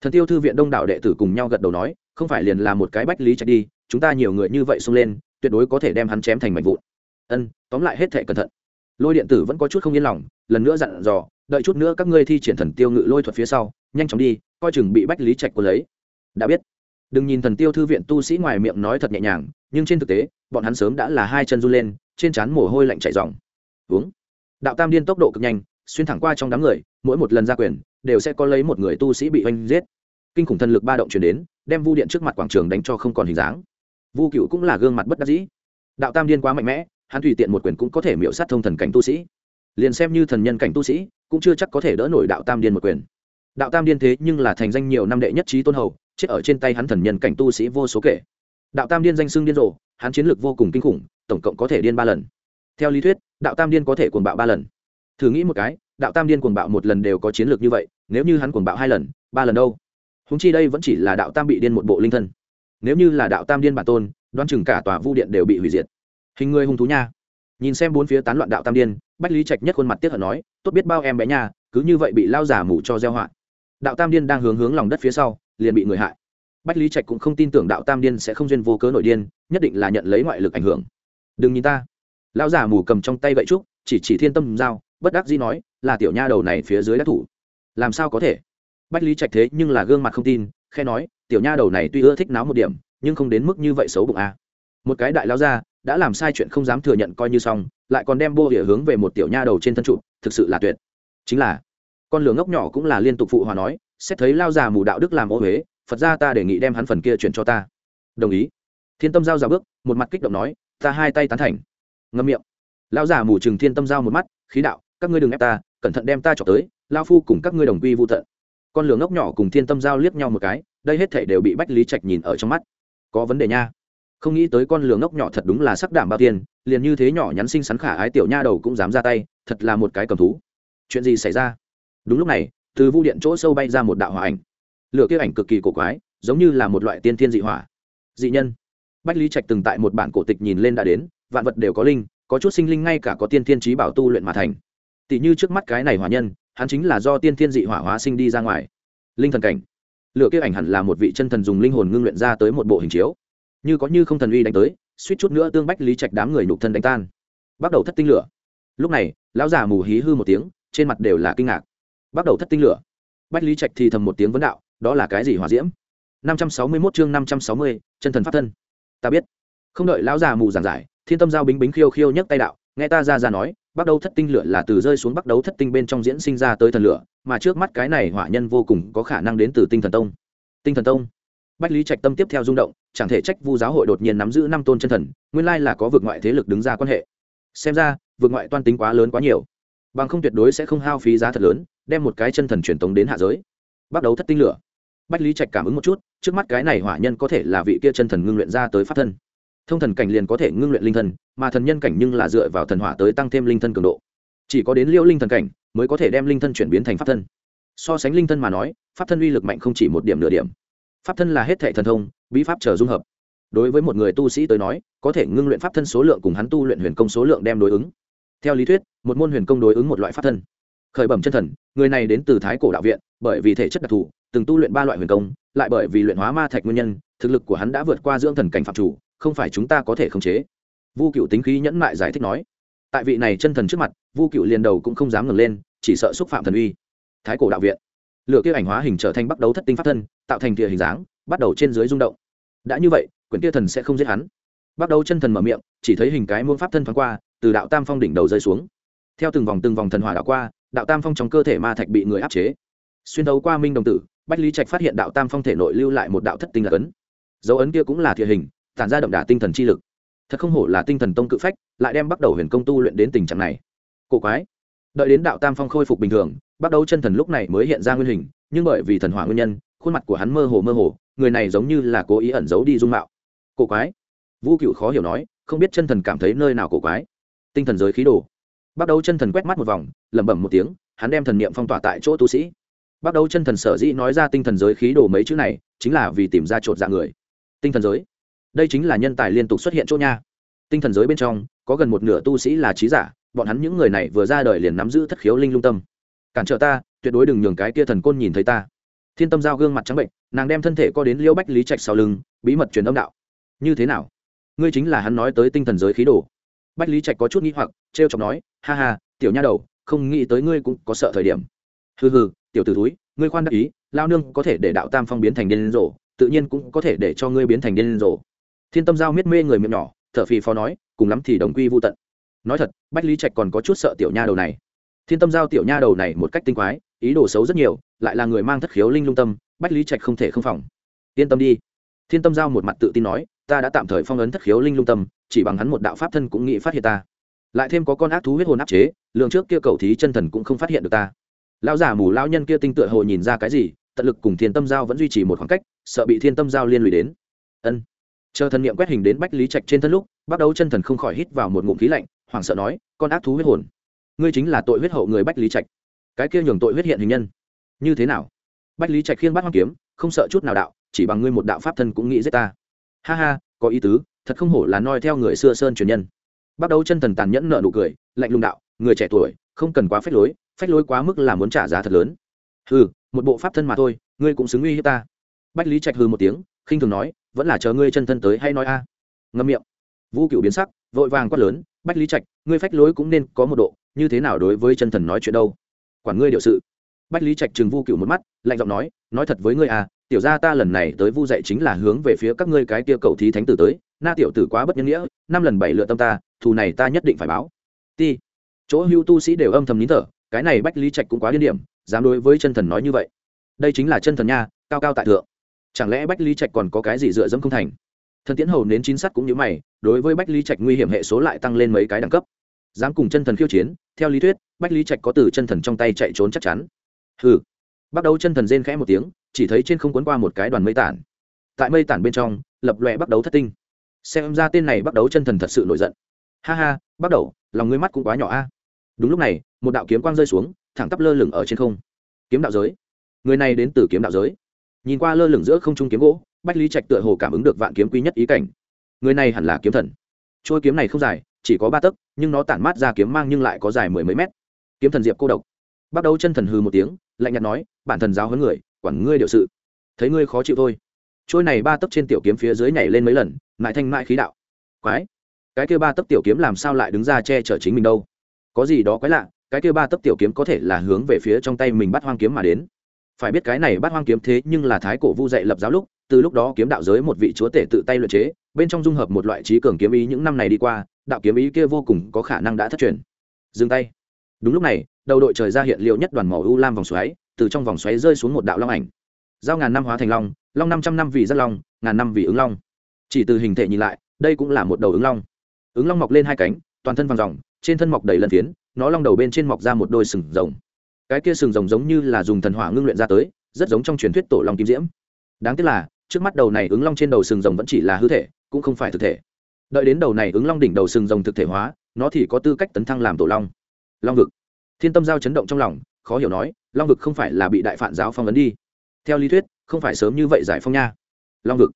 Thần tiêu thư viện đông đảo đệ tử cùng nhau gật đầu nói, không phải liền là một cái bách lý chạy đi, chúng ta nhiều người như vậy xông lên, tuyệt đối có thể đem hắn chém thành mảnh vụn. Ân, tóm lại hết thể cẩn thận. Lôi điện tử vẫn có chút không yên lòng, lần nữa dặn dò, đợi chút nữa các ngươi thi triển thần tiêu ngự lôi thuật phía sau, nhanh chóng đi, coi chừng bị bách lý trạch của lấy. Đã biết. Đừng nhìn thần tiêu thư viện tu sĩ ngoài miệng nói thật nhẹ nhàng, nhưng trên thực tế, bọn hắn sớm đã là hai chân run lên, trên trán mồ hôi lạnh chảy dòng uống. Đạo tam điên tốc độ cực nhanh xuyên thẳng qua trong đám người, mỗi một lần ra quyền, đều sẽ có lấy một người tu sĩ bị oanh giết. Kinh khủng thần lực ba động chuyển đến, đem vu điện trước mặt quảng trường đánh cho không còn hình dáng. Vu cựu cũng là gương mặt bất đắc dĩ. Đạo tam điên quá mạnh mẽ, hắn tùy tiện một quyền cũng có thể miễu sát thông thần cảnh tu sĩ. Liền xem như thần nhân cảnh tu sĩ, cũng chưa chắc có thể đỡ nổi đạo tam điên một quyền. Đạo tam điên thế nhưng là thành danh nhiều năm đệ nhất trí tôn hầu, chết ở trên tay hắn thần nhân cảnh tu sĩ vô số kể. Đạo tam điên danh xưng điên rồ, hắn chiến lược vô cùng kinh khủng, tổng cộng có thể điên ba lần. Theo lý thuyết, đạo tam điên có thể cuồng bạo ba lần thử nghĩ một cái, đạo tam điên cuồng bạo một lần đều có chiến lược như vậy, nếu như hắn cuồng bạo hai lần, ba lần đâu? Húng chi đây vẫn chỉ là đạo tam bị điên một bộ linh thân. Nếu như là đạo tam điên bản tôn, đoán chừng cả tòa vu điện đều bị hủy diệt. Hình người hung thú nha. Nhìn xem bốn phía tán loạn đạo tam điên, bách lý trạch nhất khuôn mặt tiếc hận nói, tốt biết bao em bé nha, cứ như vậy bị lao giả mù cho gieo họa. Đạo tam điên đang hướng hướng lòng đất phía sau, liền bị người hại. Bách lý trạch cũng không tin tưởng đạo tam điên sẽ không duyên vô cớ nội điên, nhất định là nhận lấy ngoại lực ảnh hưởng. Đừng nhìn ta. Lão giả mù cầm trong tay gậy trúc, chỉ chỉ thiên tâm giao bất đắc dĩ nói, là tiểu nha đầu này phía dưới đã thủ. Làm sao có thể? Bách lý trạch thế nhưng là gương mặt không tin khe nói, tiểu nha đầu này tuy ưa thích náo một điểm, nhưng không đến mức như vậy xấu bụng a à. một cái đại lao ra, đã làm sai chuyện không dám thừa nhận coi như xong, lại còn đem bô địa hướng về một tiểu nha đầu trên thân trụ, thực sự là tuyệt. Chính là, con lửa ngốc nhỏ cũng là liên tục phụ hòa nói, xét thấy lao già mù đạo đức làm ô huế phật ra ta đề nghị đem hắn phần kia chuyển cho ta. Đồng ý. Thiên tâm giao ra bước, một mặt kích động nói, ta hai tay tán thành. Ngâm miệng. Lao già mù chừng thiên tâm giao một mắt, khí đạo các ngươi đừng ép ta, cẩn thận đem ta trọc tới lao phu cùng các ngươi đồng quy vô tận. Con lửa ngốc nhỏ cùng thiên tâm giao liếc nhau một cái, đây hết thể đều bị bách lý trạch nhìn ở trong mắt. Có vấn đề nha. Không nghĩ tới con lửa ngốc nhỏ thật đúng là sắc đảm bao tiền, liền như thế nhỏ nhắn xinh xắn khả ái tiểu nha đầu cũng dám ra tay, thật là một cái cầm thú. Chuyện gì xảy ra? Đúng lúc này, từ vu điện chỗ sâu bay ra một đạo hỏa ảnh. Lửa kia ảnh cực kỳ cổ quái, giống như là một loại tiên thiên dị hỏa. Dị nhân. Bách lý trạch từng tại một bản cổ tịch nhìn lên đã đến, vạn vật đều có linh, có chút sinh linh ngay cả có tiên thiên trí bảo tu luyện mà thành tỷ như trước mắt cái này hỏa nhân hắn chính là do tiên thiên dị hỏa hóa sinh đi ra ngoài. Linh thần cảnh. Lửa kia ảnh hẳn là một vị chân thần dùng linh hồn ngưng luyện ra tới một bộ hình chiếu. Như có như không thần uy đánh tới suýt chút nữa tương bách lý trạch đám người nhục thân đánh tan. Bắt đầu thất tinh lửa. Lúc này lão già mù hí hư một tiếng trên mặt đều là kinh ngạc. Bắt đầu thất tinh lửa. Bách lý trạch thì thầm một tiếng vấn đạo đó là cái gì hỏa diễm? Năm trăm sáu mươi 561 chương năm trăm sáu mươi, chân thần pháp thân. Ta biết. Không đợi lão già mù giảng giải thiên tâm giao bính bính khiêu khiêu nhấc tay đạo nghe ta ra ra nói bắt đầu thất tinh lửa là từ rơi xuống bắt đầu thất tinh bên trong diễn sinh ra tới thần lửa, mà trước mắt cái này hỏa nhân vô cùng có khả năng đến từ tinh thần tông. Tinh thần tông. Bách lý trạch tâm tiếp theo rung động, chẳng thể trách vu giáo hội đột nhiên nắm giữ năm tôn chân thần, nguyên lai là có vượt ngoại thế lực đứng ra quan hệ. Xem ra vượt ngoại toan tính quá lớn quá nhiều, bằng không tuyệt đối sẽ không hao phí giá thật lớn, đem một cái chân thần truyền tống đến hạ giới. Bắt đầu thất tinh lửa. Bách lý trạch cảm ứng một chút, trước mắt cái này hỏa nhân có thể là vị kia chân thần ngưng luyện ra tới pháp thân thông thần cảnh liền có thể ngưng luyện linh thân, mà thần nhân cảnh nhưng là dựa vào thần hỏa tới tăng thêm linh thân cường độ. Chỉ có đến liêu linh thần cảnh mới có thể đem linh thân chuyển biến thành pháp thân. So sánh linh thân mà nói, pháp thân uy lực mạnh không chỉ một điểm nửa điểm. Pháp thân là hết thệ thần thông, bí pháp chờ dung hợp. Đối với một người tu sĩ tới nói, có thể ngưng luyện pháp thân số lượng cùng hắn tu luyện huyền công số lượng đem đối ứng. Theo lý thuyết, một môn huyền công đối ứng một loại pháp thân. Khởi bẩm chân thần, người này đến từ thái cổ đạo viện, bởi vì thể chất đặc thù, từng tu luyện ba loại huyền công, lại bởi vì luyện hóa ma thạch nguyên nhân, thực lực của hắn đã vượt qua dưỡng thần cảnh phạm chủ không phải chúng ta có thể khống chế. Vu cựu tính khí nhẫn mại giải thích nói. Tại vị này chân thần trước mặt, vu cựu liền đầu cũng không dám ngẩng lên, chỉ sợ xúc phạm thần uy. Thái cổ đạo viện. Lựa kia ảnh hóa hình trở thành bắt đầu thất tinh pháp thân, tạo thành tia hình dáng, bắt đầu trên dưới rung động. Đã như vậy, quyển kia thần sẽ không giết hắn. Bắt đầu chân thần mở miệng, chỉ thấy hình cái muôn pháp thân thoáng qua, từ đạo tam phong đỉnh đầu rơi xuống. Theo từng vòng từng vòng thần hỏa đạo qua, đạo tam phong trong cơ thể ma thạch bị người áp chế. Xuyên đấu qua minh đồng tử, bách lý trạch phát hiện đạo tam phong thể nội lưu lại một đạo thất tinh là ấn dấu ấn kia cũng là thiện hình tản ra đậm đà tinh thần chi lực. Thật không hổ là tinh thần tông cự phách, lại đem bắt đầu huyền công tu luyện đến tình trạng này. Cổ quái. Đợi đến đạo tam phong khôi phục bình thường bắt đầu chân thần lúc này mới hiện ra nguyên hình, nhưng bởi vì thần hỏa nguyên nhân, khuôn mặt của hắn mơ hồ mơ hồ, người này giống như là cố ý ẩn giấu đi dung mạo. Cổ quái. Vũ cựu khó hiểu nói, không biết chân thần cảm thấy nơi nào cổ quái. Tinh thần giới khí đồ. Bắt đầu chân thần quét mắt một vòng, lẩm bẩm một tiếng, hắn đem thần niệm phong tỏa tại chỗ tu sĩ. Bắt đầu chân thần sở dĩ nói ra tinh thần giới khí đồ mấy chữ này, chính là vì tìm ra chột dạng người. Tinh thần giới đây chính là nhân tài liên tục xuất hiện chỗ nha. Tinh thần giới bên trong, có gần một nửa tu sĩ là trí giả, bọn hắn những người này vừa ra đời liền nắm giữ thất khiếu linh lung tâm. Cản trở ta, tuyệt đối đừng nhường cái kia thần côn nhìn thấy ta. Thiên tâm giao gương mặt trắng bệnh, nàng đem thân thể co đến liêu bách lý trạch sau lưng, bí mật truyền âm đạo. Như thế nào? Ngươi chính là hắn nói tới tinh thần giới khí đồ. Bách lý trạch có chút nghĩ hoặc t r e o chọc nói, ha ha, tiểu nha đầu, không nghĩ tới ngươi cũng có sợ thời điểm. Hừ hừ, tiểu t ử túi ngươi khoan đắc ý, lao nương có thể để đạo tam phong biến thành điên rồ, tự nhiên cũng có thể để cho ngươi biến thành điên rồ thiên tâm giao miết mê người miệng nhỏ, thở phì phò nói, cùng lắm thì đồng quy vô tận. Nói thật, bách lý trạch còn có chút sợ tiểu nha đầu này. Thiên tâm giao tiểu nha đầu này một cách tinh quái, ý đồ xấu rất nhiều, lại là người mang thất khiếu linh lung tâm, bách lý trạch không thể không phòng. Yên tâm đi. Thiên tâm giao một mặt tự tin nói, ta đã tạm thời phong ấn thất khiếu linh lung tâm, chỉ bằng hắn một đạo pháp thân cũng nghĩ phát hiện ta. Lại thêm có con ác thú huyết hồn áp chế, lượng trước kia cầu thí chân thần cũng không phát hiện được ta. Lão giả mù lão nhân kia tinh tựa hồ nhìn ra cái gì, tận lực cùng thiên tâm giao vẫn duy trì một khoảng cách, sợ bị thiên tâm giao liên lụy đến. Ân chờ thần niệm quét hình đến bách lý trạch trên thân lúc bắt đầu chân thần không khỏi hít vào một ngụm khí lạnh, hoảng sợ nói, con ác thú huyết hồn, ngươi chính là tội huyết hậu người bách lý trạch. Cái kia nhường tội huyết hiện hình nhân, như thế nào? Bách lý trạch khiên bắt hoang kiếm, không sợ chút nào đạo, chỉ bằng ngươi một đạo pháp thân cũng nghĩ giết ta. Ha ha, có ý tứ, thật không hổ là noi theo người xưa sơn truyền nhân. Bắt đầu chân thần tàn nhẫn nợ nụ cười, lạnh lùng đạo, người trẻ tuổi, không cần quá phách lối phách lối quá mức là muốn trả giá thật lớn. Hừ, một bộ pháp thân mà thôi, ngươi cũng xứng uy hiếp ta. Bách lý trạch hừ một tiếng, khinh thường nói vẫn là chờ ngươi chân thân tới hay nói a? Ngâm miệng. Vũ cựu biến sắc, vội vàng quát lớn, bách lý trạch, ngươi phách lối cũng nên có một độ, như thế nào đối với chân thần nói chuyện đâu? Quản ngươi điều sự. Bách lý trạch chừng vu cựu một mắt, lạnh giọng nói nói thật với ngươi à tiểu gia ta lần này tới vu dạy chính là hướng về phía các ngươi cái kia cầu thí thánh tử tới, na tiểu tử quá bất nhân nghĩa, năm lần bảy lựa tâm ta, thù này ta nhất định phải báo. Ti. Chỗ hưu tu sĩ đều âm thầm nín thở, cái này bách lý trạch cũng quá điên điểm, dám đối với chân thần nói như vậy. Đây chính là chân thần nha, cao cao tại thượng chẳng lẽ bách lý trạch còn có cái gì dựa dẫm không thành? Thần tiễn hầu nến chín sắt cũng như mày, đối với bách lý trạch nguy hiểm hệ số lại tăng lên mấy cái đẳng cấp. Dám cùng chân thần khiêu chiến, theo lý thuyết, bách lý trạch có từ chân thần trong tay chạy trốn chắc chắn. Hừ. Bắt đầu chân thần rên khẽ một tiếng, chỉ thấy trên không cuốn qua một cái đoàn mây tản. Tại mây tản bên trong, lập lòe bắt đầu thất tinh. Xem ra tên này bắt đầu chân thần thật sự nổi giận. Ha ha, bắt đầu, lòng ngươi mắt cũng quá nhỏ a. Đúng lúc này, một đạo kiếm quang rơi xuống, thẳng tắp lơ lửng ở trên không. Kiếm đạo giới. Người này đến từ kiếm đạo giới nhìn qua lơ lửng giữa không trung kiếm gỗ, bách lý trạch tựa hồ cảm ứng được vạn kiếm quý nhất ý cảnh. Người này hẳn là kiếm thần. Trôi kiếm này không dài, chỉ có ba tấc, nhưng nó tản mát ra kiếm mang nhưng lại có dài mười mấy mét. Kiếm thần diệp cô độc. Bắt đầu chân thần hư một tiếng, lạnh nhạt nói, bản thần giáo huấn người, quản ngươi điều sự. Thấy ngươi khó chịu thôi. Trôi này ba tấc trên tiểu kiếm phía dưới nhảy lên mấy lần, mại thanh mại khí đạo. Quái. Cái kia ba tấc tiểu kiếm làm sao lại đứng ra che chở chính mình đâu? Có gì đó quái lạ, cái kia ba tấc tiểu kiếm có thể là hướng về phía trong tay mình bắt hoang kiếm mà đến phải biết cái này bắt hoang kiếm thế nhưng là thái cổ vu dạy lập giáo lúc, từ lúc đó kiếm đạo giới một vị chúa tể tự tay luyện chế, bên trong dung hợp một loại trí cường kiếm ý những năm này đi qua, đạo kiếm ý kia vô cùng có khả năng đã thất truyền. Dừng tay. Đúng lúc này, đầu đội trời ra hiện liệu nhất đoàn màu u lam vòng xoáy, từ trong vòng xoáy rơi xuống một đạo long ảnh. Giao ngàn năm hóa thành long long năm trăm năm vì rất long, ngàn năm vì ứng long. Chỉ từ hình thể nhìn lại, đây cũng là một đầu ứng long. Ứng long mọc lên hai cánh, toàn thân vàng ròng, trên thân mọc đầy lần phiến, nó long đầu bên trên mọc ra một đôi sừng rồng cái kia sừng rồng giống như là dùng thần hỏa ngưng luyện ra tới, rất giống trong truyền thuyết tổ long kim diễm. Đáng tiếc là, trước mắt đầu này ứng long trên đầu sừng rồng vẫn chỉ là hư thể, cũng không phải thực thể. Đợi đến đầu này ứng long đỉnh đầu sừng rồng thực thể hóa, nó thì có tư cách tấn thăng làm tổ long. Long vực. Thiên tâm giao chấn động trong lòng, khó hiểu nói, long vực không phải là bị đại phản giáo phong ấn đi. Theo lý thuyết, không phải sớm như vậy giải phong nha. Long vực.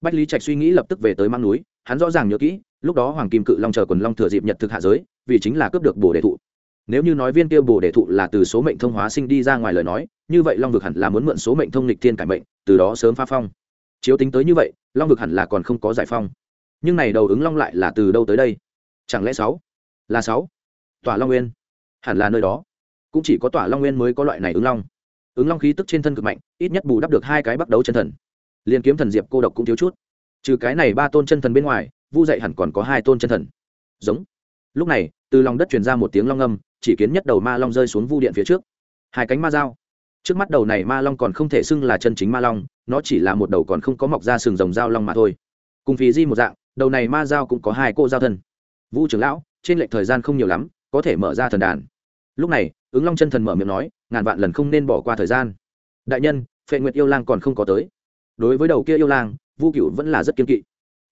Bách lý trạch suy nghĩ lập tức về tới mang núi, hắn rõ ràng nhớ kỹ, lúc đó hoàng kim cự long chờ quần long thừa dịp nhật thực hạ giới, vì chính là cướp được bồ đề thụ nếu như nói viên tiêu bồ đề thụ là từ số mệnh thông hóa sinh đi ra ngoài lời nói, như vậy long vực hẳn là muốn mượn số mệnh thông lịch thiên cải mệnh, từ đó sớm phá phong. Chiếu tính tới như vậy, long vực hẳn là còn không có giải phong. Nhưng này đầu ứng long lại là từ đâu tới đây? Chẳng lẽ sáu? Là sáu? Tòa long nguyên. Hẳn là nơi đó. Cũng chỉ có tòa long nguyên mới có loại này ứng long. Ứng long khí tức trên thân cực mạnh, ít nhất bù đắp được hai cái bắt đấu chân thần. Liền kiếm thần diệp cô độc cũng thiếu chút. Trừ cái này ba tôn chân thần bên ngoài, vu dậy hẳn còn có hai tôn chân thần. Giống. Lúc này, từ lòng đất truyền ra một tiếng long âm chỉ kiến nhất đầu ma long rơi xuống vu điện phía trước. Hai cánh ma dao. Trước mắt đầu này ma long còn không thể xưng là chân chính ma long, nó chỉ là một đầu còn không có mọc ra sừng rồng dao long mà thôi. Cùng phí di một dạng, đầu này ma dao cũng có hai cô giao thân. Vu trưởng lão, trên lệch thời gian không nhiều lắm, có thể mở ra thần đàn. Lúc này, ứng long chân thần mở miệng nói, ngàn vạn lần không nên bỏ qua thời gian. Đại nhân, phệ nguyệt yêu lang còn không có tới. Đối với đầu kia yêu lang, vu cựu vẫn là rất kiên kỵ.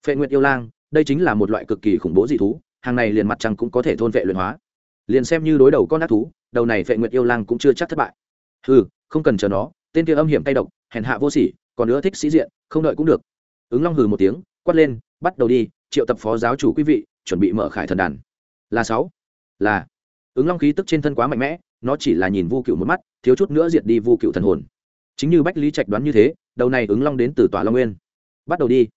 Phệ nguyệt yêu lang, đây chính là một loại cực kỳ khủng bố dị thú, hàng này liền mặt trăng cũng có thể thôn vệ luyện hóa liền xem như đối đầu con ác thú, đầu này vệ nguyệt yêu lang cũng chưa chắc thất bại. Ừ không cần chờ nó, tên kia âm hiểm tay độc, hèn hạ vô sỉ, còn nữa thích sĩ diện, không đợi cũng được. Ứng long hừ một tiếng, quát lên, bắt đầu đi, triệu tập phó giáo chủ quý vị, chuẩn bị mở khải thần đàn. Là sáu. Là. Ứng long khí tức trên thân quá mạnh mẽ, nó chỉ là nhìn vu cựu một mắt, thiếu chút nữa diệt đi vu cựu thần hồn. Chính như bách lý trạch đoán như thế, đầu này ứng long đến từ tòa long nguyên. Bắt đầu đi.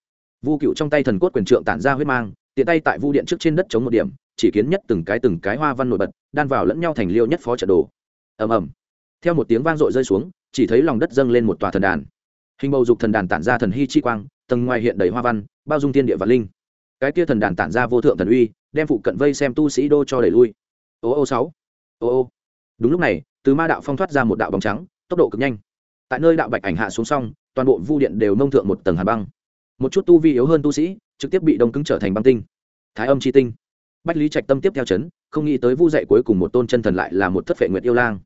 Vu cựu trong tay thần cốt quyền trượng tản ra huyết mang, tiện tay tại vu điện trước trên đất chống một điểm chỉ kiến nhất từng cái từng cái hoa văn nổi bật, đan vào lẫn nhau thành liêu nhất phó trận đồ. Ầm ầm. Theo một tiếng vang dội rơi xuống, chỉ thấy lòng đất dâng lên một tòa thần đàn. Hình bầu dục thần đàn tản ra thần hy chi quang, tầng ngoài hiện đầy hoa văn, bao dung thiên địa và linh. Cái kia thần đàn tản ra vô thượng thần uy, đem phụ cận vây xem tu sĩ đô cho đẩy lui. Ô ô sáu. Ô ô. Đúng lúc này, từ ma đạo phong thoát ra một đạo bóng trắng, tốc độ cực nhanh. Tại nơi đạo bạch ảnh hạ xuống xong, toàn bộ vu điện đều nông thượng một tầng hàn băng. Một chút tu vi yếu hơn tu sĩ, trực tiếp bị đông cứng trở thành băng tinh. Thái âm chi tinh bách lý trạch tâm tiếp theo chấn không nghĩ tới vu dạy cuối cùng một tôn chân thần lại là một thất phệ nguyệt yêu lang.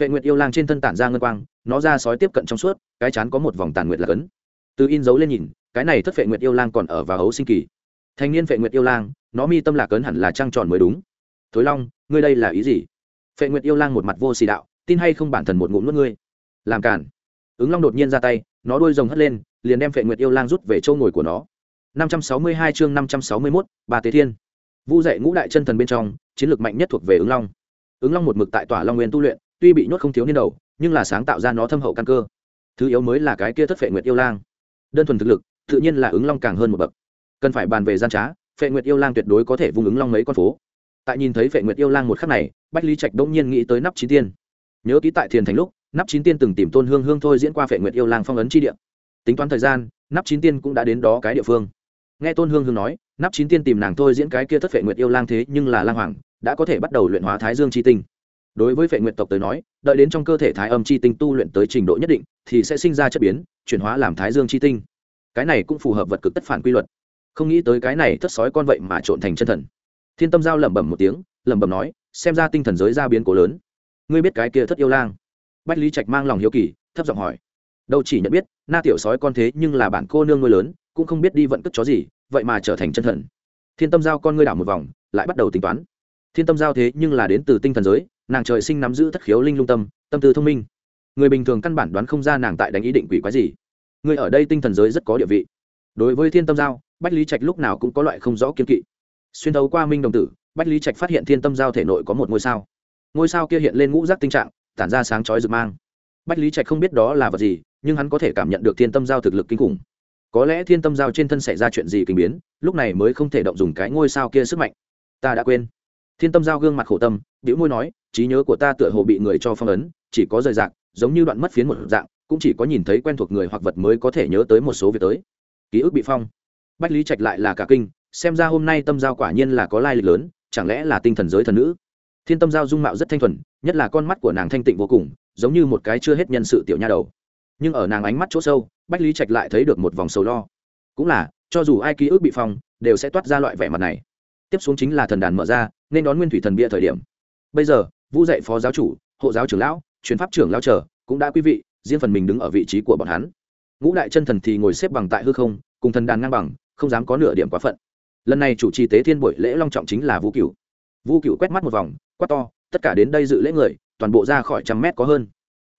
Phệ nguyệt yêu lang trên thân tản ra ngân quang nó ra sói tiếp cận trong suốt cái chán có một vòng tàn nguyệt là cấn. Từ in dấu lên nhìn cái này thất phệ nguyệt yêu lang còn ở vào hấu sinh kỳ. Thanh niên phệ nguyệt yêu lang nó mi tâm lạc cấn hẳn là trăng tròn mới đúng. Thối long ngươi đây là ý gì? Phệ nguyệt yêu lang một mặt vô xì đạo tin hay không bản thần một ngụm nuốt ngươi? Làm cản. Ứng long đột nhiên ra tay nó đuôi rồng hất lên liền đem phệ nguyệt yêu lang rút về châu ngồi của nó. 562 chương 561, bà tế thiên vu dạy ngũ đại chân thần bên trong, chiến lược mạnh nhất thuộc về ứng long. Ứng long một mực tại tỏa long nguyên tu luyện, tuy bị nhốt không thiếu niên đầu, nhưng là sáng tạo ra nó thâm hậu căn cơ. Thứ yếu mới là cái kia thất phệ nguyệt yêu lang. Đơn thuần thực lực, tự nhiên là ứng long càng hơn một bậc. Cần phải bàn về gian trá, phệ nguyệt yêu lang tuyệt đối có thể vung ứng long mấy con phố. Tại nhìn thấy phệ nguyệt yêu lang một khắc này, bách lý trạch đông nhiên nghĩ tới nắp chín tiên. Nhớ ký tại thiền thành lúc, nắp chín tiên từng tìm tôn hương hương thôi diễn qua phệ nguyệt yêu lang phong ấn chi địa. Tính toán thời gian, nắp chín tiên cũng đã đến đó cái địa phương nghe tôn hương hương nói, nắp chín tiên tìm nàng thôi diễn cái kia thất phệ nguyệt yêu lang thế nhưng là lang hoàng, đã có thể bắt đầu luyện hóa thái dương chi tinh. Đối với phệ nguyệt tộc tới nói, đợi đến trong cơ thể thái âm chi tinh tu luyện tới trình độ nhất định, thì sẽ sinh ra chất biến, chuyển hóa làm thái dương chi tinh. Cái này cũng phù hợp vật cực tất phản quy luật. Không nghĩ tới cái này thất sói con vậy mà trộn thành chân thần. Thiên tâm giao lẩm bẩm một tiếng, lẩm bẩm nói, xem ra tinh thần giới ra biến cố lớn. Ngươi biết cái kia thất yêu lang? Bách lý trạch mang lòng hiếu kỳ, thấp giọng hỏi. Đâu chỉ nhận biết, na tiểu sói con thế nhưng là bản cô nương nuôi lớn cũng không biết đi vận cất chó gì, vậy mà trở thành chân thần. Thiên tâm giao con ngươi đảo một vòng, lại bắt đầu tính toán. Thiên tâm giao thế nhưng là đến từ tinh thần giới, nàng trời sinh nắm giữ thất khiếu linh lung tâm tâm tư thông minh. Người bình thường căn bản đoán không ra nàng tại đánh ý định quỷ quái gì. Người ở đây tinh thần giới rất có địa vị. Đối với thiên tâm giao, bách lý trạch lúc nào cũng có loại không rõ kiên kỵ. Xuyên thấu qua minh đồng tử, bách lý trạch phát hiện thiên tâm giao thể nội có một ngôi sao. Ngôi sao kia hiện lên ngũ rác tinh trạng, tản ra sáng chói rực mang. Bách lý trạch không biết đó là vật gì, nhưng hắn có thể cảm nhận được thiên tâm giao thực lực kinh khủng có lẽ thiên tâm giao trên thân xảy ra chuyện gì kinh biến, lúc này mới không thể động dùng cái ngôi sao kia sức mạnh. Ta đã quên. Thiên tâm giao gương mặt khổ tâm biểu môi nói, trí nhớ của ta tựa hồ bị người cho phong ấn, chỉ có rời dạng giống như đoạn mất phiến một dạng, cũng chỉ có nhìn thấy quen thuộc người hoặc vật mới có thể nhớ tới một số việc tới. Ký ức bị phong. Bách lý trạch lại là cả kinh, xem ra hôm nay tâm giao quả nhiên là có lai lịch lớn, chẳng lẽ là tinh thần giới thần nữ? Thiên tâm giao dung mạo rất thanh thuần, nhất là con mắt của nàng thanh tịnh vô cùng, giống như một cái chưa hết nhân sự tiểu nha đầu nhưng ở nàng ánh mắt chỗ sâu, bách lý trạch lại thấy được một vòng sầu lo. Cũng là, cho dù ai ký ức bị phong, đều sẽ toát ra loại vẻ mặt này. Tiếp xuống chính là thần đàn mở ra, nên đón nguyên thủy thần bia thời điểm. Bây giờ, vũ dạy phó giáo chủ, hộ giáo trưởng lão chuyến pháp trưởng lao trở cũng đã quý vị, riêng phần mình đứng ở vị trí của bọn hắn. Ngũ đại chân thần thì ngồi xếp bằng tại hư không, cùng thần đàn ngang bằng, không dám có nửa điểm quá phận. Lần này chủ trì tế thiên buổi lễ long trọng chính là vũ cửu. Vũ cửu quét mắt một vòng, quát to, tất cả đến đây dự lễ người, toàn bộ ra khỏi trăm mét có hơn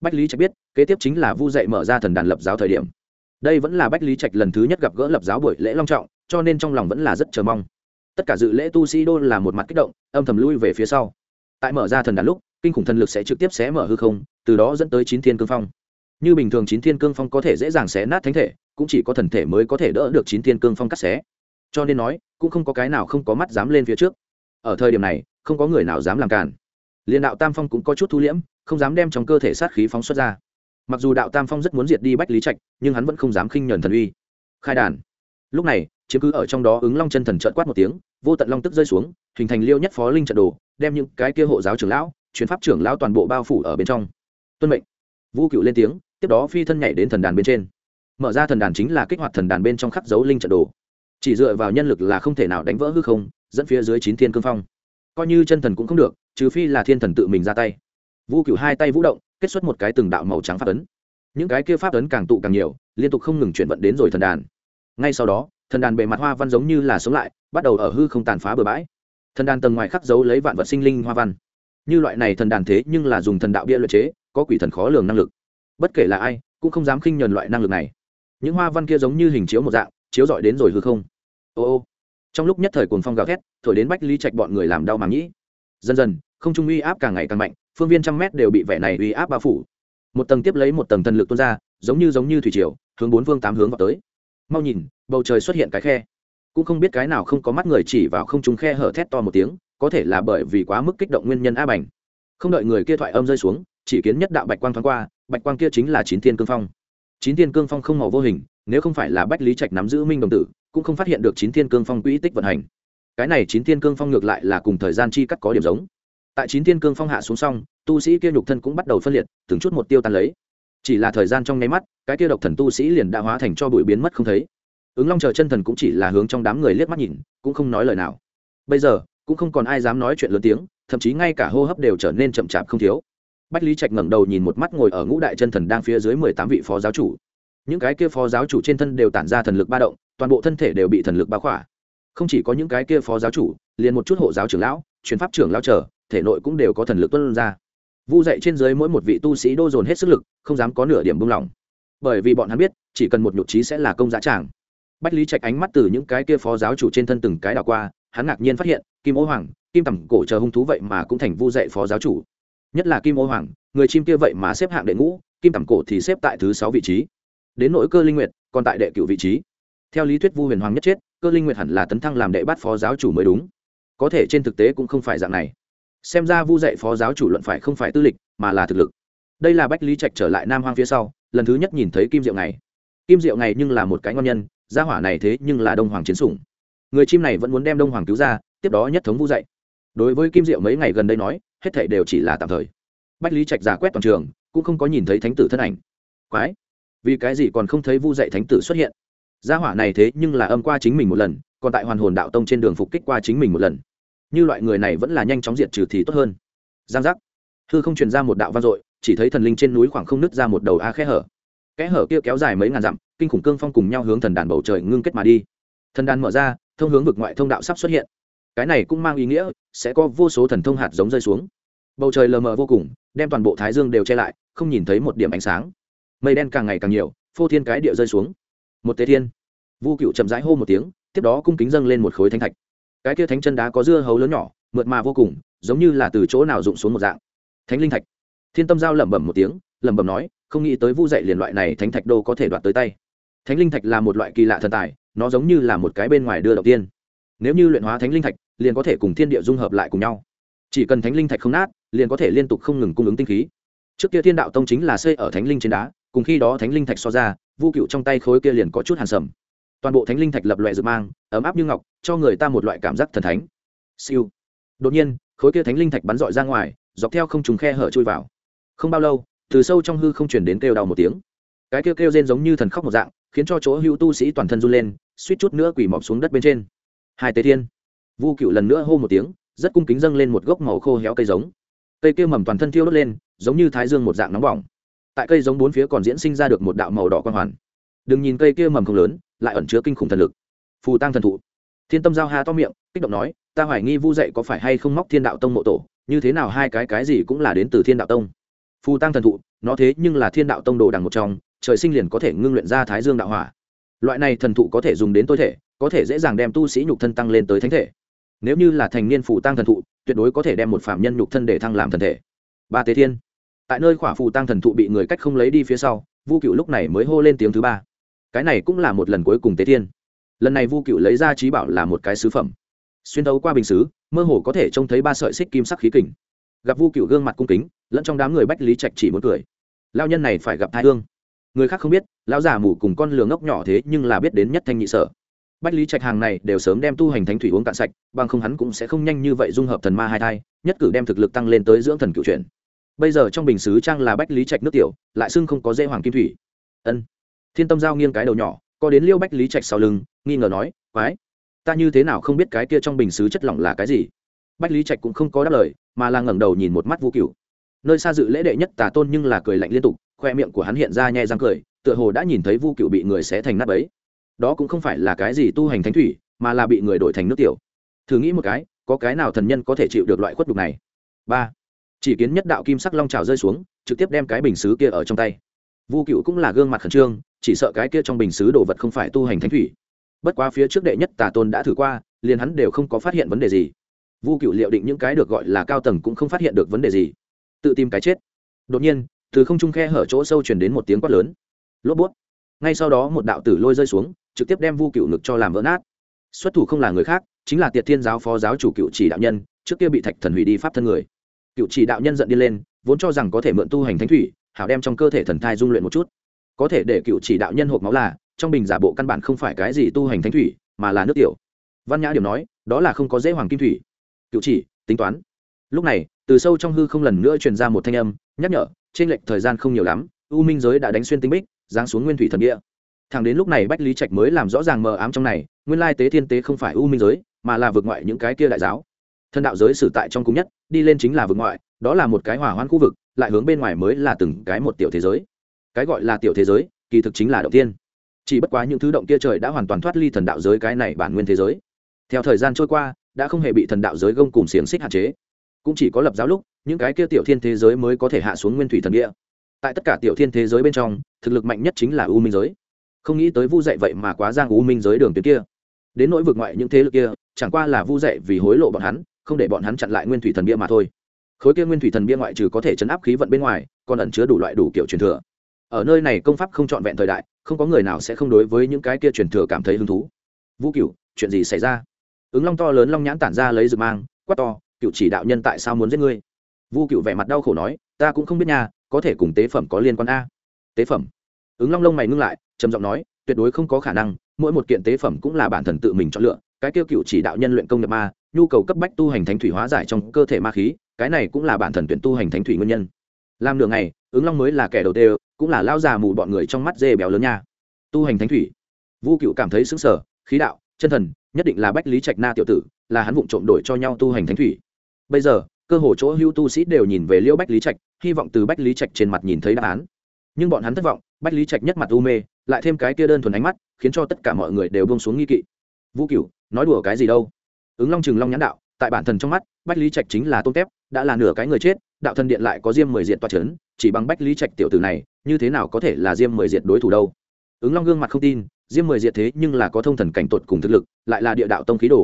bách lý trạch biết, kế tiếp chính là vu dạy mở ra thần đàn lập giáo thời điểm. Đây vẫn là bách lý trạch lần thứ nhất gặp gỡ lập giáo buổi lễ long trọng, cho nên trong lòng vẫn là rất chờ mong. Tất cả dự lễ tu sĩ đô là một mặt kích động, âm thầm lui về phía sau. Tại mở ra thần đàn lúc, kinh khủng thần lực sẽ trực tiếp xé mở hư không, từ đó dẫn tới chín thiên cương phong. Như bình thường chín thiên cương phong có thể dễ dàng xé nát thánh thể, cũng chỉ có thần thể mới có thể đỡ được chín thiên cương phong cắt xé. Cho nên nói, cũng không có cái nào không có mắt dám lên phía trước. Ở thời điểm này, không có người nào dám làm cản liền đạo tam phong cũng có chút thu liễm không dám đem trong cơ thể sát khí phóng xuất ra. Mặc dù đạo tam phong rất muốn diệt đi bách lý trạch, nhưng hắn vẫn không dám khinh nhờn thần uy. Khai đàn. Lúc này, chiếm cứ ở trong đó ứng long chân thần trợn quát một tiếng, vô tận long tức rơi xuống, hình thành liêu nhất phó linh trận đồ, đem những cái kia hộ giáo trưởng lão chuyến pháp trưởng lão toàn bộ bao phủ ở bên trong. Tuân mệnh. Vũ cựu lên tiếng, tiếp đó phi thân nhảy đến thần đàn bên trên. Mở ra thần đàn chính là kích hoạt thần đàn bên trong khắc dấu linh trận đồ. Chỉ dựa vào nhân lực là không thể nào đánh vỡ hư không, dẫn phía dưới chín thiên cương phong. Coi như chân thần cũng không được, trừ phi là thiên thần tự mình ra tay. Vu cựu hai tay vũ động, kết xuất một cái từng đạo màu trắng pháp ấn. Những cái kia pháp ấn càng tụ càng nhiều, liên tục không ngừng chuyển vận đến rồi thần đàn. Ngay sau đó, thần đàn bề mặt hoa văn giống như là sống lại, bắt đầu ở hư không tàn phá bừa bãi. Thần đàn tầng ngoài khắc dấu lấy vạn vật sinh linh hoa văn. Như loại này thần đàn thế nhưng là dùng thần đạo bia luyện chế, có quỷ thần khó lường năng lực. Bất kể là ai, cũng không dám khinh nhờn loại năng lực này. Những hoa văn kia giống như hình chiếu một dạng, chiếu dọi đến rồi hư không. Ô ô. Trong lúc nhất thời cuồng phong gào thét, thổi đến bách ly trạch bọn người làm đau màng nhĩ. Dần dần, không trung uy áp càng ngày càng mạnh phương viên trăm mét đều bị vẻ này uy áp bao phủ. Một tầng tiếp lấy một tầng thần lực tuôn ra, giống như giống như thủy triều, hướng bốn phương tám hướng vào tới. Mau nhìn, bầu trời xuất hiện cái khe. Cũng không biết cái nào không có mắt người chỉ vào không trung khe hở thét to một tiếng, có thể là bởi vì quá mức kích động nguyên nhân a bành. Không đợi người kia thoại âm rơi xuống, chỉ kiến nhất đạo bạch quang thoáng qua, bạch quang kia chính là chín thiên cương phong. Chín thiên cương phong không màu vô hình, nếu không phải là bách lý trạch nắm giữ minh đồng tử, cũng không phát hiện được chín thiên cương phong quỹ tích vận hành. Cái này chín thiên cương phong ngược lại là cùng thời gian chi cắt có điểm giống tại chín thiên cương phong hạ xuống xong, tu sĩ kia nhục thân cũng bắt đầu phân liệt, từng chút một tiêu tan lấy. Chỉ là thời gian trong nháy mắt, cái kia độc thần tu sĩ liền đã hóa thành cho bụi biến mất không thấy. Ứng long chờ chân thần cũng chỉ là hướng trong đám người liếc mắt nhìn, cũng không nói lời nào. Bây giờ, cũng không còn ai dám nói chuyện lớn tiếng, thậm chí ngay cả hô hấp đều trở nên chậm chạp không thiếu. Bách lý trạch ngẩng đầu nhìn một mắt ngồi ở ngũ đại chân thần đang phía dưới mười tám vị phó giáo chủ. Những cái kia phó giáo chủ trên thân đều tản ra thần lực ba động, toàn bộ thân thể đều bị thần lực bao khỏa. Không chỉ có những cái kia phó giáo chủ, liền một chút hộ giáo trưởng lão chuyến pháp trưởng lão trở thể nội cũng đều có thần lực tuân ra. Vu dậy trên dưới mỗi một vị tu sĩ đô dồn hết sức lực, không dám có nửa điểm buông lỏng. Bởi vì bọn hắn biết, chỉ cần một nhục trí sẽ là công giá tràng. Bách lý trạch ánh mắt từ những cái kia phó giáo chủ trên thân từng cái đảo qua, hắn ngạc nhiên phát hiện, kim ô hoàng, kim tầm cổ chờ hung thú vậy mà cũng thành vu Dậy phó giáo chủ. Nhất là kim ô hoàng, người chim kia vậy mà xếp hạng đệ ngũ, kim tầm cổ thì xếp tại thứ sáu vị trí. Đến nỗi cơ linh nguyệt, còn tại đệ cựu vị trí. Theo lý thuyết vu huyền hoàng nhất chết, cơ linh nguyệt hẳn là tấn thăng làm đệ bát phó giáo chủ mới đúng. Có thể trên thực tế cũng không phải dạng này xem ra vu dạy phó giáo chủ luận phải không phải tư lịch, mà là thực lực. Đây là bách lý trạch trở lại nam hoang phía sau, lần thứ nhất nhìn thấy kim diệu này kim diệu này nhưng là một cái ngon nhân, gia hỏa này thế nhưng là đông hoàng chiến sủng. Người chim này vẫn muốn đem đông hoàng cứu ra, tiếp đó nhất thống vu dạy. Đối với kim diệu mấy ngày gần đây nói, hết thảy đều chỉ là tạm thời. Bách lý trạch giả quét toàn trường, cũng không có nhìn thấy thánh tử thân ảnh. Quái! Vì cái gì còn không thấy vu dạy thánh tử xuất hiện? Gia hỏa này thế nhưng là âm qua chính mình một lần, còn tại hoàn hồn đạo tông trên đường phục kích qua chính mình một lần như loại người này vẫn là nhanh chóng diệt trừ thì tốt hơn. Giang giác. Hư không truyền ra một đạo vang dội, chỉ thấy thần linh trên núi khoảng không nứt ra một đầu a khe hở. Kẽ hở kia kéo dài mấy ngàn dặm, kinh khủng cương phong cùng nhau hướng thần đàn bầu trời ngưng kết mà đi. Thần đàn mở ra, thông hướng vực ngoại thông đạo sắp xuất hiện. Cái này cũng mang ý nghĩa, sẽ có vô số thần thông hạt giống rơi xuống. Bầu trời lờ mờ vô cùng, đem toàn bộ thái dương đều che lại, không nhìn thấy một điểm ánh sáng. Mây đen càng ngày càng nhiều, phô thiên cái địa rơi xuống. Một tế thiên. Vu cựu chậm rãi hô một tiếng, tiếp đó cung kính dâng lên một khối thánh thạch cái kia thánh chân đá có dưa hấu lớn nhỏ, mượt mà vô cùng, giống như là từ chỗ nào rụng xuống một dạng. Thánh linh thạch. Thiên tâm giao lẩm bẩm một tiếng, lẩm bẩm nói, không nghĩ tới vu dạy liền loại này thánh thạch đô có thể đoạt tới tay. Thánh linh thạch là một loại kỳ lạ thần tài, nó giống như là một cái bên ngoài đưa đầu tiên. Nếu như luyện hóa thánh linh thạch, liền có thể cùng thiên địa dung hợp lại cùng nhau. Chỉ cần thánh linh thạch không nát, liền có thể liên tục không ngừng cung ứng tinh khí. Trước kia thiên đạo tông chính là xây ở thánh linh trên đá, cùng khi đó thánh linh thạch so ra, vu cựu trong tay khối kia liền có chút hàn sầm toàn bộ thánh linh thạch lập loại dự mang, ấm áp như ngọc, cho người ta một loại cảm giác thần thánh. Siêu. Đột nhiên, khối kia thánh linh thạch bắn dọi ra ngoài, dọc theo không trùng khe hở chui vào. Không bao lâu, từ sâu trong hư không chuyển đến kêu đau một tiếng. Cái kêu kêu rên giống như thần khóc một dạng, khiến cho chỗ hữu tu sĩ toàn thân run lên, suýt chút nữa quỳ mọc xuống đất bên trên. Hai tế thiên. Vu cựu lần nữa hô một tiếng, rất cung kính dâng lên một gốc màu khô héo cây giống. Cây kia mầm toàn thân thiêu đốt lên, giống như thái dương một dạng nóng bỏng. Tại cây giống bốn phía còn diễn sinh ra được một đạo màu đỏ quang hoàn. Đừng nhìn cây kia mầm không lớn lại ẩn chứa kinh khủng thần lực. Phù tăng thần thụ. Thiên tâm giao hà to miệng, kích động nói, ta hoài nghi vu dậy có phải hay không móc thiên đạo tông mộ tổ, như thế nào hai cái cái gì cũng là đến từ thiên đạo tông? Phù tăng thần thụ, nó thế nhưng là thiên đạo tông đồ đằng một trong, trời sinh liền có thể ngưng luyện ra thái dương đạo hỏa. Loại này thần thụ có thể dùng đến tối thể, có thể dễ dàng đem tu sĩ nhục thân tăng lên tới thánh thể. Nếu như là thành niên phù tăng thần thụ, tuyệt đối có thể đem một phạm nhân nhục thân để thăng làm thần thể. Ba tế thiên. Tại nơi khỏa phù tăng thần thụ bị người cách không lấy đi phía sau, vu cựu lúc này mới hô lên tiếng thứ ba cái này cũng là một lần cuối cùng tế thiên. Lần này vu cựu lấy ra trí bảo là một cái sứ phẩm. Xuyên đấu qua bình xứ, mơ hồ có thể trông thấy ba sợi xích kim sắc khí kình. Gặp vu cựu gương mặt cung kính, lẫn trong đám người bách lý trạch chỉ muốn cười. Lao nhân này phải gặp thai hương. Người khác không biết, lão già mù cùng con lường ngốc nhỏ thế nhưng là biết đến nhất thanh nhị sở. Bách lý trạch hàng này đều sớm đem tu hành thánh thủy uống cạn sạch, bằng không hắn cũng sẽ không nhanh như vậy dung hợp thần ma hai thai, nhất cử đem thực lực tăng lên tới dưỡng thần cựu chuyển. Bây giờ trong bình xứ trang là bách lý trạch nước tiểu, lại xưng không có dễ hoàng kim thủy. Ân thiên tâm giao nghiêng cái đầu nhỏ có đến liêu bách lý trạch sau lưng, nghi ngờ nói, quái, ta như thế nào không biết cái kia trong bình xứ chất lỏng là cái gì? Bách lý trạch cũng không có đáp lời, mà là ngẩng đầu nhìn một mắt vũ cửu. Nơi xa dự lễ đệ nhất tà tôn nhưng là cười lạnh liên tục, khoe miệng của hắn hiện ra nhẹ răng cười, tựa hồ đã nhìn thấy vu cựu bị người xé thành nắp ấy đó cũng không phải là cái gì tu hành thánh thủy, mà là bị người đổi thành nước tiểu. Thử nghĩ một cái, có cái nào thần nhân có thể chịu được loại khuất đục này? Ba. Chỉ kiến nhất đạo kim sắc long trào rơi xuống, trực tiếp đem cái bình xứ kia ở trong tay. Vu cựu cũng là gương mặt khẩn trương chỉ sợ cái kia trong bình xứ đồ vật không phải tu hành thánh thủy. Bất quá phía trước đệ nhất tà tôn đã thử qua, liền hắn đều không có phát hiện vấn đề gì. Vu cựu liệu định những cái được gọi là cao tầng cũng không phát hiện được vấn đề gì. Tự tìm cái chết. Đột nhiên, từ không trung khe hở chỗ sâu chuyển đến một tiếng quát lớn. Lốp bút. Ngay sau đó một đạo tử lôi rơi xuống, trực tiếp đem vu cựu ngực cho làm vỡ nát. Xuất thủ không là người khác, chính là tiệt thiên giáo phó giáo chủ cựu chỉ đạo nhân, trước kia bị thạch thần hủy đi pháp thân người. Cựu chỉ đạo nhân giận đi lên, vốn cho rằng có thể mượn tu hành thánh thủy, hảo đem trong cơ thể thần thai dung luyện một chút có thể để cựu chỉ đạo nhân hộp máu là, trong bình giả bộ căn bản không phải cái gì tu hành thánh thủy, mà là nước tiểu. Văn nhã điểm nói, đó là không có dễ hoàng kim thủy. Cựu chỉ, tính toán. Lúc này, từ sâu trong hư không lần nữa truyền ra một thanh âm, nhắc nhở, trên lệch thời gian không nhiều lắm, u minh giới đã đánh xuyên tinh bích, giáng xuống nguyên thủy thần địa. Thẳng đến lúc này bách lý trạch mới làm rõ ràng mờ ám trong này, nguyên lai tế thiên tế không phải u minh giới, mà là vượt ngoại những cái kia đại giáo. Thân đạo giới sử tại trong cung nhất, đi lên chính là vượt ngoại, đó là một cái hỏa hoãn khu vực, lại hướng bên ngoài mới là từng cái một tiểu thế giới cái gọi là tiểu thế giới, kỳ thực chính là động tiên chỉ bất quá những thứ động kia trời đã hoàn toàn thoát ly thần đạo giới cái này bản nguyên thế giới. Theo thời gian trôi qua, đã không hề bị thần đạo giới gông cùng xiềng xích hạn chế. Cũng chỉ có lập giáo lúc, những cái kia tiểu thiên thế giới mới có thể hạ xuống nguyên thủy thần địa. Tại tất cả tiểu thiên thế giới bên trong, thực lực mạnh nhất chính là u minh giới. Không nghĩ tới vu dạy vậy mà quá giang u minh giới đường tuyến kia. Đến nỗi vượt ngoại những thế lực kia, chẳng qua là vu dạy vì hối lộ bọn hắn, không để bọn hắn chặn lại nguyên thủy thần bia mà thôi. Khối kia nguyên thủy thần bia ngoại trừ có thể chấn áp khí vận bên ngoài, còn ẩn chứa đủ loại đủ kiểu truyền thừa ở nơi này công pháp không trọn vẹn thời đại, không có người nào sẽ không đối với những cái kia truyền thừa cảm thấy hứng thú. Vũ cửu, chuyện gì xảy ra? Ứng long to lớn long nhãn tản ra lấy rực mang, quát to cựu chỉ đạo nhân tại sao muốn giết ngươi? Vu cựu vẻ mặt đau khổ nói, ta cũng không biết nha, có thể cùng tế phẩm có liên quan a. Tế phẩm? Ứng long lông mày ngưng lại, trầm giọng nói, tuyệt đối không có khả năng, mỗi một kiện tế phẩm cũng là bản thần tự mình chọn lựa, cái kêu cựu chỉ đạo nhân luyện công nhập ma, nhu cầu cấp bách tu hành thánh thủy hóa giải trong cơ thể ma khí, cái này cũng là bản thần tuyển tu hành thánh thủy nguyên nhân. Làm nửa ngày ứng long mới là kẻ đầu tiên, cũng là lao già mù bọn người trong mắt dê béo lớn nha. Tu hành thánh thủy. Vu cựu cảm thấy xứng sở khí đạo, chân thần, nhất định là bách lý trạch na tiểu tử, là hắn vụng trộm đổi cho nhau tu hành thánh thủy. Bây giờ, cơ hồ chỗ hưu tu sĩ đều nhìn về liễu bách lý trạch, hy vọng từ bách lý trạch trên mặt nhìn thấy đáp án. Nhưng bọn hắn thất vọng, bách lý trạch nhất mặt u mê, lại thêm cái kia đơn thuần ánh mắt, khiến cho tất cả mọi người đều bông xuống nghi kỵ. Vũ cửu, nói đùa cái gì đâu? Ứng long chừng long nhãn đạo, tại bản thần trong mắt, bách lý trạch chính là tôm tép, đã là nửa cái người chết đạo thần điện lại có diêm mười diện toa c h ấ n chỉ bằng bách lý trạch tiểu tử này, như thế nào có thể là diêm mười diệt đối thủ đâu? Ứng long gương mặt không tin, diêm mười diệt thế nhưng là có thông thần cảnh tột cùng thực lực, lại là địa đạo tông khí đồ.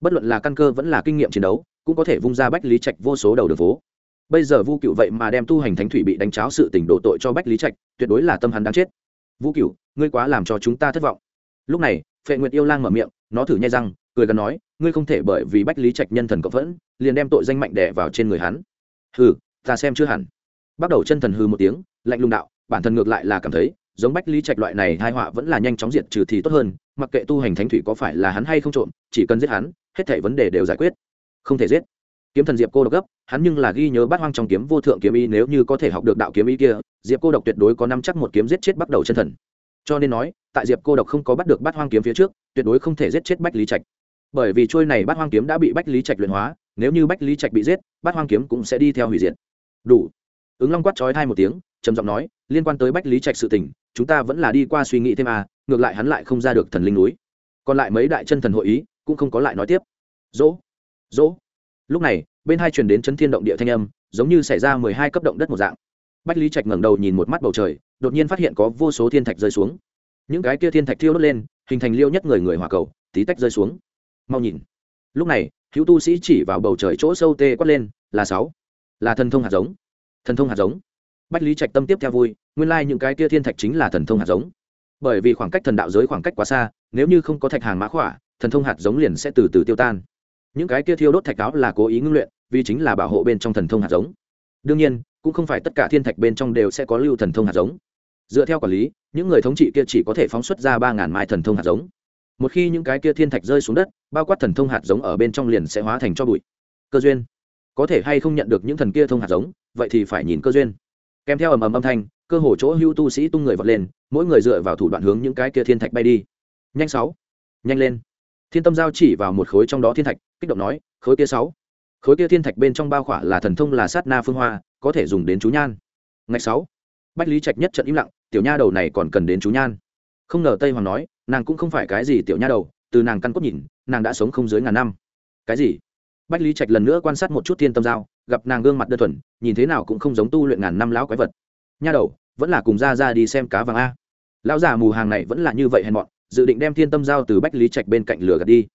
Bất luận là căn cơ vẫn là kinh nghiệm chiến đấu, cũng có thể vung ra bách lý trạch vô số đầu đường phố. Bây giờ vu cựu vậy mà đem tu hành thánh thủy bị đánh cháo sự tình đổ tội cho bách lý trạch, tuyệt đối là tâm hắn đáng chết. Vũ cựu ngươi quá làm cho chúng ta thất vọng. Lúc này, phệ nguyệt yêu lang mở miệng, nó thử nhai răng, cười gần nói, ngươi không thể bởi vì bách lý trạch nhân thần cộng phẫn liền đem tội danh mạnh đẻ vào trên người hắn hừ, ta xem chưa hẳn. Bắt đầu chân thần hư một tiếng, lạnh lùng đạo, bản thân ngược lại là cảm thấy, giống bách lý trạch loại này hai họa vẫn là nhanh chóng diệt trừ thì tốt hơn, mặc kệ tu hành thánh thủy có phải là hắn hay không trộm, chỉ cần giết hắn, hết thảy vấn đề đều giải quyết. Không thể giết. Kiếm thần diệp cô độc gấp, hắn nhưng là ghi nhớ bát hoang trong kiếm vô thượng kiếm ý nếu như có thể học được đạo kiếm ý kia, diệp cô độc tuyệt đối có năm chắc một kiếm giết chết bắt đầu chân thần. Cho nên nói, tại diệp cô độc không có bắt được bát hoang kiếm phía trước, tuyệt đối không thể giết chết bách lý trạch. Bởi vì trôi này bát hoang kiếm đã bị bách lý trạch luyện hóa nếu như bách lý trạch bị giết, bát hoang kiếm cũng sẽ đi theo hủy diệt. Đủ. Ứng long quát trói thai một tiếng, trầm giọng nói, liên quan tới bách lý trạch sự tình, chúng ta vẫn là đi qua suy nghĩ thêm à ngược lại hắn lại không ra được thần linh núi. Còn lại mấy đại chân thần hội ý, cũng không có lại nói tiếp. Dỗ. Dỗ. Lúc này, bên hai truyền đến chấn thiên động địa thanh âm, giống như xảy ra mười hai cấp động đất một dạng. Bách lý trạch ngẩng đầu nhìn một mắt bầu trời, đột nhiên phát hiện có vô số thiên thạch rơi xuống. Những cái kia thiên thạch thiêu đốt lên, hình thành liêu nhất người người hỏa cầu, tí tách rơi xuống. Mau nhìn. Lúc này hữu tu sĩ chỉ vào bầu trời chỗ sâu tê quát lên, là sáu. Là thần thông hạt giống. Thần thông hạt giống. Bách lý trạch tâm tiếp theo vui, nguyên lai、like、những cái kia thiên thạch chính là thần thông hạt giống. Bởi vì khoảng cách thần đạo giới khoảng cách quá xa, nếu như không có thạch hàng mã khỏa, thần thông hạt giống liền sẽ từ từ tiêu tan. Những cái kia thiêu đốt thạch áo là cố ý ngưng luyện, vì chính là bảo hộ bên trong thần thông hạt giống. Đương nhiên, cũng không phải tất cả thiên thạch bên trong đều sẽ có lưu thần thông hạt giống. Dựa theo quản lý, những người thống trị kia chỉ có thể phóng xuất ra ba ngàn mai thần thông hạt giống một khi những cái kia thiên thạch rơi xuống đất, bao quát thần thông hạt giống ở bên trong liền sẽ hóa thành cho bụi. Cơ duyên. Có thể hay không nhận được những thần kia thông hạt giống, vậy thì phải nhìn cơ duyên. Kèm theo ầm ầm âm thanh, cơ hồ chỗ hưu tu sĩ tung người vọt lên, mỗi người dựa vào thủ đoạn hướng những cái kia thiên thạch bay đi. Nhanh sáu. Nhanh lên. Thiên tâm giao chỉ vào một khối trong đó thiên thạch, kích động nói, khối kia sáu. Khối kia thiên thạch bên trong bao khỏa là thần thông là sát na phương hoa, có thể dùng đến chú nhan. Ngày sáu. Bách lý trạch nhất trận im lặng, tiểu nha đầu này còn cần đến chú nhan. Không ngờ tây hoàng nói nàng cũng không phải cái gì tiểu nha đầu, từ nàng căn cốt nhìn, nàng đã sống không dưới ngàn năm. Cái gì? Bách lý trạch lần nữa quan sát một chút thiên tâm giao, gặp nàng gương mặt đơn thuần, nhìn thế nào cũng không giống tu luyện ngàn năm lão quái vật. Nha đầu, vẫn là cùng ra ra đi xem cá vàng a. Lão già mù hàng này vẫn là như vậy hèn mọn, dự định đem thiên tâm giao từ bách lý trạch bên cạnh lửa gạt đi.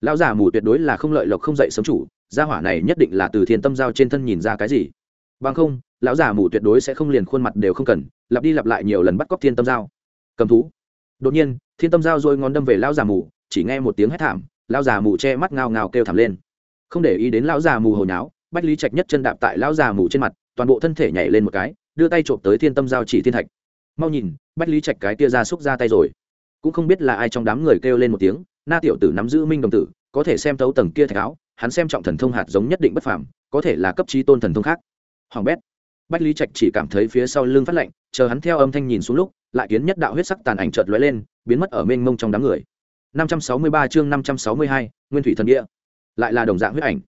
Lão già mù tuyệt đối là không lợi lộc không dậy sống chủ, gia hỏa này nhất định là từ thiên tâm giao trên thân nhìn ra cái gì. Bằng không, lão già mù tuyệt đối sẽ không liền khuôn mặt đều không cần, lặp đi lặp lại nhiều lần bắt cóc thiên tâm giao. Cầm thú đột nhiên, thiên tâm giao dôi ngón đâm về lão già mù, chỉ nghe một tiếng hét thảm, lão già mù che mắt ngao ngao kêu thảm lên. Không để ý đến lão già mù hồi nháo, bách lý trạch nhất chân đạp tại lão già mù trên mặt, toàn bộ thân thể nhảy lên một cái, đưa tay trộm tới thiên tâm giao chỉ thiên thạch. Mau nhìn, bách lý trạch cái tia ra xúc ra tay rồi. Cũng không biết là ai trong đám người kêu lên một tiếng, na tiểu tử nắm giữ minh đồng tử, có thể xem tấu tầng kia thạch áo, hắn xem trọng thần thông hạt giống nhất định bất phàm, có thể là cấp trí tôn thần thông khác. Hoàng bét. Bách lý trạch chỉ cảm thấy phía sau lưng phát lạnh, chờ hắn theo âm thanh nhìn xuống lúc lại kiến nhất đạo huyết sắc tàn ảnh chợt lóe lên biến mất ở mênh mông trong đám người. 563 chương 562, nguyên thủy thần địa. Lại là đồng dạng huyết ảnh.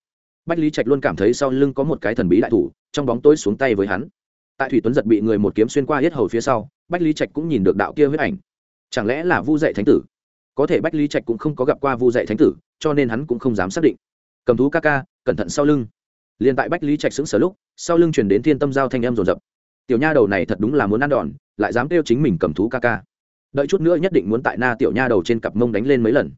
Bách lý trạch luôn cảm thấy sau lưng có một cái thần bí đại thủ trong bóng tối xuống tay với hắn. Tại thủy tuấn giật bị người một kiếm xuyên qua huyết hầu phía sau bách lý trạch cũng nhìn được đạo kia huyết ảnh. Chẳng lẽ là vu dạy thánh tử? Có thể bách lý trạch cũng không có gặp qua vu dạy thánh tử cho nên hắn cũng không dám xác định. Cầm thú ca ca cẩn thận sau lưng. Liền tại bách lý trạch sững sờ lúc sau lưng chuyển đến thiên tâm giao thanh em rồn rập tiểu nha đầu này thật đúng là muốn ăn đòn, lại dám kêu chính mình cầm thú ca ca. Đợi chút nữa nhất định muốn tại na tiểu nha đầu trên cặp mông đánh lên mấy lần.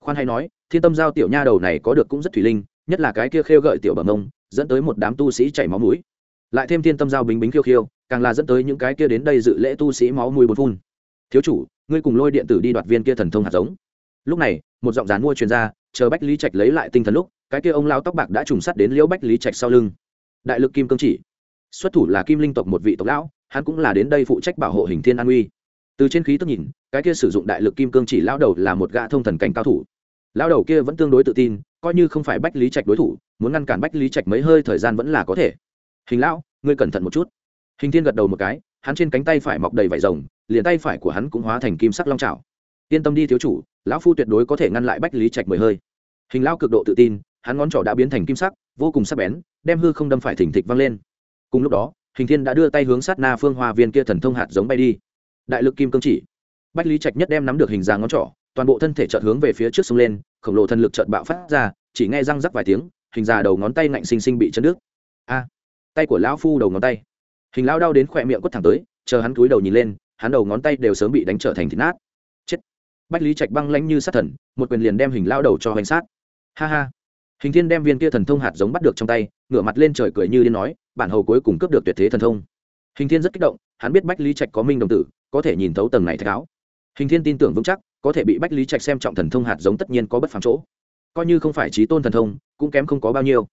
Khoan hay nói, thiên tâm giao tiểu nha đầu này có được cũng rất thủy linh, nhất là cái kia khêu gợi tiểu bẩm mông, dẫn tới một đám tu sĩ chảy máu mũi. Lại thêm thiên tâm giao bính bính khiêu khiêu, càng là dẫn tới những cái kia đến đây dự lễ tu sĩ máu mùi bột phun. Thiếu chủ, ngươi cùng lôi điện tử đi đoạt viên kia thần thông hạt giống. Lúc này, một giọng dán mua truyền ra, chờ bách lý trạch lấy lại tinh thần lúc, cái kia ông lao tóc bạc đã trùng sắt đến liễu bách lý trạch sau lưng. Đại lực kim cương chỉ xuất thủ là kim linh tộc một vị tộc lão, hắn cũng là đến đây phụ trách bảo hộ hình thiên an uy. Từ trên khí tức nhìn, cái kia sử dụng đại lực kim cương chỉ lao đầu là một gã thông thần cảnh cao thủ. Lao đầu kia vẫn tương đối tự tin, coi như không phải bách lý trạch đối thủ, muốn ngăn cản bách lý trạch mấy hơi thời gian vẫn là có thể. Hình lão, ngươi cẩn thận một chút. Hình thiên gật đầu một cái, hắn trên cánh tay phải mọc đầy vải rồng, liền tay phải của hắn cũng hóa thành kim sắc long trào yên tâm đi thiếu chủ, lão phu tuyệt đối có thể ngăn lại bách lý trạch mười hơi. Hình lão cực độ tự tin, hắn ngón trỏ đã biến thành kim sắc, vô cùng sắc bén, đem hư không đâm phải thỉnh thịch văng lên cùng lúc đó, hình thiên đã đưa tay hướng sát na phương hoa viên kia thần thông hạt giống bay đi. Đại lực kim cương chỉ. Bách lý trạch nhất đem nắm được hình dáng ngón trỏ, toàn bộ thân thể chợt hướng về phía trước sông lên, khổng lồ thần lực chợt bạo phát ra, chỉ nghe răng rắc vài tiếng, hình già đầu ngón tay ngạnh xinh xinh bị chấn nước a! Tay của lão phu đầu ngón tay. Hình lão đau đến khỏe miệng quất thẳng tới, chờ hắn cúi đầu nhìn lên, hắn đầu ngón tay đều sớm bị đánh trở thành thịt nát. Chết! Bách lý trạch băng lãnh như sát thần, một quyền liền đem hình lão đầu cho hành sát. Ha ha! Hình thiên đem viên kia thần thông hạt giống bắt được trong tay, ngửa mặt lên trời cười như điên nói bản hầu cuối cùng cướp được tuyệt thế thần thông. Hình thiên rất kích động, hắn biết bách lý trạch có minh đồng tử, có thể nhìn thấu tầng này thạch áo. Hình thiên tin tưởng vững chắc, có thể bị bách lý trạch xem trọng thần thông hạt giống tất nhiên có bất phàm chỗ. Coi như không phải trí tôn thần thông, cũng kém không có bao nhiêu.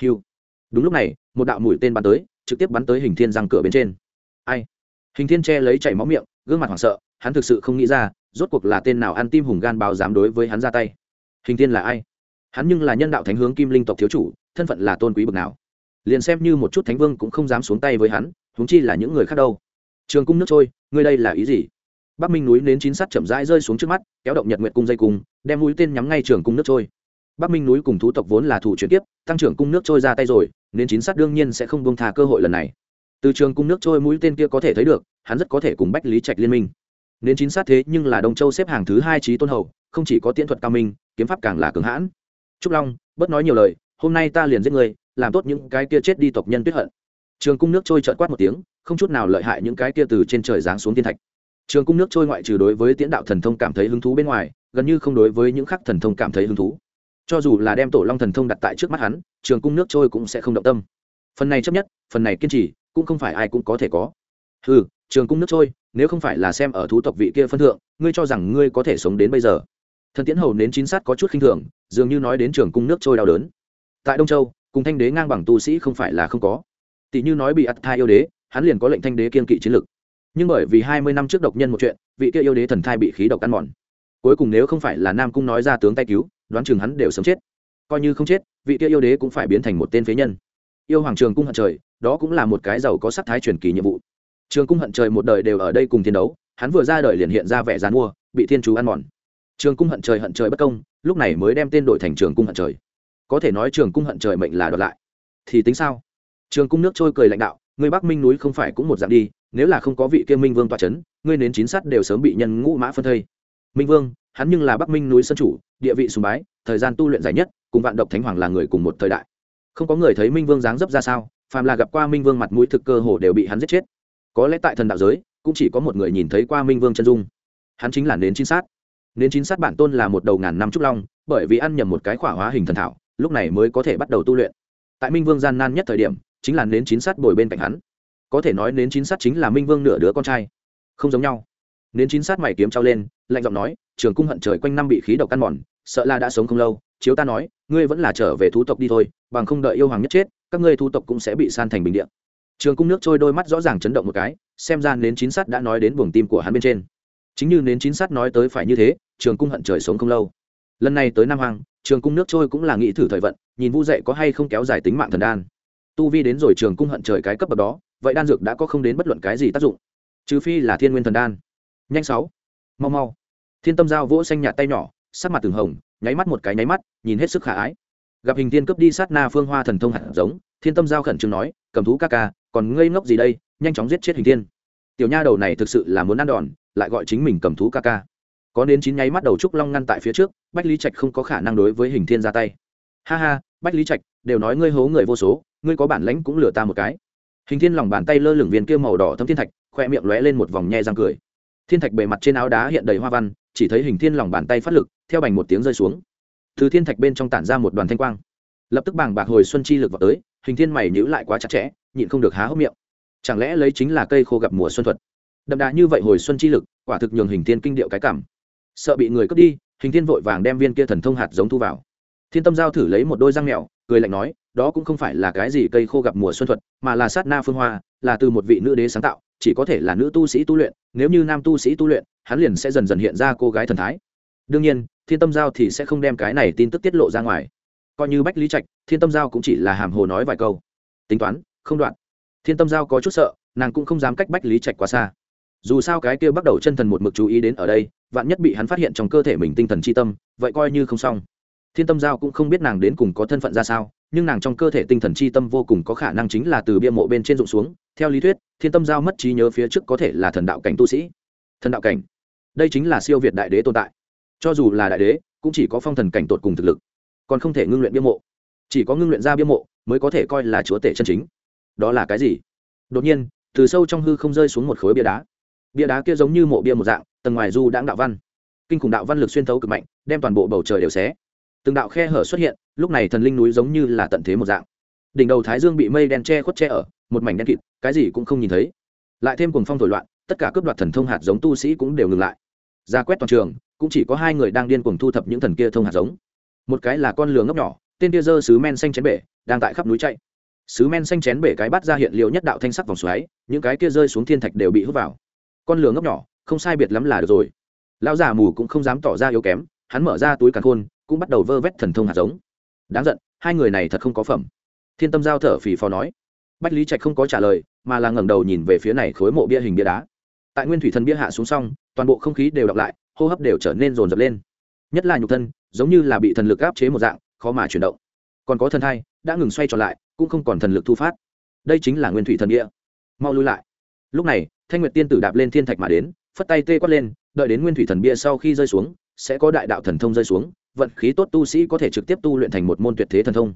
Hiu đúng lúc này, một đạo mũi tên bắn tới, trực tiếp bắn tới hình thiên răng cửa bên trên. Ai? Hình thiên che lấy chảy máu miệng, gương mặt hoảng sợ, hắn thực sự không nghĩ ra, rốt cuộc là tên nào ăn tim hùng gan bao dám đối với hắn ra tay. Hình thiên là ai? Hắn nhưng là nhân đạo thánh hướng kim linh tộc thiếu chủ, thân phận là tôn quý bậc nào? Liền xem như một chút thánh vương cũng không dám xuống tay với hắn, huống chi là những người khác đâu. Trường cung nước trôi, ngươi đây là ý gì? Bắc minh núi nến chín sắt chậm rãi rơi xuống trước mắt, kéo động nhật nguyệt cung dây cung, đem mũi tên nhắm ngay trường cung nước trôi. Bắc minh núi cùng thú tộc vốn là thủ chuyển tiếp, tăng trưởng cung nước trôi ra tay rồi nên chín sắt đương nhiên sẽ không buông thà cơ hội lần này. Từ trường cung nước trôi mũi tên kia có thể thấy được, hắn rất có thể cùng bách lý trạch liên minh. Nên chính xác thế nhưng là đông châu xếp hàng thứ hai trí tôn hậu không chỉ có tiễn thuật cao minh, kiếm pháp càng là cường hãn. Trúc long, bớt nói nhiều lời, hôm nay ta liền giết người làm tốt những cái kia chết đi tộc nhân tuyết hận. Trường cung nước trôi trợn quát một tiếng, không chút nào lợi hại những cái kia từ trên trời giáng xuống thiên thạch. Trường cung nước trôi ngoại trừ đối với tiễn đạo thần thông cảm thấy hứng thú bên ngoài, gần như không đối với những khắc thần thông cảm thấy hứng thú. Cho dù là đem tổ long thần thông đặt tại trước mắt hắn, trường cung nước trôi cũng sẽ không động tâm. Phần này chấp nhất, phần này kiên trì, cũng không phải ai cũng có thể có. Ừ trường cung nước trôi, nếu không phải là xem ở thú tộc vị kia phân thượng, ngươi cho rằng ngươi có thể sống đến bây giờ. Thần tiễn hầu nến chín sát có chút khinh thường, dường như nói đến trường cung nước trôi đau đớn. Tại đông châu cùng thanh đế ngang bằng tu sĩ không phải là không có. Tỷ như nói bị ắt thai yêu đế, hắn liền có lệnh thanh đế kiên kỵ chiến lực. Nhưng bởi vì hai mươi năm trước độc nhân một chuyện, vị kia yêu đế thần thai bị khí độc ăn mòn. Cuối cùng nếu không phải là nam cung nói ra tướng tay cứu, đoán chừng hắn đều sống chết. Coi như không chết, vị kia yêu đế cũng phải biến thành một tên phế nhân. Yêu hoàng trường cung hận trời, đó cũng là một cái giàu có sắc thái truyền kỳ nhiệm vụ. Trường cung hận trời một đời đều ở đây cùng thiên đấu, hắn vừa ra đời liền hiện ra vẻ g mua bị thiên chú ăn mòn. Trường cung hận trời hận trời bất công, lúc này mới đem tên đổi thành trường cung hận trời có thể nói trường cung hận trời mệnh là đoạt lại. Thì tính sao? Trường cung nước trôi cười lãnh đạo, người bắc minh núi không phải cũng một dạng đi, nếu là không có vị kia minh vương toa c h ấ n ngươi nến chín sắt đều sớm bị nhân ngũ mã phân thây. Minh vương, hắn nhưng là bắc minh núi sân chủ, địa vị sùng bái, thời gian tu luyện dài nhất, cùng vạn độc thánh hoàng là người cùng một thời đại. Không có người thấy minh vương dáng dấp ra sao, phàm là gặp qua minh vương mặt mũi thực cơ hồ đều bị hắn giết chết. Có lẽ tại thần đạo giới, cũng chỉ có một người nhìn thấy qua minh vương chân dung. Hắn chính là nến chín sát nến chín sát bản tôn là một đầu ngàn năm trúc long, bởi vì ăn nhầm một cái khỏa hóa hình thần thảo lúc này mới có thể bắt đầu tu luyện. Tại minh vương gian nan nhất thời điểm, chính là nến chín sát bồi bên cạnh hắn. Có thể nói nến chín sát chính là minh vương nửa đứa con trai. Không giống nhau. Nến chín sát mày kiếm trao lên, lạnh giọng nói, trường cung hận trời quanh năm bị khí độc căn mòn, sợ là đã sống không lâu, chiếu ta nói, ngươi vẫn là trở về thú tộc đi thôi, bằng không đợi yêu hoàng nhất chết, các ngươi thú tộc cũng sẽ bị san thành bình điện trường cung nước trôi đôi mắt rõ ràng chấn động một cái, xem ra nến chín sát đã nói đến buồng tim của hắn bên trên. Chính như nến chín sát nói tới phải như thế, trường cung hận trời sống không lâu. Lần này tới nam hoàng trường cung nước trôi cũng là nghĩ thử thời vận, nhìn vu dậy có hay không kéo dài tính mạng thần đan. Tu vi đến rồi trường cung hận trời cái cấp bậc đó, vậy đan dược đã có không đến bất luận cái gì tác dụng. Trừ phi là thiên nguyên thần đan. Nhanh sáu. Mau mau. Thiên tâm giao vỗ xanh nhạt tay nhỏ, sắc mặt từng hồng, nháy mắt một cái nháy mắt, nhìn hết sức khả ái. Gặp hình tiên cướp đi sát na phương hoa thần thông hạt giống, thiên tâm giao khẩn trương nói, cầm thú ca ca, còn ngây ngốc gì đây, nhanh chóng giết chết hình tiên. Tiểu nha đầu này thực sự là muốn ăn đòn, lại gọi chính mình cầm thú ca ca có đến chín nháy mắt đầu trúc long ngăn tại phía trước, bách lý trạch không có khả năng đối với hình thiên ra tay. Ha ha, bách lý trạch, đều nói ngươi hố người vô số, ngươi có bản lãnh cũng lừa ta một cái. Hình thiên lòng bàn tay lơ lửng viên kia màu đỏ thấm thiên thạch, khoe miệng lóe lên một vòng nhe răng cười. Thiên thạch bề mặt trên áo đá hiện đầy hoa văn, chỉ thấy hình thiên lòng bàn tay phát lực, theo bành một tiếng rơi xuống. Từ thiên thạch bên trong tản ra một đoàn thanh quang. Lập tức bảng bạc hồi xuân chi lực vào tới, hình thiên mày nhữ lại quá chặt chẽ, nhịn không được há hốc miệng. Chẳng lẽ lấy chính là cây khô gặp mùa xuân thuật? Đậm đà như vậy hồi xuân chi lực, quả thực nhường hình thiên kinh điệu cái cảm sợ bị người cướp đi, hình thiên vội vàng đem viên kia thần thông hạt giống thu vào. Thiên tâm giao thử lấy một đôi răng mèo, cười lạnh nói, đó cũng không phải là cái gì cây khô gặp mùa xuân thuật, mà là sát na phương hoa, là từ một vị nữ đế sáng tạo, chỉ có thể là nữ tu sĩ tu luyện, nếu như nam tu sĩ tu luyện, hắn liền sẽ dần dần hiện ra cô gái thần thái. Đương nhiên, thiên tâm giao thì sẽ không đem cái này tin tức tiết lộ ra ngoài. Coi như bách lý trạch, thiên tâm giao cũng chỉ là hàm hồ nói vài câu. Tính toán, không đoạn. Thiên tâm giao có chút sợ, nàng cũng không dám cách bách lý trạch quá xa dù sao cái kia bắt đầu chân thần một mực chú ý đến ở đây, vạn nhất bị hắn phát hiện trong cơ thể mình tinh thần c h i tâm, vậy coi như không xong. Thiên tâm giao cũng không biết nàng đến cùng có thân phận ra sao, nhưng nàng trong cơ thể tinh thần c h i tâm vô cùng có khả năng chính là từ bia mộ bên trên rụng xuống. Theo lý thuyết, thiên tâm giao mất trí nhớ phía trước có thể là thần đạo cảnh tu sĩ. Thần đạo cảnh. Đây chính là siêu việt đại đế tồn tại. Cho dù là đại đế, cũng chỉ có phong thần cảnh tột cùng thực lực. Còn không thể ngưng luyện bia mộ. Chỉ có ngưng luyện ra bia mộ mới có thể coi là chúa tể chân chính. Đó là cái gì? Đột nhiên, từ sâu trong hư không rơi xuống một khối bia đá bia đá kia giống như mộ bia một dạng, tầng ngoài du đãng đạo văn. Kinh khủng đạo văn lực xuyên thấu cực mạnh, đem toàn bộ bầu trời đều xé. Từng đạo khe hở xuất hiện, lúc này thần linh núi giống như là tận thế một dạng. Đỉnh đầu thái dương bị mây đen che khuất che ở, một mảnh đen kịt, cái gì cũng không nhìn thấy. Lại thêm cuồng phong thổi loạn, tất cả cướp đoạt thần thông hạt giống tu sĩ cũng đều ngừng lại. Ra quét toàn trường, cũng chỉ có hai người đang điên cuồng thu thập những thần kia thông hạt giống. Một cái là con lừa ngốc nhỏ, tên kia dơ sứ men xanh chén bể, đang tại khắp núi chạy. Sứ men xanh chén bể cái bắt ra hiện liệu nhất đạo thanh sắc vòng xoáy, những cái kia rơi xuống thiên thạch đều bị hút vào con lửa ngốc nhỏ, không sai biệt lắm là được rồi. Lão già mù cũng không dám tỏ ra yếu kém, hắn mở ra túi càn khôn, cũng bắt đầu vơ vét thần thông hạt giống. Đáng giận, hai người này thật không có phẩm. Thiên tâm giao thở phì phò nói. Bách lý trạch không có trả lời, mà là ngẩng đầu nhìn về phía này khối mộ bia hình bia đá. Tại nguyên thủy thần bia hạ xuống xong, toàn bộ không khí đều đọc lại, hô hấp đều trở nên rồn rập lên. Nhất là nhục thân, giống như là bị thần lực áp chế một dạng, khó mà chuyển động. Còn có thần thai, đã ngừng xoay trở lại, cũng không còn thần lực thu phát. Đây chính là nguyên thủy thần bia. Mau lui lại lúc này, thanh nguyệt tiên tử đạp lên thiên thạch mà đến, phất tay tê quát lên, đợi đến nguyên thủy thần bia sau khi rơi xuống, sẽ có đại đạo thần thông rơi xuống, vận khí tốt tu sĩ có thể trực tiếp tu luyện thành một môn tuyệt thế thần thông.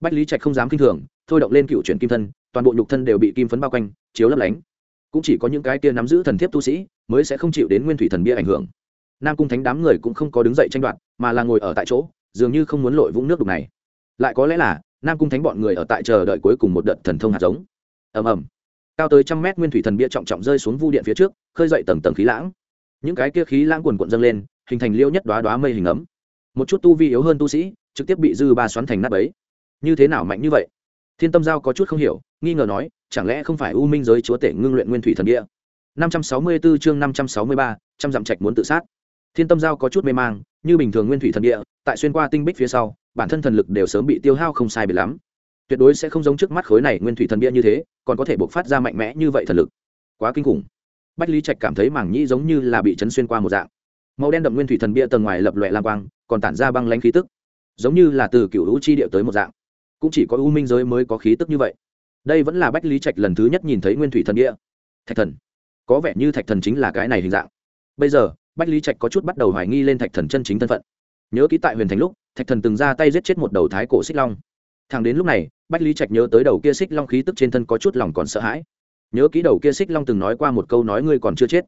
Bách lý trạch không dám kinh thường, thôi động lên cựu chuyển kim thân, toàn bộ nhục thân đều bị kim phấn bao quanh, chiếu lấp lánh. Cũng chỉ có những cái kia nắm giữ thần thiếp tu sĩ, mới sẽ không chịu đến nguyên thủy thần bia ảnh hưởng. Nam cung thánh đám người cũng không có đứng dậy tranh đoạt, mà là ngồi ở tại chỗ, dường như không muốn lội vũng nước đục này. Lại có lẽ là, nam cung thánh bọn người ở tại chờ đợi cuối cùng một đợt thần thông hạt giống. Ầm ầm cao tới trăm mét nguyên thủy thần bia trọng trọng rơi xuống vu điện phía trước khơi dậy tầng tầng khí lãng. Những cái kia khí lãng quần cuộn dâng lên hình thành liêu nhất đoá đoá mây hình ấm. Một chút tu vi yếu hơn tu sĩ trực tiếp bị dư ba xoắn thành nắp ấy như thế nào mạnh như vậy? Thiên tâm giao có chút không hiểu nghi ngờ nói chẳng lẽ không phải u minh giới chúa tể ngưng luyện nguyên thủy thần địa 564 chương 563, trăm dặm trạch muốn tự sát. Thiên tâm giao có chút mê mang như bình thường nguyên thủy thần địa tại xuyên qua tinh bích phía sau bản thân thần lực đều sớm bị tiêu hao không sai biệt lắm tuyệt đối sẽ không giống trước mắt khối này nguyên thủy thần bia như thế, còn có thể bộc phát ra mạnh mẽ như vậy thần lực. Quá kinh khủng. Bách lý trạch cảm thấy mảng nhĩ giống như là bị chấn xuyên qua một dạng. Màu đen đậm nguyên thủy thần bia tầng ngoài lập lòe lang quang, còn tản ra băng lãnh khí tức, giống như là từ cựu hữu chi địa tới một dạng. Cũng chỉ có u minh giới mới có khí tức như vậy. Đây vẫn là bách lý trạch lần thứ nhất nhìn thấy nguyên thủy thần bia. Thạch thần. Có vẻ như thạch thần chính là cái này hình dạng. Bây giờ, bách lý trạch có chút bắt đầu hoài nghi lên thạch thần chân chính thân phận. Nhớ ký tại huyền thành lúc, thạch thần từng ra tay giết chết một đầu thái cổ xích long. Thằng đến lúc này bách lý trạch nhớ tới đầu kia xích long khí tức trên thân có chút lòng còn sợ hãi. Nhớ ký đầu kia xích long từng nói qua một câu nói ngươi còn chưa chết.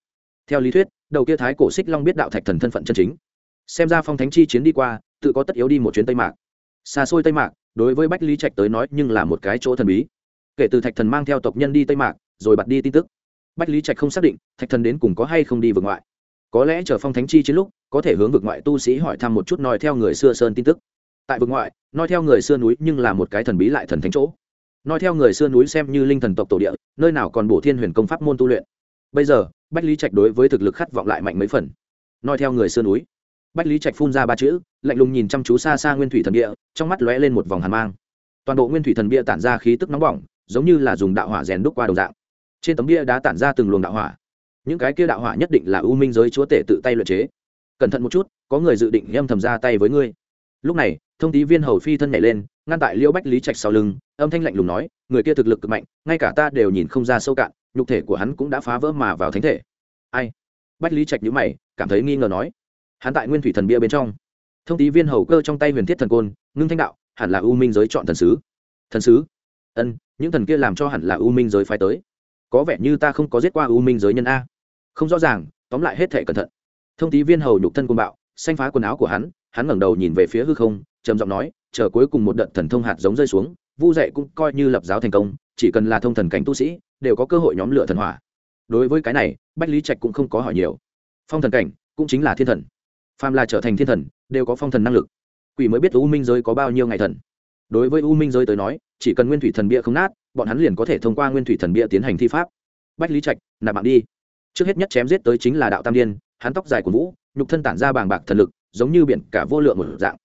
Theo lý thuyết, đầu kia thái cổ xích long biết đạo thạch thần thân phận chân chính. Xem ra phong thánh chi chiến đi qua, tự có tất yếu đi một chuyến tây mạc. Xa xôi tây mạc, đối với bách lý trạch tới nói nhưng là một cái chỗ thần bí. Kể từ thạch thần mang theo tộc nhân đi tây mạc, rồi bật đi tin tức. Bách lý trạch không xác định thạch thần đến cùng có hay không đi vượt ngoại. Có lẽ chờ phong thánh chi chiến lúc, có thể hướng vượt ngoại tu sĩ hỏi thăm một chút nói theo người xưa sơn tin tức tại vực ngoại nói theo người xưa núi nhưng là một cái thần bí lại thần thánh chỗ. Nói theo người xưa núi xem như linh thần tộc tổ địa, nơi nào còn bổ thiên huyền công pháp môn tu luyện. Bây giờ, bách lý trạch đối với thực lực khát vọng lại mạnh mấy phần. Nói theo người xưa núi. Bách lý trạch phun ra ba chữ, lạnh lùng nhìn chăm chú xa xa nguyên thủy thần địa, trong mắt lóe lên một vòng hàn mang. Toàn bộ nguyên thủy thần bia tản ra khí tức nóng bỏng, giống như là dùng đạo hỏa rèn đúc qua đầu dạng. Trên tấm bia đã tản ra từng luồng đạo hỏa. Những cái kia đạo hỏa nhất định là u minh giới chúa tể tự tay luyện chế. Cẩn thận một chút, có người dự định âm thầm ra tay với ngươi lúc này, thông tí viên hầu phi thân nhảy lên, ngăn tại liễu bách lý trạch sau lưng, âm thanh lạnh lùng nói, người kia thực lực cực mạnh, ngay cả ta đều nhìn không ra sâu cạn, nhục thể của hắn cũng đã phá vỡ mà vào thánh thể. Ai? Bách lý trạch nhữ mày, cảm thấy nghi ngờ nói. Hắn tại nguyên thủy thần bia bên trong. Thông tí viên hầu cơ trong tay huyền thiết thần côn, ngưng thanh đạo, hẳn là u minh giới chọn thần sứ. Thần sứ? Ân, những thần kia làm cho hẳn là u minh giới phái tới. Có vẻ như ta không có giết qua u minh giới nhân a. Không rõ ràng, tóm lại hết thể cẩn thận. Thông tí viên hầu nhục thân côn bạo, xanh phá quần áo của hắn hắn ngẩng đầu nhìn về phía hư không, trầm giọng nói, chờ cuối cùng một đợt thần thông hạt giống rơi xuống, vu dạy cũng coi như lập giáo thành công, chỉ cần là thông thần cảnh tu sĩ, đều có cơ hội nhóm lửa thần hỏa. Đối với cái này, bách lý trạch cũng không có hỏi nhiều. Phong thần cảnh cũng chính là thiên thần. Phàm là trở thành thiên thần, đều có phong thần năng lực. Quỷ mới biết u minh giới có bao nhiêu ngày thần. Đối với u minh giới tới nói, chỉ cần nguyên thủy thần bia không nát, bọn hắn liền có thể thông qua nguyên thủy thần bia tiến hành thi pháp. Bách lý trạch, nạp mạng đi. Trước hết nhất chém giết tới chính là đạo tam điên, hắn tóc dài của vũ, nhục thân tản ra bàng bạc thần lực giống như biển cả vô lượng một dạng.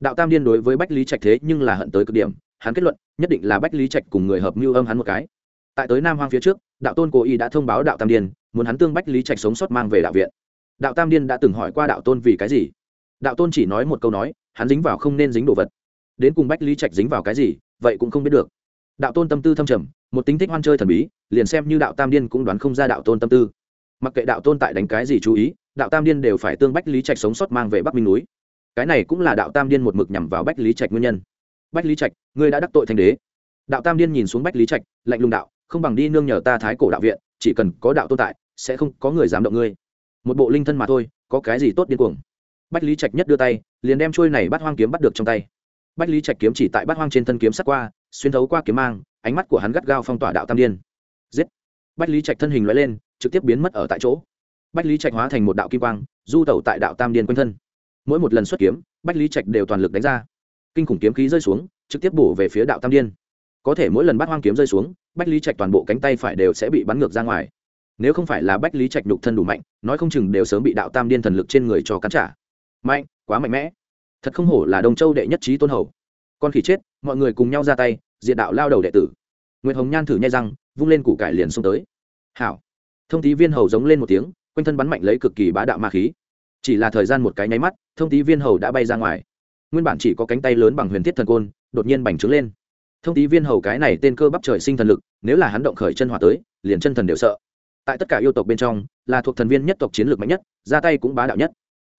Đạo tam điên đối với bách lý trạch thế nhưng là hận tới cực điểm, hắn kết luận, nhất định là bách lý trạch cùng người hợp mưu âm hắn một cái. Tại tới nam hoang phía trước, đạo tôn cố ý đã thông báo đạo tam điên, muốn hắn tương bách lý trạch sống sót mang về đạo viện. Đạo tam điên đã từng hỏi qua đạo tôn vì cái gì. Đạo tôn chỉ nói một câu nói, hắn dính vào không nên dính đồ vật. Đến cùng bách lý trạch dính vào cái gì, vậy cũng không biết được. Đạo tôn tâm tư thâm trầm, một tính thích hoan chơi thần bí, liền xem như đạo tam điên cũng đoán không ra đạo tôn tâm tư. Mặc kệ đạo tôn tại đánh cái gì chú ý đạo tam điên đều phải tương bách lý trạch sống sót mang về bắc minh núi. Cái này cũng là đạo tam điên một mực nhằm vào bách lý trạch nguyên nhân. Bách lý trạch, ngươi đã đắc tội thành đế. Đạo tam điên nhìn xuống bách lý trạch, lạnh lùng đạo, không bằng đi nương nhờ ta thái cổ đạo viện, chỉ cần có đạo tôn tại, sẽ không có người dám động ngươi. Một bộ linh thân mà thôi, có cái gì tốt điên cuồng? Bách lý trạch nhất đưa tay, liền đem trôi này bắt hoang kiếm bắt được trong tay. Bách lý trạch kiếm chỉ tại bắt hoang trên thân kiếm sắt qua, xuyên thấu qua kiếm mang, ánh mắt của hắn gắt gao phong tỏa đạo tam điên. Giết! Bách lý trạch thân hình loại lên, trực tiếp biến mất ở tại chỗ bách lý trạch hóa thành một đạo kim quang, du tẩu tại đạo tam điên quanh thân. Mỗi một lần xuất kiếm, bách lý trạch đều toàn lực đánh ra. Kinh khủng kiếm khí rơi xuống, trực tiếp bổ về phía đạo tam điên. Có thể mỗi lần bắt hoang kiếm rơi xuống, bách lý trạch toàn bộ cánh tay phải đều sẽ bị bắn ngược ra ngoài. Nếu không phải là bách lý trạch nhục thân đủ mạnh, nói không chừng đều sớm bị đạo tam điên thần lực trên người cho cắn trả. Mạnh, quá mạnh mẽ. Thật không hổ là đông châu đệ nhất trí tôn hầu. Con khỉ chết, mọi người cùng nhau ra tay diện đạo lao đầu đệ tử. Nguyễn hồng nhan thử nhai răng, vung lên củ cải liền xông tới. Hảo. Thông tí viên hầu giống lên một tiếng quanh thân bắn mạnh lấy cực kỳ bá đạo ma khí. Chỉ là thời gian một cái nháy mắt, thông tí viên hầu đã bay ra ngoài. Nguyên bản chỉ có cánh tay lớn bằng huyền thiết thần côn, đột nhiên bành trướng lên. Thông tí viên hầu cái này tên cơ bắp trời sinh thần lực, nếu là hắn động khởi chân hỏa tới, liền chân thần đều sợ. Tại tất cả yêu tộc bên trong, là thuộc thần viên nhất tộc chiến lược mạnh nhất, ra tay cũng bá đạo nhất.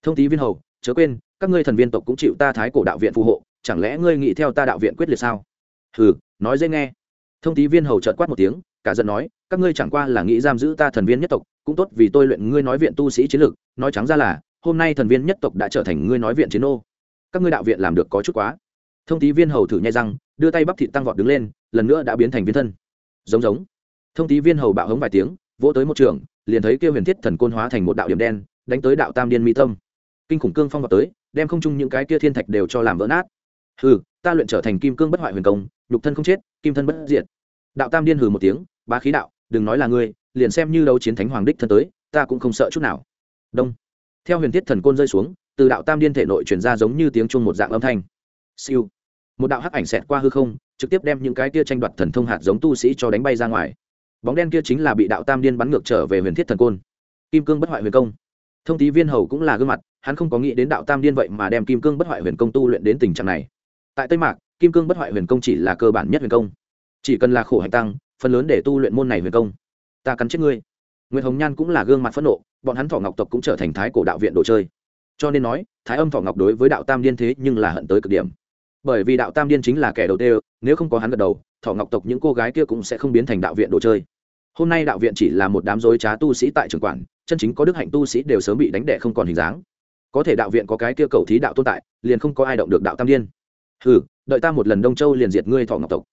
Thông tí viên hầu, chớ quên, các ngươi thần viên tộc cũng chịu ta thái cổ đạo viện phù hộ, chẳng lẽ ngươi nghĩ theo ta đạo viện quyết liệt sao? Hừ, nói dễ nghe. Thông tí viên hầu trợt quát một tiếng cả giận nói, các ngươi chẳng qua là nghĩ giam giữ ta thần viên nhất tộc, cũng tốt vì tôi luyện ngươi nói viện tu sĩ chiến lược, nói trắng ra là, hôm nay thần viên nhất tộc đã trở thành ngươi nói viện chiến ô các ngươi đạo viện làm được có chút quá. Thông tí viên hầu thử nhai răng, đưa tay bắp thịt tăng vọt đứng lên, lần nữa đã biến thành viên thân. Giống giống. Thông tí viên hầu bạo hống vài tiếng, vỗ tới một trường, liền thấy kêu huyền thiết thần côn hóa thành một đạo điểm đen, đánh tới đạo tam điên mỹ tâm. Kinh khủng cương phong vào tới, đem không chung những cái kia thiên thạch đều cho làm vỡ nát. Hừ, ta luyện trở thành kim cương bất hoại huyền công, nhục thân không chết, kim thân bất diệt. Đạo tam điên hừ một tiếng bá khí đạo, đừng nói là ngươi, liền xem như đấu chiến thánh hoàng đích thân tới, ta cũng không sợ chút nào. Đông. Theo huyền thiết thần côn rơi xuống, từ đạo tam điên thể nội chuyển ra giống như tiếng chuông một dạng âm thanh. Siêu. Một đạo hắc ảnh xẹt qua hư không, trực tiếp đem những cái kia tranh đoạt thần thông hạt giống tu sĩ cho đánh bay ra ngoài. Bóng đen kia chính là bị đạo tam điên bắn ngược trở về huyền thiết thần côn. Kim cương bất hoại huyền công. Thông tí viên hầu cũng là gương mặt, hắn không có nghĩ đến đạo tam điên vậy mà đem kim cương bất hoại huyền công tu luyện đến tình trạng này. Tại tây mạc, kim cương bất hoại huyền công chỉ là cơ bản nhất huyền công. Chỉ cần là khổ hạnh tăng phần lớn để tu luyện môn này huyền công. Ta cắn chết ngươi. Nguyễn hồng nhan cũng là gương mặt phẫn nộ, bọn hắn thọ ngọc tộc cũng trở thành thái cổ đạo viện đồ chơi. Cho nên nói, thái âm thọ ngọc đối với đạo tam điên thế nhưng là hận tới cực điểm. Bởi vì đạo tam điên chính là kẻ đầu tiên, nếu không có hắn gật đầu thọ ngọc tộc những cô gái kia cũng sẽ không biến thành đạo viện đồ chơi. Hôm nay đạo viện chỉ là một đám dối trá tu sĩ tại trường quản, chân chính có đức hạnh tu sĩ đều sớm bị đánh đẻ không còn hình dáng. Có thể đạo viện có cái kia cầu thí đạo tồn tại, liền không có ai động được đạo tam điên. Hừ, đợi ta một lần đông châu liền diệt ngươi thọ ngọc tộc.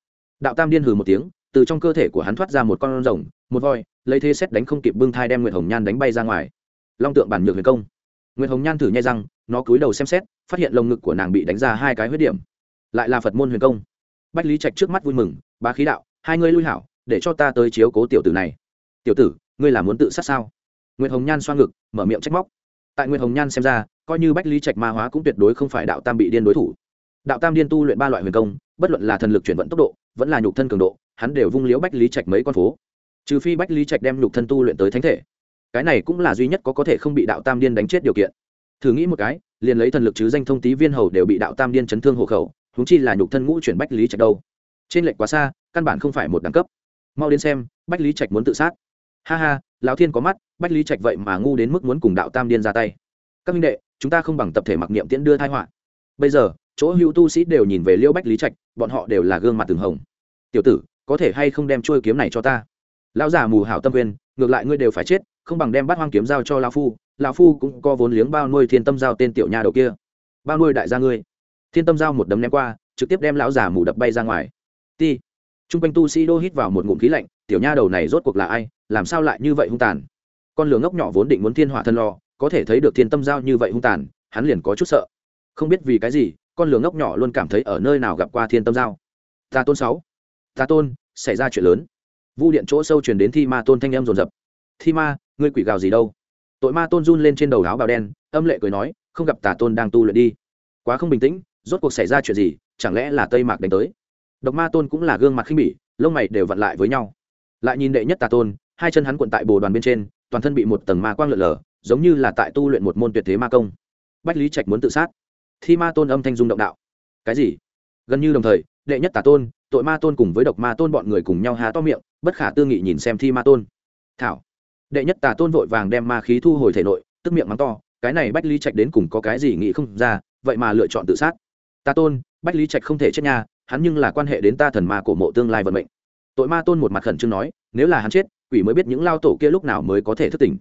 Đạo tam điên hừ một tiếng từ trong cơ thể của hắn thoát ra một con rồng, một voi, lấy thế xét đánh không kịp bưng thai đem nguyệt hồng nhan đánh bay ra ngoài. Long tượng bản nhược huyền công. Nguyệt hồng nhan thử nhai răng, nó cúi đầu xem xét, phát hiện lồng ngực của nàng bị đánh ra hai cái huyết điểm. Lại là phật môn huyền công. Bách lý trạch trước mắt vui mừng, bá khí đạo, hai ngươi lui hảo, để cho ta tới chiếu cố tiểu tử này. Tiểu tử, ngươi là muốn tự sát sao? Nguyệt hồng nhan xoa ngực, mở miệng trách móc. Tại nguyệt hồng nhan xem ra, coi như bách lý trạch ma hóa cũng tuyệt đối không phải đạo tam bị điên đối thủ. Đạo tam điên tu luyện ba loại huyền công, bất luận là thần lực chuyển vận tốc độ, vẫn là nhục thân cường độ hắn đều vung liễu bách lý trạch mấy con phố. Trừ phi bách lý trạch đem nhục thân tu luyện tới thánh thể. Cái này cũng là duy nhất có có thể không bị đạo tam điên đánh chết điều kiện. Thử nghĩ một cái, liền lấy thần lực chứ danh thông tí viên hầu đều bị đạo tam điên chấn thương hộ khẩu húng chi là nhục thân ngũ chuyển bách lý trạch đâu. Trên lệnh quá xa, căn bản không phải một đẳng cấp. Mau đến xem, bách lý trạch muốn tự sát. Ha ha, lão thiên có mắt, bách lý trạch vậy mà ngu đến mức muốn cùng đạo tam điên ra tay. Các minh đệ, chúng ta không bằng tập thể mặc niệm tiễn đưa thai họa. Bây giờ, chỗ hữu tu sĩ đều nhìn về liêu bách lý trạch, bọn họ đều là gương mặt từng hồng. Tiểu tử có thể hay không đem trôi kiếm này cho ta? Lão già mù hảo tâm quyền ngược lại ngươi đều phải chết, không bằng đem bắt hoang kiếm giao cho lão phu lão phu cũng có vốn liếng bao nuôi thiên tâm giao tên tiểu nha đầu kia. Bao nuôi đại gia ngươi. Thiên tâm giao một đấm ném qua, trực tiếp đem lão già mù đập bay ra ngoài. Ti. T r u n g quanh tu sĩ đô hít vào một ngụm khí lạnh, tiểu nha đầu này rốt cuộc là ai, làm sao lại như vậy hung tàn? Con lửa ngốc nhỏ vốn định muốn thiên hỏa thân lo, có thể thấy được thiên tâm giao như vậy hung tàn, hắn liền có chút sợ. Không biết vì cái gì, con lửa ngốc nhỏ luôn cảm thấy ở nơi nào gặp qua thiên tâm giao. Ta tôn sáu ta tôn, xảy ra chuyện lớn. Vu điện chỗ sâu chuyển đến thi ma tôn thanh em rồn rập thi ma, ngươi quỷ gào gì đâu? Tội ma tôn run lên trên đầu áo bào đen, âm lệ cười nói, không gặp tà tôn đang tu luyện đi. Quá không bình tĩnh, rốt cuộc xảy ra chuyện gì, chẳng lẽ là tây mạc đánh tới? Độc ma tôn cũng là gương mặt khinh bỉ, lông mày đều vặn lại với nhau. Lại nhìn đệ nhất tà tôn, hai chân hắn cuộn tại bồ đoàn bên trên, toàn thân bị một tầng ma quang lượn lờ, giống như là tại tu luyện một môn tuyệt thế ma công. Bách lý trạch muốn tự sát. Thi ma tôn âm thanh dung động đạo. Cái gì? Gần như đồng thời, đệ nhất tà tôn tội ma tôn cùng với độc ma tôn bọn người cùng nhau há to miệng, bất khả tư nghị nhìn xem thi ma tôn. Thảo, đệ nhất tà tôn vội vàng đem ma khí thu hồi thể nội, tức miệng mắng to, cái này bách lý trạch đến cùng có cái gì nghĩ không ra, vậy mà lựa chọn tự sát. Ta tôn, bách lý trạch không thể chết nha, hắn nhưng là quan hệ đến ta thần ma cổ mộ tương lai vận mệnh. Tội ma tôn một mặt khẩn trương nói, nếu là hắn chết, quỷ mới biết những lao tổ kia lúc nào mới có thể thức tỉnh.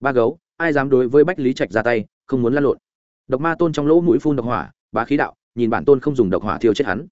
Ba gấu, ai dám đối với bách lý trạch ra tay, không muốn lăn lộn. Độc ma tôn trong lỗ mũi phun độc hỏa, bá khí đạo, nhìn bản tôn không dùng độc hỏa thiêu chết hắn.